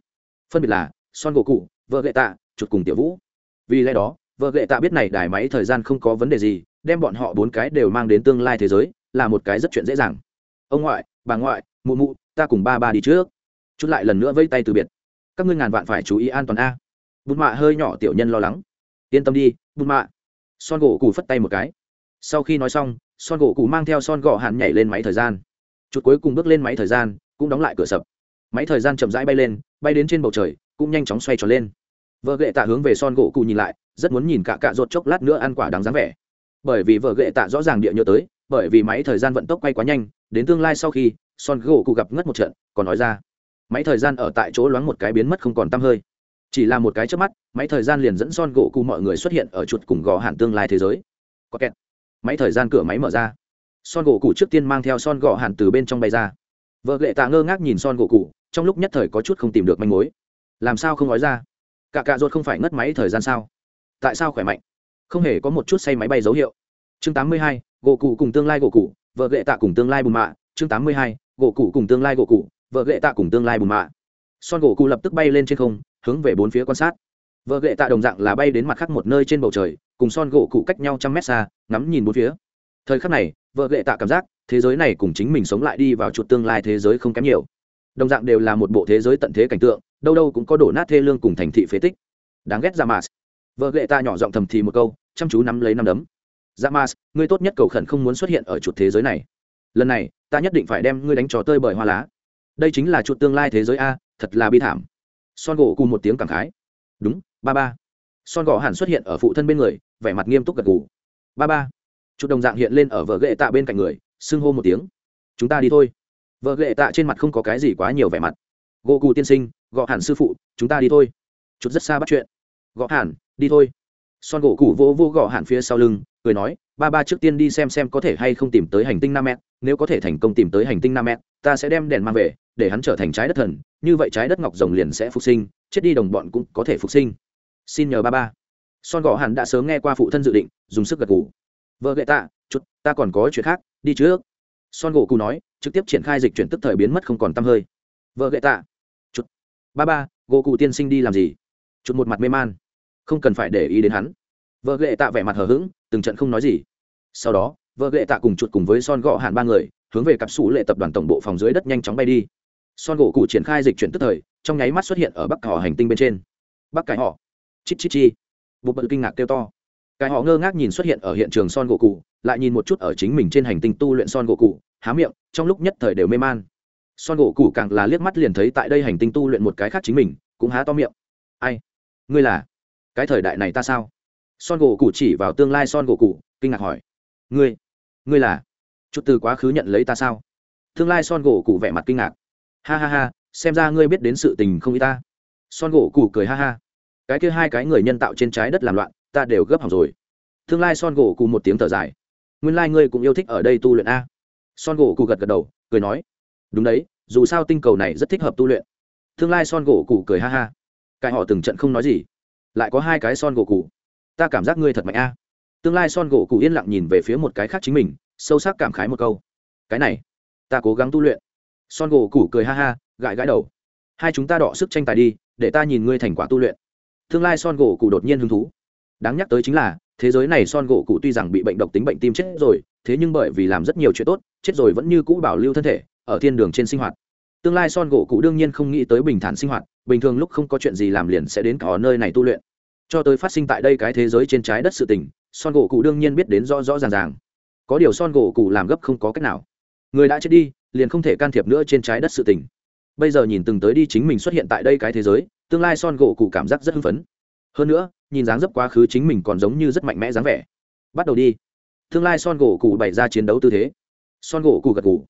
Phân biệt là, son gỗ cụ vợ ghệ tạ, chuột cùng tiểu vũ. Vì lẽ đó vợ gệ tạ biết này đài máy thời gian không có vấn đề gì, đem bọn họ bốn cái đều mang đến tương lai thế giới, là một cái rất chuyện dễ dàng. Ông ngoại, bà ngoại, mụ mụ, ta cùng ba ba đi trước. Chút lại lần nữa vây tay từ biệt. Các ngươi ngàn vạn phải chú ý an toàn a. Bùn mạ hơi nhỏ tiểu nhân lo lắng. Yên tâm đi bùn mạ. Son gỗ cụ phất tay một cái. Sau khi nói xong, son gỗ cụ mang theo son gỗ hạn nhảy lên máy thời gian. Chút cuối cùng bước lên máy thời gian, cũng đóng lại cửa sập. Máy thời gian chậm rãi bay lên, bay đến trên bầu trời, cũng nhanh chóng xoay tròn lên. Vợ gệ tạ hướng về son gỗ cụ nhìn lại rất muốn nhìn cả cạ rột chốc lát nữa ăn quả đáng dáng vẻ. Bởi vì vợ ghệ tạ rõ ràng địa nhớ tới, bởi vì máy thời gian vận tốc quay quá nhanh, đến tương lai sau khi, son gỗ cụ gặp ngất một trận, còn nói ra, máy thời gian ở tại chỗ loáng một cái biến mất không còn t hơi. Chỉ là một cái trước mắt, máy thời gian liền dẫn son gỗ cụ mọi người xuất hiện ở chuột cùng gò hàn tương lai thế giới. Có kẹt. Máy thời gian cửa máy mở ra. Son gỗ cụ trước tiên mang theo son gò hàn từ bên trong bay ra. Vợ lệ tạ ngơ ngác nhìn son gỗ cụ, trong lúc nhất thời có chút không tìm được manh mối. Làm sao không nói ra? Cả cạ ruột không phải ngất máy thời gian sao? Tại sao khỏe mạnh? Không hề có một chút say máy bay dấu hiệu. Chương 82, gỗ cụ cùng tương lai gỗ cụ vợ lệ tạ cùng tương lai bùn mạ. Chương 82, gỗ cụ cùng tương lai gỗ cụ vợ lệ tạ cùng tương lai bùn mạ. Son gỗ cụ lập tức bay lên trên không hướng về bốn phía quan sát. Vợ lệ tạ đồng dạng là bay đến mặt khác một nơi trên bầu trời cùng son gỗ cụ cách nhau trăm mét xa ngắm nhìn bốn phía. Thời khắc này vợ lệ tạ cảm giác thế giới này cùng chính mình sống lại đi vào chuột tương lai thế giới không kém nhiều. Đồng dạng đều là một bộ thế giới tận thế cảnh tượng đâu đâu cũng có đổ nát thê lương cùng thành thị phế tích. Đáng ghét ra mà vợ ghệ ta nhỏ giọng thầm thì một câu, chăm chú nắm lấy năm đấm. Dạ mà ngươi tốt nhất cầu khẩn không muốn xuất hiện ở chuột thế giới này. Lần này, ta nhất định phải đem ngươi đánh trò tơi bởi hoa lá. Đây chính là chuột tương lai thế giới a, thật là bi thảm. Son gỗ cùng một tiếng cảm khái. Đúng, ba ba. Son gỗ hẳn xuất hiện ở phụ thân bên người, vẻ mặt nghiêm túc gật gù. Ba ba. Chuột đồng dạng hiện lên ở vợ ghệ tạ bên cạnh người, xưng hô một tiếng. Chúng ta đi thôi. Vợ ghệ tạ trên mặt không có cái gì quá nhiều vẻ mặt. Gỗ cù tiên sinh, gõ hẳn sư phụ, chúng ta đi thôi. Chút rất xa bắt chuyện. Gõ hẳn đi thôi. Son gỗ cụ vô vô gõ hạn phía sau lưng cười nói ba ba trước tiên đi xem xem có thể hay không tìm tới hành tinh nam mẹ. nếu có thể thành công tìm tới hành tinh nam mẹ, ta sẽ đem đèn mang về để hắn trở thành trái đất thần. Như vậy trái đất ngọc rồng liền sẽ phục sinh chết đi đồng bọn cũng có thể phục sinh. Xin nhờ ba ba. Son gõ hẳn đã sớm nghe qua phụ thân dự định dùng sức gật gù. Vợ gậy tạ chút ta còn có chuyện khác đi trước. Son gỗ cụ nói trực tiếp triển khai dịch chuyển tức thời biến mất không còn t hơi. Vợ gậy tạ chút. Ba ba gỗ cụ tiên sinh đi làm gì? Chút một mặt mê man không cần phải để ý đến hắn. Vợ gậy tạ vẻ mặt hờ hững, từng trận không nói gì. Sau đó, vợ gậy tạ cùng chuột cùng với son gọ hạn ba người, hướng về cặp sủ lệ tập đoàn tổng bộ phòng dưới đất nhanh chóng bay đi. Son gỗ cụ triển khai dịch chuyển tức thời, trong nháy mắt xuất hiện ở bắc cỏ hành tinh bên trên. Bắc cải họ. Chít chít chi. Bụng bận kinh ngạc kêu to. Cái họ ngơ ngác nhìn xuất hiện ở hiện trường son gỗ cụ, lại nhìn một chút ở chính mình trên hành tinh tu luyện son gỗ cụ, há miệng, trong lúc nhất thời đều mê man. Son gỗ cụ càng là liếc mắt liền thấy tại đây hành tinh tu luyện một cái khác chính mình, cũng há to miệng. Ai? Ngươi là? Cái thời đại này ta sao? Son gỗ cụ chỉ vào tương lai son gỗ cụ kinh ngạc hỏi. Ngươi ngươi là? Chút từ quá khứ nhận lấy ta sao? Tương lai son gỗ cụ vẻ mặt kinh ngạc. Ha ha ha, xem ra ngươi biết đến sự tình không y ta. Son gỗ cụ cười ha ha. Cái kia hai cái người nhân tạo trên trái đất làm loạn, ta đều gấp hỏng rồi. Tương lai son gỗ cụ một tiếng thở dài. Nguyên lai、like、ngươi cũng yêu thích ở đây tu luyện a. Son gỗ cụ gật gật đầu, cười nói. Đúng đấy, dù sao tinh cầu này rất thích hợp tu luyện. Tương lai son gỗ cụ cười ha ha. Cái họ từng trận không nói gì lại có hai cái son gỗ cụ ta cảm giác ngươi thật mạnh a. Tương lai son gỗ cụ yên lặng nhìn về phía một cái khác chính mình, sâu sắc cảm khái một câu. Cái này, ta cố gắng tu luyện. Son gỗ cụ cười ha ha, gãi gãi đầu. Hai chúng ta đọ sức tranh tài đi, để ta nhìn ngươi thành quả tu luyện. Tương lai son gỗ cụ đột nhiên hứng thú. Đáng nhắc tới chính là, thế giới này son gỗ cụ tuy rằng bị bệnh độc tính bệnh tim chết rồi, thế nhưng bởi vì làm rất nhiều chuyện tốt, chết rồi vẫn như cũ bảo lưu thân thể, ở thiên đường trên sinh hoạt. Tương lai son gỗ cụ đương nhiên không nghĩ tới bình thản sinh hoạt bình thường lúc không có chuyện gì làm liền sẽ đến cả nơi này tu luyện. Cho tới phát sinh tại đây cái thế giới trên trái đất sự tình, son gỗ cụ đương nhiên biết đến rõ rõ ràng ràng. Có điều son gỗ cụ làm gấp không có cách nào. Người đã chết đi, liền không thể can thiệp nữa trên trái đất sự tình. Bây giờ nhìn từng tới đi chính mình xuất hiện tại đây cái thế giới, tương lai son gỗ cụ cảm giác rất hưng phấn. Hơn nữa, nhìn dáng dấp quá khứ chính mình còn giống như rất mạnh mẽ dáng vẻ. Bắt đầu đi. Tương lai son gỗ cụ bày ra chiến đấu tư thế. Son gỗ cụ gật cụ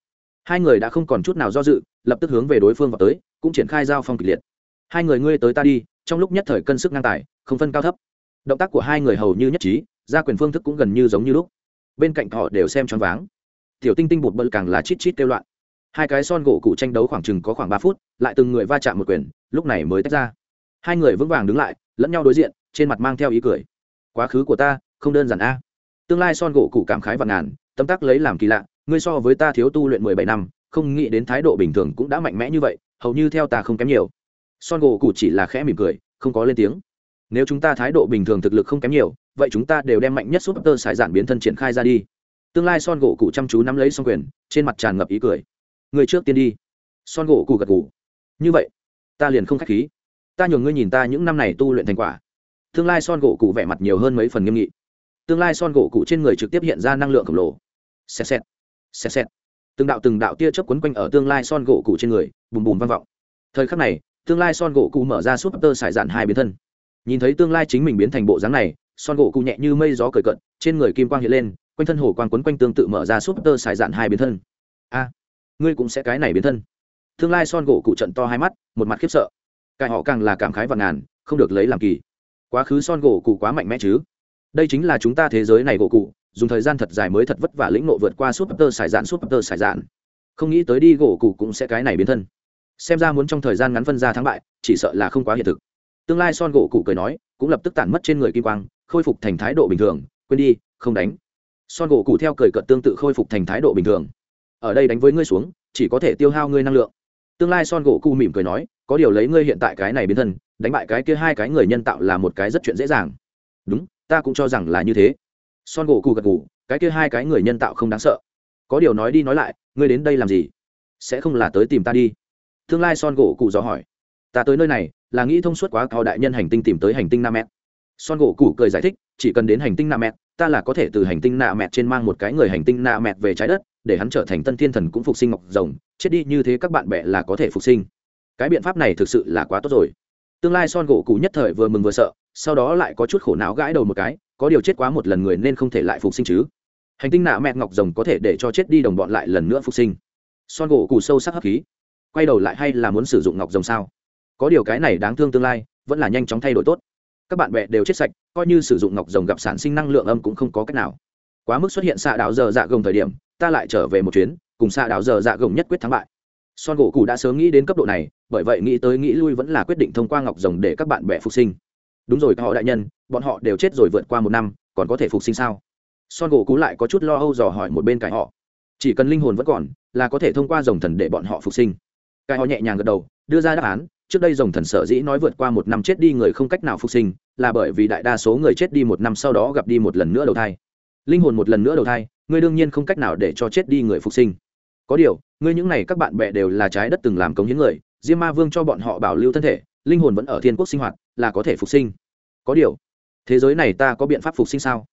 hai người đã không còn chút nào do dự, lập tức hướng về đối phương vào tới, cũng triển khai giao phong kịch liệt hai người ngươi tới ta đi, trong lúc nhất thời cân sức ngang tài, không phân cao thấp. Động tác của hai người hầu như nhất trí, gia quyền phương thức cũng gần như giống như lúc. Bên cạnh họ đều xem choáng váng. Tiểu tinh tinh bột bận càng là chít chít kêu loạn. Hai cái son gỗ cụ tranh đấu khoảng chừng có khoảng ba phút, lại từng người va chạm một quyền, lúc này mới tách ra. Hai người vững vàng đứng lại, lẫn nhau đối diện, trên mặt mang theo ý cười. Quá khứ của ta, không đơn giản a. Tương lai son gỗ cụ cảm khái và ngàn tâm tác lấy làm kỳ lạ, ngươi so với ta thiếu tu luyện mười bảy năm, không nghĩ đến thái độ bình thường cũng đã mạnh mẽ như vậy, hầu như theo ta không kém nhiều son gỗ cụ chỉ là khẽ mỉm cười, không có lên tiếng. Nếu chúng ta thái độ bình thường thực lực không kém nhiều, vậy chúng ta đều đem mạnh nhất súp tơ sải giản biến thân triển khai ra đi. Tương lai son gỗ cụ chăm chú nắm lấy xong quyền, trên mặt tràn ngập ý cười. Người trước tiên đi. Son gỗ cụ gật gù. Như vậy, ta liền không k h á c h khí. Ta nhường ngươi nhìn ta những năm này tu luyện thành quả. Tương lai son gỗ cụ vẻ mặt nhiều hơn mấy phần nghiêm nghị. Tương lai son gỗ cụ trên người trực tiếp hiện ra năng lượng khổng lồ. Xẹt xẹt xẹt xẹt. Từng đạo từng đạo tia chớp quấn quanh ở tương lai son gỗ cụ trên người, bùm bùm vang vọng. Thời khắc này tương lai son gỗ cụ mở ra súp tơ xài dạn hai biến thân. Nhìn thấy tương lai chính mình biến thành bộ dáng này, son gỗ cụ nhẹ như mây gió cởi cận trên người kim quang hiện lên, quanh thân hồ quang quấn quanh tương tự mở ra súp tơ xài dạn hai biến thân. A, ngươi cũng sẽ cái này biến thân. Tương lai son gỗ cụ trận to hai mắt, một mặt khiếp sợ. Cải họ càng là cảm khái và ngàn, không được lấy làm kỳ. Quá khứ son gỗ cụ quá mạnh mẽ chứ. Đây chính là chúng ta thế giới này gỗ cụ dùng thời gian thật dài mới thật vất vả lĩnh nộ vượt qua súp tơ xài dạn súp tơ xài dạn. Không nghĩ tới đi gỗ cụ cũng sẽ cái này biến thân xem ra muốn trong thời gian ngắn phân ra thắng bại, chỉ sợ là không quá hiện thực. Tương lai son gỗ cụ cười nói, cũng lập tức tản mất trên người kim quang, khôi phục thành thái độ bình thường, quên đi, không đánh. Son gỗ cụ theo cười cợt tương tự khôi phục thành thái độ bình thường. Ở đây đánh với ngươi xuống, chỉ có thể tiêu hao ngươi năng lượng. Tương lai son gỗ cụ mỉm cười nói, có điều lấy ngươi hiện tại cái này biến thân, đánh bại cái kia hai cái người nhân tạo là một cái rất chuyện dễ dàng. Đúng, ta cũng cho rằng là như thế. Son gỗ cụ gật gù, cái kia hai cái người nhân tạo không đáng sợ. Có điều nói đi nói lại, ngươi đến đây làm gì? Sẽ không là tới tìm ta đi tương lai son gỗ cụ dò hỏi. Ta tới nơi này, là nghĩ thông suốt quá cao đại nhân hành tinh tìm tới hành tinh nam mẹ son gỗ cụ cười giải thích, chỉ cần đến hành tinh nam mẹ ta là có thể từ hành tinh nạ mẹ trên mang một cái người hành tinh nạ mẹ về trái đất, để hắn trở thành tân thiên thần cũng phục sinh ngọc rồng. Chết đi như thế các bạn bè là có thể phục sinh. Cái biện pháp này thực sự là quá tốt rồi. Tương lai son gỗ cụ nhất thời vừa mừng vừa sợ, sau đó lại có chút khổ não gãi đầu một cái, có điều chết quá một lần người nên không thể lại phục sinh chứ. Hành tinh nạ mẹ ngọc rồng có thể để cho chết đi đồng bọn lại lần nữa phục sinh. Son gỗ cụ sâu sắc hấp khí quay đầu lại hay là muốn sử dụng ngọc rồng sao? Có điều cái này đáng thương tương lai, vẫn là nhanh chóng thay đổi tốt. Các bạn bè đều chết sạch, coi như sử dụng ngọc rồng gặp sản sinh năng lượng âm cũng không có cách nào. Quá mức xuất hiện xạ đạo giờ dạ gồng thời điểm, ta lại trở về một chuyến, cùng xạ đạo giờ dạ gồng nhất quyết thắng bại. Son gỗ cụ đã sớm nghĩ đến cấp độ này, bởi vậy nghĩ tới nghĩ lui vẫn là quyết định thông qua ngọc rồng để các bạn bè phục sinh. Đúng rồi, họ đại nhân, bọn họ đều chết rồi vượt qua một năm, còn có thể phục sinh sao? Son gỗ cú lại có chút lo âu dò hỏi một bên cạnh họ. Chỉ cần linh hồn vẫn còn, là có thể thông qua dòng thần để bọn họ phục sinh cái họ nhẹ nhàng gật đầu, đưa ra đáp án, trước đây dòng thần sở dĩ nói vượt qua một năm chết đi người không cách nào phục sinh, là bởi vì đại đa số người chết đi một năm sau đó gặp đi một lần nữa đầu thai. Linh hồn một lần nữa đầu thai, ngươi đương nhiên không cách nào để cho chết đi người phục sinh. Có điều, ngươi những này các bạn bè đều là trái đất từng làm cống hiến người, diêm ma vương cho bọn họ bảo lưu thân thể, linh hồn vẫn ở thiên quốc sinh hoạt, là có thể phục sinh. Có điều, thế giới này ta có biện pháp phục sinh sao?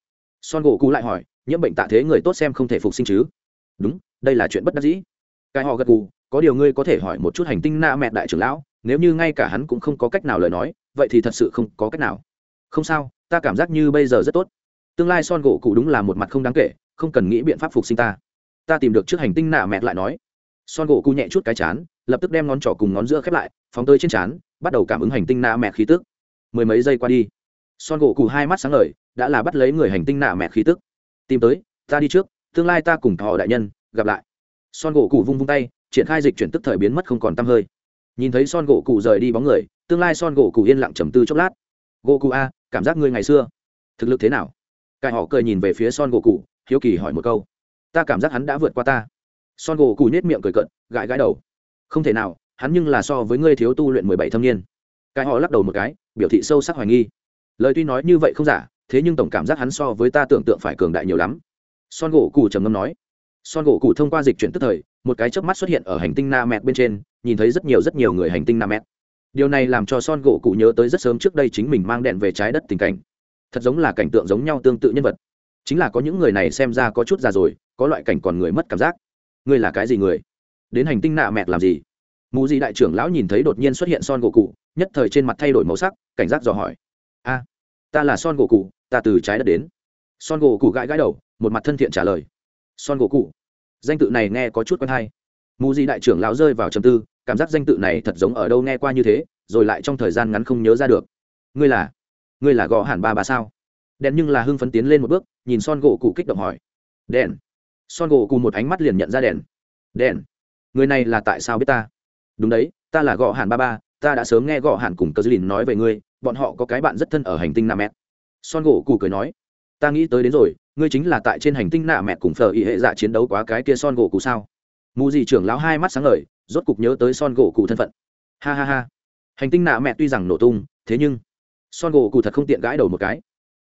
Son gỗ cú lại hỏi, nhiễm bệnh tạ thế người tốt xem không thể phục sinh chứ? Đúng, đây là chuyện bất đắc dĩ. Cái họ gật gù có điều ngươi có thể hỏi một chút hành tinh na mẹ đại trưởng lão, nếu như ngay cả hắn cũng không có cách nào lời nói, vậy thì thật sự không có cách nào. Không sao, ta cảm giác như bây giờ rất tốt. Tương lai son gỗ cụ đúng là một mặt không đáng kể, không cần nghĩ biện pháp phục sinh ta. Ta tìm được trước hành tinh nạ mẹ lại nói. Son gỗ cụ nhẹ chút cái chán, lập tức đem ngón trỏ cùng ngón giữa khép lại, phóng tới trên chán, bắt đầu cảm ứng hành tinh nạ mẹ khí tức. Mười mấy giây qua đi, son gỗ cụ hai mắt sáng lời đã là bắt lấy người hành tinh nạ mẹ khí tức. Tìm tới, ta đi trước, tương lai ta cùng thọ đại nhân, gặp lại. Son gỗ cụ vung vung tay triển khai dịch chuyển tức thời biến mất không còn t hơi. Nhìn thấy son gỗ cụ rời đi bóng người, tương lai son gỗ cụ yên lặng trầm tư chốc lát. Gỗ cụ a, cảm giác ngươi ngày xưa thực lực thế nào? Cải họ cười nhìn về phía son gỗ cụ hiếu kỳ hỏi một câu. Ta cảm giác hắn đã vượt qua ta. Son gỗ cụ nết miệng cười cận gãi gãi đầu. Không thể nào, hắn nhưng là so với ngươi thiếu tu luyện mười bảy thâm niên. Cái họ lắc đầu một cái, biểu thị sâu sắc hoài nghi. Lời tuy nói như vậy không giả, thế nhưng tổng cảm giác hắn so với ta tưởng tượng phải cường đại nhiều lắm. Son gỗ cụ trầm ngâm nói. Son gỗ cụ thông qua dịch chuyển tức thời một cái chớp mắt xuất hiện ở hành tinh na mẹt bên trên, nhìn thấy rất nhiều rất nhiều người hành tinh na mẹt điều này làm cho son gỗ cụ nhớ tới rất sớm trước đây chính mình mang đèn về trái đất tình cảnh. Thật giống là cảnh tượng giống nhau tương tự nhân vật. Chính là có những người này xem ra có chút già rồi, có loại cảnh còn người mất cảm giác. Ngươi là cái gì người? Đến hành tinh nạ mẹt làm gì? Mù gì đại trưởng lão nhìn thấy đột nhiên xuất hiện son gỗ cụ, nhất thời trên mặt thay đổi màu sắc, cảnh giác dò hỏi. A, ta là son gỗ cụ, ta từ trái đất đến. Son gỗ cụ gãi gãi đầu, một mặt thân thiện trả lời. Son gỗ cụ danh tự này nghe có chút quen hay. Mù di đại trưởng lão rơi vào trầm tư, cảm giác danh tự này thật giống ở đâu nghe qua như thế, rồi lại trong thời gian ngắn không nhớ ra được. Ngươi là ngươi là gõ hẳn ba bà sao? Đèn nhưng là hưng phấn tiến lên một bước, nhìn son gỗ cụ kích động hỏi. Đèn. Son gỗ cụ một ánh mắt liền nhận ra đèn. Đèn. Người này là tại sao biết ta? Đúng đấy, ta là gõ hẳn ba ba ta đã sớm nghe gõ hẳn cùng cờ dư lìn nói về ngươi, bọn họ có cái bạn rất thân ở hành tinh nam mẹ son gỗ cụ cười nói. Ta nghĩ tới đến rồi ngươi chính là tại trên hành tinh nạ mẹ cùng phờ ý hệ dạ chiến đấu quá cái kia son gỗ cụ sao? Mù dì trưởng lão hai mắt sáng ngời, rốt cục nhớ tới son gỗ cụ thân phận. Ha ha ha. Hành tinh nạ mẹ tuy rằng nổ tung, thế nhưng son gỗ cụ thật không tiện gãi đầu một cái.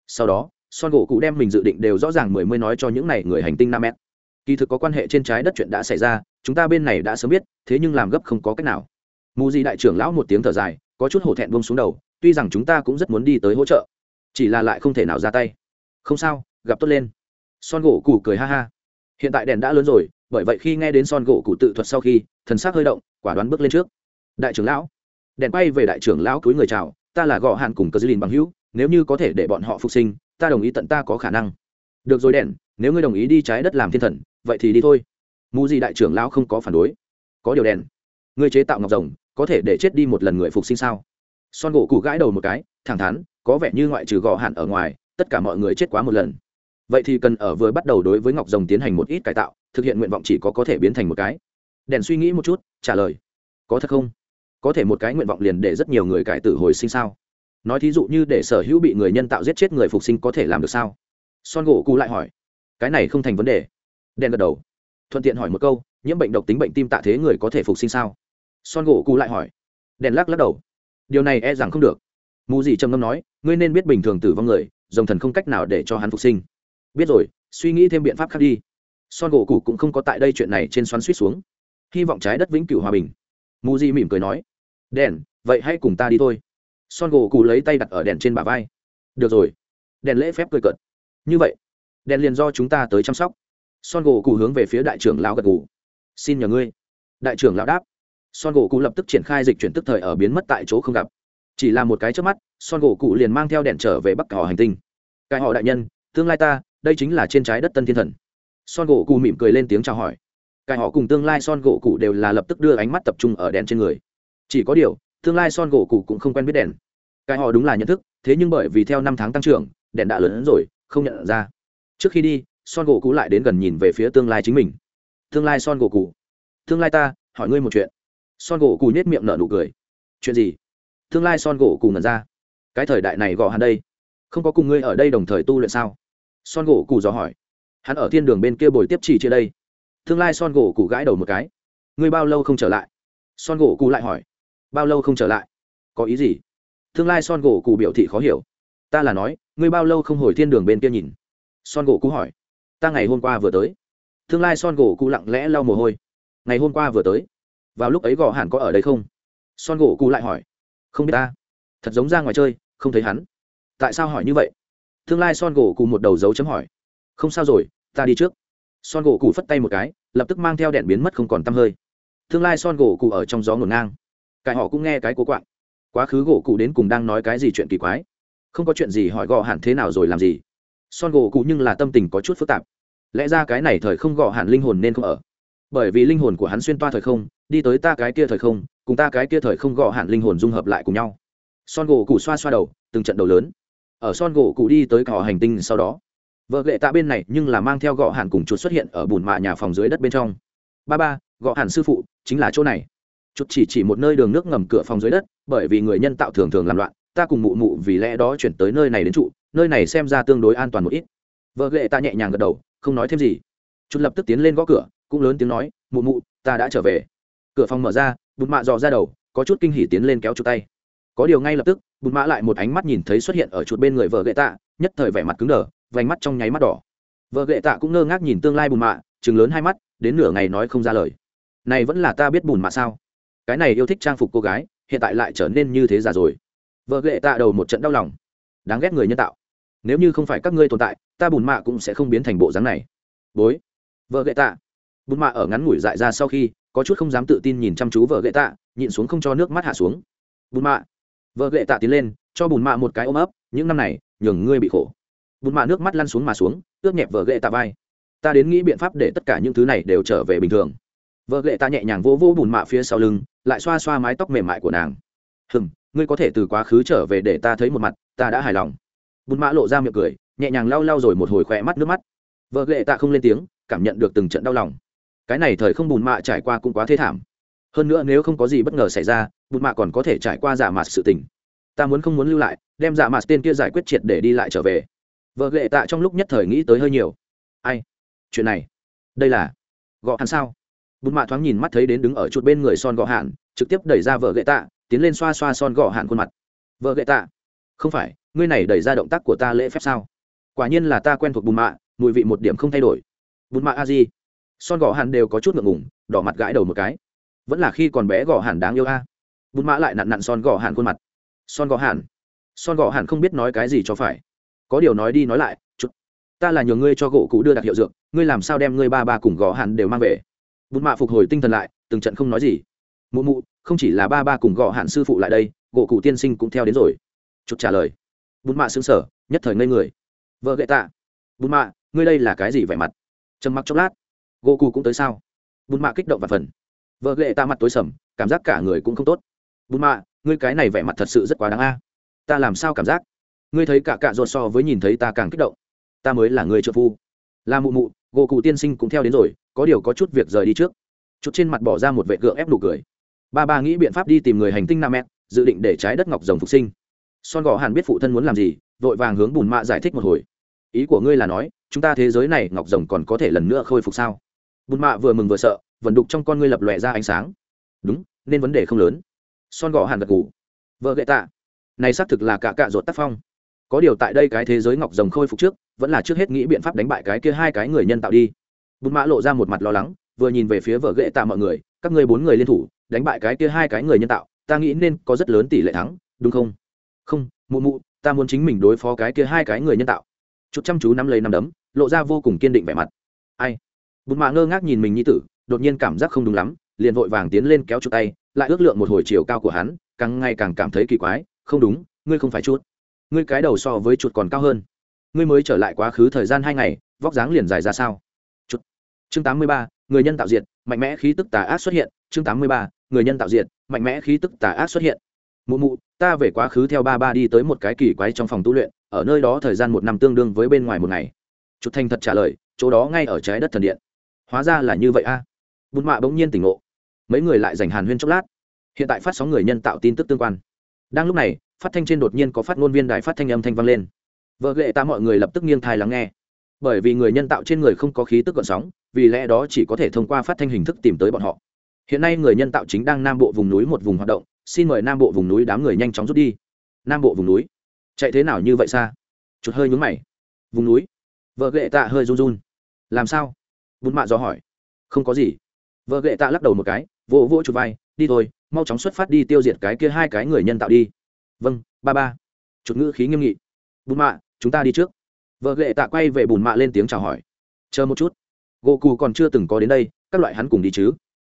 Sau đó, son gỗ cụ đem mình dự định đều rõ ràng mười mươi nói cho những n à y người hành tinh nam mẹ. Kỳ thực có quan hệ trên trái đất chuyện đã xảy ra, chúng ta bên này đã sớm biết, thế nhưng làm gấp không có cách nào. Mù Di đại trưởng lão một tiếng thở dài, có chút hổ thẹn buông xuống đầu, tuy rằng chúng ta cũng rất muốn đi tới hỗ trợ, chỉ là lại không thể nào ra tay. Không sao gặp tốt lên. Son gỗ cụ cười ha ha. Hiện tại đèn đã lớn rồi, bởi vậy khi nghe đến son gỗ cụ tự thuật sau khi, thần s ắ c hơi động, quả đoán bước lên trước. Đại trưởng lão. Đèn quay về đại trưởng lão túi người chào, ta là gõ hạn cùng cờ dư lìn bằng hữu, nếu như có thể để bọn họ phục sinh, ta đồng ý tận ta có khả năng. Được rồi đèn, nếu ngươi đồng ý đi trái đất làm thiên thần, vậy thì đi thôi. Mù gì đại trưởng lão không có phản đối. Có điều đèn, ngươi chế tạo ngọc rồng, có thể để chết đi một lần người phục sinh sao? Son gỗ cụ gãi đầu một cái, thẳng thắn, có vẻ như ngoại trừ gõ hạn ở ngoài, tất cả mọi người chết quá một lần vậy thì cần ở vừa bắt đầu đối với ngọc rồng tiến hành một ít cải tạo, thực hiện nguyện vọng chỉ có có thể biến thành một cái. Đèn suy nghĩ một chút, trả lời. Có thật không? Có thể một cái nguyện vọng liền để rất nhiều người cải tử hồi sinh sao? Nói thí dụ như để sở hữu bị người nhân tạo giết chết người phục sinh có thể làm được sao? Son gỗ cụ lại hỏi. Cái này không thành vấn đề. Đèn gật đầu. Thuận tiện hỏi một câu, nhiễm bệnh độc tính bệnh tim tạ thế người có thể phục sinh sao? Son gỗ cụ lại hỏi. Đèn lắc lắc đầu. Điều này e rằng không được. Mù dị trầm ngâm nói, ngươi nên biết bình thường tử vong người dòng thần không cách nào để cho hắn phục sinh biết rồi, suy nghĩ thêm biện pháp khác đi. Son gỗ cụ cũng không có tại đây chuyện này trên xoắn suýt xuống. Hy vọng trái đất vĩnh cửu hòa bình. Mù di mỉm cười nói, đèn, vậy hãy cùng ta đi thôi. Son gỗ cụ lấy tay đặt ở đèn trên bả vai. Được rồi. Đèn lễ phép cười cợt. Như vậy, đèn liền do chúng ta tới chăm sóc. Son gỗ cụ hướng về phía đại trưởng lão gật gù. Xin nhờ ngươi. Đại trưởng lão đáp. Son gỗ cụ lập tức triển khai dịch chuyển tức thời ở biến mất tại chỗ không gặp. Chỉ là một cái trước mắt, son gỗ cụ liền mang theo đèn trở về bắc họ hành tinh. Cái họ đại nhân, tương lai ta đây chính là trên trái đất tân thiên thần. Son gỗ cụ mỉm cười lên tiếng chào hỏi. Cả họ cùng tương lai son gỗ cụ đều là lập tức đưa ánh mắt tập trung ở đèn trên người. Chỉ có điều, tương lai son gỗ cụ cũng không quen biết đèn. Cái họ đúng là nhận thức, thế nhưng bởi vì theo năm tháng tăng trưởng, đèn đã lớn hơn rồi, không nhận ra. Trước khi đi, son gỗ cụ lại đến gần nhìn về phía tương lai chính mình. Tương lai son gỗ cụ tương lai ta, hỏi ngươi một chuyện. Son gỗ cụ nhét miệng nở nụ cười. Chuyện gì? Tương lai son gỗ cụ ngẩn ra. Cái thời đại này gò hẳn đây. Không có cùng ngươi ở đây đồng thời tu luyện sao? Son gỗ cụ dò hỏi. Hắn ở thiên đường bên kia bồi tiếp chỉ chia đây. Tương lai son gỗ cụ gãi đầu một cái. Ngươi bao lâu không trở lại? Son gỗ cụ lại hỏi. Bao lâu không trở lại? Có ý gì? Tương lai son gỗ cụ biểu thị khó hiểu. Ta là nói, ngươi bao lâu không hồi thiên đường bên kia nhìn? Son gỗ cụ hỏi. Ta ngày hôm qua vừa tới. Tương lai son gỗ cụ lặng lẽ lau mồ hôi. Ngày hôm qua vừa tới. Vào lúc ấy gõ hẳn có ở đây không? Son gỗ cụ lại hỏi. Không biết ta. Thật giống ra ngoài chơi, không thấy hắn. Tại sao hỏi như vậy? Tương lai son gỗ cụ một đầu dấu chấm hỏi. Không sao rồi, ta đi trước. Son gỗ cụ phất tay một cái, lập tức mang theo đèn biến mất không còn tăm hơi. Tương lai son gỗ cụ ở trong gió ngổn ngang. Cải họ cũng nghe cái cố quạng. Quá khứ gỗ cụ đến cùng đang nói cái gì chuyện kỳ quái. Không có chuyện gì hỏi gò hẳn thế nào rồi làm gì. Son gỗ cụ nhưng là tâm tình có chút phức tạp. Lẽ ra cái này thời không gò hạn linh hồn nên không ở. Bởi vì linh hồn của hắn xuyên toa thời không, đi tới ta cái kia thời không, cùng ta cái kia thời không gò hạn linh hồn dung hợp lại cùng nhau. Son gỗ cụ xoa xoa đầu, từng trận đầu lớn ở son gỗ cụ đi tới cỏ hành tinh sau đó. Vợ lệ tạ bên này nhưng là mang theo gõ hàn cùng chuột xuất hiện ở bùn mạ nhà phòng dưới đất bên trong. Ba ba gõ hàn sư phụ, chính là chỗ này. Chuột chỉ chỉ một nơi đường nước ngầm cửa phòng dưới đất, bởi vì người nhân tạo thường thường làm loạn, ta cùng mụ mụ vì lẽ đó chuyển tới nơi này đến trụ, nơi này xem ra tương đối an toàn một ít. Vợ lệ ta nhẹ nhàng gật đầu, không nói thêm gì. Chút lập tức tiến lên gõ cửa, cũng lớn tiếng nói, mụ mụ, ta đã trở về. Cửa phòng mở ra bụt mạ dò ra đầu, có chút kinh hỉ tiến lên kéo chuột tay có điều ngay lập tức, bùn mạ lại một ánh mắt nhìn thấy xuất hiện ở chuột bên người vợ gậy tạ, nhất thời vẻ mặt cứng đờ, vành mắt trong nháy mắt đỏ. Vợ gậy tạ cũng ngơ ngác nhìn tương lai bùn mạ chừng lớn hai mắt, đến nửa ngày nói không ra lời. Này vẫn là ta biết bùn mạ sao? Cái này yêu thích trang phục cô gái, hiện tại lại trở nên như thế già rồi. Vợ gậy tạ đầu một trận đau lòng. Đáng ghét người nhân tạo. Nếu như không phải các ngươi tồn tại, ta bùn mạ cũng sẽ không biến thành bộ dáng này. Bối. Vợ gậy tạ. Bùn mạ ở ngắn ngủi dại ra sau khi, có chút không dám tự tin nhìn chăm chú vợ gậy tạ, nhịn xuống không cho nước mắt hạ xuống. Bùn mạ vợ lệ tạ tiến lên, cho bùn mạ một cái ôm ấp, những năm này, nhường ngươi bị khổ. Bùn mạ nước mắt lăn xuống mà xuống ướt nhẹp vợ lệ tạ vai. Ta đến nghĩ biện pháp để tất cả những thứ này đều trở về bình thường. Vợ lệ tạ nhẹ nhàng vỗ vỗ bùn mạ phía sau lưng, lại xoa xoa mái tóc mềm mại của nàng. Hừm, ngươi có thể từ quá khứ trở về để ta thấy một mặt, ta đã hài lòng. Bùn mạ lộ ra miệng cười, nhẹ nhàng lau lau rồi một hồi khỏe mắt nước mắt. Vợ lệ tạ không lên tiếng, cảm nhận được từng trận đau lòng. Cái này thời không bùn mạ trải qua cũng quá thê thảm hơn nữa nếu không có gì bất ngờ xảy ra, Bụt mạ còn có thể trải qua giả mạt sự tình. Ta muốn không muốn lưu lại, đem giả mạt tên kia giải quyết triệt để đi lại trở về. Vợ lệ tạ trong lúc nhất thời nghĩ tới hơi nhiều. Ai? Chuyện này? Đây là gõ hẳn sao? Bụt mạ thoáng nhìn mắt thấy đến đứng ở chuột bên người son gõ hạn trực tiếp đẩy ra vợ lệ tạ, tiến lên xoa xoa son gõ hạn khuôn mặt. Vợ lệ tạ, không phải, ngươi này đẩy ra động tác của ta lễ phép sao? Quả nhiên là ta quen thuộc bùn mạ, mùi vị một điểm không thay đổi. Bùn mạ a di. Son gõ hạn đều có chút ngượng ngùng, đỏ mặt gãi đầu một cái vẫn là khi còn bé gò hàn đáng yêu a. Bùn mã lại nặn nặn son gò hàn khuôn mặt. Son gò hàn? Son gò hàn không biết nói cái gì cho phải. Có điều nói đi nói lại chút ta là nhờ ngươi cho gỗ cụ đưa đặc hiệu dược, ngươi làm sao đem ngươi ba ba cùng gò hàn đều mang về? Bùn mạ phục hồi tinh thần lại, từng trận không nói gì. Mụ mụ, không chỉ là ba ba cùng gò hàn sư phụ lại đây, gỗ cụ tiên sinh cũng theo đến rồi. Chút trả lời. Bùn mạ xứng sở nhất thời ngây người. Vợ gậy tạ. Bùn mạ ngươi đây là cái gì vẻ mặt? Trầm mặc chốc lát. Gỗ cụ cũng tới sao? Bùn mạ kích động và phần vợ ghệ ta mặt tối sầm, cảm giác cả người cũng không tốt. Bùn mạ, ngươi cái này vẻ mặt thật sự rất quá đáng a. Ta làm sao cảm giác? Ngươi thấy cả cạ ruột so với nhìn thấy ta càng kích động. Ta mới là người trợ phu. Là mụ mụ, gỗ cụ tiên sinh cũng theo đến rồi, có điều có chút việc rời đi trước. Chút trên mặt bỏ ra một vệ gượng ép nụ cười. Ba ba nghĩ biện pháp đi tìm người hành tinh nam mẹ dự định để trái đất ngọc rồng phục sinh. Son gò hàn biết phụ thân muốn làm gì, vội vàng hướng bùn mạ giải thích một hồi. Ý của ngươi là nói, chúng ta thế giới này ngọc rồng còn có thể lần nữa khôi phục sao? Bùn mạ vừa mừng vừa sợ vẫn đục trong con ngươi lập lòe ra ánh sáng. Đúng, nên vấn đề không lớn. Son gò hàn gật gù. Vợ gậy tạ. Này xác thực là cả cạ ruột tác phong. Có điều tại đây cái thế giới ngọc rồng khôi phục trước, vẫn là trước hết nghĩ biện pháp đánh bại cái kia hai cái người nhân tạo đi. Bùn mã lộ ra một mặt lo lắng, vừa nhìn về phía vợ gậy tạ mọi người, các ngươi bốn người liên thủ, đánh bại cái kia hai cái người nhân tạo, ta nghĩ nên có rất lớn tỷ lệ thắng, đúng không? Không, mụ mụ, ta muốn chính mình đối phó cái kia hai cái người nhân tạo. Chút chăm chú nắm lấy nắm đấm, lộ ra vô cùng kiên định vẻ mặt. Ai? Bùn mã ngơ ngác nhìn mình như tử đột nhiên cảm giác không đúng lắm, liền vội vàng tiến lên kéo chụp tay, lại ước lượng một hồi chiều cao của hắn, càng ngày càng cảm thấy kỳ quái, không đúng, ngươi không phải chút ngươi cái đầu so với chuột còn cao hơn. Ngươi mới trở lại quá khứ thời gian hai ngày, vóc dáng liền dài ra sao? Chuột. Chương tám mươi ba, người nhân tạo diệt, mạnh mẽ khí tức tà ác xuất hiện. Chương tám mươi ba, người nhân tạo diệt, mạnh mẽ khí tức tà ác xuất hiện. Mụ mụ, ta về quá khứ theo ba ba đi tới một cái kỳ quái trong phòng tu luyện, ở nơi đó thời gian một năm tương đương với bên ngoài một ngày. Chuột thành thật trả lời, chỗ đó ngay ở trái đất thần điện. Hóa ra là như vậy a. à? Bùn mạ bỗng nhiên tỉnh ngộ. Mấy người lại dành hàn huyên chốc lát. Hiện tại phát sóng người nhân tạo tin tức tương quan. Đang lúc này, phát thanh trên đột nhiên có phát ngôn viên đài phát thanh âm thanh vang lên. Vợ ghệ ta mọi người lập tức nghiêng thai lắng nghe. Bởi vì người nhân tạo trên người không có khí tức gọn sóng, vì lẽ đó chỉ có thể thông qua phát thanh hình thức tìm tới bọn họ. Hiện nay người nhân tạo chính đang nam bộ vùng núi một vùng hoạt động, xin mời nam bộ vùng núi đám người nhanh chóng rút đi. Nam bộ vùng núi. Chạy thế nào như vậy xa? Chút hơi nhúng mày. Vùng núi. Vợ ghệ tạ hơi run run. Làm sao? Bùn mạ dò hỏi. Không có gì vợ gệ tạ lắc đầu một cái, vỗ vỗ chụp vai, đi thôi, mau chóng xuất phát đi tiêu diệt cái kia hai cái người nhân tạo đi. Vâng ba ba. Chuột ngữ khí nghiêm nghị. Bùn mạ, chúng ta đi trước. Vợ gệ tạ quay về bùn mạ lên tiếng chào hỏi. Chờ một chút. Gỗ cù còn chưa từng có đến đây, các loại hắn cùng đi chứ.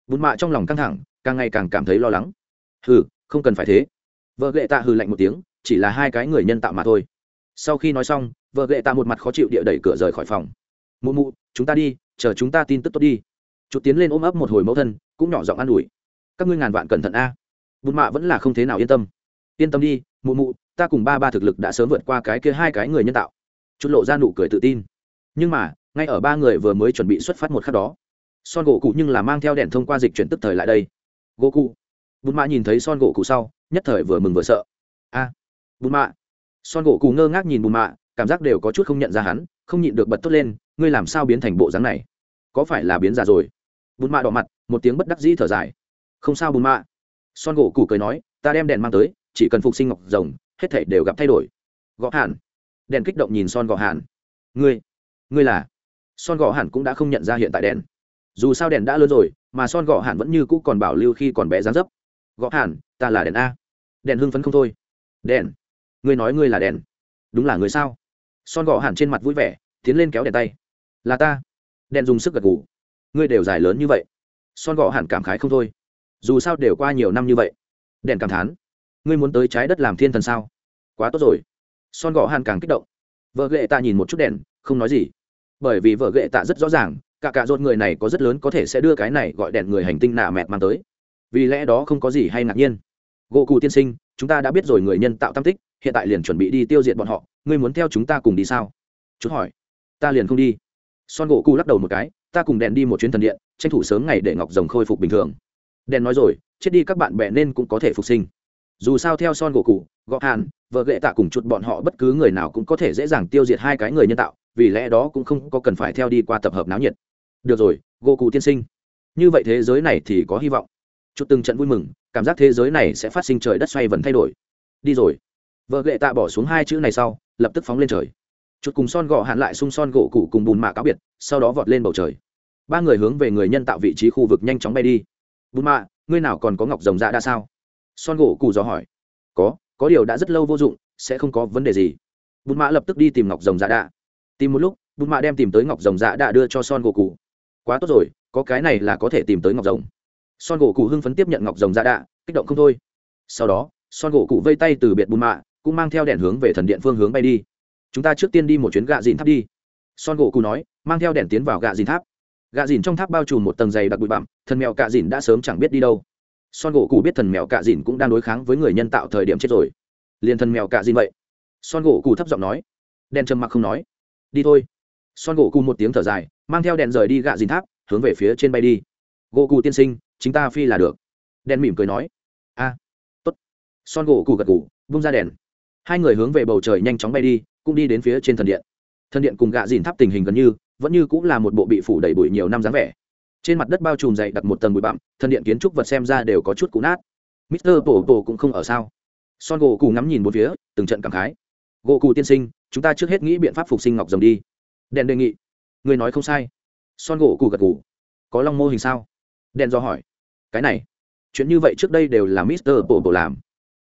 Bùn mạ trong lòng căng thẳng, càng ngày càng cảm thấy lo lắng. Hừ, không cần phải thế. Vợ gệ tạ hừ lạnh một tiếng, chỉ là hai cái người nhân tạo mà thôi. Sau khi nói xong, vợ gệ tạ một mặt khó chịu địa đẩy cửa rời khỏi phòng. Mụ mụ, chúng ta đi, chờ chúng ta tin tức tốt đi chút tiến lên ôm ấp một hồi mẫu thân cũng nhỏ giọng an ủi. Các ngươi ngàn vạn cẩn thận a. Bùn mạ vẫn là không thế nào yên tâm. Yên tâm đi mụ mụ ta cùng ba ba thực lực đã sớm vượt qua cái kia hai cái người nhân tạo. Chút lộ ra nụ cười tự tin. Nhưng mà ngay ở ba người vừa mới chuẩn bị xuất phát một khắc đó son gỗ cụ nhưng là mang theo đèn thông qua dịch chuyển tức thời lại đây. Gỗ cụ. Bùn mạ nhìn thấy son gỗ cụ sau nhất thời vừa mừng vừa sợ. A à, bùn mạ. Son gỗ cụ ngơ ngác nhìn bùn mạ cảm giác đều có chút không nhận ra hắn không nhịn được bật tốt lên ngươi làm sao biến thành bộ dáng này? Có phải là biến già rồi? Bùn mạ đỏ mặt, một tiếng bất đắc dĩ thở dài. Không sao bùn mạ. Son gỗ Củ cười nói, ta đem đèn mang tới, chỉ cần phục sinh ngọc rồng, hết thể đều gặp thay đổi. Gõ hàn. Đèn kích động nhìn son gõ hàn. Ngươi ngươi là? Son gõ hàn cũng đã không nhận ra hiện tại đèn. Dù sao đèn đã lớn rồi, mà son gõ hàn vẫn như cũ còn bảo lưu khi còn bé dán dấp. Gõ hàn, ta là đèn a. Đèn hưng phấn không thôi. Đèn. Ngươi nói ngươi là đèn. Đúng là người sao? Son gõ hàn trên mặt vui vẻ, tiến lên kéo đèn tay. Là ta. Đèn dùng sức gật ngủ ngươi đều dài lớn như vậy. Son gọ hàn cảm khái không thôi. Dù sao đều qua nhiều năm như vậy. Đèn cảm thán. Ngươi muốn tới trái đất làm thiên thần sao? Quá tốt rồi. Son gọ hàn càng kích động. Vợ ghệ tạ nhìn một chút đèn, không nói gì. Bởi vì vợ ghệ tạ rất rõ ràng, cả cả dột người này có rất lớn có thể sẽ đưa cái này gọi đèn người hành tinh nạ mẹt mang tới. Vì lẽ đó không có gì hay ngạc nhiên. Gỗ cụ tiên sinh, chúng ta đã biết rồi người nhân tạo tam tích, hiện tại liền chuẩn bị đi tiêu diệt bọn họ, ngươi muốn theo chúng ta cùng đi sao? Chút hỏi. Ta liền không đi. Son gỗ cụ lắc đầu một cái ta cùng đèn đi một chuyến thần điện, tranh thủ sớm ngày để ngọc rồng khôi phục bình thường. Đèn nói rồi, chết đi các bạn bè nên cũng có thể phục sinh. Dù sao theo son gỗ cụ gọ hàn, vợ gệ tạ cùng chuột bọn họ bất cứ người nào cũng có thể dễ dàng tiêu diệt hai cái người nhân tạo, vì lẽ đó cũng không có cần phải theo đi qua tập hợp náo nhiệt. Được rồi, gỗ cụ tiên sinh. Như vậy thế giới này thì có hy vọng. Chút từng trận vui mừng, cảm giác thế giới này sẽ phát sinh trời đất xoay vần thay đổi. Đi rồi. Vợ gệ tạ bỏ xuống hai chữ này sau, lập tức phóng lên trời chút cùng son gọ hạn lại xung son gỗ cụ cùng bùn mạ cáo biệt, sau đó vọt lên bầu trời. Ba người hướng về người nhân tạo vị trí khu vực nhanh chóng bay đi. Bùn mạ, ngươi nào còn có ngọc rồng dạ đa sao? Son gỗ cụ dò hỏi. Có có điều đã rất lâu vô dụng, sẽ không có vấn đề gì. Bùn mạ lập tức đi tìm ngọc rồng dạ đa. Tìm một lúc, bùn mạ đem tìm tới ngọc rồng dạ đa đưa cho son gỗ cụ quá tốt rồi, có cái này là có thể tìm tới ngọc rồng. Son gỗ cụ hưng phấn tiếp nhận ngọc rồng dạ đa, kích động không thôi. Sau đó, son gỗ cụ vây tay từ biệt bùn mạ, cũng mang theo đèn hướng về thần điện phương hướng bay đi chúng ta trước tiên đi một chuyến gạ dìn tháp đi. Son gỗ cụ nói, mang theo đèn tiến vào gạ dìn tháp. Gạ dìn trong tháp bao trùm một tầng dày đặc bụi bặm, thần mèo cạ dìn đã sớm chẳng biết đi đâu. Son gỗ cụ biết thần mèo cạ dìn cũng đang đối kháng với người nhân tạo thời điểm chết rồi. Liền thần mèo cạ dìn vậy. Son gỗ cụ thấp giọng nói. Đèn trầm mặc không nói. Đi thôi. Son gỗ cụ một tiếng thở dài, mang theo đèn rời đi gạ dìn tháp, hướng về phía trên bay đi. Gỗ cụ tiên sinh, chính ta phi là được. Đèn mỉm cười nói. A tốt. Son gỗ cụ gật cụ vung ra đèn. Hai người hướng về bầu trời nhanh chóng bay đi cũng đi đến phía trên thần điện. Thần điện cùng gạ dìn tháp tình hình gần như, vẫn như cũng là một bộ bị phủ đầy bụi nhiều năm dáng vẻ. Trên mặt đất bao trùm dày đặt một tầng bụi bặm, thần điện kiến trúc vật xem ra đều có chút cũ nát. Mister tổ tổ cũng không ở sao? Son gỗ cù ngắm nhìn một phía, từng trận cảm khái. Gỗ cù tiên sinh, chúng ta trước hết nghĩ biện pháp phục sinh ngọc rồng đi. Đèn đề nghị. Người nói không sai. Son gỗ cù gật cù có long mô hình sao? Đèn do hỏi. Cái này. Chuyện như vậy trước đây đều là mister tổ tổ làm.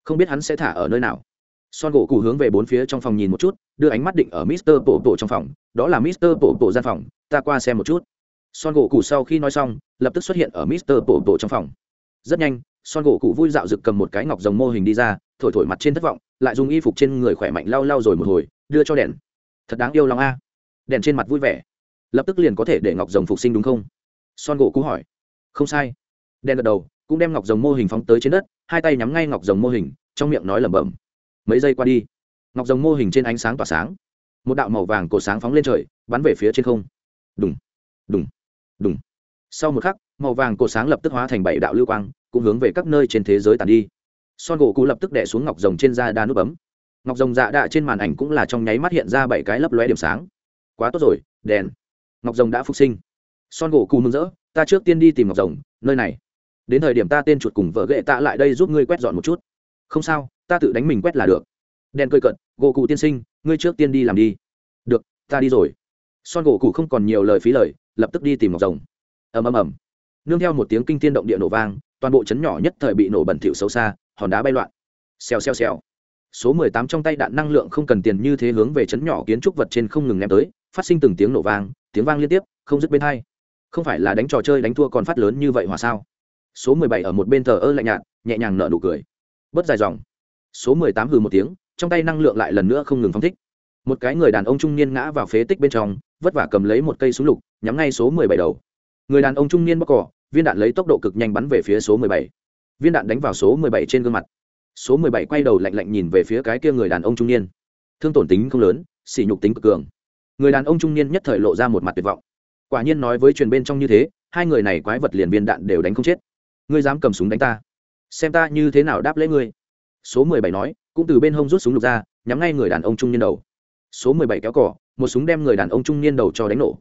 Không biết hắn sẽ thả ở nơi nào son gỗ cụ hướng về bốn phía trong phòng nhìn một chút, đưa ánh mắt định ở mister bộ bộ trong phòng, đó là mister bộ bộ gian phòng, ta qua xem một chút. Son gỗ cụ sau khi nói xong, lập tức xuất hiện ở mister bộ bộ trong phòng. Rất nhanh, son gỗ cụ vui dạo rực cầm một cái ngọc rồng mô hình đi ra, thổi thổi mặt trên thất vọng, lại dùng y phục trên người khỏe mạnh lau lau rồi một hồi, đưa cho đèn. Thật đáng yêu lòng a. Đèn trên mặt vui vẻ. Lập tức liền có thể để ngọc rồng phục sinh đúng không? Son gỗ cụ hỏi. Không sai. Đèn gật đầu, cũng đem ngọc rồng mô hình phóng tới trên đất, hai tay nhắm ngay ngọc rồng mô hình, trong miệng nói lẩm bẩm mấy giây qua đi, ngọc rồng mô hình trên ánh sáng tỏa sáng, một đạo màu vàng cổ sáng phóng lên trời, bắn về phía trên không. Đúng đúng đúng sau một khắc, màu vàng cổ sáng lập tức hóa thành bảy đạo lưu quang, cũng hướng về các nơi trên thế giới tàn đi. Son gỗ cụ lập tức đẻ xuống ngọc rồng trên da đa nút bấm. Ngọc rồng dạ đạ trên màn ảnh cũng là trong nháy mắt hiện ra bảy cái lấp lóe điểm sáng. Quá tốt rồi, đèn. Ngọc rồng đã phục sinh. Son gỗ cụ mừng rỡ, ta trước tiên đi tìm ngọc rồng, nơi này. Đến thời điểm ta tên chuột cùng vợ ghệ tạ lại đây giúp ngươi quét dọn một chút. Không sao ta tự đánh mình quét là được. Đen cơi cận gỗ cụ tiên sinh, ngươi trước tiên đi làm đi. Được, ta đi rồi. Son gỗ cụ không còn nhiều lời phí lời, lập tức đi tìm ngọc rồng. Ầm ầm ầm. Nương theo một tiếng kinh tiên động địa nổ vang, toàn bộ chấn nhỏ nhất thời bị nổ bẩn thỉu xấu xa, hòn đá bay loạn. Xèo xèo xèo. Số mười tám trong tay đạn năng lượng không cần tiền như thế hướng về chấn nhỏ kiến trúc vật trên không ngừng ném tới, phát sinh từng tiếng nổ vang, tiếng vang liên tiếp, không dứt bên hai. Không phải là đánh trò chơi đánh thua còn phát lớn như vậy hòa sao? Số mười bảy ở một bên thờ ơ lạnh nhạt, nhẹ nhàng nở nụ cười. Bớt dài dòng số mười tám hừ một tiếng, trong tay năng lượng lại lần nữa không ngừng phóng thích. Một cái người đàn ông trung niên ngã vào phế tích bên trong, vất vả cầm lấy một cây súng lục, nhắm ngay số mười bảy đầu. Người đàn ông trung niên bóc cỏ, viên đạn lấy tốc độ cực nhanh bắn về phía số mười bảy. Viên đạn đánh vào số mười bảy trên gương mặt. Số mười bảy quay đầu lạnh lạnh nhìn về phía cái kia người đàn ông trung niên. Thương tổn tính không lớn, sỉ nhục tính cực cường. Người đàn ông trung niên nhất thời lộ ra một mặt tuyệt vọng. Quả nhiên nói với truyền bên trong như thế, hai người này quái vật liền viên đạn đều đánh không chết. Ngươi dám cầm súng đánh ta? Xem ta như thế nào đáp lễ ngươi? Số mười bảy nói, cũng từ bên hông rút súng lục ra, nhắm ngay người đàn ông trung niên đầu. Số mười bảy kéo cỏ một súng đem người đàn ông trung niên đầu cho đánh nổ.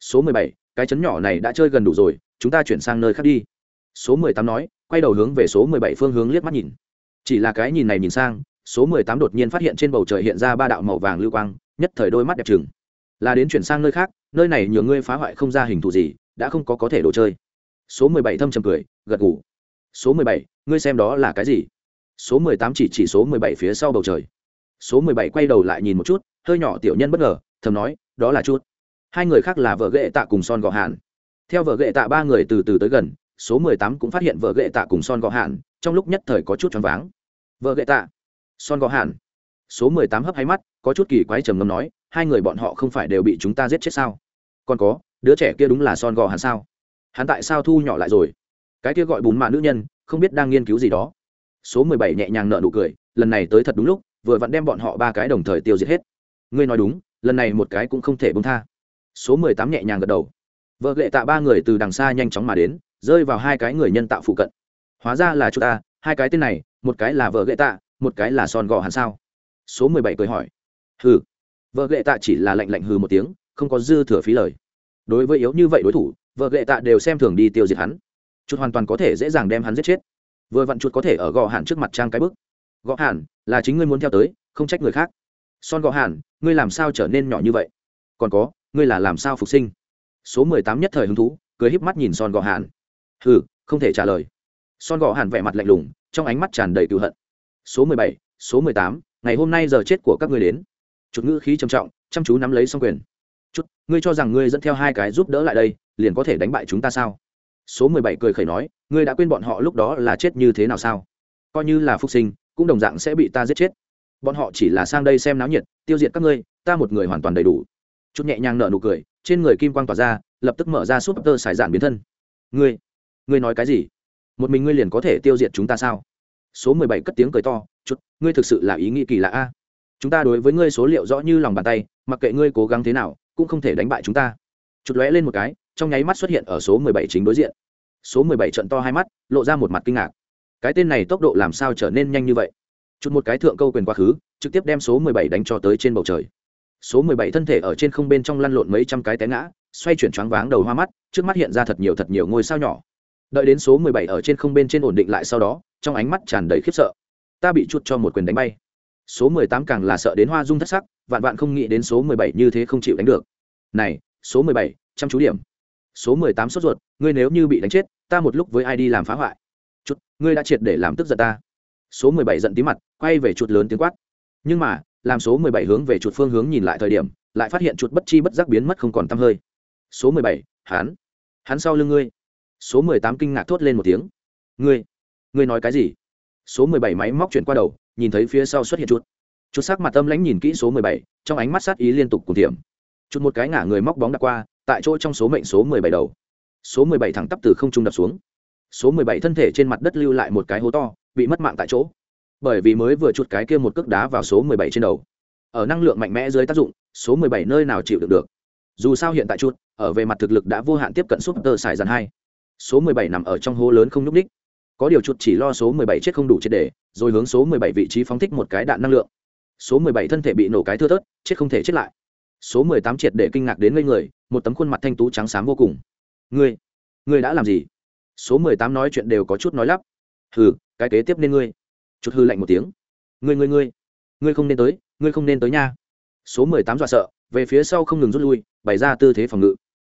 Số mười bảy, cái chấn nhỏ này đã chơi gần đủ rồi, chúng ta chuyển sang nơi khác đi. Số mười tám nói, quay đầu hướng về số mười bảy phương hướng liếc mắt nhìn. Chỉ là cái nhìn này nhìn sang, số mười tám đột nhiên phát hiện trên bầu trời hiện ra ba đạo màu vàng lưu quang, nhất thời đôi mắt đẹp trừng. Là đến chuyển sang nơi khác, nơi này nhường ngươi phá hoại không ra hình thù gì, đã không có có thể đồ chơi. Số mười bảy thâm trầm cười, gật ngủ số mười bảy, ngươi xem đó là cái gì? Số mười tám chỉ chỉ số mười bảy phía sau bầu trời. Số mười bảy quay đầu lại nhìn một chút, hơi nhỏ tiểu nhân bất ngờ, thầm nói, đó là chút. Hai người khác là vợ ghệ tạ cùng son gọ hạn theo vợ ghệ tạ ba người từ từ tới gần, số mười tám cũng phát hiện vợ ghệ tạ cùng son gọ hạn trong lúc nhất thời có chút choáng váng. Vợ ghệ tạ. Son gọ hạn số mười tám hấp hay mắt, có chút kỳ quái trầm ngâm nói, hai người bọn họ không phải đều bị chúng ta giết chết sao? Còn có, đứa trẻ kia đúng là son gò hắn sao? Hắn tại sao thu nhỏ lại rồi? Cái kia gọi bùn mạ nữ nhân, không biết đang nghiên cứu gì đó số mười bảy nhẹ nhàng nợ nụ cười, lần này tới thật đúng lúc, vừa vặn đem bọn họ ba cái đồng thời tiêu diệt hết. Ngươi nói đúng, lần này một cái cũng không thể bông tha. Số mười tám nhẹ nhàng gật đầu. Vợ lệ tạ ba người từ đằng xa nhanh chóng mà đến, rơi vào hai cái người nhân tạo phụ cận. Hóa ra là chúng ta, hai cái tên này, một cái là vợ lệ tạ, một cái là son gò hẳn sao? Số mười bảy cười hỏi. Hừ. Vợ lệ tạ chỉ là lạnh lạnh hừ một tiếng, không có dư thừa phí lời. Đối với yếu như vậy đối thủ, vợ lệ tạ đều xem thường đi tiêu diệt hắn. Chút hoàn toàn có thể dễ dàng đem hắn giết chết vừa vặn chuột có thể ở gò hàn trước mặt trang cái bức. Gò hàn, là chính ngươi muốn theo tới, không trách người khác. Son gò hàn, ngươi làm sao trở nên nhỏ như vậy? Còn có, ngươi là làm sao phục sinh? Số mười tám nhất thời hứng thú, cười híp mắt nhìn son gò hàn. Hừ, không thể trả lời. Son gò hàn vẻ mặt lạnh lùng, trong ánh mắt tràn đầy cựu hận. Số mười bảy, số mười tám, ngày hôm nay giờ chết của các ngươi đến. Chút ngữ khí trầm trọng, chăm chú nắm lấy xong quyền. Chút ngươi cho rằng ngươi dẫn theo hai cái giúp đỡ lại đây, liền có thể đánh bại chúng ta sao? Số mười bảy cười khẩy nói, ngươi đã quên bọn họ lúc đó là chết như thế nào sao? Coi như là phục sinh, cũng đồng dạng sẽ bị ta giết chết. Bọn họ chỉ là sang đây xem náo nhiệt, tiêu diệt các ngươi, ta một người hoàn toàn đầy đủ. Chút nhẹ nhàng nở nụ cười, trên người kim quang tỏa ra, lập tức mở ra súp tơ sải giản biến thân. Ngươi ngươi nói cái gì? Một mình ngươi liền có thể tiêu diệt chúng ta sao? Số mười bảy cất tiếng cười to, chút, ngươi thực sự là ý nghĩ kỳ lạ a. Chúng ta đối với ngươi số liệu rõ như lòng bàn tay, mặc kệ ngươi cố gắng thế nào, cũng không thể đánh bại chúng ta. Chút lóe lên một cái trong nháy mắt xuất hiện ở số mười bảy chính đối diện. Số mười bảy trận to hai mắt, lộ ra một mặt kinh ngạc. Cái tên này tốc độ làm sao trở nên nhanh như vậy? Chút một cái thượng câu quyền quá khứ, trực tiếp đem số mười bảy đánh cho tới trên bầu trời. Số mười bảy thân thể ở trên không bên trong lăn lộn mấy trăm cái té ngã, xoay chuyển choáng váng đầu hoa mắt, trước mắt hiện ra thật nhiều thật nhiều ngôi sao nhỏ. Đợi đến số mười bảy ở trên không bên trên ổn định lại sau đó, trong ánh mắt tràn đầy khiếp sợ. Ta bị chút cho một quyền đánh bay. Số mười tám càng là sợ đến hoa dung thất sắc, vạn vạn không nghĩ đến số mười bảy như thế không chịu đánh được. Này, số mười bảy, chăm chú điểm số mười tám sốt ruột ngươi nếu như bị đánh chết ta một lúc với ai đi làm phá hoại? Chút ngươi đã triệt để làm tức giận ta. Số mười bảy giận tí mặt quay về chuột lớn tiếng quát. Nhưng mà làm số mười bảy hướng về chuột phương hướng nhìn lại thời điểm lại phát hiện chuột bất chi bất giác biến mất không còn t hơi. Số mười bảy hắn. Hắn sau lưng ngươi. Số mười tám kinh ngạc thốt lên một tiếng. Ngươi ngươi nói cái gì? Số mười bảy máy móc chuyển qua đầu nhìn thấy phía sau xuất hiện chuột, chuột sắc mặt tâm lãnh nhìn kỹ số mười bảy trong ánh mắt sát ý liên tục cùng tiệm chút một cái ngả người móc bóng đặt qua, tại chỗ trong số mệnh số mười bảy đầu. Số mười bảy thẳng tắp từ không trung đập xuống. Số mười bảy thân thể trên mặt đất lưu lại một cái hố to, bị mất mạng tại chỗ. Bởi vì mới vừa chụt cái kia một cước đá vào số mười bảy trên đầu. Ở năng lượng mạnh mẽ dưới tác dụng, số mười bảy nơi nào chịu được được. Dù sao hiện tại chụt ở về mặt thực lực đã vô hạn tiếp cận súp tơ xài dàn hai. Số mười bảy nằm ở trong hố lớn không nhúc ních có điều chụt chỉ lo số mười bảy chết không đủ chết để, rồi hướng số mười bảy vị trí phóng thích một cái đạn năng lượng. Số mười bảy thân thể bị nổ cái thưa thớt, chết không thể chết lại số mười tám triệt để kinh ngạc đến ngây người, một tấm khuôn mặt thanh tú trắng xám vô cùng. Ngươi ngươi đã làm gì? Số mười tám nói chuyện đều có chút nói lắp. Hừ, cái kế tiếp nên ngươi. Chút hư lạnh một tiếng. Ngươi ngươi ngươi ngươi không nên tới, ngươi không nên tới nha. Số mười tám dọa sợ, về phía sau không ngừng rút lui, bày ra tư thế phòng ngự.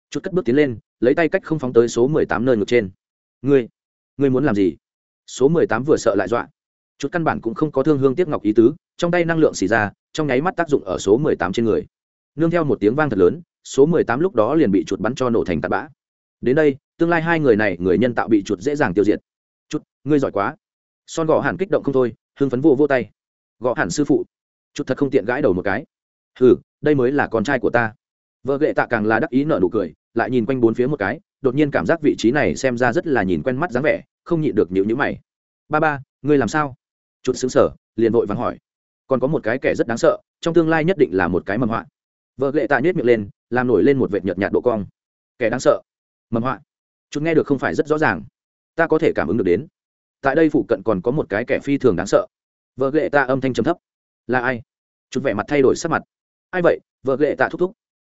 Chút cất bước tiến lên, lấy tay cách không phóng tới số mười tám nơi ngược trên. Ngươi ngươi muốn làm gì? Số mười tám vừa sợ lại dọa. Chút căn bản cũng không có thương hương tiếc ngọc ý tứ, trong tay năng lượng xì ra, trong nháy mắt tác dụng ở số mười tám trên người nương theo một tiếng vang thật lớn, số mười tám lúc đó liền bị chuột bắn cho nổ thành tạt bã. Đến đây, tương lai hai người này, người nhân tạo bị chuột dễ dàng tiêu diệt. Chút ngươi giỏi quá. Son gõ hẳn kích động không thôi, hưng phấn vô vô tay. Gõ hẳn sư phụ. Chút thật không tiện gãi đầu một cái. Hừ, đây mới là con trai của ta. Vợ ghệ tạ càng là đắc ý nợ nụ cười, lại nhìn quanh bốn phía một cái, đột nhiên cảm giác vị trí này xem ra rất là nhìn quen mắt dáng vẻ, không nhịn được nhịu nhữ mày. Ba ba, ngươi làm sao? Chút xứng sở liền vội vàng hỏi. Còn có một cái kẻ rất đáng sợ, trong tương lai nhất định là một cái mầm họa vợ ghệ tạ nhét miệng lên, làm nổi lên một vệt nhợt nhạt độ cong. Kẻ đáng sợ. Mầm họa. Chút nghe được không phải rất rõ ràng. Ta có thể cảm ứng được đến. Tại đây phụ cận còn có một cái kẻ phi thường đáng sợ. Vợ ghệ tạ âm thanh trầm thấp. Là ai? Chúng vẻ mặt thay đổi sắc mặt. Ai vậy? Vợ ghệ tạ thúc thúc.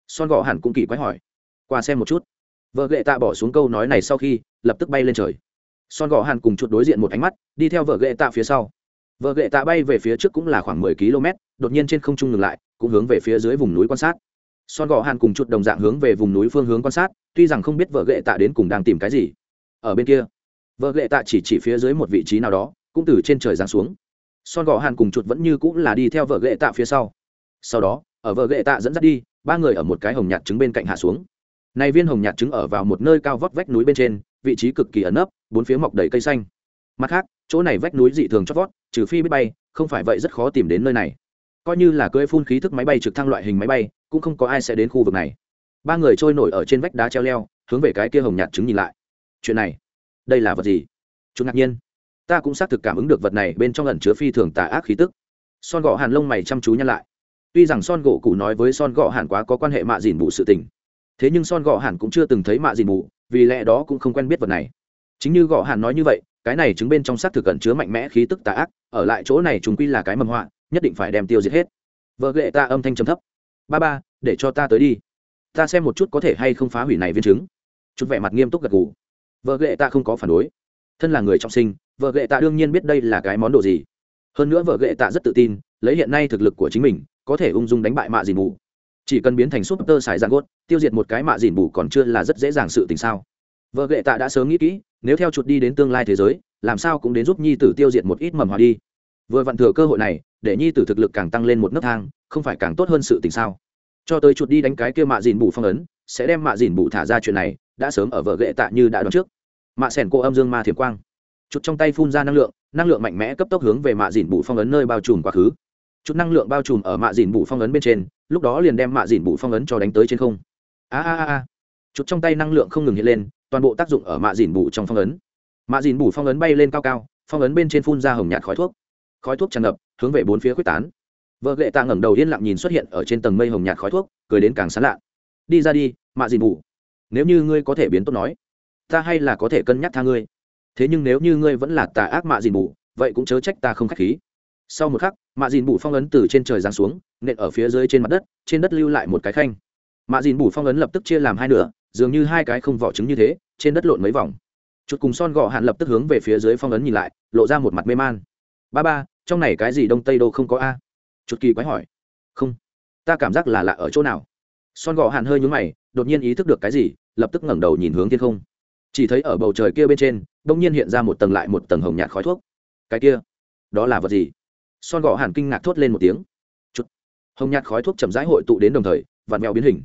Son gò hẳn cũng kỳ quái hỏi. Qua xem một chút. Vợ ghệ tạ bỏ xuống câu nói này sau khi, lập tức bay lên trời. Son gò hàn cùng chuột đối diện một ánh mắt, đi theo vợ ghệ tạ phía sau. Vợ ghệ tạ bay về phía trước cũng là khoảng mười km đột nhiên trên không trung ngừng lại cũng hướng về phía dưới vùng núi quan sát. Son gò hàn cùng chuột đồng dạng hướng về vùng núi phương hướng quan sát, tuy rằng không biết vợ ghệ tạ đến cùng đang tìm cái gì. Ở bên kia, vợ ghệ tạ chỉ chỉ phía dưới một vị trí nào đó, cũng từ trên trời giáng xuống. Son gò hàn cùng chuột vẫn như cũng là đi theo vợ ghệ tạ phía sau. Sau đó, ở vợ ghệ tạ dẫn dắt đi, ba người ở một cái hồng nhạt trứng bên cạnh hạ xuống. Này viên hồng nhạt trứng ở vào một nơi cao vót vách núi bên trên, vị trí cực kỳ ẩn nấp, bốn phía mọc đầy cây xanh. Mặt khác, chỗ này vách núi dị thường chót vót, trừ phi biết bay, không phải vậy rất khó tìm đến nơi này coi như là cưỡi phun khí thức máy bay trực thăng loại hình máy bay, cũng không có ai sẽ đến khu vực này. Ba người trôi nổi ở trên vách đá treo leo, hướng về cái kia hồng nhạt trứng nhìn lại. Chuyện này, đây là vật gì? Chúng ngạc nhiên. Ta cũng xác thực cảm ứng được vật này bên trong ẩn chứa phi thường tà ác khí tức. Son gọ hàn lông mày chăm chú nhăn lại. Tuy rằng son gỗ cụ nói với son gọ hàn quá có quan hệ mạ dìn bù sự tình, thế nhưng son gọ hàn cũng chưa từng thấy mạ dìn bù, vì lẽ đó cũng không quen biết vật này. Chính như gọ hàn nói như vậy, cái này chứng bên trong xác thực cẩn chứa mạnh mẽ khí tức tà ác, ở lại chỗ này chúng quy là cái mầm họa nhất định phải đem tiêu diệt hết. Vợ ghệ ta âm thanh trầm thấp. Ba ba, để cho ta tới đi. Ta xem một chút có thể hay không phá hủy này viên chứng chút vẻ mặt nghiêm túc gật gù. Vợ ghệ ta không có phản đối. Thân là người trọng sinh, vợ ghệ ta đương nhiên biết đây là cái món đồ gì. Hơn nữa vợ ghệ ta rất tự tin, lấy hiện nay thực lực của chính mình, có thể ung dung đánh bại mạ dìn bù. Chỉ cần biến thành súp tơ xài giang gốt, tiêu diệt một cái mạ dìn bù còn chưa là rất dễ dàng sự tình sao. Vợ ghệ tạ đã sớm nghĩ kỹ, nếu theo chuột đi đến tương lai thế giới, làm sao cũng đến giúp nhi tử tiêu diệt một ít mầm hòa đi. Vừa vặn thừa cơ hội này để nhi tử thực lực càng tăng lên một nấc thang, không phải càng tốt hơn sự tình sao? Cho tới chuột đi đánh cái kia mạ dìn bù phong ấn, sẽ đem mạ dìn bù thả ra chuyện này, đã sớm ở vợ ghệ tạ như đã đoán trước. Mạ sẻn cô âm dương ma thiểm quang. Chút trong tay phun ra năng lượng năng lượng mạnh mẽ cấp tốc hướng về mạ dìn bụ phong ấn nơi bao trùm quá khứ. Chút năng lượng bao trùm ở mạ dìn bụ phong ấn bên trên, lúc đó liền đem mạ dìn bụ phong ấn cho đánh tới trên không. A a a chút trong tay năng lượng không ngừng hiện lên, toàn bộ tác dụng ở mạ dìn bụ trong phong ấn. Mạ dìn bụ phong ấn bay lên cao cao, phong ấn bên trên phun ra hồng nhạt khói thuốc. Khói thuốc tràn ngập hướng về bốn phía quyết tán. Vợ lệ tạ ngẩng đầu yên lặng nhìn xuất hiện ở trên tầng mây hồng nhạt khói thuốc, cười đến càng sán lạ. Đi ra đi, mạ dìn bụ nếu như ngươi có thể biến tốt nói, ta hay là có thể cân nhắc tha ngươi. Thế nhưng nếu như ngươi vẫn là tà ác mạ dìn bù, vậy cũng chớ trách ta không k h á c h khí. Sau một khắc, mạ dìn bù phong ấn từ trên trời giáng xuống, nện ở phía dưới trên mặt đất, trên đất lưu lại một cái khanh. Mạ dìn bù phong ấn lập tức chia làm hai nửa, dường như hai cái không vỏ trứng như thế, trên đất lộn mấy vòng. Chuột cùng son gọ hạn lập tức hướng về phía dưới phong ấn nhìn lại, lộ ra một mặt mê man. Ba ba trong này cái gì đông tây đô không có a? Chuột kỳ quái hỏi. Không. Ta cảm giác là lạ ở chỗ nào? Son gọ hàn hơi nhúng mày, đột nhiên ý thức được cái gì, lập tức ngẩng đầu nhìn hướng thiên không. Chỉ thấy ở bầu trời kia bên trên đông nhiên hiện ra một tầng lại một tầng hồng nhạt khói thuốc. Cái kia, đó là vật gì? Son gọ hàn kinh ngạc thốt lên một tiếng. Chút hồng nhạt khói thuốc chậm rãi hội tụ đến đồng thời vạt mèo biến hình.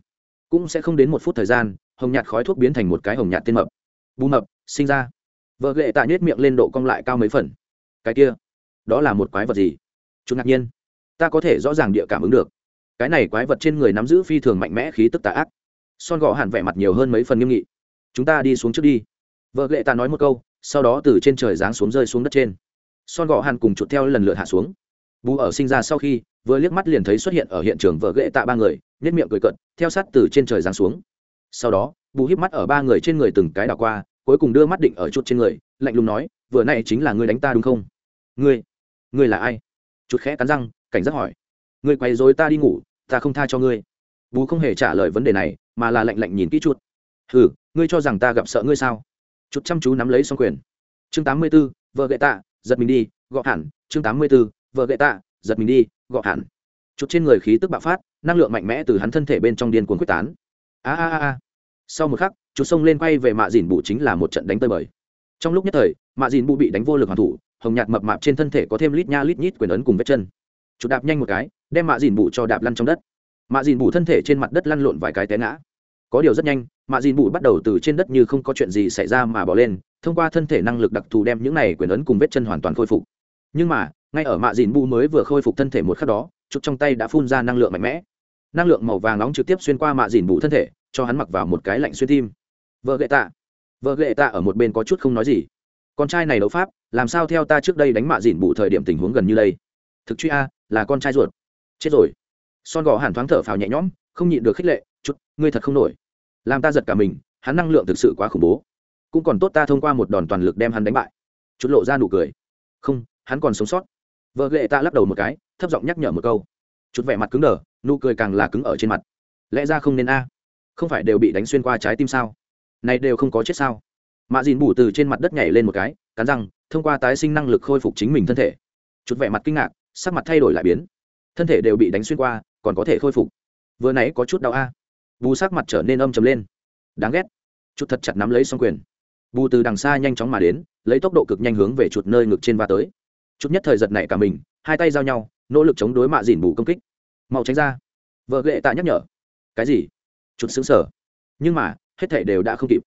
Cũng sẽ không đến một phút thời gian, hồng nhạt khói thuốc biến thành một cái hồng nhạt tiên mập. Bù mập, sinh ra. Vợ ghệ tạ nhét miệng lên độ cong lại cao mấy phần. Cái kia đó là một quái vật gì? Chúng ngạc nhiên. Ta có thể rõ ràng địa cảm ứng được. Cái này quái vật trên người nắm giữ phi thường mạnh mẽ khí tức tà ác. Son gọ hẳn vẻ mặt nhiều hơn mấy phần nghiêm nghị. Chúng ta đi xuống trước đi. Vợ ghệ ta nói một câu, sau đó từ trên trời giáng xuống rơi xuống đất trên. Son gọ hàn cùng chuột theo lần lượt hạ xuống. Bù ở sinh ra sau khi, vừa liếc mắt liền thấy xuất hiện ở hiện trường vợ ghệ tạ ba người nhất miệng cười cận theo sát từ trên trời giáng xuống. Sau đó, bù híp mắt ở ba người trên người từng cái đảo qua, cuối cùng đưa mắt định ở chút trên người, lạnh lùng nói, vừa này chính là ngươi đánh ta đúng không? Ngươi? Ngươi là ai? Chút khẽ cắn răng, cảnh giác hỏi. Ngươi quay dối ta đi ngủ, ta không tha cho ngươi. Bú không hề trả lời vấn đề này, mà là lạnh lạnh nhìn kỹ chút ừ ngươi cho rằng ta gặp sợ ngươi sao? Chút chăm chú nắm lấy xong quyền. Chương tám mươi b ố vợ gậy tạ, giật mình đi, gọ hẳn. Chương tám mươi b ố vợ gậy tạ, giật mình đi, gọ hẳn. Chút trên người khí tức bạo phát, năng lượng mạnh mẽ từ hắn thân thể bên trong điên cuồng quyết tán. A a a sau một khắc chút xông lên quay về mạ dìn bụ chính là một trận đánh tơi bời. Trong lúc nhất thời, mạ dìn bụ bị đánh vô lực hoàn thủ hồng nhạt mập mạp trên thân thể có thêm lít nha lít nhít quyền ấn cùng vết chân. Chụp đạp nhanh một cái, đem mạ dìn bụ cho đạp lăn trong đất. Mạ dìn bụ thân thể trên mặt đất lăn lộn vài cái té ngã. Có điều rất nhanh, mạ dìn bụ bắt đầu từ trên đất như không có chuyện gì xảy ra mà bỏ lên, thông qua thân thể năng lực đặc thù đem những này quyền ấn cùng vết chân hoàn toàn khôi phục. Nhưng mà, ngay ở mạ dìn bụ mới vừa khôi phục thân thể một khắc đó, chụp trong tay đã phun ra năng lượng mạnh mẽ. Năng lượng màu vàng nóng trực tiếp xuyên qua mạ dìn bụ thân thể, cho hắn mặc vào một cái lạnh xuyên tim. Vợ gệ tạ. Vợ gệ tạ ở một bên có chút không nói gì. Con trai này đấu pháp làm sao theo ta trước đây đánh mạ dìn bụ thời điểm tình huống gần như đây? Thực truy a, là con trai ruột. Chết rồi. Son gò hàn thoáng thở phào nhẹ nhõm, không nhịn được khích lệ, chút, ngươi thật không nổi. Làm ta giật cả mình, hắn năng lượng thực sự quá khủng bố. Cũng còn tốt ta thông qua một đòn toàn lực đem hắn đánh bại. Chút lộ ra nụ cười. Không, hắn còn sống sót. Vợ ghệ ta lắc đầu một cái, thấp giọng nhắc nhở một câu. Chút vẻ mặt cứng đờ, nụ cười càng là cứng ở trên mặt. Lẽ ra không nên a? Không phải đều bị đánh xuyên qua trái tim sao? Này đều không có chết sao? Mạ dìn bù từ trên mặt đất nhảy lên một cái, cắn răng thông qua tái sinh năng lực khôi phục chính mình thân thể. Chút vẻ mặt kinh ngạc, sắc mặt thay đổi lại biến. Thân thể đều bị đánh xuyên qua, còn có thể khôi phục. Vừa nãy có chút đau a. Bù sắc mặt trở nên âm trầm lên. Đáng ghét. Chút thật chặt nắm lấy xong quyền. Bù từ đằng xa nhanh chóng mà đến, lấy tốc độ cực nhanh hướng về chuột nơi ngực trên va tới. Chút nhất thời giật này cả mình, hai tay giao nhau, nỗ lực chống đối mạ dìn bù công kích. Mau tránh ra. Vợ ghệ tạ nhắc nhở. Cái gì? Chút xứng sở nhưng mà, hết thể đều đã không kịp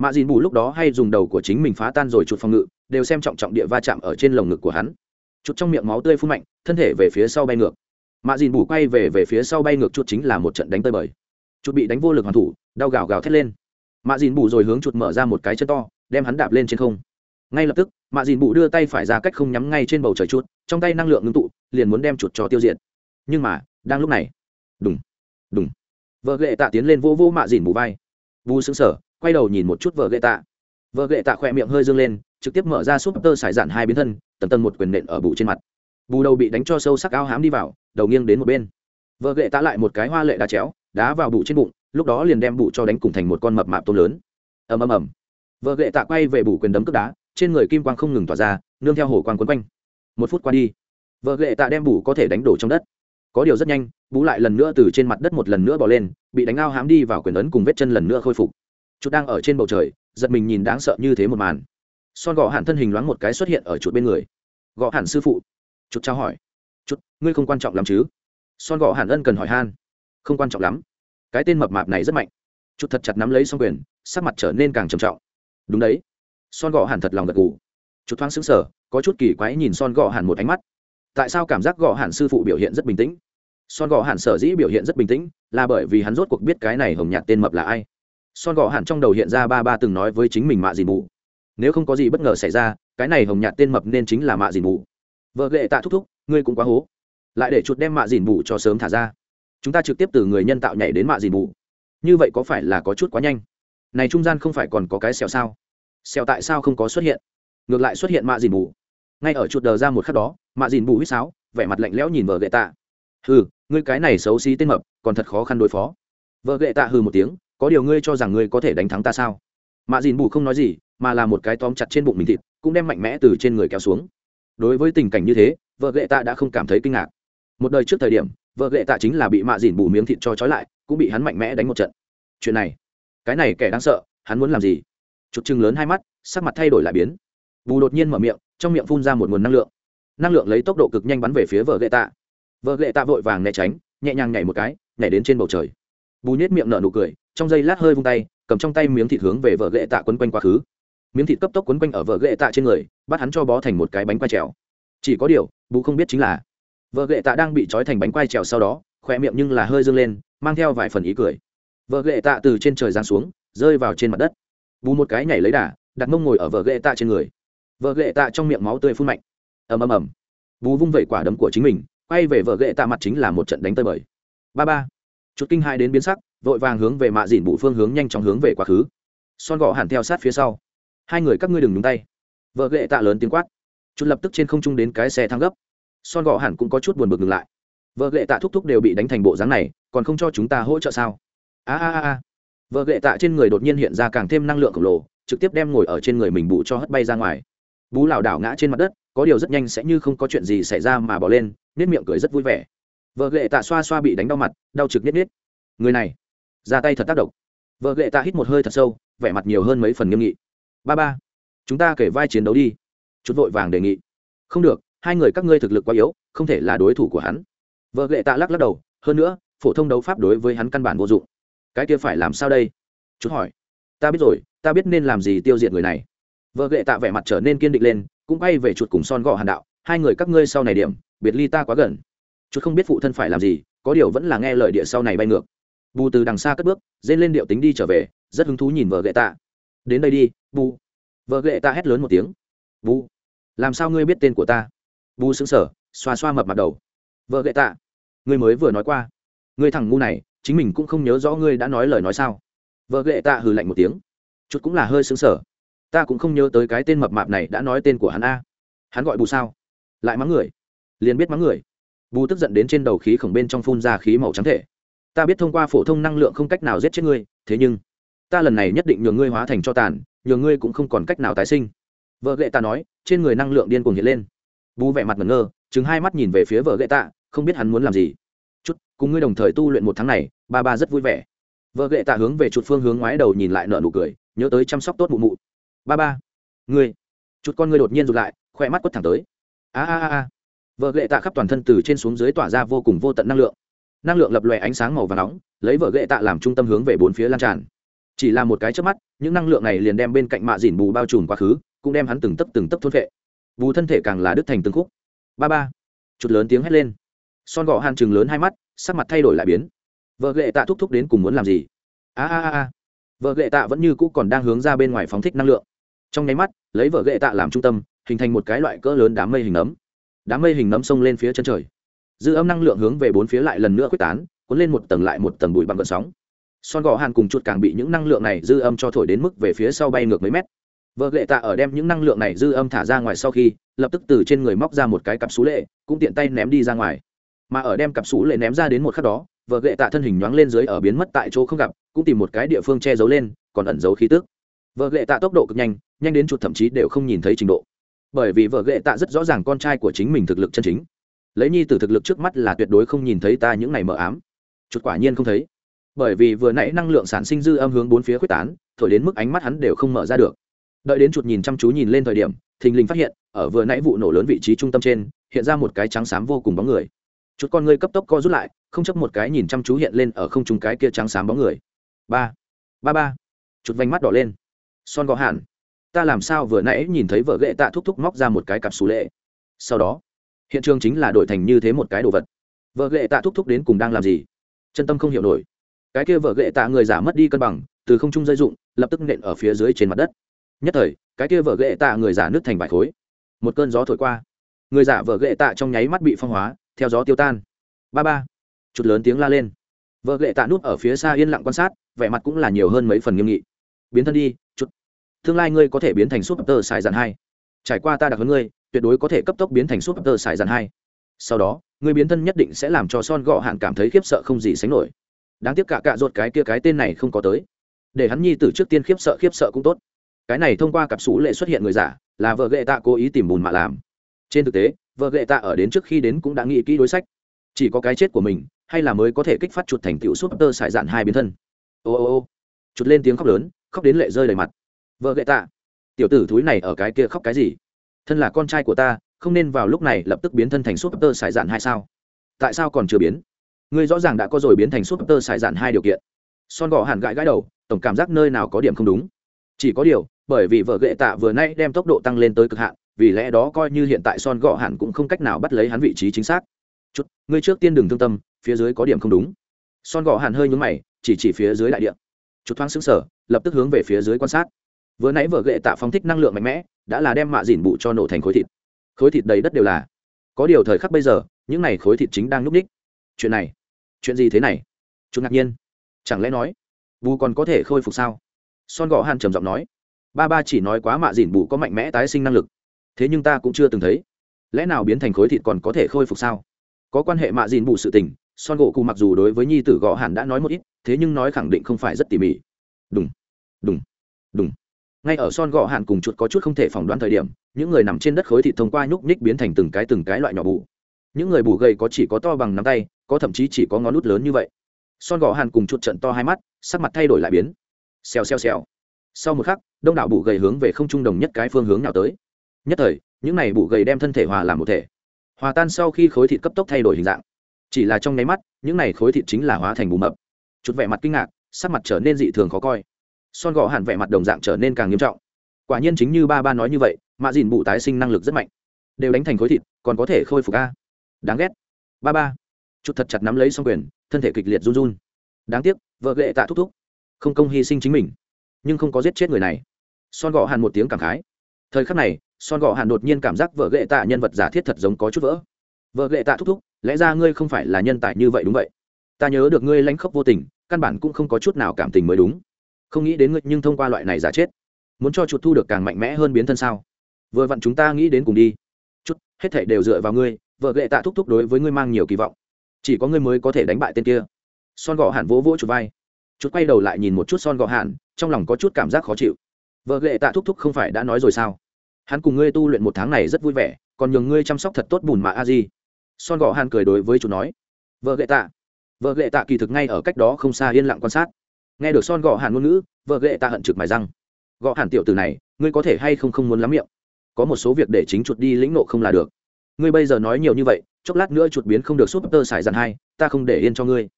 mạ dìn bù lúc đó hay dùng đầu của chính mình phá tan rồi chuột phòng ngự, đều xem trọng trọng địa va chạm ở trên lồng ngực của hắn. Chuột trong miệng máu tươi phun mạnh, thân thể về phía sau bay ngược. Mạ dìn bù quay về về phía sau bay ngược chuột chính là một trận đánh tơi bời. Chuột bị đánh vô lực hoàn thủ, đau gào gào thét lên. Mạ dìn bù rồi hướng chuột mở ra một cái chân to, đem hắn đạp lên trên không. Ngay lập tức mạ dìn bù đưa tay phải ra cách không nhắm ngay trên bầu trời chuột, trong tay năng lượng ngưng tụ, liền muốn đem chuột cho tiêu diệt. Nhưng mà, đang lúc này đúng đúng vợ ghệ tạ tiến lên vô vô mạ dìn bù vai. Vu xứng sở quay đầu nhìn một chút vợ ghệ tạ vợ ghệ tạ khỏe miệng hơi dương lên, trực tiếp mở ra súp tơ sải dạn hai biến thân tần tần một quyền nện ở bù trên mặt. Bù đầu bị đánh cho sâu sắc áo hám đi vào, đầu nghiêng đến một bên. Vợ ghệ tạ lại một cái hoa lệ đá chéo, đá vào bù trên bụng, lúc đó liền đem bù cho đánh cùng thành một con mập mạp tôm lớn. Ầm ầm ầm. Vợ ghệ tạ quay về bù quyền đấm cướp đá, trên người kim quang không ngừng tỏa ra, nương theo hồ quang quấn quanh. Một phút qua đi, vợ ghệ tạ đem bù có thể đánh đổ trong đất. Có điều rất nhanh bú lại lần nữa từ trên mặt đất một lần nữa bỏ lên, bị đánh ao hám đi vào quyền ấn cùng vết chân lần nữa khôi phục chút đang ở trên bầu trời, giật mình nhìn đáng sợ như thế một màn. Son gõ hẳn thân hình loáng một cái xuất hiện ở chuột bên người. Gõ hẳn sư phụ. Chút trao hỏi. Chút ngươi không quan trọng lắm chứ? Son gõ hẳn ân cần hỏi han. Không quan trọng lắm. Cái tên mập mạp này rất mạnh. Chút thật chặt nắm lấy xong quyền, sắc mặt trở nên càng trầm trọng. Đúng đấy. Son gõ hẳn thật lòng gật gù. Chút thoáng xứng sở có chút kỳ quái nhìn son gõ hẳn một ánh mắt. Tại sao cảm giác gõ hẳn sư phụ biểu hiện rất bình tĩnh? Son gõ hẳn sở dĩ biểu hiện rất bình tĩnh là bởi vì hắn rốt cuộc biết cái này hồng nhạt tên mập là ai son gọ hẳn trong đầu hiện ra ba ba từng nói với chính mình mạ dìn mù nếu không có gì bất ngờ xảy ra, cái này hồng nhạt tên mập nên chính là mạ dìn mù vợ lệ tạ thúc thúc, ngươi cũng quá hố. Lại để chuột đem mạ dìn mù cho sớm thả ra. Chúng ta trực tiếp từ người nhân tạo nhảy đến mạ dìn mù như vậy có phải là có chút quá nhanh? Này trung gian không phải còn có cái xèo sao? Xèo tại sao không có xuất hiện? Ngược lại xuất hiện mạ dìn mù ngay ở chuột đờ ra một khắc đó, mạ dìn mù huýt sáo, vẻ mặt lạnh lẽo nhìn vợ ghệ tạ. Hừ, ngươi cái này xấu xí tên mập, còn thật khó khăn đối phó. Vợ ghệ tạ hừ một tiếng có điều ngươi cho rằng ngươi có thể đánh thắng ta sao? Mạ dìn bù không nói gì, mà là một cái tóm chặt trên bụng mình thịt, cũng đem mạnh mẽ từ trên người kéo xuống. Đối với tình cảnh như thế, vợ ghệ tạ đã không cảm thấy kinh ngạc. Một đời trước thời điểm, vợ ghệ tạ chính là bị mạ dìn bù miếng thịt cho trói lại, cũng bị hắn mạnh mẽ đánh một trận. Chuyện này, cái này kẻ đáng sợ, hắn muốn làm gì? Chụp chừng lớn hai mắt, sắc mặt thay đổi lại biến. Bù đột nhiên mở miệng, trong miệng phun ra một nguồn năng lượng. Năng lượng lấy tốc độ cực nhanh bắn về phía vợ ghệ tạ. Vợ ghệ tạ vội vàng né tránh, nhẹ nhàng nhảy một cái, nhảy đến trên bầu trời. Bù nhét miệng nở nụ cười trong giây lát hơi vung tay, cầm trong tay miếng thịt hướng về vợ ghệ tạ quấn quanh quá khứ. Miếng thịt cấp tốc quấn quanh ở vợ ghệ tạ trên người, bắt hắn cho bó thành một cái bánh quai trèo. Chỉ có điều, bù không biết chính là vợ ghệ tạ đang bị trói thành bánh quai trèo sau đó khỏe miệng nhưng là hơi dâng lên, mang theo vài phần ý cười. Vợ ghệ tạ từ trên trời giáng xuống, rơi vào trên mặt đất. Bù một cái nhảy lấy đà, đặt mông ngồi ở vợ ghệ tạ trên người. Vợ ghệ tạ trong miệng máu tươi phun mạnh. Ầm ầm ầm. Bù vung vẩy quả đấm của chính mình, quay về vợ ghệ tạ mặt chính là một trận đánh tơi bời. Ba ba. Chút kinh hai đến biến sắc vội vàng hướng về mạ dìn bụ phương hướng nhanh chóng hướng về quá khứ. Son gõ hẳn theo sát phía sau. Hai người các ngươi đừng nhúng tay. Vợ ghệ tạ lớn tiếng quát. Chút lập tức trên không trung đến cái xe thang gấp. Son gõ hẳn cũng có chút buồn bực ngừng lại. Vợ ghệ tạ thúc thúc đều bị đánh thành bộ dáng này, còn không cho chúng ta hỗ trợ sao? A a a a. Vợ ghệ tạ trên người đột nhiên hiện ra càng thêm năng lượng khổng lồ, trực tiếp đem ngồi ở trên người mình bụ cho hất bay ra ngoài. Bú lảo đảo ngã trên mặt đất, có điều rất nhanh sẽ như không có chuyện gì xảy ra mà bỏ lên nết miệng cười rất vui vẻ. Vợ ghệ tạ xoa xoa bị đánh đau mặt, đau trực nết nết. Người này ra tay thật tác động. Vợ ghệ tạ hít một hơi thật sâu, vẻ mặt nhiều hơn mấy phần nghiêm nghị. Ba ba, chúng ta kể vai chiến đấu đi. Chút vội vàng đề nghị. Không được, hai người các ngươi thực lực quá yếu, không thể là đối thủ của hắn. Vợ ghệ tạ lắc lắc đầu, hơn nữa, phổ thông đấu pháp đối với hắn căn bản vô dụng. Cái kia phải làm sao đây? Chút hỏi. Ta biết rồi, ta biết nên làm gì tiêu diệt người này. Vợ ghệ tạ vẻ mặt trở nên kiên định lên, cũng bay về chuột cùng son gò hàn đạo, hai người các ngươi sau này điểm, biệt ly ta quá gần. Chút không biết phụ thân phải làm gì, có điều vẫn là nghe lời địa sau này bay ngược bù từ đằng xa cất bước dên lên điệu tính đi trở về, rất hứng thú nhìn vợ gậy tạ. Đến đây đi, bù. Vợ gậy tạ hét lớn một tiếng. Bù, làm sao ngươi biết tên của ta? Bù xứng sở xoa xoa mập mặt đầu. Vợ gậy tạ, ngươi mới vừa nói qua, ngươi thằng ngu này, chính mình cũng không nhớ rõ ngươi đã nói lời nói sao. Vợ gậy tạ hừ lạnh một tiếng. Chút cũng là hơi xứng sở ta cũng không nhớ tới cái tên mập mạp này đã nói tên của hắn a. Hắn gọi bù sao? Lại mắng người. Liền biết mắng người. Bù tức giận đến trên đầu khí khổng bên trong phun ra khí màu trắng thể ta biết thông qua phổ thông năng lượng không cách nào giết chết ngươi, thế nhưng, ta lần này nhất định nhường ngươi hóa thành cho tàn, nhường ngươi cũng không còn cách nào tái sinh. Vợ gậy ta nói, trên người năng lượng điên cuồng hiện lên. Bú vẻ mặt ngẩn ngơ chứng hai mắt nhìn về phía vợ gậy tạ, không biết hắn muốn làm gì. Chút, cùng ngươi đồng thời tu luyện một tháng này, ba ba rất vui vẻ. Vợ gậy tạ hướng về chuột phương hướng ngoái đầu nhìn lại nợ nụ cười, nhớ tới chăm sóc tốt mụ mụ. Ba ba, ngươi, chút con ngươi đột nhiên rụt lại khoe mắt quất thẳng tới. A a a vợ gậy tạ khắp toàn thân từ trên xuống dưới tỏa ra vô cùng vô tận năng lượng năng lượng lập lòe ánh sáng màu và nóng, lấy vợ ghệ tạ làm trung tâm hướng về bốn phía lan tràn. Chỉ là một cái trước mắt, những năng lượng này liền đem bên cạnh mạ dìn bù bao trùm quá khứ, cũng đem hắn từng tấp từng tấp thốt vệ bù thân thể càng là đứt thành từng khúc. Ba ba. Chút lớn tiếng hét lên. Son gọ hàn chừng lớn hai mắt, sắc mặt thay đổi lại biến. Vợ ghệ tạ thúc thúc đến cùng muốn làm gì? A a a vợ ghệ tạ vẫn như cũ còn đang hướng ra bên ngoài phóng thích năng lượng. Trong nháy mắt, lấy vợ ghệ tạ làm trung tâm, hình thành một cái loại cỡ lớn đám mây hình nấm. Đám mây hình nấm xông lên phía chân trời dư âm năng lượng hướng về bốn phía lại lần nữa quyết tán, cuốn lên một tầng lại một tầng bụi bằng gợn sóng. Son gò hàn cùng chuột càng bị những năng lượng này dư âm cho thổi đến mức về phía sau bay ngược mấy mét. Vợ lệ tạ ở đem những năng lượng này dư âm thả ra ngoài sau khi, lập tức từ trên người móc ra một cái cặp xú lệ, cũng tiện tay ném đi ra ngoài. Mà ở đem cặp xú lệ ném ra đến một khắc đó, vợ lệ tạ thân hình nhoáng lên dưới ở biến mất tại chỗ không gặp, cũng tìm một cái địa phương che giấu lên, còn ẩn giấu khí tức. Vợ lệ tạ tốc độ cực nhanh nhanh đến chuột thậm chí đều không nhìn thấy trình độ. Bởi vì vợ lệ tạ rất rõ ràng con trai của chính mình thực lực chân chính lấy nhi t thực lực trước mắt là tuyệt đối không nhìn thấy ta những này mờ ám. Chút quả nhiên không thấy. Bởi vì vừa nãy năng lượng sản sinh dư âm hướng bốn phía quyết tán, thổi đến mức ánh mắt hắn đều không mở ra được. Đợi đến chuột nhìn chăm chú nhìn lên thời điểm, thình lình phát hiện, ở vừa nãy vụ nổ lớn vị trí trung tâm trên, hiện ra một cái trắng xám vô cùng bóng người. Chút con ngươi cấp tốc co rút lại, không chấp một cái nhìn chăm chú hiện lên ở không trung cái kia trắng xám bóng người. Ba ba ba. Chút vành mắt đỏ lên. Son gò hẳn. Ta làm sao vừa nãy nhìn thấy vợ ghệ tạ thúc thúc móc ra một cái cặp xù lệ? Sau đó hiện trường chính là đổi thành như thế một cái đồ vật. Vợ ghệ tạ thúc thúc đến cùng đang làm gì? Chân tâm không hiểu nổi. Cái kia vợ ghệ tạ người giả mất đi cân bằng, từ không trung dây dụng lập tức nện ở phía dưới trên mặt đất. Nhất thời, cái kia vợ ghệ tạ người giả nứt thành vài khối. Một cơn gió thổi qua. Người giả vợ ghệ tạ trong nháy mắt bị phong hóa, theo gió tiêu tan. Ba ba. Chút lớn tiếng la lên. Vợ ghệ tạ núp ở phía xa yên lặng quan sát, vẻ mặt cũng là nhiều hơn mấy phần nghiêm nghị. Biến thân đi, chút. Tương lai ngươi có thể biến thành súp tơ xài dàn hai. Trải qua ta đặc hơn ngươi tuyệt đối có thể cấp tốc biến thành súp tơ xài dàn hai. Sau đó, người biến thân nhất định sẽ làm cho son gọ hạn cảm thấy khiếp sợ không gì sánh nổi. Đáng tiếc cả cạ ruột cái kia cái tên này không có tới. Để hắn nhi từ trước tiên khiếp sợ khiếp sợ cũng tốt. Cái này thông qua cặp sủ lệ xuất hiện người giả, là vợ ghệ tạ cố ý tìm bùn mà làm. Trên thực tế, vợ ghệ tạ ở đến trước khi đến cũng đã nghĩ kỹ đối sách. Chỉ có cái chết của mình, hay là mới có thể kích phát chuột thành tựu súp tơ sải dạn hai biến thân. Ô ô ô. Chuột lên tiếng khóc lớn, khóc đến lệ rơi đầy mặt. Vợ ghệ tạ, tiểu tử thúi này ở cái kia khóc cái gì? Thân là con trai của ta, không nên vào lúc này lập tức biến thân thành súp tơ sải dạn hai sao. Tại sao còn chưa biến? Ngươi rõ ràng đã có rồi biến thành súp tơ sải dạn hai điều kiện. Son gò hẳn gãi gãi đầu, tổng cảm giác nơi nào có điểm không đúng. Chỉ có điều, bởi vì vợ ghệ tạ vừa nay đem tốc độ tăng lên tới cực hạn, vì lẽ đó coi như hiện tại son gọ hẳn cũng không cách nào bắt lấy hắn vị trí chính xác. Chút, ngươi trước tiên đừng thương tâm, phía dưới có điểm không đúng. Son gọ hẳn hơi nhúng mày, chỉ chỉ phía dưới đại địa. Chút thoáng xứng sở lập tức hướng về phía dưới quan sát vừa nãy vợ ghệ tạ phóng thích năng lượng mạnh mẽ, đã là đem mạ dìn bụ cho nổ thành khối thịt. Khối thịt đầy đất đều là. Có điều thời khắc bây giờ, những này khối thịt chính đang núp ních chuyện này, chuyện gì thế này? Chúng ngạc nhiên. Chẳng lẽ nói, bù còn có thể khôi phục sao? Son gõ hàn trầm giọng nói. Ba ba chỉ nói quá mạ dìn bù có mạnh mẽ tái sinh năng lực. Thế nhưng ta cũng chưa từng thấy. Lẽ nào biến thành khối thịt còn có thể khôi phục sao? Có quan hệ mạ dìn bù sự tình, son gỗ cụ mặc dù đối với nhi tử gõ Hàn đã nói một ít, thế nhưng nói khẳng định không phải rất tỉ mỉ. Đúng đúng đúng ngay ở son gọ hạn cùng chuột có chút không thể phỏng đoán thời điểm, những người nằm trên đất khối thịt thông qua nhúc nhích biến thành từng cái từng cái loại nhỏ bù. những người bù gầy có chỉ có to bằng nắm tay, có thậm chí chỉ có ngón nút lớn như vậy. Son gọ hàn cùng chuột trận to hai mắt, sắc mặt thay đổi lại biến. Xèo xèo xèo. Sau một khắc, đông đảo bù gầy hướng về không trung đồng nhất cái phương hướng nào tới. Nhất thời, những này bù gầy đem thân thể hòa làm một thể. Hòa tan sau khi khối thịt cấp tốc thay đổi hình dạng. Chỉ là trong nháy mắt, những này khối thịt chính là hóa thành bù mập. Chút vẻ mặt kinh ngạc, sắc mặt trở nên dị thường khó coi son gọ hẳn vẻ mặt đồng dạng trở nên càng nghiêm trọng. Quả nhiên chính như ba ba nói như vậy mạ dìn bụ tái sinh năng lực rất mạnh. Đều đánh thành khối thịt, còn có thể khôi phục a. Đáng ghét. Ba ba. Chút thật chặt nắm lấy xong quyền, thân thể kịch liệt run run. Đáng tiếc, vợ ghệ tạ thúc thúc. Không công hy sinh chính mình, nhưng không có giết chết người này. Son gọ hàn một tiếng cảm khái. Thời khắc này, son gọ hàn đột nhiên cảm giác vợ ghệ tạ nhân vật giả thiết thật giống có chút vỡ. Vợ ghệ tạ thúc thúc, lẽ ra ngươi không phải là nhân tài như vậy đúng vậy? Ta nhớ được ngươi lãnh khốc vô tình, căn bản cũng không có chút nào cảm tình mới đúng không nghĩ đến ngươi nhưng thông qua loại này giả chết, muốn cho chuột thu được càng mạnh mẽ hơn biến thân sao? Vừa vặn chúng ta nghĩ đến cùng đi. Chút, hết thảy đều dựa vào ngươi, vợ ghệ tạ thúc thúc đối với ngươi mang nhiều kỳ vọng. Chỉ có ngươi mới có thể đánh bại tên kia. Son gọ hạn vỗ vỗ chuột vai. Chút quay đầu lại nhìn một chút son gọ hạn trong lòng có chút cảm giác khó chịu. Vợ ghệ tạ thúc thúc không phải đã nói rồi sao? Hắn cùng ngươi tu luyện một tháng này rất vui vẻ, còn nhường ngươi chăm sóc thật tốt bùn mà a di. Son gọ hạn cười đối với chuột nói. Vợ ghệ tạ. Vợ ghệ tạ kỳ thực ngay ở cách đó không xa yên lặng quan sát nghe được son gọ hàn ngôn ngữ, vợ ghệ ta hận trực mài răng. Gọ hàn tiểu từ này, ngươi có thể hay không không muốn lắm miệng? Có một số việc để chính chuột đi lĩnh nộ không là được. Ngươi bây giờ nói nhiều như vậy, chốc lát nữa chuột biến không được súp tơ xài dàn hai, ta không để yên cho ngươi.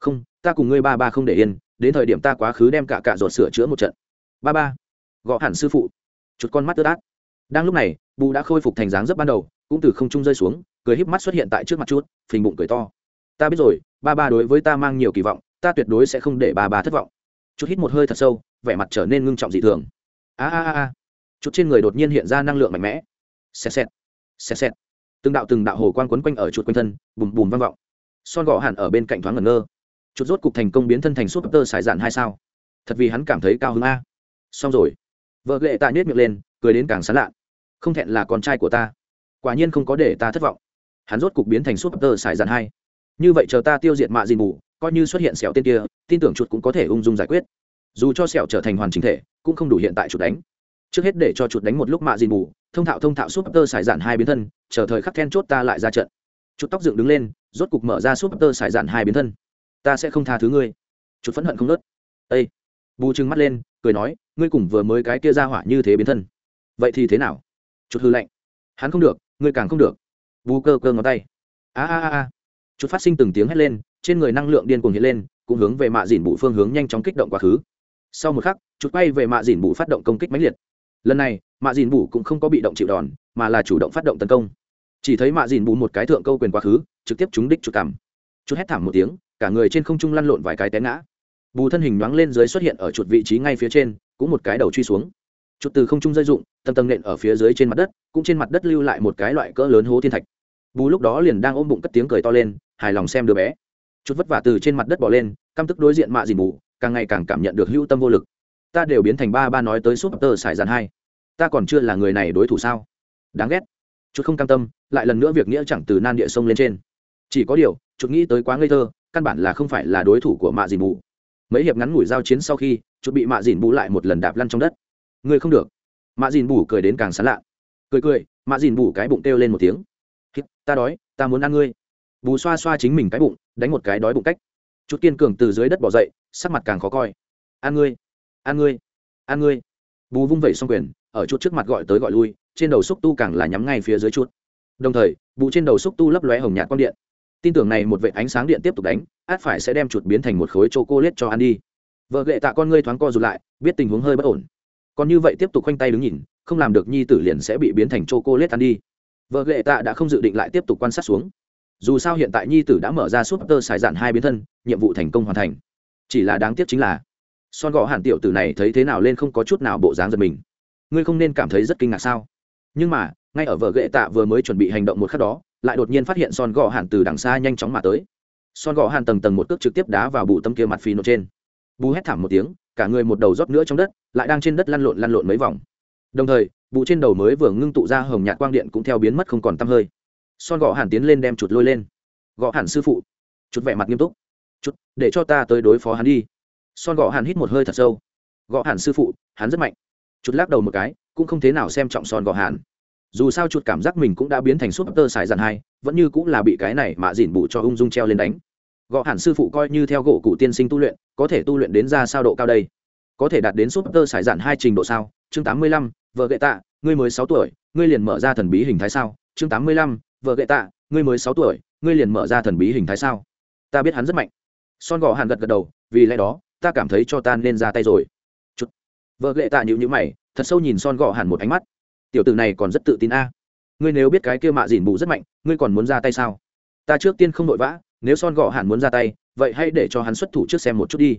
Không, ta cùng ngươi ba ba không để yên, đến thời điểm ta quá khứ đem cả cả ruột sửa chữa một trận. Ba ba gõ hẳn sư phụ. Chuột con mắt tơ át. Đang lúc này, bù đã khôi phục thành dáng rất ban đầu, cũng từ không trung rơi xuống, cười híp mắt xuất hiện tại trước mặt chút phình bụng cười to. Ta biết rồi, ba ba đối với ta mang nhiều kỳ vọng ta tuyệt đối sẽ không để bà bà thất vọng. Chút hít một hơi thật sâu, vẻ mặt trở nên ngưng trọng dị thường. A a a a. Chút trên người đột nhiên hiện ra năng lượng mạnh mẽ. Xẹt xẹt xẹt xẹt. Từng đạo từng đạo hồ quang quấn quanh ở chuột quanh thân, bùm bùm vang vọng. Son gọ hẳn ở bên cạnh thoáng ngẩn ngơ. Chút rốt cục thành công biến thân thành súp tơ sải dạn hai sao. Thật vì hắn cảm thấy cao hứng a. Xong rồi. Vợ lệ tạ nhét miệng lên, cười đến càng sán lạ. Không thẹn là con trai của ta. Quả nhiên không có để ta thất vọng. Hắn rốt cục biến thành súp tơ sải dạn hai như vậy chờ ta tiêu diệt mạ dìn mù coi như xuất hiện sẹo tên kia, tin tưởng chuột cũng có thể ung dung giải quyết. Dù cho sẹo trở thành hoàn chính thể, cũng không đủ hiện tại chuột đánh. Trước hết để cho chuột đánh một lúc mạ dìn mù thông thạo thông thạo súp tơ xài dạn hai biến thân, chờ thời khắc then chốt ta lại ra trận. Chuột tóc dựng đứng lên, rốt cục mở ra súp tơ xài dạn hai biến thân. Ta sẽ không tha thứ ngươi. Chuột phẫn hận không nớt ây bù trừng mắt lên, cười nói, ngươi cùng vừa mới cái kia ra hỏa như thế biến thân. Vậy thì thế nào? Chuột hư lạnh. Hắn không được, ngươi càng không được. Bù cơ cơ ngón tay. A a a chút phát sinh từng tiếng hét lên, trên người năng lượng điên cuồng hiện lên, cũng hướng về mạ dìn bụ phương hướng nhanh chóng kích động quá khứ. Sau một khắc chút quay về mạ dìn bụ phát động công kích mãnh liệt. Lần này, mạ dìn bụ cũng không có bị động chịu đòn, mà là chủ động phát động tấn công. Chỉ thấy mạ dìn bụ một cái thượng câu quyền quá khứ, trực tiếp trúng đích chút cằm. Chút hét thảm một tiếng, cả người trên không trung lăn lộn vài cái té ngã. Bù thân hình nhoáng lên dưới xuất hiện ở chuột vị trí ngay phía trên, cũng một cái đầu truy xuống. Chuột từ không trung rơi dụng tầng tầng nện ở phía dưới trên mặt đất, cũng trên mặt đất lưu lại một cái loại cỡ lớn hố thiên thạch bù lúc đó liền đang ôm bụng cất tiếng cười to lên, hài lòng xem đứa bé. Chút vất vả từ trên mặt đất bỏ lên, căm tức đối diện mạ dìn bù càng ngày càng cảm nhận được hữu tâm vô lực. Ta đều biến thành ba ba nói tới súp tơ sải dàn hai. Ta còn chưa là người này đối thủ sao? Đáng ghét. Chút không cam tâm, lại lần nữa việc nghĩa chẳng từ nan địa sông lên trên. Chỉ có điều, chút nghĩ tới quá ngây thơ, căn bản là không phải là đối thủ của mạ dìn bù mấy hiệp ngắn ngủi giao chiến sau khi, chút bị mạ dìn bù lại một lần đạp lăn trong đất. Người không được. Mạ dìn bù cười đến càng sán lạ. Cười cười, mạ dìn bù cái bụng kêu lên một tiếng ta đói, ta muốn ăn ngươi. Bù xoa xoa chính mình cái bụng, đánh một cái đói bụng cách. Chút kiên cường từ dưới đất bỏ dậy, sắc mặt càng khó coi. Ăn ngươi ăn ngươi ăn ngươi. Bù vung vẩy xong quyền, ở chút trước mặt gọi tới gọi lui, trên đầu xúc tu càng là nhắm ngay phía dưới chút. Đồng thời, bù trên đầu xúc tu lấp lóe hồng nhạt quang điện. Tin tưởng này một vệ ánh sáng điện tiếp tục đánh, át phải sẽ đem chuột biến thành một khối chô cô lết cho ăn đi. Vợ gệ tạ con ngươi thoáng co rụt lại, biết tình huống hơi bất ổn. Còn như vậy tiếp tục khoanh tay đứng nhìn, không làm được nhi tử liền sẽ bị biến thành chô cô lết ăn đi vợ ghệ tạ đã không dự định lại tiếp tục quan sát xuống. Dù sao hiện tại nhi tử đã mở ra súp tơ xài dạn hai biến thân, nhiệm vụ thành công hoàn thành. Chỉ là đáng tiếc chính là, son gõ hàn tiểu tử này thấy thế nào lên không có chút nào bộ dáng giật mình. Ngươi không nên cảm thấy rất kinh ngạc sao? Nhưng mà, ngay ở vợ ghệ tạ vừa mới chuẩn bị hành động một khắc đó, lại đột nhiên phát hiện son gõ hàn từ đằng xa nhanh chóng mà tới. Son gõ hàn tầng tầng một cước trực tiếp đá vào bụ tâm kia mặt phi nổ trên. Bù hét thảm một tiếng, cả người một đầu rót nữa trong đất, lại đang trên đất lăn lộn lăn lộn mấy vòng. Đồng thời bụ trên đầu mới vừa ngưng tụ ra hồng nhạt quang điện cũng theo biến mất không còn tăm hơi. Son gõ hàn tiến lên đem chuột lôi lên. Gõ hàn sư phụ. Chút vẻ mặt nghiêm túc. Chút để cho ta tới đối phó hắn đi. Son gõ hàn hít một hơi thật sâu. Gõ hàn sư phụ, hắn rất mạnh. Chút lắc đầu một cái, cũng không thế nào xem trọng son gõ hàn dù sao chuột cảm giác mình cũng đã biến thành súp tơ xài dàn hai, vẫn như cũng là bị cái này mà dỉn bụ cho ung dung treo lên đánh. Gõ hẳn sư phụ coi như theo gỗ cụ tiên sinh tu luyện, có thể tu luyện đến ra sao độ cao đây? Có thể đạt đến súp tơ xài dàn hai trình độ sao? Chương tám mươi lăm vợ gậy tạ, ngươi mới sáu tuổi, ngươi liền mở ra thần bí hình thái sao? Chương tám mươi lăm, vợ gậy tạ, ngươi mới sáu tuổi, ngươi liền mở ra thần bí hình thái sao? Ta biết hắn rất mạnh. Son gò hàn gật gật đầu, vì lẽ đó, ta cảm thấy cho ta nên ra tay rồi. Chút vợ gậy tạ nhịu nhữ mày, thật sâu nhìn son gò hàn một ánh mắt. Tiểu tử này còn rất tự tin a. Ngươi nếu biết cái kia mạ dìn bù rất mạnh, ngươi còn muốn ra tay sao? Ta trước tiên không vội vã, nếu son gò hàn muốn ra tay, vậy hãy để cho hắn xuất thủ trước xem một chút đi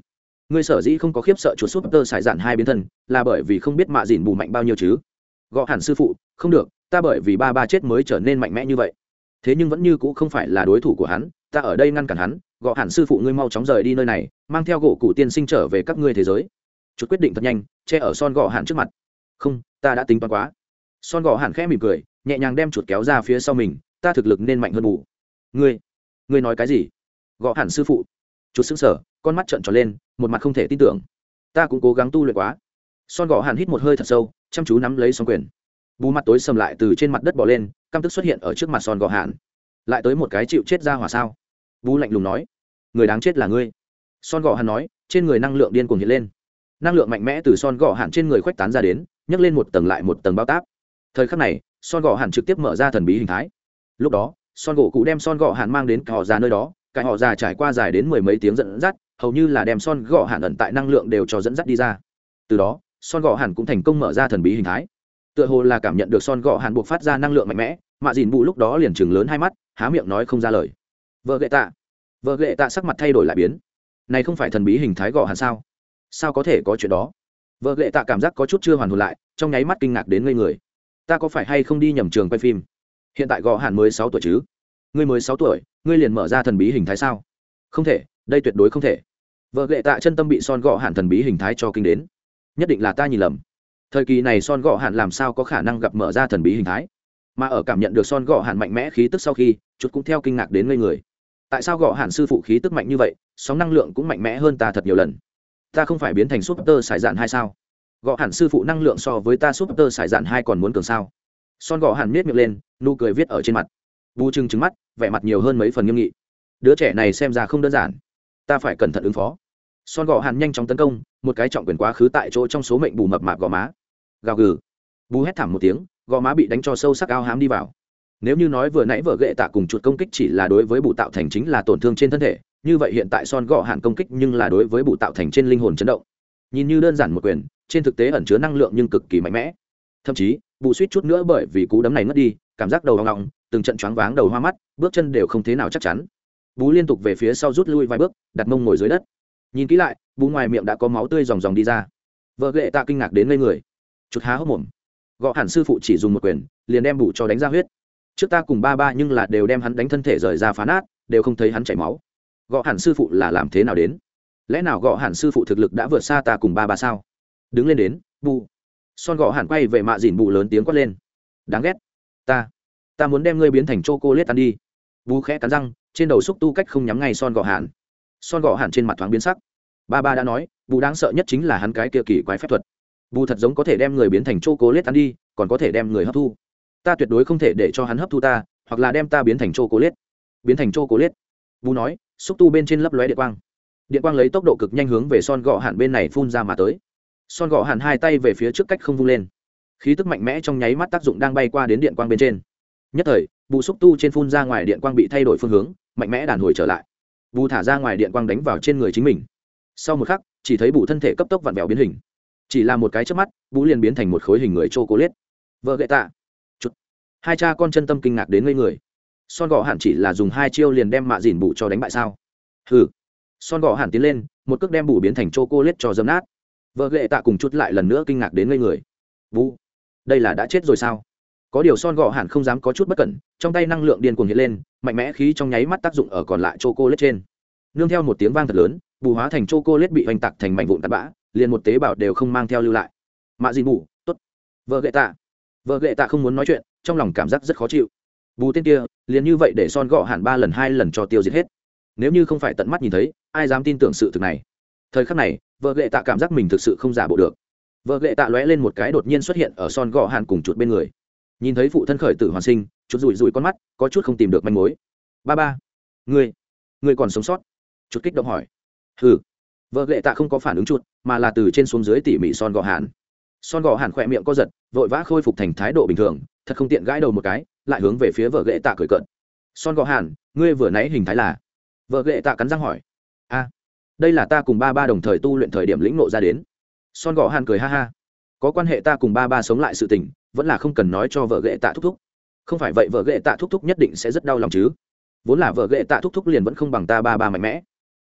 ngươi sở dĩ không có khiếp sợ chuột súp tơ xài dạn hai biến thân, là bởi vì không biết mạ dìn bù mạnh bao nhiêu chứ? Gõ hẳn sư phụ, không được, ta bởi vì ba ba chết mới trở nên mạnh mẽ như vậy. Thế nhưng vẫn như cũ không phải là đối thủ của hắn, ta ở đây ngăn cản hắn gõ hẳn sư phụ ngươi mau chóng rời đi nơi này, mang theo gỗ cụ tiên sinh trở về các ngươi thế giới. Chuột quyết định thật nhanh, che ở son gõ hẳn trước mặt. Không, ta đã tính toán quá. Son gõ hẳn khẽ mỉm cười, nhẹ nhàng đem chuột kéo ra phía sau mình, ta thực lực nên mạnh hơn bù. Ngươi ngươi nói cái gì? Gõ hẳn sư phụ. Chuột xứng sở con mắt trợn tròn lên, một mặt không thể tin tưởng. Ta cũng cố gắng tu luyện quá. Son gò hàn hít một hơi thật sâu, chăm chú nắm lấy xong quyền. Bù mặt tối sầm lại từ trên mặt đất bỏ lên, căm tức xuất hiện ở trước mặt son gò hàn. Lại tới một cái chịu chết ra hỏa sao? Bù lạnh lùng nói. Người đáng chết là ngươi. Son gò hàn nói, trên người năng lượng điên cuồng hiện lên. Năng lượng mạnh mẽ từ son gò hàn trên người khuếch tán ra đến, nhấc lên một tầng lại một tầng bao táp. Thời khắc này, son gò hàn trực tiếp mở ra thần bí hình thái. Lúc đó, son gỗ cụ đem son gò hàn mang đến họ già nơi đó cả họ già trải qua dài đến mười mấy tiếng dẫn dắt hầu như là đem son gọ hàn ẩn tại năng lượng đều cho dẫn dắt đi ra. Từ đó, son gọ hàn cũng thành công mở ra thần bí hình thái. Tựa hồ là cảm nhận được son gọ hàn buộc phát ra năng lượng mạnh mẽ, mạ dìn bụ lúc đó liền chừng lớn hai mắt, há miệng nói không ra lời. Vợ gệ tạ. Vợ gệ tạ sắc mặt thay đổi lại biến. Này không phải thần bí hình thái gọ hàn sao? Sao có thể có chuyện đó? Vợ gệ tạ cảm giác có chút chưa hoàn hồn lại, trong nháy mắt kinh ngạc đến ngây người. Ta có phải hay không đi nhầm trường quay phim? Hiện tại gọ hàn mới sáu tuổi chứ? Ngươi mới sáu tuổi, ngươi liền mở ra thần bí hình thái sao? Không thể đây tuyệt đối không thể. Vợ gệ tạ chân tâm bị son gọ hạn thần bí hình thái cho kinh đến. Nhất định là ta nhìn lầm. Thời kỳ này son gọ hạn làm sao có khả năng gặp mở ra thần bí hình thái? Mà ở cảm nhận được son gọ hạn mạnh mẽ khí tức sau khi, chút cũng theo kinh ngạc đến ngây người. Tại sao gọ hạn sư phụ khí tức mạnh như vậy, sóng năng lượng cũng mạnh mẽ hơn ta thật nhiều lần? Ta không phải biến thành súp tơ sải dạn hay sao? Gọ hạn sư phụ năng lượng so với ta súp tơ sải dạn hai còn muốn cường sao? Son gọ hạn miết miệng lên, nụ cười viết ở trên mặt. Bù trừng trứng mắt, vẻ mặt nhiều hơn mấy phần nghiêm nghị. Đứa trẻ này xem ra không đơn giản ta phải cẩn thận ứng phó. Son gò hàn nhanh chóng tấn công, một cái trọng quyền quá khứ tại chỗ trong số mệnh bù mập mạp gò má. Gào gừ. Bù hét thảm một tiếng, gò má bị đánh cho sâu sắc ao hám đi vào. Nếu như nói vừa nãy vợ gệ tạ cùng chuột công kích chỉ là đối với bù tạo thành chính là tổn thương trên thân thể, như vậy hiện tại son gò hàn công kích nhưng là đối với bù tạo thành trên linh hồn chấn động. Nhìn như đơn giản một quyền, trên thực tế ẩn chứa năng lượng nhưng cực kỳ mạnh mẽ. Thậm chí, bù suýt chút nữa bởi vì cú đấm này mất đi, cảm giác đầu hoang ngọng từng trận choáng váng đầu hoa mắt, bước chân đều không thế nào chắc chắn bú liên tục về phía sau rút lui vài bước, đặt mông ngồi dưới đất. Nhìn kỹ lại, bú ngoài miệng đã có máu tươi dòng dòng đi ra. Vợ ghệ tạ kinh ngạc đến ngây người. Chụt há hốc mồm. Gõ hẳn sư phụ chỉ dùng một quyền, liền đem bù cho đánh ra huyết. Trước ta cùng ba ba nhưng là đều đem hắn đánh thân thể rời ra phá nát, đều không thấy hắn chảy máu. Gõ hẳn sư phụ là làm thế nào đến? Lẽ nào gõ hẳn sư phụ thực lực đã vượt xa ta cùng ba ba sao? Đứng lên đến, bù. Son gõ hẳn quay về mạ dìn bù lớn tiếng quát lên. Đáng ghét. Ta. Ta muốn đem ngươi biến thành chô cô lết ăn đi. Bù khẽ cắn răng trên đầu xúc tu cách không nhắm ngay son gọ hàn, son gọ hàn trên mặt thoáng biến sắc. Ba ba đã nói bù đáng sợ nhất chính là hắn cái kia kỳ quái phép thuật. Bù thật giống có thể đem người biến thành chô cố lết ăn đi còn có thể đem người hấp thu. Ta tuyệt đối không thể để cho hắn hấp thu ta hoặc là đem ta biến thành chô cố lết biến thành chô cố lết bù nói xúc tu bên trên lấp lóe điện quang. Điện quang lấy tốc độ cực nhanh hướng về son gọ hàn bên này phun ra mà tới. Son gọ hàn hai tay về phía trước cách không vung lên. Khí tức mạnh mẽ trong nháy mắt tác dụng đang bay qua đến điện quang bên trên. Nhất thời bù xúc tu trên phun ra ngoài điện quang bị thay đổi phương hướng mạnh mẽ đàn hồi trở lại. Bù thả ra ngoài điện quang đánh vào trên người chính mình. Sau một khắc, chỉ thấy bù thân thể cấp tốc vặn vẹo biến hình. Chỉ là một cái trước mắt, bù liền biến thành một khối hình người c h o cố liết vợ gậy tạ. Chút hai cha con chân tâm kinh ngạc đến ngây người. Son gọ hẳn chỉ là dùng hai chiêu liền đem mạ dìn bù cho đánh bại sao? Hừ. Son gọ hẳn tiến lên, một cước đem bù biến thành c h o cô liết cho dấm nát. Vợ gậy tạ cùng chút lại lần nữa kinh ngạc đến ngây người. Bù. Đây là đã chết rồi sao? Có điều son gọ hẳn không dám có chút bất cẩn, trong tay năng lượng điên cuồng hiện lên, mạnh mẽ khí trong nháy mắt tác dụng ở còn lại chô cô lết trên. Nương theo một tiếng vang thật lớn, bù hóa thành chô cô lết bị hoành tặc thành mảnh vụn tạt bã, liền một tế bào đều không mang theo lưu lại. Mạ dị mù t ố t vợ gậy tạ. Vợ gậy tạ không muốn nói chuyện, trong lòng cảm giác rất khó chịu. Bù tên kia, liền như vậy để son gọ hẳn ba lần, hai lần cho tiêu diệt hết. Nếu như không phải tận mắt nhìn thấy, ai dám tin tưởng sự thực này? Thời khắc này, vợ gậy tạ cảm giác mình thực sự không giả bộ được. Vợ gậy tạ lóe lên một cái đột nhiên xuất hiện ở son gọ hàn cùng chuột bên người nhìn thấy phụ thân khởi tử hoàn sinh, chút rủi rủi con mắt, có chút không tìm được manh mối. Ba ba, ngươi ngươi còn sống sót? Chút kích động hỏi. Ừ vợ lệ tạ không có phản ứng chuột mà là từ trên xuống dưới tỉ mỉ son gò hàn. Son gò hàn khỏe miệng co giật, vội vã khôi phục thành thái độ bình thường, thật không tiện gãi đầu một cái, lại hướng về phía vợ lệ tạ cười cợt. Son gò hàn, ngươi vừa nãy hình thái là? Vợ lệ tạ cắn răng hỏi. A, đây là ta cùng ba ba đồng thời tu luyện thời điểm lĩnh nộ ra đến. Son gò hàn cười ha ha có quan hệ ta cùng ba ba sống lại sự tình, vẫn là không cần nói cho vợ ghệ tạ thúc thúc. Không phải vậy vợ ghệ tạ thúc thúc nhất định sẽ rất đau lòng chứ. Vốn là vợ ghệ tạ thúc thúc liền vẫn không bằng ta ba ba mạnh mẽ.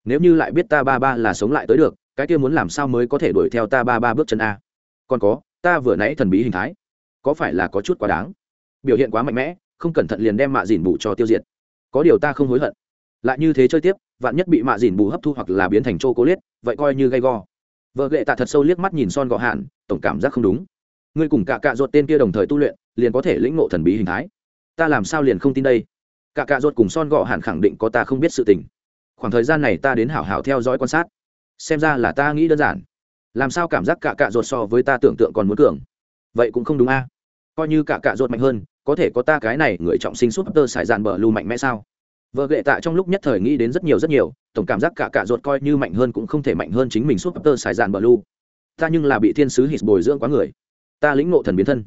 Nếu như lại biết ta ba ba là sống lại tới được, cái kia muốn làm sao mới có thể đuổi theo ta ba ba bước chân a? Còn có, ta vừa nãy thần bí hình thái, có phải là có chút quá đáng? Biểu hiện quá mạnh mẽ, không cẩn thận liền đem mạ dìn bù cho tiêu diệt. Có điều ta không hối hận. Lại như thế chơi tiếp, vạn nhất bị mạ dìn bù hấp thu hoặc là biến thành chô cố liết vậy coi như gay go vợ ghệ tạ thật sâu liếc mắt nhìn son gọ hạn, tổng cảm giác không đúng. Ngươi cùng cả cạ ruột tên kia đồng thời tu luyện, liền có thể lĩnh ngộ thần bí hình thái. Ta làm sao liền không tin đây? Cả cạ ruột cùng son gọ hạn khẳng định có ta không biết sự tình. Khoảng thời gian này ta đến hảo hảo theo dõi quan sát. Xem ra là ta nghĩ đơn giản. Làm sao cảm giác cả cạ ruột so với ta tưởng tượng còn muốn cường? Vậy cũng không đúng a. Coi như cả cạ ruột mạnh hơn, có thể có ta cái này người trọng sinh súp tơ sải dạn bờ lưu mạnh mẽ sao? Vợ gệ tạ trong lúc nhất thời nghĩ đến rất nhiều rất nhiều, tổng cảm giác cả cả ruột coi như mạnh hơn cũng không thể mạnh hơn chính mình suốt tơ xài dạn bờ lu. Ta nhưng là bị thiên sứ hít bồi dưỡng quá người. Ta lĩnh ngộ thần biến thân.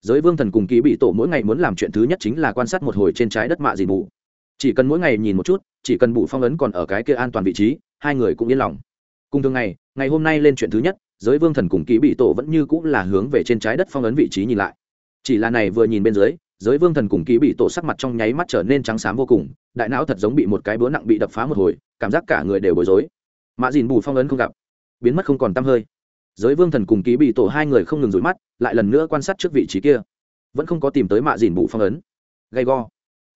Giới vương thần cùng ký bị tổ mỗi ngày muốn làm chuyện thứ nhất chính là quan sát một hồi trên trái đất mạ gì mù chỉ cần mỗi ngày nhìn một chút, chỉ cần bụ phong ấn còn ở cái kia an toàn vị trí, hai người cũng yên lòng. Cùng thường ngày ngày hôm nay lên chuyện thứ nhất, giới vương thần cùng ký bị tổ vẫn như cũng là hướng về trên trái đất phong ấn vị trí nhìn lại. Chỉ là này vừa nhìn bên dưới giới vương thần cùng ký bị tổ sắc mặt trong nháy mắt trở nên trắng xám vô cùng, đại não thật giống bị một cái búa nặng bị đập phá một hồi, cảm giác cả người đều bối rối. Mạ dìn bù phong ấn không gặp, biến mất không còn tăm hơi. Giới vương thần cùng ký bị tổ hai người không ngừng rủi mắt, lại lần nữa quan sát trước vị trí kia. Vẫn không có tìm tới mạ dìn bù phong ấn. Gay go.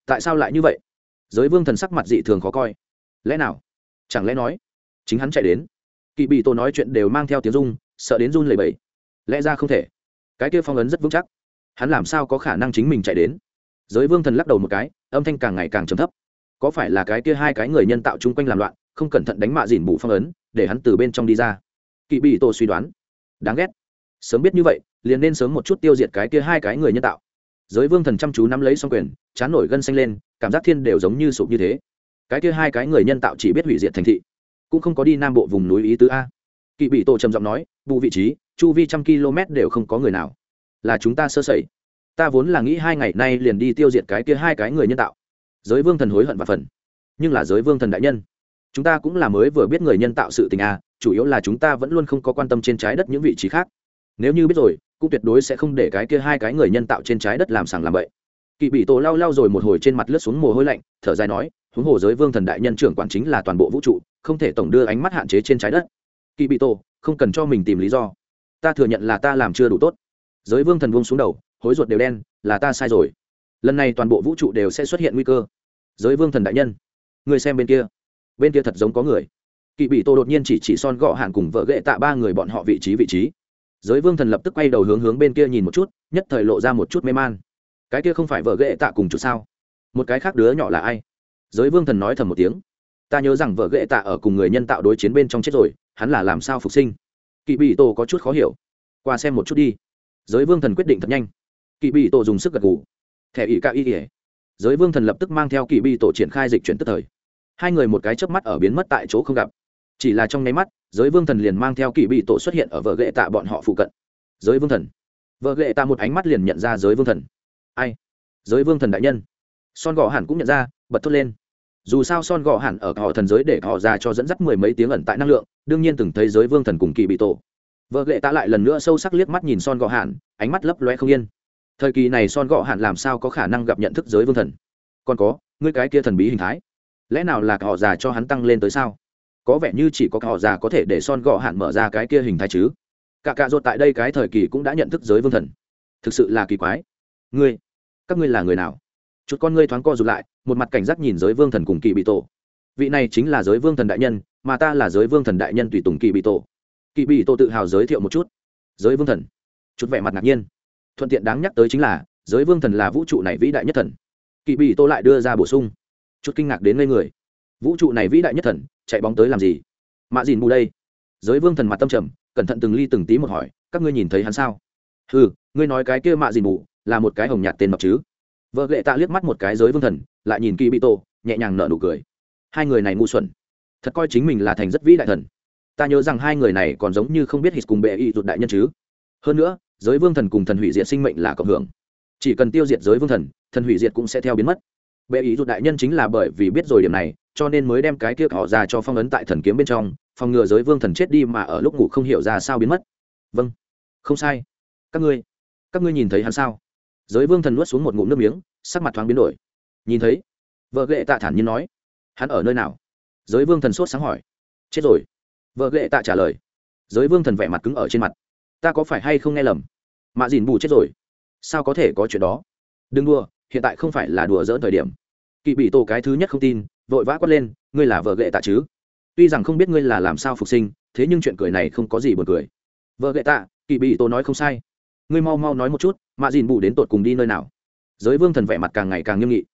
Tại sao lại như vậy? Giới vương thần sắc mặt dị thường khó coi. Lẽ nào? Chẳng lẽ nói, chính hắn chạy đến? Kỵ bị tổ nói chuyện đều mang theo tiếng rung, sợ đến run lầy bầy lẽ ra không thể. Cái kia phong ấn rất vững chắc hắn làm sao có khả năng chính mình chạy đến? Giới vương thần lắc đầu một cái, âm thanh càng ngày càng trầm thấp. Có phải là cái kia hai cái người nhân tạo chung quanh làm loạn, không cẩn thận đánh mạ dìn bù phong ấn, để hắn từ bên trong đi ra? Kỵ bị tổ suy đoán. Đáng ghét. Sớm biết như vậy, liền nên sớm một chút tiêu diệt cái kia hai cái người nhân tạo. Giới vương thần chăm chú nắm lấy xong quyền, chán nổi gân xanh lên, cảm giác thiên đều giống như sụp như thế. Cái kia hai cái người nhân tạo chỉ biết hủy diệt thành thị, cũng không có đi nam bộ vùng núi ý tứ a. Kỵ bị tổ trầm giọng nói vụ vị trí, chu vi trăm km đều không có người nào là chúng ta sơ sẩy. Ta vốn là nghĩ hai ngày nay liền đi tiêu diệt cái kia hai cái người nhân tạo. Giới vương thần hối hận và phần. Nhưng là giới vương thần đại nhân, chúng ta cũng là mới vừa biết người nhân tạo sự tình à. chủ yếu là chúng ta vẫn luôn không có quan tâm trên trái đất những vị trí khác. Nếu như biết rồi, cũng tuyệt đối sẽ không để cái kia hai cái người nhân tạo trên trái đất làm sàng làm bậy. Kỵ bị tổ lau lau rồi một hồi trên mặt lướt xuống mồ hôi lạnh, thở dài nói, huống hồ giới vương thần đại nhân trưởng quản chính là toàn bộ vũ trụ, không thể tổng đưa ánh mắt hạn chế trên trái đất. Kỵ bị tổ, không cần cho mình tìm lý do. Ta thừa nhận là ta làm chưa đủ tốt giới vương thần buông xuống đầu, hối ruột đều đen, là ta sai rồi. Lần này toàn bộ vũ trụ đều sẽ xuất hiện nguy cơ. Giới vương thần đại nhân, người xem bên kia. Bên kia thật giống có người. Kỵ bị tô đột nhiên chỉ chỉ son gọ hạn cùng vợ ghệ tạ ba người bọn họ vị trí vị trí. Giới vương thần lập tức quay đầu hướng hướng bên kia nhìn một chút, nhất thời lộ ra một chút mê man. Cái kia không phải vợ ghệ tạ cùng chút sao? Một cái khác đứa nhỏ là ai? Giới vương thần nói thầm một tiếng. Ta nhớ rằng vợ ghệ tạ ở cùng người nhân tạo đối chiến bên trong chết rồi, hắn là làm sao phục sinh? Kỵ bị tô có chút khó hiểu. Qua xem một chút đi giới vương thần quyết định thật nhanh. Kỵ bị tổ dùng sức gật gù, thẻ ỵ ca y ỉa. Giới vương thần lập tức mang theo kỵ bị tổ triển khai dịch chuyển tức thời. Hai người một cái chớp mắt ở biến mất tại chỗ không gặp. Chỉ là trong nháy mắt giới vương thần liền mang theo kỵ bị tổ xuất hiện ở vợ ghệ tạ bọn họ phụ cận. Giới vương thần. Vợ ghệ tạ một ánh mắt liền nhận ra giới vương thần. Ai? Giới vương thần đại nhân. Son gò hẳn cũng nhận ra bật thốt lên. Dù sao son gò hẳn ở họ thần giới để họ ra cho dẫn dắt mười mấy tiếng ẩn tại năng lượng đương nhiên từng thấy giới vương thần cùng kỳ bị tổ vợ lệ tạ lại lần nữa sâu sắc liếc mắt nhìn son gò Hạn, ánh mắt lấp loe không yên. Thời kỳ này son gò Hạn làm sao có khả năng gặp nhận thức giới vương thần? Còn có ngươi cái kia thần bí hình thái lẽ nào là họ già cho hắn tăng lên tới sao? Có vẻ như chỉ có họ già có thể để son gò Hạn mở ra cái kia hình thái chứ. Cả cạ ruột tại đây cái thời kỳ cũng đã nhận thức giới vương thần. Thực sự là kỳ quái. Ngươi các ngươi là người nào? Chút con ngươi thoáng co rụt lại một mặt cảnh giác nhìn giới vương thần cùng kỳ bị tổ. Vị này chính là giới vương thần đại nhân mà ta là giới vương thần đại nhân tùy tùng kỳ bị tổ kỳ bị tổ tự hào giới thiệu một chút. Giới vương thần. Chút vẻ mặt ngạc nhiên. Thuận tiện đáng nhắc tới chính là, giới vương thần là vũ trụ này vĩ đại nhất thần. Kỳ bị tổ lại đưa ra bổ sung. Chút kinh ngạc đến ngây người. Vũ trụ này vĩ đại nhất thần, chạy bóng tới làm gì? Mạ dìn mù đây. Giới vương thần mặt tâm trầm, cẩn thận từng ly từng tí một hỏi, các ngươi nhìn thấy hắn sao? Ừ ngươi nói cái kia mạ dìn mù là một cái hồng nhạt tên mập chứ? Vợ lệ tạ liếc mắt một cái giới vương thần, lại nhìn kỳ bị tổ nhẹ nhàng nở nụ cười. Hai người này ngu xuẩn. Thật coi chính mình là thành rất vĩ đại thần ta nhớ rằng hai người này còn giống như không biết hít cùng bệ y rụt đại nhân chứ. Hơn nữa, giới vương thần cùng thần hủy diệt sinh mệnh là cộng hưởng. Chỉ cần tiêu diệt giới vương thần thần hủy diệt cũng sẽ theo biến mất. Bệ ý rụt đại nhân chính là bởi vì biết rồi điểm này, cho nên mới đem cái kia họ ra cho phong ấn tại thần kiếm bên trong, phòng ngừa giới vương thần chết đi mà ở lúc ngủ không hiểu ra sao biến mất. Vâng. Không sai. Các ngươi các ngươi nhìn thấy hắn sao? Giới vương thần nuốt xuống một ngụm nước miếng, sắc mặt thoáng biến đổi. Nhìn thấy. Vợ ghệ tạ thản nhiên nói. Hắn ở nơi nào? Giới vương thần sốt sáng hỏi. Chết rồi vợ ghệ tạ trả lời. Giới vương thần vẻ mặt cứng ở trên mặt. Ta có phải hay không nghe lầm? Mạ dìn bù chết rồi. Sao có thể có chuyện đó? Đừng đùa, hiện tại không phải là đùa dỡn thời điểm. Kỵ bị tổ cái thứ nhất không tin, vội vã quát lên, ngươi là vợ ghệ tạ chứ? Tuy rằng không biết ngươi là làm sao phục sinh, thế nhưng chuyện cười này không có gì buồn cười. Vợ ghệ tạ, kỵ bị tổ nói không sai. Ngươi mau mau nói một chút, mạ dìn bù đến tột cùng đi nơi nào? Giới vương thần vẻ mặt càng ngày càng nghiêm nghị.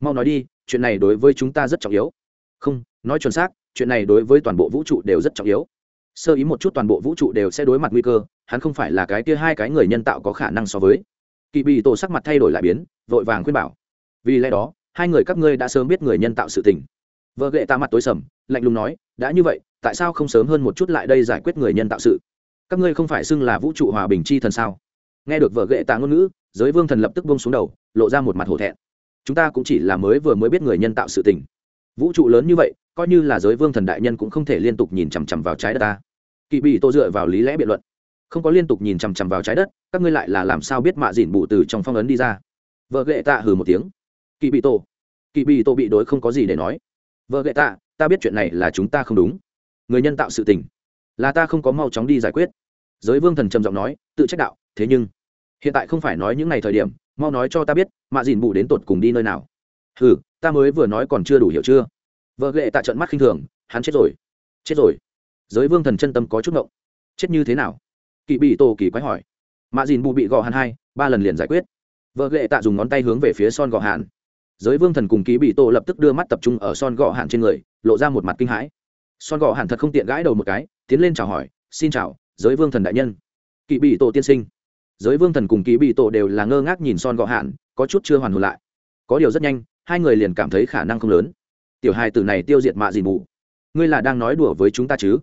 Mau nói đi, chuyện này đối với chúng ta rất trọng yếu. Không, nói chuẩn xác chuyện này đối với toàn bộ vũ trụ đều rất trọng yếu. Sơ ý một chút toàn bộ vũ trụ đều sẽ đối mặt nguy cơ, hắn không phải là cái kia hai cái người nhân tạo có khả năng so với. Kỵ bị tổ sắc mặt thay đổi lại biến, vội vàng khuyên bảo. Vì lẽ đó, hai người các ngươi đã sớm biết người nhân tạo sự tình. Vợ ghệ ta mặt tối sầm, lạnh lùng nói, đã như vậy, tại sao không sớm hơn một chút lại đây giải quyết người nhân tạo sự? Các ngươi không phải xưng là vũ trụ hòa bình chi thần sao? Nghe được vợ ghệ tạ ngôn ngữ, giới vương thần lập tức bông xuống đầu, lộ ra một mặt hổ thẹn. Chúng ta cũng chỉ là mới vừa mới biết người nhân tạo sự tình. Vũ trụ lớn như vậy coi như là giới vương thần đại nhân cũng không thể liên tục nhìn chằm chằm vào trái đất ta. Kỵ bị tô dựa vào lý lẽ biện luận. Không có liên tục nhìn chằm chằm vào trái đất, các ngươi lại là làm sao biết mạ dìn bụ từ trong phong ấn đi ra? Vợ ghệ tạ hừ một tiếng. Kỵ bị tô. Kỵ bị tô bị đối không có gì để nói. Vợ ghệ tạ, ta biết chuyện này là chúng ta không đúng. Người nhân tạo sự tình, là ta không có mau chóng đi giải quyết. Giới vương thần trầm giọng nói, tự trách đạo, thế nhưng, hiện tại không phải nói những ngày thời điểm, mau nói cho ta biết, mạ dìn bụ đến tột cùng đi nơi nào. Ừ ta mới vừa nói còn chưa đủ hiểu chưa? Vợ ghệ tạ trận mắt khinh thường, hắn chết rồi. Chết rồi. Giới vương thần chân tâm có chút ngộng. Chết như thế nào? Kỵ bị tổ kỳ quái hỏi. Mạ dìn bù bị gò hàn hai, ba lần liền giải quyết. Vợ ghệ tạ dùng ngón tay hướng về phía son gò hàn. Giới vương thần cùng kỵ bị tổ lập tức đưa mắt tập trung ở son gò hàn trên người, lộ ra một mặt kinh hãi. Son gò hàn thật không tiện gãi đầu một cái, tiến lên chào hỏi, xin chào, giới vương thần đại nhân. Kỵ bị tổ tiên sinh. Giới vương thần cùng kỵ bị tổ đều là ngơ ngác nhìn son gò hàn, có chút chưa hoàn hồn lại. Có điều rất nhanh, hai người liền cảm thấy khả năng không lớn tiểu hai từ này tiêu diệt mạ dìn mù. Ngươi là đang nói đùa với chúng ta chứ?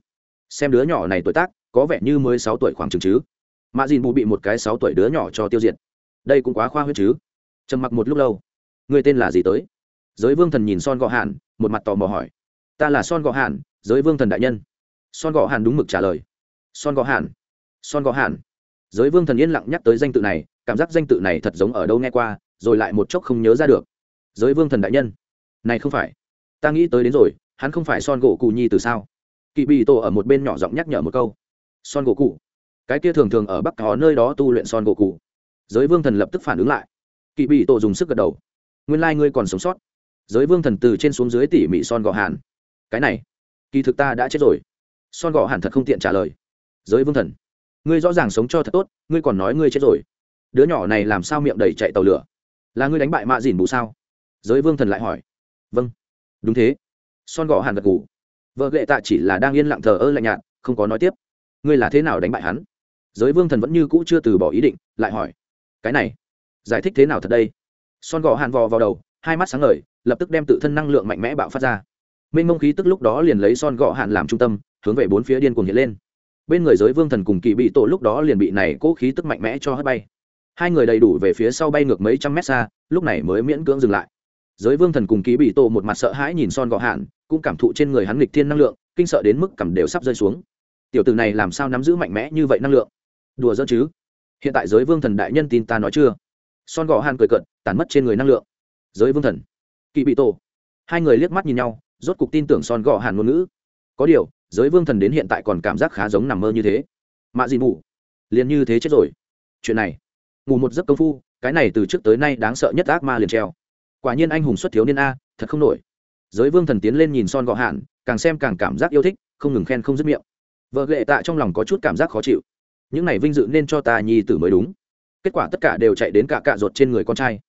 Xem đứa nhỏ này tuổi tác, có vẻ như mới sáu tuổi khoảng chừng chứ. Mạ dìn mù bị một cái sáu tuổi đứa nhỏ cho tiêu diệt. Đây cũng quá khoa huyết chứ. Trầm mặc một lúc lâu. Người tên là gì tới? Giới vương thần nhìn son gọ hàn, một mặt tò mò hỏi. Ta là son gọ hàn, giới vương thần đại nhân. Son gọ hàn đúng mực trả lời. Son gọ hàn. Son gọ hàn. Giới vương thần yên lặng nhắc tới danh tự này, cảm giác danh tự này thật giống ở đâu nghe qua, rồi lại một chốc không nhớ ra được. Giới vương thần đại nhân. Này không phải ta nghĩ tới đến rồi, hắn không phải son gỗ cụ nhi từ sao? Kỵ bị tổ ở một bên nhỏ giọng nhắc nhở một câu. Son gỗ cụ. Cái kia thường thường ở bắc có nơi đó tu luyện son gỗ cụ. Giới vương thần lập tức phản ứng lại. Kỵ bị tổ dùng sức gật đầu. Nguyên lai、like、ngươi còn sống sót. Giới vương thần từ trên xuống dưới tỉ mỉ son gò hàn. Cái này, kỳ thực ta đã chết rồi. Son gò hàn thật không tiện trả lời. Giới vương thần. Ngươi rõ ràng sống cho thật tốt, ngươi còn nói ngươi chết rồi. Đứa nhỏ này làm sao miệng đầy chạy tàu lửa? Là ngươi đánh bại mạ dìn bù sao? Giới vương thần lại hỏi. Vâng đúng thế. Son gò hàn gật gù, vợ gệ tạ chỉ là đang yên lặng thờ ơ lạnh nhạt không có nói tiếp. Ngươi là thế nào đánh bại hắn? Giới vương thần vẫn như cũ chưa từ bỏ ý định lại hỏi. Cái này giải thích thế nào thật đây? Son gò hàn vò vào đầu hai mắt sáng ngời lập tức đem tự thân năng lượng mạnh mẽ bạo phát ra. Minh mông khí tức lúc đó liền lấy son gò hàn làm trung tâm hướng về bốn phía điên cuồng hiện lên. Bên người giới vương thần cùng kỳ bị tổ lúc đó liền bị này cố khí tức mạnh mẽ cho hất bay. Hai người đầy đủ về phía sau bay ngược mấy trăm mét xa lúc này mới miễn cưỡng dừng lại giới vương thần cùng ký bị tổ một mặt sợ hãi nhìn son gò hạn, cũng cảm thụ trên người hắn nghịch thiên năng lượng, kinh sợ đến mức cầm đều sắp rơi xuống. Tiểu tử này làm sao nắm giữ mạnh mẽ như vậy năng lượng? Đùa dỡ chứ? Hiện tại giới vương thần đại nhân tin ta nói chưa? Son gò hạn cười cận tản mất trên người năng lượng. Giới vương thần kỵ bị tổ. Hai người liếc mắt nhìn nhau, rốt cục tin tưởng son gò Hạn ngôn ngữ. Có điều, giới vương thần đến hiện tại còn cảm giác khá giống nằm mơ như thế. Mạ gì ngủ liền như thế chết rồi. Chuyện này ngủ một giấc công phu, cái này từ trước tới nay đáng sợ nhất ác ma liền treo quả nhiên anh hùng xuất thiếu niên a, thật không nổi. Giới vương thần tiến lên nhìn son gọ hạn, càng xem càng cảm giác yêu thích, không ngừng khen không dứt miệng. Vợ lệ tạ trong lòng có chút cảm giác khó chịu. Những này vinh dự nên cho ta nhi tử mới đúng. Kết quả tất cả đều chạy đến cả cạ ruột trên người con trai.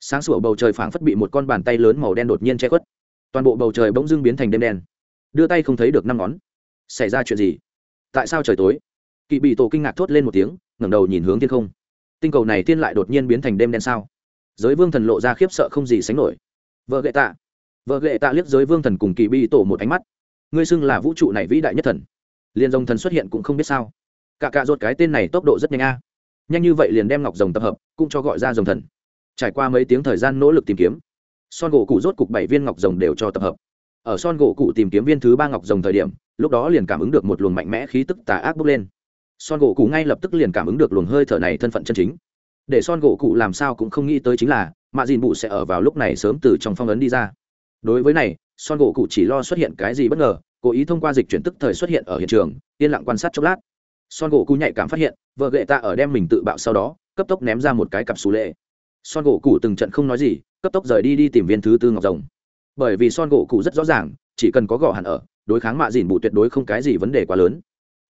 Sáng sủa bầu trời phảng phất bị một con bàn tay lớn màu đen đột nhiên che khuất. Toàn bộ bầu trời bỗng dưng biến thành đêm đen. Đưa tay không thấy được năm ngón. Xảy ra chuyện gì? Tại sao trời tối? Kỵ bị tổ kinh ngạc thốt lên một tiếng, ngẩng đầu nhìn hướng thiên không. Tinh cầu này thiên lại đột nhiên biến thành đêm đen sao? Giới vương thần lộ ra khiếp sợ không gì sánh nổi. Vợ gậy tạ. Vợ gậy tạ liếc giới vương thần cùng kỳ bi tổ một ánh mắt. Ngươi xưng là vũ trụ này vĩ đại nhất thần. Liền dòng thần xuất hiện cũng không biết sao. Cả cả ruột cái tên này tốc độ rất nhanh a. Nhanh như vậy liền đem ngọc rồng tập hợp, cũng cho gọi ra dòng thần. Trải qua mấy tiếng thời gian nỗ lực tìm kiếm, son gỗ cụ rốt cục bảy viên ngọc rồng đều cho tập hợp. Ở son gỗ cụ tìm kiếm viên thứ ba ngọc rồng thời điểm, lúc đó liền cảm ứng được một luồng mạnh mẽ khí tức tà ác bốc lên. Son gỗ cụ ngay lập tức liền cảm ứng được luồng hơi thở này thân phận chân chính để son gỗ cụ làm sao cũng không nghĩ tới chính là, mạ dìn bụ sẽ ở vào lúc này sớm từ trong phong ấn đi ra. Đối với này, son gỗ cụ chỉ lo xuất hiện cái gì bất ngờ, cố ý thông qua dịch chuyển tức thời xuất hiện ở hiện trường, yên lặng quan sát chốc lát. Son gỗ cụ nhạy cảm phát hiện, vợ gậy ta ở đem mình tự bạo sau đó, cấp tốc ném ra một cái cặp xù lệ. Son gỗ cụ từng trận không nói gì, cấp tốc rời đi đi tìm viên thứ tư ngọc rồng. Bởi vì son gỗ cụ rất rõ ràng, chỉ cần có gõ hẳn ở, đối kháng mạ dìn bụ tuyệt đối không cái gì vấn đề quá lớn.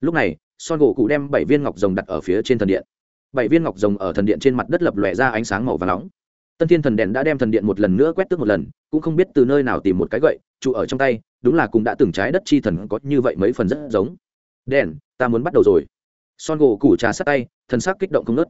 Lúc này, son gỗ cụ đem bảy viên ngọc rồng đặt ở phía trên thần điện bảy viên ngọc rồng ở thần điện trên mặt đất lập lòe ra ánh sáng màu và nóng. Tân thiên thần đèn đã đem thần điện một lần nữa quét tước một lần, cũng không biết từ nơi nào tìm một cái gậy, trụ ở trong tay, đúng là cũng đã từng trái đất chi thần có như vậy mấy phần rất giống. Đèn, ta muốn bắt đầu rồi. Son gỗ củ trà sát tay, thần sắc kích động không nớt